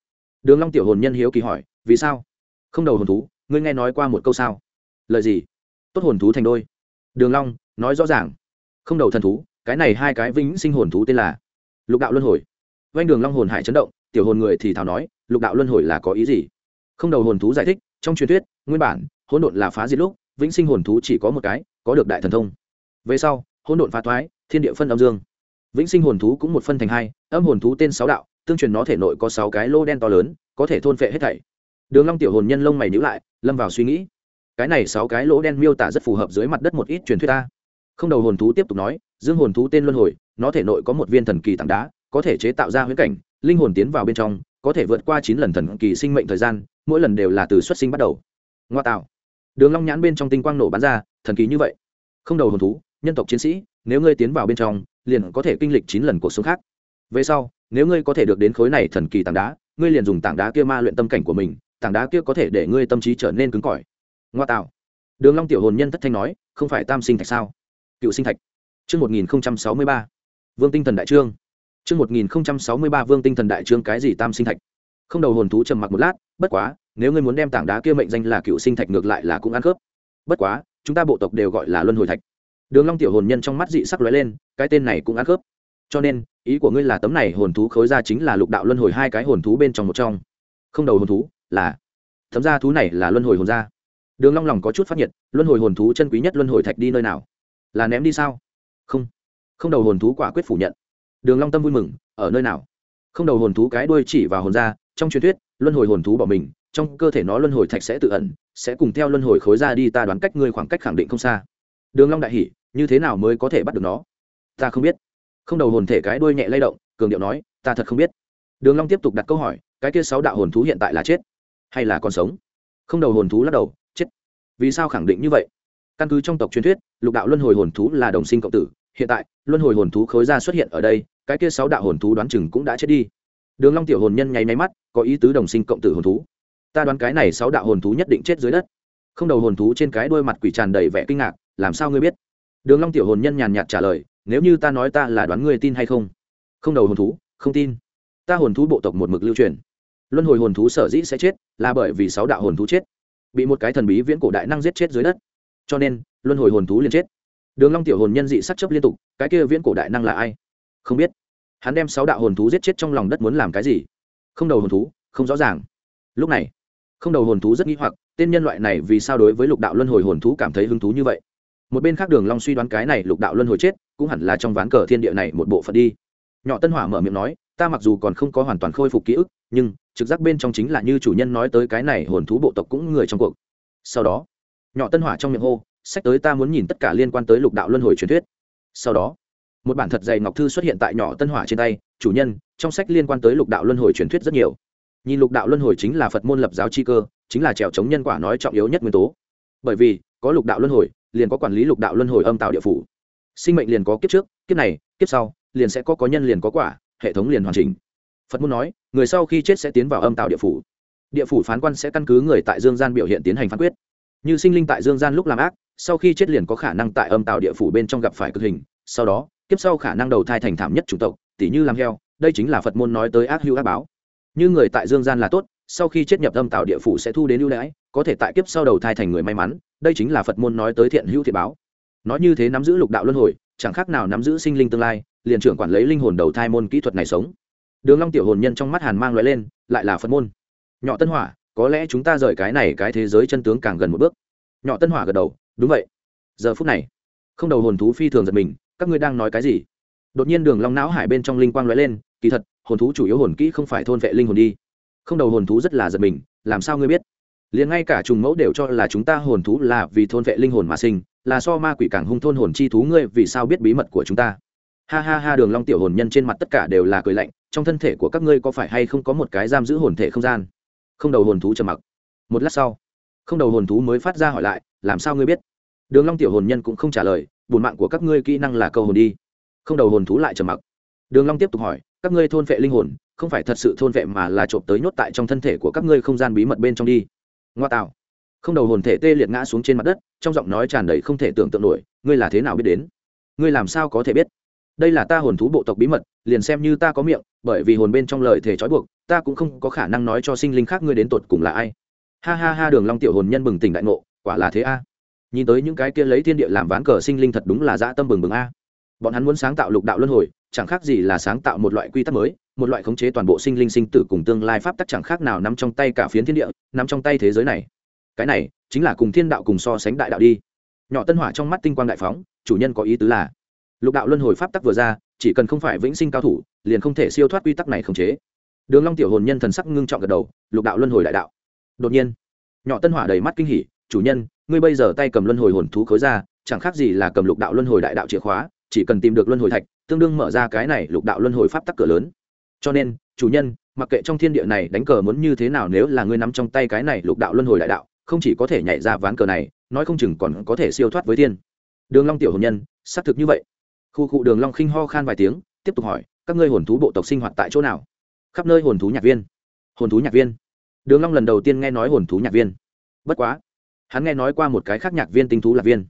[SPEAKER 1] Đường long tiểu hồn nhân hiếu kỳ hỏi, vì sao? Không đầu hồn thú, ngươi nghe nói qua một câu sao? Lời gì? Tốt hồn thú thành đôi. Đường long nói rõ ràng, không đầu thần thú, cái này hai cái vĩnh sinh hồn thú tên là lục đạo luân hồi. Vanh đường long hồn hải chấn động, tiểu hồn người thì thào nói, lục đạo luân hồi là có ý gì? Không đầu hồn thú giải thích, trong truyền thuyết, nguyên bản, hỗn độn là phá diệt lúc, vĩnh sinh hồn thú chỉ có một cái, có được đại thần thông. Về sau, hỗn độn phá thoái thiên địa phân âm dương. Vĩnh sinh hồn thú cũng một phân thành hai, âm hồn thú tên sáu đạo, tương truyền nó thể nội có sáu cái lô đen to lớn, có thể thôn phệ hết thảy. Đường long tiểu hồn nhân lông mày nhíu lại, lâm vào suy nghĩ. Cái này sáu cái lỗ đen miêu tả rất phù hợp dưới mặt đất một ít truyền thuyết ta. Không đầu hồn thú tiếp tục nói, dương hồn thú tên luân hồi, nó thể nội có một viên thần kỳ tảng đá, có thể chế tạo ra huyễn cảnh, linh hồn tiến vào bên trong, có thể vượt qua chín lần thần kỳ sinh mệnh thời gian, mỗi lần đều là từ xuất sinh bắt đầu. Ngoa tạo. Đường long nhãn bên trong tinh quang nổ bắn ra, thần kỳ như vậy. Không đầu hồn thú nhân tộc chiến sĩ, nếu ngươi tiến vào bên trong, liền có thể kinh lịch chín lần cuộc sống khác. Về sau, nếu ngươi có thể được đến khối này thần kỳ tảng đá, ngươi liền dùng tảng đá kia ma luyện tâm cảnh của mình, tảng đá kia có thể để ngươi tâm trí trở nên cứng cỏi. Ngoa tạo. Đường long tiểu hồn nhân thất thanh nói, không phải tam sinh thạch sao? Cựu sinh thạch. Chương một nghìn sáu mươi ba. Vương tinh thần đại trương. Chương một nghìn sáu mươi ba vương tinh thần đại trương cái gì tam sinh thạch? Không đầu hồn thú trầm mặc một lát, bất quá, nếu ngươi muốn đem tảng đá kia mệnh danh là cựu sinh thạch ngược lại là cũng ăn khớp. Bất quá, chúng ta bộ tộc đều gọi là luân hồi thạch đường long tiểu hồn nhân trong mắt dị sắc lóe lên, cái tên này cũng ăn khớp. Cho nên, ý của ngươi là tấm này hồn thú khối ra chính là lục đạo luân hồi hai cái hồn thú bên trong một trong. Không đầu hồn thú, là thấm ra thú này là luân hồi hồn ra đường long lòng có chút phát nhiệt, luân hồi hồn thú chân quý nhất luân hồi thạch đi nơi nào? Là ném đi sao? Không. Không đầu hồn thú quả quyết phủ nhận. Đường long tâm vui mừng, ở nơi nào? Không đầu hồn thú cái đuôi chỉ vào hồn ra trong truyền thuyết, luân hồi hồn thú bỏ mình, trong cơ thể nó luân hồi thạch sẽ tự ẩn, sẽ cùng theo luân hồi khối ra đi, ta đoán cách ngươi khoảng cách khẳng định không xa. Đường long đại hỉ như thế nào mới có thể bắt được nó? Ta không biết. Không đầu hồn thể cái đuôi nhẹ lay động, cường điệu nói, ta thật không biết. Đường long tiếp tục đặt câu hỏi, cái kia sáu đạo hồn thú hiện tại là chết hay là còn sống? Không đầu hồn thú lắc đầu, chết. Vì sao khẳng định như vậy? Căn cứ trong tộc truyền thuyết, lục đạo luân hồi hồn thú là đồng sinh cộng tử. Hiện tại, luân hồi hồn thú khối ra xuất hiện ở đây, cái kia sáu đạo hồn thú đoán chừng cũng đã chết đi. Đường long tiểu hồn nhân nháy máy mắt, có ý tứ đồng sinh cộng tử hồn thú. Ta đoán cái này sáu đạo hồn thú nhất định chết dưới đất. Không đầu hồn thú trên cái đuôi mặt quỷ tràn đầy vẻ kinh ngạc, làm sao ngươi biết? Đường long tiểu hồn nhân nhàn nhạt trả lời, nếu như ta nói ta là đoán ngươi tin hay không? Không đầu hồn thú, không tin. Ta hồn thú bộ tộc một mực lưu truyền. Luân hồi hồn thú sở dĩ sẽ chết là bởi vì sáu đạo hồn thú chết. Bị một cái thần bí viễn cổ đại năng giết chết dưới đất. Cho nên, luân hồi hồn thú liền chết. Đường long tiểu hồn nhân dị sắc chấp liên tục, cái kia viễn cổ đại năng là ai? Không biết. Hắn đem sáu đạo hồn thú giết chết trong lòng đất muốn làm cái gì? Không đầu hồn thú, không rõ ràng. Lúc này, không đầu hồn thú rất nghi hoặc, tên nhân loại này vì sao đối với lục đạo luân hồi hồn thú cảm thấy hứng thú như vậy? Một bên khác đường long suy đoán cái này lục đạo luân hồi chết, cũng hẳn là trong ván cờ thiên địa này một bộ phận đi. Nhỏ tân hỏa mở miệng nói, ta mặc dù còn không có hoàn toàn khôi phục ký ức, nhưng trực giác bên trong chính là như chủ nhân nói tới cái này hồn thú bộ tộc cũng người trong cuộc. Sau đó, nhỏ tân hỏa trong miệng hô, sách tới ta muốn nhìn tất cả liên quan tới lục đạo luân hồi truyền thuyết. Sau đó, một bản thật dày ngọc thư xuất hiện tại nhỏ tân hỏa trên tay, chủ nhân, trong sách liên quan tới lục đạo luân hồi truyền thuyết rất nhiều. Nhìn lục đạo luân hồi chính là phật môn lập giáo chi cơ, chính là trèo chống nhân quả nói trọng yếu nhất nguyên tố. Bởi vì, có lục đạo luân hồi liền có quản lý lục đạo luân hồi âm tạo địa phủ. Sinh mệnh liền có kiếp trước, kiếp này, kiếp sau, liền sẽ có có nhân liền có quả, hệ thống liền hoàn chỉnh. Phật muốn nói, người sau khi chết sẽ tiến vào âm tạo địa phủ. Địa phủ phán quan sẽ căn cứ người tại dương gian biểu hiện tiến hành phán quyết. Như sinh linh tại dương gian lúc làm ác, sau khi chết liền có khả năng tại âm tạo địa phủ bên trong gặp phải cực hình, sau đó, kiếp sau khả năng đầu thai thành thảm nhất chủng tộc tỷ như làm heo, đây chính là phật môn nói tới ác hữu ác báo. Như người tại dương gian là tốt, sau khi chết nhập âm tạo địa phủ sẽ thu đến ưu đãi có thể tại kiếp sau đầu thai thành người may mắn, đây chính là phật môn nói tới thiện hữu thiện báo. Nói như thế nắm giữ lục đạo luân hồi, chẳng khác nào nắm giữ sinh linh tương lai, liền trưởng quản lấy linh hồn đầu thai môn kỹ thuật này sống. Đường long tiểu hồn nhân trong mắt hàn mang loại lên, lại là phật môn. Nhỏ tân hỏa, có lẽ chúng ta rời cái này cái thế giới chân tướng càng gần một bước. Nhỏ tân hỏa gật đầu, đúng vậy. Giờ phút này, không đầu hồn thú phi thường giật mình, các ngươi đang nói cái gì? Đột nhiên đường long não hải bên trong linh quang lóe lên, kỳ thật, hồn thú chủ yếu hồn kỹ không phải thôn vệ linh hồn đi. Không đầu hồn thú rất là giật mình, làm sao ngươi biết? Liền ngay cả trùng mẫu đều cho là chúng ta hồn thú là vì thôn vệ linh hồn mà sinh, là so ma quỷ càng hung thôn hồn chi thú ngươi vì sao biết bí mật của chúng ta? Ha ha ha, đường long tiểu hồn nhân trên mặt tất cả đều là cười lạnh, trong thân thể của các ngươi có phải hay không có một cái giam giữ hồn thể không gian? Không đầu hồn thú trầm mặc. Một lát sau, không đầu hồn thú mới phát ra hỏi lại, làm sao ngươi biết? Đường long tiểu hồn nhân cũng không trả lời bùn mạng của các ngươi kỹ năng là câu hồn đi. Không đầu hồn thú lại trầm mặc. Đường long tiếp tục hỏi, các ngươi thôn vệ linh hồn, không phải thật sự thôn vệ mà là trộm tới nhốt tại trong thân thể của các ngươi không gian bí mật bên trong đi ngoa tạo không đầu hồn thể tê liệt ngã xuống trên mặt đất, trong giọng nói tràn đầy không thể tưởng tượng nổi, ngươi là thế nào biết đến? Ngươi làm sao có thể biết? Đây là ta hồn thú bộ tộc bí mật, liền xem như ta có miệng, bởi vì hồn bên trong lời thể trói buộc, ta cũng không có khả năng nói cho sinh linh khác ngươi đến tột cùng là ai. Ha ha ha, đường long tiểu hồn nhân bừng tỉnh đại ngộ, quả là thế a. Nhìn tới những cái kia lấy thiên địa làm ván cờ, sinh linh thật đúng là dã tâm bừng bừng a. Bọn hắn muốn sáng tạo lục đạo luân hồi chẳng khác gì là sáng tạo một loại quy tắc mới, một loại khống chế toàn bộ sinh linh sinh tử cùng tương lai pháp tắc chẳng khác nào nắm trong tay cả phiến thiên địa, nắm trong tay thế giới này. Cái này chính là cùng thiên đạo cùng so sánh đại đạo đi. Nhỏ tân hỏa trong mắt tinh quang đại phóng, chủ nhân có ý tứ là, lục đạo luân hồi pháp tắc vừa ra, chỉ cần không phải vĩnh sinh cao thủ, liền không thể siêu thoát quy tắc này khống chế. Đường long tiểu hồn nhân thần sắc ngưng trọng gật đầu, lục đạo luân hồi đại đạo. Đột nhiên, nhỏ tân hỏa đầy mắt kinh hỉ, chủ nhân, ngươi bây giờ tay cầm luân hồi hồn thú khối ra, chẳng khác gì là cầm lục đạo luân hồi đại đạo chìa khóa chỉ cần tìm được luân hồi thạch, tương đương mở ra cái này lục đạo luân hồi pháp tắc cửa lớn. Cho nên, chủ nhân, mặc kệ trong thiên địa này đánh cờ muốn như thế nào nếu là ngươi nắm trong tay cái này lục đạo luân hồi đại đạo, không chỉ có thể nhảy ra ván cờ này, nói không chừng còn có thể siêu thoát với thiên. Đường long tiểu hồn nhân, xác thực như vậy. Khu cụ đường long khinh ho khan vài tiếng, tiếp tục hỏi, các ngươi hồn thú bộ tộc sinh hoạt tại chỗ nào? Khắp nơi hồn thú nhạc viên. Hồn thú nhạc viên. Đường long lần đầu tiên nghe nói hồn thú nhạc viên. Bất quá, hắn nghe nói qua một cái khác nhạc viên tinh thú lạc viên.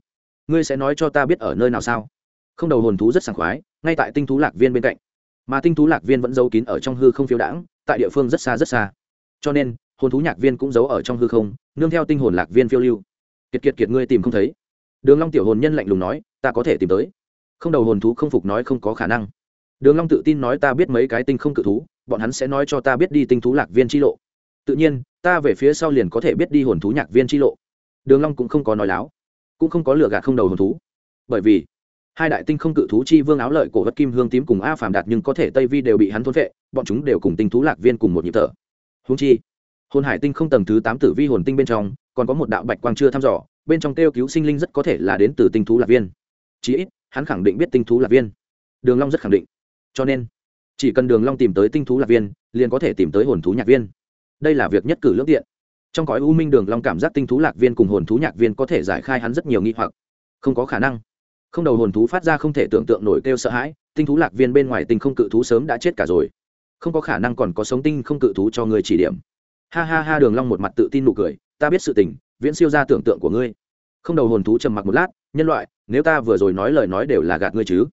[SPEAKER 1] Ngươi sẽ nói cho ta biết ở nơi nào sao? Không đầu hồn thú rất sảng khoái, ngay tại tinh thú lạc viên bên cạnh. Mà tinh thú lạc viên vẫn giấu kín ở trong hư không phiêu đãng, tại địa phương rất xa rất xa. Cho nên, hồn thú nhạc viên cũng giấu ở trong hư không, nương theo tinh hồn lạc viên phiêu lưu. Kiệt kiệt kiệt, ngươi tìm không thấy. Đường long tiểu hồn nhân lạnh lùng nói, ta có thể tìm tới. Không đầu hồn thú không phục nói không có khả năng. Đường long tự tin nói, ta biết mấy cái tinh không cự thú, bọn hắn sẽ nói cho ta biết đi tinh thú lạc viên chi lộ. Tự nhiên, ta về phía sau liền có thể biết đi hồn thú nhạc viên chi lộ. Đường long cũng không có nói láo, cũng không có lừa gạt không đầu hồn thú. Bởi vì hai đại tinh không cự thú chi vương áo lợi cổ vật kim hương tím cùng a phàm đạt nhưng có thể tây vi đều bị hắn thôn vệ bọn chúng đều cùng tinh thú lạc viên cùng một nhịp thở. Húng chi, hồn hải tinh không tầng thứ tám tử vi hồn tinh bên trong, còn có một đạo bạch quang chưa thăm dò, bên trong kêu cứu sinh linh rất có thể là đến từ tinh thú lạc viên. Chí ít, hắn khẳng định biết tinh thú lạc viên. Đường long rất khẳng định. Cho nên, chỉ cần đường long tìm tới tinh thú lạc viên, liền có thể tìm tới hồn thú nhạc viên. Đây là việc nhất cử lưỡng tiện. Trong cõi u minh đường long cảm giác tinh thú lạc viên cùng hồn thú nhạc viên có thể giải khai hắn rất nhiều nghi hoặc. Không có khả năng không đầu hồn thú phát ra không thể tưởng tượng nổi kêu sợ hãi, tinh thú lạc viên bên ngoài tinh không cự thú sớm đã chết cả rồi. Không có khả năng còn có sống tinh không cự thú cho người chỉ điểm. Ha ha ha, đường long một mặt tự tin nụ cười, ta biết sự tình, viễn siêu ra tưởng tượng của ngươi. Không đầu hồn thú trầm mặc một lát, nhân loại, nếu ta vừa rồi nói lời nói đều là gạt ngươi chứ?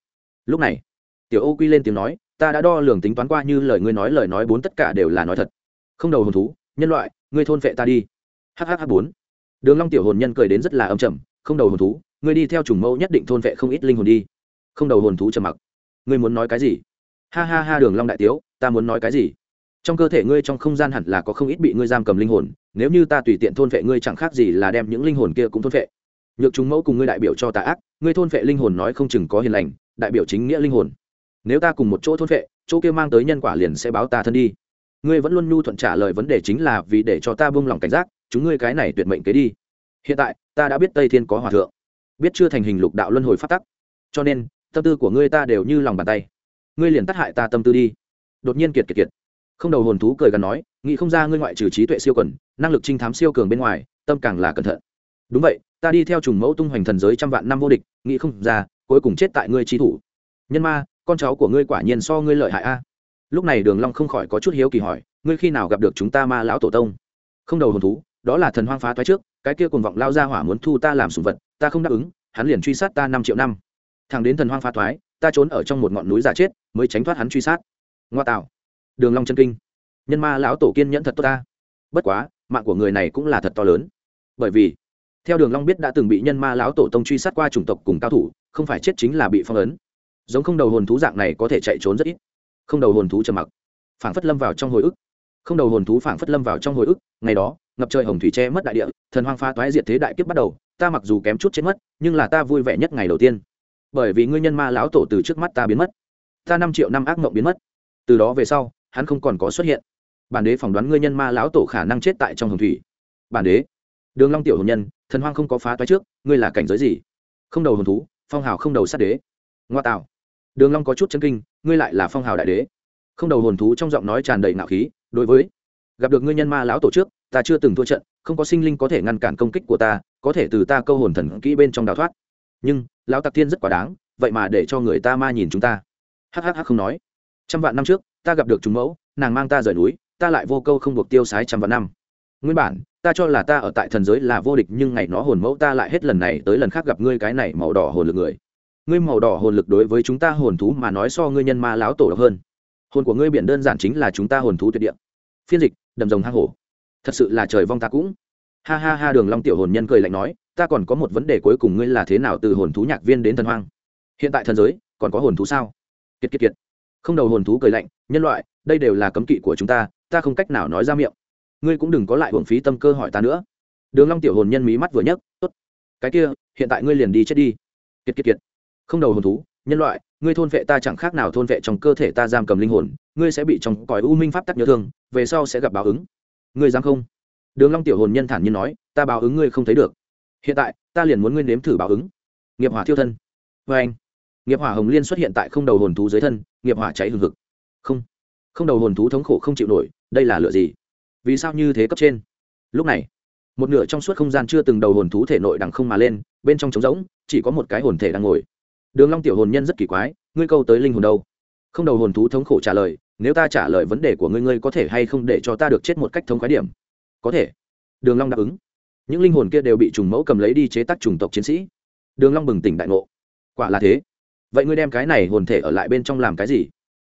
[SPEAKER 1] Lúc này, tiểu ô quy lên tiếng nói, ta đã đo lường tính toán qua như lời ngươi nói, lời nói bốn tất cả đều là nói thật. Không đầu hồn thú, nhân loại, ngươi thôn vệ ta đi. Hhh bốn. Đường long tiểu hồn nhân cười đến rất là âm trầm, không đầu hồn thú ngươi đi theo trùng mẫu nhất định thôn vệ không ít linh hồn đi. Không đầu hồn thú trầm mặc. Ngươi muốn nói cái gì? Ha ha ha, đường long đại tiếu, ta muốn nói cái gì? Trong cơ thể ngươi trong không gian hẳn là có không ít bị ngươi giam cầm linh hồn, nếu như ta tùy tiện thôn vệ ngươi chẳng khác gì là đem những linh hồn kia cũng thôn vệ. Nhược chúng mẫu cùng ngươi đại biểu cho tà ác, ngươi thôn vệ linh hồn nói không chừng có hiền lành, đại biểu chính nghĩa linh hồn. Nếu ta cùng một chỗ thôn vệ, chỗ kia mang tới nhân quả liền sẽ báo ta thân đi. Ngươi vẫn luôn nhu thuận trả lời vấn đề chính là vì để cho ta buông lòng cảnh giác, chúng ngươi cái này tuyệt mệnh kế đi. Hiện tại, ta đã biết tây thiên có hòa thượng biết chưa thành hình lục đạo luân hồi phát tắc. Cho nên, tâm tư của ngươi ta đều như lòng bàn tay. Ngươi liền tắt hại ta tâm tư đi. Đột nhiên kiệt kiệt kiệt. Không đầu hồn thú cười gần nói, nghĩ không ra ngươi ngoại trừ trí tuệ siêu quần, năng lực trinh thám siêu cường bên ngoài, tâm càng là cẩn thận. Đúng vậy, ta đi theo trùng mẫu tung hoành thần giới trăm vạn năm vô địch, nghĩ không ra, cuối cùng chết tại ngươi trí thủ. Nhân ma, con cháu của ngươi quả nhiên so ngươi lợi hại a. Lúc này đường long không khỏi có chút hiếu kỳ hỏi, ngươi khi nào gặp được chúng ta ma lão tổ tông? Không đầu hồn thú, đó là thần hoang phá toái trước, cái kia cuồng vọng lao ra hỏa muốn thu ta làm sủng vật ta không đáp ứng hắn liền truy sát ta năm triệu năm. Thằng đến thần hoang pha thoái, ta trốn ở trong một ngọn núi giả chết mới tránh thoát hắn truy sát. Ngoa tạo. Đường long chân kinh. Nhân ma lão tổ kiên nhẫn thật tốt ta. Bất quá mạng của người này cũng là thật to lớn. Bởi vì theo đường long biết đã từng bị nhân ma lão tổ tông truy sát qua chủng tộc cùng cao thủ không phải chết chính là bị phong ấn. Giống không đầu hồn thú dạng này có thể chạy trốn rất ít. Không đầu hồn thú trầm mặc. Phảng phất lâm vào trong hồi ức. Không đầu hồn thú phảng phất lâm vào trong hồi ức. Ngày đó ngập trời hồng thủy che mất đại địa thần hoang pha toái diệt thế đại kiếp bắt đầu ta mặc dù kém chút chết mất, nhưng là ta vui vẻ nhất ngày đầu tiên. Bởi vì ngươi nhân ma lão tổ từ trước mắt ta biến mất. Ta năm triệu năm ác mộng biến mất. Từ đó về sau, hắn không còn có xuất hiện. Bản đế phỏng đoán ngươi nhân ma lão tổ khả năng chết tại trong hồng thủy. Bản đế, đường long tiểu hồn nhân, thần hoang không có phá toái trước, ngươi là cảnh giới gì? Không đầu hồn thú, phong hào không đầu sát đế. Ngoa tạo. Đường long có chút chấn kinh, ngươi lại là phong hào đại đế. Không đầu hồn thú trong giọng nói tràn đầy ngạo khí, đối với, gặp được ngươi nhân ma lão tổ trước, ta chưa từng thua trận, không có sinh linh có thể ngăn cản công kích của ta có thể từ ta câu hồn thần kỹ bên trong đào thoát. Nhưng, lão tặc thiên rất quá đáng, vậy mà để cho người ta ma nhìn chúng ta. Hhh không nói. Trăm vạn năm trước, ta gặp được chúng mẫu, nàng mang ta rời núi, ta lại vô câu không buộc tiêu sái trăm vạn năm. Nguyên bản, ta cho là ta ở tại thần giới là vô địch, nhưng ngày nó hồn mẫu ta lại hết lần này tới lần khác gặp ngươi cái này màu đỏ hồn lực người. Ngươi màu đỏ hồn lực đối với chúng ta hồn thú mà nói so ngươi nhân ma láo tổ độc hơn. Hồn của ngươi biển đơn giản chính là chúng ta hồn thú tuyệt địa. Phiên dịch, đầm rồng hang hổ. Thật sự là trời vong ta cũng ha ha ha đường long tiểu hồn nhân cười lạnh nói, ta còn có một vấn đề cuối cùng ngươi là thế nào từ hồn thú nhạc viên đến thần hoang? Hiện tại thần giới, còn có hồn thú sao? Kiệt kiệt kiệt. Không đầu hồn thú cười lạnh, nhân loại, đây đều là cấm kỵ của chúng ta ta không cách nào nói ra miệng. Ngươi cũng đừng có lại hưởng phí tâm cơ hỏi ta nữa. Đường long tiểu hồn nhân mí mắt vừa nhấc, tốt. Cái kia, hiện tại ngươi liền đi chết đi. Kiệt kiệt kiệt. Không đầu hồn thú, nhân loại, ngươi thôn vệ ta chẳng khác nào thôn vệ trong cơ thể ta giam cầm linh hồn, ngươi sẽ bị trong cõi u minh pháp tắc nhớ thương, về sau sẽ gặp báo ứng. Ngươi dám không? Đường long tiểu hồn nhân thản nhiên nói, ta báo ứng ngươi không thấy được. Hiện tại, ta liền muốn ngươi nếm thử báo ứng. Nghiệp hỏa thiêu thân. Với anh nghiệp hỏa hồng liên xuất hiện tại không đầu hồn thú dưới thân, nghiệp hỏa cháy hừng hực. Không. Không đầu hồn thú thống khổ không chịu nổi, đây là lựa gì? Vì sao như thế cấp trên? Lúc này, một nửa trong suốt không gian chưa từng đầu hồn thú thể nội đằng không mà lên, bên trong trống rỗng, chỉ có một cái hồn thể đang ngồi. Đường long tiểu hồn nhân rất kỳ quái, ngươi câu tới linh hồn đâu? Không đầu hồn thú thống khổ trả lời, nếu ta trả lời vấn đề của ngươi ngươi có thể hay không để cho ta được chết một cách thống khái điểm? Có thể. Đường long đáp ứng. Những linh hồn kia đều bị trùng mẫu cầm lấy đi chế tác trùng tộc chiến sĩ. Đường long bừng tỉnh đại ngộ. Quả là thế. Vậy ngươi đem cái này hồn thể ở lại bên trong làm cái gì?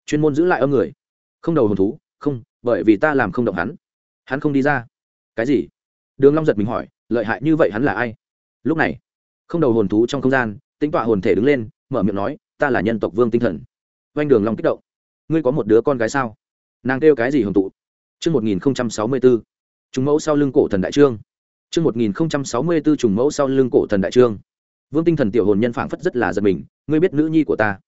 [SPEAKER 1] Chuyên môn giữ lại âm người. Không đầu hồn thú. Không bởi vì ta làm không động hắn. Hắn không đi ra. Cái gì? Đường long giật mình hỏi lợi hại như vậy hắn là ai? Lúc này không đầu hồn thú trong không gian tính tọa hồn thể đứng lên mở miệng nói ta là nhân tộc vương tinh thần. Oanh đường long kích động. Ngươi có một đứa con gái sao? Nàng kêu cái gì hồng tụ Trước 1064, trùng mẫu sau lưng cổ thần đại trương. trương một nghìn không trăm sáu mươi 1064 trùng mẫu sau lưng cổ thần đại trương. Vương tinh thần tiểu hồn nhân phảng phất rất là giật mình, ngươi biết nữ nhi của ta.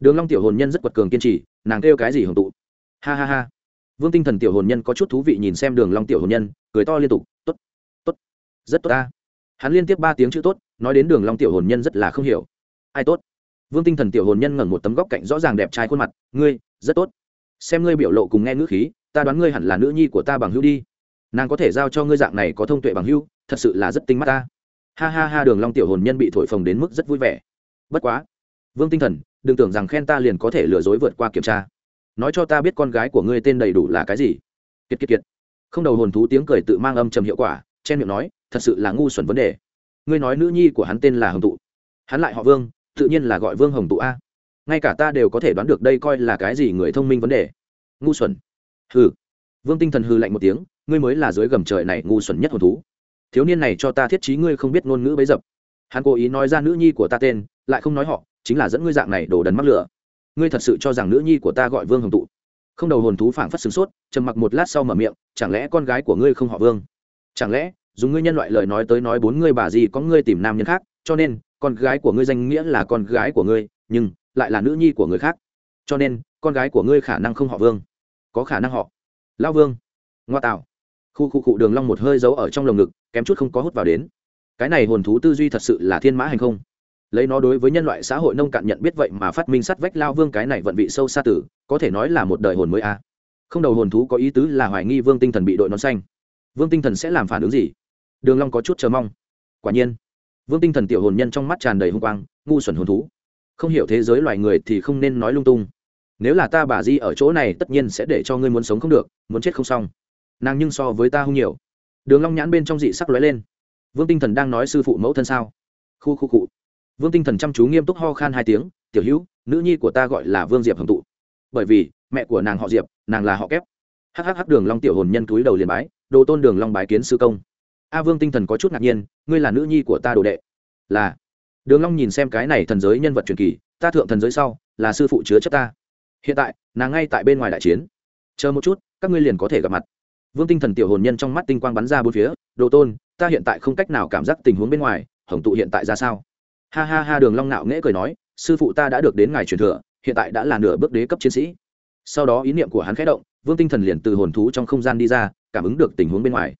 [SPEAKER 1] Đường Long tiểu hồn nhân rất quật cường kiên trì, nàng kêu cái gì hưởng tụ? Ha ha ha. vương tinh thần tiểu hồn nhân có chút thú vị nhìn xem đường long tiểu hồn nhân cười to liên tục tốt tốt rất tốt ta hắn liên tiếp ba tiếng chữ tốt nói đến đường long tiểu hồn nhân rất là không hiểu ai tốt vương tinh thần tiểu hồn nhân ngẩng một tấm góc cạnh rõ ràng đẹp trai khuôn mặt ngươi rất tốt xem ngươi biểu lộ cùng nghe ngữ khí ta đoán ngươi hẳn là nữ nhi của ta bằng hữu đi nàng có thể giao cho ngươi dạng này có thông tuệ bằng hưu, thật sự là rất tinh mắt ta. Ha ha ha đường long tiểu hồn nhân bị thổi phồng đến mức rất vui vẻ. Bất quá vương tinh thần đừng tưởng rằng khen ta liền có thể lừa dối vượt qua kiểm tra. Nói cho ta biết con gái của ngươi tên đầy đủ là cái gì? Kiệt kiệt kiệt. Không đầu hồn thú tiếng cười tự mang âm trầm hiệu quả chen miệng nói thật sự là ngu xuẩn vấn đề. Ngươi nói nữ nhi của hắn tên là hồng tụ. Hắn lại họ vương tự nhiên là gọi vương hồng tụ a. Ngay cả ta đều có thể đoán được đây coi là cái gì người thông minh vấn đề. Ngu xuẩn. Hừ. Vương tinh thần hư lạnh một tiếng ngươi mới là dưới gầm trời này ngu xuẩn nhất hồn thú. Thiếu niên này cho ta thiết trí ngươi không biết ngôn ngữ bấy dập. Hắn cố ý nói ra nữ nhi của ta tên, lại không nói họ, chính là dẫn ngươi dạng này đổ đần mắc lửa. Ngươi thật sự cho rằng nữ nhi của ta gọi vương hồng tụ? Không đầu hồn thú phảng phất sửng sốt, trầm mặc một lát sau mở miệng, chẳng lẽ con gái của ngươi không họ vương? Chẳng lẽ, dùng ngươi nhân loại lời nói tới nói bốn ngươi bà gì có ngươi tìm nam nhân khác, cho nên, con gái của ngươi danh nghĩa là con gái của ngươi, nhưng, lại là nữ nhi của người khác. Cho nên, con gái của ngươi khả năng không họ vương. Có khả năng họ lão vương. Ngoa tạo khu khu cụ đường long một hơi giấu ở trong lồng ngực, kém chút không có hút vào đến. Cái này hồn thú tư duy thật sự là thiên mã hành không. Lấy nó đối với nhân loại xã hội nông cạn nhận biết vậy mà phát minh sắt vách lao vương cái này vận vị sâu xa tử, có thể nói là một đời hồn mới a. Không đầu hồn thú có ý tứ là hoài nghi vương tinh thần bị đội nón xanh. Vương tinh thần sẽ làm phản ứng gì? Đường long có chút chờ mong. Quả nhiên, vương tinh thần tiểu hồn nhân trong mắt tràn đầy hung quang, ngu xuẩn hồn thú. Không hiểu thế giới loài người thì không nên nói lung tung. Nếu là ta bà di ở chỗ này, tất nhiên sẽ để cho ngươi muốn sống không được, muốn chết không xong nàng nhưng so với ta hung nhiều. Đường long nhãn bên trong dị sắc lóe lên. Vương tinh thần đang nói sư phụ mẫu thân sao? Khu khu cụ vương tinh thần chăm chú nghiêm túc ho khan hai tiếng, tiểu hữu, nữ nhi của ta gọi là vương diệp hồng tụ. Bởi vì, mẹ của nàng họ diệp, nàng là họ kép. Hhh đường long tiểu hồn nhân túi đầu liền bái, đồ tôn đường long bái kiến sư công. A vương tinh thần có chút ngạc nhiên, ngươi là nữ nhi của ta đồ đệ. Là. Đường long nhìn xem cái này thần giới nhân vật truyền kỳ, ta thượng thần giới sau, là sư phụ chứa chấp ta. Hiện tại, nàng ngay tại bên ngoài đại chiến. Chờ một chút, các ngươi liền có thể gặp mặt vương tinh thần tiểu hồn nhân trong mắt tinh quang bắn ra bốn phía, đồ tôn, ta hiện tại không cách nào cảm giác tình huống bên ngoài, hồng tụ hiện tại ra sao? Ha ha ha, đường long nạo nghễ cười nói, sư phụ ta đã được đến ngài truyền thừa, hiện tại đã là nửa bước đế cấp chiến sĩ. Sau đó ý niệm của hắn khẽ động, vương tinh thần liền từ hồn thú trong không gian đi ra, cảm ứng được tình huống bên ngoài.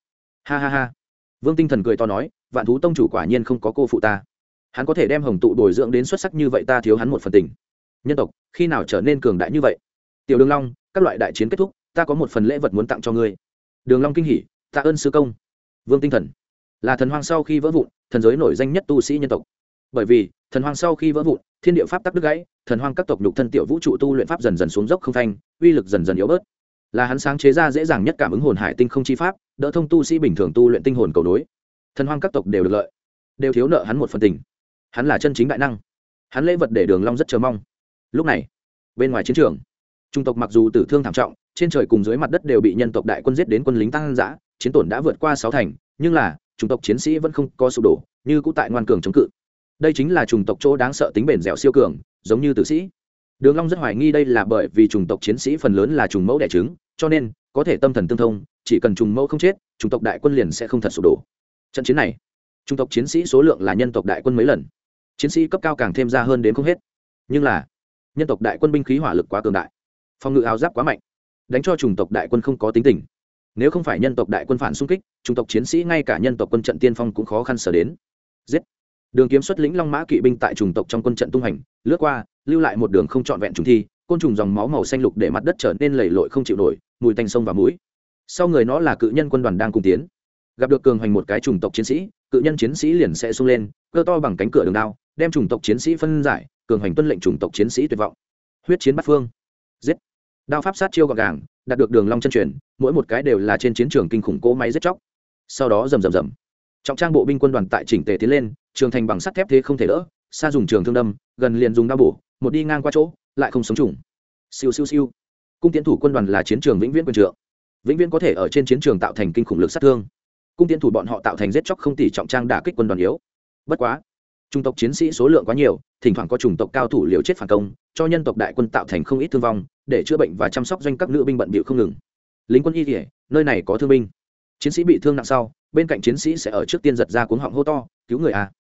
[SPEAKER 1] Ha ha ha. Vương tinh thần cười to nói, vạn thú tông chủ quả nhiên không có cô phụ ta. Hắn có thể đem hồng tụ bồi dưỡng đến xuất sắc như vậy ta thiếu hắn một phần tình. Nhân tộc, khi nào trở nên cường đại như vậy? Tiểu đường long, các loại đại chiến kết thúc, ta có một phần lễ vật muốn tặng cho ngươi đường long kinh hỉ, tạ ơn sư công. Vương tinh thần. Là thần hoang sau khi vỡ vụn, thần giới nổi danh nhất tu sĩ nhân tộc. Bởi vì, thần hoang sau khi vỡ vụn, thiên địa pháp tắc đứt gãy, thần hoang các tộc nhục thân tiểu vũ trụ tu luyện pháp dần dần xuống dốc không thanh, uy lực dần dần yếu bớt. Là hắn sáng chế ra dễ dàng nhất cảm ứng hồn hải tinh không chi pháp, đỡ thông tu sĩ bình thường tu luyện tinh hồn cầu nối. Thần hoang các tộc đều được lợi, đều thiếu nợ hắn một phần tình. Hắn là chân chính đại năng. Hắn lễ vật để đường long rất chờ mong. Lúc này, bên ngoài chiến trường trung tộc mặc dù tử thương thảm trọng, trên trời cùng dưới mặt đất đều bị nhân tộc đại quân giết đến quân lính tăng dã, chiến tổn đã vượt qua sáu thành, nhưng là, chủng tộc chiến sĩ vẫn không có sụp đổ, như cũ tại ngoan cường chống cự. Đây chính là chủng tộc chỗ đáng sợ tính bền dẻo siêu cường, giống như tử sĩ. Đường long rất hoài nghi đây là bởi vì chủng tộc chiến sĩ phần lớn là trùng mẫu đẻ trứng, cho nên, có thể tâm thần tương thông, chỉ cần trùng mẫu không chết, chủng tộc đại quân liền sẽ không thật sụp đổ. Trận chiến này, chủng tộc chiến sĩ số lượng là nhân tộc đại quân mấy lần. Chiến sĩ cấp cao càng thêm ra hơn đến không hết. Nhưng là, nhân tộc đại quân binh khí hỏa lực quá cường đại phòng ngự áo giáp quá mạnh, đánh cho chủng tộc đại quân không có tính tình. Nếu không phải nhân tộc đại quân phản xung kích, chủng tộc chiến sĩ ngay cả nhân tộc quân trận tiên phong cũng khó khăn sở đến. Giết! Đường kiếm xuất lĩnh long mã kỵ binh tại chủng tộc trong quân trận tung hành, lướt qua, lưu lại một đường không trọn vẹn trùng thi, côn trùng dòng máu màu xanh lục để mặt đất trở nên lầy lội không chịu nổi, mùi tanh sông và mũi. Sau người nó là cự nhân quân đoàn đang cùng tiến. Gặp được cường hoành một cái chủng tộc chiến sĩ, cự nhân chiến sĩ liền sẽ sung lên, cơ to bằng cánh cửa đường đao, đem chủng tộc chiến sĩ phân giải, cường hoành tuân lệnh chủng tộc chiến sĩ tuyệt vọng. Huyết chiến bắt phương giết. Đao pháp sát chiêu gọn gàng, đạt được đường long chân truyền, mỗi một cái đều là trên chiến trường kinh khủng cỗ máy giết chóc. Sau đó rầm rầm rầm. Trọng trang bộ binh quân đoàn tại chỉnh tề tiến lên, trường thành bằng sắt thép thế không thể đỡ, xa dùng trường thương đâm, gần liền dùng đao bổ, một đi ngang qua chỗ, lại không sống trùng. Siêu siêu siêu. Cung tiến thủ quân đoàn là chiến trường vĩnh viễn quân trượng. Vĩnh viễn có thể ở trên chiến trường tạo thành kinh khủng lực sát thương. Cung tiến thủ bọn họ tạo thành giết chóc không tỷ trọng trang đả kích quân đoàn yếu. Bất quá, trung tộc chiến sĩ số lượng quá nhiều thỉnh thoảng có chủng tộc cao thủ liều chết phản công, cho nhân tộc đại quân tạo thành không ít thương vong, để chữa bệnh và chăm sóc doanh các nữ binh bận bịu không ngừng. Lính quân y kỉa nơi này có thương binh. Chiến sĩ bị thương nặng sau, bên cạnh chiến sĩ sẽ ở trước tiên giật ra cuống họng hô to, cứu người a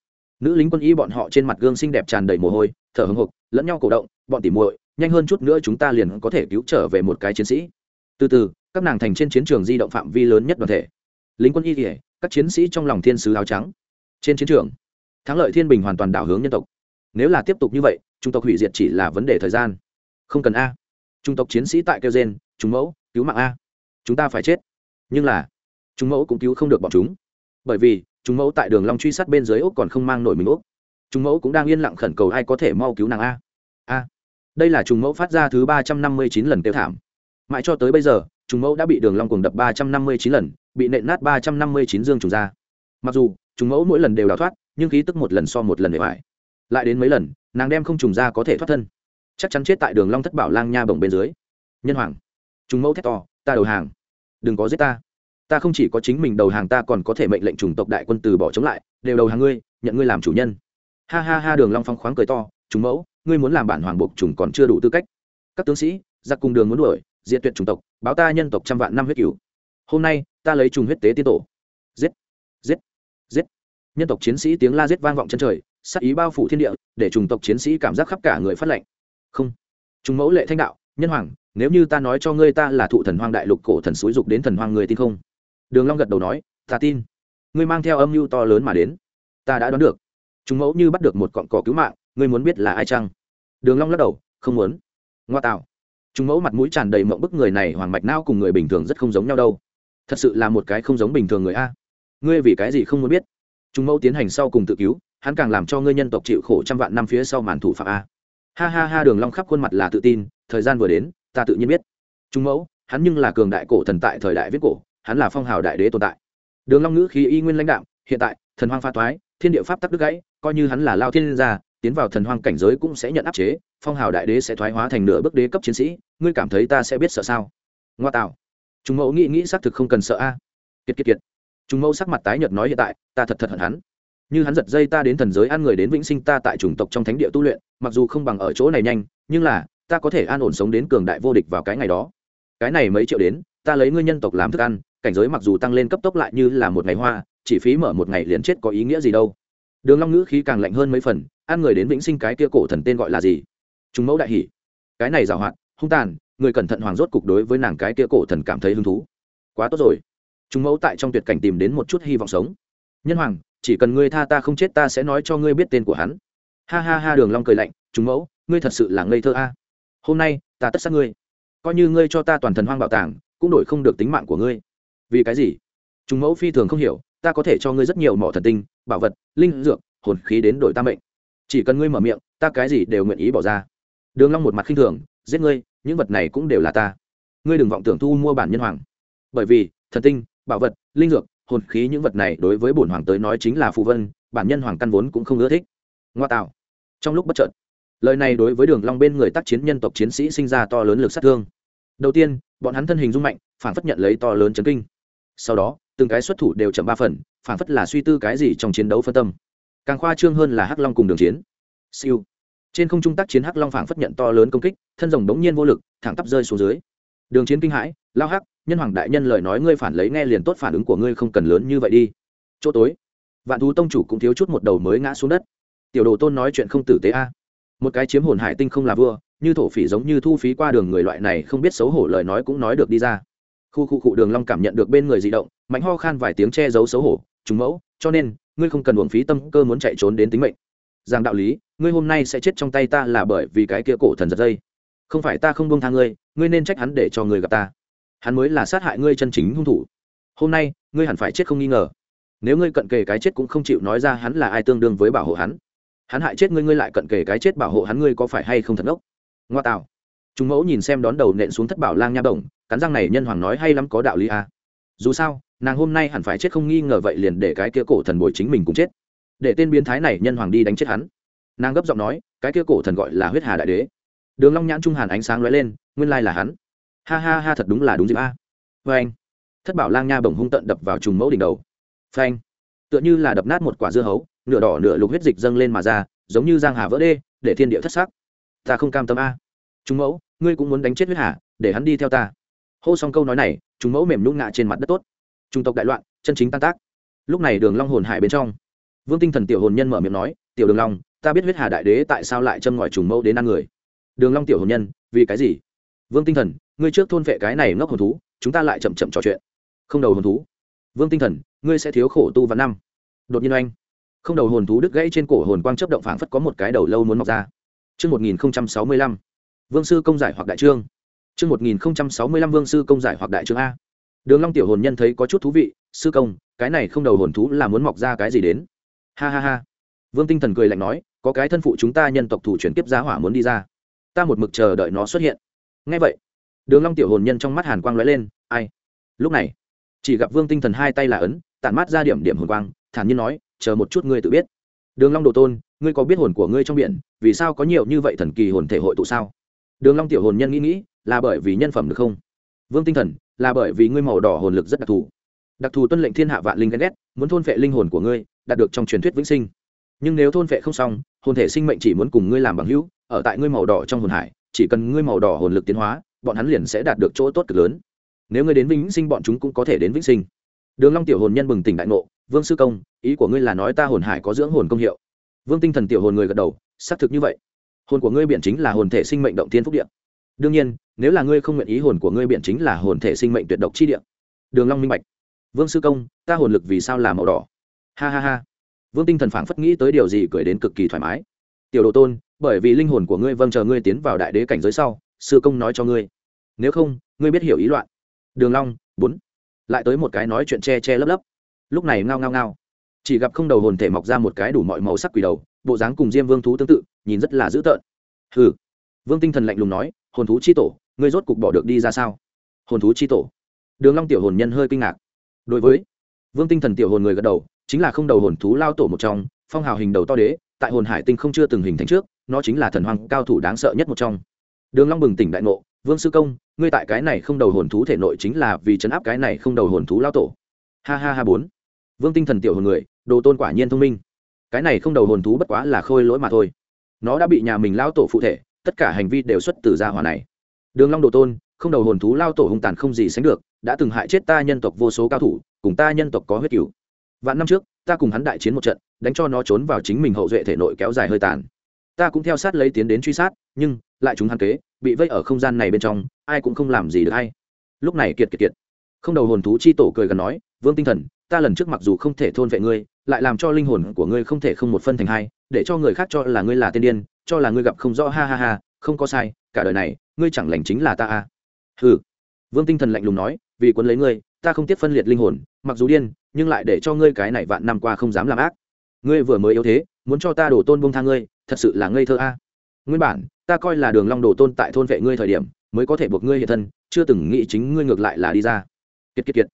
[SPEAKER 1] nữ lính quân y bọn họ trên mặt gương xinh đẹp tràn đầy mồ hôi, thở hồng hộc, lẫn nhau cổ động, bọn tỉ muội, nhanh hơn chút nữa chúng ta liền có thể cứu trở về một cái chiến sĩ. Từ từ, các nàng thành trên chiến trường di động phạm vi lớn nhất đoàn thể. Lính quân y kỉa các chiến sĩ trong lòng thiên sứ áo trắng. Trên chiến trường, thắng lợi thiên bình hoàn toàn đảo hướng nhân tộc nếu là tiếp tục như vậy, trung tộc hủy diệt chỉ là vấn đề thời gian. Không cần a. Trung tộc chiến sĩ tại kêu gen chúng mẫu, cứu mạng a. Chúng ta phải chết. Nhưng là, chúng mẫu cũng cứu không được bọn chúng. Bởi vì, chúng mẫu tại đường long truy sát bên dưới úc còn không mang nổi mình úc. Chúng mẫu cũng đang yên lặng khẩn cầu ai có thể mau cứu nàng a. A. Đây là trùng mẫu phát ra thứ ba trăm năm mươi chín lần tiêu thảm. Mãi cho tới bây giờ trùng mẫu đã bị đường long cuồng đập ba trăm năm mươi chín lần, bị nện nát ba trăm năm mươi chín dương trùng ra. Mặc dù trùng mẫu mỗi lần đều đào thoát, nhưng khí tức một lần so một lần để bại lại đến mấy lần, nàng đem không trùng ra có thể thoát thân. Chắc chắn chết tại đường long thất bảo lang nha bổng bên dưới. Nhân hoàng trùng mẫu thét to, ta đầu hàng, đừng có giết ta. Ta không chỉ có chính mình đầu hàng, ta còn có thể mệnh lệnh chủng tộc đại quân từ bỏ chống lại, đều đầu hàng ngươi, nhận ngươi làm chủ nhân. Ha ha ha, đường long phong khoáng cười to trùng mẫu, ngươi muốn làm bản hoàng buộc trùng còn chưa đủ tư cách. Các tướng sĩ, giặc cùng đường muốn đuổi, diệt tuyệt chủng tộc, báo ta nhân tộc trăm vạn năm huyết cửu. Hôm nay, ta lấy trùng huyết tế tiên tổ. Giết giết giết. Nhân tộc chiến sĩ tiếng la giết vang vọng chân trời sắc ý bao phủ thiên địa, để chủng tộc chiến sĩ cảm giác khắp cả người phát lệnh không. Chúng mẫu lệ thanh đạo, nhân hoàng, nếu như ta nói cho ngươi ta là thụ thần hoang đại lục cổ thần suối dục đến thần hoang người tin không? Đường long gật đầu nói, ta tin. Ngươi mang theo âm mưu to lớn mà đến. Ta đã đoán được. Chúng mẫu như bắt được một cọng cỏ cứu mạng, ngươi muốn biết là ai chăng? Đường long lắc đầu, không muốn. Ngoa tạo. Chúng mẫu mặt mũi tràn đầy mộng bức người này hoàng mạch não cùng người bình thường rất không giống nhau đâu. Thật sự là một cái không giống bình thường người a. Ngươi vì cái gì không muốn biết? Chúng mẫu tiến hành sau cùng tự cứu hắn càng làm cho ngươi nhân tộc chịu khổ trăm vạn năm phía sau màn thủ phạm a. Ha ha ha, đường long khắp khuôn mặt là tự tin, thời gian vừa đến, ta tự nhiên biết. Chúng mẫu, hắn nhưng là cường đại cổ thần tại thời đại viết cổ, hắn là phong hào đại đế tồn tại. Đường long ngữ khí y nguyên lãnh đạo hiện tại, thần hoang pha toái, thiên địa pháp tắc đứt gãy, coi như hắn là lao thiên gia, tiến vào thần hoang cảnh giới cũng sẽ nhận áp chế, phong hào đại đế sẽ thoái hóa thành nửa bước đế cấp chiến sĩ, ngươi cảm thấy ta sẽ biết sợ sao? Ngoa tạo. Chúng mẫu nghĩ nghĩ xác thực không cần sợ a. Kiệt kiệt kiệt. Chúng mẫu sắc mặt tái nhợt nói hiện tại, ta thật thật hận hắn như hắn giật dây ta đến thần giới ăn người đến vĩnh sinh ta tại chủng tộc trong thánh địa tu luyện, mặc dù không bằng ở chỗ này nhanh, nhưng là, ta có thể an ổn sống đến cường đại vô địch vào cái ngày đó. Cái này mấy triệu đến, ta lấy ngươi nhân tộc làm thức ăn, cảnh giới mặc dù tăng lên cấp tốc lại như là một ngày hoa, chỉ phí mở một ngày liền chết có ý nghĩa gì đâu. Đường long ngữ khí càng lạnh hơn mấy phần, ăn người đến vĩnh sinh cái kia cổ thần tên gọi là gì? Chúng mẫu đại hỉ. Cái này giàu hạn hung tàn, người cẩn thận hoàng rốt cục đối với nàng cái kia cổ thần cảm thấy hứng thú. Quá tốt rồi. Chúng mẫu tại trong tuyệt cảnh tìm đến một chút hy vọng sống. Nhân hoàng chỉ cần ngươi tha ta không chết ta sẽ nói cho ngươi biết tên của hắn. Ha ha ha, đường long cười lạnh chúng mẫu, ngươi thật sự là ngây thơ a. Hôm nay, ta tất sát ngươi. Coi như ngươi cho ta toàn thần hoang bảo tàng, cũng đổi không được tính mạng của ngươi. Vì cái gì? Chúng mẫu phi thường không hiểu, ta có thể cho ngươi rất nhiều mỏ thần tinh, bảo vật, linh dược, hồn khí đến đổi ta mệnh. Chỉ cần ngươi mở miệng, ta cái gì đều nguyện ý bỏ ra. Đường long một mặt khinh thường, giết ngươi, những vật này cũng đều là ta. Ngươi đừng vọng tưởng thu mua bản nhân hoàng. Bởi vì, thần tinh, bảo vật, linh dược hồn khí những vật này đối với bổn hoàng tới nói chính là phù vân, bản nhân hoàng căn vốn cũng không ưa thích. Ngoa tạo. Trong lúc bất chợt, lời này đối với đường long bên người tác chiến nhân tộc chiến sĩ sinh ra to lớn lực sát thương. Đầu tiên, bọn hắn thân hình rung mạnh phản phất nhận lấy to lớn chấn kinh. Sau đó, từng cái xuất thủ đều chậm ba phần phản phất là suy tư cái gì trong chiến đấu phân tâm. Càng khoa trương hơn là hắc long cùng đường chiến. Siêu. Trên không trung tác chiến hắc long phản phất nhận to lớn công kích, thân rồng đống nhiên vô lực, thẳng tắp rơi xuống dưới. Đường chiến kinh hãi, lao hắc nhân hoàng đại nhân lời nói ngươi phản lấy nghe liền tốt, phản ứng của ngươi không cần lớn như vậy đi. Chỗ tối, vạn thú tông chủ cũng thiếu chút một đầu mới ngã xuống đất. Tiểu đồ tôn nói chuyện không tử tế a. Một cái chiếm hồn hải tinh không là vua, như thổ phỉ giống như thu phí qua đường người loại này không biết xấu hổ lời nói cũng nói được đi ra. Khu khu cụ đường long cảm nhận được bên người di động, mạnh ho khan vài tiếng che giấu xấu hổ trùng mẫu, cho nên, ngươi không cần uổng phí tâm cơ muốn chạy trốn đến tính mệnh. Rằng đạo lý, ngươi hôm nay sẽ chết trong tay ta là bởi vì cái kia cổ thần giật dây. Không phải ta không buông tha ngươi ngươi nên trách hắn để cho ngươi gặp ta hắn mới là sát hại ngươi chân chính hung thủ. Hôm nay, ngươi hẳn phải chết không nghi ngờ. Nếu ngươi cận kề cái chết cũng không chịu nói ra hắn là ai tương đương với bảo hộ hắn. Hắn hại chết ngươi ngươi lại cận kề cái chết bảo hộ hắn, ngươi có phải hay không thật ngốc? Ngoa tạo. Chúng mẫu nhìn xem đón đầu nện xuống thất bảo lang nha đồng, cắn răng này nhân hoàng nói hay lắm có đạo lý à. dù sao, nàng hôm nay hẳn phải chết không nghi ngờ vậy liền để cái kia cổ thần bồi chính mình cũng chết. Để tên biến thái này nhân hoàng đi đánh chết hắn. Nàng gấp giọng nói, cái kia cổ thần gọi là huyết hà đại đế. Đường long nhãn trung hàn ánh sáng lóe lên, nguyên lai là hắn ha ha ha, thật đúng là đúng dịp a. Vê anh thất bảo lang nha bồng hung tận đập vào trùng mẫu đỉnh đầu. Phanh. Tựa như là đập nát một quả dưa hấu, nửa đỏ nửa lục huyết dịch dâng lên mà ra, giống như giang hà vỡ đê, để thiên địa thất sắc. Ta không cam tâm a. Trùng mẫu, ngươi cũng muốn đánh chết huyết hà, để hắn đi theo ta. Hô xong câu nói này, trùng mẫu mềm nhũng ngã trên mặt đất tốt. Trung tộc đại loạn, chân chính tan tác. Lúc này đường long hồn hải bên trong. Vương tinh thần tiểu hồn nhân mở miệng nói, tiểu đường long, ta biết huyết hà đại đế tại sao lại châm ngòi trùng mẫu đến ăn người. Đường long tiểu hồn nhân, vì cái gì? Vương tinh thần ngươi trước thôn vệ cái này ngốc hồn thú chúng ta lại chậm chậm trò chuyện không đầu hồn thú vương tinh thần ngươi sẽ thiếu khổ tu và năm đột nhiên anh, không đầu hồn thú đứt gãy trên cổ hồn quang chấp động phảng phất có một cái đầu lâu muốn mọc ra Trước 1065, Vương sư công giải hoặc đại trương. Trước 1065 Vương sư công giải hoặc đại trương A. Đường Long tiểu hồn nhân thấy có chút thú vị, sư công, cái này không đầu hồn thú là muốn mọc ra cái gì đến? Ha ha ha. Vương Tinh Thần cười lạnh nói, có cái thân phụ chúng ta nhân tộc thủ truyền kiếp giá hỏa muốn đi ra, ta một mực chờ đợi nó xuất hiện. Nghe vậy, Đường Long tiểu hồn nhân trong mắt hàn quang lóe lên, ai? Lúc này, chỉ gặp Vương Tinh Thần hai tay là ấn, tản mát ra điểm điểm hồn quang, thản nhiên nói, chờ một chút ngươi tự biết. Đường Long đồ tôn, ngươi có biết hồn của ngươi trong biển, vì sao có nhiều như vậy thần kỳ hồn thể hội tụ sao? Đường Long tiểu hồn nhân nghĩ nghĩ, là bởi vì nhân phẩm được không? Vương Tinh Thần, là bởi vì ngươi màu đỏ hồn lực rất đặc thù đặc thù tuân lệnh thiên hạ vạn linh ghen ghét muốn thôn phệ linh hồn của ngươi đạt được trong truyền thuyết vĩnh sinh nhưng nếu thôn phệ không xong hồn thể sinh mệnh chỉ muốn cùng ngươi làm bằng hữu ở tại ngươi màu đỏ trong hồn hải chỉ cần ngươi màu đỏ hồn lực tiến hóa bọn hắn liền sẽ đạt được chỗ tốt cực lớn. Nếu ngươi đến vĩnh sinh, bọn chúng cũng có thể đến vĩnh sinh. Đường long tiểu hồn nhân bừng tỉnh đại ngộ, vương sư công, ý của ngươi là nói ta hồn hải có dưỡng hồn công hiệu? Vương tinh thần tiểu hồn người gật đầu, xác thực như vậy. Hồn của ngươi biện chính là hồn thể sinh mệnh động thiên phúc địa. đương nhiên, nếu là ngươi không nguyện ý, hồn của ngươi biện chính là hồn thể sinh mệnh tuyệt độc chi địa. Đường long minh bạch, vương sư công, ta hồn lực vì sao là màu đỏ? Ha ha ha. Vương tinh thần phảng phất nghĩ tới điều gì cười đến cực kỳ thoải mái. Tiểu đồ tôn, bởi vì linh hồn của ngươi vâng chờ ngươi tiến vào đại đế cảnh giới sau, sư công nói cho ngươi nếu không, ngươi biết hiểu ý loạn. Đường long, bốn. Lại tới một cái nói chuyện che che lấp lấp. Lúc này ngao ngao ngao. Chỉ gặp không đầu hồn thể mọc ra một cái đủ mọi màu sắc quỷ đầu, bộ dáng cùng diêm vương thú tương tự, nhìn rất là dữ tợn. Hừ. Vương tinh thần lạnh lùng nói, hồn thú chi tổ, ngươi rốt cục bỏ được đi ra sao? Hồn thú chi tổ? Đường long tiểu hồn nhân hơi kinh ngạc. Đối với. Vương tinh thần tiểu hồn người gật đầu, chính là không đầu hồn thú lao tổ một trong, phong hào hình đầu to đế, tại hồn hải tinh không chưa từng hình thành trước, nó chính là thần hoàng cao thủ đáng sợ nhất một trong. Đường long bừng tỉnh đại ngộ vương sư công, ngươi tại cái này không đầu hồn thú thể nội chính là vì chấn áp cái này không đầu hồn thú lao tổ. Ha ha ha bốn. Vương tinh thần tiểu hồn người, đồ tôn quả nhiên thông minh. Cái này không đầu hồn thú bất quá là khôi lỗi mà thôi. Nó đã bị nhà mình lao tổ phụ thể, tất cả hành vi đều xuất từ gia hỏa này. Đường long đồ tôn, không đầu hồn thú lao tổ hung tàn không gì sánh được, đã từng hại chết ta nhân tộc vô số cao thủ, cùng ta nhân tộc có huyết cửu. Vạn năm trước, ta cùng hắn đại chiến một trận, đánh cho nó trốn vào chính mình hậu duệ thể nội kéo dài hơi tàn. Ta cũng theo sát lấy tiến đến truy sát, nhưng lại chúng hắn kế, bị vây ở không gian này bên trong, ai cũng không làm gì được hay. Lúc này kiệt kiệt kiệt, không đầu hồn thú chi tổ cười gần nói, vương tinh thần, ta lần trước mặc dù không thể thôn vệ ngươi, lại làm cho linh hồn của ngươi không thể không một phân thành hai, để cho người khác cho là ngươi là tên điên, cho là ngươi gặp không rõ, ha ha ha, không có sai, cả đời này, ngươi chẳng lành chính là ta à hừ. Vương tinh thần lạnh lùng nói, vì quấn lấy ngươi, ta không tiếp phân liệt linh hồn, mặc dù điên, nhưng lại để cho ngươi cái này vạn năm qua không dám làm ác. Ngươi vừa mới yếu thế, muốn cho ta đổ tôn bông tha ngươi, thật sự là ngây thơ a. Nguyên bản ta coi là đường long đồ tôn tại thôn vệ ngươi thời điểm, mới có thể buộc ngươi hiện thân, chưa từng nghĩ chính ngươi ngược lại là đi ra. Kiệt kiệt kiệt.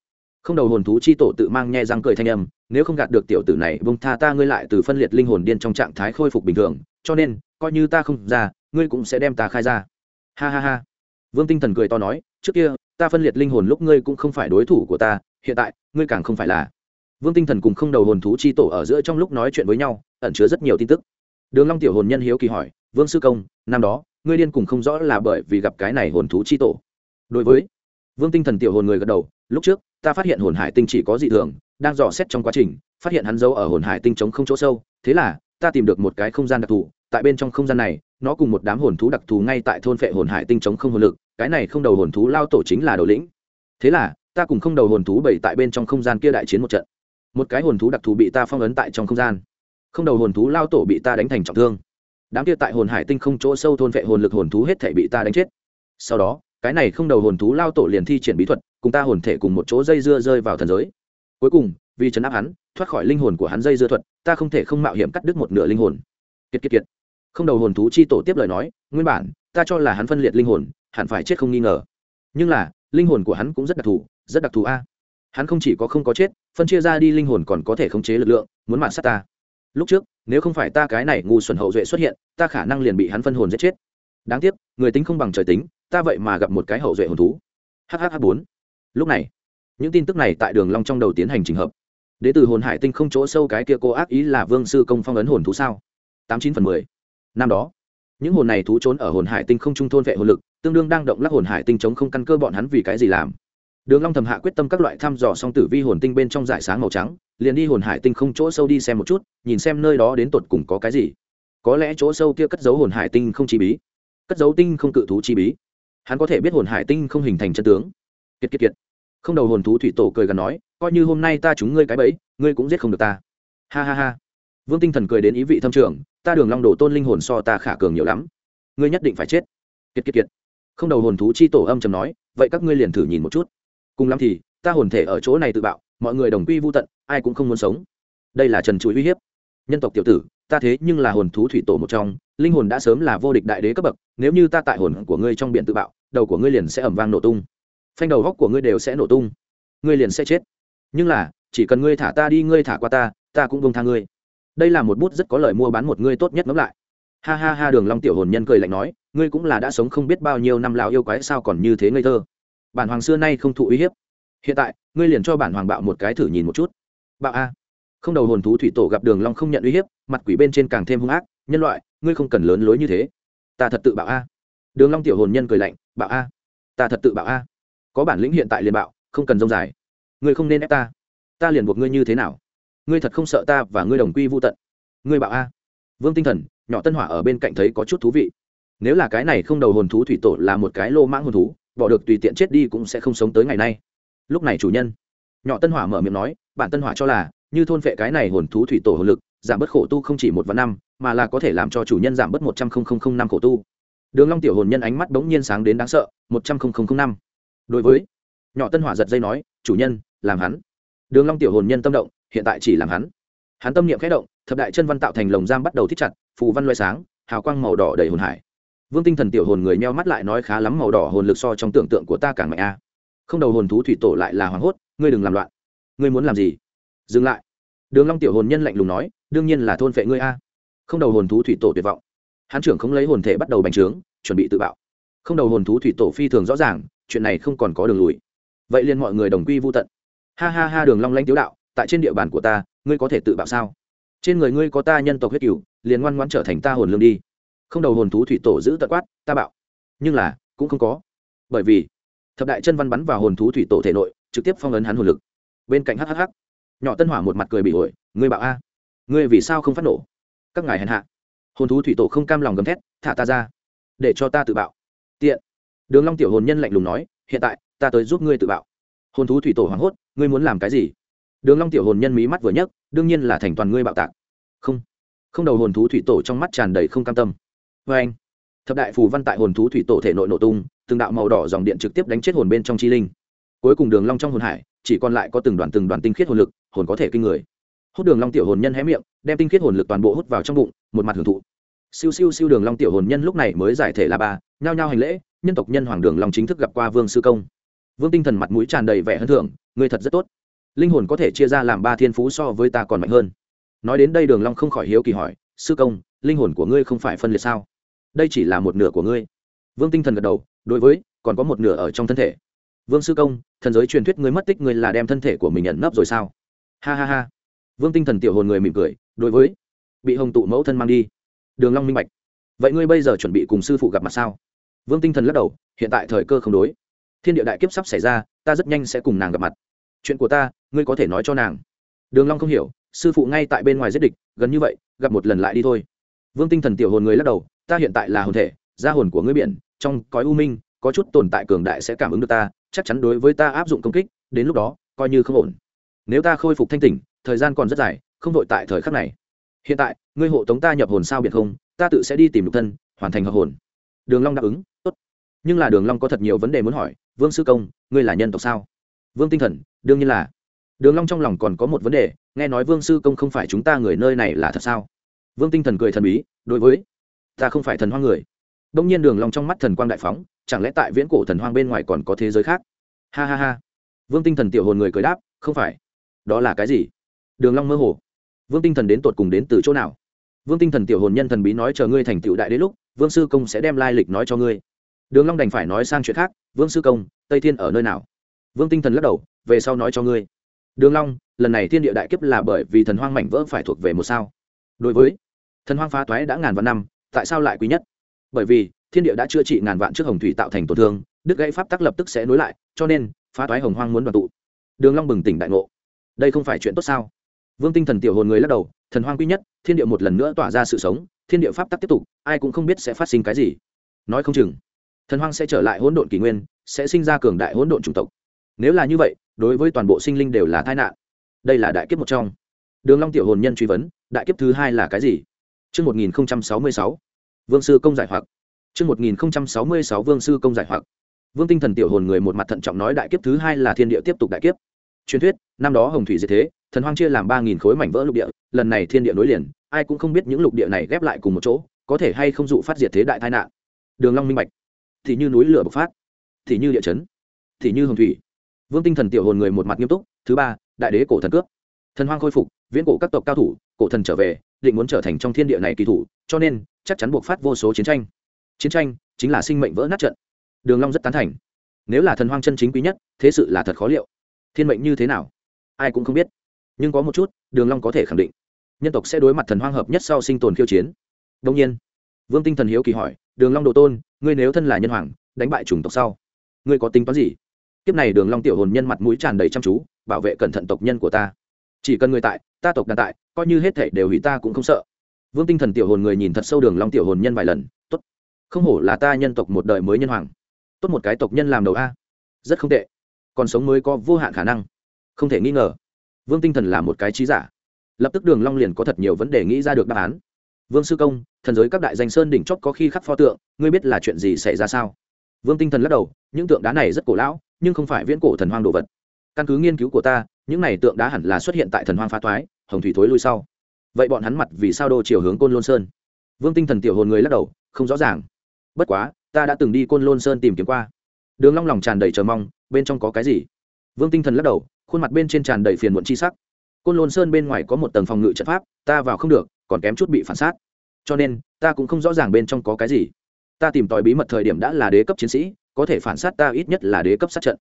[SPEAKER 1] Không đầu hồn thú chi tổ tự mang nhe răng cười thanh âm, nếu không gạt được tiểu tử này bông tha ta ngươi lại từ phân liệt linh hồn điên trong trạng thái khôi phục bình thường, cho nên, coi như ta không ra, ngươi cũng sẽ đem ta khai ra. Ha ha ha. Vương tinh thần cười to nói, trước kia, ta phân liệt linh hồn lúc ngươi cũng không phải đối thủ của ta, hiện tại, ngươi càng không phải là. Vương tinh thần cùng không đầu hồn thú chi tổ ở giữa trong lúc nói chuyện với nhau, ẩn chứa rất nhiều tin tức. Đường long tiểu hồn nhân hiếu kỳ hỏi vương sư công, năm đó, ngươi điên cùng không rõ là bởi vì gặp cái này hồn thú chi tổ. Đối với vương tinh thần tiểu hồn người gật đầu, lúc trước, ta phát hiện hồn hải tinh chỉ có dị thường, đang dò xét trong quá trình, phát hiện hắn giấu ở hồn hải tinh trống không chỗ sâu, thế là, ta tìm được một cái không gian đặc thù, tại bên trong không gian này, nó cùng một đám hồn thú đặc thù ngay tại thôn phệ hồn hải tinh trống không hồn lực, cái này không đầu hồn thú lao tổ chính là đầu lĩnh. Thế là, ta cùng không đầu hồn thú bảy tại bên trong không gian kia đại chiến một trận. Một cái hồn thú đặc thù bị ta phong ấn tại trong không gian. Không đầu hồn thú lao tổ bị ta đánh thành trọng thương đám kia tại hồn hải tinh không chỗ sâu thôn vệ hồn lực hồn thú hết thể bị ta đánh chết. Sau đó, cái này không đầu hồn thú lao tổ liền thi triển bí thuật, cùng ta hồn thể cùng một chỗ dây dưa rơi vào thần giới. Cuối cùng, vì chấn áp hắn, thoát khỏi linh hồn của hắn dây dưa thuật, ta không thể không mạo hiểm cắt đứt một nửa linh hồn. Kiệt kiệt kiệt. Không đầu hồn thú chi tổ tiếp lời nói, nguyên bản, ta cho là hắn phân liệt linh hồn, hẳn phải chết không nghi ngờ. Nhưng là, linh hồn của hắn cũng rất đặc thù, rất đặc thù a. Hắn không chỉ có không có chết, phân chia ra đi linh hồn còn có thể khống chế lực lượng, muốn mạn sát ta lúc trước, nếu không phải ta cái này ngu xuẩn hậu duệ xuất hiện, ta khả năng liền bị hắn phân hồn giết chết. Đáng tiếc, người tính không bằng trời tính, ta vậy mà gặp một cái hậu duệ hồn thú. Hh bốn. Lúc này, những tin tức này tại đường long trong đầu tiến hành trình hợp. Đế từ hồn hải tinh không chỗ sâu cái kia cô ác ý là vương sư công phong ấn hồn thú sao? Tám chín phần mười. Năm đó, những hồn này thú trốn ở hồn hải tinh không trung thôn vệ hồn lực, tương đương đang động lắc hồn hải tinh chống không căn cơ bọn hắn vì cái gì làm. Đường long thầm hạ quyết tâm các loại thăm dò song tử vi hồn tinh bên trong giải sáng màu trắng liền đi hồn hải tinh không chỗ sâu đi xem một chút, nhìn xem nơi đó đến tột cùng có cái gì. Có lẽ chỗ sâu kia cất giấu hồn hải tinh không chi bí. Cất giấu tinh không cự thú chi bí. Hắn có thể biết hồn hải tinh không hình thành chân tướng. Kiệt kiệt kiệt. Không đầu hồn thú thủy tổ cười gần nói, coi như hôm nay ta trúng ngươi cái bẫy, ngươi cũng giết không được ta. Ha ha ha. Vương tinh thần cười đến ý vị thâm trưởng ta đường long đổ tôn linh hồn so ta khả cường nhiều lắm. Ngươi nhất định phải chết. Kiệt kiệt kiệt. Không đầu hồn thú chi tổ âm trầm nói, vậy các ngươi liền thử nhìn một chút. Cùng lắm thì, ta hồn thể ở chỗ này tự bạo mọi người đồng quy vô tận, ai cũng không muốn sống. Đây là trần chuối uy hiếp. Nhân tộc tiểu tử, ta thế nhưng là hồn thú thủy tổ một trong, linh hồn đã sớm là vô địch đại đế cấp bậc, nếu như ta tại hồn của ngươi trong biển tự bạo, đầu của ngươi liền sẽ ẩm vang nổ tung. Phanh đầu góc của ngươi đều sẽ nổ tung. Ngươi liền sẽ chết. Nhưng là, chỉ cần ngươi thả ta đi, ngươi thả qua ta ta cũng bông tha ngươi. Đây là một bút rất có lời mua bán một ngươi tốt nhất ngẫm lại. Ha ha ha, đường long tiểu hồn nhân cười lạnh nói, ngươi cũng là đã sống không biết bao nhiêu năm lão yêu quái sao còn như thế ngây thơ. Bản hoàng xưa nay không thụ uy hiếp hiện tại, ngươi liền cho bản hoàng bạo một cái thử nhìn một chút. Bạo a. Không đầu hồn thú thủy tổ gặp đường long không nhận uy hiếp, mặt quỷ bên trên càng thêm hung ác, nhân loại, ngươi không cần lớn lối như thế. Ta thật tự bạo a. Đường long tiểu hồn nhân cười lạnh, bạo a. Ta thật tự bạo a. Có bản lĩnh hiện tại liền bạo, không cần rông dài. Ngươi không nên ép ta. Ta liền buộc ngươi như thế nào? Ngươi thật không sợ ta và ngươi đồng quy vô tận. Ngươi bạo a. Vương tinh thần, nhỏ tân hỏa ở bên cạnh thấy có chút thú vị. Nếu là cái này không đầu hồn thú thủy tổ là một cái lô mãng hồn thú, bỏ được tùy tiện chết đi cũng sẽ không sống tới ngày nay lúc này chủ nhân. Nhỏ tân hỏa mở miệng nói, bản tân hỏa cho là, như thôn phệ cái này hồn thú thủy tổ hồn lực, giảm bớt khổ tu không chỉ một vạn năm, mà là có thể làm cho chủ nhân giảm bớt một trăm linh năm khổ tu. Đường long tiểu hồn nhân ánh mắt bỗng nhiên sáng đến đáng sợ, một trăm linh năm. Đối với, nhỏ tân hỏa giật dây nói, chủ nhân, làm hắn. Đường long tiểu hồn nhân tâm động, hiện tại chỉ làm hắn. Hắn tâm niệm khẽ động, thập đại chân văn tạo thành lồng giam bắt đầu thích chặt, phù văn loay sáng, hào quang màu đỏ đầy hồn hải. Vương tinh thần tiểu hồn người meo mắt lại nói khá lắm màu đỏ hồn lực so trong tưởng tượng của ta càng mạnh a không đầu hồn thú thủy tổ lại là hoảng hốt, ngươi đừng làm loạn. Ngươi muốn làm gì? Dừng lại. Đường long tiểu hồn nhân lạnh lùng nói, đương nhiên là thôn phệ ngươi a. Không đầu hồn thú thủy tổ tuyệt vọng. Hắn trưởng không lấy hồn thể bắt đầu bành trướng, chuẩn bị tự bạo. Không đầu hồn thú thủy tổ phi thường rõ ràng, chuyện này không còn có đường lùi. Vậy liền mọi người đồng quy vô tận. Ha ha ha, đường long lãnh tiếu đạo, tại trên địa bàn của ta, ngươi có thể tự bạo sao? Trên người ngươi có ta nhân tộc huyết cửu, liền ngoan ngoãn trở thành ta hồn lương đi. Không đầu hồn thú thủy tổ giữ tận quát, ta bạo. Nhưng là, cũng không có. Bởi vì thập đại chân văn bắn vào hồn thú thủy tổ thể nội, trực tiếp phong ấn hắn hồn lực. Bên cạnh hhh nhỏ tân hỏa một mặt cười bị ổi ngươi bảo a, ngươi vì sao không phát nổ? Các ngài hèn hạ. Hồn thú thủy tổ không cam lòng gầm thét, thả ta ra, để cho ta tự bạo. Tiện, đường long tiểu hồn nhân lạnh lùng nói, hiện tại, ta tới giúp ngươi tự bạo. Hồn thú thủy tổ hoảng hốt, ngươi muốn làm cái gì? Đường long tiểu hồn nhân mí mắt vừa nhấc, đương nhiên là thành toàn ngươi bạo tạc. Không. Không đầu hồn thú thủy tổ trong mắt tràn đầy không cam tâm. Với anh thập đại phù văn tại hồn thú thủy tổ thể nội nổ tung từng đạo màu đỏ dòng điện trực tiếp đánh chết hồn bên trong chi linh. Cuối cùng đường long trong hồn hải, chỉ còn lại có từng đoàn từng đoàn tinh khiết hồn lực, hồn có thể kinh người. Hút đường long tiểu hồn nhân hé miệng, đem tinh khiết hồn lực toàn bộ hút vào trong bụng, một mặt hưởng thụ. Siêu siêu siêu đường long tiểu hồn nhân lúc này mới giải thể là ba, nhao nhao hành lễ, nhân tộc nhân hoàng đường long chính thức gặp qua vương sư công. Vương tinh thần mặt mũi tràn đầy vẻ hân thưởng, người thật rất tốt. Linh hồn có thể chia ra làm ba thiên phú so với ta còn mạnh hơn. Nói đến đây đường long không khỏi hiếu kỳ hỏi, sư công, linh hồn của ngươi không phải phân liệt sao? Đây chỉ là một nửa của ngươi vương tinh thần gật đầu, đối với, còn có một nửa ở trong thân thể. Vương sư công, thần giới truyền thuyết người mất tích người là đem thân thể của mình nhận nấp rồi sao? Ha ha ha. Vương tinh thần tiểu hồn người mỉm cười, đối với, bị hồng tụ mẫu thân mang đi. Đường long minh bạch. Vậy ngươi bây giờ chuẩn bị cùng sư phụ gặp mặt sao? Vương tinh thần lắc đầu, hiện tại thời cơ không đối. Thiên địa đại kiếp sắp xảy ra, ta rất nhanh sẽ cùng nàng gặp mặt. Chuyện của ta, ngươi có thể nói cho nàng. Đường long không hiểu, sư phụ ngay tại bên ngoài giết địch, gần như vậy, gặp một lần lại đi thôi. Vương tinh thần tiểu hồn người lắc đầu, ta hiện tại là hồn thể gia hồn của ngươi biển, trong cõi u minh, có chút tồn tại cường đại sẽ cảm ứng được ta, chắc chắn đối với ta áp dụng công kích, đến lúc đó, coi như không ổn. Nếu ta khôi phục thanh tỉnh, thời gian còn rất dài, không vội tại thời khắc này. Hiện tại, ngươi hộ tống ta nhập hồn sao biệt không, ta tự sẽ đi tìm được thân, hoàn thành hợp hồn. Đường long đáp ứng, tốt. Nhưng là đường long có thật nhiều vấn đề muốn hỏi, vương sư công, ngươi là nhân tộc sao? Vương tinh thần, đương nhiên là. Đường long trong lòng còn có một vấn đề, nghe nói vương sư công không phải chúng ta người nơi này là thật sao? Vương tinh thần cười thần bí, đối với, ta không phải thần hoang người đông nhiên đường long trong mắt thần quang đại phóng, chẳng lẽ tại viễn cổ thần hoang bên ngoài còn có thế giới khác? Ha ha ha. Vương tinh thần tiểu hồn người cười đáp, không phải. Đó là cái gì? Đường long mơ hồ. Vương tinh thần đến tột cùng đến từ chỗ nào? Vương tinh thần tiểu hồn nhân thần bí nói chờ ngươi thành tựu đại đến lúc, vương sư công sẽ đem lai lịch nói cho ngươi. Đường long đành phải nói sang chuyện khác, vương sư công, tây thiên ở nơi nào? Vương tinh thần lắc đầu, về sau nói cho ngươi. Đường long, lần này thiên địa đại kiếp là bởi vì thần hoang mảnh vỡ phải thuộc về một sao. Đối với, thần hoang phá toái đã ngàn vạn năm, tại sao lại quý nhất? Bởi vì thiên địa đã chữa trị ngàn vạn trước hồng thủy tạo thành tổn thương đức gãy pháp tắc lập tức sẽ nối lại cho nên phá toái hồng hoang muốn đoàn tụ. Đường long bừng tỉnh đại ngộ. Đây không phải chuyện tốt sao? Vương tinh thần tiểu hồn người lắc đầu thần hoang quý nhất thiên địa một lần nữa tỏa ra sự sống thiên địa pháp tắc tiếp tục ai cũng không biết sẽ phát sinh cái gì. Nói không chừng thần hoang sẽ trở lại hỗn độn kỷ nguyên sẽ sinh ra cường đại hỗn độn chủng tộc. Nếu là như vậy đối với toàn bộ sinh linh đều là tai nạn. Đây là đại kiếp một trong. Đường long tiểu hồn nhân truy vấn đại kiếp thứ hai là cái gì? Trước 1066, Vương sư công giải hoặc. Trước 1066 Vương sư công giải hoặc. Vương tinh thần tiểu hồn người một mặt thận trọng nói đại kiếp thứ hai là thiên địa tiếp tục đại kiếp. Truyền thuyết, năm đó hồng thủy diệt thế, thần hoang chia làm 3000 khối mảnh vỡ lục địa, lần này thiên địa nối liền, ai cũng không biết những lục địa này ghép lại cùng một chỗ, có thể hay không dụ phát diệt thế đại tai nạn. Đường Long minh bạch, thì như núi lửa bộc phát, thì như địa chấn, thì như hồng thủy. Vương tinh thần tiểu hồn người một mặt nghiêm túc, thứ ba, đại đế cổ thần cướp. Thần hoang khôi phục, viễn cổ các tộc cao thủ, cổ thần trở về, định muốn trở thành trong thiên địa này kỳ thủ, cho nên chắc chắn buộc phát vô số chiến tranh. Chiến tranh chính là sinh mệnh vỡ nát trận. Đường Long rất tán thành. Nếu là thần hoang chân chính quý nhất, thế sự là thật khó liệu. Thiên mệnh như thế nào, ai cũng không biết. Nhưng có một chút, Đường Long có thể khẳng định, nhân tộc sẽ đối mặt thần hoang hợp nhất sau sinh tồn khiêu chiến. Đương nhiên, Vương Tinh Thần hiếu kỳ hỏi, Đường Long Đồ Tôn, ngươi nếu thân là nhân hoàng, đánh bại chủng tộc sau, ngươi có tính toán gì? Kiếp này Đường Long tiểu hồn nhân mặt mũi tràn đầy chăm chú, bảo vệ cẩn thận tộc nhân của ta. Chỉ cần người tại, ta tộc đàn tại, coi như hết thảy đều hủy ta cũng không sợ. Vương Tinh Thần tiểu hồn người nhìn thật sâu Đường Long tiểu hồn nhân vài lần, tốt. Không hổ là ta nhân tộc một đời mới nhân hoàng. Tốt một cái tộc nhân làm đầu a. Rất không tệ. Còn sống mới có vô hạn khả năng. Không thể nghi ngờ. Vương Tinh Thần là một cái trí giả. Lập tức Đường Long liền có thật nhiều vấn đề nghĩ ra được đáp án. Vương sư công, thần giới các đại danh sơn đỉnh chót có khi khắc pho tượng, ngươi biết là chuyện gì xảy ra sao? Vương Tinh Thần lắc đầu, những tượng đá này rất cổ lão, nhưng không phải viễn cổ thần hoang đồ vật. Căn cứ nghiên cứu của ta, những này tượng đá hẳn là xuất hiện tại thần hoang phá thoái, hồng thủy thối lui sau. Vậy bọn hắn mặt vì sao đô chiều hướng Côn Lôn Sơn? Vương Tinh Thần tiểu hồn người lắc đầu, không rõ ràng. Bất quá, ta đã từng đi Côn Lôn Sơn tìm kiếm qua. Đường Long lòng tràn đầy chờ mong, bên trong có cái gì? Vương Tinh Thần lắc đầu, khuôn mặt bên trên tràn đầy phiền muộn chi sắc. Côn Lôn Sơn bên ngoài có một tầng phòng ngự trận pháp, ta vào không được, còn kém chút bị phản sát. Cho nên, ta cũng không rõ ràng bên trong có cái gì. Ta tìm tòi bí mật thời điểm đã là đế cấp chiến sĩ, có thể phản sát ta ít nhất là đế cấp sát trận.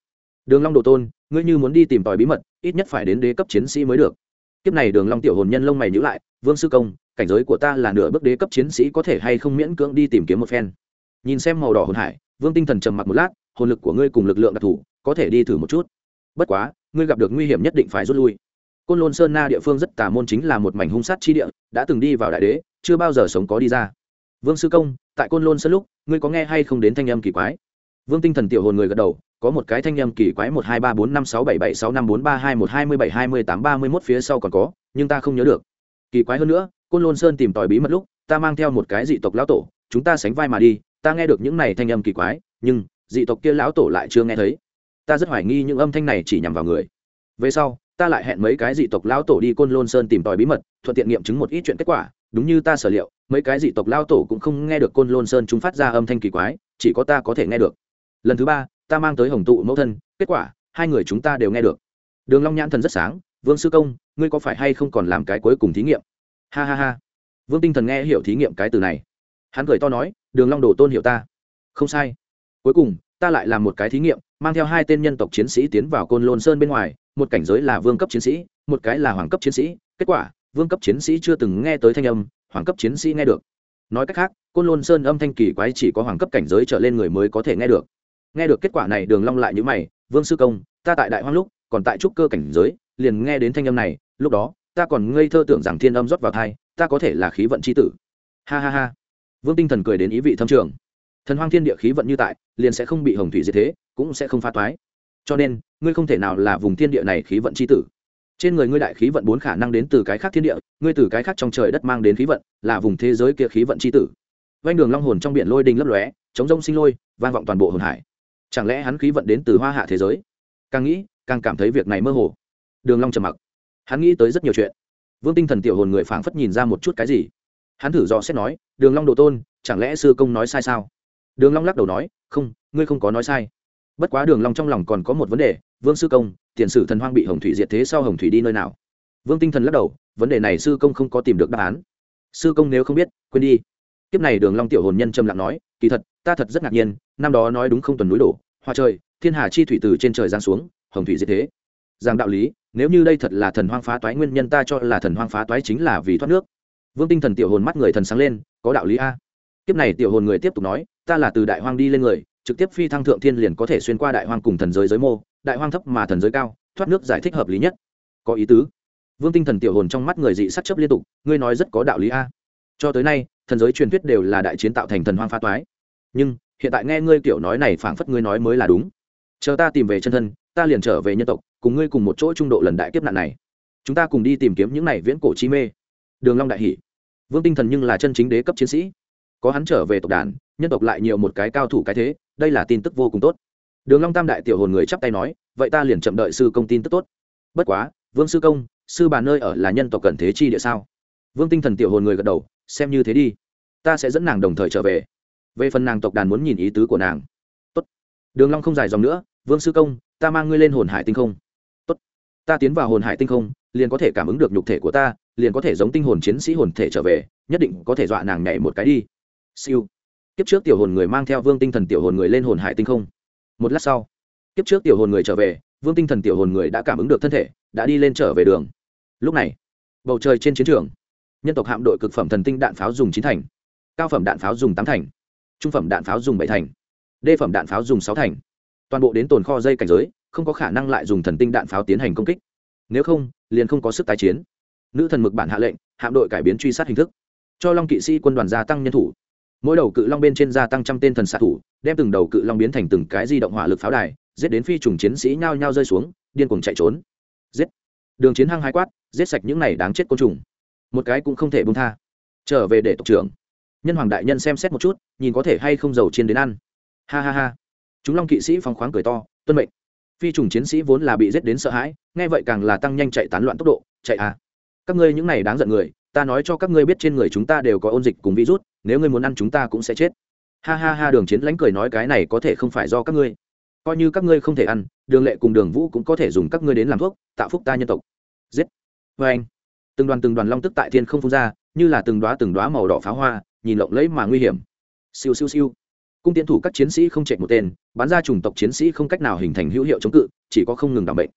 [SPEAKER 1] Đường Long Đồ Tôn, ngươi như muốn đi tìm tòi bí mật, ít nhất phải đến đế cấp chiến sĩ mới được. Kiếp này Đường Long tiểu hồn nhân lông mày nhíu lại, Vương sư công, cảnh giới của ta là nửa bước đế cấp chiến sĩ có thể hay không miễn cưỡng đi tìm kiếm một phen. Nhìn xem màu đỏ hồn hải, Vương Tinh Thần trầm mặc một lát, hồn lực của ngươi cùng lực lượng đặc thù, có thể đi thử một chút. Bất quá, ngươi gặp được nguy hiểm nhất định phải rút lui. Côn Lôn Sơn Na địa phương rất tà môn chính là một mảnh hung sát chi địa, đã từng đi vào đại đế, chưa bao giờ sống có đi ra. Vương sư công, tại Côn Lôn Sơn lúc, ngươi có nghe hay không đến thanh âm kỳ quái? Vương Tinh Thần tiểu hồn người gật đầu, có một cái thanh âm kỳ quái một hai ba bốn năm sáu bảy bảy sáu năm bốn ba hai một hai mươi bảy hai mươi tám ba mươi mốt phía sau còn có, nhưng ta không nhớ được. Kỳ quái hơn nữa, Côn Lôn Sơn tìm tòi bí mật lúc, ta mang theo một cái dị tộc lão tổ, chúng ta sánh vai mà đi, ta nghe được những này thanh âm kỳ quái, nhưng dị tộc kia lão tổ lại chưa nghe thấy. Ta rất hoài nghi những âm thanh này chỉ nhằm vào người. Về sau, ta lại hẹn mấy cái dị tộc lão tổ đi Côn Lôn Sơn tìm tòi bí mật, thuận tiện nghiệm chứng một ít chuyện kết quả, đúng như ta sở liệu, mấy cái dị tộc lão tổ cũng không nghe được Côn Lôn Sơn chúng phát ra âm thanh kỳ quái, chỉ có ta có thể nghe được. Lần thứ ba, ta mang tới Hồng tụ mẫu thân, kết quả, hai người chúng ta đều nghe được. Đường Long nhãn thần rất sáng, Vương sư công, ngươi có phải hay không còn làm cái cuối cùng thí nghiệm? Ha ha ha. Vương Tinh Thần nghe hiểu thí nghiệm cái từ này, hắn cười to nói, Đường Long đồ tôn hiểu ta. Không sai. Cuối cùng, ta lại làm một cái thí nghiệm, mang theo hai tên nhân tộc chiến sĩ tiến vào Côn Lôn Sơn bên ngoài, một cảnh giới là vương cấp chiến sĩ một cái là hoàng cấp chiến sĩ kết quả vương cấp chiến sĩ chưa từng nghe tới thanh âm hoàng cấp chiến sĩ nghe được nói cách khác côn lôn sơn âm thanh kỳ quái chỉ có hoàng cấp cảnh giới trở lên người mới có thể nghe được nghe được kết quả này, đường long lại như mày, vương sư công, ta tại đại hoang lúc, còn tại trúc cơ cảnh giới, liền nghe đến thanh âm này, lúc đó, ta còn ngây thơ tưởng rằng thiên âm rót vào thai, ta có thể là khí vận chi tử. Ha ha ha. Vương tinh thần cười đến ý vị thâm trường. Thần hoang thiên địa khí vận như tại, liền sẽ không bị hồng thủy diệt thế, cũng sẽ không pha toái cho nên, ngươi không thể nào là vùng thiên địa này khí vận c h i tử. Trên người ngươi đại khí vận bốn khả năng đến từ cái khác thiên địa, ngươi từ cái khác trong trời đất mang đến khí vận, là vùng thế giới kia khí vận c h i tử. Vanh đường long hồn trong biển lôi đình lấp lóe, chống rông sinh lôi, vang vọng toàn bộ hồn hải chẳng lẽ hắn khí vận đến từ hoa hạ thế giới? Càng nghĩ, càng cảm thấy việc này mơ hồ. Đường long trầm mặc. Hắn nghĩ tới rất nhiều chuyện. Vương tinh thần tiểu hồn người phảng phất nhìn ra một chút cái gì. Hắn thử dò xét nói, đường long độ tôn, chẳng lẽ sư công nói sai sao? Đường long lắc đầu nói, không, ngươi không có nói sai. Bất quá đường long trong lòng còn có một vấn đề, vương sư công, tiền sử thần hoang bị hồng thủy diệt thế sau hồng thủy đi nơi nào? Vương tinh thần lắc đầu, vấn đề này sư công không có tìm được đáp án. Sư công nếu không biết, quên đi. Kiếp này đường long tiểu hồn nhân trầm lặng nói, kỳ thật ta thật rất ngạc nhiên, năm đó nói đúng không tuần núi đổ hoa trời, thiên hà chi thủy từ trên trời giáng xuống, hồng thủy diệt thế. Rằng đạo lý, nếu như đây thật là thần hoang phá toái nguyên nhân ta cho là thần hoang phá toái chính là vì thoát nước. Vương tinh thần tiểu hồn mắt người thần sáng lên, có đạo lý a. Kiếp này tiểu hồn người tiếp tục nói, ta là từ đại hoang đi lên người, trực tiếp phi thăng thượng thiên liền có thể xuyên qua đại hoang cùng thần giới giới mô, đại hoang thấp mà thần giới cao, thoát nước giải thích hợp lý nhất. Có ý tứ. Vương tinh thần tiểu hồn trong mắt người dị sắc chấp liên tục, ngươi nói rất có đạo lý a. Cho tới nay, thần giới truyền thuyết đều là đại chiến tạo thành thần hoang phá toái nhưng hiện tại nghe ngươi kiểu nói này phảng phất ngươi nói mới là đúng. Chờ ta tìm về chân thân, ta liền trở về nhân tộc, cùng ngươi cùng một chỗ trung độ lần đại kiếp nạn này. Chúng ta cùng đi tìm kiếm những này viễn cổ chi mê. Đường long đại hỉ. Vương tinh thần nhưng là chân chính đế cấp chiến sĩ. Có hắn trở về tộc đàn, nhân tộc lại nhiều một cái cao thủ cái thế, đây là tin tức vô cùng tốt. Đường long tam đại tiểu hồn người chắp tay nói, vậy ta liền chậm đợi sư công tin tức tốt. Bất quá, vương sư công, sư bà nơi ở là nhân tộc cần thế chi địa sao? Vương tinh thần tiểu hồn người gật đầu, xem như thế đi. Ta sẽ dẫn nàng đồng thời trở về về phần nàng tộc đàn muốn nhìn ý tứ của nàng. Tốt. đường long không dài dòng nữa, vương sư công, ta mang ngươi lên hồn hải tinh không. Tốt. ta tiến vào hồn hải tinh không, liền có thể cảm ứng được nhục thể của ta, liền có thể giống tinh hồn chiến sĩ hồn thể trở về, nhất định có thể dọa nàng nhảy một cái đi. Siêu. Kiếp trước tiểu hồn người mang theo vương tinh thần tiểu hồn người lên hồn hải tinh không. Một lát sau, kiếp trước tiểu hồn người trở về, vương tinh thần tiểu hồn người đã cảm ứng được thân thể, đã đi lên trở về đường. Lúc này, bầu trời trên chiến trường, nhân tộc hạm đội cực phẩm thần tinh đạn pháo dùng chín thành, cao phẩm đạn pháo dùng tám thành trung phẩm đạn pháo dùng bảy thành đê phẩm đạn pháo dùng sáu thành. Toàn bộ đến tồn kho dây cảnh giới, không có khả năng lại dùng thần tinh đạn pháo tiến hành công kích. Nếu không, liền không có sức tái chiến. Nữ thần mực bản hạ lệnh, hạm đội cải biến truy sát hình thức, cho long kỵ sĩ quân đoàn gia tăng nhân thủ. Mỗi đầu cự long bên trên gia tăng trăm tên thần xạ thủ, đem từng đầu cự long biến thành từng cái di động hỏa lực pháo đài, giết đến phi trùng chiến sĩ nhao nhao rơi xuống, điên cuồng chạy trốn. Giết. Đường chiến hăng hai quát, giết sạch những này đáng chết côn trùng. Một cái cũng không thể bông tha. Trở về để tộc trưởng nhân hoàng đại nhân xem xét một chút, nhìn có thể hay không giàu chiên đến ăn. Ha ha ha. Chúng long kỵ sĩ phong khoáng cười to, tuân mệnh. Phi trùng chiến sĩ vốn là bị giết đến sợ hãi, nghe vậy càng là tăng nhanh chạy tán loạn tốc độ, chạy à. Các ngươi những này đáng giận người, ta nói cho các ngươi biết trên người chúng ta đều có ôn dịch cùng virus, nếu ngươi muốn ăn chúng ta cũng sẽ chết. Ha ha ha, đường chiến lãnh cười nói cái này có thể không phải do các ngươi. Coi như các ngươi không thể ăn, đường lệ cùng đường vũ cũng có thể dùng các ngươi đến làm thuốc, tạo phúc ta nhân tộc. Giết. Vê anh. Từng đoàn từng đoàn long tức tại thiên không phun ra, như là từng đoá từng đoá màu đỏ pháo hoa nhìn lộng lẫy mà nguy hiểm. Siêu siêu siêu. Cung tiến thủ các chiến sĩ không chạy một tên bán ra chủng tộc chiến sĩ không cách nào hình thành hữu hiệu chống cự, chỉ có không ngừng đảm bệnh.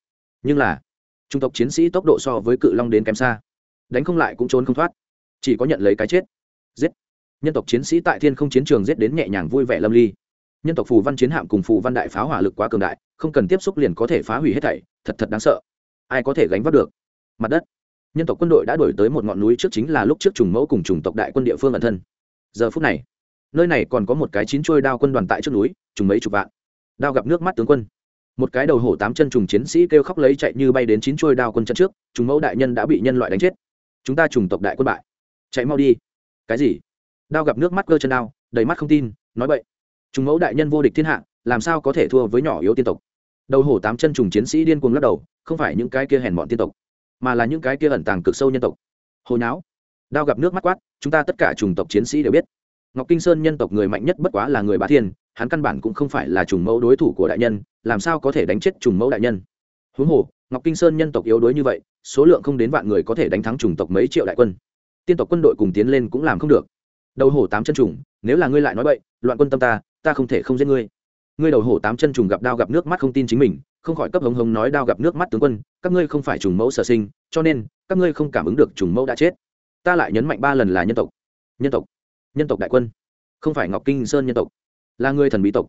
[SPEAKER 1] Nhưng là, chủng tộc chiến sĩ tốc độ so với cự long đến kém xa. Đánh không lại cũng trốn không thoát. Chỉ có nhận lấy cái chết. Giết. Nhân tộc chiến sĩ tại thiên không chiến trường giết đến nhẹ nhàng vui vẻ lâm ly. Nhân tộc phù văn chiến hạm cùng phù văn đại pháo hỏa lực quá cường đại, không cần tiếp xúc liền có thể phá hủy hết thảy, thật thật đáng sợ. Ai có thể gánh vác được? Mặt đất. Nhân tộc quân đội đã đổi tới một ngọn núi trước chính là lúc trước trùng mẫu cùng chủng tộc đại quân địa phương ẩn thân giờ phút này, nơi này còn có một cái chín trôi đao quân đoàn tại trước núi, trùng mấy chục vạn. Đao gặp nước mắt tướng quân. Một cái đầu hổ tám chân trùng chiến sĩ kêu khóc lấy chạy như bay đến chín trôi đao quân chân trước, trùng mẫu đại nhân đã bị nhân loại đánh chết. Chúng ta trùng tộc đại quân bại. Chạy mau đi. Cái gì? Đao gặp nước mắt cơ chân đao, đầy mắt không tin, nói vậy trùng mẫu đại nhân vô địch thiên hạ, làm sao có thể thua với nhỏ yếu tiên tộc? Đầu hổ tám chân trùng chiến sĩ điên cuồng lắc đầu, không phải những cái kia hèn bọn tiên tộc, mà là những cái kia ẩn tàng cực sâu nhân tộc. Hồi não đao gặp nước mắt quát, chúng ta tất cả chủng tộc chiến sĩ đều biết. Ngọc kinh sơn nhân tộc người mạnh nhất bất quá là người bá thiên, hắn căn bản cũng không phải là chủng mẫu đối thủ của đại nhân, làm sao có thể đánh chết chủng mẫu đại nhân? Huống hồ, ngọc kinh sơn nhân tộc yếu đuối như vậy, số lượng không đến vạn người có thể đánh thắng chủng tộc mấy triệu đại quân. Tiên tộc quân đội cùng tiến lên cũng làm không được. Đầu hổ tám chân trùng, nếu là ngươi lại nói vậy loạn quân tâm ta ta không thể không giết ngươi. Ngươi đầu hổ tám chân trùng gặp đao gặp nước mắt không tin chính mình, không khỏi cấp hống hống nói đao gặp nước mắt tướng quân, các ngươi không phải trùng mẫu sở sinh, cho nên, các ngươi không cảm ứng được trùng mẫu đã chết ta lại nhấn mạnh ba lần là nhân tộc. Nhân tộc. Nhân tộc đại quân. Không phải ngọc kinh sơn nhân tộc. Là người thần bí tộc.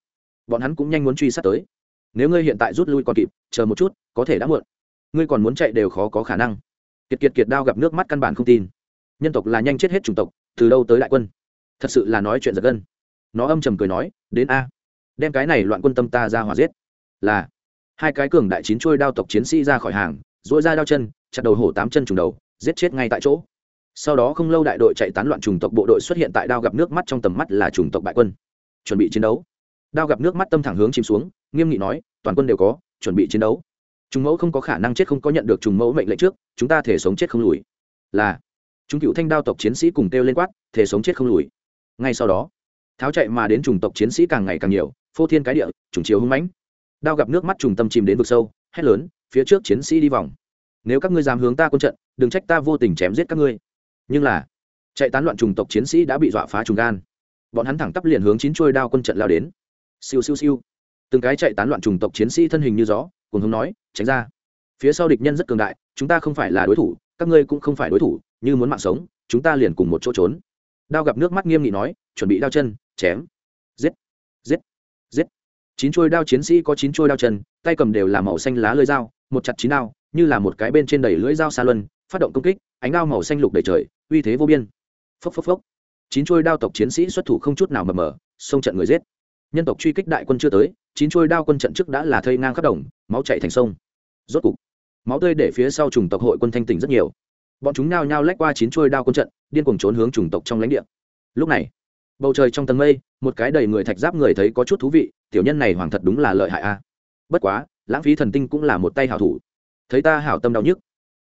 [SPEAKER 1] Bọn hắn cũng nhanh muốn truy sát tới. Nếu ngươi hiện tại rút lui còn kịp, chờ một chút, có thể đã muộn. Ngươi còn muốn chạy đều khó có khả năng. Kiệt kiệt kiệt đao gặp nước mắt căn bản không tin. Nhân tộc là nhanh chết hết chủng tộc, từ đâu tới đại quân? Thật sự là nói chuyện giật gân. Nó âm trầm cười nói, đến a. Đem cái này loạn quân tâm ta ra hòa giết. Là. Hai cái cường đại chín trôi đao tộc chiến sĩ ra khỏi hàng dỗi ra đao chân, chặt đầu hổ tám chân trùng đầu, giết chết ngay tại chỗ sau đó không lâu đại đội chạy tán loạn trùng tộc bộ đội xuất hiện tại đao gặp nước mắt trong tầm mắt là trùng tộc bại quân. Chuẩn bị chiến đấu. Đao gặp nước mắt tâm thẳng hướng chìm xuống, nghiêm nghị nói, toàn quân đều có, chuẩn bị chiến đấu. Chúng mẫu không có khả năng chết không có nhận được trùng mẫu mệnh lệnh trước, chúng ta thể sống chết không lùi. Là, chúng cựu thanh đao tộc chiến sĩ cùng kêu lên quát, thể sống chết không lùi. Ngay sau đó, tháo chạy mà đến trùng tộc chiến sĩ càng ngày càng nhiều, phô thiên cái địa trùng chiếu hưng mãnh. Đao gặp nước mắt trùng tâm chìm đến vực sâu, hét lớn, phía trước chiến sĩ đi vòng. Nếu các ngươi dám hướng ta quân trận, đừng trách ta vô tình chém giết các ngươi nhưng là, chạy tán loạn trùng tộc chiến sĩ đã bị dọa phá trùng gan. Bọn hắn thẳng tắp liền hướng chín trôi đao quân trận lao đến. Siêu siêu siêu. Từng cái chạy tán loạn trùng tộc chiến sĩ thân hình như gió cùng hướng nói, tránh ra. Phía sau địch nhân rất cường đại, chúng ta không phải là đối thủ, các ngươi cũng không phải đối thủ, như muốn mạng sống, chúng ta liền cùng một chỗ trốn. Đao gặp nước mắt nghiêm nghị nói, chuẩn bị đao chân, chém. Giết. Giết. Giết. Chín trôi đao chiến sĩ có chín trôi đao chân, tay cầm đều là màu xanh lá lưỡi dao, một chặt chín đao, như là một cái bên trên đầy lưỡi dao xa luân, phát động công kích, ánh đao màu xanh lục đầy trời uy thế vô biên. Phốc phốc phốc. Chín trôi đao tộc chiến sĩ xuất thủ không chút nào mờ mờ, xông trận người giết. Nhân tộc truy kích đại quân chưa tới, chín chuôi đao quân trận trước đã là thây ngang khắp đồng, máu chạy thành sông. Rốt cục, máu tươi để phía sau chủng tộc hội quân thanh tỉnh rất nhiều. Bọn chúng nao nhao lách qua chín chuôi đao quân trận, điên cuồng trốn hướng chủng tộc trong lãnh địa. Lúc này, bầu trời trong tầng mây, một cái đầy người thạch giáp người thấy có chút thú vị, tiểu nhân này hoàng thật đúng là lợi hại a. Bất quá, lãng phí thần tinh cũng là một tay hảo thủ. Thấy ta hảo tâm đau nhức,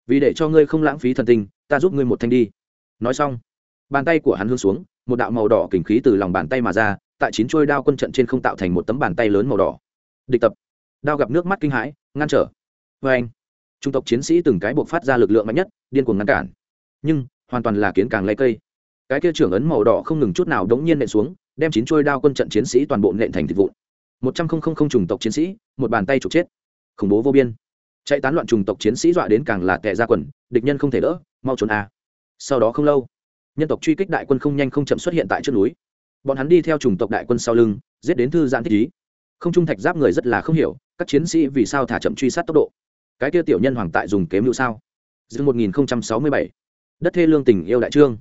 [SPEAKER 1] vì để cho ngươi không lãng phí thần tinh, ta giúp ngươi một thanh đi nói xong, bàn tay của hắn hướng xuống, một đạo màu đỏ kình khí từ lòng bàn tay mà ra, tại chín chuôi đao quân trận trên không tạo thành một tấm bàn tay lớn màu đỏ. Địch tập. Đao gặp nước mắt kinh hãi, ngăn trở. Vê anh, trung tộc chiến sĩ từng cái buộc phát ra lực lượng mạnh nhất, điên cuồng ngăn cản. Nhưng, hoàn toàn là kiến càng lấy cây. Cái kia trưởng ấn màu đỏ không ngừng chút nào đống nhiên nện xuống, đem chín chuôi đao quân trận chiến sĩ toàn bộ nện thành thịt vụn. Một trăm không không không trùng tộc chiến sĩ, một bàn tay trục chết. Khủng bố vô biên. Chạy tán loạn trùng tộc chiến sĩ dọa đến càng là tệ ra quần, địch nhân không thể đỡ, mau trốn a sau đó không lâu, nhân tộc truy kích đại quân không nhanh không chậm xuất hiện tại trước núi. Bọn hắn đi theo chủng tộc đại quân sau lưng, giết đến thư giãn thích ý. Không trung thạch giáp người rất là không hiểu, các chiến sĩ vì sao thả chậm truy sát tốc độ? Cái kia tiểu nhân hoàng tại dùng kế mưu sao? Dương một nghìn sáu mươi bảy. Đất thê lương tình yêu đại trương.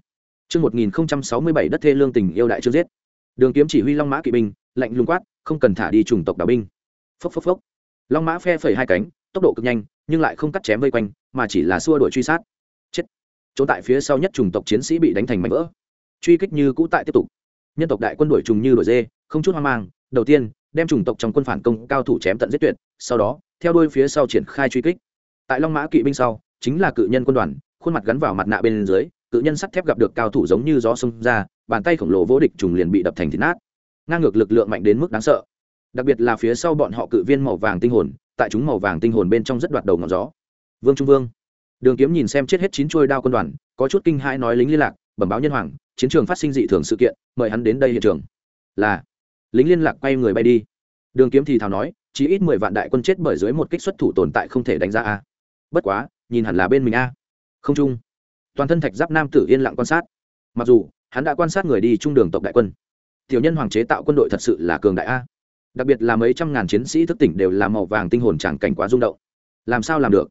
[SPEAKER 1] Chương một nghìn sáu mươi bảy, đất thê lương tình yêu đại trương giết. Đường kiếm chỉ huy long mã kỵ binh, lạnh lùng quát, không cần thả đi chủng tộc đảo binh. Phốc phốc phốc. Long mã phe phẩy hai cánh, tốc độ cực nhanh, nhưng lại không cắt chém vây quanh, mà chỉ là xua đuổi truy sát trốn chỗ tại phía sau nhất chủng tộc chiến sĩ bị đánh thành mảnh vỡ. Truy kích như cũ tại tiếp tục. Nhân tộc đại quân đuổi trùng như đuổi dê, không chút hoang mang, đầu tiên, đem chủng tộc trong quân phản công cao thủ chém tận giết tuyệt, sau đó, theo đuôi phía sau triển khai truy kích. Tại long mã kỵ binh sau, chính là cự nhân quân đoàn, khuôn mặt gắn vào mặt nạ bên dưới, cự nhân sắt thép gặp được cao thủ giống như gió sông ra, bàn tay khổng lồ vô địch trùng liền bị đập thành thịt nát. Ngang ngược lực lượng mạnh đến mức đáng sợ. Đặc biệt là phía sau bọn họ cự viên màu vàng tinh hồn, tại chúng màu vàng tinh hồn bên trong rất đoạt đầu ngọn gió. Vương trung vương đường kiếm nhìn xem chết hết chín chuôi đao quân đoàn, có chút kinh hãi nói lính liên lạc, bẩm báo nhân hoàng, chiến trường phát sinh dị thường sự kiện, mời hắn đến đây hiện trường. Là. Lính liên lạc quay người bay đi. Đường kiếm thì thào nói, chỉ ít mười vạn đại quân chết bởi dưới một kích xuất thủ tồn tại không thể đánh giá a. Bất quá, nhìn hẳn là bên mình a. Không chung. Toàn thân thạch giáp nam tử yên lặng quan sát. Mặc dù, hắn đã quan sát người đi trung đường tộc đại quân. Tiểu nhân hoàng chế tạo quân đội thật sự là cường đại a. Đặc biệt là mấy trăm ngàn chiến sĩ thức tỉnh đều là màu vàng tinh hồn chẳng cảnh quá rung động. Làm sao làm được?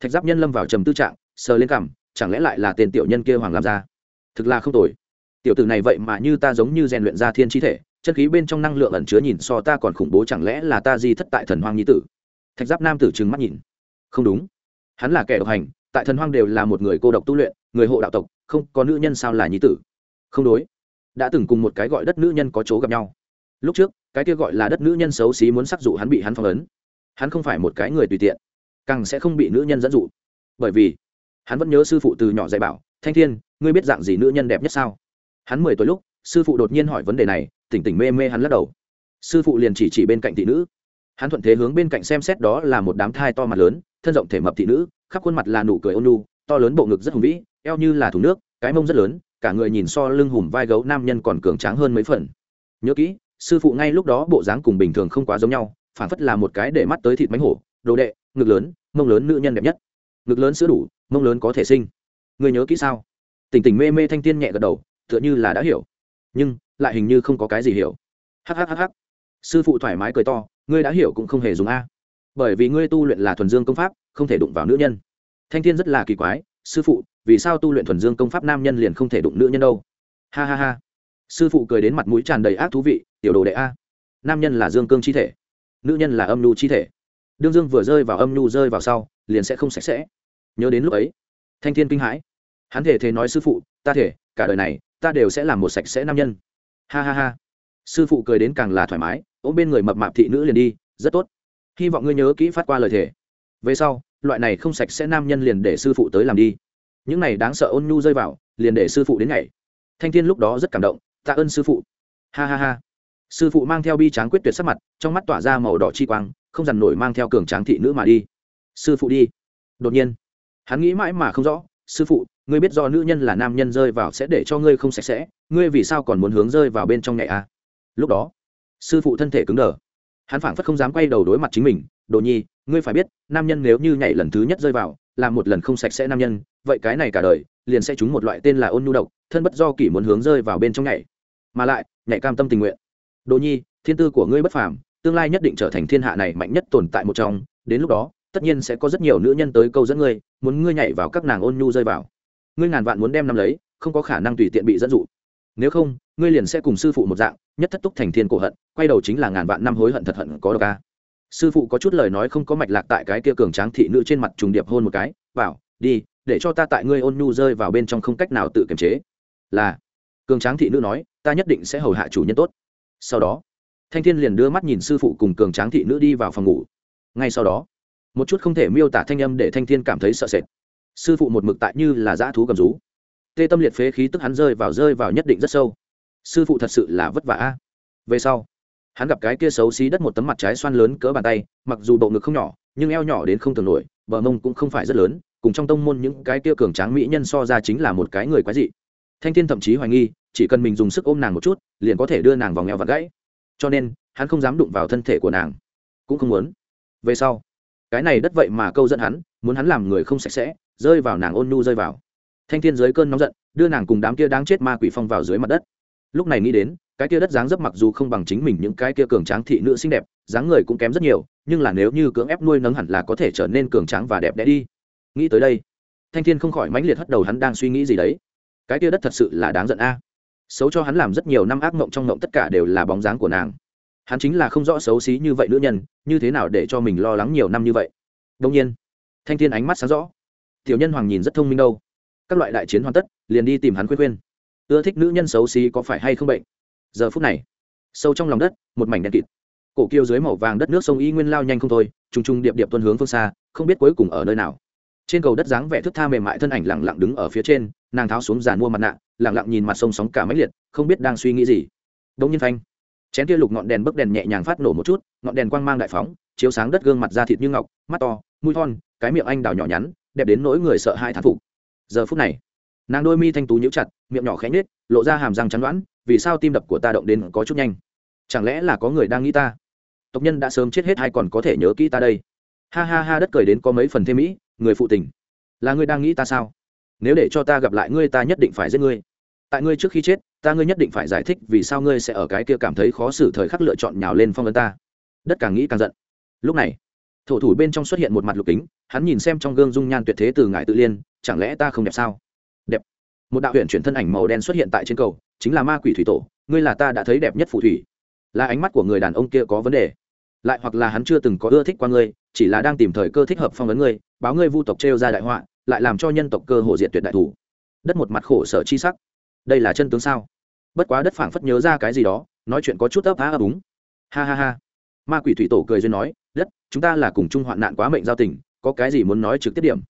[SPEAKER 1] Thạch giáp nhân lâm vào trầm tư trạng, sờ lên cằm, chẳng lẽ lại là tên tiểu nhân kia hoàng làm ra thực là không tồi. Tiểu tử này vậy mà như ta giống như rèn luyện ra thiên chi thể, chân khí bên trong năng lượng ẩn chứa nhìn so ta còn khủng bố chẳng lẽ là ta di thất tại thần hoang nhi tử? Thạch giáp nam tử trừng mắt nhìn. Không đúng. Hắn là kẻ độc hành, tại thần hoang đều là một người cô độc tu luyện, người hộ đạo tộc, không có nữ nhân sao là nhi tử? Không đối. Đã từng cùng một cái gọi đất nữ nhân có chỗ gặp nhau. Lúc trước, cái kia gọi là đất nữ nhân xấu xí muốn sắc dụ hắn bị hắn phong ấn. Hắn không phải một cái người tùy tiện càng sẽ không bị nữ nhân dẫn dụ. Bởi vì hắn vẫn nhớ sư phụ từ nhỏ dạy bảo thanh thiên ngươi biết dạng gì nữ nhân đẹp nhất sao? Hắn mười tuổi lúc sư phụ đột nhiên hỏi vấn đề này tỉnh tỉnh mê mê hắn lắc đầu. Sư phụ liền chỉ chỉ bên cạnh thị nữ. Hắn thuận thế hướng bên cạnh xem xét đó là một đám thai to mặt lớn thân rộng thể mập thị nữ khắp khuôn mặt là nụ cười ôn nhu, to lớn bộ ngực rất hùng vĩ eo như là thùng nước cái mông rất lớn cả người nhìn so lưng hùm vai gấu nam nhân còn cường tráng hơn mấy phần. Nhớ kỹ sư phụ ngay lúc đó bộ dáng cùng bình thường không quá giống nhau phản phất là một cái để mắt tới thịt mánh hổ đồ đệ, ngực lớn, mông lớn nữ nhân đẹp nhất. Ngực lớn sữa đủ, mông lớn có thể sinh. Người nhớ kỹ sao? Tỉnh tỉnh mê mê thanh tiên nhẹ gật đầu, tựa như là đã hiểu. Nhưng, lại hình như không có cái gì hiểu. Hhhh sư phụ thoải mái cười to, ngươi đã hiểu cũng không hề dùng a. Bởi vì ngươi tu luyện là thuần dương công pháp, không thể đụng vào nữ nhân. Thanh thiên rất là kỳ quái, sư phụ, vì sao tu luyện thuần dương công pháp nam nhân liền không thể đụng nữ nhân đâu? Ha ha ha. Sư phụ cười đến mặt mũi tràn đầy ác thú vị, tiểu đồ đệ a. Nam nhân là dương cương chi thể, nữ nhân là âm lưu chi thể đương dương vừa rơi vào âm nhu rơi vào sau, liền sẽ không sạch sẽ. Nhớ đến lúc ấy, thanh thiên kinh hãi. Hắn thể thế nói sư phụ, ta thể, cả đời này, ta đều sẽ làm một sạch sẽ nam nhân. Ha ha ha. Sư phụ cười đến càng là thoải mái, ôm bên người mập mạp thị nữ liền đi, rất tốt. Hy vọng ngươi nhớ kỹ phát qua lời thề. Về sau, loại này không sạch sẽ nam nhân liền để sư phụ tới làm đi. Những này đáng sợ ôn nhu rơi vào, liền để sư phụ đến ngày. Thanh thiên lúc đó rất cảm động tạ ơn sư phụ. Ha ha ha. Sư phụ mang theo bi tráng quyết tuyệt sắc mặt, trong mắt tỏa ra màu đỏ chi quang không dằn nổi mang theo cường tráng thị nữ mà đi. Sư phụ đi. Đột nhiên, hắn nghĩ mãi mà không rõ, sư phụ, ngươi biết do nữ nhân là nam nhân rơi vào sẽ để cho ngươi không sạch sẽ, ngươi vì sao còn muốn hướng rơi vào bên trong nhạy à? lúc đó, sư phụ thân thể cứng đờ. Hắn phảng phất không dám quay đầu đối mặt chính mình, đồ nhi, ngươi phải biết, nam nhân nếu như nhảy lần thứ nhất rơi vào làm một lần không sạch sẽ nam nhân, vậy cái này cả đời, liền sẽ trúng một loại tên là ôn nhu độc, thân bất do kỷ muốn hướng rơi vào bên trong nhảy. Mà lại nhảy cam tâm tình nguyện. Đồ nhi, thiên tư của ngươi bất phàm tương lai nhất định trở thành thiên hạ này mạnh nhất tồn tại một trong, đến lúc đó, tất nhiên sẽ có rất nhiều nữ nhân tới câu dẫn ngươi, muốn ngươi nhảy vào các nàng ôn nhu rơi vào. Ngươi ngàn vạn muốn đem năm lấy, không có khả năng tùy tiện bị dẫn dụ. Nếu không, ngươi liền sẽ cùng sư phụ một dạng, nhất thất túc thành thiên cổ hận, quay đầu chính là ngàn vạn năm hối hận thật hận có độc ca sư phụ có chút lời nói không có mạch lạc tại cái kia cường tráng thị nữ trên mặt trùng điệp hôn một cái, bảo, đi, để cho ta tại ngươi ôn nhu rơi vào bên trong không cách nào tự kiềm chế. Là, cường tráng thị nữ nói, ta nhất định sẽ hầu hạ chủ nhân tốt. Sau đó thanh thiên liền đưa mắt nhìn sư phụ cùng cường tráng thị nữ đi vào phòng ngủ. Ngay sau đó, một chút không thể miêu tả thanh âm để thanh thiên cảm thấy sợ sệt. Sư phụ một mực tại như là dã thú cầm rú. Tê tâm liệt phế khí tức hắn rơi vào rơi vào nhất định rất sâu. Sư phụ thật sự là vất vả a. Về sau, hắn gặp cái kia xấu xí đất một tấm mặt trái xoan lớn cỡ bàn tay, mặc dù bộ ngực không nhỏ, nhưng eo nhỏ đến không tưởng nổi, bờ mông cũng không phải rất lớn, cùng trong tông môn những cái kia cường tráng mỹ nhân so ra chính là một cái người quái dị. Thanh thiên thậm chí hoài nghi, chỉ cần mình dùng sức ôm nàng một chút, liền có thể đưa nàng vào nghèo vặt gãy cho nên hắn không dám đụng vào thân thể của nàng, cũng không muốn. Về sau, cái này đất vậy mà câu dẫn hắn, muốn hắn làm người không sạch sẽ, rơi vào nàng ôn nhu rơi vào. Thanh thiên dưới cơn nóng giận, đưa nàng cùng đám kia đáng chết ma quỷ phong vào dưới mặt đất. Lúc này nghĩ đến, cái kia đất dáng dấp mặc dù không bằng chính mình những cái kia cường tráng thị nữ xinh đẹp, dáng người cũng kém rất nhiều, nhưng là nếu như cưỡng ép nuôi nấng hẳn là có thể trở nên cường tráng và đẹp đẽ đi. Nghĩ tới đây, thanh thiên không khỏi mãnh liệt hất đầu hắn đang suy nghĩ gì đấy. Cái kia đất thật sự là đáng giận a xấu cho hắn làm rất nhiều năm ác mộng trong mộng tất cả đều là bóng dáng của nàng. Hắn chính là không rõ xấu xí như vậy nữ nhân, như thế nào để cho mình lo lắng nhiều năm như vậy. Đông nhiên, thanh thiên ánh mắt sáng rõ. Tiểu nhân hoàng nhìn rất thông minh đâu. Các loại đại chiến hoàn tất, liền đi tìm hắn khuyên khuyên. Ưa thích nữ nhân xấu xí có phải hay không bệnh? Giờ phút này, sâu trong lòng đất, một mảnh đen kịt. Cổ kiêu dưới màu vàng đất nước sông y nguyên lao nhanh không thôi t r n g t r n g điệp điệp tuân hướng phương xa, không biết cuối cùng ở nơi nào. Trên cầu đất dáng vẻ thức tha mềm mại thân ảnh lẳng lặng đứng ở phía trên, nàng tháo xuống giàn mua mặt nạ lẳng lặng nhìn mặt sông sóng cả máy liệt, không biết đang suy nghĩ gì. Đông nhiên phanh, chén kia lục ngọn đèn bấc đèn nhẹ nhàng phát nổ một chút, ngọn đèn quang mang đại phóng, chiếu sáng đất gương mặt da thịt như ngọc, mắt to, mũi thon, cái miệng anh đào nhỏ nhắn, đẹp đến nỗi người sợ hai thán phục. Giờ phút này, nàng đôi mi thanh tú nhíu chặt, miệng nhỏ khẽ nhếch, lộ ra hàm răng chắn đoán, vì sao tim đập của ta động đến có chút nhanh? Chẳng lẽ là có người đang nghĩ ta? Tộc nhân đã sớm chết hết hay còn có thể nhớ kỹ ta đây? Ha ha ha, đất cười đến có mấy phần thêm mỹ, người phụ tình. Là ngươi đang nghĩ ta sao? Nếu để cho ta gặp lại ngươi, ta nhất định phải giết ngươi. Tại ngươi trước khi chết, ta ngươi nhất định phải giải thích vì sao ngươi sẽ ở cái kia cảm thấy khó xử thời khắc lựa chọn nhào lên phong ấn ta. Đất càng nghĩ càng giận. Lúc này, thổ thủ bên trong xuất hiện một mặt lục kính, hắn nhìn xem trong gương dung nhan tuyệt thế từ ngài tự liên, chẳng lẽ ta không đẹp sao? Đẹp. Một đạo huyện chuyển thân ảnh màu đen xuất hiện tại trên cầu, chính là ma quỷ thủy tổ, ngươi là ta đã thấy đẹp nhất phù thủy. Là ánh mắt của người đàn ông kia có vấn đề. Lại hoặc là hắn chưa từng có ưa thích qua ngươi, chỉ là đang tìm thời cơ thích hợp phong vấn ngươi, báo ngươi vu tộc trêu ra đại họa lại làm cho nhân tộc cơ hồ diệt tuyệt đại thủ. Đất một mặt khổ sở chi sắc. Đây là chân tướng sao? Bất quá đất phảng phất nhớ ra cái gì đó, nói chuyện có chút ấp á ấp úng. Ha ha ha. Ma quỷ thủy tổ cười duyên nói, đất, chúng ta là cùng chung hoạn nạn quá mệnh giao tình, có cái gì muốn nói trực tiếp điểm?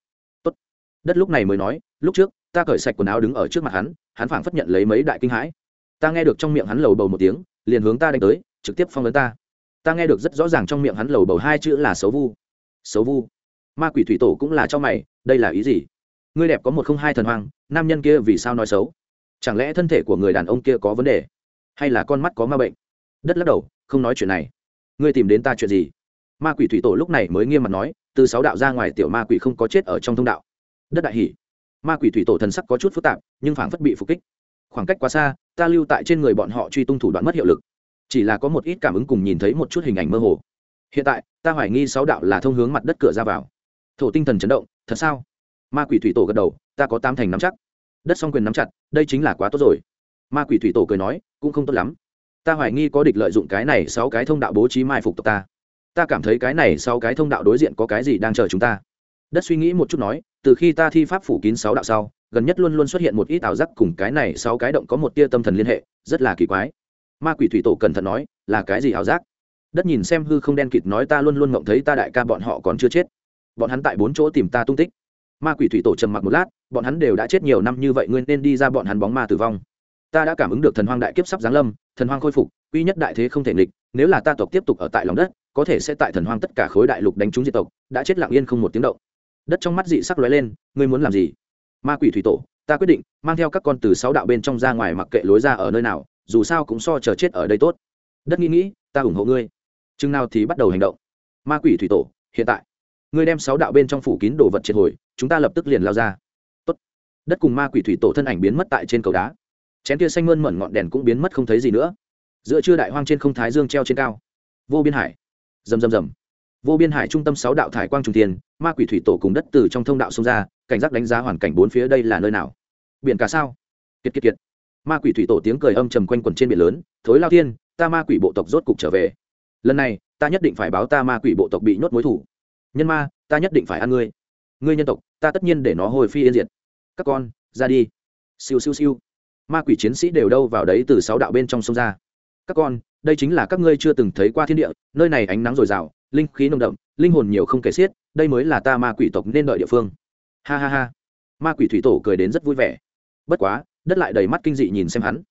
[SPEAKER 1] Tốt. đất lúc này mới nói, lúc trước, ta cởi sạch quần áo đứng ở trước mặt hắn hắn phảng phất nhận lấy mấy đại kinh hãi. Ta nghe được trong miệng hắn lầu bầu một tiếng, liền hướng ta đánh tới, trực tiếp phong lớn ta. Ta nghe được rất rõ ràng trong miệng hắn lầu bầu hai chữ là xấu vu. Xấu vu ma quỷ thủy tổ cũng là cho mày, đây là ý gì? Ngươi đẹp có một không hai thần hoang, nam nhân kia vì sao nói xấu? Chẳng lẽ thân thể của người đàn ông kia có vấn đề? Hay là con mắt có ma bệnh? Đất lắc đầu, không nói chuyện này. Ngươi tìm đến ta chuyện gì? Ma quỷ thủy tổ lúc này mới nghiêm mặt nói, từ sáu đạo ra ngoài tiểu ma quỷ không có chết ở trong thông đạo. Đất đại hỷ ma quỷ thủy tổ thần sắc có chút phức tạp, nhưng phảng phất bị phục kích. Khoảng cách quá xa, ta lưu tại trên người bọn họ truy tung thủ đoạn mất hiệu lực. Chỉ là có một ít cảm ứng cùng nhìn thấy một chút hình ảnh mơ hồ. Hiện tại, ta hoài nghi sáu đạo là thông hướng mặt đất cửa ra vào thổ tinh thần chấn động, thật sao? Ma quỷ thủy tổ gật đầu, ta có tam thành nắm chắc. Đất song quyền nắm chặt, đây chính là quá tốt rồi. Ma quỷ thủy tổ cười nói, cũng không tốt lắm. Ta hoài nghi có địch lợi dụng cái này sáu cái thông đạo bố trí mai phục tộc ta. Ta cảm thấy cái này sáu cái thông đạo đối diện có cái gì đang chờ chúng ta. Đất suy nghĩ một chút nói, từ khi ta thi pháp phủ kín sáu đạo sau, gần nhất luôn luôn xuất hiện một ít ảo giác cùng cái này sáu cái động có một tia tâm thần liên hệ, rất là kỳ quái. Ma quỷ thủy tổ cẩn thận nói, là cái gì ảo giác? Đất nhìn xem hư không đen kịt nói ta luôn luôn ngộng thấy ta đại ca bọn họ còn chưa chết bọn hắn tại bốn chỗ tìm ta tung tích. Ma quỷ thủy tổ trầm mặc một lát, bọn hắn đều đã chết nhiều năm như vậy ngươi nên đi ra bọn hắn bóng ma tử vong. Ta đã cảm ứng được thần hoang đại kiếp sắp giáng lâm, thần hoang khôi phục, quy nhất đại thế không thể nghịch, nếu là ta tộc tiếp tục ở tại lòng đất, có thể sẽ tại thần hoang tất cả khối đại lục đánh trúng diệt tộc, đã chết lặng yên không một tiếng động. Đất trong mắt dị sắc lóe lên, ngươi muốn làm gì? Ma quỷ thủy tổ, ta quyết định, mang theo các con từ sáu đạo bên trong ra ngoài mặc kệ lối ra ở nơi nào, dù sao cũng so chờ chết ở đây tốt. Đất nghĩ nghĩ, ta ủng hộ ngươi. Chừng nào thì bắt đầu hành động. Ma quỷ thủy tổ, hiện tại ngươi đem sáu đạo bên trong phủ kín đồ vật triệt hồi, chúng ta lập tức liền lao ra. Tốt. đất cùng ma quỷ thủy tổ thân ảnh biến mất tại trên cầu đá. Chén tia xanh mơn mẩn ngọn đèn cũng biến mất không thấy gì nữa. Giữa trưa đại hoang trên không thái dương treo trên cao. Vô biên hải. Rầm rầm rầm. Vô biên hải trung tâm sáu đạo thải quang trung tiền ma quỷ thủy tổ cùng đất từ trong thông đạo xông ra, cảnh giác đánh giá hoàn cảnh bốn phía đây là nơi nào. Biển cả sao? Kiệt kiệt kiệt. Ma quỷ thủy tổ tiếng cười âm trầm quanh quần trên biển lớn, thối lao thiên, ta ma quỷ bộ tộc rốt cục trở về. Lần này, ta nhất định phải báo ta ma quỷ bộ tộc bị nhốt mối thủ nhân ma, ta nhất định phải ăn ngươi. Ngươi nhân tộc, ta tất nhiên để nó hồi phi yên diệt. Các con, ra đi. Siêu siêu siêu. Ma quỷ chiến sĩ đều đâu vào đấy từ sáu đạo bên trong sông ra. Các con, đây chính là các ngươi chưa từng thấy qua thiên địa, nơi này ánh nắng dồi dào, linh khí nồng đậm, linh hồn nhiều không kể xiết, đây mới là ta ma quỷ tộc nên đợi địa phương. Ha ha ha. Ma quỷ thủy tổ cười đến rất vui vẻ. Bất quá, đất lại đầy mắt kinh dị nhìn xem hắn.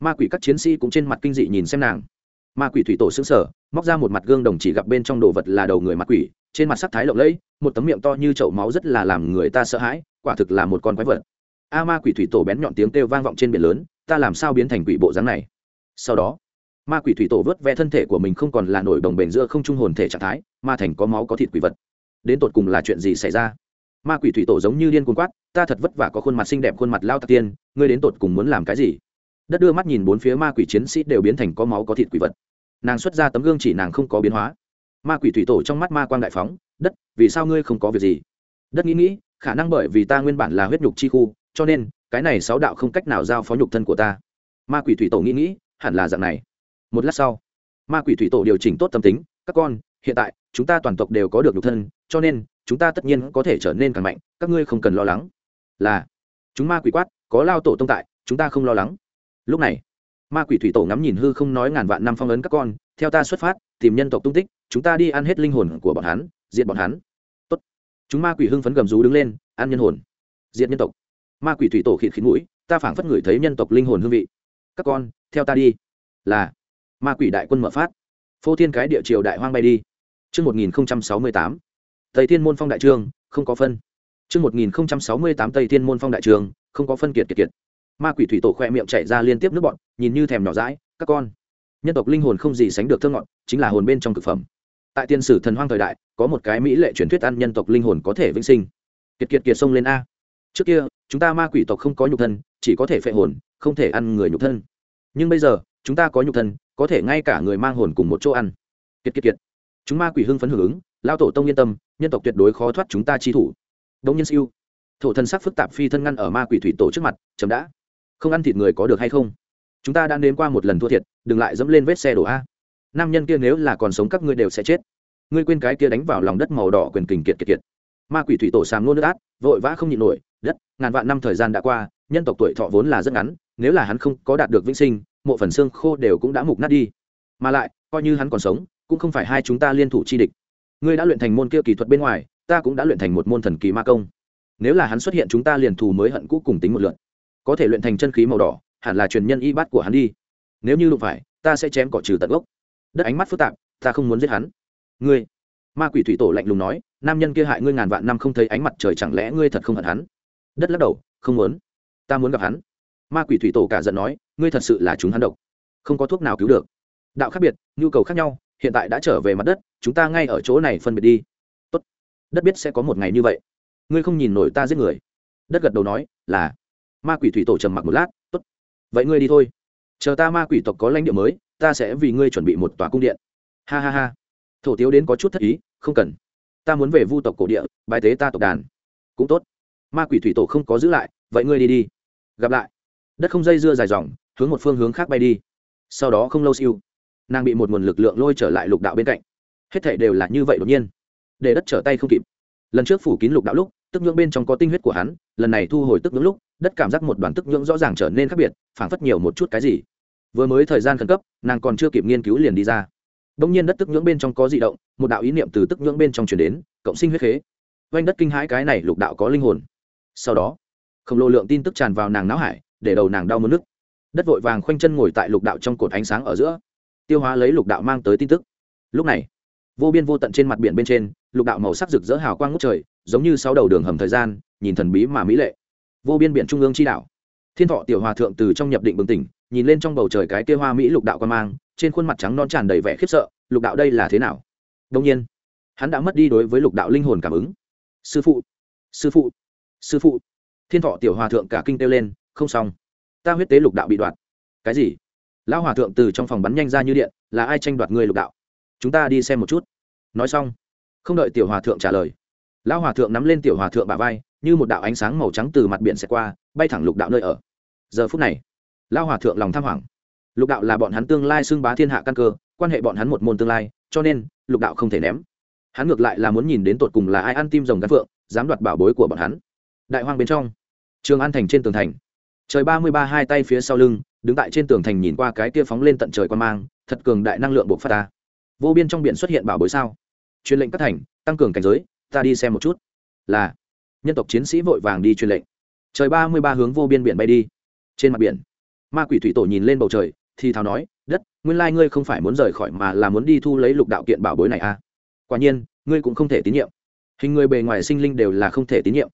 [SPEAKER 1] Ma quỷ các chiến sĩ cũng trên mặt kinh dị nhìn xem nàng. Ma quỷ thủy tổ xứng sở móc ra một mặt gương đồng chỉ gặp bên trong đồ vật là đầu người mặt quỷ trên mặt sắc thái lộng lẫy, một tấm miệng to như chậu máu rất là làm người ta sợ hãi, quả thực là một con quái vật. A ma quỷ thủy tổ bén nhọn tiếng kêu vang vọng trên biển lớn, ta làm sao biến thành quỷ bộ dáng này? Sau đó, ma quỷ thủy tổ vớt ve thân thể của mình không còn là nổi đồng bền giữa không trung hồn thể trạng thái, ma thành có máu có thịt quỷ vật. Đến tột cùng là chuyện gì xảy ra? Ma quỷ thủy tổ giống như điên cuồng quát, ta thật vất vả có khuôn mặt xinh đẹp khuôn mặt lao tạc tiên, ngươi đến tột cùng muốn làm cái gì? Đất đưa mắt nhìn bốn phía ma quỷ chiến sĩ đều biến thành có máu có thịt quỷ vật. Nàng xuất ra tấm gương chỉ nàng không có biến hóa ma quỷ thủy tổ trong mắt ma quang đại phóng, đất, vì sao ngươi không có việc gì? Đất nghĩ nghĩ, khả năng bởi vì ta nguyên bản là huyết nhục chi khu, cho nên cái này sáu đạo không cách nào giao phó nhục thân của ta. Ma quỷ thủy tổ nghĩ nghĩ, hẳn là dạng này. Một lát sau, ma quỷ thủy tổ điều chỉnh tốt tâm tính, các con, hiện tại chúng ta toàn tộc đều có được nhục thân, cho nên chúng ta tất nhiên có thể trở nên càng mạnh, các ngươi không cần lo lắng. Là, chúng ma quỷ quát, có lao tổ tông tại, chúng ta không lo lắng. Lúc này, ma quỷ thủy tổ ngắm nhìn hư không nói ngàn vạn năm phong ấn các con, theo ta xuất phát, tìm nhân tộc tung tích chúng ta đi ăn hết linh hồn của bọn hắn diệt bọn hắn Tốt. chúng ma quỷ hưng phấn gầm rú đứng lên ăn nhân hồn diệt nhân tộc ma quỷ thủy tổ khịt khịt mũi ta phảng phất ngửi thấy nhân tộc linh hồn hương vị các con theo ta đi là ma quỷ đại quân mở phát phô thiên cái địa triều đại hoang bay đi Trước 1068, Tây Thiên môn phong đại trường, không có phân. Trước 1068 Tây Thiên môn phong đại trường, không có phân kiệt kiệt kiệt. Ma quỷ thủy tổ khoe miệng chảy ra liên tiếp nước bọn, nhìn như thèm nhỏ dãi, các con. Nhân tộc linh hồn không gì sánh được thơ ngọn, chính là hồn bên trong cực phẩm. Tại tiên sử thần hoang thời đại, có một cái mỹ lệ truyền thuyết ăn nhân tộc linh hồn có thể vĩnh sinh. Kiệt kiệt kiệt xông lên a. Trước kia, chúng ta ma quỷ tộc không có nhục thân, chỉ có thể phệ hồn, không thể ăn người nhục thân. Nhưng bây giờ, chúng ta có nhục thân, có thể ngay cả người mang hồn cùng một chỗ ăn. Kiệt kiệt kiệt. Chúng ma quỷ hưng phấn hưởng ứng, lao tổ tông yên tâm nhân tộc tuyệt đối khó thoát chúng ta chi thủ đông nhân siêu thổ thân sắc phức tạp phi thân ngăn ở ma quỷ thủy tổ trước mặt chấm đã không ăn thịt người có được hay không chúng ta đã nếm qua một lần thua thiệt đừng lại dẫm lên vết xe đổ a nam nhân kia nếu là còn sống các ngươi đều sẽ chết. Ngươi quên cái kia đánh vào lòng đất màu đỏ quyền kình kiệt kiệt kiệt. Ma quỷ thủy tổ sàm nôn nước át, vội vã không nhịn nổi, đất, ngàn vạn năm thời gian đã qua, nhân tộc tuổi thọ vốn là rất ngắn, nếu là hắn không có đạt được vĩnh sinh, mộ phần xương khô đều cũng đã mục nát đi. Mà lại, coi như hắn còn sống, cũng không phải hai chúng ta liên thủ chi địch. Ngươi đã luyện thành môn kia kỳ thuật bên ngoài, ta cũng đã luyện thành một môn thần kỳ ma công. Nếu là hắn xuất hiện chúng ta liền thù mới hận cũ cùng tính một lượt. có thể luyện thành chân khí màu đỏ, hẳn là truyền nhân y bát của hắn đi. Nếu như đụng phải, ta sẽ chém cỏ trừ tận gốc đất ánh mắt phức tạp, ta không muốn giết hắn. Ngươi, ma quỷ thủy tổ lạnh lùng nói, nam nhân kia hại ngươi ngàn vạn năm không thấy ánh mặt trời chẳng lẽ ngươi thật không hận hắn? Đất lắc đầu, không muốn. Ta muốn gặp hắn. Ma quỷ thủy tổ cả giận nói, ngươi thật sự là chúng hắn độc. Không có thuốc nào cứu được. Đạo khác biệt, nhu cầu khác nhau, hiện tại đã trở về mặt đất, chúng ta ngay ở chỗ này phân biệt đi. Tốt. đất biết sẽ có một ngày như vậy. Ngươi không nhìn nổi ta giết người. Đất gật đầu nói, là. Ma quỷ thủy tổ trầm mặc một lát, Tốt. vậy ngươi đi thôi. Chờ ta ma quỷ tộc có lãnh địa mới ta sẽ vì ngươi chuẩn bị một tòa cung điện. Ha ha ha. Thổ tiếu đến có chút thất ý, không cần. Ta muốn về vu tộc cổ địa bài tế ta tộc đàn. Cũng tốt. Ma quỷ thủy tổ không có giữ lại, vậy ngươi đi đi. Gặp lại. Đất không dây dưa dài dòng, hướng một phương hướng khác bay đi. Sau đó không lâu siêu, nàng bị một nguồn lực lượng lôi trở lại lục đạo bên cạnh. Hết thể đều là như vậy đột nhiên. Để đất trở tay không kịp. Lần trước phủ kín lục đạo lúc, tức nhưỡng bên trong có tinh huyết của hắn, lần này thu hồi tức nhưỡng lúc, đất cảm giác một đoàn tức nhưỡng rõ ràng trở nên khác biệt, phảng phất nhiều một chút cái gì vừa mới thời gian khẩn cấp, nàng còn chưa kịp nghiên cứu liền đi ra. Đông nhiên đất tức nhưỡng bên trong có di động, một đạo ý niệm từ tức nhưỡng bên trong chuyển đến, cộng sinh huyết khế. Oanh đất kinh hãi cái này lục đạo có linh hồn. Sau đó, khổng lồ lượng tin tức tràn vào nàng não hải, để đầu nàng đau mất nước. Đất vội vàng khoanh chân ngồi tại lục đạo trong cột ánh sáng ở giữa, tiêu hóa lấy lục đạo mang tới tin tức. Lúc này, vô biên vô tận trên mặt biển bên trên, lục đạo màu sắc rực rỡ hào quang ngút trời, giống như sáu đầu đường hầm thời gian, nhìn thần bí mà mỹ lệ. Vô biên biển trung ương chi đạo thiên thọ tiểu hòa thượng từ trong nhập định bừng tỉnh, nhìn lên trong bầu trời cái kia hoa mỹ lục đạo quan mang, trên khuôn mặt trắng non tràn đầy vẻ khiếp sợ, lục đạo đây là thế nào? Đông nhiên, hắn đã mất đi đối với lục đạo linh hồn cảm ứng. Sư phụ sư phụ sư phụ. Thiên thọ tiểu hòa thượng cả kinh kêu lên, không xong. Ta huyết tế lục đạo bị đoạt. Cái gì? Lão hòa thượng từ trong phòng bắn nhanh ra như điện, là ai tranh đoạt người lục đạo? Chúng ta đi xem một chút. Nói xong, không đợi tiểu hòa thượng trả lời, lão hòa thượng nắm lên tiểu hòa thượng bà vai như một đạo ánh sáng màu trắng từ mặt biển xẹt qua, bay thẳng lục đạo nơi ở. Giờ phút này lao hòa thượng lòng tham hoảng. Lục đạo là bọn hắn tương lai xưng bá thiên hạ căn cơ, quan hệ bọn hắn một môn tương lai, cho nên, lục đạo không thể ném. Hắn ngược lại là muốn nhìn đến tột cùng là ai ăn tim rồng gắn phượng, dám đoạt bảo bối của bọn hắn. Đại hoang bên trong, trường an thành trên tường thành. Trời ba mươi ba hai tay phía sau lưng, đứng tại trên tường thành nhìn qua cái kia phóng lên tận trời quan mang, thật cường đại năng lượng buộc phát ta. Vô biên trong biển xuất hiện bảo bối sao? Truyền lệnh các thành, tăng cường cảnh giới, ta đi xem một chút. Là nhân tộc chiến sĩ vội vàng đi truyền lệnh. Trời ba mươi ba hướng vô biên biển bay đi. Trên mặt biển, ma quỷ thủy tổ nhìn lên bầu trời, thì thào nói, đất, nguyên lai ngươi không phải muốn rời khỏi mà là muốn đi thu lấy lục đạo kiện bảo bối này à? Quả nhiên, ngươi cũng không thể tín nhiệm. Hình người bề ngoài sinh linh đều là không thể tín nhiệm.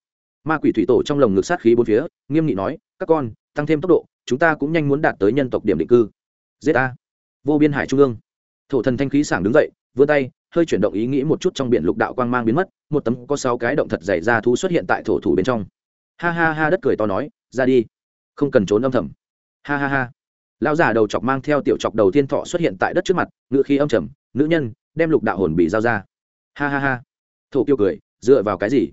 [SPEAKER 1] Ma quỷ thủy tổ trong lồng ngực sát khí bốn phía, nghiêm nghị nói, các con, tăng thêm tốc độ, chúng ta cũng nhanh muốn đạt tới nhân tộc điểm định cư. Giết a vô biên hải trung ương. Thổ thần thanh khí sảng đứng dậy, vươn tay hơi chuyển động ý nghĩ một chút trong biển lục đạo quang mang biến mất, một tấm có sáu cái động thật dày ra thú xuất hiện tại thổ thủ bên trong. Ha ha ha đất cười to nói, ra đi, không cần trốn âm thầm. Ha ha ha. Lão già đầu chọc mang theo tiểu chọc đầu tiên thọ xuất hiện tại đất trước mặt, ngựa khí âm trầm, nữ nhân, đem lục đạo hồn bị giao ra. Ha ha ha. Thổ kiêu cười, dựa vào cái gì?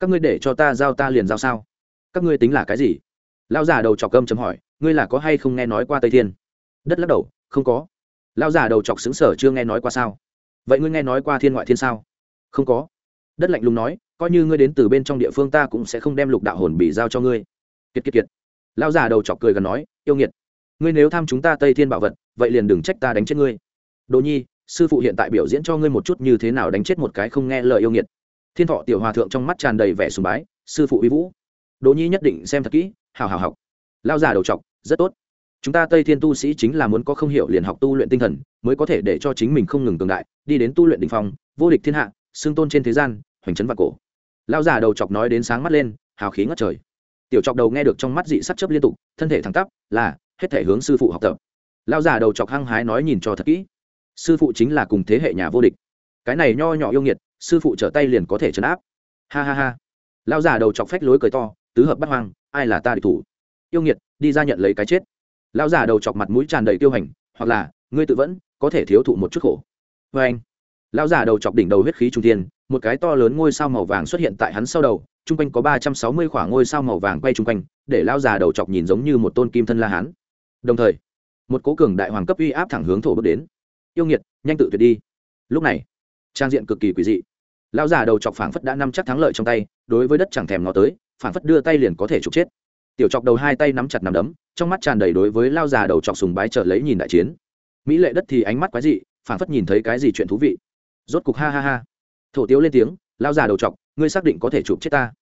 [SPEAKER 1] Các ngươi để cho ta giao ta liền giao sao? Các ngươi tính là cái gì? Lão già đầu chọc âm chấm hỏi, ngươi là có hay không nghe nói qua tây thiên? Đất lắc đầu, không có. Lão già đầu chọc xứng sở chưa nghe nói qua sao? Vậy ngươi nghe nói qua thiên ngoại thiên sao? Không có. Đất lạnh lùng nói, coi như ngươi đến từ bên trong địa phương ta cũng sẽ không đem lục đạo hồn bị giao cho ngươi. Kiệt kiệt kiệt. Lão già đầu chọc cười gần nói, yêu nghiệt. Ngươi nếu tham chúng ta tây thiên bảo vật, vậy liền đừng trách ta đánh chết ngươi. Đồ nhi, sư phụ hiện tại biểu diễn cho ngươi một chút như thế nào đánh chết một cái không nghe lời yêu nghiệt. Thiên thọ tiểu hòa thượng trong mắt tràn đầy vẻ sùng bái, sư phụ uy vũ. Đồ nhi nhất định xem thật kỹ, hào hào học. Lao già đầu chọc, rất tốt chúng ta tây thiên tu sĩ chính là muốn có không hiểu liền học tu luyện tinh thần, mới có thể để cho chính mình không ngừng cường đại, đi đến tu luyện đình phong, vô địch thiên hạ xương tôn trên thế gian, hoành trấn và cổ. Lao già đầu chọc nói đến sáng mắt lên, hào khí ngất trời. Tiểu chọc đầu nghe được trong mắt dị sắc chấp liên tục, thân thể thẳng tắp, là, hết thể hướng sư phụ học tập. Lao già đầu chọc hăng hái nói nhìn cho thật kỹ. Sư phụ chính là cùng thế hệ nhà vô địch. Cái này nho nhỏ yêu nghiệt, sư phụ trở tay liền có thể chấn áp. Ha ha ha. Lao già đầu chọc phách lối cười to, tứ hợp bắt hoang, ai là ta địch thủ? Yêu nghiệt, đi ra nhận lấy cái chết lão già đầu chọc mặt mũi tràn đầy tiêu hành, hoặc là, ngươi tự vẫn, có thể thiếu thụ một chút khổ. Vê anh, lão già đầu chọc đỉnh đầu huyết khí trung tiên một cái to lớn ngôi sao màu vàng xuất hiện tại hắn sau đầu, chung quanh có ba trăm sáu mươi khoảng ngôi sao màu vàng quay chung quanh, để lão già đầu chọc nhìn giống như một tôn kim thân la hán. Đồng thời, một cố cường đại hoàng cấp uy áp thẳng hướng thổ bước đến. Yêu nghiệt, nhanh tự tuyệt đi. Lúc này, trang diện cực kỳ quỷ dị. Lão già đầu chọc phảng phất đã nắm chắc thắng lợi trong tay, đối với đất chẳng thèm ngó tới, phảng phất đưa tay liền có thể trục chết. Tiểu chọc đầu hai tay nắm chặt nắm đấm trong mắt tràn đầy đối với lao già đầu chọc sùng bái trợ lấy nhìn đại chiến. Mỹ lệ đất thì ánh mắt quái dị phảng phất nhìn thấy cái gì chuyện thú vị. Rốt cục ha ha ha. Thổ tiếu lên tiếng, lao già đầu chọc, ngươi xác định có thể chụp chết ta?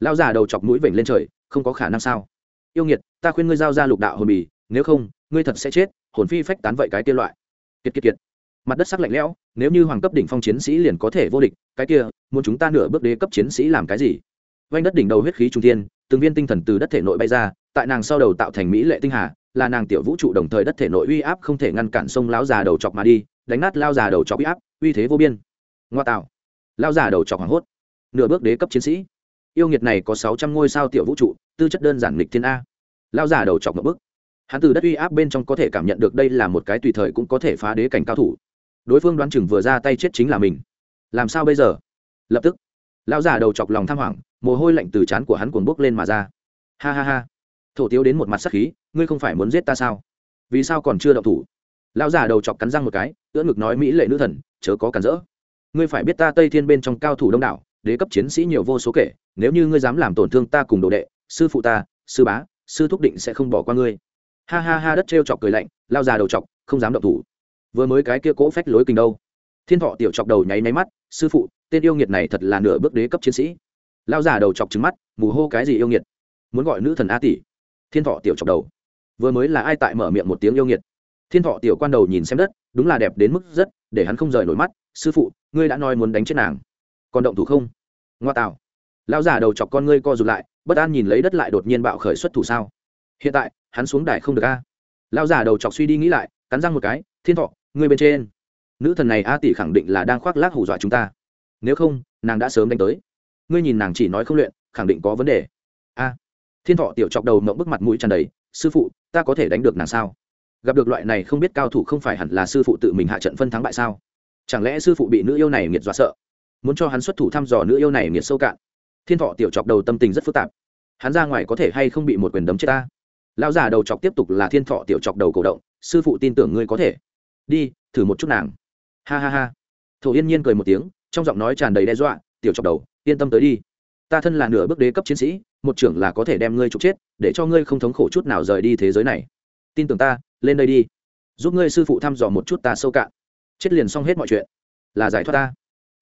[SPEAKER 1] Lao già đầu chọc mũi vểnh lên trời, không có khả năng sao? Yêu nghiệt, ta khuyên ngươi giao ra lục đạo hồn bì, nếu không, ngươi thật sẽ chết, hồn phi phách tán vậy cái tiên loại. Kiệt kiệt kiệt. Mặt đất sắc lạnh lẽo, nếu như hoàng cấp đỉnh phong chiến sĩ liền có thể vô địch, cái kia, muốn chúng ta nửa bước đế cấp chiến sĩ làm cái gì? Vanh đất đỉnh đầu huyết khí trung tiên từng viên tinh thần từ đất thể nội bay ra tại nàng sau đầu tạo thành mỹ lệ tinh hà, là nàng tiểu vũ trụ đồng thời đất thể nội uy áp không thể ngăn cản sông lão già đầu chọc mà đi, đánh nát lao già đầu chọc uy áp, uy thế vô biên. Ngoa tạo. Lao già đầu chọc hoảng hốt. Nửa bước đế cấp chiến sĩ. Yêu nghiệt này có sáu trăm ngôi sao tiểu vũ trụ, tư chất đơn giản lịch thiên a. Lao già đầu chọc một bước. hắn từ đất uy áp bên trong có thể cảm nhận được đây là một cái tùy thời cũng có thể phá đế cảnh cao thủ. Đối phương đoán chừng vừa ra tay chết chính là mình. Làm sao bây giờ? Lập tức, lão già đầu chọc lòng tham hoảng, mồ hôi lạnh từ trán của hắn cuồng bốc lên mà ra. Ha ha ha thổ tiếu đến một mặt sắc khí, ngươi không phải muốn giết ta sao? Vì sao còn chưa động thủ? Lão già đầu chọc cắn răng một cái, ưỡn ngực nói mỹ lệ nữ thần, chớ có cản rỡ. Ngươi phải biết ta tây thiên bên trong cao thủ đông đảo, đế cấp chiến sĩ nhiều vô số kể, nếu như ngươi dám làm tổn thương ta cùng đồ đệ, sư phụ ta, sư bá, sư thúc định sẽ không bỏ qua ngươi. Ha ha ha đất trêu chọc cười lạnh lao già đầu chọc, không dám động thủ. Vừa mới cái kia cỗ phách lối kinh đâu? Thiên thọ tiểu chọc đầu nháy máy mắt, sư phụ, tên yêu nghiệt này thật là nửa bước đế cấp chiến sĩ. Lao già đầu chọc trứng mắt, mù hô cái gì yêu nghiệt? Muốn gọi nữ thần a tỷ thiên thọ tiểu chọc đầu. Vừa mới là ai tại mở miệng một tiếng yêu nghiệt. Thiên thọ tiểu quan đầu nhìn xem đất, đúng là đẹp đến mức rất, để hắn không rời nổi mắt. Sư phụ, ngươi đã nói muốn đánh chết nàng. Còn động thủ không? Ngoa tạo. Lão già đầu chọc con ngươi co rụt lại, bất an nhìn lấy đất lại đột nhiên bạo khởi xuất thủ sao? Hiện tại, hắn xuống đài không được a. Lão già đầu chọc suy đi nghĩ lại, cắn răng một cái, thiên thọ, ngươi bên trên. Nữ thần này a tỷ khẳng định là đang khoác lác hù dọa chúng ta. Nếu không, nàng đã sớm đánh tới. Ngươi nhìn nàng chỉ nói không luyện, khẳng định có vấn đề. A thiên thọ tiểu chọc đầu mộng bức mặt mũi tràn đầy, sư phụ, ta có thể đánh được nàng sao? Gặp được loại này không biết cao thủ không phải hẳn là sư phụ tự mình hạ trận phân thắng bại sao? Chẳng lẽ sư phụ bị nữ yêu này nghiệt dọa sợ? Muốn cho hắn xuất thủ thăm dò nữ yêu này nghiệt sâu cạn? Thiên thọ tiểu chọc đầu tâm tình rất phức tạp. Hắn ra ngoài có thể hay không bị một quyền đấm chết ta? Lão già đầu chọc tiếp tục là thiên thọ tiểu chọc đầu cổ động, sư phụ tin tưởng ngươi có thể. Đi, thử một chút nàng. Ha ha ha. Thổ yên nhiên cười một tiếng, trong giọng nói tràn đầy đe dọa, tiểu chọc đầu, yên tâm tới đi. Ta thân là nửa bước đế cấp chiến sĩ một trưởng là có thể đem ngươi trục chết, để cho ngươi không thống khổ chút nào rời đi thế giới này. Tin tưởng ta, lên đây đi. Giúp ngươi sư phụ thăm dò một chút ta sâu cạn. Chết liền xong hết mọi chuyện. Là giải thoát ta.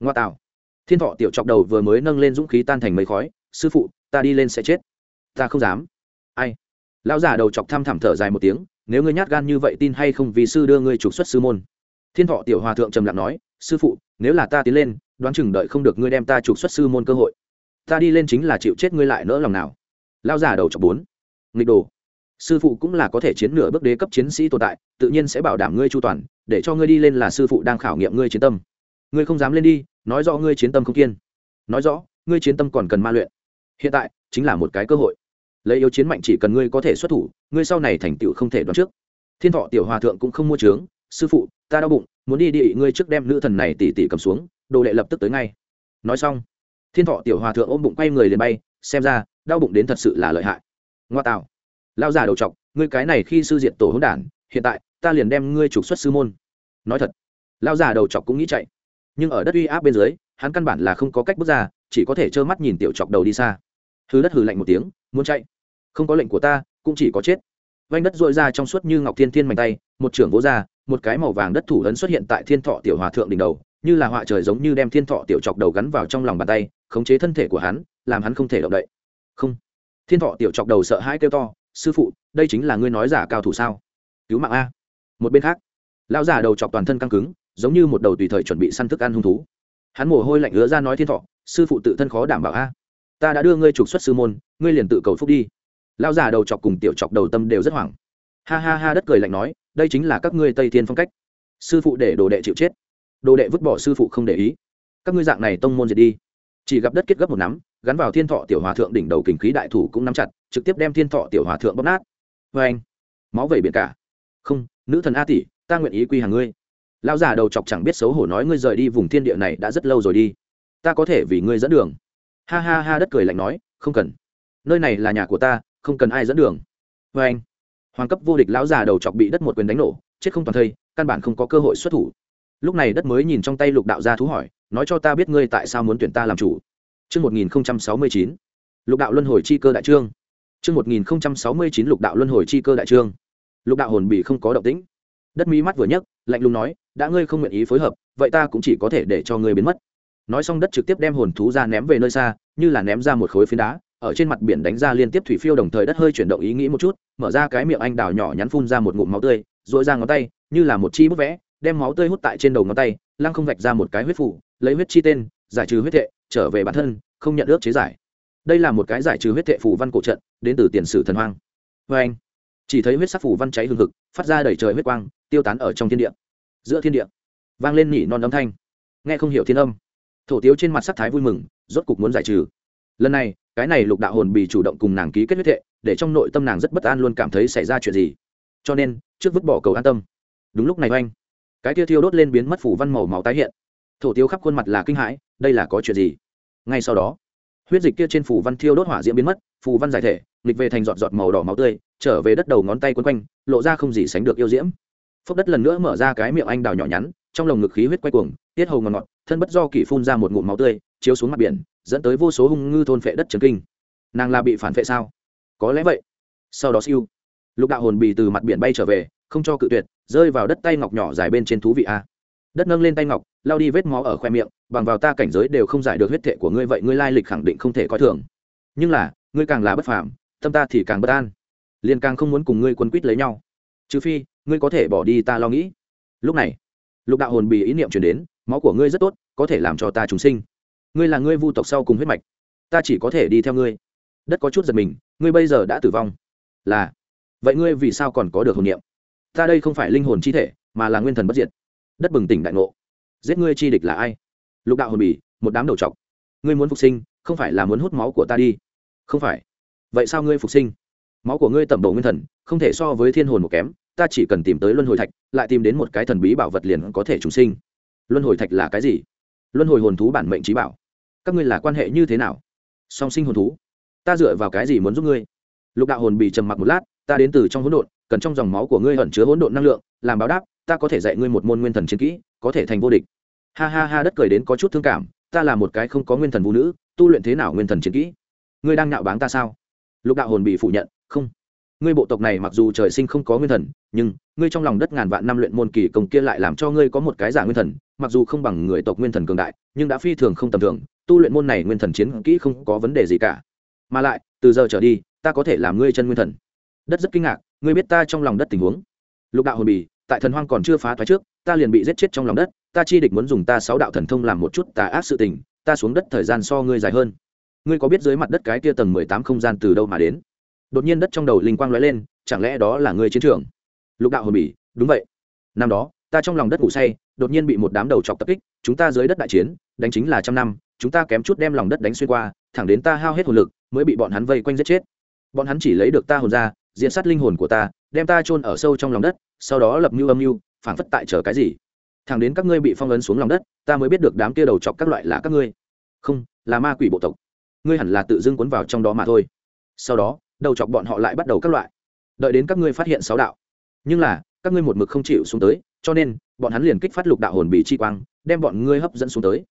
[SPEAKER 1] Ngoa tạo. Thiên thọ tiểu chọc đầu vừa mới nâng lên dũng khí tan thành mấy khói. Sư phụ, ta đi lên sẽ chết. Ta không dám. Ai? Lão già đầu chọc thăm thẳm thở dài một tiếng. Nếu ngươi nhát gan như vậy tin hay không vì sư đưa ngươi trục xuất sư môn. Thiên thọ tiểu hòa thượng trầm lặng nói. Sư phụ, nếu là ta tiến lên, đoán chừng đợi không được ngươi đem ta trục xuất sư môn cơ hội ta đi lên chính là chịu chết ngươi lại nỡ lòng nào. Lao giả đầu chọc bốn. Nghịch đồ. Sư phụ cũng là có thể chiến nửa bước đế cấp chiến sĩ tồn tại, tự nhiên sẽ bảo đảm ngươi chu toàn, để cho ngươi đi lên là sư phụ đang khảo nghiệm ngươi chiến tâm. Ngươi không dám lên đi, nói rõ ngươi chiến tâm không kiên. Nói rõ, ngươi chiến tâm còn cần ma luyện. Hiện tại, chính là một cái cơ hội. Lấy yếu chiến mạnh chỉ cần ngươi có thể xuất thủ, ngươi sau này thành tựu không thể đoán trước. Thiên thọ tiểu hòa thượng cũng không mua trướng sư phụ, ta đau bụng, muốn đi địa ngươi trước đem nữ thần này tỉ tỉ cầm xuống, đồ đệ lập tức tới ngay. Nói xong thiên thọ tiểu hòa thượng ôm bụng quay người liền bay, xem ra, đau bụng đến thật sự là lợi hại. Ngoa tạo. Lao già đầu chọc, ngươi cái này khi sư diện tổ hỗn đản, hiện tại, ta liền đem ngươi trục xuất sư môn. Nói thật. Lao già đầu chọc cũng nghĩ chạy. Nhưng ở đất uy áp bên dưới, hắn căn bản là không có cách bước ra, chỉ có thể trơ mắt nhìn tiểu chọc đầu đi xa. Hư đất hừ lạnh một tiếng, muốn chạy. Không có lệnh của ta, cũng chỉ có chết. Vanh đất dội ra trong suốt như ngọc thiên thiên mạnh tay, một trưởng vỗ ra, một cái màu vàng đất thủ ấn xuất hiện tại thiên thọ tiểu hòa thượng đỉnh đầu, như là họa trời giống như đem thiên thọ tiểu chọc đầu gắn vào trong lòng bàn tay khống chế thân thể của hắn, làm hắn không thể động đậy. Không. Thiên thọ tiểu chọc đầu sợ hãi kêu to, sư phụ, đây chính là ngươi nói giả cao thủ sao? Cứu mạng a. Một bên khác, lão già đầu chọc toàn thân căng cứng, giống như một đầu tùy thời chuẩn bị săn thức ăn hung thú. Hắn mồ hôi lạnh ứa ra nói thiên thọ, sư phụ tự thân khó đảm bảo a. Ta đã đưa ngươi trục xuất sư môn, ngươi liền tự cầu phúc đi. Lão già đầu chọc cùng tiểu chọc đầu tâm đều rất hoảng. Ha ha ha đất cười lạnh nói, đây chính là các ngươi tây thiên phong cách. Sư phụ để đồ đệ chịu chết. Đồ đệ vứt bỏ sư phụ không để ý. Các ngươi dạng này tông môn diệt đi chỉ gặp đất kết gấp một nắm, gắn vào thiên thọ tiểu hòa thượng đỉnh đầu kình khí đại thủ cũng nắm chặt, trực tiếp đem thiên thọ tiểu hòa thượng bóp nát. Vê anh, máu vẩy biển cả. Không, nữ thần a tỷ, ta nguyện ý quy hàng ngươi. Lão già đầu chọc chẳng biết xấu hổ nói ngươi rời đi vùng thiên địa này đã rất lâu rồi đi. Ta có thể vì ngươi dẫn đường. Ha ha ha, đất cười lạnh nói, không cần. Nơi này là nhà của ta, không cần ai dẫn đường. Vê anh, hoàng cấp vô địch lão già đầu chọc bị đất một quyền đánh nổ, chết không toàn thây, căn bản không có cơ hội xuất thủ. Lúc này đất mới nhìn trong tay lục đạo gia thú hỏi nói cho ta biết ngươi tại sao muốn tuyển ta làm chủ Chương 1069. Lục đạo luân hồi chi cơ đại trương. Chương 1069 lục đạo luân hồi chi cơ đại trương. Lục đạo hồn bị không có động tĩnh. Đất mí mắt vừa nhấc, lạnh lùng nói, đã ngươi không nguyện ý phối hợp, vậy ta cũng chỉ có thể để cho ngươi biến mất. Nói xong đất trực tiếp đem hồn thú ra ném về nơi xa, như là ném ra một khối phiến đá, ở trên mặt biển đánh ra liên tiếp thủy phiêu đồng thời đất hơi chuyển động ý nghĩ một chút, mở ra cái miệng anh đào nhỏ nhắn phun ra một ngụm máu tươi, rũa ra ngón tay, như là một chi bút vẽ, đem máu tươi hút tại trên đầu ngón tay, lăng không vạch ra một cái huyết phủ, lấy huyết chi tên, giải trừ huyết thệ, trở về bản thân không nhận ước chế giải. Đây là một cái giải trừ huyết thệ phủ văn cổ trận đến từ tiền sử thần hoang. Vê anh chỉ thấy huyết sắc phủ văn cháy hừng hực phát ra đầy trời huyết quang tiêu tán ở trong thiên địa. Giữa thiên địa vang lên nỉ non âm thanh. Nghe không hiểu thiên âm. Thổ tiếu trên mặt sắc thái vui mừng rốt cục muốn giải trừ. Lần này cái này lục đạo hồn bị chủ động cùng nàng ký kết huyết thệ để trong nội tâm nàng rất bất an luôn cảm thấy xảy ra chuyện gì. Cho nên trước vứt bỏ cầu an tâm. Đúng lúc này oanh cái tia thiêu đốt lên biến mất phủ văn màu máu tái hiện. Thổ tiêu khắp khuôn mặt là kinh hãi, đây là có chuyện gì? Ngay sau đó, huyết dịch kia trên phủ văn thiêu đốt hỏa diễm biến mất, phù văn giải thể, nghịch về thành giọt giọt màu đỏ máu tươi, trở về đất đầu ngón tay quấn quanh, lộ ra không gì sánh được yêu diễm. Phốc đất lần nữa mở ra cái miệng anh đào nhỏ nhắn, trong lồng ngực khí huyết quay cuồng, tiết hầu ngọt ngọt, thân bất do kỳ phun ra một ngụm máu tươi, chiếu xuống mặt biển, dẫn tới vô số hung ngư thôn phệ đất trần kinh. Nàng là bị phản phệ sao? Có lẽ vậy. Sau đó siêu, lục đạo hồn bì từ mặt biển bay trở về, không cho cự tuyệt rơi vào đất tay ngọc nhỏ dài bên trên thú vị a. Đất nâng lên tay ngọc lao đi vết máu ở khoe miệng, bằng vào ta cảnh giới đều không giải được huyết thệ của ngươi vậy ngươi lai lịch khẳng định không thể coi thường. Nhưng là, ngươi càng là bất phàm, tâm ta thì càng bất an. Liền càng không muốn cùng ngươi quấn quýt lấy nhau. Trừ phi, ngươi có thể bỏ đi ta lo nghĩ. Lúc này, lục đạo hồn bị ý niệm chuyển đến, máu của ngươi rất tốt, có thể làm cho ta trùng sinh. Ngươi là ngươi vu tộc sau cùng huyết mạch. Ta chỉ có thể đi theo ngươi. Đất có chút giật mình, ngươi bây giờ đã tử vong. Là, vậy ngươi vì sao còn có được hồn niệm? Ta đây không phải linh hồn chi thể, mà là nguyên thần bất diệt. Đất bừng tỉnh đại ngộ. Giết ngươi chi địch là ai? Lục đạo hồn bỉ một đám đầu trọc ngươi muốn phục sinh, không phải là muốn hút máu của ta đi. Không phải. Vậy sao ngươi phục sinh? Máu của ngươi tẩm bổ nguyên thần, không thể so với thiên hồn một kém, ta chỉ cần tìm tới luân hồi thạch, lại tìm đến một cái thần bí bảo vật liền có thể trùng sinh. Luân hồi thạch là cái gì? Luân hồi hồn thú bản mệnh trí bảo. Các ngươi là quan hệ như thế nào? Song sinh hồn thú. Ta dựa vào cái gì muốn giúp ngươi? Lục đạo hồn bị trầm mặc một lát, ta đến từ trong hỗn độn cần trong dòng máu của ngươi ẩn chứa hỗn độn năng lượng, làm báo đáp, ta có thể dạy ngươi một môn nguyên thần chiến kỹ, có thể thành vô địch. Ha ha ha, đất cười đến có chút thương cảm, ta là một cái không có nguyên thần vũ nữ, tu luyện thế nào nguyên thần chiến kỹ? Ngươi đang nạo báng ta sao? Lục đạo hồn bị phủ nhận, không. Ngươi bộ tộc này mặc dù trời sinh không có nguyên thần, nhưng ngươi trong lòng đất ngàn vạn năm luyện môn kỳ công kia lại làm cho ngươi có một cái giả nguyên thần, mặc dù không bằng người tộc nguyên thần cường đại, nhưng đã phi thường không tầm thường, tu luyện môn này nguyên thần chiến kỹ không có vấn đề gì cả. Mà lại, từ giờ trở đi, ta có thể làm ngươi chân nguyên thần đất rất kinh ngạc, ngươi biết ta trong lòng đất tình huống. Lục đạo hồn bì, tại thần hoang còn chưa phá thoái trước, ta liền bị giết chết trong lòng đất, ta chi địch muốn dùng ta sáu đạo thần thông làm một chút tà ác sự tình, ta xuống đất thời gian so ngươi dài hơn. Ngươi có biết dưới mặt đất cái kia tầng mười tám không gian từ đâu mà đến? Đột nhiên đất trong đầu linh quang lóe lên, chẳng lẽ đó là ngươi chiến trường? Lục đạo hồn bỉ đúng vậy. Năm đó, ta trong lòng đất ngủ say, đột nhiên bị một đám đầu chọc tập kích, chúng ta dưới đất đại chiến, đánh chính là trăm năm, chúng ta kém chút đem lòng đất đánh xuyên qua, thẳng đến ta hao hết hồn lực, mới bị bọn hắn vây quanh giết chết. Bọn hắn chỉ lấy được ta hồn ra diễn sát linh hồn của ta, đem ta chôn ở sâu trong lòng đất, sau đó lập mưu âm mưu, phảng phất tại chờ cái gì. Thẳng đến các ngươi bị phong ấn xuống lòng đất, ta mới biết được đám kia đầu chọc các loại là các ngươi. Không, là ma quỷ bộ tộc. Ngươi hẳn là tự dưng cuốn vào trong đó mà thôi. Sau đó, đầu chọc bọn họ lại bắt đầu các loại. Đợi đến các ngươi phát hiện sáu đạo. Nhưng là, các ngươi một mực không chịu xuống tới, cho nên, bọn hắn liền kích phát lục đạo hồn bị chi quang, đem bọn ngươi hấp dẫn xuống tới.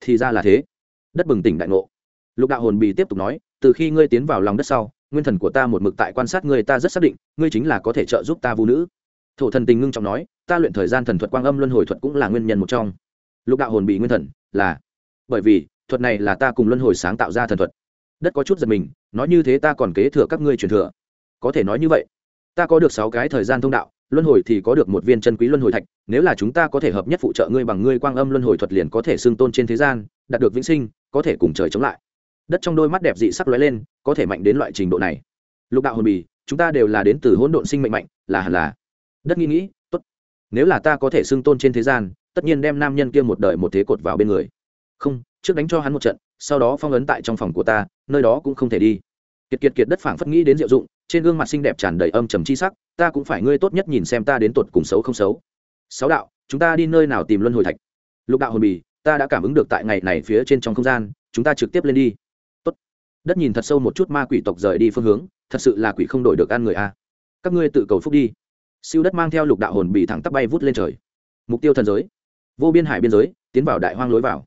[SPEAKER 1] Thì ra là thế. Đất bừng tỉnh đại ngộ. Lục đạo hồn bị tiếp tục nói, từ khi ngươi tiến vào lòng đất sau nguyên thần của ta một mực tại quan sát ngươi, ta rất xác định, ngươi chính là có thể trợ giúp ta vũ nữ. Thổ thần tình ngưng trọng nói, ta luyện thời gian thần thuật quang âm luân hồi thuật cũng là nguyên nhân một trong. Lục đạo hồn bị nguyên thần là, bởi vì, thuật này là ta cùng luân hồi sáng tạo ra thần thuật. Đất có chút giật mình, nói như thế ta còn kế thừa các ngươi truyền thừa. Có thể nói như vậy, ta có được sáu cái thời gian thông đạo, luân hồi thì có được một viên chân quý luân hồi thạch, nếu là chúng ta có thể hợp nhất phụ trợ ngươi bằng ngươi quang âm luân hồi thuật liền có thể xưng tôn trên thế gian, đạt được vĩnh sinh, có thể cùng trời chống lại đất trong đôi mắt đẹp dị sắc lóe lên, có thể mạnh đến loại trình độ này. Lục đạo hồn bì, chúng ta đều là đến từ hỗn độn sinh mệnh mạnh, là hẳn là. Đất nghĩ nghĩ, tốt. Nếu là ta có thể xưng tôn trên thế gian, tất nhiên đem nam nhân kia một đời một thế cột vào bên người. Không, trước đánh cho hắn một trận, sau đó phong ấn tại trong phòng của ta, nơi đó cũng không thể đi. Kiệt kiệt kiệt đất phảng phất nghĩ đến diệu dụng, trên gương mặt xinh đẹp tràn đầy âm trầm chi sắc, ta cũng phải ngươi tốt nhất nhìn xem ta đến tột cùng xấu không xấu. Sáu đạo, chúng ta đi nơi nào tìm luân hồi thạch? Lục đạo hồn bì, ta đã cảm ứng được tại ngày này phía trên trong không gian, chúng ta trực tiếp lên đi đất nhìn thật sâu một chút ma quỷ tộc rời đi phương hướng, thật sự là quỷ không đổi được ăn người a. Các ngươi tự cầu phúc đi. Siêu đất mang theo lục đạo hồn bị thẳng tắp bay vút lên trời. Mục tiêu thần giới. Vô biên hải biên giới, tiến vào đại hoang lối vào.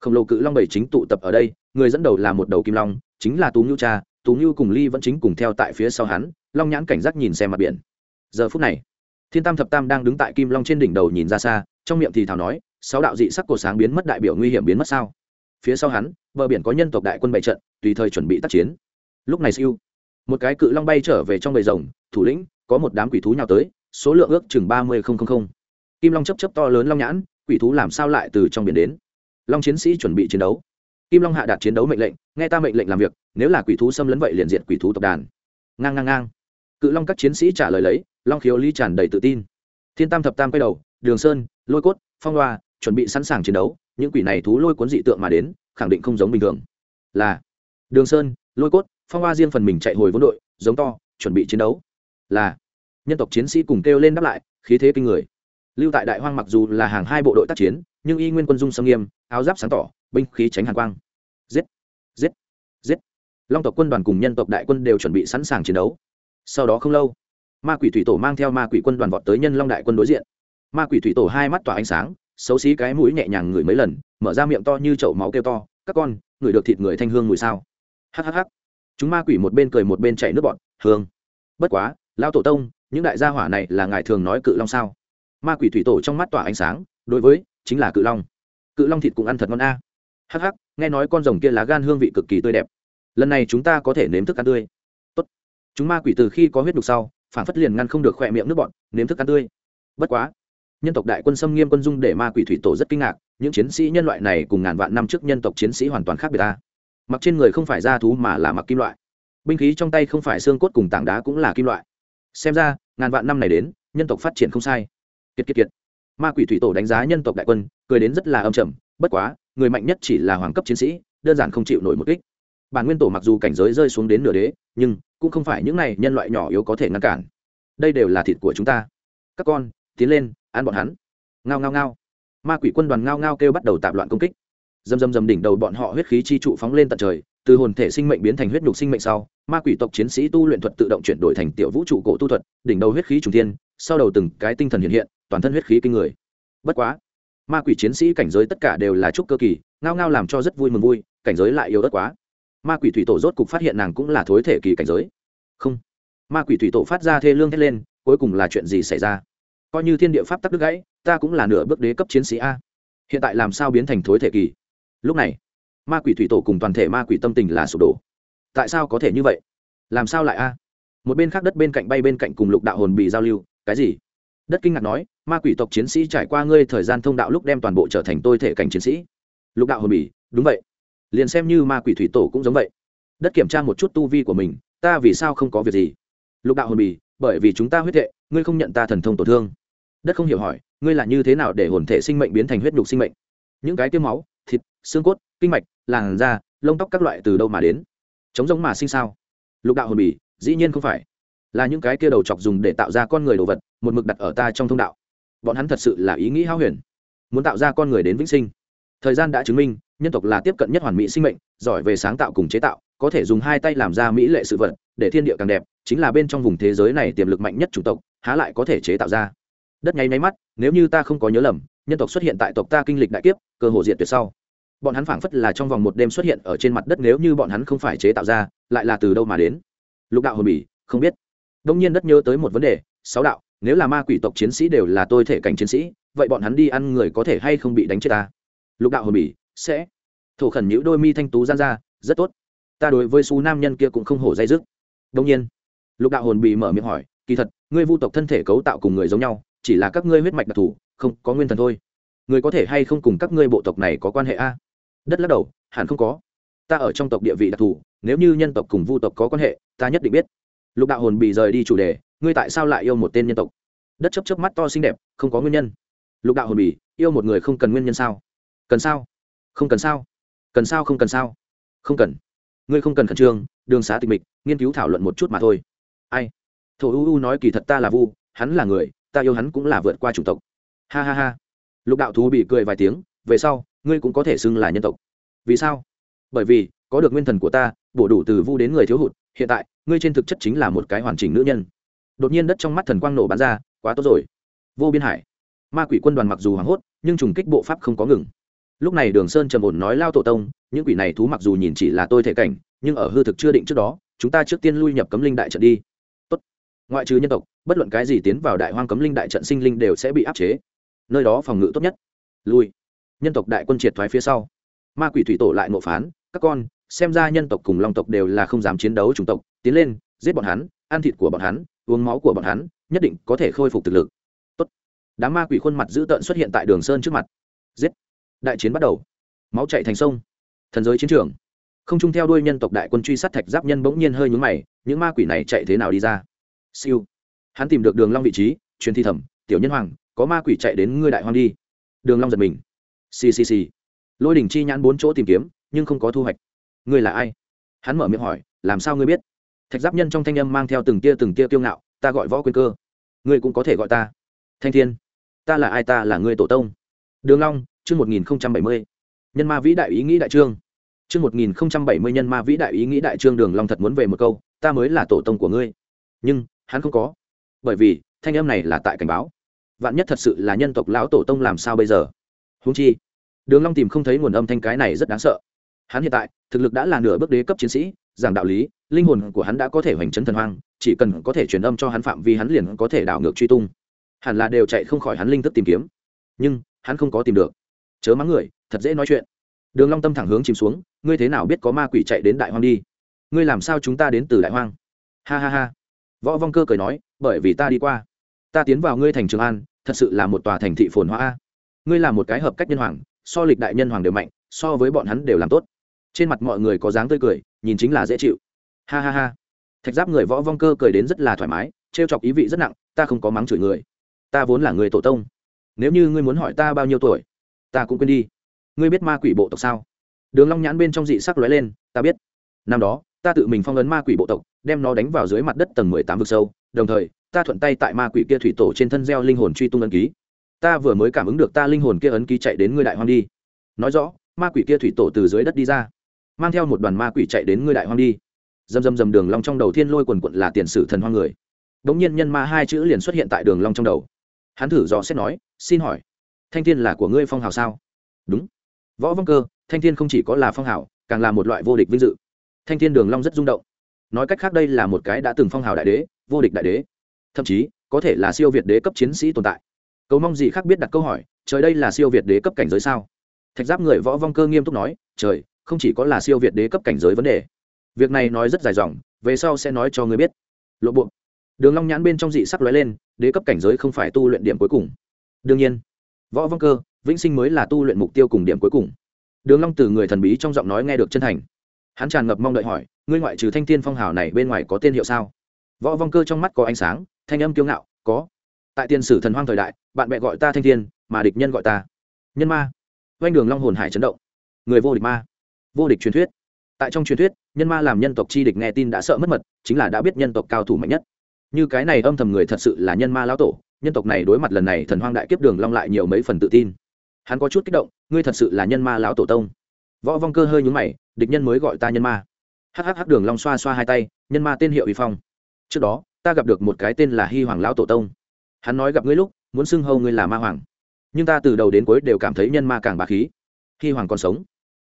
[SPEAKER 1] Khổng lồ cự long bảy chính tụ tập ở đây, người dẫn đầu là một đầu kim long, chính là tú ngưu cha, tú ngưu cùng ly vẫn chính cùng theo tại phía sau hắn, long nhãn cảnh giác nhìn xem mặt biển. Giờ phút này, thiên tam thập tam đang đứng tại kim long trên đỉnh đầu nhìn ra xa, trong miệng thì thào nói, sáu đạo dị sắc cổ sáng biến mất đại biểu nguy hiểm biến mất sao? Phía sau hắn, bờ biển có nhân tộc đại quân bảy trận tùy thời chuẩn bị tác chiến. Lúc này siêu, một cái cự long bay trở về trong bầy rồng, thủ lĩnh, có một đám quỷ thú nhào tới, số lượng ước chừng ba mươi kim long chấp chấp to lớn long nhãn, quỷ thú làm sao lại từ trong biển đến? Long chiến sĩ chuẩn bị chiến đấu. Kim long hạ đạt chiến đấu mệnh lệnh, nghe ta mệnh lệnh làm việc, nếu là quỷ thú xâm lấn vậy liền diện quỷ thú tộc đàn. Ngang ngang ngang. Cự long các chiến sĩ trả lời lấy, long khiếu ly tràn đầy tự tin. Thiên tam thập tam quay đầu, đường sơn, lôi cốt, phong loa chuẩn bị sẵn sàng chiến đấu, những quỷ này thú lôi cuốn dị tượng mà đến, khẳng định không giống bình thường. Là đường sơn, lôi cốt, phong hoa riêng phần mình chạy hồi vốn đội, giống to, chuẩn bị chiến đấu. Là, nhân tộc chiến sĩ cùng kêu lên đáp lại, khí thế kinh người. Lưu tại đại hoang mặc dù là hàng hai bộ đội tác chiến, nhưng y nguyên quân dung sâm nghiêm, áo giáp sáng tỏ, binh khí tránh hàn quang. Giết giết giết. Long tộc quân đoàn cùng nhân tộc đại quân đều chuẩn bị sẵn sàng chiến đấu. Sau đó không lâu, ma quỷ thủy tổ mang theo ma quỷ quân đoàn vọt tới nhân long đại quân đối diện. Ma quỷ thủy tổ hai mắt tỏa ánh sáng, xấu xí cái mũi nhẹ nhàng ngửi mấy lần, mở ra miệng to như chậu máu kêu to, các con ngửi được thịt người thanh hương mùi sao? Hhh chúng ma quỷ một bên cười một bên chạy nước bọn, hương. Bất quá lao tổ tông, những đại gia hỏa này là ngài thường nói cự long sao? Ma quỷ thủy tổ trong mắt tỏa ánh sáng, đối với, chính là cự long. Cự long thịt cũng ăn thật ngon a. Hắc hắc, nghe nói con rồng kia lá gan hương vị cực kỳ tươi đẹp. Lần này chúng ta có thể nếm thức ăn tươi. Tốt. chúng ma quỷ từ khi có huyết đục sau, phản phất liền ngăn không được khỏe miệng nước bọn, nếm thức ăn tươi. Bất quá, nhân tộc đại quân xâm nghiêm quân dung để ma quỷ thủy tổ rất kinh ngạc, những chiến sĩ nhân loại này cùng ngàn vạn năm trước nhân tộc chiến sĩ hoàn toàn khác biệt ta mặc trên người không phải da thú mà là mặc kim loại. Binh khí trong tay không phải xương cốt cùng tảng đá cũng là kim loại. Xem ra, ngàn vạn năm này đến, nhân tộc phát triển không sai. Kiệt kiệt kiệt. Ma quỷ thủy tổ đánh giá nhân tộc đại quân, cười đến rất là âm trầm, bất quá, người mạnh nhất chỉ là hoàng cấp chiến sĩ, đơn giản không chịu nổi một kích. Bản nguyên tổ mặc dù cảnh giới rơi xuống đến nửa đế, nhưng cũng không phải những này nhân loại nhỏ yếu có thể ngăn cản. Đây đều là thịt của chúng ta. Các con, tiến lên, ăn bọn hắn. Ngao ngao ngao. Ma quỷ quân đoàn ngao ngao kêu bắt đầu tạp loạn công kích dầm dầm dầm đỉnh đầu bọn họ huyết khí chi trụ phóng lên tận trời, từ hồn thể sinh mệnh biến thành huyết nhục sinh mệnh sau, ma quỷ tộc chiến sĩ tu luyện thuật tự động chuyển đổi thành tiểu vũ trụ cổ tu thuật, đỉnh đầu huyết khí trùng thiên, sau đầu từng cái tinh thần hiện hiện, toàn thân huyết khí kinh người. Bất quá, ma quỷ chiến sĩ cảnh giới tất cả đều là trúc cơ kỳ, ngao ngao làm cho rất vui mừng vui, cảnh giới lại yếu ớt quá. Ma quỷ thủy tổ rốt cục phát hiện nàng cũng là thối thể kỳ cảnh giới. Không, ma quỷ thủy tổ phát ra thê lương thét lên, cuối cùng là chuyện gì xảy ra? Coi như thiên địa pháp tắc đứt gãy, ta cũng là nửa bước đế cấp chiến sĩ a. Hiện tại làm sao biến thành thối thể kỳ? Lúc này, ma quỷ thủy tổ cùng toàn thể ma quỷ tâm tình là sụp đổ. Tại sao có thể như vậy? Làm sao lại a? Một bên khác đất bên cạnh bay bên cạnh cùng lục đạo hồn bị giao lưu, cái gì? Đất kinh ngạc nói, ma quỷ tộc chiến sĩ trải qua ngươi thời gian thông đạo lúc đem toàn bộ trở thành tôi thể cảnh chiến sĩ. Lục đạo hồn bỉ đúng vậy. Liền xem như ma quỷ thủy tổ cũng giống vậy. Đất kiểm tra một chút tu vi của mình, ta vì sao không có việc gì? Lục đạo hồn bỉ bởi vì chúng ta huyết hệ, ngươi không nhận ta thần thông tổn thương. Đất không hiểu hỏi, ngươi là như thế nào để hồn thể sinh mệnh biến thành huyết nhục sinh mệnh? Những cái tiêu máu thịt, xương cốt, kinh mạch, làn da, lông tóc các loại từ đâu mà đến? Chống giống mà sinh sao? Lục đạo hồn bỉ dĩ nhiên không phải. Là những cái kia đầu chọc dùng để tạo ra con người đồ vật, một mực đặt ở ta trong thông đạo. Bọn hắn thật sự là ý nghĩ hao huyền. Muốn tạo ra con người đến vĩnh sinh. Thời gian đã chứng minh, nhân tộc là tiếp cận nhất hoàn mỹ sinh mệnh, giỏi về sáng tạo cùng chế tạo, có thể dùng hai tay làm ra mỹ lệ sự vật, để thiên địa càng đẹp, chính là bên trong vùng thế giới này tiềm lực mạnh nhất chủng tộc, há lại có thể chế tạo ra. Đất nháy máy mắt, nếu như ta không có nhớ lầm nhân tộc xuất hiện tại tộc ta kinh lịch đại kiếp, cơ hồ diệt tuyệt sau. Bọn hắn phảng phất là trong vòng một đêm xuất hiện ở trên mặt đất nếu như bọn hắn không phải chế tạo ra, lại là từ đâu mà đến? Lục đạo hồn bỉ, không biết. Đông nhiên đất nhớ tới một vấn đề, sáu đạo, nếu là ma quỷ tộc chiến sĩ đều là tôi thể cảnh chiến sĩ, vậy bọn hắn đi ăn người có thể hay không bị đánh chết ta? Lục đạo hồn bỉ, sẽ. Thổ khẩn nhữ đôi mi thanh tú gian ra, rất tốt. Ta đối với su nam nhân kia cũng không hổ dây dứt. Đông nhiên, lục đạo hồn bị mở miệng hỏi, kỳ thật, ngươi vu tộc thân thể cấu tạo cùng người giống nhau, chỉ là các ngươi huyết mạch đặc thù không có nguyên thần thôi. Người có thể hay không cùng các ngươi bộ tộc này có quan hệ a? Đất lắc đầu, hẳn không có. Ta ở trong tộc địa vị đặc thù, nếu như nhân tộc cùng vu tộc có quan hệ, ta nhất định biết. Lục đạo hồn bị rời đi chủ đề, ngươi tại sao lại yêu một tên nhân tộc? Đất chấp chấp mắt to xinh đẹp, không có nguyên nhân. Lục đạo hồn bỉ yêu một người không cần nguyên nhân sao? Cần sao? Không cần sao? Cần sao không cần sao? Không cần. Ngươi không cần khẩn trương, đường xá tịch mịch, nghiên cứu thảo luận một chút mà thôi. Ai? Thổ u u nói kỳ thật ta là vu, hắn là người, ta yêu hắn cũng là vượt qua chủng tộc ha ha ha. Lục đạo thú bị cười vài tiếng, về sau, ngươi cũng có thể xưng là nhân tộc. Vì sao? Bởi vì, có được nguyên thần của ta, bổ đủ từ vu đến người thiếu hụt, hiện tại, ngươi trên thực chất chính là một cái hoàn chỉnh nữ nhân. Đột nhiên đất trong mắt thần quang nổ bắn ra, quá tốt rồi. Vô biên hải. Ma quỷ quân đoàn mặc dù hoảng hốt, nhưng trùng kích bộ pháp không có ngừng. Lúc này đường sơn trầm ổn nói lao tổ tông, những quỷ này thú mặc dù nhìn chỉ là tôi thể cảnh, nhưng ở hư thực chưa định trước đó, chúng ta trước tiên lui nhập cấm linh đại trận đi. Tốt. ngoại trừ nhân tộc, bất luận cái gì tiến vào đại hoang cấm linh đại trận sinh linh đều sẽ bị áp chế nơi đó phòng ngự tốt nhất. Lui. Nhân tộc đại quân triệt thoái phía sau. Ma quỷ thủy tổ lại nộ phán, các con, xem ra nhân tộc cùng long tộc đều là không dám chiến đấu chủng tộc, tiến lên, giết bọn hắn, ăn thịt của bọn hắn, uống máu của bọn hắn, nhất định có thể khôi phục thực lực. Tốt. đám ma quỷ khuôn mặt dữ tợn xuất hiện tại đường sơn trước mặt. Giết. Đại chiến bắt đầu. Máu chạy thành sông. Thần giới chiến trường. Không chung theo đuôi nhân tộc đại quân truy sát thạch giáp nhân bỗng nhiên hơi nhúng mày, những ma quỷ này chạy thế nào đi ra? Siêu. Hắn tìm được đường long vị trí, truyền thi thẩm, tiểu nhân hoàng có ma quỷ chạy đến ngươi đại hoang đi. Đường long giật mình. Xì xì xì. Lôi đỉnh chi nhãn bốn chỗ tìm kiếm, nhưng không có thu hoạch. Ngươi là ai? Hắn mở miệng hỏi, làm sao ngươi biết? Thạch giáp nhân trong thanh âm mang theo từng tia từng tia kiêu ngạo, ta gọi võ quyền cơ. Ngươi cũng có thể gọi ta. Thanh thiên. Ta là ai ta là ngươi tổ tông? Đường long, chương một nghìn bảy mươi. Nhân ma vĩ đại ý nghĩ đại trương. Chương một nghìn bảy mươi nhân ma vĩ đại ý nghĩ đại trương đường long thật muốn về một câu, ta mới là tổ tông của ngươi. Nhưng, hắn không có. Bởi vì, thanh âm này là tại cảnh báo vạn nhất thật sự là nhân tộc lão tổ tông làm sao bây giờ? Húng chi, đường long tìm không thấy nguồn âm thanh cái này rất đáng sợ. Hắn hiện tại, thực lực đã là nửa bước đế cấp chiến sĩ, giảng đạo lý, linh hồn của hắn đã có thể hoành chấn thần hoang, chỉ cần có thể truyền âm cho hắn phạm vi hắn liền có thể đảo ngược truy tung. Hẳn là đều chạy không khỏi hắn linh thức tìm kiếm. Nhưng, hắn không có tìm được. Chớ mắng người, thật dễ nói chuyện. Đường long tâm thẳng hướng chìm xuống, ngươi thế nào biết có ma quỷ chạy đến đại hoang đi? Ngươi làm sao chúng ta đến từ đại hoang? Ha ha ha. Võ vong cơ cười nói, bởi vì ta đi qua ta tiến vào ngươi thành trường an, thật sự là một tòa thành thị phồn hoa ngươi là một cái hợp cách nhân hoàng, so lịch đại nhân hoàng đều mạnh, so với bọn hắn đều làm tốt. Trên mặt mọi người có dáng tươi cười, nhìn chính là dễ chịu. Ha ha ha. Thạch giáp người võ vong cơ cười đến rất là thoải mái, trêu chọc ý vị rất nặng, ta không có mắng chửi người. Ta vốn là người tổ tông. Nếu như ngươi muốn hỏi ta bao nhiêu tuổi, ta cũng quên đi. Ngươi biết ma quỷ bộ tộc sao? Đường long nhãn bên trong dị sắc lóe lên, ta biết. Năm đó, ta tự mình phong ấn ma quỷ bộ tộc, đem nó đánh vào dưới mặt đất tầng mười tám vực sâu đồng thời, ta thuận tay tại ma quỷ kia thủy tổ trên thân gieo linh hồn truy tung ấn ký. Ta vừa mới cảm ứng được ta linh hồn kia ấn ký chạy đến ngươi đại hoang đi. Nói rõ, ma quỷ kia thủy tổ từ dưới đất đi ra, mang theo một đoàn ma quỷ chạy đến ngươi đại hoang đi. Dầm dầm dầm đường long trong đầu thiên lôi quần quận là tiền sử thần hoang người. Đống nhiên nhân ma hai chữ liền xuất hiện tại đường long trong đầu. Hắn thử dò xét nói, xin hỏi, thanh thiên là của ngươi phong hào sao? Đúng. Võ vong cơ, thanh thiên không chỉ có là phong hào, càng là một loại vô địch vinh dự. Thanh thiên đường long rất rung động nói cách khác đây là một cái đã từng phong hào đại đế, vô địch đại đế. Thậm chí, có thể là siêu việt đế cấp chiến sĩ tồn tại. Cầu mong gì khác biết đặt câu hỏi, trời đây là siêu việt đế cấp cảnh giới sao? Thạch giáp người võ vong cơ nghiêm túc nói, trời, không chỉ có là siêu việt đế cấp cảnh giới vấn đề. Việc này nói rất dài dòng, về sau sẽ nói cho người biết. Lộ buộc đường long nhãn bên trong dị sắc lóe lên, đế cấp cảnh giới không phải tu luyện điểm cuối cùng. Đương nhiên, võ vong cơ, vĩnh sinh mới là tu luyện mục tiêu cùng điểm cuối cùng. Đường long từ người thần bí trong giọng nói nghe được chân thành hắn tràn ngập mong đợi hỏi, ngươi ngoại trừ thanh thiên phong hào này bên ngoài có tên hiệu sao? Võ vong cơ trong mắt có ánh sáng, thanh âm kiêu ngạo, có. Tại tiên sử thần hoang thời đại, bạn bè gọi ta thanh thiên, mà địch nhân gọi ta nhân ma. Doanh đường long hồn hải chấn động. Người vô địch ma. Vô địch truyền thuyết. Tại trong truyền thuyết, nhân ma làm nhân tộc chi địch nghe tin đã sợ mất mật, chính là đã biết nhân tộc cao thủ mạnh nhất. Như cái này âm thầm người thật sự là nhân ma lão tổ, nhân tộc này đối mặt lần này thần hoang đại kiếp đường long lại nhiều mấy phần tự tin. Hắn có chút kích động, ngươi thật sự là nhân ma lão tổ tông võ vong cơ hơi nhúng mày, địch nhân mới gọi ta nhân ma. Hhh đường long xoa xoa hai tay, nhân ma tên hiệu y phong. Trước đó, ta gặp được một cái tên là hy hoàng lão tổ tông. Hắn nói gặp ngươi lúc, muốn xưng hầu ngươi là ma hoàng. Nhưng ta từ đầu đến cuối đều cảm thấy nhân ma càng bá khí. Hy hoàng còn sống.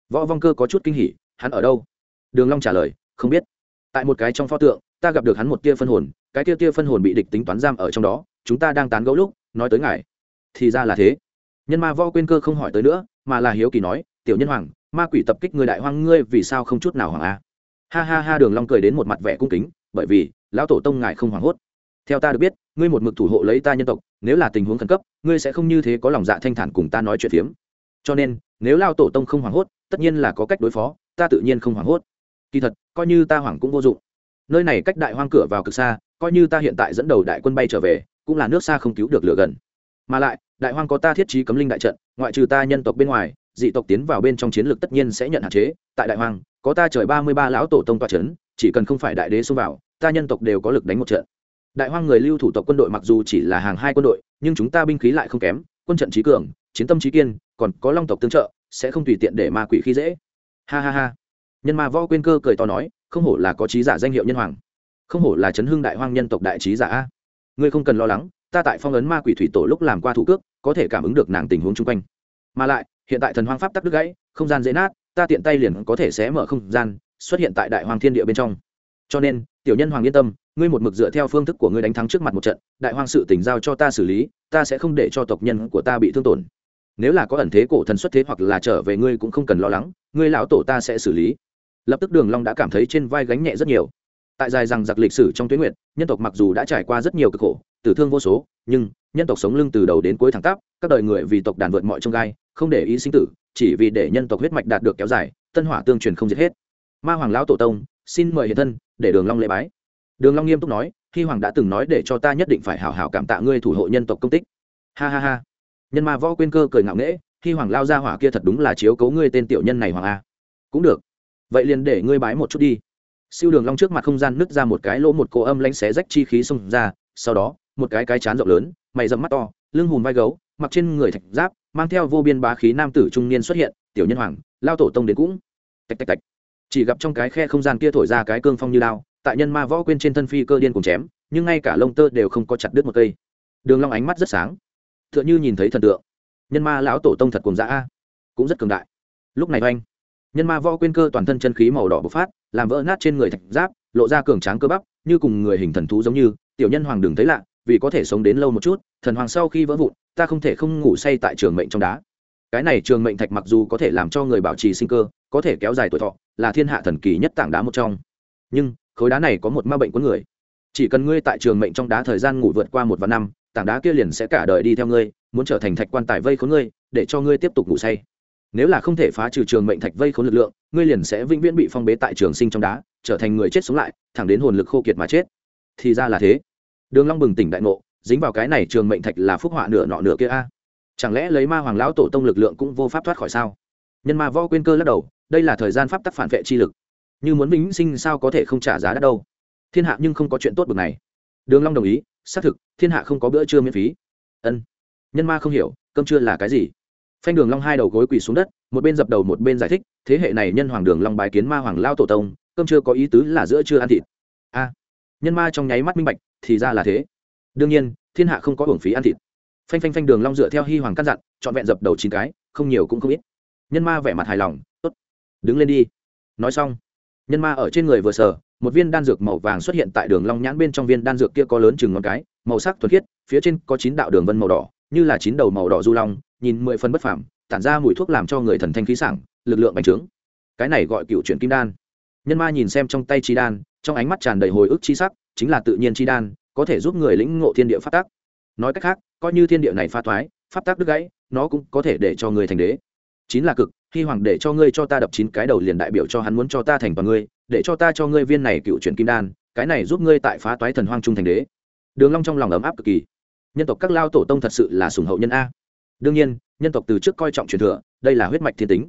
[SPEAKER 1] Võ vong cơ có chút kinh hỉ, hắn ở đâu? Đường long trả lời, không biết. Tại một cái trong pho tượng, ta gặp được hắn một tia phân hồn, cái tia tia phân hồn bị địch tính toán giam ở trong đó, chúng ta đang tán gẫu lúc, nói tới ngài. Thì ra là thế. Nhân ma võ quên cơ không hỏi tới nữa, mà là hiếu kỳ nói, tiểu nhân hoàng ma quỷ tập kích người đại hoang, ngươi vì sao không chút nào hoàng a? Ha ha ha, đường long cười đến một mặt vẻ cung kính, bởi vì, lão tổ tông ngài không hoảng hốt. Theo ta được biết, ngươi một mực thủ hộ lấy ta nhân tộc, nếu là tình huống khẩn cấp, ngươi sẽ không như thế có lòng dạ thanh thản cùng ta nói chuyện phiếm. Cho nên, nếu lao tổ tông không hoảng hốt, tất nhiên là có cách đối phó, ta tự nhiên không hoảng hốt. Kỳ thật, coi như ta hoảng cũng vô dụng. Nơi này cách đại hoang cửa vào cực xa, coi như ta hiện tại dẫn đầu đại quân bay trở về, cũng là nước xa không cứu được lửa gần. Mà lại, đại hoang có ta thiết trí cấm linh đại trận, ngoại trừ ta nhân tộc bên ngoài dị tộc tiến vào bên trong chiến lược tất nhiên sẽ nhận hạn chế. Tại đại hoang, có ta trời ba mươi ba lão tổ tông toa c h ấ n chỉ cần không phải đại đế xông vào, ta nhân tộc đều có lực đánh một trận. Đại hoang người lưu thủ tộc quân đội mặc dù chỉ là hàng hai quân đội, nhưng chúng ta binh khí lại không kém, quân trận trí cường, chiến tâm trí kiên, còn có long tộc tương trợ, sẽ không tùy tiện để ma quỷ khi dễ. Ha ha ha. Nhân ma võ quên cơ cười to nói, không hổ là có trí giả danh hiệu nhân hoàng. Không hổ là chấn hưng đại hoang nhân tộc đại trí giả a. Ngươi không cần lo lắng, ta tại phong ấn ma quỷ thủy tổ lúc làm qua thủ cước, có thể cảm ứng được nàng tình huống chung quanh. Mà lại hiện tại thần hoang pháp tắc đứt gãy, không gian dễ nát, ta tiện tay liền có thể xé mở không gian, xuất hiện tại đại hoàng thiên địa bên trong. Cho nên, tiểu nhân hoàng yên tâm, ngươi một mực dựa theo phương thức của ngươi đánh thắng trước mặt một trận, đại hoàng sự tỉnh giao cho ta xử lý, ta sẽ không để cho tộc nhân của ta bị thương tổn. Nếu là có ẩn thế cổ thần xuất thế hoặc là trở về ngươi cũng không cần lo lắng, ngươi lão tổ ta sẽ xử lý. Lập tức đường long đã cảm thấy trên vai gánh nhẹ rất nhiều. Tại dài rằng giặc lịch sử trong tuyến nguyện nhân tộc mặc dù đã trải qua rất nhiều cực khổ, tử thương vô số, nhưng nhân tộc sống lưng từ đầu đến cuối thẳng tắp, các đời người vì tộc đàn vượt mọi trông gai không để ý sinh tử, chỉ vì để nhân tộc huyết mạch đạt được kéo dài, tân hỏa tương truyền không diệt hết. Ma hoàng lão tổ tông, xin mời hiện thân, để đường long lễ bái. Đường long nghiêm túc nói khi hoàng đã từng nói để cho ta nhất định phải hảo hảo cảm tạ ngươi thủ hộ nhân tộc công tích. Ha ha ha. Nhân ma võ quên cơ cười ngạo nghễ khi hoàng lao ra hỏa kia thật đúng là chiếu cố ngươi tên tiểu nhân này hoàng a. Cũng được. Vậy liền để ngươi bái một chút đi. Siêu đường long trước mặt không gian nứt ra một cái lỗ một cô âm lãnh xé rách chi khí xông ra, sau đó, một cái cái chán rộng lớn, mày rậm mắt to, lưng hùm vai gấu, mặc trên người thạch giáp mang theo vô biên bá khí nam tử trung niên xuất hiện, tiểu nhân hoàng, lao tổ tông đến cũng. Tạch tạch tạch. Chỉ gặp trong cái khe không gian kia thổi ra cái cương phong như lao tại nhân ma võ quên trên thân phi cơ điên cùng chém, nhưng ngay cả lông tơ đều không có chặt đứt một cây. Đường long ánh mắt rất sáng. Tựa như nhìn thấy thần tượng. Nhân ma lão tổ tông thật cùng dã a cũng rất cường đại. Lúc này oanh, nhân ma võ quên cơ toàn thân chân khí màu đỏ bộc phát, làm vỡ nát trên người thạch giáp, lộ ra cường tráng cơ bắp, như cùng người hình thần thú giống như, tiểu nhân hoàng đừng thấy lạ vì có thể sống đến lâu một chút, thần hoàng sau khi vỡ vụn, ta không thể không ngủ say tại trường mệnh trong đá. Cái này trường mệnh thạch mặc dù có thể làm cho người bảo trì sinh cơ, có thể kéo dài tuổi thọ, là thiên hạ thần kỳ nhất tảng đá một trong. Nhưng, khối đá này có một ma bệnh của người. Chỉ cần ngươi tại trường mệnh trong đá thời gian ngủ vượt qua một vạn năm, tảng đá kia liền sẽ cả đời đi theo ngươi, muốn trở thành thạch quan tài vây khốn ngươi, để cho ngươi tiếp tục ngủ say. Nếu là không thể phá trừ trường mệnh thạch vây khốn lực lượng, ngươi liền sẽ vĩnh viễn bị phong bế tại trường sinh trong đá, trở thành người chết sống lại, thẳng đến hồn lực khô kiệt mà chết. Thì ra là thế đường long bừng tỉnh đại ngộ, dính vào cái này trường mệnh thạch là phúc họa nửa nọ nửa kia a. Chẳng lẽ lấy ma hoàng lão tổ tông lực lượng cũng vô pháp thoát khỏi sao? Nhân ma võ quên cơ lắc đầu, đây là thời gian pháp tắc phản vệ chi lực. Như muốn vĩnh sinh sao có thể không trả giá đắt đâu? Thiên hạ nhưng không có chuyện tốt bực này. Đường long đồng ý, xác thực, thiên hạ không có bữa trưa miễn phí. Ân. Nhân ma không hiểu, cơm trưa là cái gì? Phanh đường long hai đầu gối quỳ xuống đất, một bên dập đầu một bên giải thích, thế hệ này nhân hoàng đường long bái kiến ma hoàng lao tổ tông, cơm trưa có ý tứ là giữa trưa ăn thịt. A. Nhân ma trong nháy mắt minh bạch thì ra là thế. Đương nhiên, thiên hạ không có hưởng phí ăn thịt. Phanh phanh phanh đường long dựa theo hi hoàng căn dặn chọn vẹn dập đầu chín cái, không nhiều cũng không ít. Nhân ma vẻ mặt hài lòng, tốt. Đứng lên đi. Nói xong, nhân ma ở trên người vừa sờ, một viên đan dược màu vàng xuất hiện tại đường long nhãn bên trong viên đan dược kia có lớn chừng ngón cái, màu sắc thuần khiết, phía trên có chín đạo đường vân màu đỏ, như là chín đầu màu đỏ du long, nhìn mười phần bất phàm, tản ra mùi thuốc làm cho người thần thanh khí sảng, lực lượng bành trướng. Cái này gọi cựu chuyển kim đan. Nhân ma nhìn xem trong tay chi đan trong ánh mắt tràn đầy hồi ức chi sắc, chính là tự nhiên chi đan, có thể giúp người lĩnh ngộ thiên địa phát tác nói cách khác, coi như thiên địa này pha thoái, pháp tác đứt gãy, nó cũng có thể để cho người thành đế. Chín là cực khi hoàng để cho ngươi cho ta đập chín cái đầu liền đại biểu cho hắn muốn cho ta thành toàn ngươi, để cho ta cho ngươi viên này cựu chuyển kim đan, cái này giúp ngươi tại phá toái thần hoang trung thành đế. Đường long trong lòng ấm áp cực kỳ. Nhân tộc các lao tổ tông thật sự là sùng hậu nhân a. Đương nhiên, nhân tộc từ trước coi trọng truyền thừa, đây là huyết mạch thiên tính.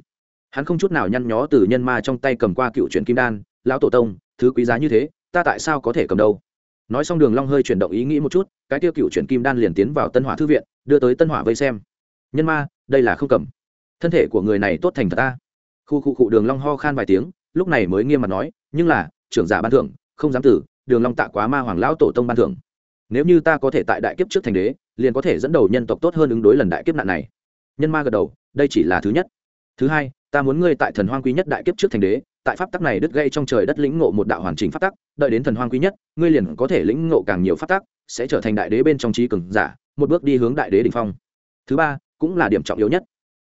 [SPEAKER 1] Hắn không chút nào nhăn nhó từ nhân ma trong tay cầm qua cựu chuyển kim đan, lão tổ tông thứ quý giá như thế, ta tại sao có thể cầm đâu? Nói xong đường long hơi chuyển động ý nghĩ một chút, cái tiêu cựu chuyển kim đan liền tiến vào tân hỏa thư viện, đưa tới tân hỏa vây xem. Nhân ma, đây là không cầm. Thân thể của người này tốt thành thật ta. Khu khu cụ đường long ho khan vài tiếng, lúc này mới nghiêm mặt nói, nhưng là, trưởng giả ban thưởng, không dám tử, đường long tạ quá ma hoàng lão tổ tông ban thưởng. Nếu như ta có thể tại đại kiếp trước thành đế, liền có thể dẫn đầu nhân tộc tốt hơn ứng đối lần đại kiếp nạn này. Nhân ma gật đầu, đây chỉ là thứ nhất. Thứ hai ta muốn ngươi tại thần hoang quý nhất đại kiếp trước thành đế, tại pháp tắc này đứt gây trong trời đất lĩnh ngộ một đạo hoàn chỉnh pháp tắc, đợi đến thần hoang quý nhất, ngươi liền có thể lĩnh ngộ càng nhiều pháp tắc, sẽ trở thành đại đế bên trong trí cường giả, một bước đi hướng đại đế đỉnh phong. Thứ ba, cũng là điểm trọng yếu nhất.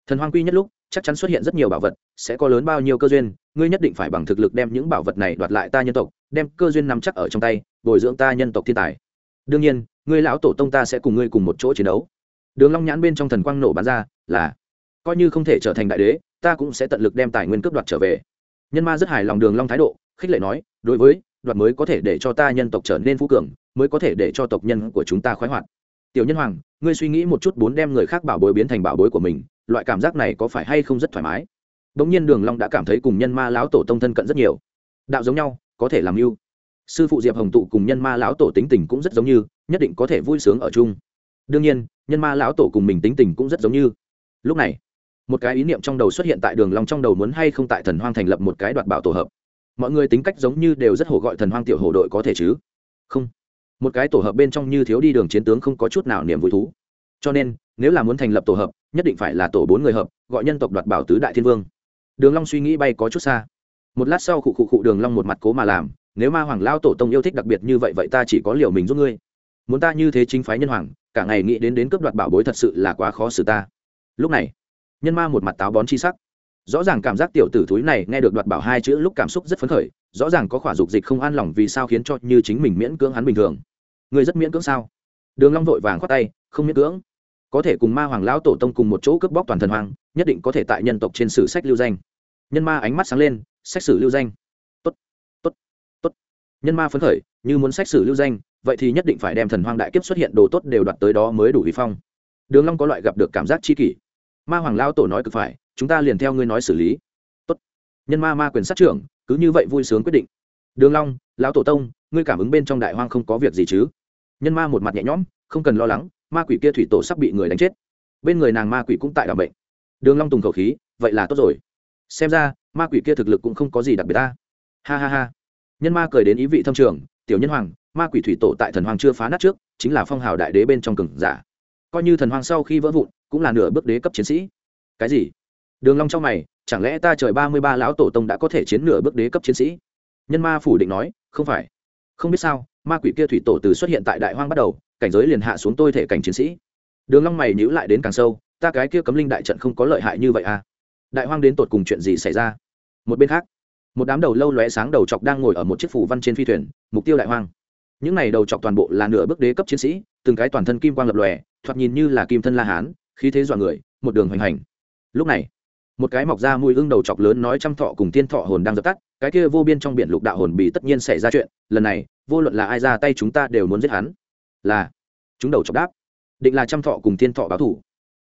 [SPEAKER 1] Thần hoang quy nhất lúc, chắc chắn xuất hiện rất nhiều bảo vật, sẽ có lớn bao nhiêu cơ duyên, ngươi nhất định phải bằng thực lực đem những bảo vật này đoạt lại ta nhân tộc, đem cơ duyên nắm chắc ở trong tay, bồi dưỡng ta nhân tộc thiên tài. Đương nhiên, ngươi lão tổ tông ta sẽ cùng ngươi cùng một chỗ chiến đấu. Đường long nhãn bên trong thần quang nổ bắn ra, là, coi như không thể trở thành đại đế ta cũng sẽ tận lực đem tài nguyên cướp đoạt trở về. Nhân ma rất hài lòng đường long thái độ, khích lệ nói, đối với, đoạt mới có thể để cho ta nhân tộc trở nên phú cường, mới có thể để cho tộc nhân của chúng ta khoái hoạt. Tiểu nhân hoàng, ngươi suy nghĩ một chút bốn đem người khác bảo bối biến thành bảo bối của mình, loại cảm giác này có phải hay không rất thoải mái? Bỗng nhiên đường long đã cảm thấy cùng nhân ma lão tổ tông thân cận rất nhiều. Đạo giống nhau, có thể làm yêu sư phụ diệp hồng tụ cùng nhân ma lão tổ tính tình cũng rất giống như, nhất định có thể vui sướng ở chung. Đương nhiên, nhân ma lão tổ cùng mình tính tình cũng rất giống như. Lúc này một cái ý niệm trong đầu xuất hiện tại đường long trong đầu muốn hay không tại thần hoang thành lập một cái đoạt bảo tổ hợp. Mọi người tính cách giống như đều rất hổ gọi thần hoang tiểu hổ đội có thể chứ? Không. Một cái tổ hợp bên trong như thiếu đi đường chiến tướng không có chút nào niềm vui thú. Cho nên, nếu là muốn thành lập tổ hợp, nhất định phải là tổ bốn người hợp, gọi nhân tộc đoạt bảo tứ đại thiên vương. Đường long suy nghĩ bay có chút xa. Một lát sau khụ khụ khụ đường long một mặt cố mà làm, nếu ma hoàng lao tổ tông yêu thích đặc biệt như vậy vậy ta chỉ có liều mình giúp ngươi. Muốn ta như thế chính phái nhân hoàng, cả ngày nghĩ đến đến cướp đoạt bảo bối thật sự là quá khó xử ta. Lúc này nhân ma một mặt táo bón chi sắc. Rõ ràng cảm giác tiểu tử thúi này nghe được đoạt bảo hai chữ lúc cảm xúc rất phấn khởi, rõ ràng có khỏa dục dịch không an lòng vì sao khiến cho như chính mình miễn cưỡng hắn bình thường. Người rất miễn cưỡng sao? Đường long vội vàng khoát tay, không miễn cưỡng. Có thể cùng ma hoàng lão tổ tông cùng một chỗ cướp bóc toàn thần hoàng nhất định có thể tại nhân tộc trên sử sách lưu danh. Nhân ma ánh mắt sáng lên, sách sử lưu danh. Tốt tốt tốt. Nhân ma phấn khởi, như muốn sách sử lưu danh, vậy thì nhất định phải đem thần hoang đại kiếp xuất hiện đồ tốt đều đoạt tới đó mới đủ vi phong. Đường long có loại gặp được cảm giác chi kỷ ma hoàng lão tổ nói cực phải, chúng ta liền theo ngươi nói xử lý. Tốt. Nhân ma ma quyền sát trưởng, cứ như vậy vui sướng quyết định. Đường long, lão tổ tông, ngươi cảm ứng bên trong đại hoang không có việc gì chứ? Nhân ma một mặt nhẹ nhõm, không cần lo lắng, ma quỷ kia thủy tổ sắp bị người đánh chết. Bên người nàng ma quỷ cũng tại đảm bệnh. Đường long tùng khẩu khí, vậy là tốt rồi. Xem ra, ma quỷ kia thực lực cũng không có gì đặc biệt ta. Ha ha ha. Nhân ma cười đến ý vị thâm trường, tiểu nhân hoàng, ma quỷ thủy tổ tại thần hoàng chưa phá nát trước, chính là phong hào đại đế bên trong cường giả. Coi như thần hoàng sau khi vỡ vụn cũng là nửa bước đế cấp chiến sĩ. Cái gì? Đường long trong mày, chẳng lẽ ta trời ba mươi ba lão tổ tông đã có thể chiến nửa bước đế cấp chiến sĩ? Nhân ma phủ định nói, không phải. Không biết sao, ma quỷ kia thủy tổ từ xuất hiện tại đại hoang bắt đầu, cảnh giới liền hạ xuống tôi thể cảnh chiến sĩ. Đường long mày nhíu lại đến càng sâu, ta cái kia cấm linh đại trận không có lợi hại như vậy à? Đại hoang đến tột cùng chuyện gì xảy ra? Một bên khác, một đám đầu lâu lóe sáng đầu chọc đang ngồi ở một chiếc phủ văn trên phi thuyền, mục tiêu đại hoang. Những này đầu chọc toàn bộ là nửa bước đế cấp chiến sĩ, từng cái toàn thân kim quang lập lòe, thoạt nhìn như là kim thân la hán khí thế dọa người, một đường hoành hành. Lúc này, một cái mọc ra mùi ưng đầu chọc lớn nói trăm thọ cùng tiên thọ hồn đang dập tắt, cái kia vô biên trong biển lục đạo hồn bị tất nhiên xảy ra chuyện, lần này, vô luận là ai ra tay chúng ta đều muốn giết hắn. Là, chúng đầu chọc đáp. Định là trăm thọ cùng tiên thọ báo thủ.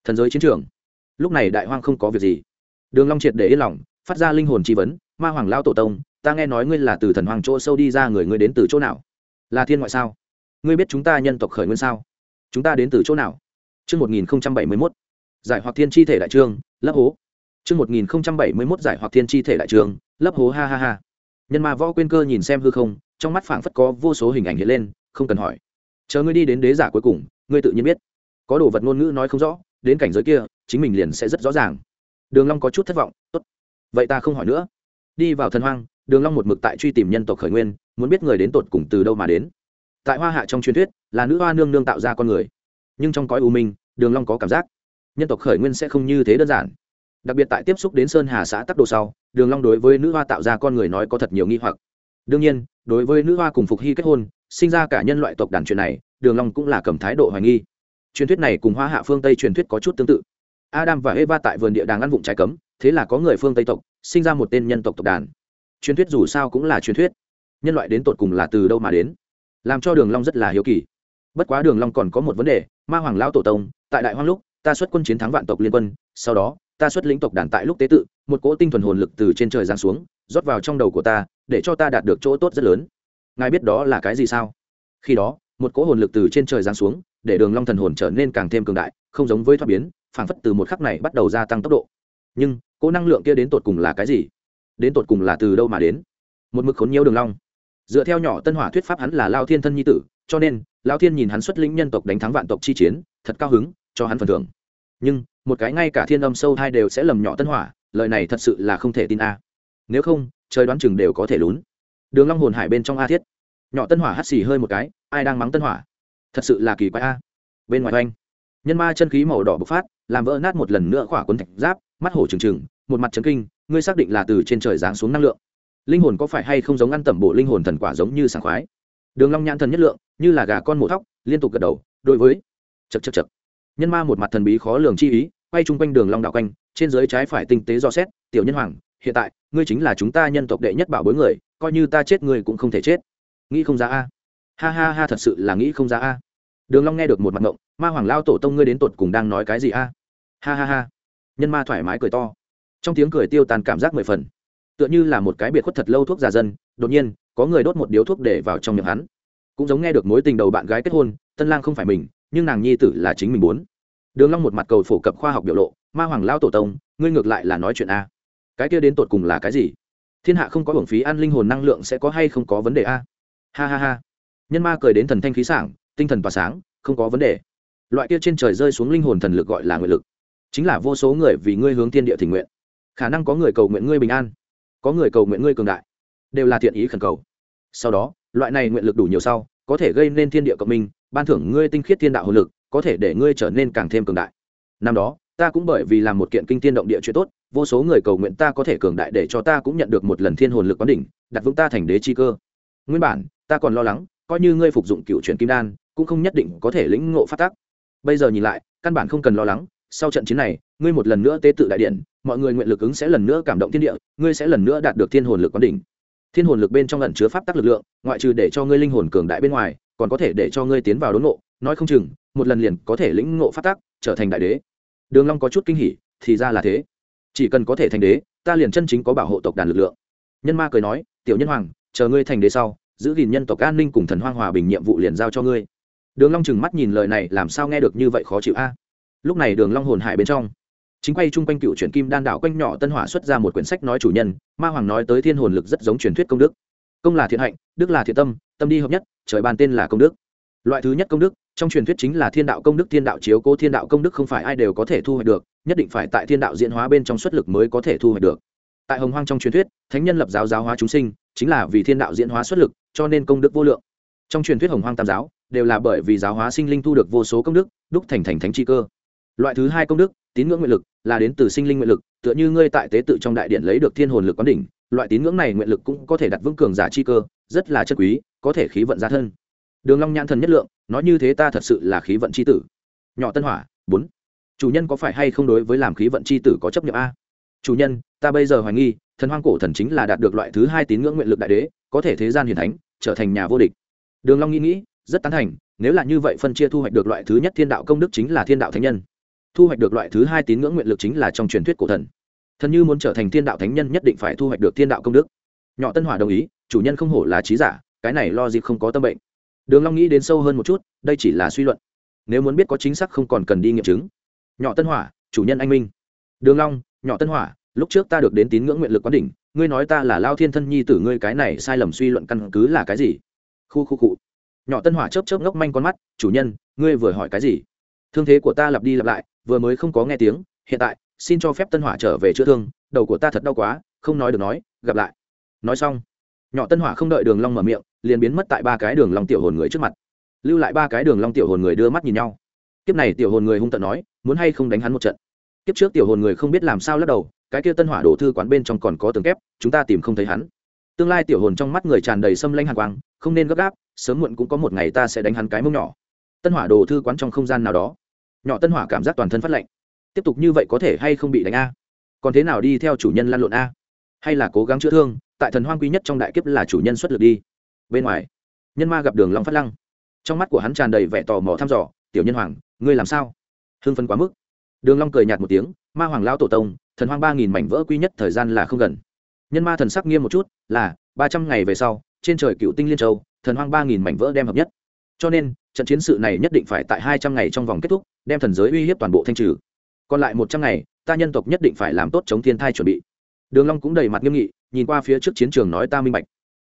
[SPEAKER 1] Thần giới chiến trường. Lúc này đại hoang không có việc gì. Đường long triệt để yên lòng, phát ra linh hồn chi vấn, ma hoàng lao tổ tông, ta nghe nói ngươi là từ thần hoàng chỗ sâu đi ra người, ngươi đến từ chỗ nào? Là thiên ngoại sao? Ngươi biết chúng ta nhân tộc khởi nguyên sao? Chúng ta đến từ chỗ nào? Chương 1071, giải hoặc thiên chi thể đại trương lấp hố. Chương một nghìn bảy mươi mốt giải hoặc thiên chi thể đại trương lấp hố ha ha ha. Nhân ma võ quên cơ nhìn xem hư không trong mắt phảng phất có vô số hình ảnh hiện lên không cần hỏi. Chờ ngươi đi đến đế giả cuối cùng ngươi tự nhiên biết. Có đồ vật ngôn ngữ nói không rõ đến cảnh giới kia chính mình liền sẽ rất rõ ràng. Đường long có chút thất vọng tốt. Vậy ta không hỏi nữa. Đi vào thần hoang đường long một mực tại truy tìm nhân tộc khởi nguyên muốn biết người đến tột cùng từ đâu mà đến. Tại hoa hạ trong truyền thuyết là nữ hoa nương nương tạo ra con người nhưng trong cõi u minh, đường long có cảm giác. Nhân tộc khởi nguyên sẽ không như thế đơn giản. Đặc biệt tại tiếp xúc đến sơn hà xã tắc đồ sau, đường long đối với nữ hoa tạo ra con người nói có thật nhiều nghi hoặc. Đương nhiên, đối với nữ hoa cùng phục hy kết hôn, sinh ra cả nhân loại tộc đàn chuyện này, đường long cũng là cầm thái độ hoài nghi. Truyền thuyết này cùng hoa hạ phương tây truyền thuyết có chút tương tự. Adam và eva tại vườn địa đàng ăn vụng trái cấm, thế là có người phương tây tộc, sinh ra một tên nhân tộc tộc đàn. Truyền thuyết dù sao cũng là truyền thuyết. Nhân loại đến tột cùng là từ đâu mà đến? Làm cho đường long rất là hiếu kỳ. Bất quá đường long còn có một vấn đề ma hoàng lão tổ tông, tại đại hoang lúc, ta xuất quân chiến thắng vạn tộc liên quân, sau đó, ta xuất lĩnh tộc đàn tại lúc tế tự, một cỗ tinh thuần hồn lực từ trên trời giáng xuống, rót vào trong đầu của ta, để cho ta đạt được chỗ tốt rất lớn. Ngài biết đó là cái gì sao? Khi đó, một cỗ hồn lực từ trên trời giáng xuống, để đường long thần hồn trở nên càng thêm cường đại, không giống với thoát biến, phảng phất từ một khắc này bắt đầu gia tăng tốc độ. Nhưng, cỗ năng lượng kia đến tột cùng là cái gì? Đến tột cùng là từ đâu mà đến? Một mực khốn nhiều đường long. Dựa theo nhỏ tân hỏa thuyết pháp hắn là lao thiên thân nhi tử, cho nên Lão thiên nhìn hắn xuất lĩnh nhân tộc đánh thắng vạn tộc chi chiến, thật cao hứng, cho hắn phần thưởng. Nhưng, một cái ngay cả thiên âm sâu hai đều sẽ lầm nhỏ tân hỏa, lời này thật sự là không thể tin a. Nếu không, trời đoán chừng đều có thể lún. Đường long hồn hải bên trong a thiết. Nhỏ tân hỏa hắt xì hơi một cái, ai đang mắng tân hỏa? Thật sự là kỳ quái a. Bên ngoài oanh, nhân ma chân khí màu đỏ bộc phát, làm vỡ nát một lần nữa khỏa cuốn thạch giáp, mắt hổ trừng trừng, một mặt chấn kinh, ngươi xác định là từ trên trời giáng xuống năng lượng. Linh hồn có phải hay không giống ăn tẩm bộ linh hồn thần quả giống như sảng khoái? Đường long nhãn thần nhất lượng, như là gà con mổ thóc, liên tục gật đầu, đối với chật chật chật nhân ma một mặt thần bí khó lường chi ý, quay chung quanh đường long đảo quanh, trên dưới trái phải tinh tế do xét, tiểu nhân hoàng, hiện tại, ngươi chính là chúng ta nhân tộc đệ nhất bảo bối người, coi như ta chết ngươi cũng không thể chết. Nghĩ không ra a. Ha ha ha, thật sự là nghĩ không ra a. Đường long nghe được một mặt ngọng ma hoàng lao tổ tông ngươi đến tột cùng đang nói cái gì a? Ha ha ha. Nhân ma thoải mái cười to. Trong tiếng cười tiêu tan cảm giác mười phần. Tựa như là một cái biệt khuất thật lâu thuốc già dân, đột nhiên có người đốt một điếu thuốc để vào trong miệng hắn. Cũng giống nghe được mối tình đầu bạn gái kết hôn, tân lang không phải mình, nhưng nàng nhi tử là chính mình muốn. Đường long một mặt cầu phổ cập khoa học biểu lộ, ma hoàng lao tổ tông, ngươi ngược lại là nói chuyện a. Cái kia đến tột cùng là cái gì? Thiên hạ không có hưởng phí ăn linh hồn năng lượng sẽ có hay không có vấn đề a? Ha ha ha. Nhân ma cười đến thần thanh khí sảng, tinh thần tỏa sáng, không có vấn đề. Loại kia trên trời rơi xuống linh hồn thần lực gọi là nguyện lực. Chính là vô số người vì ngươi hướng thiên địa tình nguyện. Khả năng có người cầu nguyện ngươi bình an, có người cầu nguyện ngươi cường đại, đều là thiện ý khẩn cầu sau đó, loại này nguyện lực đủ nhiều sau, có thể gây nên thiên địa cộng minh, ban thưởng ngươi tinh khiết thiên đạo hồn lực, có thể để ngươi trở nên càng thêm cường đại. Năm đó, ta cũng bởi vì làm một kiện kinh tiên động địa chuyện tốt, vô số người cầu nguyện ta có thể cường đại để cho ta cũng nhận được một lần thiên hồn lực quán đỉnh, đặt vững ta thành đế chi cơ. Nguyên bản, ta còn lo lắng, coi như ngươi phục dụng cựu truyền kim đan, cũng không nhất định có thể lĩnh ngộ phát tác bây giờ nhìn lại, căn bản không cần lo lắng, sau trận chiến này, ngươi một lần nữa tế tự đại điện, mọi người nguyện lực ứng sẽ lần nữa cảm động thiên địa, ngươi sẽ lần nữa đạt được thiên hồn lực quán đỉnh thiên hồn lực bên trong lẩn chứa pháp tắc lực lượng, ngoại trừ để cho ngươi linh hồn cường đại bên ngoài, còn có thể để cho ngươi tiến vào đốn ngộ, nói không chừng, một lần liền có thể lĩnh ngộ pháp tắc, trở thành đại đế. Đường long có chút kinh hỉ, thì ra là thế. Chỉ cần có thể thành đế, ta liền chân chính có bảo hộ tộc đàn lực lượng. Nhân ma cười nói, tiểu nhân hoàng, chờ ngươi thành đế sau, giữ gìn nhân tộc an ninh cùng thần hoang hòa bình nhiệm vụ liền giao cho ngươi. Đường long chừng mắt nhìn lời này, làm sao nghe được như vậy khó chịu a? Lúc này đường long hồn hải bên trong chính quay chung quanh cựu truyền kim đan đạo quanh nhỏ tân hỏa xuất ra một quyển sách nói chủ nhân, ma hoàng nói tới thiên hồn lực rất giống truyền thuyết công đức. Công là thiện hạnh, đức là thiện tâm tâm đi hợp nhất, trời ban tên là công đức. Loại thứ nhất công đức, trong truyền thuyết chính là thiên đạo công đức, thiên đạo chiếu cố, thiên đạo công đức không phải ai đều có thể thu hoạch được, nhất định phải tại thiên đạo diễn hóa bên trong xuất lực mới có thể thu hoạch được. Tại hồng hoang trong truyền thuyết, thánh nhân lập giáo giáo hóa chúng sinh, chính là vì thiên đạo diễn hóa xuất lực, cho nên công đức vô lượng. Trong truyền thuyết hồng hoang tam giáo, đều là bởi vì giáo hóa sinh linh thu được vô số công đức, đúc thành thành thánh chi cơ loại thứ hai công đức, tín ngưỡng nguyện lực, là đến từ sinh linh nguyện lực, tựa như ngươi tại tế tự trong đại điện lấy được thiên hồn lực quán đỉnh, loại tín ngưỡng này nguyện lực cũng có thể đặt vững cường giả chi cơ, rất là chất quý, có thể khí vận ra thân. Đường long nhãn thần nhất lượng, nói như thế ta thật sự là khí vận chi tử. Nhỏ tân hỏa, bốn. Chủ nhân có phải hay không đối với làm khí vận chi tử có chấp nhận a? Chủ nhân, ta bây giờ hoài nghi, thần hoang cổ thần chính là đạt được loại thứ hai tín ngưỡng nguyện lực đại đế, có thể thế gian hiển thánh, trở thành nhà vô địch. Đường long nghĩ nghĩ, rất tán thành, nếu là như vậy phân chia thu hoạch được loại thứ nhất thiên đạo công đức chính là thiên đạo thánh nhân thu hoạch được loại thứ hai tín ngưỡng nguyện lực chính là trong truyền thuyết cổ thần. Thần như muốn trở thành thiên đạo thánh nhân nhất định phải thu hoạch được thiên đạo công đức. Nhỏ tân hỏa đồng ý, chủ nhân không hổ là trí giả, cái này lo gì không có tâm bệnh. Đường long nghĩ đến sâu hơn một chút, đây chỉ là suy luận. Nếu muốn biết có chính xác không còn cần đi nghiệm chứng. Nhỏ tân hỏa, chủ nhân anh minh. Đường long, nhỏ tân hỏa, lúc trước ta được đến tín ngưỡng nguyện lực quán đỉnh, ngươi nói ta là lao thiên thân nhi tử ngươi cái này sai lầm suy luận căn cứ là cái gì? Khu khu cụ nhỏ tân hỏa chớp chớp ngốc manh con mắt, chủ nhân, ngươi vừa hỏi cái gì? Thương thế của ta lặp đi lặp lại, vừa mới không có nghe tiếng, hiện tại, xin cho phép tân hỏa trở về chữa thương, đầu của ta thật đau quá, không nói được nói, gặp lại. Nói xong, nhỏ tân hỏa không đợi đường long mở miệng, liền biến mất tại ba cái đường long tiểu hồn người trước mặt. Lưu lại ba cái đường long tiểu hồn người đưa mắt nhìn nhau. Kiếp này tiểu hồn người hung tợn nói, muốn hay không đánh hắn một trận? Kiếp trước tiểu hồn người không biết làm sao lắc đầu, cái kia tân hỏa đổ thư quán bên trong còn có tường kép, chúng ta tìm không thấy hắn. Tương lai tiểu hồn trong mắt người tràn đầy xâm lanh hàn quang, không nên gấp gáp, sớm muộn cũng có một ngày ta sẽ đánh hắn cái mông nhỏ tân hỏa đồ thư quán trong không gian nào đó. Nhỏ tân hỏa cảm giác toàn thân phát lạnh. Tiếp tục như vậy có thể hay không bị đánh a? Còn thế nào đi theo chủ nhân lăn lộn a? Hay là cố gắng chữa thương, tại thần hoang quý nhất trong đại kiếp là chủ nhân xuất lực đi. Bên ngoài, nhân ma gặp đường long phát lăng. Trong mắt của hắn tràn đầy vẻ tò mò thăm dò, tiểu nhân hoàng, ngươi làm sao? Hưng phấn quá mức. Đường long cười nhạt một tiếng, ma hoàng lão tổ tông, thần hoang ba nghìn mảnh vỡ quý nhất thời gian là không gần. Nhân ma thần sắc nghiêm một chút, là, ba trăm ngày về sau, trên trời cựu tinh liên châu, thần hoang ba nghìn mảnh vỡ đem hợp nhất cho nên, trận chiến sự này nhất định phải tại hai trăm ngày trong vòng kết thúc, đem thần giới uy hiếp toàn bộ thanh trừ. Còn lại một trăm ngày, ta nhân tộc nhất định phải làm tốt chống thiên thai chuẩn bị. Đường long cũng đầy mặt nghiêm nghị, nhìn qua phía trước chiến trường nói ta minh bạch.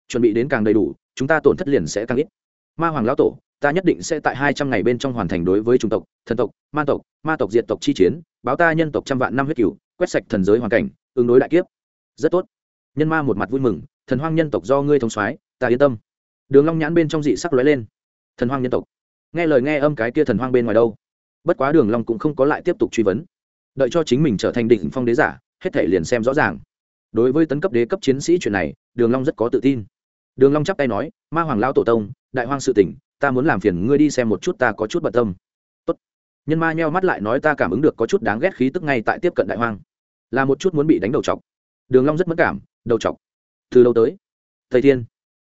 [SPEAKER 1] Chuẩn bị đến càng đầy đủ, chúng ta tổn thất liền sẽ càng ít. Ma hoàng lão tổ, ta nhất định sẽ tại hai trăm ngày bên trong hoàn thành đối với chủng tộc, thần tộc, ma tộc ma tộc diệt tộc chi chiến, báo ta nhân tộc trăm vạn năm huyết cửu, quét sạch thần giới hoàn cảnh, ứng đối đại kiếp. Rất tốt. Nhân ma một mặt vui mừng, thần hoang nhân tộc do ngươi thống soái, ta yên tâm. Đường long nhãn bên trong dị sắc lóe lên thần hoang nhân tộc. Nghe lời nghe âm cái kia thần hoang bên ngoài đâu. Bất quá đường long cũng không có lại tiếp tục truy vấn. Đợi cho chính mình trở thành đỉnh phong đế giả, hết thể liền xem rõ ràng. Đối với tấn cấp đế cấp chiến sĩ chuyện này, đường long rất có tự tin. Đường long chắp tay nói, ma hoàng lão tổ tông, đại hoang sự tỉnh ta muốn làm phiền ngươi đi xem một chút ta có chút bận tâm. Tốt. Nhân ma nheo mắt lại nói, ta cảm ứng được có chút đáng ghét khí tức ngay tại tiếp cận đại hoang. Là một chút muốn bị đánh đầu chọc. Đường long rất mất cảm, đầu chọc. Từ đâu tới. Thầy thiên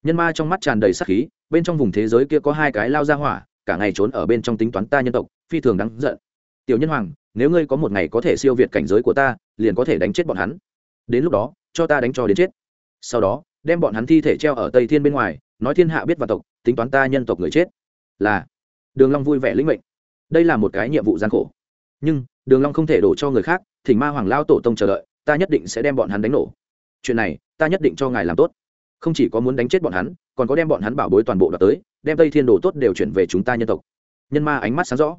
[SPEAKER 1] nhân ma trong mắt tràn đầy sát khí, bên trong vùng thế giới kia có hai cái lao ra hỏa, cả ngày trốn ở bên trong tính toán ta nhân tộc, phi thường đáng giận. Tiểu nhân hoàng, nếu ngươi có một ngày có thể siêu việt cảnh giới của ta, liền có thể đánh chết bọn hắn. Đến lúc đó, cho ta đánh cho đến chết. Sau đó, đem bọn hắn thi thể treo ở tây thiên bên ngoài, nói thiên hạ biết và tộc, tính toán ta nhân tộc người chết. Là, đường long vui vẻ lĩnh mệnh. Đây là một cái nhiệm vụ gian khổ. Nhưng, đường long không thể đổ cho người khác, thỉnh ma hoàng lao tổ tông chờ đợi, ta nhất định sẽ đem bọn hắn đánh nổ. Chuyện này, ta nhất định cho ngài làm tốt không chỉ có muốn đánh chết bọn hắn, còn có đem bọn hắn bảo bối toàn bộ đoạt tới, đem tây thiên đồ tốt đều chuyển về chúng ta nhân tộc. Nhân ma ánh mắt sáng rõ.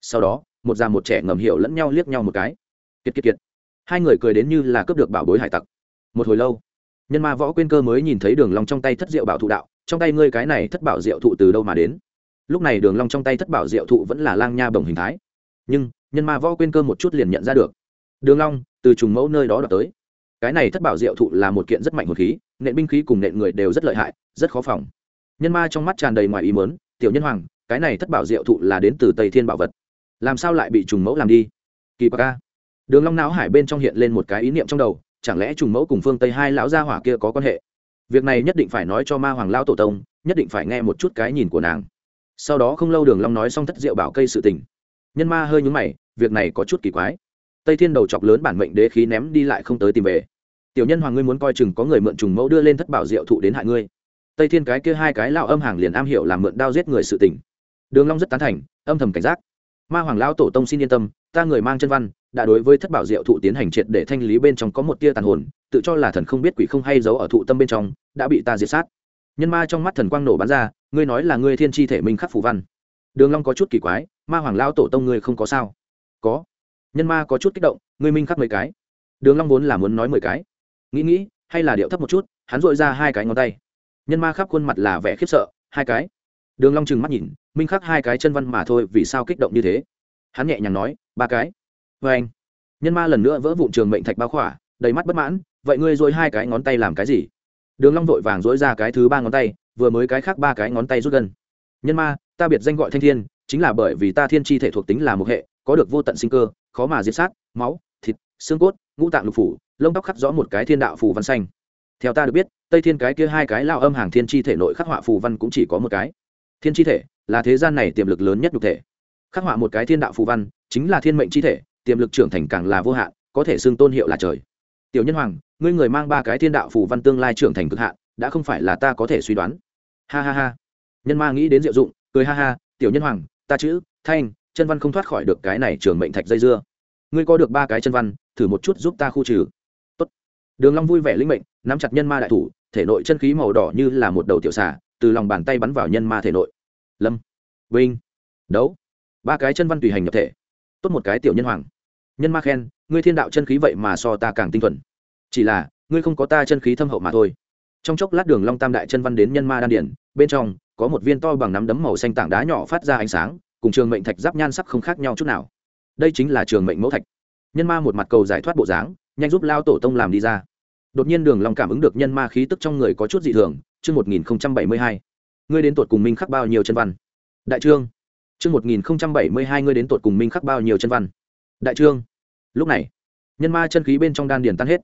[SPEAKER 1] Sau đó, một già một trẻ ngầm hiểu lẫn nhau liếc nhau một cái. Kiệt kiệt kiệt. Hai người cười đến như là cướp được bảo bối hải tặc. Một hồi lâu, nhân ma võ quên cơ mới nhìn thấy đường long trong tay thất diệu bảo thụ đạo, trong tay ngươi cái này thất bảo diệu thụ từ đâu mà đến? Lúc này đường long trong tay thất bảo diệu thụ vẫn là lang nha bồng hình thái. Nhưng, nhân ma võ quên cơ một chút liền nhận ra được. Đường long, từ trùng mẫu nơi đó đoạt tới cái này thất bảo diệu thụ là một kiện rất mạnh hồn khí, nện binh khí cùng nện người đều rất lợi hại, rất khó phòng. Nhân ma trong mắt tràn đầy ngoài ý muốn, tiểu nhân hoàng, cái này thất bảo diệu thụ là đến từ tây thiên bảo vật. Làm sao lại bị trùng mẫu làm đi? Kỳ bạc ca đường long não hải bên trong hiện lên một cái ý niệm trong đầu, chẳng lẽ trùng mẫu cùng phương tây hai lão gia hỏa kia có quan hệ? Việc này nhất định phải nói cho ma hoàng lão tổ tông, nhất định phải nghe một chút cái nhìn của nàng. Sau đó không lâu đường long nói xong thất diệu bảo cây sự tình. Nhân ma hơi nhướng mày, việc này có chút kỳ quái tây thiên đầu chọc lớn bản mệnh đế khí ném đi lại không tới tìm về. Tiểu nhân hoàng ngươi muốn coi chừng có người mượn trùng mẫu đưa lên thất bảo diệu thụ đến hại ngươi. Tây thiên cái kia hai cái lão âm hàng liền am hiểu làm mượn đao giết người sự tình. Đường long rất tán thành, âm thầm cảnh giác. Ma hoàng lão tổ tông xin yên tâm, ta người mang chân văn, đã đối với thất bảo diệu thụ tiến hành triệt để thanh lý bên trong có một tia tàn hồn, tự cho là thần không biết quỷ không hay giấu ở thụ tâm bên trong, đã bị ta diệt sát. Nhân ma trong mắt thần quang nổ bắn ra, ngươi nói là ngươi thiên chi thể minh khắc phù văn. Đường long có chút kỳ quái, ma hoàng lão tổ tông ngươi không có sao? Có nhân ma có chút kích động, ngươi minh khắc mấy cái. Đường long vốn là muốn nói mười cái. Nghĩ nghĩ, hay là điệu thấp một chút, hắn dội ra hai cái ngón tay. Nhân ma khắp khuôn mặt là vẻ khiếp sợ, hai cái. Đường long trừng mắt nhìn, minh khắc hai cái chân văn mà thôi, vì sao kích động như thế? Hắn nhẹ nhàng nói, ba cái. Với anh. Nhân ma lần nữa vỡ vụn trường mệnh thạch bao khỏa, đầy mắt bất mãn, vậy ngươi dội hai cái ngón tay làm cái gì? Đường long vội vàng dỗi ra cái thứ ba ngón tay, vừa mới cái khác ba cái ngón tay rút gần. Nhân ma, ta biệt danh gọi thanh thiên, chính là bởi vì ta thiên chi thể thuộc tính là một hệ, có được vô tận sinh cơ khó mà diệt sát, máu, thịt, xương cốt, ngũ tạng lục phủ, lông tóc khắc rõ một cái thiên đạo phù văn xanh. Theo ta được biết, tây thiên cái kia hai cái lao âm hàng thiên chi thể nội khắc họa phù văn cũng chỉ có một cái. Thiên chi thể là thế gian này tiềm lực lớn nhất nhục thể. Khắc họa một cái thiên đạo phù văn chính là thiên mệnh chi thể, tiềm lực trưởng thành càng là vô hạn, có thể xưng tôn hiệu là trời. Tiểu nhân hoàng, ngươi người mang ba cái thiên đạo phù văn tương lai trưởng thành cực hạn, đã không phải là ta có thể suy đoán. Ha ha ha. Nhân ma nghĩ đến diệu dụng, cười ha ha, tiểu nhân hoàng, ta chữ, thanh chân văn không thoát khỏi được cái này trường mệnh thạch dây dưa. Ngươi có được ba cái chân văn, thử một chút giúp ta khu trừ. Tốt. đường long vui vẻ linh mệnh, nắm chặt nhân ma đại thủ, thể nội chân khí màu đỏ như là một đầu tiểu xà, từ lòng bàn tay bắn vào nhân ma thể nội. Lâm. Vinh. Đấu. Ba cái chân văn tùy hành nhập thể. Tốt một cái tiểu nhân hoàng. Nhân ma khen, ngươi thiên đạo chân khí vậy mà so ta càng tinh thuần. Chỉ là, ngươi không có ta chân khí thâm hậu mà thôi. Trong chốc lát đường long tam đại chân văn đến nhân ma đan điển bên trong có một viên to bằng nắm đấm màu xanh tảng đá nhỏ phát ra ánh sáng cùng trường mệnh thạch giáp nhan sắc không khác nhau chút nào. Đây chính là trường mệnh mẫu thạch. Nhân ma một mặt cầu giải thoát bộ dáng, nhanh giúp lao tổ tông làm đi ra. Đột nhiên đường long cảm ứng được nhân ma khí tức trong người có chút dị thường, chương một nghìn bảy mươi hai. Ngươi đến tuột cùng minh khắc bao nhiêu chân văn? Đại trương. Chương một nghìn bảy mươi hai, ngươi đến tuột cùng minh khắc bao nhiêu chân văn? Đại trương. Lúc này, nhân ma chân khí bên trong đan điền tan hết.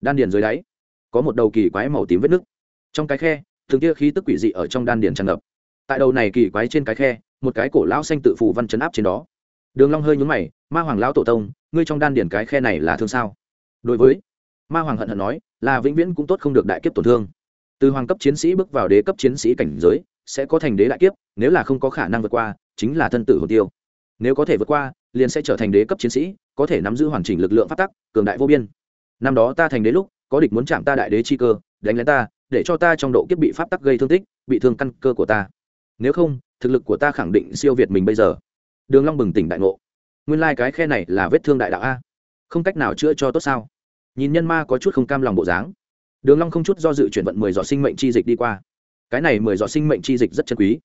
[SPEAKER 1] Đan điền dưới đáy, có một đầu kỳ quái màu tím vết nứt. Trong cái khe thường kia khí tức quỷ dị ở trong đan điền tràn ngập. Tại đầu này kỳ quái trên cái khe một cái cổ lão xanh tự phù văn chấn áp trên đó. Đường long hơi nhún mày, ma hoàng lão tổ tông, ngươi trong đan điển cái khe này là thương sao? Đối với ma hoàng hận hận nói, là vĩnh viễn cũng tốt không được đại kiếp tổn thương. Từ hoàng cấp chiến sĩ bước vào đế cấp chiến sĩ cảnh giới, sẽ có thành đế đại kiếp, nếu là không có khả năng vượt qua, chính là thân tử hồn tiêu. Nếu có thể vượt qua, liền sẽ trở thành đế cấp chiến sĩ, có thể nắm giữ hoàn chỉnh lực lượng phát tắc, cường đại vô biên. Năm đó ta thành đế lúc, có địch muốn chạm ta đại đế chi cơ, đánh lén ta, để cho ta trong độ kiếp bị pháp tắc gây thương tích, bị thương căn cơ của ta. Nếu không thực lực của ta khẳng định siêu việt mình bây giờ. Đường long bừng tỉnh đại ngộ. Nguyên lai cái khe này là vết thương đại đạo a. Không cách nào chữa cho tốt sao? Nhìn nhân ma có chút không cam lòng bộ dáng. Đường long không chút do dự chuyển vận mười giọt sinh mệnh chi dịch đi qua. Cái này mười giọt sinh mệnh chi dịch rất chân quý.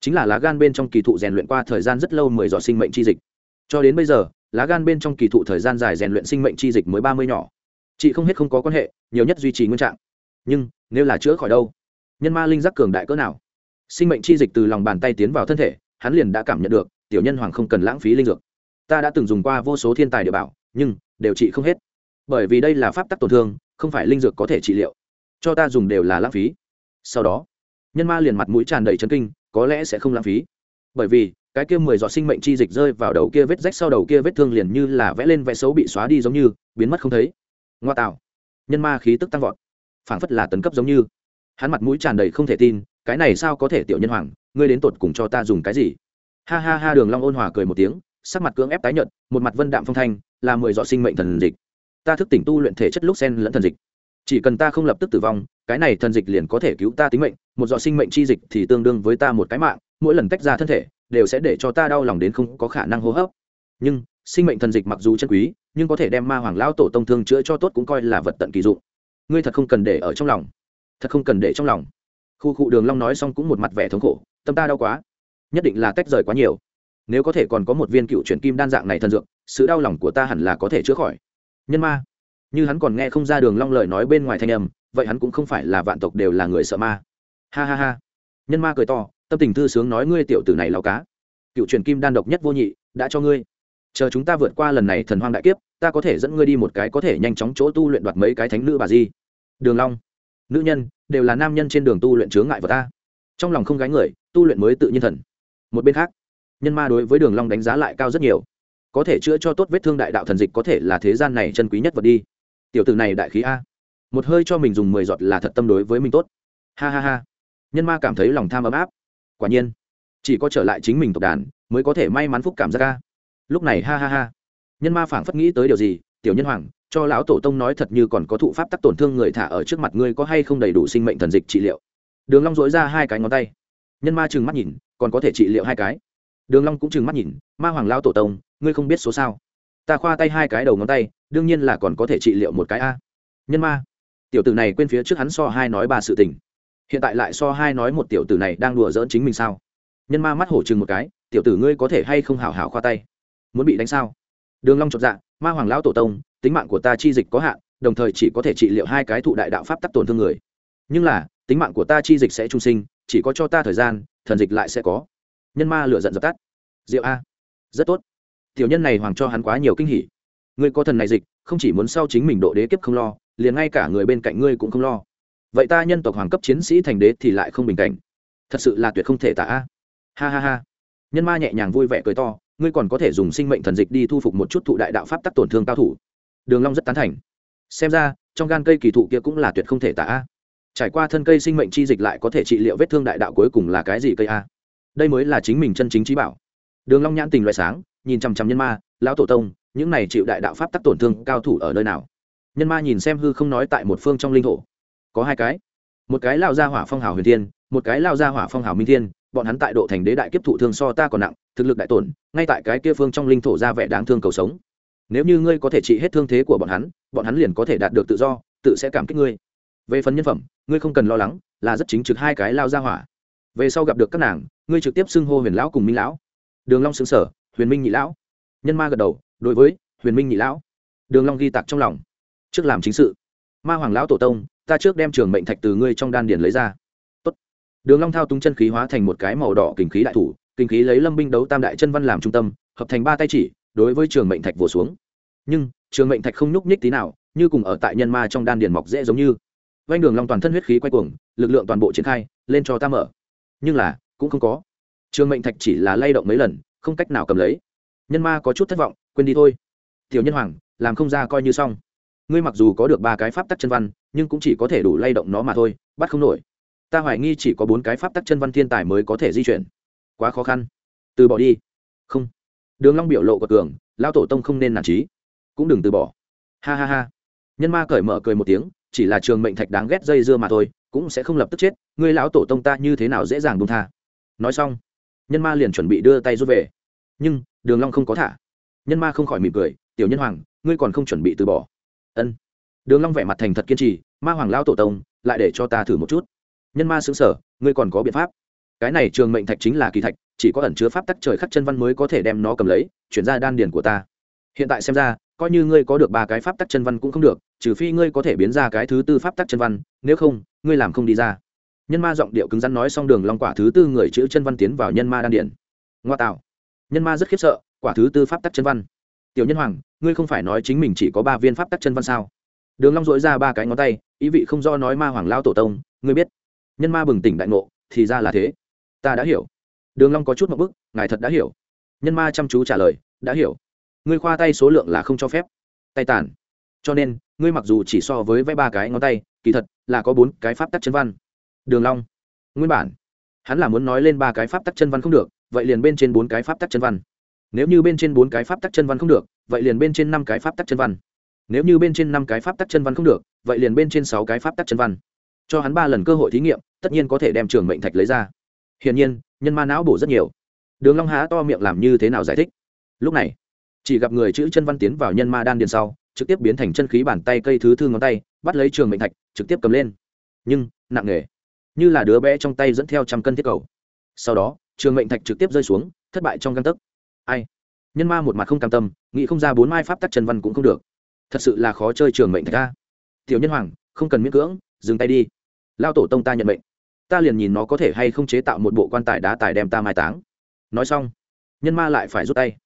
[SPEAKER 1] Chính là lá gan bên trong kỳ thụ rèn luyện qua thời gian rất lâu mười giọt sinh mệnh chi dịch. Cho đến bây giờ, lá gan bên trong kỳ thụ thời gian dài rèn luyện sinh mệnh chi dịch mới ba mươi nhỏ. Chị không hết không có quan hệ, nhiều nhất duy trì nguyên trạng. Nhưng, nếu là chữa khỏi đâu, nhân ma linh giác cường đại cỡ nào? Sinh mệnh chi dịch từ lòng bàn tay tiến vào thân thể, hắn liền đã cảm nhận được, tiểu nhân hoàng không cần lãng phí linh dược. Ta đã từng dùng qua vô số thiên tài địa bảo, nhưng, đều trị không hết. Bởi vì đây là pháp tắc tổn thương, không phải linh dược có thể trị liệu. Cho ta dùng đều là lãng phí. Sau đó, nhân ma liền mặt mũi tràn đầy chấn kinh, có lẽ sẽ không lãng phí. Bởi vì, cái kia mười giọt sinh mệnh chi dịch rơi vào đầu kia vết rách sau đầu kia vết thương liền như là vẽ lên vẽ xấu bị xóa đi giống như, biến mất không thấy. Ngoa tạo. Nhân ma khí tức tăng vọt. Phảng phất là tấn cấp giống như. Hắn mặt mũi tràn đầy không thể tin cái này sao có thể tiểu nhân hoàng, ngươi đến tột cùng cho ta dùng cái gì? Ha ha ha, đường long ôn hòa cười một tiếng, sắc mặt cưỡng ép tái nhợt, một mặt vân đạm phong thanh, là mười dọ sinh mệnh thần dịch. Ta thức tỉnh tu luyện thể chất lúc sen lẫn thần dịch. Chỉ cần ta không lập tức tử vong, cái này thần dịch liền có thể cứu ta tính mệnh, một dọ sinh mệnh chi dịch thì tương đương với ta một cái mạng, mỗi lần tách ra thân thể, đều sẽ để cho ta đau lòng đến không có khả năng hô hấp. Nhưng, sinh mệnh thần dịch mặc dù chân quý, nhưng có thể đem ma hoàng lão tổ tông thương chữa cho tốt cũng coi là vật tận kỳ dụng. Ngươi thật không cần để ở trong lòng. Thật không cần để trong lòng khu cụ đường long nói xong cũng một mặt vẻ thống khổ, tâm ta đau quá. Nhất định là tách rời quá nhiều. Nếu có thể còn có một viên cựu chuyển kim đan dạng này thần dược, sự đau lòng của ta hẳn là có thể chữa khỏi. Nhân ma. Như hắn còn nghe không ra đường long lời nói bên ngoài thanh âm, vậy hắn cũng không phải là vạn tộc đều là người sợ ma. Ha ha ha. Nhân ma cười to, tâm tình thư sướng nói ngươi tiểu tử này lao cá. Cựu truyền kim đan độc nhất vô nhị, đã cho ngươi. Chờ chúng ta vượt qua lần này thần hoang đại kiếp, ta có thể dẫn ngươi đi một cái có thể nhanh chóng chỗ tu luyện đoạt mấy cái thánh nữ bà di. Đường long. Nữ nhân đều là nam nhân trên đường tu luyện chướng ngại vật ta. Trong lòng không gái người, tu luyện mới tự nhiên thần. Một bên khác, nhân ma đối với đường long đánh giá lại cao rất nhiều. Có thể chữa cho tốt vết thương đại đạo thần dịch có thể là thế gian này chân quý nhất vật đi. Tiểu tử này đại khí a. Một hơi cho mình dùng mười giọt là thật tâm đối với mình tốt. Ha ha ha. Nhân ma cảm thấy lòng tham ấm áp. Quả nhiên, chỉ có trở lại chính mình tộc đàn mới có thể may mắn phúc cảm giác ca lúc này ha ha ha. Nhân ma phảng phất nghĩ tới điều gì, tiểu nhân hoàng cho lão tổ tông nói thật như còn có thụ pháp tắc tổn thương người thả ở trước mặt ngươi có hay không đầy đủ sinh mệnh thần dịch trị liệu. Đường long dỗi ra hai cái ngón tay. Nhân ma trừng mắt nhìn, còn có thể trị liệu hai cái. Đường long cũng trừng mắt nhìn, ma hoàng lão tổ tông, ngươi không biết số sao? Ta khoa tay hai cái đầu ngón tay, đương nhiên là còn có thể trị liệu một cái a. Nhân ma. Tiểu tử này quên phía trước hắn so hai nói ba sự tình. Hiện tại lại so hai nói một tiểu tử này đang đùa giỡn chính mình sao? Nhân ma mắt hổ chừng một cái, tiểu tử ngươi có thể hay không hảo hảo khoa tay? Muốn bị đánh sao? Đường long chột dạ ma hoàng lão tổ tông tính mạng của ta chi dịch có hạn, đồng thời chỉ có thể trị liệu hai cái thụ đại đạo pháp tắc tổn thương người. Nhưng là, tính mạng của ta chi dịch sẽ trung sinh, chỉ có cho ta thời gian, thần dịch lại sẽ có. Nhân ma lựa giận dập tắt. Diệu a. Rất tốt. Tiểu nhân này hoàng cho hắn quá nhiều kinh hỉ. Ngươi có thần này dịch, không chỉ muốn sau chính mình độ đế kiếp không lo, liền ngay cả người bên cạnh ngươi cũng không lo. Vậy ta nhân tộc hoàng cấp chiến sĩ thành đế thì lại không bình cảnh. Thật sự là tuyệt không thể tả a. Ha ha ha. Nhân ma nhẹ nhàng vui vẻ cười to, ngươi còn có thể dùng sinh mệnh thần dịch đi thu phục một chút thụ đại đạo pháp tắc tổn thương cao thủ đường long rất tán thành. Xem ra, trong gan cây kỳ thụ kia cũng là tuyệt không thể tả. A trải qua thân cây sinh mệnh chi dịch lại có thể trị liệu vết thương đại đạo cuối cùng là cái gì cây a? Đây mới là chính mình chân chính trí bảo. Đường long nhãn tình loại sáng, nhìn chăm chăm nhân ma, lão tổ tông, những này chịu đại đạo pháp tắc tổn thương cao thủ ở nơi nào? Nhân ma nhìn xem hư không nói tại một phương trong linh thổ. Có hai cái. Một cái lao ra hỏa phong hào huyền thiên, một cái lao ra hỏa phong hào minh thiên, bọn hắn tại độ thành đế đại kiếp thụ thương so ta còn nặng, thực lực đại tổn, ngay tại cái kia phương trong linh thổ ra vẻ đáng thương cầu sống nếu như ngươi có thể trị hết thương thế của bọn hắn bọn hắn liền có thể đạt được tự do, tự sẽ cảm kích ngươi. Về phần nhân phẩm, ngươi không cần lo lắng, là rất chính trực hai cái lao ra hỏa. Về sau gặp được các nàng, ngươi trực tiếp xưng hô huyền lão cùng minh lão. Đường long xứng sở huyền minh nhị lão. Nhân ma gật đầu, đối với huyền minh nhị lão. Đường long ghi tạc trong lòng. Trước làm chính sự. Ma hoàng lão tổ tông, ta trước đem trường mệnh thạch từ ngươi trong đan điền lấy ra. Tốt. đường long thao túng chân khí hóa thành một cái màu đỏ kình khí đại thủ, kình khí lấy lâm binh đấu tam đại chân văn làm trung tâm, hợp thành ba tay chỉ đối với trường mệnh thạch vồ xuống. Nhưng, trường mệnh thạch không nhúc nhích tí nào, như cùng ở tại nhân ma trong đan điền mọc dễ giống như. Vanh đường long toàn thân huyết khí quay cuồng, lực lượng toàn bộ triển khai, lên cho ta mở. Nhưng là, cũng không có. Trường mệnh thạch chỉ là lay động mấy lần, không cách nào cầm lấy. Nhân ma có chút thất vọng, quên đi thôi. Tiểu nhân hoàng, làm không ra coi như xong. Ngươi mặc dù có được ba cái pháp tắc chân văn, nhưng cũng chỉ có thể đủ lay động nó mà thôi, bắt không nổi. Ta hoài nghi chỉ có bốn cái pháp tắc chân văn thiên tài mới có thể di chuyển. Quá khó khăn. Từ bỏ đi. Không đường long biểu lộ của cường lao tổ tông không nên nản trí. Cũng đừng từ bỏ. Ha ha ha. Nhân ma cởi mở cười một tiếng, chỉ là trường mệnh thạch đáng ghét dây dưa mà thôi, cũng sẽ không lập tức chết, ngươi lão tổ tông ta như thế nào dễ dàng buông tha. Nói xong, nhân ma liền chuẩn bị đưa tay rút về. Nhưng, đường long không có thả. Nhân ma không khỏi mỉm cười, tiểu nhân hoàng, ngươi còn không chuẩn bị từ bỏ. Ân. Đường long vẻ mặt thành thật kiên trì, ma hoàng lão tổ tông, lại để cho ta thử một chút. Nhân ma sững sờ, ngươi còn có biện pháp. Cái này trường mệnh thạch chính là kỳ thạch chỉ có ẩn chứa pháp tắc trời khắc chân văn mới có thể đem nó cầm lấy, chuyển ra đan điền của ta. Hiện tại xem ra, coi như ngươi có được ba cái pháp tắc chân văn cũng không được, trừ phi ngươi có thể biến ra cái thứ tư pháp tắc chân văn, nếu không, ngươi làm không đi ra. Nhân ma giọng điệu cứng rắn nói xong đường long quả thứ tư người chữ chân văn tiến vào nhân ma đan điển ngoa tạo. Nhân ma rất khiếp sợ, quả thứ tư pháp tắc chân văn. Tiểu nhân hoàng, ngươi không phải nói chính mình chỉ có ba viên pháp tắc chân văn sao? Đường long dội ra ba cái ngón tay, ý vị không do nói ma hoàng lao tổ tông, ngươi biết. Nhân ma bừng tỉnh đại ngộ, thì ra là thế. Ta đã hiểu đường long có chút một bức, ngài thật đã hiểu. Nhân ma chăm chú trả lời, đã hiểu. Ngươi khoa tay số lượng là không cho phép. Tay tàn. Cho nên, ngươi mặc dù chỉ so với vẽ ba cái ngón tay, kỳ thật là có bốn cái pháp tắc chân văn. Đường long. Nguyên bản. Hắn là muốn nói lên ba cái pháp tắc chân văn không được, vậy liền bên trên bốn cái pháp tắc chân văn. Nếu như bên trên bốn cái pháp tắc chân văn không được, vậy liền bên trên năm cái pháp tắc chân văn. Nếu như bên trên năm cái pháp tắc chân văn không được, vậy liền bên trên sáu cái pháp tắc chân văn. Cho hắn ba lần cơ hội thí nghiệm, tất nhiên có thể đem trường mệnh thạch lấy ra. Hiển nhiên nhân ma não bổ rất nhiều. Đường long há to miệng làm như thế nào giải thích. Lúc này, chỉ gặp người chữ chân văn tiến vào nhân ma đan điền sau, trực tiếp biến thành chân khí bàn tay cây thứ thư ngón tay, bắt lấy trường mệnh thạch, trực tiếp cầm lên. Nhưng, nặng nề. Như là đứa bé trong tay dẫn theo trăm cân thiết cầu. Sau đó, trường mệnh thạch trực tiếp rơi xuống, thất bại trong găng tấc. Ai? Nhân ma một mặt không cam tâm, nghĩ không ra bốn mai pháp tắc chân văn cũng không được. Thật sự là khó chơi trường mệnh thạch ta tiểu nhân hoàng, không cần miễn cưỡng, dừng tay đi. Lao tổ tông ta nhận mệnh ta liền nhìn nó có thể hay không chế tạo một bộ quan tài đá tài đem ta mai táng. Nói xong, nhân ma lại phải rút tay.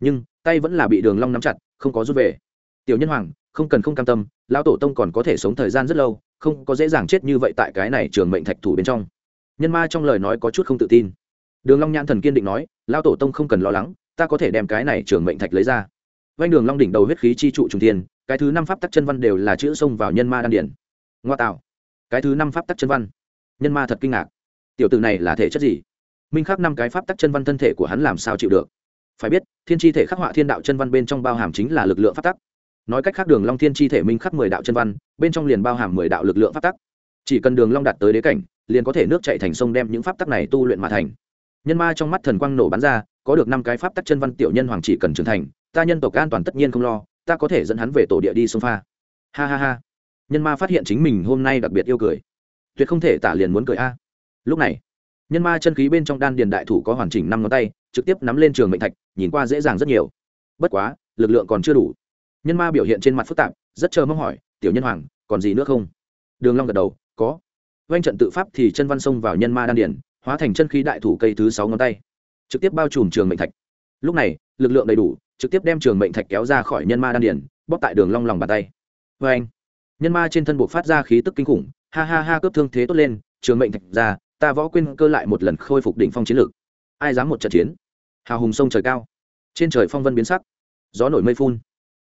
[SPEAKER 1] Nhưng, tay vẫn là bị đường long nắm chặt, không có rút về. Tiểu nhân hoàng, không cần không cam tâm, lão tổ tông còn có thể sống thời gian rất lâu, không có dễ dàng chết như vậy tại cái này trường mệnh thạch thủ bên trong. Nhân ma trong lời nói có chút không tự tin. Đường long nhãn thần kiên định nói, lão tổ tông không cần lo lắng, ta có thể đem cái này trường mệnh thạch lấy ra. Vanh đường long đỉnh đầu huyết khí chi trụ trùng thiên, cái thứ năm pháp tắc chân văn đều là chữ xông vào nhân ma đan điển ngoa tạo. Cái thứ năm pháp tắc chân văn nhân ma thật kinh ngạc. Tiểu tử này là thể chất gì? Minh khắc năm cái pháp tắc chân văn thân thể của hắn làm sao chịu được? Phải biết, thiên chi thể khắc họa thiên đạo chân văn bên trong bao hàm chính là lực lượng pháp tắc. Nói cách khác, đường long thiên chi thể minh khắc mười đạo chân văn, bên trong liền bao hàm mười đạo lực lượng pháp tắc. Chỉ cần đường long đạt tới đế cảnh, liền có thể nước chảy thành sông đem những pháp tắc này tu luyện mà thành. Nhân ma trong mắt thần quang nổ bắn ra, có được năm cái pháp tắc chân văn tiểu nhân hoàng chỉ cần trưởng thành, ta nhân tộc an toàn tất nhiên không lo, ta có thể dẫn hắn về tổ địa đi sông pha. Ha ha ha. Nhân ma phát hiện chính mình hôm nay đặc biệt yêu cười tuyệt không thể tả liền muốn cười a. Lúc này, nhân ma chân khí bên trong đan điền đại thủ có hoàn chỉnh năm ngón tay, trực tiếp nắm lên trường mệnh thạch, nhìn qua dễ dàng rất nhiều. Bất quá, lực lượng còn chưa đủ. Nhân ma biểu hiện trên mặt phức tạp, rất chờ mong hỏi, tiểu nhân hoàng, còn gì nữa không? Đường long gật đầu, có. Oanh trận tự pháp thì chân văn xông vào nhân ma đan điển hóa thành chân khí đại thủ cây thứ sáu ngón tay, trực tiếp bao trùm trường mệnh thạch. Lúc này, lực lượng đầy đủ, trực tiếp đem trường mệnh thạch kéo ra khỏi nhân ma đan điển bóp tại đường long lòng bàn tay. Với anh nhân ma trên thân buộc phát ra khí tức kinh khủng ha ha ha cướp thương thế tốt lên, trường mệnh thạch ra, ta võ quên cơ lại một lần khôi phục đỉnh phong chiến lược. Ai dám một trận chiến? Hào hùng sông trời cao. Trên trời phong vân biến sắc. Gió nổi mây phun.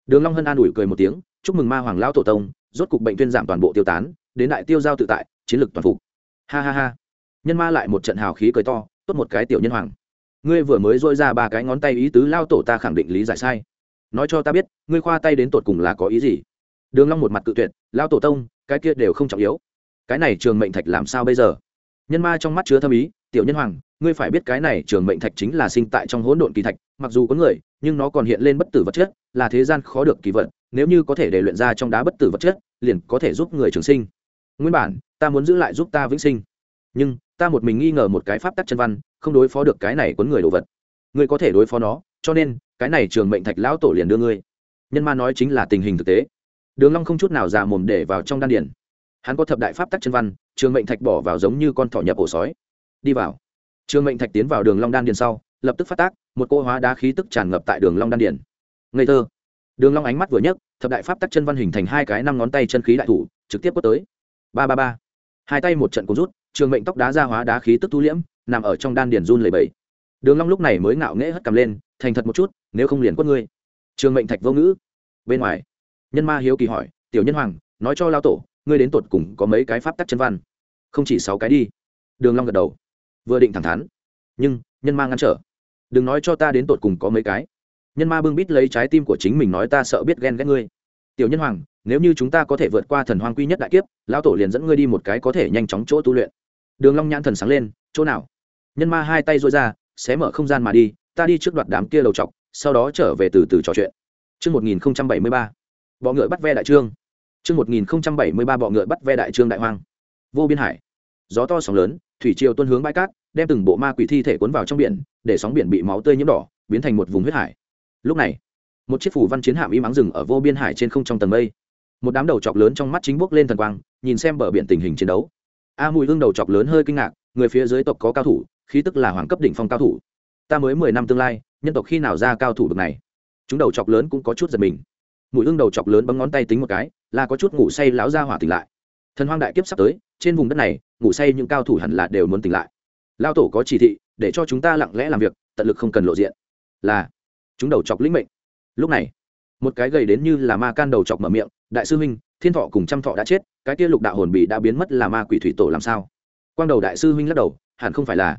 [SPEAKER 1] Đường long hân an ủi cười một tiếng, chúc mừng ma hoàng lão tổ tông, rốt cục bệnh tuyên giảm toàn bộ tiêu tán, đến đại tiêu giao tự tại, chiến lược toàn phục. Ha ha ha. Nhân ma lại một trận hào khí cười to, tốt một cái tiểu nhân hoàng. Ngươi vừa mới duỗi ra ba cái ngón tay ý tứ lao tổ ta khẳng định lý giải sai. Nói cho ta biết, ngươi khoa tay đến tột cùng là có ý gì? Đường long một mặt cự tuyệt, lao tổ tông, cái kia đều không trọng yếu cái này trường mệnh thạch làm sao bây giờ? Nhân ma trong mắt chứa thâm ý, tiểu nhân hoàng, ngươi phải biết cái này trường mệnh thạch chính là sinh tại trong hỗn độn kỳ thạch, mặc dù có người, nhưng nó còn hiện lên bất tử vật chất, là thế gian khó được kỳ vật, nếu như có thể để luyện ra trong đá bất tử vật chất, liền có thể giúp người trường sinh. Nguyên bản, ta muốn giữ lại giúp ta vĩnh sinh. Nhưng, ta một mình nghi ngờ một cái pháp tắc chân văn, không đối phó được cái này cuốn người đồ vật. Ngươi có thể đối phó nó, cho nên, cái này trường mệnh thạch lão tổ liền đưa ngươi. Nhân ma nói chính là tình hình thực tế. Đường long không chút nào già mồm để vào trong đan điển hắn có thập đại pháp tắc chân văn, trường mệnh thạch bỏ vào giống như con thỏ nhập ổ sói. Đi vào. Trường mệnh thạch tiến vào đường long đan điền sau, lập tức phát tác, một cô hóa đá khí tức tràn ngập tại đường long đan điền. Ngây thơ. Đường long ánh mắt vừa nhấc, thập đại pháp tắc chân văn hình thành hai cái năm ngón tay chân khí đại thủ, trực tiếp quất tới. Ba ba ba. Hai tay một trận cuốn rút, trường mệnh tóc đá ra hóa đá khí tức thu liễm, nằm ở trong đan điền run lẩy bẩy. Đường long lúc này mới ngạo nghễ hất cầm lên, thành thật một chút, nếu không liền quất ngươi. Trường mệnh thạch vô ngữ. Bên ngoài, nhân ma hiếu kỳ hỏi, tiểu nhân hoàng, nói cho lao tổ ngươi đến tột cùng có mấy cái pháp tắc chân văn? Không chỉ sáu cái đi. Đường long gật đầu. Vừa định thẳng thắn. Nhưng nhân ma ngăn trở. Đừng nói cho ta đến tột cùng có mấy cái. Nhân ma bưng bít lấy trái tim của chính mình nói ta sợ biết ghen ghét ngươi. Tiểu nhân hoàng nếu như chúng ta có thể vượt qua thần hoang quy nhất đại kiếp lão tổ liền dẫn ngươi đi một cái có thể nhanh chóng chỗ tu luyện. Đường long nhãn thần sáng lên chỗ nào? Nhân ma hai tay duỗi ra xé mở không gian mà đi ta đi trước đoạt đám kia lầu trọc sau đó trở về từ từ trò chuyện. Trước 1073, bọ ngựa bắt ve đại trương. Trước 1073 bọ ngựa bắt ve đại trương đại hoang. Vô biên hải. Gió to sóng lớn, thủy triều tuôn hướng bãi cát, đem từng bộ ma quỷ thi thể cuốn vào trong biển, để sóng biển bị máu tươi nhiễm đỏ, biến thành một vùng huyết hải. Lúc này, một chiếc phủ văn chiến hạm im ắng rừng ở vô biên hải trên không trong tầng mây. Một đám đầu chọc lớn trong mắt chính bước lên thần quang, nhìn xem bờ biển tình hình chiến đấu. A Mùi Hương đầu chọc lớn hơi kinh ngạc, người phía dưới tộc có cao thủ, khí tức là hoàng cấp đỉnh phong cao thủ. Ta mới mười năm tương lai, nhân tộc khi nào ra cao thủ bậc này? Chúng đầu chọc lớn cũng có chút giật mình mùi hương đầu chọc lớn bấm ngón tay tính một cái là có chút ngủ say láo ra hỏa tỉnh lại. Thần hoang đại kiếp sắp tới, trên vùng đất này, ngủ say những cao thủ hẳn là đều muốn tỉnh lại. Lao tổ có chỉ thị, để cho chúng ta lặng lẽ làm việc, tận lực không cần lộ diện. Là, chúng đầu chọc lĩnh mệnh. Lúc này, một cái gầy đến như là ma can đầu chọc mở miệng, đại sư huynh, thiên thọ cùng trăm thọ đã chết, cái kia lục đạo hồn bị đã biến mất là ma quỷ thủy tổ làm sao? Quang đầu đại sư huynh lắc đầu, hẳn không phải là.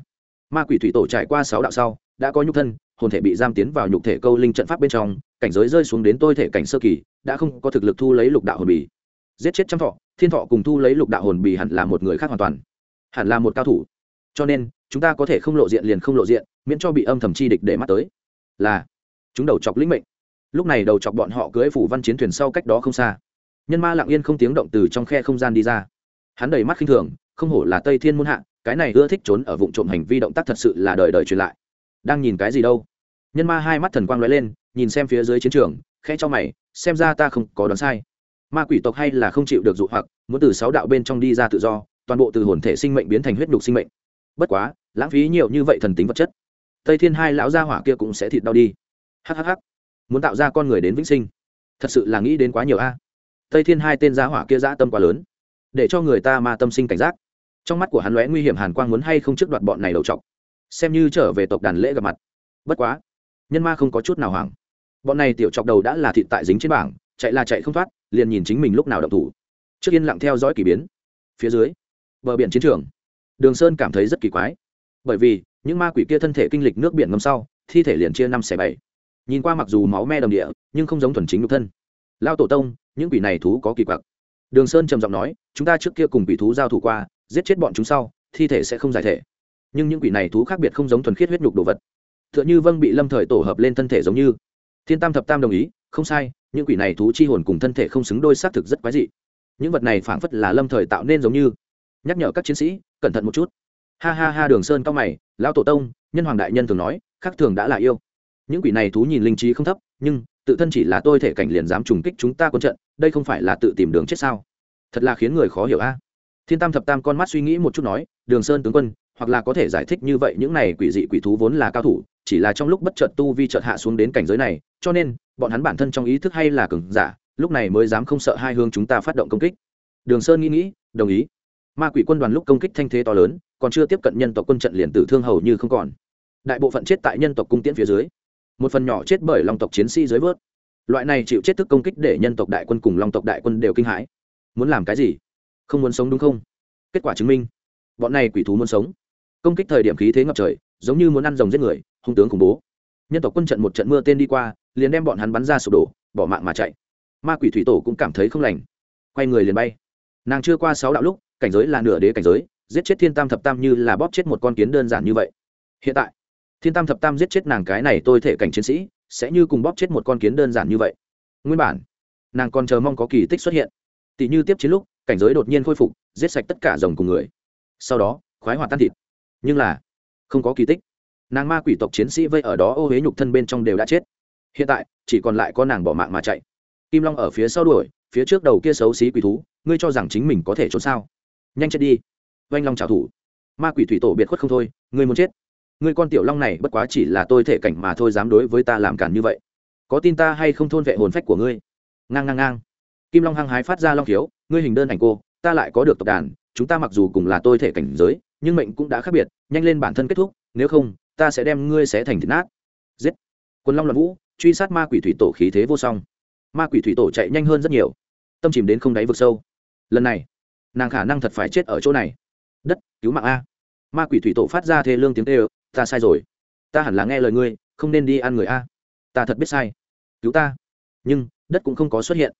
[SPEAKER 1] Ma quỷ thủy tổ trải qua sáu đạo sau, đã có nhục thân hồn thể bị giam tiến vào nhục thể câu linh trận pháp bên trong, cảnh giới rơi xuống đến tôi thể cảnh sơ kỳ, đã không có thực lực thu lấy lục đạo hồn bì. Giết chết trăm thọ, thiên thọ cùng thu lấy lục đạo hồn bì hẳn là một người khác hoàn toàn. Hẳn là một cao thủ. Cho nên, chúng ta có thể không lộ diện liền không lộ diện, miễn cho bị âm thầm chi địch để mắt tới. Là, chúng đầu chọc lĩnh mệnh. Lúc này đầu chọc bọn họ cưới phủ văn chiến thuyền sau cách đó không xa. Nhân ma lặng yên không tiếng động từ trong khe không gian đi ra. Hắn đầy mắt khinh thường, không hổ là tây thiên muôn hạ, cái này ưa thích trốn ở vụ trộm hành vi động tác thật sự là đời đời truyền lại đang nhìn cái gì đâu. Nhân ma hai mắt thần quang lóe lên, nhìn xem phía dưới chiến trường khe cho mày, xem ra ta không có đoán sai. Ma quỷ tộc hay là không chịu được dụ hoặc, muốn từ sáu đạo bên trong đi ra tự do, toàn bộ từ hồn thể sinh mệnh biến thành huyết nhục sinh mệnh. Bất quá, lãng phí nhiều như vậy thần tính vật chất. Tây thiên hai lão gia hỏa kia cũng sẽ thịt đau đi. Hhh muốn tạo ra con người đến vĩnh sinh. Thật sự là nghĩ đến quá nhiều a. Tây thiên hai tên gia hỏa kia dã tâm quá lớn, để cho người ta ma tâm sinh cảnh giác. Trong mắt của hắn lóe nguy hiểm hàn quang muốn hay không trước đoạt bọn này đầu trọc xem như trở về tộc đàn lễ gặp mặt. Bất quá, nhân ma không có chút nào hoảng. Bọn này tiểu chọc đầu đã là thịt tại dính trên bảng, chạy là chạy không thoát, liền nhìn chính mình lúc nào động thủ. Trước yên lặng theo dõi k ỳ biến. Phía dưới, bờ biển chiến trường. Đường sơn cảm thấy rất kỳ quái. Bởi vì, những ma quỷ kia thân thể kinh lịch nước biển ngâm sau, thi thể liền chia năm xẻ bảy. Nhìn qua mặc dù máu me đồng địa, nhưng không giống thuần chính nhục thân. Lao tổ tông, những quỷ này thú có kỳ quặc. Đường sơn trầm giọng nói, chúng ta trước kia cùng quỷ thú giao thủ qua, giết chết bọn chúng sau, thi thể sẽ không giải thể nhưng những quỷ này thú khác biệt không giống thuần khiết huyết nhục đồ vật. T h ư ợ n h ư vâng bị lâm thời tổ hợp lên thân thể giống như. Thiên tam thập tam đồng ý, không sai, những quỷ này thú chi hồn cùng thân thể không xứng đôi xác thực rất quái dị. Những vật này phảng phất là lâm thời tạo nên giống như. Nhắc nhở các chiến sĩ, cẩn thận một chút. Ha ha ha, đường sơn cao mày, lão tổ tông, nhân hoàng đại nhân thường nói, khác thường đã là yêu. Những quỷ này thú nhìn linh trí không thấp, nhưng tự thân chỉ là tôi thể cảnh liền dám trùng kích chúng ta quân trận, đây không phải là tự tìm đường chết sao? Thật là khiến người khó hiểu a. Thiên tam thập tam con mắt suy nghĩ một chút nói, đường sơn tướng quân hoặc là có thể giải thích như vậy những này quỷ dị quỷ thú vốn là cao thủ, chỉ là trong lúc bất chợt tu vi chợt hạ xuống đến cảnh giới này, cho nên, bọn hắn bản thân trong ý thức hay là cường giả, lúc này mới dám không sợ hai hướng chúng ta phát động công kích. Đường sơn nghĩ nghĩ, đồng ý. Ma quỷ quân đoàn lúc công kích thanh thế to lớn, còn chưa tiếp cận nhân tộc quân trận liền tử thương hầu như không còn. Đại bộ phận chết tại nhân tộc cung tiễn phía dưới. Một phần nhỏ chết bởi long tộc chiến sĩ dưới vớt. Loại này chịu chết thức công kích để nhân tộc đại quân cùng long tộc đại quân đều kinh hãi. Muốn làm cái gì? Không muốn sống đúng không? Kết quả chứng minh, bọn này quỷ thú muốn sống công kích thời điểm khí thế ngập trời, giống như muốn ăn rồng giết người, hung tướng khủng bố. Nhân tộc quân trận một trận mưa tên đi qua, liền đem bọn hắn bắn ra sụp đổ, bỏ mạng mà chạy. Ma quỷ thủy tổ cũng cảm thấy không lành. Quay người liền bay. Nàng chưa qua sáu đạo lúc, cảnh giới là nửa đế cảnh giới, giết chết thiên tam thập tam như là bóp chết một con kiến đơn giản như vậy. Hiện tại, thiên tam thập tam giết chết nàng cái này tôi thể cảnh chiến sĩ, sẽ như cùng bóp chết một con kiến đơn giản như vậy. Nguyên bản, nàng còn chờ mong có kỳ tích xuất hiện. Tỷ như tiếp chiến lúc, cảnh giới đột nhiên khôi phục, giết sạch tất cả rồng cùng người. Sau đó, khoái hoạt tan thịt nhưng là không có kỳ tích. Nàng ma quỷ tộc chiến sĩ vây ở đó ô huế nhục thân bên trong đều đã chết. Hiện tại, chỉ còn lại có nàng bỏ mạng mà chạy. Kim long ở phía sau đuổi, phía trước đầu kia xấu xí quỷ thú, ngươi cho rằng chính mình có thể trốn sao? Nhanh chết đi. Oanh long trả thủ ma quỷ thủy tổ biệt khuất không thôi, ngươi muốn chết. Ngươi con tiểu long này bất quá chỉ là tôi thể cảnh mà thôi, dám đối với ta làm cản như vậy. Có tin ta hay không thôn vệ hồn phách của ngươi? Ngang ngang ngang. Kim long hăng hái phát ra long khiếu, ngươi hình đơn ảnh cô, ta lại có được tộc đàn, chúng ta mặc dù cùng là tôi thể cảnh giới nhưng mệnh cũng đã khác biệt, nhanh lên bản thân kết thúc, nếu không, ta sẽ đem ngươi xé thành thịt nát. Giết. Quân long loạn vũ, truy sát ma quỷ thủy tổ khí thế vô song. Ma quỷ thủy tổ chạy nhanh hơn rất nhiều. Tâm chìm đến không đáy vực sâu. Lần này, nàng khả năng thật phải chết ở chỗ này. Đất, cứu mạng a. Ma quỷ thủy tổ phát ra thê lương tiếng tê ta sai rồi. Ta hẳn là nghe lời ngươi, không nên đi ăn người a. Ta thật biết sai. Cứu ta. Nhưng, đất cũng không có xuất hiện.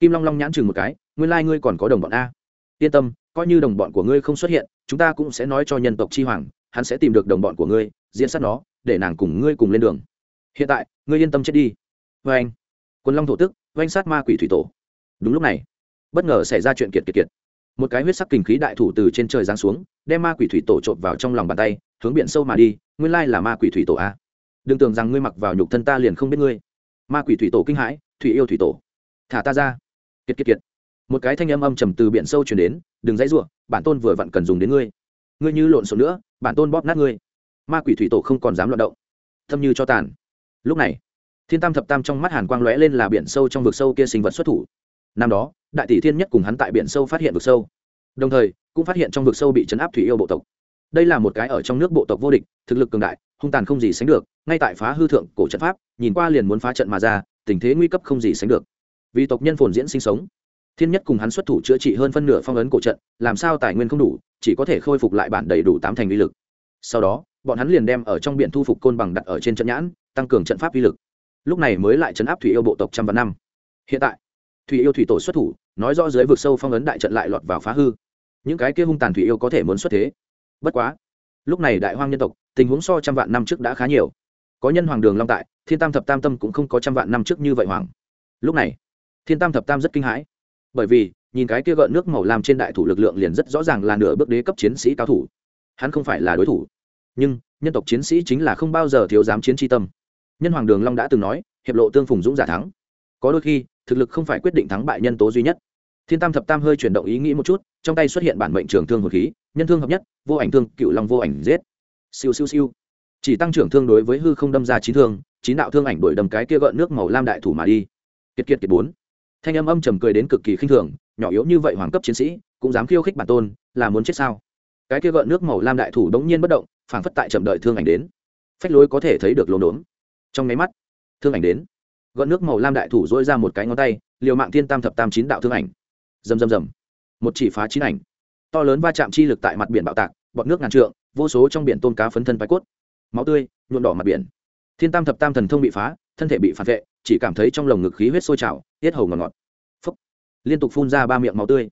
[SPEAKER 1] Kim long long nhãn chừng một cái, nguyên lai ngươi còn có đồng bọn a. Yên tâm coi như đồng bọn của ngươi không xuất hiện, chúng ta cũng sẽ nói cho nhân tộc chi hoàng, hắn sẽ tìm được đồng bọn của ngươi, diễn sát nó, để nàng cùng ngươi cùng lên đường. Hiện tại, ngươi yên tâm chết đi. Vê anh. Quân long thổ tức oanh sát ma quỷ thủy tổ. Đúng lúc này, bất ngờ xảy ra chuyện kiệt kiệt kiệt. Một cái huyết sắc kình khí đại thủ từ trên trời giáng xuống, đem ma quỷ thủy tổ trộm vào trong lòng bàn tay, hướng biển sâu mà đi, nguyên lai là ma quỷ thủy tổ a. Đừng tưởng rằng ngươi mặc vào nhục thân ta liền không biết ngươi. Ma quỷ thủy tổ kinh hãi, thủy yêu thủy tổ. Thả ta ra. Kiệt kiệt kiệt. Một cái thanh âm âm trầm từ biển sâu chuyển đến đừng dãy ruộng bản tôn vừa vặn cần dùng đến ngươi. Ngươi như lộn xộn nữa, bản tôn bóp nát ngươi. Ma quỷ thủy tổ không còn dám loạn động. Thâm như cho tàn. Lúc này, thiên tam thập tam trong mắt hàn quang lóe lên là biển sâu trong vực sâu kia sinh vật xuất thủ. Năm đó, đại tỷ thiên nhất cùng hắn tại biển sâu phát hiện vực sâu. Đồng thời, cũng phát hiện trong vực sâu bị chấn áp thủy yêu bộ tộc. Đây là một cái ở trong nước bộ tộc vô địch, thực lực cường đại, hung tàn không gì sánh được, ngay tại phá hư thượng cổ trận pháp, nhìn qua liền muốn phá trận mà ra, tình thế nguy cấp không gì sánh được. Vì tộc nhân phồn diễn sinh sống thiên nhất cùng hắn xuất thủ chữa trị hơn phân nửa phong ấn cổ trận, làm sao tài nguyên không đủ, chỉ có thể khôi phục lại bản đầy đủ tám thành uy lực. Sau đó, bọn hắn liền đem ở trong biển thu phục côn bằng đặt ở trên trận nhãn, tăng cường trận pháp uy lực. Lúc này mới lại chấn áp thủy yêu bộ tộc trăm vạn năm. Hiện tại, thủy yêu thủy tổ xuất thủ, nói rõ dưới vực sâu phong ấn đại trận lại lọt vào phá hư. Những cái kia hung tàn thủy yêu có thể muốn xuất thế. Bất quá, lúc này đại hoang nhân tộc, tình huống so trăm vạn năm trước đã khá nhiều. Có nhân hoàng đường long tại, thiên tam thập tam tâm cũng không có trăm vạn năm trước như vậy hoàng lúc này, thiên tam thập tam rất kinh hãi bởi vì, nhìn cái kia gợn nước màu lam trên đại thủ lực lượng liền rất rõ ràng là nửa bước đế cấp chiến sĩ cao thủ. Hắn không phải là đối thủ. Nhưng, nhân tộc chiến sĩ chính là không bao giờ thiếu dám chiến tri tâm. Nhân hoàng đường long đã từng nói, hiệp lộ tương phùng dũng giả thắng. Có đôi khi, thực lực không phải quyết định thắng bại nhân tố duy nhất. Thiên tam thập tam hơi chuyển động ý nghĩ một chút, trong tay xuất hiện bản mệnh trường thương hồn khí, nhân thương hợp nhất, vô ảnh thương, cựu long vô ảnh giết. Siêu siêu siêu. Chỉ tăng trưởng thương đối với hư không đâm ra chín thương, chín đạo thương ảnh đổi đầm cái kia gợn nước màu lam đại thủ mà đi. Kiệt kiệt kiệt bốn thanh âm âm trầm cười đến cực kỳ khinh thường, nhỏ yếu như vậy hoàng cấp chiến sĩ, cũng dám khiêu khích bản tôn, là muốn chết sao? Cái kia gợn nước màu lam đại thủ đống nhiên bất động, phảng phất tại chậm đợi thương ảnh đến. Phách lối có thể thấy được lốm đốm. Trong máy mắt, thương ảnh đến. Gợn nước màu lam đại thủ dỗi ra một cái ngón tay, liều mạng thiên tam thập tam chín đạo thương ảnh. Rầm rầm rầm. Một chỉ phá chín ảnh. To lớn va chạm chi lực tại mặt biển bạo tạc, bọt nước ngàn trượng, vô số trong biển tôm cá phấn thân bay cốt. Máu tươi, nhuộm đỏ mặt biển. Thiên tam thập tam thần thông bị phá, thân thể bị phản vệ chỉ cảm thấy trong lồng ngực khí huyết sôi trào, tiết hầu ngọt ngọt. Phấp liên tục phun ra ba miệng máu tươi.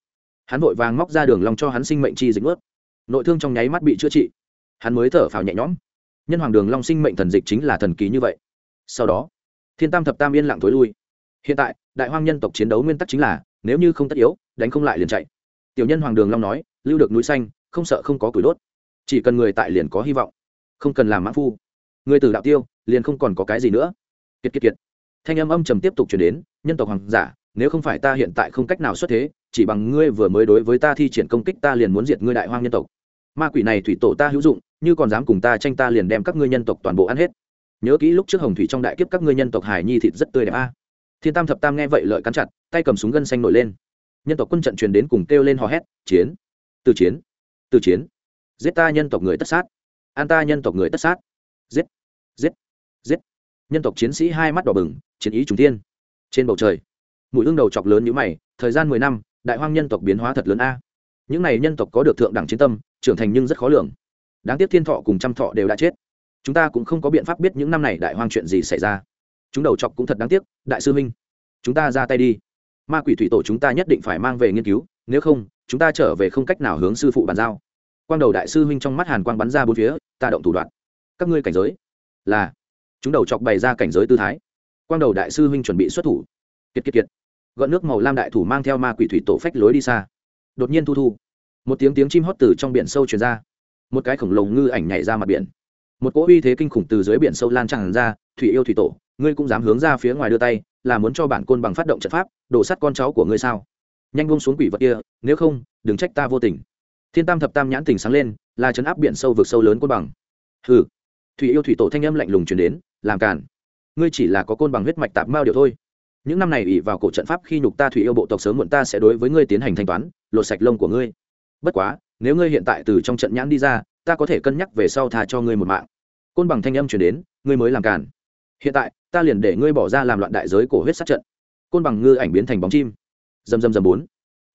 [SPEAKER 1] Hắn vội vàng móc ra đường lòng cho hắn sinh mệnh chi dịch ướt nội thương trong nháy mắt bị chữa trị. Hắn mới thở phào nhẹ nhõm. Nhân hoàng đường long sinh mệnh thần dịch chính là thần ký như vậy. Sau đó, thiên tam thập tam yên lặng thối lui. Hiện tại, đại hoang nhân tộc chiến đấu nguyên tắc chính là, nếu như không tất yếu, đánh không lại liền chạy. Tiểu nhân hoàng đường long nói, lưu được núi xanh, không sợ không có củi đốt. Chỉ cần người tại liền có hy vọng. Không cần làm mãn phu. Người từ đạo tiêu, liền không còn có cái gì nữa. Kiệt kiệt kiệt thanh âm âm trầm tiếp tục chuyển đến, nhân tộc hoàng giả, nếu không phải ta hiện tại không cách nào xuất thế, chỉ bằng ngươi vừa mới đối với ta thi triển công kích ta liền muốn diệt ngươi đại hoang nhân tộc. Ma quỷ này thủy tổ ta hữu dụng, như còn dám cùng ta tranh ta liền đem các ngươi nhân tộc toàn bộ ăn hết. Nhớ kỹ lúc trước hồng thủy trong đại kiếp các ngươi nhân tộc hải nhi thịt rất tươi đẹp a. Thiên tam thập tam nghe vậy lợi cắn chặt, tay cầm súng gân xanh nổi lên. Nhân tộc quân trận truyền đến cùng kêu lên hò hét, chiến! Từ chiến! Từ chiến! Giết ta nhân tộc người tất sát! An ta nhân tộc người tất sát! Giết giết! Giết! Nhân tộc chiến sĩ hai mắt đỏ bừng, chiến ý trùng thiên. Trên bầu trời mũi ương đầu chọc lớn như mày, thời gian mười năm, đại hoang nhân tộc biến hóa thật lớn a. Những này nhân tộc có được thượng đẳng chiến tâm, trưởng thành nhưng rất khó lường. Đáng tiếc thiên thọ cùng trăm thọ đều đã chết. Chúng ta cũng không có biện pháp biết những năm này đại hoang chuyện gì xảy ra. Chúng đầu chọc cũng thật đáng tiếc, đại sư minh chúng ta ra tay đi. Ma quỷ thủy tổ chúng ta nhất định phải mang về nghiên cứu, nếu không, chúng ta trở về không cách nào hướng sư phụ bàn giao. Quang đầu đại sư huynh trong mắt hàn quang bắn ra bốn phía, ta động thủ đoạn. Các ngươi cảnh giới là chúng đầu chọc bày ra cảnh giới tư thái. Quang đầu đại sư huynh chuẩn bị xuất thủ. Kiệt kiệt kiệt. Gợn nước màu lam đại thủ mang theo ma quỷ thủy tổ phách lối đi xa. Đột nhiên thu thu. Một tiếng tiếng chim hót từ trong biển sâu truyền ra. Một cái khổng lồ ngư ảnh nhảy ra mặt biển. Một cỗ uy thế kinh khủng từ dưới biển sâu lan tràn ra, thủy yêu thủy tổ, ngươi cũng dám hướng ra phía ngoài đưa tay, là muốn cho bản côn bằng phát động trận pháp, đổ sắt con cháu của ngươi sao? Nhanh bông xuống quỷ vật kia, nếu không, đừng trách ta vô tình. Thiên tam thập tam nhãn tình sáng lên là chấn áp biển sâu vực sâu lớn côn bằng. Hừ. Thủy yêu thủy tổ thanh âm lạnh lùng chuyển đến làm cản ngươi chỉ là có côn bằng huyết mạch tạp mao điều thôi. Những năm này ỉ vào cổ trận pháp khi nhục ta thủy yêu bộ tộc sớm muộn ta sẽ đối với ngươi tiến hành thanh toán, lột sạch lông của ngươi. Bất quá, nếu ngươi hiện tại từ trong trận nhãn đi ra, ta có thể cân nhắc về sau thà cho ngươi một mạng. Côn bằng thanh âm chuyển đến, ngươi mới làm cản hiện tại, ta liền để ngươi bỏ ra làm loạn đại giới cổ huyết sát trận. Côn bằng ngư ảnh biến thành bóng chim. Dầm dầm dầm bốn.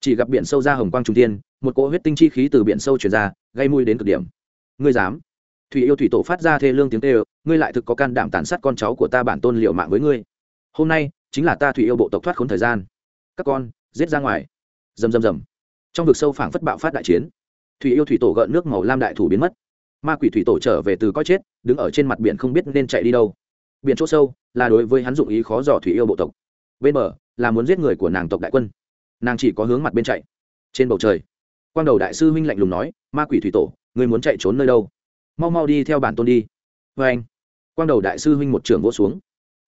[SPEAKER 1] Chỉ gặp biển sâu ra hồng quang trung tiên một cỗ huyết tinh chi khí từ biển sâu chuyển ra, gây mùi đến cực điểm. Ngươi dám? Thủy yêu thủy tổ phát ra thê lương tiếng tê ngươi lại thực có can đảm tàn sát con cháu của ta bản tôn liệu mạng với ngươi. Hôm nay, chính là ta thủy yêu bộ tộc thoát khốn thời gian. Các con, giết ra ngoài. Rầm rầm rầm. Trong vực sâu phảng phất bạo phát đại chiến, thủy yêu thủy tổ gợn nước màu lam đại thủ biến mất. Ma quỷ thủy tổ trở về từ coi chết, đứng ở trên mặt biển không biết nên chạy đi đâu. Biển chỗ sâu là đối với hắn dụng ý khó dò thủy yêu bộ tộc. Bên bờ là muốn giết người của nàng tộc đại quân. Nàng chỉ có hướng mặt bên chạy. Trên bầu trời, quang đầu đại sư huynh lạnh lùng nói, ma quỷ thủy tổ người muốn chạy trốn nơi đâu? Mau mau đi theo bản tôn đi. Vê anh, quang đầu đại sư huynh một trường vỗ xuống.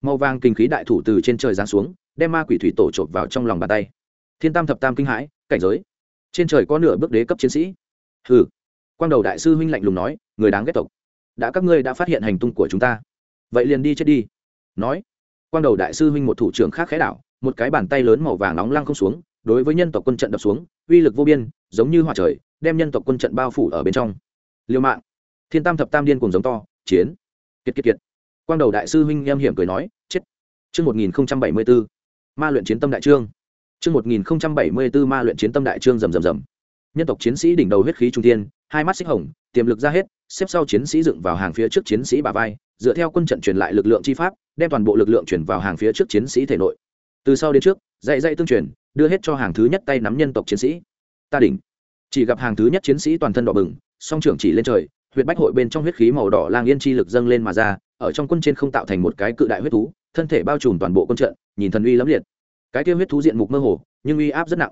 [SPEAKER 1] Màu vàng kinh khí đại thủ từ trên trời giáng xuống, đem ma quỷ thủy tổ chộp vào trong lòng bàn tay. Thiên tam thập tam kinh hãi, cảnh giới. Trên trời có nửa bước đế cấp chiến sĩ. Hừ. Quang đầu đại sư huynh lạnh lùng nói, người đáng ghét tộc. Đã các ngươi đã phát hiện hành tung của chúng ta. Vậy liền đi chết đi. Nói. Quang đầu đại sư huynh một thủ trưởng khác khẽ đảo, một cái bàn tay lớn màu vàng nóng lăng không xuống, đối với nhân tộc quân trận đập xuống, uy lực vô biên, giống như hỏa trời, đem nhân tộc quân trận bao phủ ở bên trong. Liều mạng thiên tam thập tam điên cùng giống to chiến kiệt kiệt kiệt quang đầu đại sư huynh em hiểm cười nói chết chương một nghìn bảy mươi b ố ma luyện chiến tâm đại trương. chương một nghìn bảy mươi b ố ma luyện chiến tâm đại trương rầm rầm rầm. Nhân tộc chiến sĩ đỉnh đầu huyết khí trung thiên, hai mắt xích hồng, tiềm lực ra hết, xếp sau chiến sĩ dựng vào hàng phía trước chiến sĩ bà vai, dựa theo quân trận truyền lại lực lượng chi pháp, đem toàn bộ lực lượng chuyển vào hàng phía trước chiến sĩ thể nội. Từ sau đến trước, dạy dạy tương truyền, đưa hết cho hàng thứ nhất tay nắm nhân tộc chiến sĩ. Ta đỉnh. Chỉ gặp hàng thứ nhất chiến sĩ toàn thân đỏ bừng, song trưởng chỉ lên trời, huyết bách hội bên trong huyết khí màu đỏ lang yên chi lực dâng lên mà ra, ở trong quân trên không tạo thành một cái cự đại huyết thú, thân thể bao trùm toàn bộ quân trận, nhìn thần uy lẫm liệt. Cái kia huyết thú diện mục mơ hồ, nhưng uy áp rất nặng.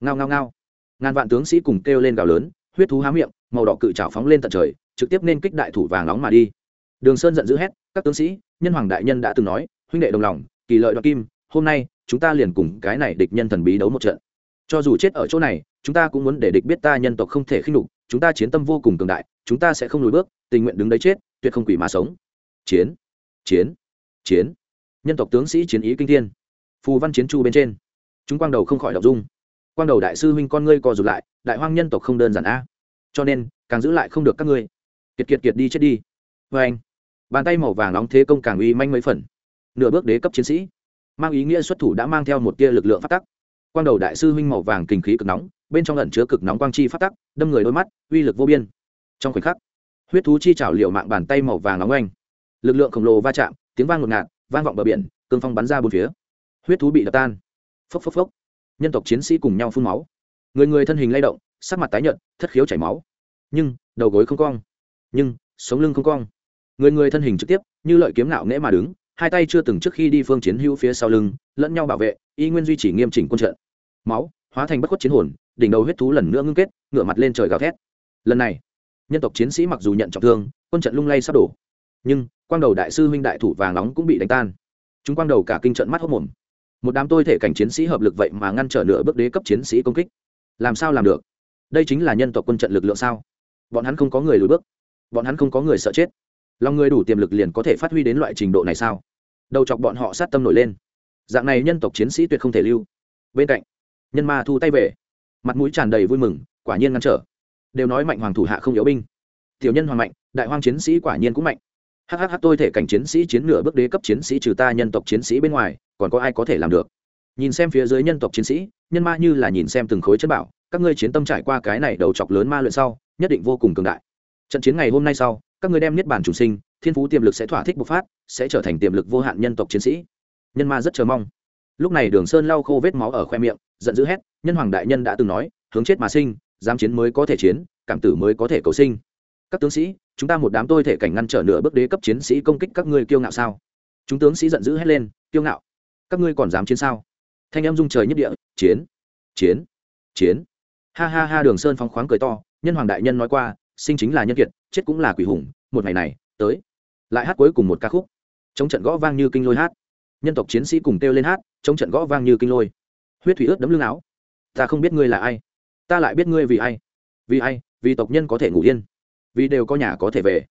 [SPEAKER 1] Ngao ngao ngao. Ngàn vạn tướng sĩ cùng kêu lên gào lớn, huyết thú há miệng, màu đỏ cự trảo phóng lên tận trời, trực tiếp nên kích đại thủ vàng nóng mà đi. Đường Sơn giận dữ hét, các tướng sĩ, nhân hoàng đại nhân đã từng nói, huynh đệ đồng lòng, kỳ lợi đoạt kim, hôm nay chúng ta liền cùng cái này địch nhân thần bí đấu một trận. Cho dù chết ở chỗ này, chúng ta cũng muốn để địch biết ta nhân tộc không thể khinh nhục, chúng ta chiến tâm vô cùng cường đại, chúng ta sẽ không lùi bước, tình nguyện đứng đấy chết, tuyệt không quỷ mà sống. Chiến, chiến, chiến. Nhân tộc tướng sĩ chiến ý kinh thiên. Phù văn chiến chu bên trên, chúng quang đầu không khỏi động dung. Quang đầu đại sư huynh con ngươi co rụt lại, đại hoang nhân tộc không đơn giản a. Cho nên, càng giữ lại không được các ngươi. Kiệt kiệt kiệt đi chết đi. Và anh, bàn tay màu vàng nóng thế công càng uy manh mấy phần. Nửa bước đế cấp chiến sĩ, mang ý nghĩa xuất thủ đã mang theo một tia lực lượng phát tắc. Quang đầu đại sư huynh màu vàng kinh khí cực nóng, bên trong ẩn chứa cực nóng quang chi phát tắc, đâm người đôi mắt, uy lực vô biên. Trong khoảnh khắc, huyết thú chi chảo liệu mạng bàn tay màu vàng nóng oanh. Lực lượng khổng lồ va chạm tiếng vang ngột ngạt vang vọng bờ biển cương phong bắn ra bốn phía. Huyết thú bị đập tan. Phốc phốc phốc. Nhân tộc chiến sĩ cùng nhau phun máu. Người người thân hình lay động sắc mặt tái nhợt thất khiếu chảy máu. Nhưng đầu gối không cong. Nhưng sống lưng không cong. Người người thân hình trực tiếp như lợi kiếm nạo nghễ mà đứng hai tay chưa từng trước khi đi phương chiến hữu phía sau lưng lẫn nhau bảo vệ y nguyên duy trì nghiêm chỉnh quân trận. Máu hóa thành bất khuất chiến hồn đỉnh đầu huyết thú lần nữa ngưng kết, ngửa mặt lên trời gào thét. Lần này, nhân tộc chiến sĩ mặc dù nhận trọng thương, quân trận lung lay sắp đổ, nhưng quang đầu đại sư huynh đại thủ vàng nóng cũng bị đánh tan. Chúng quang đầu cả kinh trận mắt hốc mồm. Một đám tôi thể cảnh chiến sĩ hợp lực vậy mà ngăn trở nửa bước đế cấp chiến sĩ công kích. Làm sao làm được? Đây chính là nhân tộc quân trận lực lượng sao? Bọn hắn không có người lùi bước. Bọn hắn không có người sợ chết. Lòng người đủ tiềm lực liền có thể phát huy đến loại trình độ này sao? Đầu chọc bọn họ sát tâm nổi lên. Dạng này nhân tộc chiến sĩ tuyệt không thể lưu. Bên cạnh, nhân ma thu tay về mặt mũi tràn đầy vui mừng, quả nhiên ngăn trở. Đều nói mạnh hoàng thủ hạ không yếu binh. Tiểu nhân hoàng mạnh, đại hoang chiến sĩ quả nhiên cũng mạnh. Hhh tôi thể cảnh chiến sĩ chiến nửa bước đế cấp chiến sĩ trừ ta nhân tộc chiến sĩ bên ngoài, còn có ai có thể làm được? Nhìn xem phía dưới nhân tộc chiến sĩ, nhân ma như là nhìn xem từng khối chất bảo, các ngươi chiến tâm trải qua cái này đầu chọc lớn ma luyện sau, nhất định vô cùng cường đại. Trận chiến ngày hôm nay sau, các ngươi đem niết bản chủ sinh, thiên phú tiềm lực sẽ thỏa thích bộc phát, sẽ trở thành tiềm lực vô hạn nhân tộc chiến sĩ. Nhân ma rất chờ mong. Lúc này đường sơn lau khô vết máu ở khoe miệng giận dữ hét, nhân hoàng đại nhân đã từng nói, hướng chết mà sinh dám chiến mới có thể chiến, cảm tử mới có thể cầu sinh. Các tướng sĩ, chúng ta một đám tôi thể cảnh ngăn trở nửa bước đế cấp chiến sĩ công kích các ngươi kiêu ngạo sao? Chúng tướng sĩ giận dữ hét lên, kiêu ngạo? Các ngươi còn dám chiến sao? Thanh em dung trời nhất địa, chiến chiến chiến. Ha ha ha, đường sơn phóng khoáng cười to, nhân hoàng đại nhân nói qua, sinh chính là nhân kiệt, chết cũng là quỷ hùng, một ngày này, tới. Lại hát cuối cùng một ca khúc. Chống trận gõ vang như kinh lôi hát. Nhân tộc chiến sĩ cùng kêu lên hát, chống trận gõ vang như kinh lôi huyết thủy ướt đấm lưng áo. Ta không biết ngươi là ai. Ta lại biết ngươi vì ai. Vì ai? Vì tộc nhân có thể ngủ yên. Vì đều có nhà có thể về.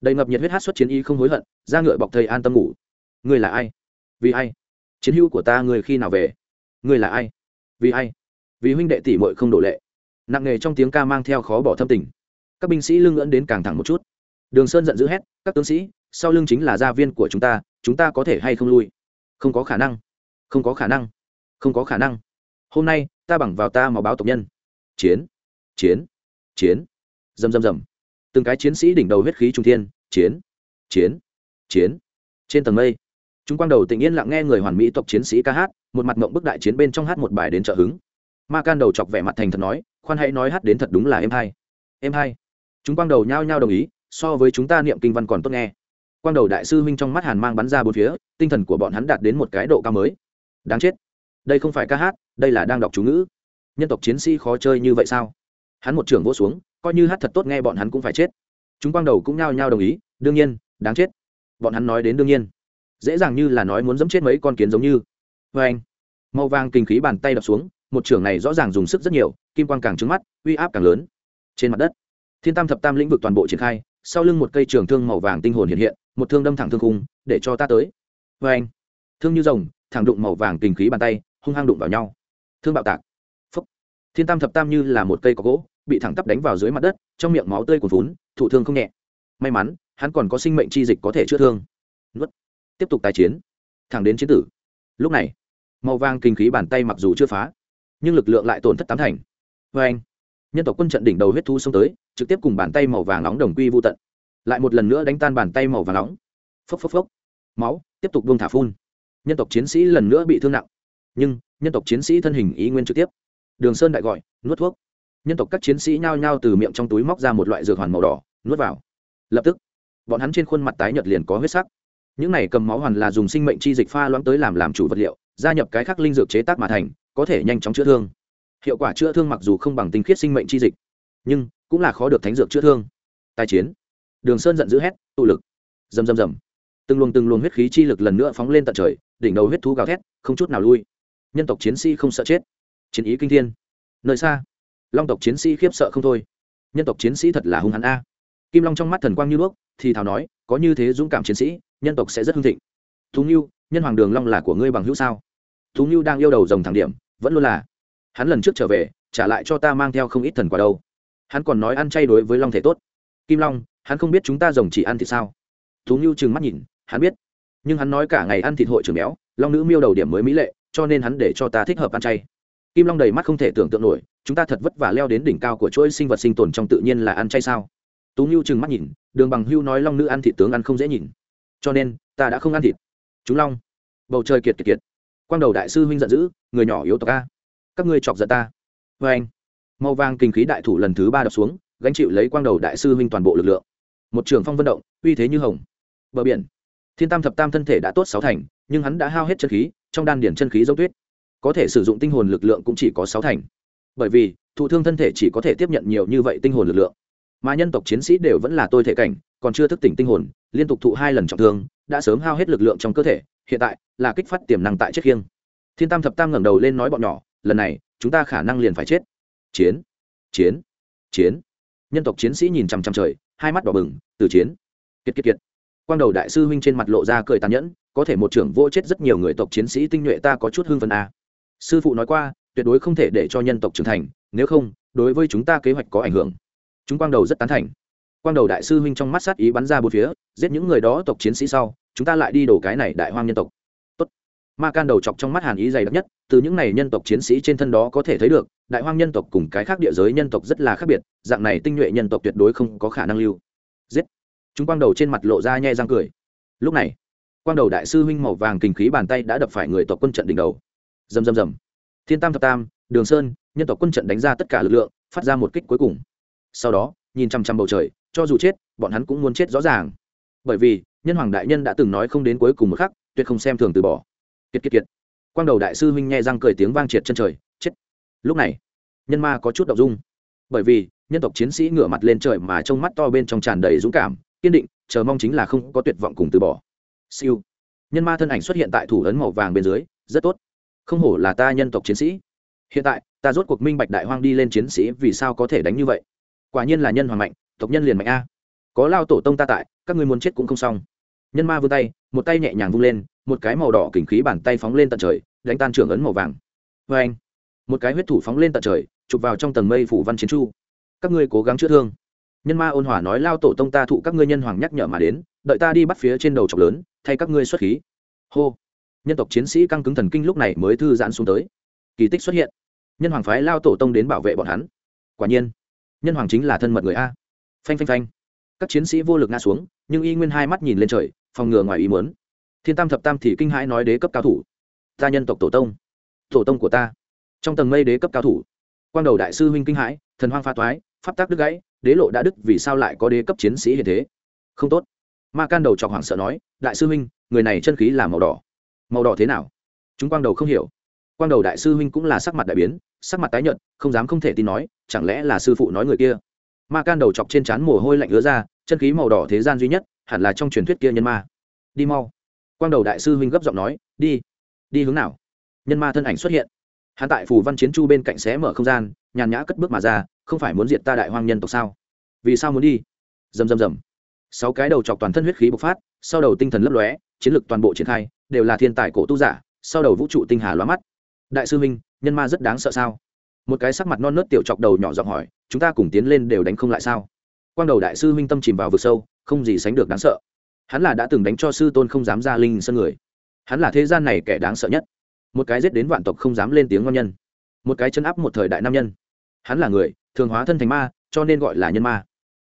[SPEAKER 1] Đầy ngập nhiệt huyết hát xuất chiến y không hối hận ra ngựa bọc thầy an tâm ngủ. Ngươi là ai? Vì ai? Chiến hữu của ta người khi nào về? Ngươi là ai? Vì ai? Vì huynh đệ tỷ muội không đổ lệ. Nặng nề trong tiếng ca mang theo khó bỏ thâm tình. Các binh sĩ lưng ngưỡng đến càng thẳng một chút. Đường sơn giận dữ hét, các tướng sĩ, sau lưng chính là gia viên của chúng ta chúng ta có thể hay không lui? Không có khả năng. Không có khả năng không có khả năng. Hôm nay, ta bằng vào ta màu báo tộc nhân. Chiến chiến chiến. Dầm dầm dầm từng cái chiến sĩ đỉnh đầu huyết khí trung thiên. Chiến chiến chiến. Trên tầng mây, chúng quang đầu tình yên lặng nghe người hoàn mỹ tộc chiến sĩ ca hát, một mặt mộng bức đại chiến bên trong hát một bài đến trợ hứng. Ma can đầu chọc vẻ mặt thành thật nói, khoan hãy nói hát đến thật đúng là em hai em hai chúng quang đầu nhao nhao đồng ý, so với chúng ta niệm kinh văn còn tốt nghe. Quang đầu đại sư huynh trong mắt hàn mang bắn ra bốn phía, tinh thần của bọn hắn đạt đến một cái độ cao mới. Đáng chết đây không phải ca hát, đây là đang đọc chú ngữ. Nhân tộc chiến sĩ khó chơi như vậy sao? Hắn một trưởng vỗ xuống, coi như hát thật tốt nghe bọn hắn cũng phải chết. Chúng quang đầu cũng nhao nhao đồng ý, đương nhiên, đáng chết. Bọn hắn nói đến đương nhiên. Dễ dàng như là nói muốn dẫm chết mấy con kiến giống như. Vê anh, màu vàng kinh khí bàn tay đập xuống, một trưởng này rõ ràng dùng sức rất nhiều, kim quang càng trứng mắt, uy áp càng lớn. Trên mặt đất, thiên tam thập tam lĩnh vực toàn bộ triển khai, sau lưng một cây trường thương màu vàng tinh hồn hiện hiện, một thương đâm thẳng thương khung, để cho ta tới. Vê anh, thương như rồng, thẳng đụng màu vàng kinh khí bàn tay hung hăng đụng vào nhau. Thương bạo tạc. Phúc. Thiên tam thập tam như là một cây có gỗ, bị thẳng tắp đánh vào dưới mặt đất, trong miệng máu tươi cuồn vún thụ thương không nhẹ. May mắn, hắn còn có sinh mệnh chi dịch có thể chữa thương. Nuốt. Tiếp tục tái chiến. Thẳng đến chiến tử. Lúc này, màu vàng kinh khí bàn tay mặc dù chưa phá, nhưng lực lượng lại tổn thất tám thành. Vê anh, nhân tộc quân trận đỉnh đầu huyết thu xông tới, trực tiếp cùng bàn tay màu vàng nóng đồng quy vô tận. Lại một lần nữa đánh tan bàn tay màu vàng nóng. Phốc phốc phốc. Máu tiếp tục buông thả phun. Nhân tộc chiến sĩ lần nữa bị thương nặng nhưng nhân tộc chiến sĩ thân hình ý nguyên trực tiếp. Đường sơn đại gọi, nuốt thuốc. Nhân tộc các chiến sĩ nhao nhao từ miệng trong túi móc ra một loại dược hoàn màu đỏ, nuốt vào. Lập tức, bọn hắn trên khuôn mặt tái nhợt liền có huyết sắc. Những này cầm máu hoàn là dùng sinh mệnh chi dịch pha loãng tới làm làm chủ vật liệu, gia nhập cái khác linh dược chế tác mà thành, có thể nhanh chóng chữa thương. Hiệu quả chữa thương mặc dù không bằng tinh khiết sinh mệnh chi dịch, nhưng cũng là khó được thánh dược chữa thương. Tài chiến. Đường sơn giận dữ hét, tụ lực. Rầm rầm rầm. Từng luồng từng luồng huyết khí chi lực lần nữa phóng lên tận trời, đỉnh đầu huyết thú gào thét, không chút nào lui nhân tộc chiến sĩ không sợ chết, chiến ý kinh thiên. Nơi xa, long tộc chiến sĩ khiếp sợ không thôi. Nhân tộc chiến sĩ thật là hung hắn a. Kim long trong mắt thần quang như đuốc thì thào nói, có như thế dũng cảm chiến sĩ, nhân tộc sẽ rất hưng thịnh. Thú ngưu, nhân hoàng đường long là của ngươi bằng hữu sao? Thú ngưu đang yêu đầu dòng thẳng điểm, vẫn luôn là, hắn lần trước trở về, trả lại cho ta mang theo không ít thần quả đâu. Hắn còn nói ăn chay đối với long thể tốt. Kim long, hắn không biết chúng ta rồng chỉ ăn thì sao? Thú ngưu trừng mắt nhìn, hắn biết, nhưng hắn nói cả ngày ăn thịt hội trưởng béo, long nữ miêu đầu điểm mới mỹ lệ cho nên hắn để cho ta thích hợp ăn chay. Kim long đầy mắt không thể tưởng tượng nổi, chúng ta thật vất vả leo đến đỉnh cao của chuỗi sinh vật sinh tồn trong tự nhiên là ăn chay sao? Tú ngưu trừng mắt nhìn, đường bằng hưu nói long nữ ăn thịt tướng ăn không dễ nhìn. Cho nên, ta đã không ăn thịt. Chúng long. Bầu trời kiệt kiệt kiệt. Quang đầu đại sư huynh giận dữ, người nhỏ yếu tộc a. Các ngươi chọc giận ta. Vê anh. Màu vàng kinh khí đại thủ lần thứ ba đập xuống, gánh chịu lấy quang đầu đại sư huynh toàn bộ lực lượng. Một trường phong vận động, uy thế như hồng. Bờ biển. Thiên tam thập tam thân thể đã tốt sáu thành, nhưng hắn đã hao hết chân khí trong đan điển chân khí dấu tuyết. Có thể sử dụng tinh hồn lực lượng cũng chỉ có sáu thành. Bởi vì, thụ thương thân thể chỉ có thể tiếp nhận nhiều như vậy tinh hồn lực lượng. Mà nhân tộc chiến sĩ đều vẫn là tôi thể cảnh, còn chưa thức tỉnh tinh hồn, liên tục thụ hai lần trọng thương, đã sớm hao hết lực lượng trong cơ thể, hiện tại là kích phát tiềm năng tại chết khiêng. Thiên tam thập tam ngẩng đầu lên nói bọn nhỏ, lần này, chúng ta khả năng liền phải chết. Chiến chiến chiến. Nhân tộc chiến sĩ nhìn chằm chằm trời, hai mắt đỏ bừng, từ chiến. Kiệt kiệt kiệt. Quang đầu đại sư huynh trên mặt lộ ra cười tàn nhẫn có thể một trưởng vô chết rất nhiều người tộc chiến sĩ tinh nhuệ ta có chút hưng phần a à. sư phụ nói qua, tuyệt đối không thể để cho nhân tộc trưởng thành, nếu không, đối với chúng ta kế hoạch có ảnh hưởng. Chúng quang đầu rất tán thành. Quang đầu đại sư huynh trong mắt sát ý bắn ra bốn phía, giết những người đó tộc chiến sĩ sau, chúng ta lại đi đổ cái này đại hoang nhân tộc. Tốt. ma can đầu chọc trong mắt hàn ý dày đặc nhất, từ những này nhân tộc chiến sĩ trên thân đó có thể thấy được, đại hoang nhân tộc cùng cái khác địa giới nhân tộc rất là khác biệt, dạng này tinh nhuệ nhân tộc tuyệt đối không có khả năng lưu. Giết. Chúng quang đầu trên mặt lộ ra nhe răng cười. Lúc này quang đầu đại sư huynh màu vàng kinh khí bàn tay đã đập phải người tộc quân trận đỉnh đầu. Rầm rầm rầm. Thiên tam thập tam, đường sơn, nhân tộc quân trận đánh ra tất cả lực lượng, phát ra một kích cuối cùng. Sau đó, nhìn chăm chăm bầu trời, cho dù chết, bọn hắn cũng muốn chết rõ ràng. Bởi vì, nhân hoàng đại nhân đã từng nói không đến cuối cùng một khắc, tuyệt không xem thường từ bỏ. Kiệt kiệt kiệt. Quang đầu đại sư huynh nghe răng cười tiếng vang triệt chân trời, chết. Lúc này, nhân ma có chút đ ộ n g dung. Bởi vì, nhân tộc chiến sĩ ngửa mặt lên trời mà trong mắt to bên trong tràn đầy dũng cảm, kiên định, chờ mong chính là không có tuyệt vọng cùng từ bỏ siêu. Nhân ma thân ảnh xuất hiện tại thủ ấn màu vàng bên dưới, rất tốt. Không hổ là ta nhân tộc chiến sĩ. Hiện tại, ta rốt cuộc minh bạch đại hoang đi lên chiến sĩ vì sao có thể đánh như vậy. Quả nhiên là nhân hoàng mạnh, tộc nhân liền mạnh a. Có lao tổ tông ta tại, các ngươi muốn chết cũng không xong. Nhân ma vươn tay, một tay nhẹ nhàng vung lên, một cái màu đỏ kỉnh khí bàn tay phóng lên tận trời, đánh tan trưởng ấn màu vàng. Vê anh một cái huyết thủ phóng lên tận trời, chụp vào trong tầng mây phủ văn chiến chu. Các ngươi cố gắng chữa thương nhân ma ôn hòa nói, lao tổ tông ta thụ các ngươi nhân hoàng nhắc nhở mà đến, đợi ta đi bắt phía trên đầu trọc lớn, thay các ngươi xuất khí. Hô. Nhân tộc chiến sĩ căng cứng thần kinh lúc này mới thư giãn xuống tới. Kỳ tích xuất hiện. Nhân hoàng phái lao tổ tông đến bảo vệ bọn hắn. Quả nhiên, nhân hoàng chính là thân mật người a. Phanh phanh phanh. Các chiến sĩ vô lực ngã xuống, nhưng y nguyên hai mắt nhìn lên trời, phòng ngừa ngoài ý muốn. Thiên tam thập tam thì kinh hãi nói, đế cấp cao thủ, ta nhân tộc tổ tông tổ tông của ta. Trong tầng mây đế cấp cao thủ, quang đầu đại sư huynh kinh hãi, thần hoang pha toái pháp tác đứt gãy, đế lộ đã đứt, vì sao lại có đế cấp chiến sĩ hiện thế? Không tốt. Ma can đầu chọc hoảng sợ nói, đại sư huynh, người này chân khí là màu đỏ. Màu đỏ thế nào? Chúng quang đầu không hiểu. Quang đầu đại sư huynh cũng là sắc mặt đại biến, sắc mặt tái nhợt, không dám không thể tin nói, chẳng lẽ là sư phụ nói người kia? Ma can đầu chọc trên trán mồ hôi lạnh ứa ra, chân khí màu đỏ thế gian duy nhất, hẳn là trong truyền thuyết kia nhân ma. Đi mau. Quang đầu đại sư huynh gấp giọng nói, đi. Đi hướng nào? Nhân ma thân ảnh xuất hiện. Hắn tại phù văn chiến chu bên cạnh xé mở không gian, nhàn nhã cất bước mà ra không phải muốn diệt ta đại hoang nhân tộc sao? Vì sao muốn đi? Dầm dầm dầm, sáu cái đầu chọc toàn thân huyết khí bộc phát sau đầu tinh thần lấp lóe chiến lược toàn bộ triển khai đều là thiên tài cổ tu giả sau đầu vũ trụ tinh hà lóa mắt. Đại sư huynh nhân ma rất đáng sợ sao? Một cái sắc mặt non nớt tiểu chọc đầu nhỏ giọng hỏi chúng ta cùng tiến lên đều đánh không lại sao? Quang đầu đại sư huynh tâm chìm vào vực sâu không gì sánh được đáng sợ. Hắn là đã từng đánh cho sư tôn không dám ra linh sân người. Hắn là thế gian này kẻ đáng sợ nhất. Một cái giết đến vạn tộc không dám lên tiếng ngon nhân. Một cái chân áp một thời đại nam nhân. Hắn là người thường hóa thân thành ma, cho nên gọi là nhân ma.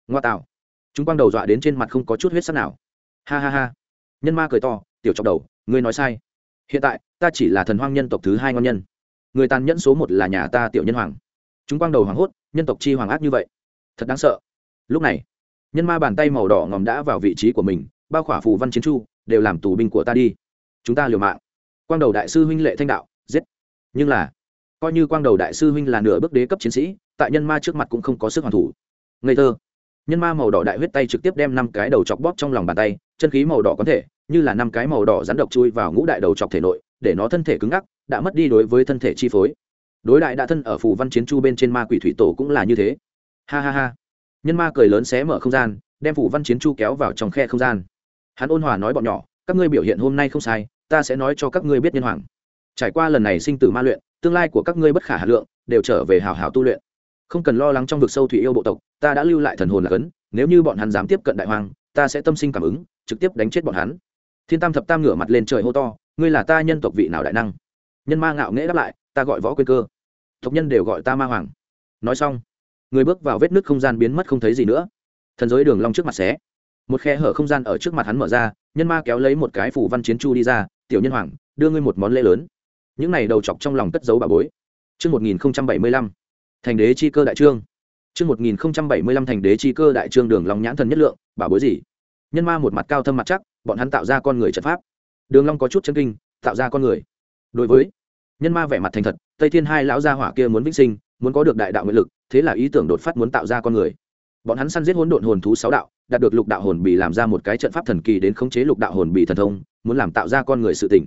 [SPEAKER 1] Ngoa tạo. Chúng quang đầu dọa đến trên mặt không có chút huyết sắc nào. Ha ha ha. Nhân ma cười to, tiểu chọc đầu, ngươi nói sai. Hiện tại, ta chỉ là thần hoang nhân tộc thứ hai ngon nhân. Người tàn nhẫn số một là nhà ta tiểu nhân hoàng. Chúng quang đầu hoảng hốt, nhân tộc chi hoàng ác như vậy. Thật đáng sợ. Lúc này, nhân ma bàn tay màu đỏ ngòm đã vào vị trí của mình, bao khỏa phù văn chiến chu, đều làm tù binh của ta đi. Chúng ta liều mạng. Quang đầu đại sư huynh lệ thanh đạo, giết. Nhưng là, coi như quang đầu đại sư huynh là nửa bước đế cấp chiến sĩ tại nhân ma trước mặt cũng không có sức hoàn thủ. Ngây thơ. Nhân ma màu đỏ đại huyết tay trực tiếp đem năm cái đầu chọc bóp trong lòng bàn tay, chân khí màu đỏ có thể, như là năm cái màu đỏ rắn độc chui vào ngũ đại đầu chọc thể nội, để nó thân thể cứng ngắc, đã mất đi đối với thân thể chi phối. Đối đại đã thân ở phù văn chiến chu bên trên ma quỷ thủy tổ cũng là như thế. Ha ha ha. Nhân ma cười lớn xé mở không gian, đem phù văn chiến chu kéo vào trong khe không gian. Hắn ôn hòa nói bọn nhỏ, các ngươi biểu hiện hôm nay không sai, ta sẽ nói cho các ngươi biết nhân hoàng. Trải qua lần này sinh tử ma luyện, tương lai của các ngươi bất khả hà lượng, đều trở về hào hào tu luyện không cần lo lắng trong vực sâu thủy yêu bộ tộc ta đã lưu lại thần hồn là cấn nếu như bọn hắn dám tiếp cận đại hoàng ta sẽ tâm sinh cảm ứng trực tiếp đánh chết bọn hắn. Thiên tam thập tam ngửa mặt lên trời hô to ngươi là ta nhân tộc vị nào đại năng? Nhân ma ngạo nghễ đáp lại ta gọi võ quên cơ. Tộc nhân đều gọi ta ma hoàng. Nói xong người bước vào vết nước không gian biến mất không thấy gì nữa. Thần giới đường long trước mặt xé. Một khe hở không gian ở trước mặt hắn mở ra nhân ma kéo lấy một cái phủ văn chiến chu đi ra tiểu nhân hoàng đưa ngươi một món lễ lớn. Những này đầu chọc trong lòng cất giấu bà bối. Trước 1075, thành đế chi cơ đại trương. Trước 1075 thành đế chi cơ đại trương đường long nhãn thần nhất lượng, bảo bối gì? Nhân ma một mặt cao thâm mặt chắc, bọn hắn tạo ra con người trận pháp. Đường long có chút chân kinh, tạo ra con người. Đối với nhân ma vẻ mặt thành thật, Tây Thiên hai lão gia hỏa kia muốn vĩnh sinh, muốn có được đại đạo nguyện lực, thế là ý tưởng đột phát muốn tạo ra con người. Bọn hắn săn giết hỗn độn hồn thú sáu đạo, đạt được lục đạo hồn bị làm ra một cái trận pháp thần kỳ đến khống chế lục đạo hồn bị thần thông muốn làm tạo ra con người sự tỉnh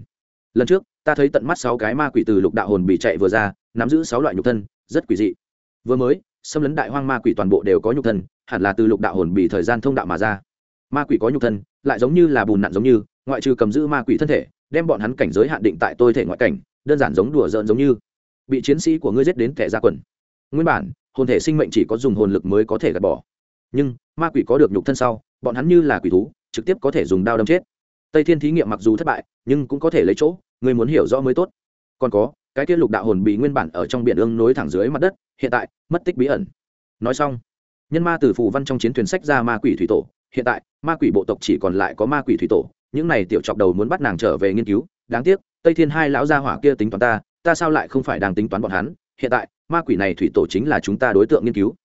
[SPEAKER 1] lần trước ta thấy tận mắt sáu cái ma quỷ từ lục đạo hồn bị chạy vừa ra nắm giữ sáu loại nhục thân rất quỷ dị vừa mới, xâm lấn đại hoang ma quỷ toàn bộ đều có nhục thân, hẳn là từ lục đạo hồn bị thời gian thông đạo mà ra. Ma quỷ có nhục thân, lại giống như là bùn nặn giống như, ngoại trừ cầm giữ ma quỷ thân thể, đem bọn hắn cảnh giới hạn định tại tôi thể ngoại cảnh, đơn giản giống đùa giỡn giống như. Bị chiến sĩ của ngươi giết đến thẻ ra quần. Nguyên bản, hồn thể sinh mệnh chỉ có dùng hồn lực mới có thể gạt bỏ. Nhưng, ma quỷ có được nhục thân sau, bọn hắn như là quỷ thú, trực tiếp có thể dùng đao đâm chết. Tây thiên thí nghiệm mặc dù thất bại, nhưng cũng có thể lấy chỗ người muốn hiểu rõ mới tốt. Còn có cái kia lục đạo hồn bị nguyên bản ở trong biển ương nối thẳng dưới mặt đất, hiện tại, mất tích bí ẩn. Nói xong, nhân ma từ phù văn trong chiến thuyền sách ra ma quỷ thủy tổ. Hiện tại, ma quỷ bộ tộc chỉ còn lại có ma quỷ thủy tổ. Những này tiểu chọc đầu muốn bắt nàng trở về nghiên cứu. Đáng tiếc, tây thiên hai lão gia hỏa kia tính toán ta ta sao lại không phải đang tính toán bọn hắn? Hiện tại, ma quỷ này thủy tổ chính là chúng ta đối tượng nghiên cứu.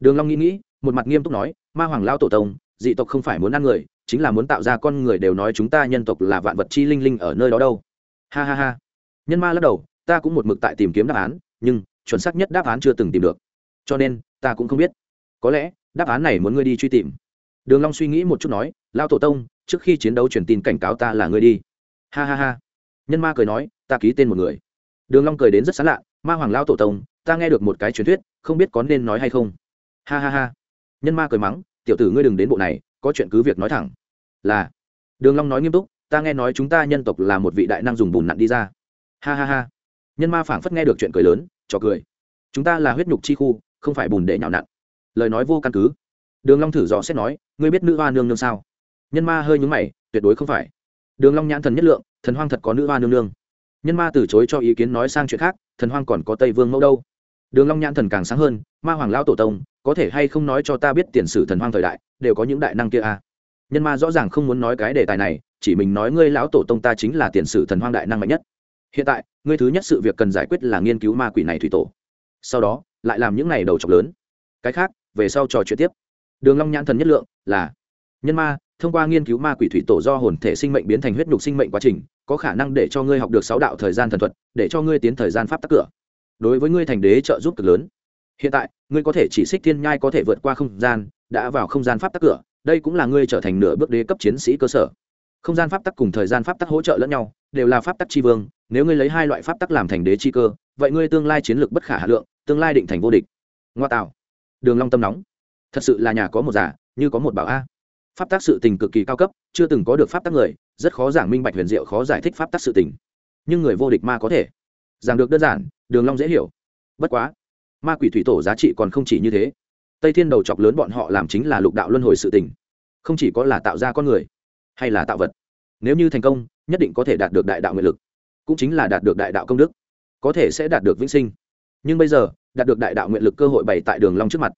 [SPEAKER 1] Đường long nghĩ nghĩ, một mặt nghiêm túc nói, ma hoàng lão tổ tông, dị tộc không phải muốn ăn người, chính là muốn tạo ra con người đều nói chúng ta nhân tộc là vạn vật chi linh linh ở nơi đó đâu. Ha ha ha. Nhân ma lắc đầu ta cũng một mực tại tìm kiếm đáp án, nhưng chuẩn xác nhất đáp án chưa từng tìm được. Cho nên, ta cũng không biết. Có lẽ, đáp án này muốn ngươi đi truy tìm. Đường long suy nghĩ một chút nói lao tổ tông, trước khi chiến đấu truyền tin cảnh cáo ta là ngươi đi. Ha ha ha. Nhân ma cười nói, ta ký tên một người. Đường long cười đến rất sán lạ, ma hoàng lao tổ tông, ta nghe được một cái truyền thuyết, không biết có nên nói hay không? Ha ha ha. Nhân ma cười mắng, tiểu tử ngươi đừng đến bộ này, có chuyện cứ việc nói thẳng. Là. Đường long nói nghiêm túc, ta nghe nói chúng ta nhân tộc là một vị đại năng dùng bùn nặn đi ra. Ha ha ha nhân ma phảng phất nghe được chuyện cười lớn cho cười. Chúng ta là huyết nhục chi khu, không phải bùn để nhào nặn. Lời nói vô căn cứ. Đường long thử dò xét nói, ngươi biết nữ hoa nương nương sao? Nhân ma hơi nhướng mày, tuyệt đối không phải. Đường long nhãn thần nhất lượng, thần hoang thật có nữ hoa nương nương. Nhân ma từ chối cho ý kiến nói sang chuyện khác, thần hoang còn có tây vương mẫu đâu. Đường long nhãn thần càng sáng hơn, ma hoàng lão tổ tông, có thể hay không nói cho ta biết tiền sử thần hoang thời đại, đều có những đại năng kia à? Nhân ma rõ ràng không muốn nói cái đề tài này, chỉ mình nói ngươi lão tổ tông ta chính là tiền sử thần hoang đại năng mạnh nhất hiện tại, ngươi thứ nhất sự việc cần giải quyết là nghiên cứu ma quỷ này thủy tổ. Sau đó, lại làm những này đầu chọc lớn. Cái khác, về sau trò chuyện tiếp. Đường long nhãn thần nhất lượng là, nhân ma, thông qua nghiên cứu ma quỷ thủy tổ do hồn thể sinh mệnh biến thành huyết nhục sinh mệnh quá trình, có khả năng để cho ngươi học được sáu đạo thời gian thần thuật, để cho ngươi tiến thời gian pháp tắc cửa. Đối với ngươi thành đế trợ giúp cực lớn. Hiện tại, ngươi có thể chỉ xích thiên nhai có thể vượt qua không gian, đã vào không gian pháp tắc cửa, đây cũng là ngươi trở thành nửa bước đế cấp chiến sĩ cơ sở. Không gian pháp tắc cùng thời gian pháp tắc hỗ trợ lẫn nhau đều là pháp tắc tri vương, nếu ngươi lấy hai loại pháp tắc làm thành đế chi cơ, vậy ngươi tương lai chiến lược bất khả hà lượng, tương lai định thành vô địch. Ngoa tạo. Đường long tâm nóng. Thật sự là nhà có một giả, như có một bảo a. Pháp tác sự tình cực kỳ cao cấp, chưa từng có được pháp tác người, rất khó giảng minh bạch huyền diệu, khó giải thích pháp tác sự tình. Nhưng người vô địch ma có thể. Giảng được đơn giản, đường long dễ hiểu. Bất quá, ma quỷ thủy tổ giá trị còn không chỉ như thế. Tây thiên đầu chọc lớn bọn họ làm chính là lục đạo luân hồi sự tình. Không chỉ có là tạo ra con người, hay là tạo vật. Nếu như thành công nhất định có thể đạt được đại đạo nguyện lực, cũng chính là đạt được đại đạo công đức, có thể sẽ đạt được vĩnh sinh. Nhưng bây giờ, đạt được đại đạo nguyện lực cơ hội bày tại đường long trước mặt.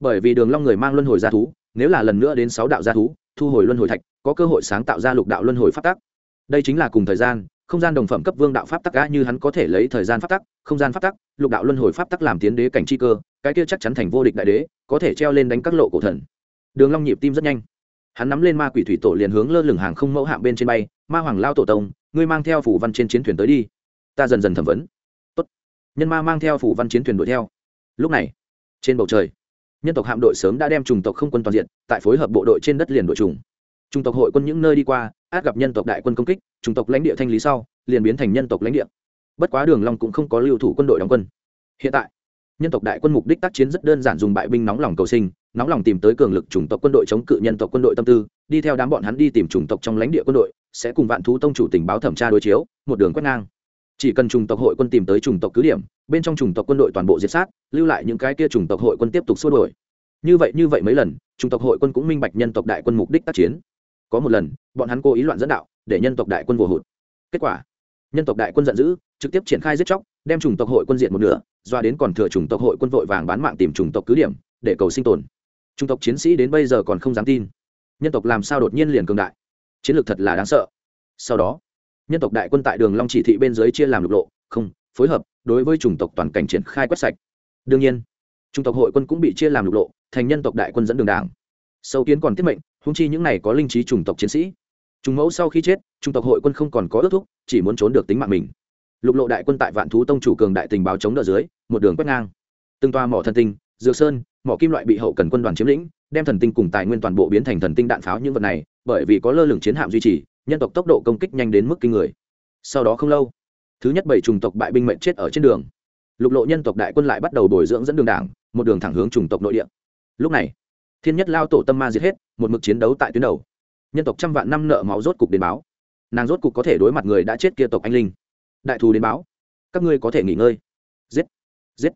[SPEAKER 1] Bởi vì đường long người mang luân hồi gia thú, nếu là lần nữa đến sáu đạo gia thú, thu hồi luân hồi thạch, có cơ hội sáng tạo ra lục đạo luân hồi pháp tắc. Đây chính là cùng thời gian, không gian đồng phẩm cấp vương đạo pháp tắc gã như hắn có thể lấy thời gian pháp tắc, không gian pháp tắc, lục đạo luân hồi pháp tắc làm tiến đế cảnh chi cơ, cái kia chắc chắn thành vô địch đại đế, có thể treo lên đánh các lộ cổ thần. Đường long nhịp tim rất nhanh hắn nắm lên ma quỷ thủy tổ liền hướng lơ lửng hàng không mẫu hạng bên trên bay, ma hoàng lao tổ tông, ngươi mang theo phủ văn trên chiến thuyền tới đi. Ta dần dần thẩm vấn. Tốt. Nhân ma mang theo phủ văn chiến thuyền đuổi theo. Lúc này, trên bầu trời, nhân tộc hạm đội sớm đã đem trùng tộc không quân toàn diện, tại phối hợp bộ đội trên đất liền đội trùng. Trùng tộc hội quân những nơi đi qua, át gặp nhân tộc đại quân công kích, trùng tộc lãnh địa thanh lý sau, liền biến thành nhân tộc lãnh địa. Bất quá đường long cũng không có lưu thủ quân đội đóng quân. Hiện tại, nhân tộc đại quân mục đích tác chiến rất đơn giản dùng bại binh nóng lòng cầu sinh nóng lòng tìm tới cường lực chủng tộc quân đội chống cự nhân tộc quân đội tâm tư đi theo đám bọn hắn đi tìm chủng tộc trong lãnh địa quân đội sẽ cùng vạn thú tông chủ tình báo thẩm tra đối chiếu một đường quét ngang chỉ cần chủng tộc hội quân tìm tới chủng tộc cứ điểm bên trong chủng tộc quân đội toàn bộ diệt sát lưu lại những cái kia chủng tộc hội quân tiếp tục xua đuổi như vậy như vậy mấy lần chủng tộc hội quân cũng minh bạch nhân tộc đại quân mục đích tác chiến có một lần bọn hắn cố ý loạn dẫn đạo để nhân tộc đại quân vô hụt kết quả nhân tộc đại quân giận dữ trực tiếp triển khai giết chóc đem chủng tộc hội quân diện một nửa doa đến còn thừa chủng tộc hội quân vội vàng bán mạng tìm chủng tộc cứ điểm để cầu sinh tồn Trung tộc chiến sĩ đến bây giờ còn không dám tin. Nhân tộc làm sao đột nhiên liền cường đại? Chiến lược thật là đáng sợ. Sau đó, nhân tộc đại quân tại đường long chỉ thị bên dưới chia làm lục lộ, không, phối hợp, đối với chủng tộc toàn cảnh triển khai quét sạch. Đương nhiên, chủng tộc hội quân cũng bị chia làm lục lộ, thành nhân tộc đại quân dẫn đường đảng. Sâu kiến còn tiết mệnh húng chi những này có linh trí chủng tộc chiến sĩ. Trung mẫu sau khi chết, chủng tộc hội quân không còn có ước thúc, chỉ muốn trốn được tính mạng mình. Lục lộ đại quân tại vạn thú tông chủ cường đại tình báo chống đỡ dưới, một đường quét ngang. Từng toa mỏ thần tinh dược sơn, mỏ kim loại bị hậu cần quân đoàn chiếm lĩnh, đem thần tinh cùng tài nguyên toàn bộ biến thành thần tinh đạn pháo những vật này, bởi vì có lơ lửng chiến hạm duy trì, nhân tộc tốc độ công kích nhanh đến mức kinh người. Sau đó không lâu, thứ nhất bảy chủng tộc bại binh mệnh chết ở trên đường. Lục lộ nhân tộc đại quân lại bắt đầu bồi dưỡng dẫn đường đảng, một đường thẳng hướng chủng tộc nội địa. Lúc này, thiên nhất lao tổ tâm ma diệt hết, một mực chiến đấu tại tuyến đầu. Nhân tộc trăm vạn năm nợ máu rốt cục đến báo. Nàng rốt cục có thể đối mặt người đã chết kia tộc anh linh. Đại thù đến báo. Các ngươi có thể nghỉ ngơi. Giết. Giết.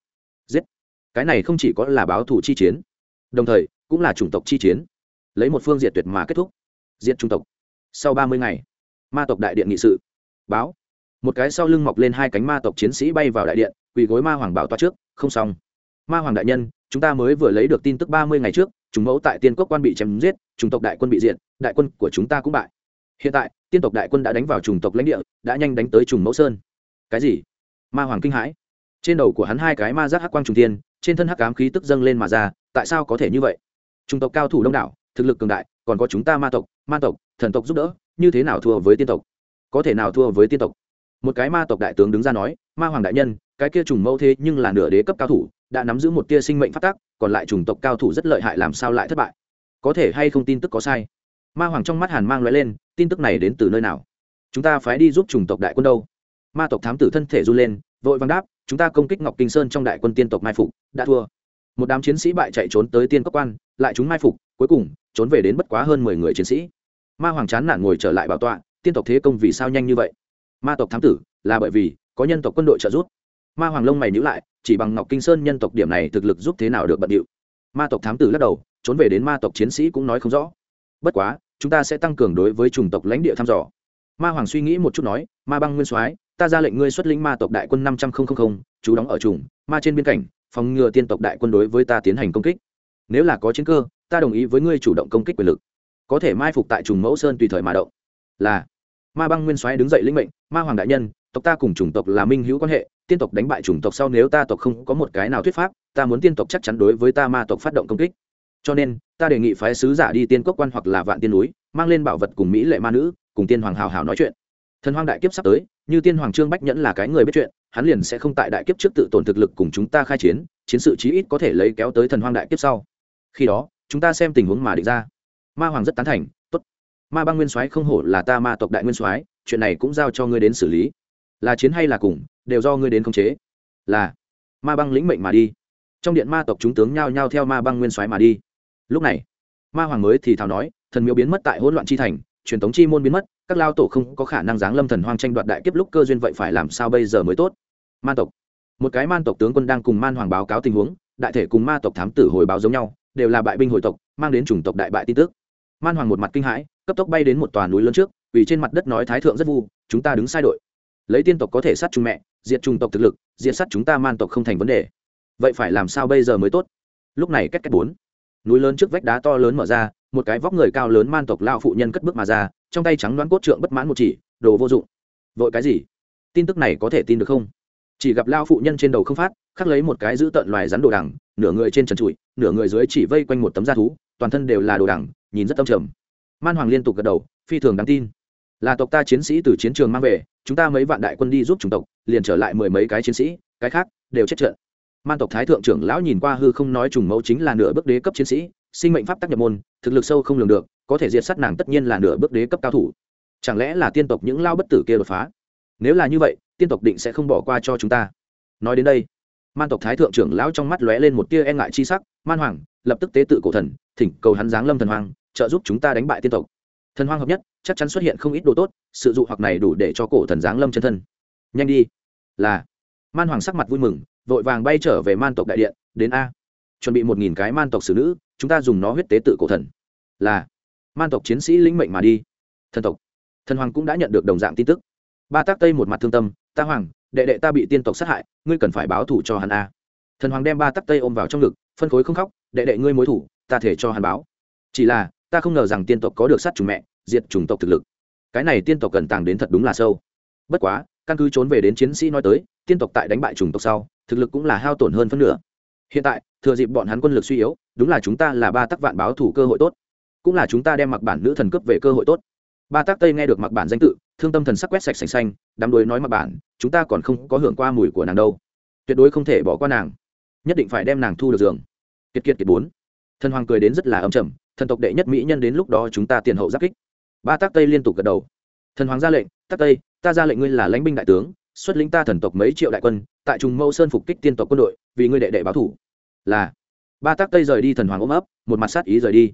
[SPEAKER 1] Giết cái này không chỉ có là báo thủ chi chiến, đồng thời cũng là chủng tộc chi chiến, lấy một phương diệt tuyệt mà kết thúc. Diệt chủng tộc. Sau ba mươi ngày, ma tộc đại điện nghị sự. Báo. Một cái sau lưng mọc lên hai cánh ma tộc chiến sĩ bay vào đại điện, quỳ gối ma hoàng bảo toa trước, không xong. Ma hoàng đại nhân, chúng ta mới vừa lấy được tin tức ba mươi ngày trước, chúng mẫu tại tiên quốc quan bị chém giết, chủng tộc đại quân bị diệt, đại quân của chúng ta cũng bại. Hiện tại, tiên tộc đại quân đã đánh vào chủng tộc lãnh địa, đã nhanh đánh tới trùng mẫu sơn. Cái gì? Ma hoàng kinh hãi. Trên đầu của hắn hai cái ma giác hắc quang trùng tiên trên thân hắc ám khí tức dâng lên mà ra, tại sao có thể như vậy? Chủng tộc cao thủ đông đảo, thực lực cường đại, còn có chúng ta ma tộc ma tộc, thần tộc giúp đỡ, như thế nào thua với tiên tộc? Có thể nào thua với tiên tộc? Một cái ma tộc đại tướng đứng ra nói, ma hoàng đại nhân, cái kia trùng mẫu thế nhưng là nửa đế cấp cao thủ, đã nắm giữ một tia sinh mệnh phát tác còn lại chủng tộc cao thủ rất lợi hại làm sao lại thất bại? Có thể hay không tin tức có sai? Ma hoàng trong mắt hàn mang loại lên, tin tức này đến từ nơi nào? Chúng ta phải đi giúp chủng tộc đại quân đâu? Ma tộc thám tử thân thể run lên, vội vàng đáp chúng ta công kích ngọc kinh sơn trong đại quân tiên tộc mai phục, đã thua. Một đám chiến sĩ bại chạy trốn tới tiên cốc quan, lại chúng mai phục, cuối cùng, trốn về đến bất quá hơn mười người chiến sĩ. Ma hoàng chán nản ngồi trở lại bảo tọa, tiên tộc thế công vì sao nhanh như vậy? Ma tộc thám tử, là bởi vì có nhân tộc quân đội trợ giúp. Ma hoàng lông mày nhữ lại, chỉ bằng ngọc kinh sơn nhân tộc điểm này thực lực giúp thế nào được bận điệu. Ma tộc thám tử lắc đầu, trốn về đến ma tộc chiến sĩ cũng nói không rõ. Bất quá, chúng ta sẽ tăng cường đối với chủng tộc lãnh địa thăm dò. Ma hoàng suy nghĩ một chút nói, ma băng nguyên soái ta ra lệnh ngươi xuất lĩnh ma tộc đại quân năm trăm linh chú đóng ở trùng, ma trên biên cảnh, phòng ngừa tiên tộc đại quân đối với ta tiến hành công kích. Nếu là có chiến cơ, ta đồng ý với ngươi chủ động công kích quyền lực. Có thể mai phục tại trùng mẫu sơn tùy thời mà động. Là, ma băng nguyên soái đứng dậy lĩnh mệnh, ma hoàng đại nhân, tộc ta cùng chủng tộc là minh hữu quan hệ, tiên tộc đánh bại chủng tộc sau nếu ta tộc không có một cái nào thuyết pháp, ta muốn tiên tộc chắc chắn đối với ta ma tộc phát động công kích. Cho nên, ta đề nghị phái sứ giả đi tiên quốc quan hoặc là vạn tiên núi, mang lên bảo vật cùng mỹ lệ ma nữ, cùng tiên hoàng hào hào nói chuyện thần hoang đại kiếp sắp tới, như tiên hoàng trương bách nhẫn là cái người biết chuyện, hắn liền sẽ không tại đại kiếp trước tự tổn thực lực cùng chúng ta khai chiến chiến sự chí ít có thể lấy kéo tới thần hoang đại kiếp sau. Khi đó, chúng ta xem tình huống mà định ra. Ma hoàng rất tán thành, tốt. Ma băng nguyên soái không hổ là ta ma tộc đại nguyên soái, chuyện này cũng giao cho ngươi đến xử lý. Là chiến hay là cùng, đều do ngươi đến khống chế. Là. Ma băng lĩnh mệnh mà đi. Trong điện ma tộc chúng tướng nhao nhao theo ma băng nguyên soái mà đi. Lúc này, ma hoàng mới thì thào nói, thần miếu biến mất tại hỗn loạn chi thành truyền thống chi môn biến mất, các lao tổ không có khả năng giáng lâm thần hoang tranh đoạt đại kiếp lúc cơ duyên vậy phải làm sao bây giờ mới tốt? Ma tộc. Một cái man tộc tướng quân đang cùng man hoàng báo cáo tình huống, đại thể cùng ma tộc thám tử hồi báo giống nhau, đều là bại binh hồi tộc, mang đến chủng tộc đại bại tin tức. Man hoàng một mặt kinh hãi, cấp tốc bay đến một tòa núi lớn trước, vì trên mặt đất nói thái thượng rất vu, chúng ta đứng sai đội. Lấy tiên tộc có thể sát chúng mẹ, diệt chủng tộc thực lực, diệt sát chúng ta man tộc không thành vấn đề. Vậy phải làm sao bây giờ mới tốt? Lúc này cách cách bốn. Núi lớn trước vách đá to lớn mở ra một cái vóc người cao lớn man tộc lao phụ nhân cất bước mà ra, trong tay trắng đoán cốt trượng bất mãn một chỉ, đồ vô dụng. Vội cái gì? Tin tức này có thể tin được không? Chỉ gặp lao phụ nhân trên đầu không phát, khắc lấy một cái giữ tận loài rắn đồ đằng, nửa người trên trần trụi, nửa người dưới chỉ vây quanh một tấm da thú, toàn thân đều là đồ đằng, nhìn rất tâm trầm. Man hoàng liên tục gật đầu, phi thường đáng tin. Là tộc ta chiến sĩ từ chiến trường mang về, chúng ta mấy vạn đại quân đi giúp chủng tộc, liền trở lại mười mấy cái chiến sĩ, cái khác đều chết trận. Man tộc thái thượng trưởng lão nhìn qua hư không nói trùng mẫu chính là nửa bước đế cấp chiến sĩ, sinh mệnh pháp tác nhập môn thực lực sâu không lường được, có thể diệt sát nàng tất nhiên là nửa bước đế cấp cao thủ. Chẳng lẽ là tiên tộc những lao bất tử kia đột phá? Nếu là như vậy, tiên tộc định sẽ không bỏ qua cho chúng ta. Nói đến đây, man tộc thái thượng trưởng lão trong mắt lóe lên một tia e ngại chi sắc, man hoàng, lập tức tế tự cổ thần, thỉnh cầu hắn giáng lâm thần hoàng, trợ giúp chúng ta đánh bại tiên tộc. Thần hoàng hợp nhất, chắc chắn xuất hiện không ít đồ tốt, sự dụ hoặc này đủ để cho cổ thần giáng lâm chân thân. Nhanh đi. Là. Man hoàng sắc mặt vui mừng, vội vàng bay trở về man tộc đại điện, đến a. Chuẩn bị một nghìn cái man tộc xử nữ, chúng ta dùng nó huyết tế tự cổ thần là man tộc chiến sĩ lĩnh mệnh mà đi. Thần tộc. Thần hoàng cũng đã nhận được đồng dạng tin tức. Ba tác tây một mặt thương tâm, ta hoàng, đệ đệ ta bị tiên tộc sát hại, ngươi cần phải báo thủ cho hắn a. Thần hoàng đem ba tắc tây ôm vào trong ngực, phân khối không khóc, đệ đệ ngươi mối thủ, ta thể cho hắn báo. Chỉ là, ta không ngờ rằng tiên tộc có được sát trùng mẹ, diệt trùng tộc thực lực. Cái này tiên tộc cần tàng đến thật đúng là sâu. Bất quá, căn cứ trốn về đến chiến sĩ nói tới, tiên tộc tại đánh bại trùng tộc sau, thực lực cũng là hao tổn hơn phân nửa. Hiện tại, thừa dịp bọn hắn quân lực suy yếu, đúng là chúng ta là ba tắc vạn báo thủ cơ hội tốt cũng là chúng ta đem mặc bản nữ thần cấp về cơ hội tốt. Ba tác tây nghe được mặc bản danh tự, thương tâm thần sắc quét sạch sành xanh, đám đuối nói mặc bản, chúng ta còn không có hưởng qua mùi của nàng đâu. Tuyệt đối không thể bỏ qua nàng. Nhất định phải đem nàng thu được giường. Kiệt kiệt kiệt bốn. Thần hoàng cười đến rất là âm trầm, thần tộc đệ nhất mỹ nhân đến lúc đó chúng ta tiền hậu giáp kích. Ba tác tây liên tục gật đầu. Thần hoàng ra lệnh, tác tây, ta ra lệnh ngươi là lãnh binh đại tướng, xuất lĩnh ta thần tộc mấy triệu đại quân, tại trùng mâu sơn phục kích tiên tộc quân đội, vì ngươi đệ đệ báo thủ. Là. Ba tác tây rời đi thần hoàng ôm ấp, một mặt sát ý rời đi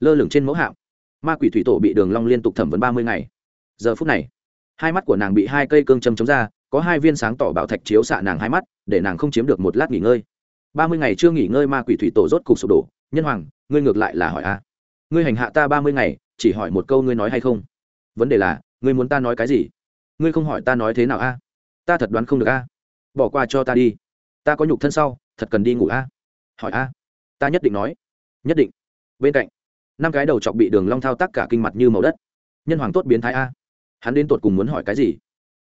[SPEAKER 1] lơ lửng trên mẫu hạm. Ma quỷ thủy tổ bị đường long liên tục thẩm vấn ba mươi ngày. Giờ phút này, hai mắt của nàng bị hai cây cương châm chống ra, có hai viên sáng tỏ bảo thạch chiếu xạ nàng hai mắt, để nàng không chiếm được một lát nghỉ ngơi. Ba mươi ngày chưa nghỉ ngơi ma quỷ thủy tổ rốt cục sụp đổ, nhân hoàng, ngươi ngược lại là hỏi a. Ngươi hành hạ ta ba mươi ngày, chỉ hỏi một câu ngươi nói hay không? Vấn đề là, ngươi muốn ta nói cái gì? Ngươi không hỏi ta nói thế nào a? Ta thật đoán không được a. Bỏ qua cho ta đi. Ta có nhục thân sau, thật cần đi ngủ a. Hỏi a? Ta nhất định nói. Nhất định. Bên cạnh năm cái đầu chọc bị đường long thao tác cả kinh mặt như màu đất. Nhân hoàng tốt biến thái a. Hắn đến tột cùng muốn hỏi cái gì?